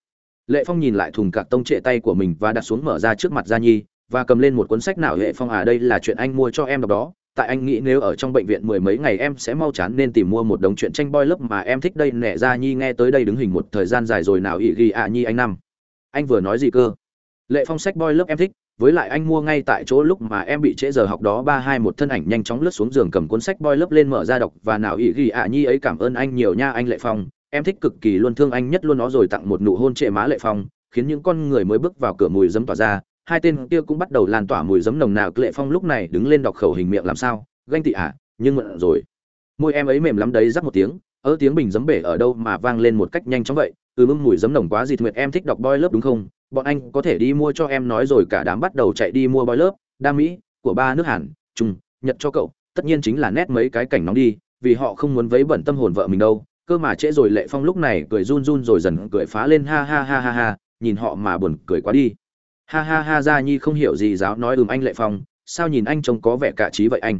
Lệ phong nhìn lại thùng cạc tông trệ tay của mình và đặt xuống mở ra trước mặt gia nhi và cầm lên một cuốn sách nào, lệ phong à đây là chuyện anh mua cho em đọc đó. Tại anh nghĩ nếu ở trong bệnh viện mười mấy ngày em sẽ mau chán nên tìm mua một đống chuyện tranh boy lớp mà em thích đây. Nẻ gia nhi nghe tới đây đứng hình một thời gian dài rồi nào ị ghi ạ, nhi, anh năm. Anh vừa nói gì cơ? Lệ phong, sách boy lớp em thích với lại anh mua ngay tại chỗ lúc mà em bị trễ giờ học đó, ba, hai, một thân ảnh nhanh chóng lướt xuống giường cầm cuốn sách boy lớp lên mở ra đọc, và nào ý ghi ạ nhi ấy cảm ơn anh nhiều nha anh lệ phong. Em thích cực kỳ luôn, thương anh nhất luôn, nó rồi tặng một nụ hôn trệ má lệ phong, khiến những con người mới bước vào cửa mùi giấm tỏa ra. Hai tên kia cũng bắt đầu lan tỏa mùi giấm nồng nào lệ phong lúc này đứng lên đọc khẩu hình miệng làm sao? Ganh tị à nhưng mượn rồi. Môi em ấy mềm lắm đấy, rắc một tiếng. Ớ tiếng bình giấm bể ở đâu mà vang lên một cách nhanh chóng vậy? Ừ mùi giấm nồng quá gì nguyệt, em thích đọc boy lớp đúng không? Bọn anh có thể đi mua cho em nói rồi cả đám bắt đầu chạy đi mua bói lớp đa mỹ, của ba nước hàn, trung, nhật cho cậu. Tất nhiên chính là nét mấy cái cảnh nóng đi, vì họ không muốn vấy bẩn tâm hồn vợ mình đâu. Cơ mà trễ rồi lệ phong lúc này cười run run rồi dần cười phá lên ha ha ha ha ha, nhìn họ mà buồn cười quá đi. Ha ha ha gia nhi không hiểu gì giáo nói ừm anh lệ phong, sao nhìn anh trông có vẻ cả trí vậy anh?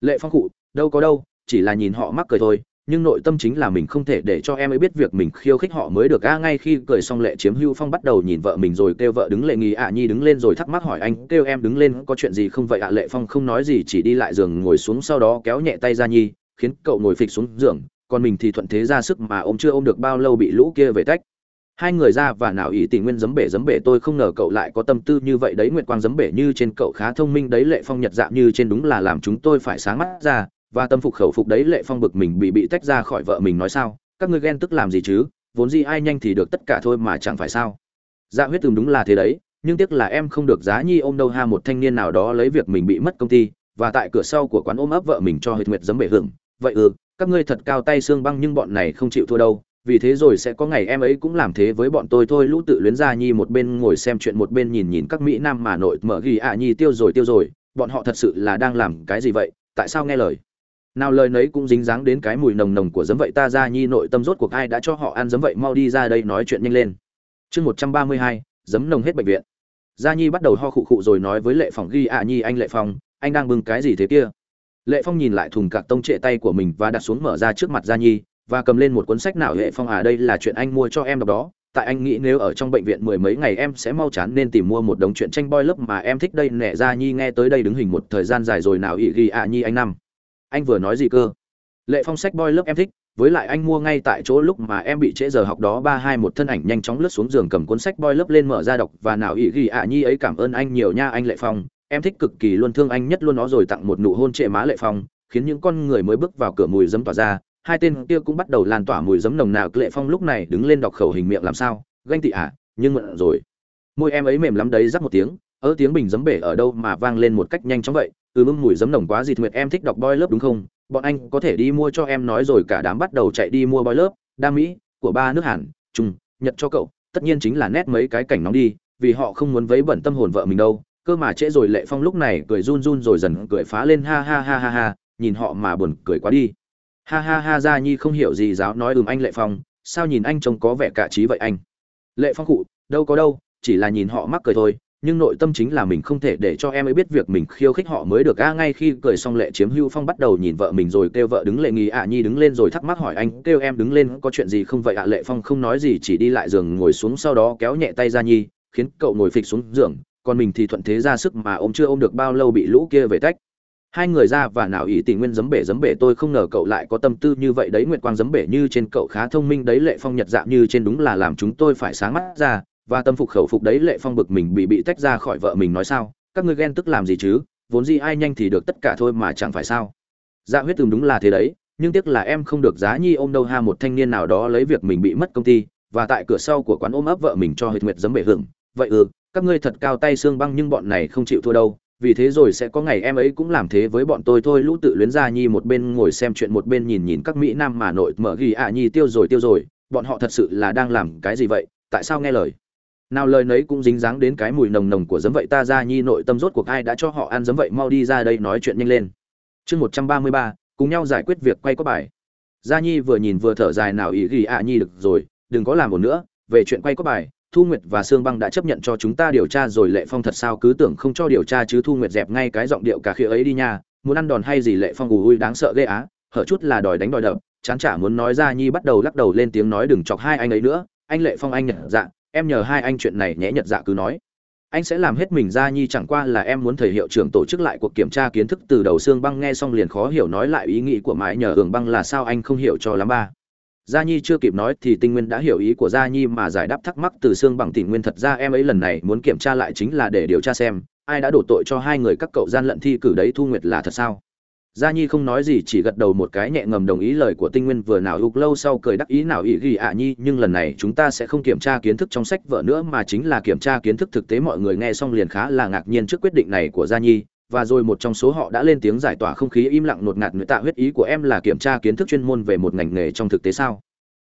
Lệ phong cụ, đâu có đâu, chỉ là nhìn họ mắc cười thôi nhưng nội tâm chính là mình không thể để cho em ấy biết việc mình khiêu khích họ mới được. A, ngay khi cười xong lệ chiếm hưu phong bắt đầu nhìn vợ mình rồi kêu vợ đứng lệ nghi ạ nhi đứng lên rồi thắc mắc hỏi anh, kêu em đứng lên có chuyện gì không? Vậy ạ, lệ phong không nói gì, chỉ đi lại giường ngồi xuống sau đó kéo nhẹ tay ra nhi, khiến cậu ngồi phịch xuống giường. Còn mình thì thuận thế ra sức mà ôm chưa ôm được bao lâu bị lũ kia về tách. Hai người ra và nào ý tình nguyên giấm bể giấm bể, tôi không ngờ cậu lại có tâm tư như vậy. Đấy, nguyệt quang giấm bể như trên cậu khá thông minh. Đấy, lệ phong nhật dạng như trên đúng là làm chúng tôi phải sáng mắt ra và tâm phục khẩu phục đấy lệ phong bực mình bị bị tách ra khỏi vợ mình nói sao? Các ngươi ghen tức làm gì chứ? Vốn gì ai nhanh thì được tất cả thôi mà chẳng phải sao? Dạ huyết tường đúng là thế đấy, nhưng tiếc là em không được giá nhi ôm đâu ha, một thanh niên nào đó lấy việc mình bị mất công ty, và tại cửa sau của quán ôm ấp vợ mình cho hơi nguyệt giấm bể hưởng. Vậy ừ các ngươi thật cao tay xương băng nhưng bọn này không chịu thua đâu, vì thế rồi sẽ có ngày em ấy cũng làm thế với bọn tôi thôi. Lũ tự luyến ra nhi một bên ngồi xem chuyện một bên nhìn nhìn các mỹ nam mà nội mở ghi ạ nhi, tiêu rồi tiêu rồi, bọn họ thật sự là đang làm cái gì vậy? Tại sao nghe lời? Nào lời nấy cũng dính dáng đến cái mùi nồng nồng của giấm vậy ta ra nhi nội tâm rốt cuộc ai đã cho họ ăn giấm vậy mau đi ra đây nói chuyện nhanh lên. Chương một trăm ba mươi hai, giấm nồng hết bệnh viện. Gia nhi bắt đầu ho khụ khụ rồi nói với lệ phong, ghi ạ à, nhi, anh lệ phong, anh đang bưng cái gì thế kia? Lệ phong nhìn lại thùng cạc tông trệ tay của mình và đặt xuống mở ra trước mặt gia nhi, và cầm lên một cuốn sách nào, lệ phong à đây là chuyện anh mua cho em đọc đó. Tại anh nghĩ nếu ở trong bệnh viện mười mấy ngày em sẽ mau chán nên tìm mua một đống chuyện tranh boy lớp mà em thích đây. Nẻ gia nhi nghe tới đây đứng hình một thời gian dài rồi nào ỉ ghi ạ, nhi, anh năm anh vừa nói gì cơ? Lệ phong sách boy lớp em thích, với lại anh mua ngay tại chỗ lúc mà em bị trễ giờ học đó, ba hai một thân ảnh nhanh chóng lướt xuống giường cầm cuốn sách boy lớp lên mở ra đọc, và nào ý ghi ạ nhi ấy cảm ơn anh nhiều nha anh lệ phong. Em thích cực kỳ luôn, thương anh nhất luôn, nó rồi tặng một nụ hôn trệ má lệ phong, khiến những con người mới bước vào cửa mùi dấm tỏa ra. Hai tên kia cũng bắt đầu lan tỏa mùi dấm nồng nào, lệ phong lúc này đứng lên đọc khẩu hình miệng làm sao? Ganh tị à nhưng mượn rồi. Môi em ấy mềm lắm đấy, rắc một tiếng. Ớ tiếng bình dấm bể ở đâu mà vang lên một cách nhanh chóng vậy? Ừ mưng mùi giấm nồng quá dịt nguyệt, em thích đọc boy lớp đúng không? Bọn anh có thể đi mua cho em nói rồi, cả đám bắt đầu chạy đi mua boy lớp. Đa mỹ, của ba nước hàn, trung, nhật cho cậu. Tất nhiên chính là nét mấy cái cảnh nóng đi, vì họ không muốn vấy bẩn tâm hồn vợ mình đâu. Cơ mà trễ rồi, lệ phong lúc này cười run run rồi dần cười phá lên, ha ha ha ha ha, nhìn họ mà buồn cười quá đi. Ha ha ha, gia nhi không hiểu gì giáo nói ừm anh lệ phong, sao nhìn anh trông có vẻ cả trí vậy anh? Lệ phong cụ, đâu có đâu, chỉ là nhìn họ mắc cười thôi nhưng nội tâm chính là mình không thể để cho em ấy biết việc mình khiêu khích họ mới được. A, ngay khi cười xong lệ chiếm hưu phong bắt đầu nhìn vợ mình rồi kêu vợ đứng lệ nghi ạ, nhi đứng lên rồi thắc mắc hỏi anh, kêu em đứng lên có chuyện gì không vậy ạ? Lệ phong không nói gì, chỉ đi lại giường ngồi xuống sau đó kéo nhẹ tay ra, nhi, khiến cậu ngồi phịch xuống giường, còn mình thì thuận thế ra sức mà ôm chưa ôm được bao lâu bị lũ kia về tách. Hai người ra và nào ý tình nguyên giấm bể giấm bể, tôi không ngờ cậu lại có tâm tư như vậy đấy, nguyệt quang giấm bể như trên cậu khá thông minh đấy. Lệ phong nhật dạng như trên đúng là làm chúng tôi phải sáng mắt ra và tâm phục khẩu phục đấy lệ phong bực mình bị bị tách ra khỏi vợ mình nói sao? Các ngươi ghen tức làm gì chứ? Vốn gì ai nhanh thì được tất cả thôi mà chẳng phải sao? Dạ huyết tường đúng là thế đấy, nhưng tiếc là em không được giá nhi ôm đâu ha, một thanh niên nào đó lấy việc mình bị mất công ty, và tại cửa sau của quán ôm ấp vợ mình cho hệt nguyệt giấm bể hưởng. Vậy ừ các ngươi thật cao tay xương băng nhưng bọn này không chịu thua đâu, vì thế rồi sẽ có ngày em ấy cũng làm thế với bọn tôi thôi. Lũ tự luyến ra nhi một bên ngồi xem chuyện một bên nhìn nhìn các mỹ nam mà nội mở ghi ạ à nhi tiêu rồi tiêu rồi. Bọn họ thật sự là đang làm cái gì vậy? Tại sao nghe lời? Nào lời nấy cũng dính dáng đến cái mùi nồng nồng của giấm vậy ta ra nhi nội tâm rốt cuộc ai đã cho họ ăn giấm vậy mau đi ra đây nói chuyện nhanh lên. Chương một trăm ba mươi ba, cùng nhau giải quyết việc quay có bài. Gia nhi vừa nhìn vừa thở dài nào ý ghi ạ nhi được rồi, đừng có làm một nữa, về chuyện quay có bài, thu nguyệt và sương băng đã chấp nhận cho chúng ta điều tra rồi lệ phong thật sao cứ tưởng không cho điều tra chứ thu nguyệt dẹp ngay cái giọng điệu cả khi ấy đi nha, muốn ăn đòn hay gì lệ phong ù ui đáng sợ ghê á, hở chút là đòi đánh đòi đập, chán chả muốn nói ra nhi bắt đầu lắc đầu lên tiếng nói đừng chọc hai anh ấy nữa, anh lệ phong anh nhận dạ em nhờ hai anh chuyện này nhẽ nhật dạ cứ nói. Anh sẽ làm hết mình ra nhi chẳng qua là em muốn thầy hiệu trưởng tổ chức lại cuộc kiểm tra kiến thức từ đầu xương băng nghe xong liền khó hiểu nói lại ý nghĩ của mãi nhờ hưởng băng là sao anh không hiểu cho lắm ba. Gia nhi chưa kịp nói thì tinh nguyên đã hiểu ý của gia nhi mà giải đáp thắc mắc từ xương bằng tình nguyên thật ra em ấy lần này muốn kiểm tra lại chính là để điều tra xem, ai đã đổ tội cho hai người các cậu gian lận thi cử đấy thu nguyệt là thật sao? Gia nhi không nói gì, chỉ gật đầu một cái nhẹ ngầm đồng ý lời của tinh nguyên vừa nào ục lâu sau cười đắc ý nào ý ghi ạ nhi, nhưng lần này chúng ta sẽ không kiểm tra kiến thức trong sách vở nữa mà chính là kiểm tra kiến thức thực tế, mọi người nghe xong liền khá là ngạc nhiên trước quyết định này của gia nhi. Và rồi một trong số họ đã lên tiếng giải tỏa không khí im lặng nột ngạt người tạ huyết ý của em là kiểm tra kiến thức chuyên môn về một ngành nghề trong thực tế sao?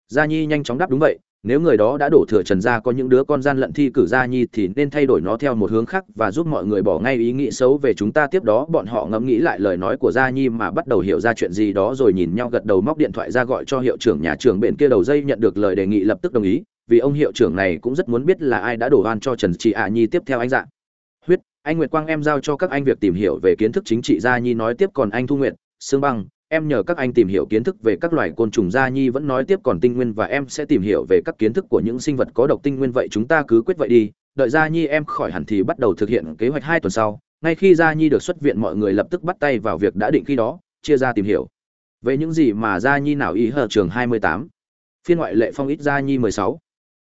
Gia nhi nhanh chóng đáp đúng vậy nếu người đó đã đổ thừa trần gia có những đứa con gian lận thi cử gia nhi thì nên thay đổi nó theo một hướng khác và giúp mọi người bỏ ngay ý nghĩ xấu về chúng ta. Tiếp đó, bọn họ ngẫm nghĩ lại lời nói của gia nhi mà bắt đầu hiểu ra chuyện gì đó rồi nhìn nhau gật đầu móc điện thoại ra gọi cho hiệu trưởng nhà trường bên kia đầu dây nhận được lời đề nghị lập tức đồng ý, vì ông hiệu trưởng này cũng rất muốn biết là ai đã đổ oan cho trần chị ạ nhi. Tiếp theo anh dạng huyết, anh nguyệt quang em giao cho các anh việc tìm hiểu về kiến thức chính trị. Gia nhi nói tiếp còn anh thu Nguyệt, sương băng em nhờ các anh tìm hiểu kiến thức về các loài côn trùng gia nhi vẫn nói tiếp còn tinh nguyên và em sẽ tìm hiểu về các kiến thức của những sinh vật có độc tinh nguyên vậy chúng ta cứ quyết vậy đi đợi gia nhi em khỏi hẳn thì bắt đầu thực hiện kế hoạch hai tuần sau ngay khi gia nhi được xuất viện mọi người lập tức bắt tay vào việc đã định khi đó, chia ra tìm hiểu về những gì mà gia nhi nào ý hờ trường 28. phiên ngoại lệ phong ít gia nhi 16.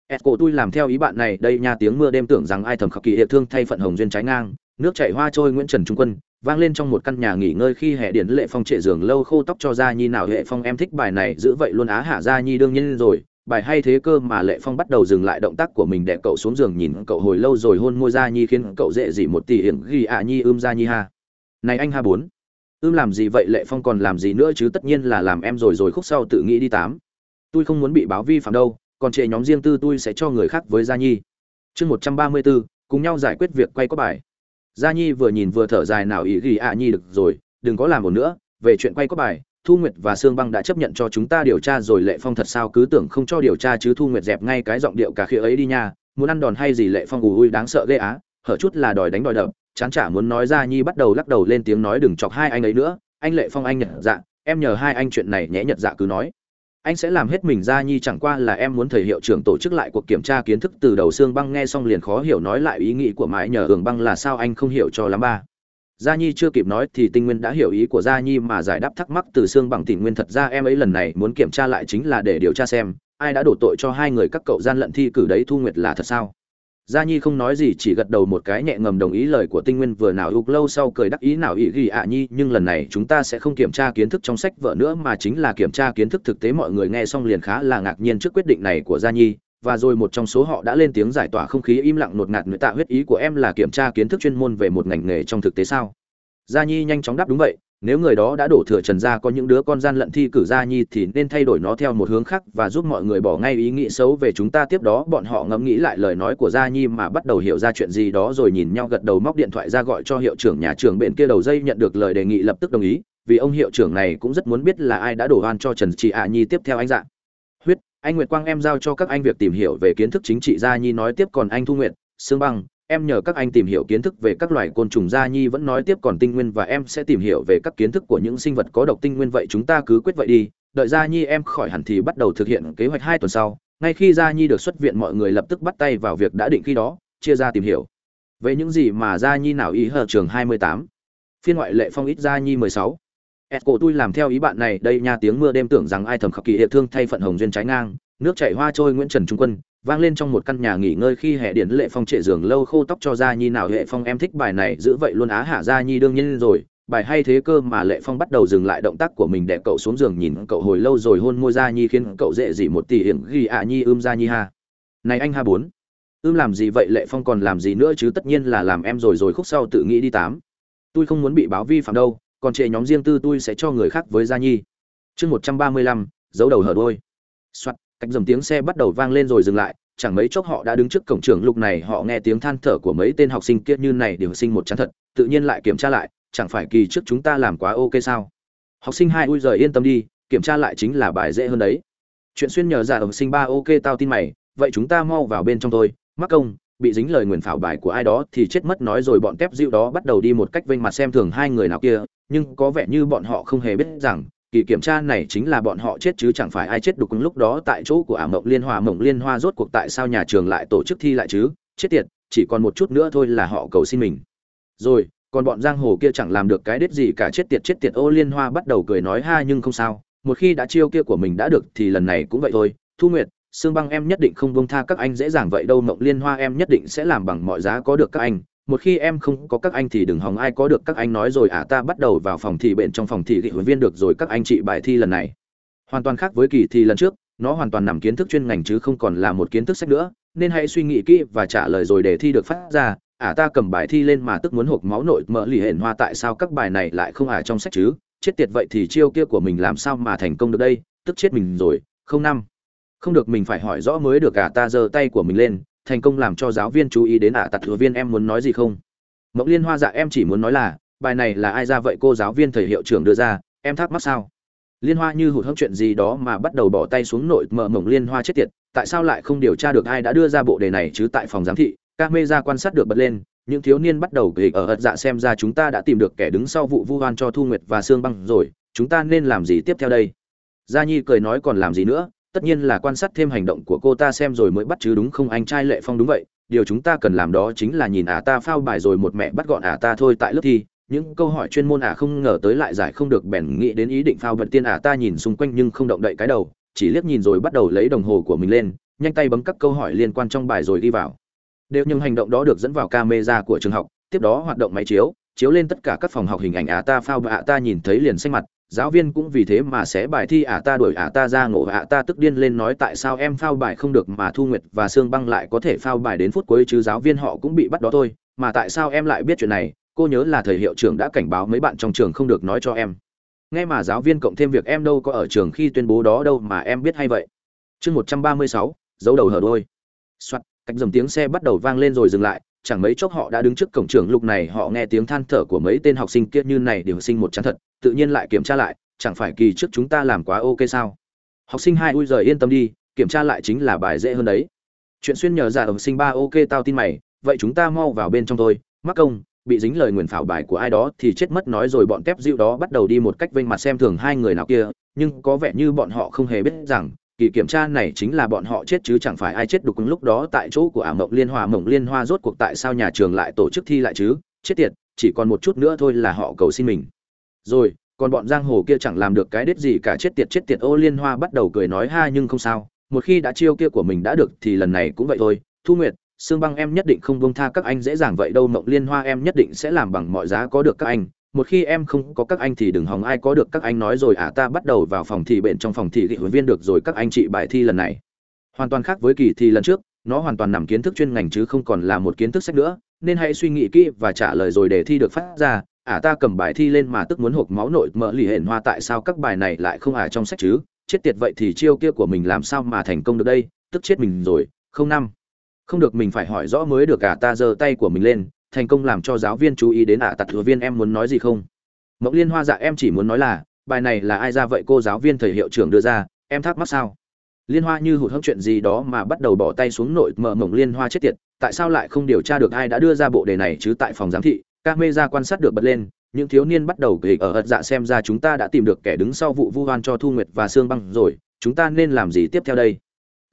Et cổ tôi làm theo ý bạn này, đây nha, tiếng mưa đêm tưởng rằng ai thầm khắc kỳ hiệp thương thay phận hồng duyên trái ngang nước chảy hoa trôi nguyễn trần trung quân, vang lên trong một căn nhà nghỉ ngơi khi hệ điển lệ phong trệ giường lâu khô tóc cho gia nhi nào hệ phong em thích bài này giữ vậy luôn á hạ gia nhi đương nhiên rồi. Bài hay thế cơ mà lệ phong bắt đầu dừng lại động tác của mình để cậu xuống giường nhìn cậu hồi lâu rồi hôn môi gia nhi khiến cậu dễ dị một tỷ hiểm ghi ạ nhi ưm gia nhi ha. Này anh ha bốn. Ưm làm gì vậy lệ phong còn làm gì nữa chứ tất nhiên là làm em rồi rồi khúc sau tự nghĩ đi tám. Tôi không muốn bị báo vi phạm đâu, còn trệ nhóm riêng tư tôi sẽ cho người khác với gia nhi. Chương một trăm ba mươi bốn cùng nhau giải quyết việc quay có bài gia nhi vừa nhìn vừa thở dài nào ý ghi ạ nhi được rồi, đừng có làm một nữa, về chuyện quay có bài, thu nguyệt và sương băng đã chấp nhận cho chúng ta điều tra rồi, lệ phong thật sao cứ tưởng không cho điều tra chứ thu nguyệt dẹp ngay cái giọng điệu cả khía ấy đi nha, muốn ăn đòn hay gì lệ phong ù ui đáng sợ ghê á, hở chút là đòi đánh đòi đập, chán chả muốn nói ra nhi bắt đầu lắc đầu lên tiếng nói đừng chọc hai anh ấy nữa, anh lệ phong anh nhật dạ em nhờ hai anh chuyện này nhẽ nhật dạ cứ nói anh sẽ làm hết mình ra nhi, chẳng qua là em muốn thầy hiệu trưởng tổ chức lại cuộc kiểm tra kiến thức từ đầu xương băng, nghe xong liền khó hiểu nói lại ý nghĩ của mãi nhờ hưởng băng là sao anh không hiểu cho lắm ba. Gia nhi chưa kịp nói thì tinh nguyên đã hiểu ý của gia nhi mà giải đáp thắc mắc từ xương bằng tình nguyên thật ra em ấy lần này muốn kiểm tra lại chính là để điều tra xem, ai đã đổ tội cho hai người các cậu gian lận thi cử đấy, thu nguyệt là thật sao? Gia nhi không nói gì, chỉ gật đầu một cái nhẹ ngầm đồng ý lời của tinh nguyên vừa nào ục lâu sau cười đắc ý nào ý ghi ạ nhi, nhưng lần này chúng ta sẽ không kiểm tra kiến thức trong sách vở nữa mà chính là kiểm tra kiến thức thực tế, mọi người nghe xong liền khá là ngạc nhiên trước quyết định này của gia nhi. Và rồi một trong số họ đã lên tiếng giải tỏa không khí im lặng nột ngạt người tạ huyết ý của em là kiểm tra kiến thức chuyên môn về một ngành nghề trong thực tế sao? Gia nhi nhanh chóng đáp đúng vậy nếu người đó đã đổ thừa trần gia có những đứa con gian lận thi cử gia nhi thì nên thay đổi nó theo một hướng khác và giúp mọi người bỏ ngay ý nghĩ xấu về chúng ta. Tiếp đó, bọn họ ngẫm nghĩ lại lời nói của gia nhi mà bắt đầu hiểu ra chuyện gì đó rồi nhìn nhau gật đầu móc điện thoại ra gọi cho hiệu trưởng nhà trường bên kia đầu dây nhận được lời đề nghị lập tức đồng ý. Vì ông hiệu trưởng này cũng rất muốn biết là ai đã đổ oan cho trần chị ạ nhi. Tiếp theo anh dạng huyết, anh nguyệt quang em giao cho các anh việc tìm hiểu về kiến thức chính trị. Gia nhi nói tiếp còn anh thu nguyệt, sương băng em nhờ các anh tìm hiểu kiến thức về các loài côn trùng gia nhi vẫn nói tiếp còn tinh nguyên và em sẽ tìm hiểu về các kiến thức của những sinh vật có độc tinh nguyên, vậy chúng ta cứ quyết vậy đi đợi gia nhi em khỏi hẳn thì bắt đầu thực hiện kế hoạch hai tuần sau ngay khi gia nhi được xuất viện, mọi người lập tức bắt tay vào việc đã định khi đó, chia ra tìm hiểu về những gì mà gia nhi nào ý hờ trường 28. phiên ngoại lệ phong ít gia nhi 16. sáu. cổ tôi làm theo ý bạn này, đây nha, tiếng mưa đêm tưởng rằng ai thầm khắc kỳ hiệp thương thay phận hồng duyên trái ngang nước chảy hoa trôi nguyễn trần trung quân vang lên trong một căn nhà nghỉ ngơi khi hệ điện lệ phong trệ giường lâu khô tóc cho gia nhi nào hệ phong em thích bài này giữ vậy luôn á hạ gia nhi đương nhiên rồi. Bài hay thế cơ mà lệ phong bắt đầu dừng lại động tác của mình để cậu xuống giường nhìn cậu hồi lâu rồi hôn môi gia nhi khiến cậu dễ dị một tỷ hiểm ghi ạ nhi ưm gia nhi ha. Này anh ha bốn, ưm làm gì vậy lệ phong còn làm gì nữa chứ tất nhiên là làm em rồi rồi khúc sau tự nghĩ đi tám. Tôi không muốn bị báo vi phạm đâu, còn trệ nhóm riêng tư tôi sẽ cho người khác với gia nhi. Chương một trăm ba mươi lăm, giấu đầu hở đôi. Soạt cách dầm tiếng xe bắt đầu vang lên rồi dừng lại, chẳng mấy chốc họ đã đứng trước cổng trường, lúc này họ nghe tiếng than thở của mấy tên học sinh kia như này đều sinh một chán thật, tự nhiên lại kiểm tra lại, chẳng phải kỳ trước chúng ta làm quá ok sao? Học sinh hai ui rời yên tâm đi, kiểm tra lại chính là bài dễ hơn đấy. Chuyện xuyên nhờ giả học sinh ba ok tao tin mày, vậy chúng ta mau vào bên trong thôi, mắc công, bị dính lời nguyền phảo bài của ai đó thì chết mất nói rồi bọn tép dịu đó bắt đầu đi một cách vênh mặt xem thường hai người nào kia, nhưng có vẻ như bọn họ không hề biết rằng kỳ kiểm tra này chính là bọn họ chết chứ chẳng phải ai chết đục lúc đó tại chỗ của ả mộng liên hoa. Mộng liên hoa rốt cuộc tại sao nhà trường lại tổ chức thi lại chứ? Chết tiệt, chỉ còn một chút nữa thôi là họ cầu xin mình. Rồi, còn bọn giang hồ kia chẳng làm được cái đết gì cả. Chết tiệt chết tiệt. Ô liên hoa bắt đầu cười nói ha nhưng không sao. Một khi đã chiêu kia của mình đã được thì lần này cũng vậy thôi. Thu nguyệt, sương băng em nhất định không buông tha các anh. Dễ dàng vậy đâu mộng liên hoa em nhất định sẽ làm bằng mọi giá có được các anh một khi em không có các anh thì đừng hòng ai có được các anh nói rồi à ta bắt đầu vào phòng thị bệnh trong phòng thị ghi huấn viên được rồi các anh chị bài thi lần này. Hoàn toàn khác với kỳ thi lần trước nó hoàn toàn nằm kiến thức chuyên ngành chứ không còn là một kiến thức sách nữa nên hãy suy nghĩ kỹ và trả lời rồi để thi được phát ra. À ta cầm bài thi lên mà tức muốn hộp máu nội mỡ lì hển hoa tại sao các bài này lại không à trong sách chứ? Chết tiệt vậy thì chiêu kia của mình làm sao mà thành công được đây? Tức chết mình rồi không năm. Không được mình phải hỏi rõ mới được cả à, ta giơ tay của mình lên thành công làm cho giáo viên chú ý đến ạ à tặc thừa viên em muốn nói gì không? Mộng liên hoa dạ em chỉ muốn nói là, bài này là ai ra vậy cô giáo viên thầy hiệu trưởng đưa ra, em thắc mắc sao? Liên hoa như hụt hẫng chuyện gì đó mà bắt đầu bỏ tay xuống nội mở mộng liên hoa chết tiệt, tại sao lại không điều tra được ai đã đưa ra bộ đề này chứ tại phòng giám thị các mê ra quan sát được bật lên, những thiếu niên bắt đầu kịch ở ật dạ xem ra chúng ta đã tìm được kẻ đứng sau vụ vu hoan cho thu nguyệt và sương băng rồi, chúng ta nên làm gì tiếp theo đây? Gia nhi cười nói còn làm gì nữa tất nhiên là quan sát thêm hành động của cô ta xem rồi mới bắt chứ đúng không anh trai lệ phong đúng vậy, điều chúng ta cần làm đó chính là nhìn ả ta phao bài rồi một mẹ bắt gọn ả ta thôi tại lớp thi, những câu hỏi chuyên môn ả không ngờ tới lại giải không được bèn nghĩ đến ý định phao bật tiên ả ta nhìn xung quanh nhưng không động đậy cái đầu, chỉ liếc nhìn rồi bắt đầu lấy đồng hồ của mình lên, nhanh tay bấm các câu hỏi liên quan trong bài rồi đi vào. Đều những hành động đó được dẫn vào camera của trường học, tiếp đó hoạt động máy chiếu chiếu lên tất cả các phòng học hình ảnh ả ta phao ả ta nhìn thấy liền xanh mặt giáo viên cũng vì thế mà sẽ bài thi ả ta đuổi ả ta ra ngộ ả ta tức điên lên nói tại sao em phao bài không được mà thu nguyệt và sương băng lại có thể phao bài đến phút cuối chứ giáo viên họ cũng bị bắt đó thôi, mà tại sao em lại biết chuyện này, cô nhớ là thầy hiệu trưởng đã cảnh báo mấy bạn trong trường không được nói cho em. Nghe mà giáo viên cộng thêm việc em đâu có ở trường khi tuyên bố đó đâu mà em biết hay vậy. Chương một trăm ba mươi sáu dấu đầu hở đôi. Soạt, cách dầm tiếng xe bắt đầu vang lên rồi dừng lại chẳng mấy chốc họ đã đứng trước cổng trường, lúc này họ nghe tiếng than thở của mấy tên học sinh kia như này, điều sinh một chán thật, tự nhiên lại kiểm tra lại, chẳng phải kỳ trước chúng ta làm quá ok sao? Học sinh hai ui rời yên tâm đi, kiểm tra lại chính là bài dễ hơn đấy. Chuyện xuyên nhờ giả học sinh ba ok tao tin mày, vậy chúng ta mau vào bên trong thôi, mắc công, bị dính lời nguyền phảo bài của ai đó thì chết mất nói rồi bọn tép dịu đó bắt đầu đi một cách vênh mặt xem thường hai người nào kia, nhưng có vẻ như bọn họ không hề biết rằng kỳ kiểm tra này chính là bọn họ chết chứ chẳng phải ai chết đục lúc đó tại chỗ của ả mộng liên hoa. Mộng liên hoa rốt cuộc tại sao nhà trường lại tổ chức thi lại chứ? Chết tiệt chỉ còn một chút nữa thôi là họ cầu xin mình. Rồi còn bọn giang hồ kia chẳng làm được cái đết gì cả. Chết tiệt chết tiệt. Ô liên hoa bắt đầu cười nói ha nhưng không sao. Một khi đã chiêu kia của mình đã được thì lần này cũng vậy thôi. Thu nguyệt Sương Băng em nhất định không bông tha các anh. Dễ dàng vậy đâu, Mộng Liên Hoa em nhất định sẽ làm bằng mọi giá có được các anh. Một khi em không có các anh thì đừng hòng ai có được các anh nói rồi à ta bắt đầu vào phòng thị bệnh trong phòng thị huấn viên được rồi các anh chị bài thi lần này. Hoàn toàn khác với kỳ thi lần trước, nó hoàn toàn nằm kiến thức chuyên ngành chứ không còn là một kiến thức sách nữa, nên hãy suy nghĩ kỹ và trả lời rồi để thi được phát ra. À ta cầm bài thi lên mà tức muốn hộp máu nội mỡ lì hển hoa tại sao các bài này lại không à trong sách chứ? Chết tiệt vậy thì chiêu kia của mình làm sao mà thành công được đây? Tức chết mình rồi. Không năm không được mình phải hỏi rõ mới được cả ta giơ tay của mình lên thành công làm cho giáo viên chú ý đến ạ à tặc thừa viên em muốn nói gì không? Mộng liên hoa dạ em chỉ muốn nói là, bài này là ai ra vậy cô giáo viên thầy hiệu trưởng đưa ra, em thắc mắc sao? Liên hoa như hụt hẫng chuyện gì đó mà bắt đầu bỏ tay xuống nội mở mộng liên hoa chết tiệt, tại sao lại không điều tra được ai đã đưa ra bộ đề này chứ tại phòng giám thị, các mê ra quan sát được bật lên, những thiếu niên bắt đầu kể ở ật dạ xem ra chúng ta đã tìm được kẻ đứng sau vụ vu hoan cho thu nguyệt và sương băng rồi, chúng ta nên làm gì tiếp theo đây?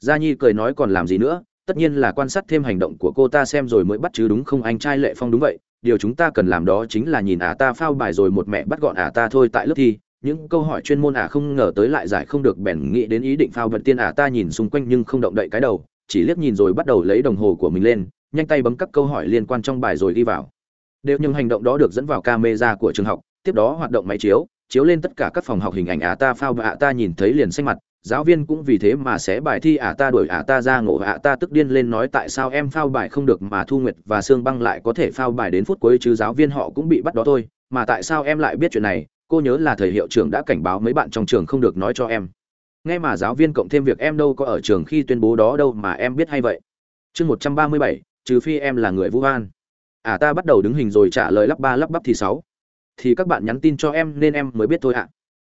Gia nhi cười nói còn làm gì nữa tất nhiên là quan sát thêm hành động của cô ta xem rồi mới bắt chứ đúng không anh trai lệ phong đúng vậy, điều chúng ta cần làm đó chính là nhìn ả ta phao bài rồi một mẹ bắt gọn ả ta thôi tại lớp thi, những câu hỏi chuyên môn ả không ngờ tới lại giải không được bèn nghĩ đến ý định phao vật tiên ả ta nhìn xung quanh nhưng không động đậy cái đầu, chỉ liếc nhìn rồi bắt đầu lấy đồng hồ của mình lên, nhanh tay bấm các câu hỏi liên quan trong bài rồi đi vào. Đều những hành động đó được dẫn vào camera của trường học, tiếp đó hoạt động máy chiếu chiếu lên tất cả các phòng học hình ảnh ả ta phao và ả ta nhìn thấy liền xanh mặt giáo viên cũng vì thế mà sẽ bài thi ả ta đuổi ả ta ra ngộ ả ta tức điên lên nói tại sao em phao bài không được mà thu nguyệt và sương băng lại có thể phao bài đến phút cuối chứ giáo viên họ cũng bị bắt đó thôi, mà tại sao em lại biết chuyện này, cô nhớ là thầy hiệu trưởng đã cảnh báo mấy bạn trong trường không được nói cho em. Nghe mà giáo viên cộng thêm việc em đâu có ở trường khi tuyên bố đó đâu mà em biết hay vậy. Chương một trăm ba mươi bảy, trừ phi em là người vũ an ả ta bắt đầu đứng hình rồi trả lời lắp ba lắp bắp thì sáu. Thì các bạn nhắn tin cho em nên em mới biết thôi ạ.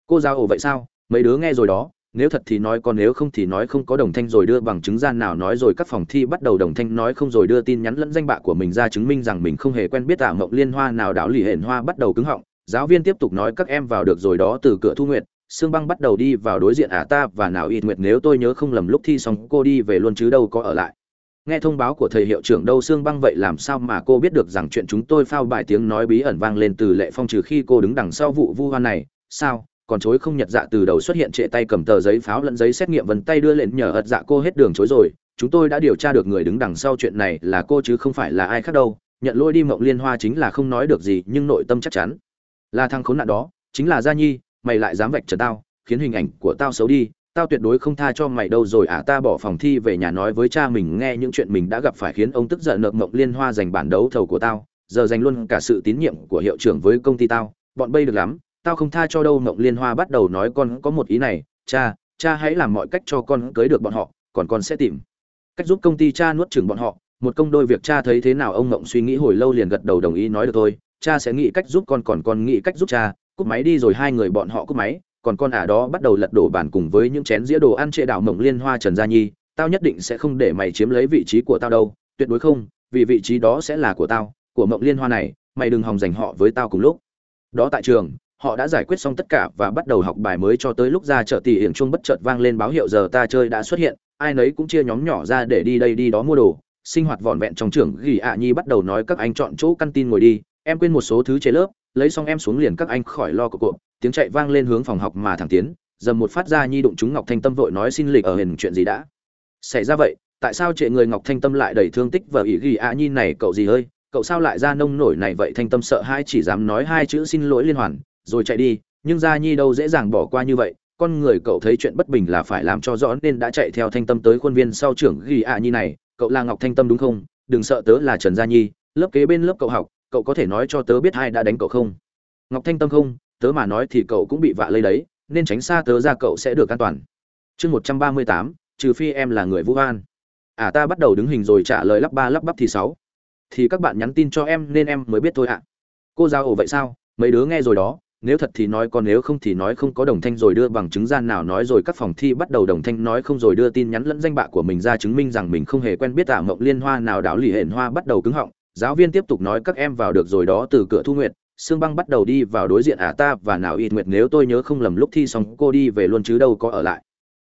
Cô giáo ổ vậy sao? Mấy đứa nghe rồi đó nếu thật thì nói còn nếu không thì nói không, có đồng thanh rồi đưa bằng chứng gian nào nói rồi các phòng thi bắt đầu đồng thanh nói không rồi đưa tin nhắn lẫn danh bạ của mình ra chứng minh rằng mình không hề quen biết ả mộng liên hoa nào đảo lì hển hoa bắt đầu cứng họng. Giáo viên tiếp tục nói các em vào được rồi đó từ cửa thu nguyện sương băng bắt đầu đi vào đối diện ả ta và nào ít nguyệt nếu tôi nhớ không lầm lúc thi xong cô đi về luôn chứ đâu có ở lại. Nghe thông báo của thầy hiệu trưởng đâu sương băng vậy làm sao mà cô biết được rằng chuyện chúng tôi phao bài tiếng nói bí ẩn vang lên từ lệ phong trừ khi cô đứng đằng sau vụ vu hoan này. Sao? Còn chối không nhật dạ từ đầu xuất hiện trệ tay cầm tờ giấy pháo lẫn giấy xét nghiệm vân tay đưa lên nhờ ật dạ cô hết đường chối rồi. Chúng tôi đã điều tra được người đứng đằng sau chuyện này là cô chứ không phải là ai khác đâu. Nhận lỗi đi mộng liên hoa chính là không nói được gì, nhưng nội tâm chắc chắn. Là thằng khốn nạn đó, chính là gia nhi, mày lại dám vạch trần tao, khiến hình ảnh của tao xấu đi. Tao tuyệt đối không tha cho mày đâu rồi à ta bỏ phòng thi về nhà nói với cha mình nghe những chuyện mình đã gặp phải khiến ông tức giận nợ mộng liên hoa giành bản đấu thầu của tao. Giờ giành luôn cả sự tín nhiệm của hiệu trưởng với công ty tao. Bọn bây được lắm tao không tha cho đâu, mộng liên hoa bắt đầu nói con có một ý này, cha cha hãy làm mọi cách cho con cưới được bọn họ, còn con sẽ tìm cách giúp công ty cha nuốt chừng bọn họ. Một công đôi việc cha thấy thế nào, ông mộng suy nghĩ hồi lâu liền gật đầu đồng ý nói được thôi. Cha sẽ nghĩ cách giúp con, còn con nghĩ cách giúp cha. Cúp máy đi rồi hai người bọn họ cúp máy, còn con ả đó bắt đầu lật đổ bàn cùng với những chén dĩa đồ ăn trệ đảo mộng liên hoa trần gia nhi. Tao nhất định sẽ không để mày chiếm lấy vị trí của tao đâu, tuyệt đối không, vì vị trí đó sẽ là của tao, của mộng liên hoa này, mày đừng hòng giành họ với tao cùng lúc. Đó tại trường họ đã giải quyết xong tất cả và bắt đầu học bài mới cho tới lúc ra chợ tỷ hiển chuông bất chợt vang lên báo hiệu giờ ta chơi đã xuất hiện, ai nấy cũng chia nhóm nhỏ ra để đi đây đi đó mua đồ. Sinh hoạt vỏn vẹn trong trường gỉ ạ nhi bắt đầu nói các anh chọn chỗ căn tin ngồi đi, em quên một số thứ chế lớp, lấy xong em xuống liền các anh khỏi lo cộp cộp tiếng chạy vang lên hướng phòng học mà thẳng tiến, dầm một phát ra nhi đụng chúng ngọc thanh tâm vội nói xin lịch ở hình chuyện gì đã xảy ra vậy, tại sao trệ người ngọc thanh tâm lại đầy thương tích và ý ghi ạ nhi này, cậu gì ơi, cậu sao lại ra nông nổi này vậy? Thanh tâm sợ hai chỉ dám nói hai chữ xin lỗi liên hoàn rồi chạy đi, nhưng gia nhi đâu dễ dàng bỏ qua như vậy, con người cậu thấy chuyện bất bình là phải làm cho rõ nên đã chạy theo thanh tâm tới khuôn viên sau trưởng ghi ạ nhi này. Cậu là ngọc thanh tâm đúng không? Đừng sợ tớ là trần gia nhi, lớp kế bên lớp cậu học, cậu có thể nói cho tớ biết ai đã đánh cậu không? Ngọc thanh tâm không, tớ mà nói thì cậu cũng bị vạ lây đấy, nên tránh xa tớ ra cậu sẽ được an toàn. Chương một trăm ba mươi tám, trừ phi em là người vũ an à ta bắt đầu đứng hình rồi trả lời lắp ba, lắp bắp thì sáu. Thì các bạn nhắn tin cho em nên em mới biết thôi ạ. Cô giáo ổ vậy sao? Mấy đứa nghe rồi đó nếu thật thì nói còn nếu không thì nói không, có đồng thanh rồi đưa bằng chứng gian nào nói rồi các phòng thi bắt đầu đồng thanh nói không rồi đưa tin nhắn lẫn danh bạ của mình ra chứng minh rằng mình không hề quen biết ả mộng liên hoa nào đảo lì hển hoa bắt đầu cứng họng. Giáo viên tiếp tục nói các em vào được rồi đó từ cửa thu nguyện sương băng bắt đầu đi vào đối diện ả ta và nào ít nguyệt nếu tôi nhớ không lầm lúc thi xong cô đi về luôn chứ đâu có ở lại.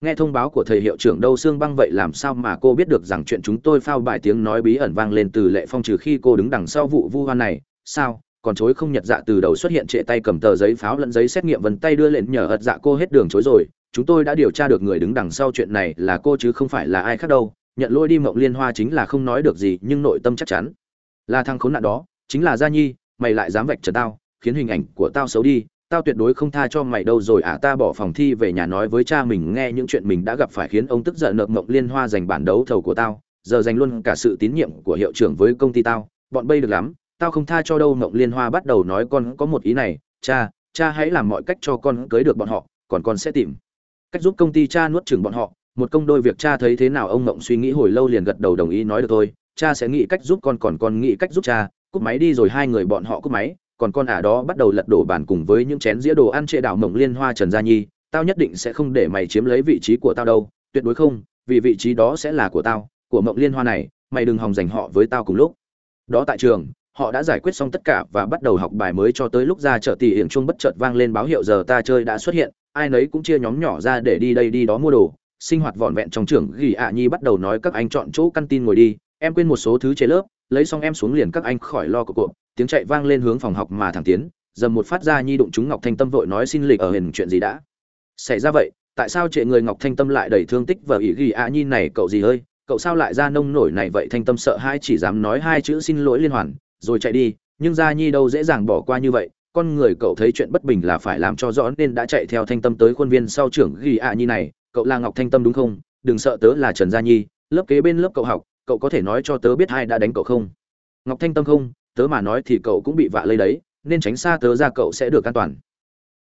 Nghe thông báo của thầy hiệu trưởng đâu sương băng vậy làm sao mà cô biết được rằng chuyện chúng tôi phao bài tiếng nói bí ẩn vang lên từ lệ phong trừ khi cô đứng đằng sau vụ vu hoan này, sao? Còn chối không nhật dạ từ đầu xuất hiện trệ tay cầm tờ giấy pháo lẫn giấy xét nghiệm vân tay đưa lên nhờ ật dạ cô hết đường chối rồi. Chúng tôi đã điều tra được người đứng đằng sau chuyện này là cô chứ không phải là ai khác đâu. Nhận lỗi đi mộng liên hoa chính là không nói được gì nhưng nội tâm chắc chắn. Là thằng khốn nạn đó, chính là gia nhi, mày lại dám vạch trần tao, khiến hình ảnh của tao xấu đi. Tao tuyệt đối không tha cho mày đâu rồi à ta bỏ phòng thi về nhà nói với cha mình nghe những chuyện mình đã gặp phải khiến ông tức giận nợ mộng liên hoa giành bản đấu thầu của tao. Giờ dành luôn cả sự tín nhiệm của hiệu trưởng với công ty tao. Bọn bây được lắm tao không tha cho đâu mộng liên hoa bắt đầu nói con có một ý này, cha cha hãy làm mọi cách cho con cưới được bọn họ, còn con sẽ tìm cách giúp công ty cha nuốt chừng bọn họ. Một công đôi việc cha thấy thế nào, ông mộng suy nghĩ hồi lâu liền gật đầu đồng ý nói được thôi. Cha sẽ nghĩ cách giúp con, còn con nghĩ cách giúp cha. Cúp máy đi rồi hai người bọn họ cúp máy, còn con ả đó bắt đầu lật đổ bàn cùng với những chén dĩa đồ ăn trệ đảo mộng liên hoa trần gia nhi. Tao nhất định sẽ không để mày chiếm lấy vị trí của tao đâu, tuyệt đối không, vì vị trí đó sẽ là của tao, của mộng liên hoa này, mày đừng hòng giành họ với tao cùng lúc. Đó tại trường họ đã giải quyết xong tất cả và bắt đầu học bài mới cho tới lúc ra chợ tỷ hiển chuông bất chợt vang lên báo hiệu giờ ta chơi đã xuất hiện, ai nấy cũng chia nhóm nhỏ ra để đi đây đi đó mua đồ. Sinh hoạt vỏn vẹn trong trường gỉ ạ nhi bắt đầu nói các anh chọn chỗ căn tin ngồi đi, em quên một số thứ chế lớp, lấy xong em xuống liền các anh khỏi lo của cuộc. Tiếng chạy vang lên hướng phòng học mà thẳng tiến, dầm một phát ra nhi đụng chúng ngọc thanh tâm vội nói xin lịch ở hình chuyện gì đã xảy ra vậy, tại sao trệ người ngọc thanh tâm lại đầy thương tích và ý ghi ạ nhi này, cậu gì ơi, cậu sao lại ra nông nổi này vậy? Thanh tâm sợ hai chỉ dám nói hai chữ xin lỗi liên hoàn rồi chạy đi, nhưng gia nhi đâu dễ dàng bỏ qua như vậy, con người cậu thấy chuyện bất bình là phải làm cho rõ nên đã chạy theo thanh tâm tới khuôn viên sau trưởng ghi ạ nhi này, cậu là ngọc thanh tâm đúng không? Đừng sợ tớ là trần gia nhi, lớp kế bên lớp cậu học, cậu có thể nói cho tớ biết ai đã đánh cậu không? Ngọc thanh tâm không, tớ mà nói thì cậu cũng bị vạ lây đấy, nên tránh xa tớ ra cậu sẽ được an toàn.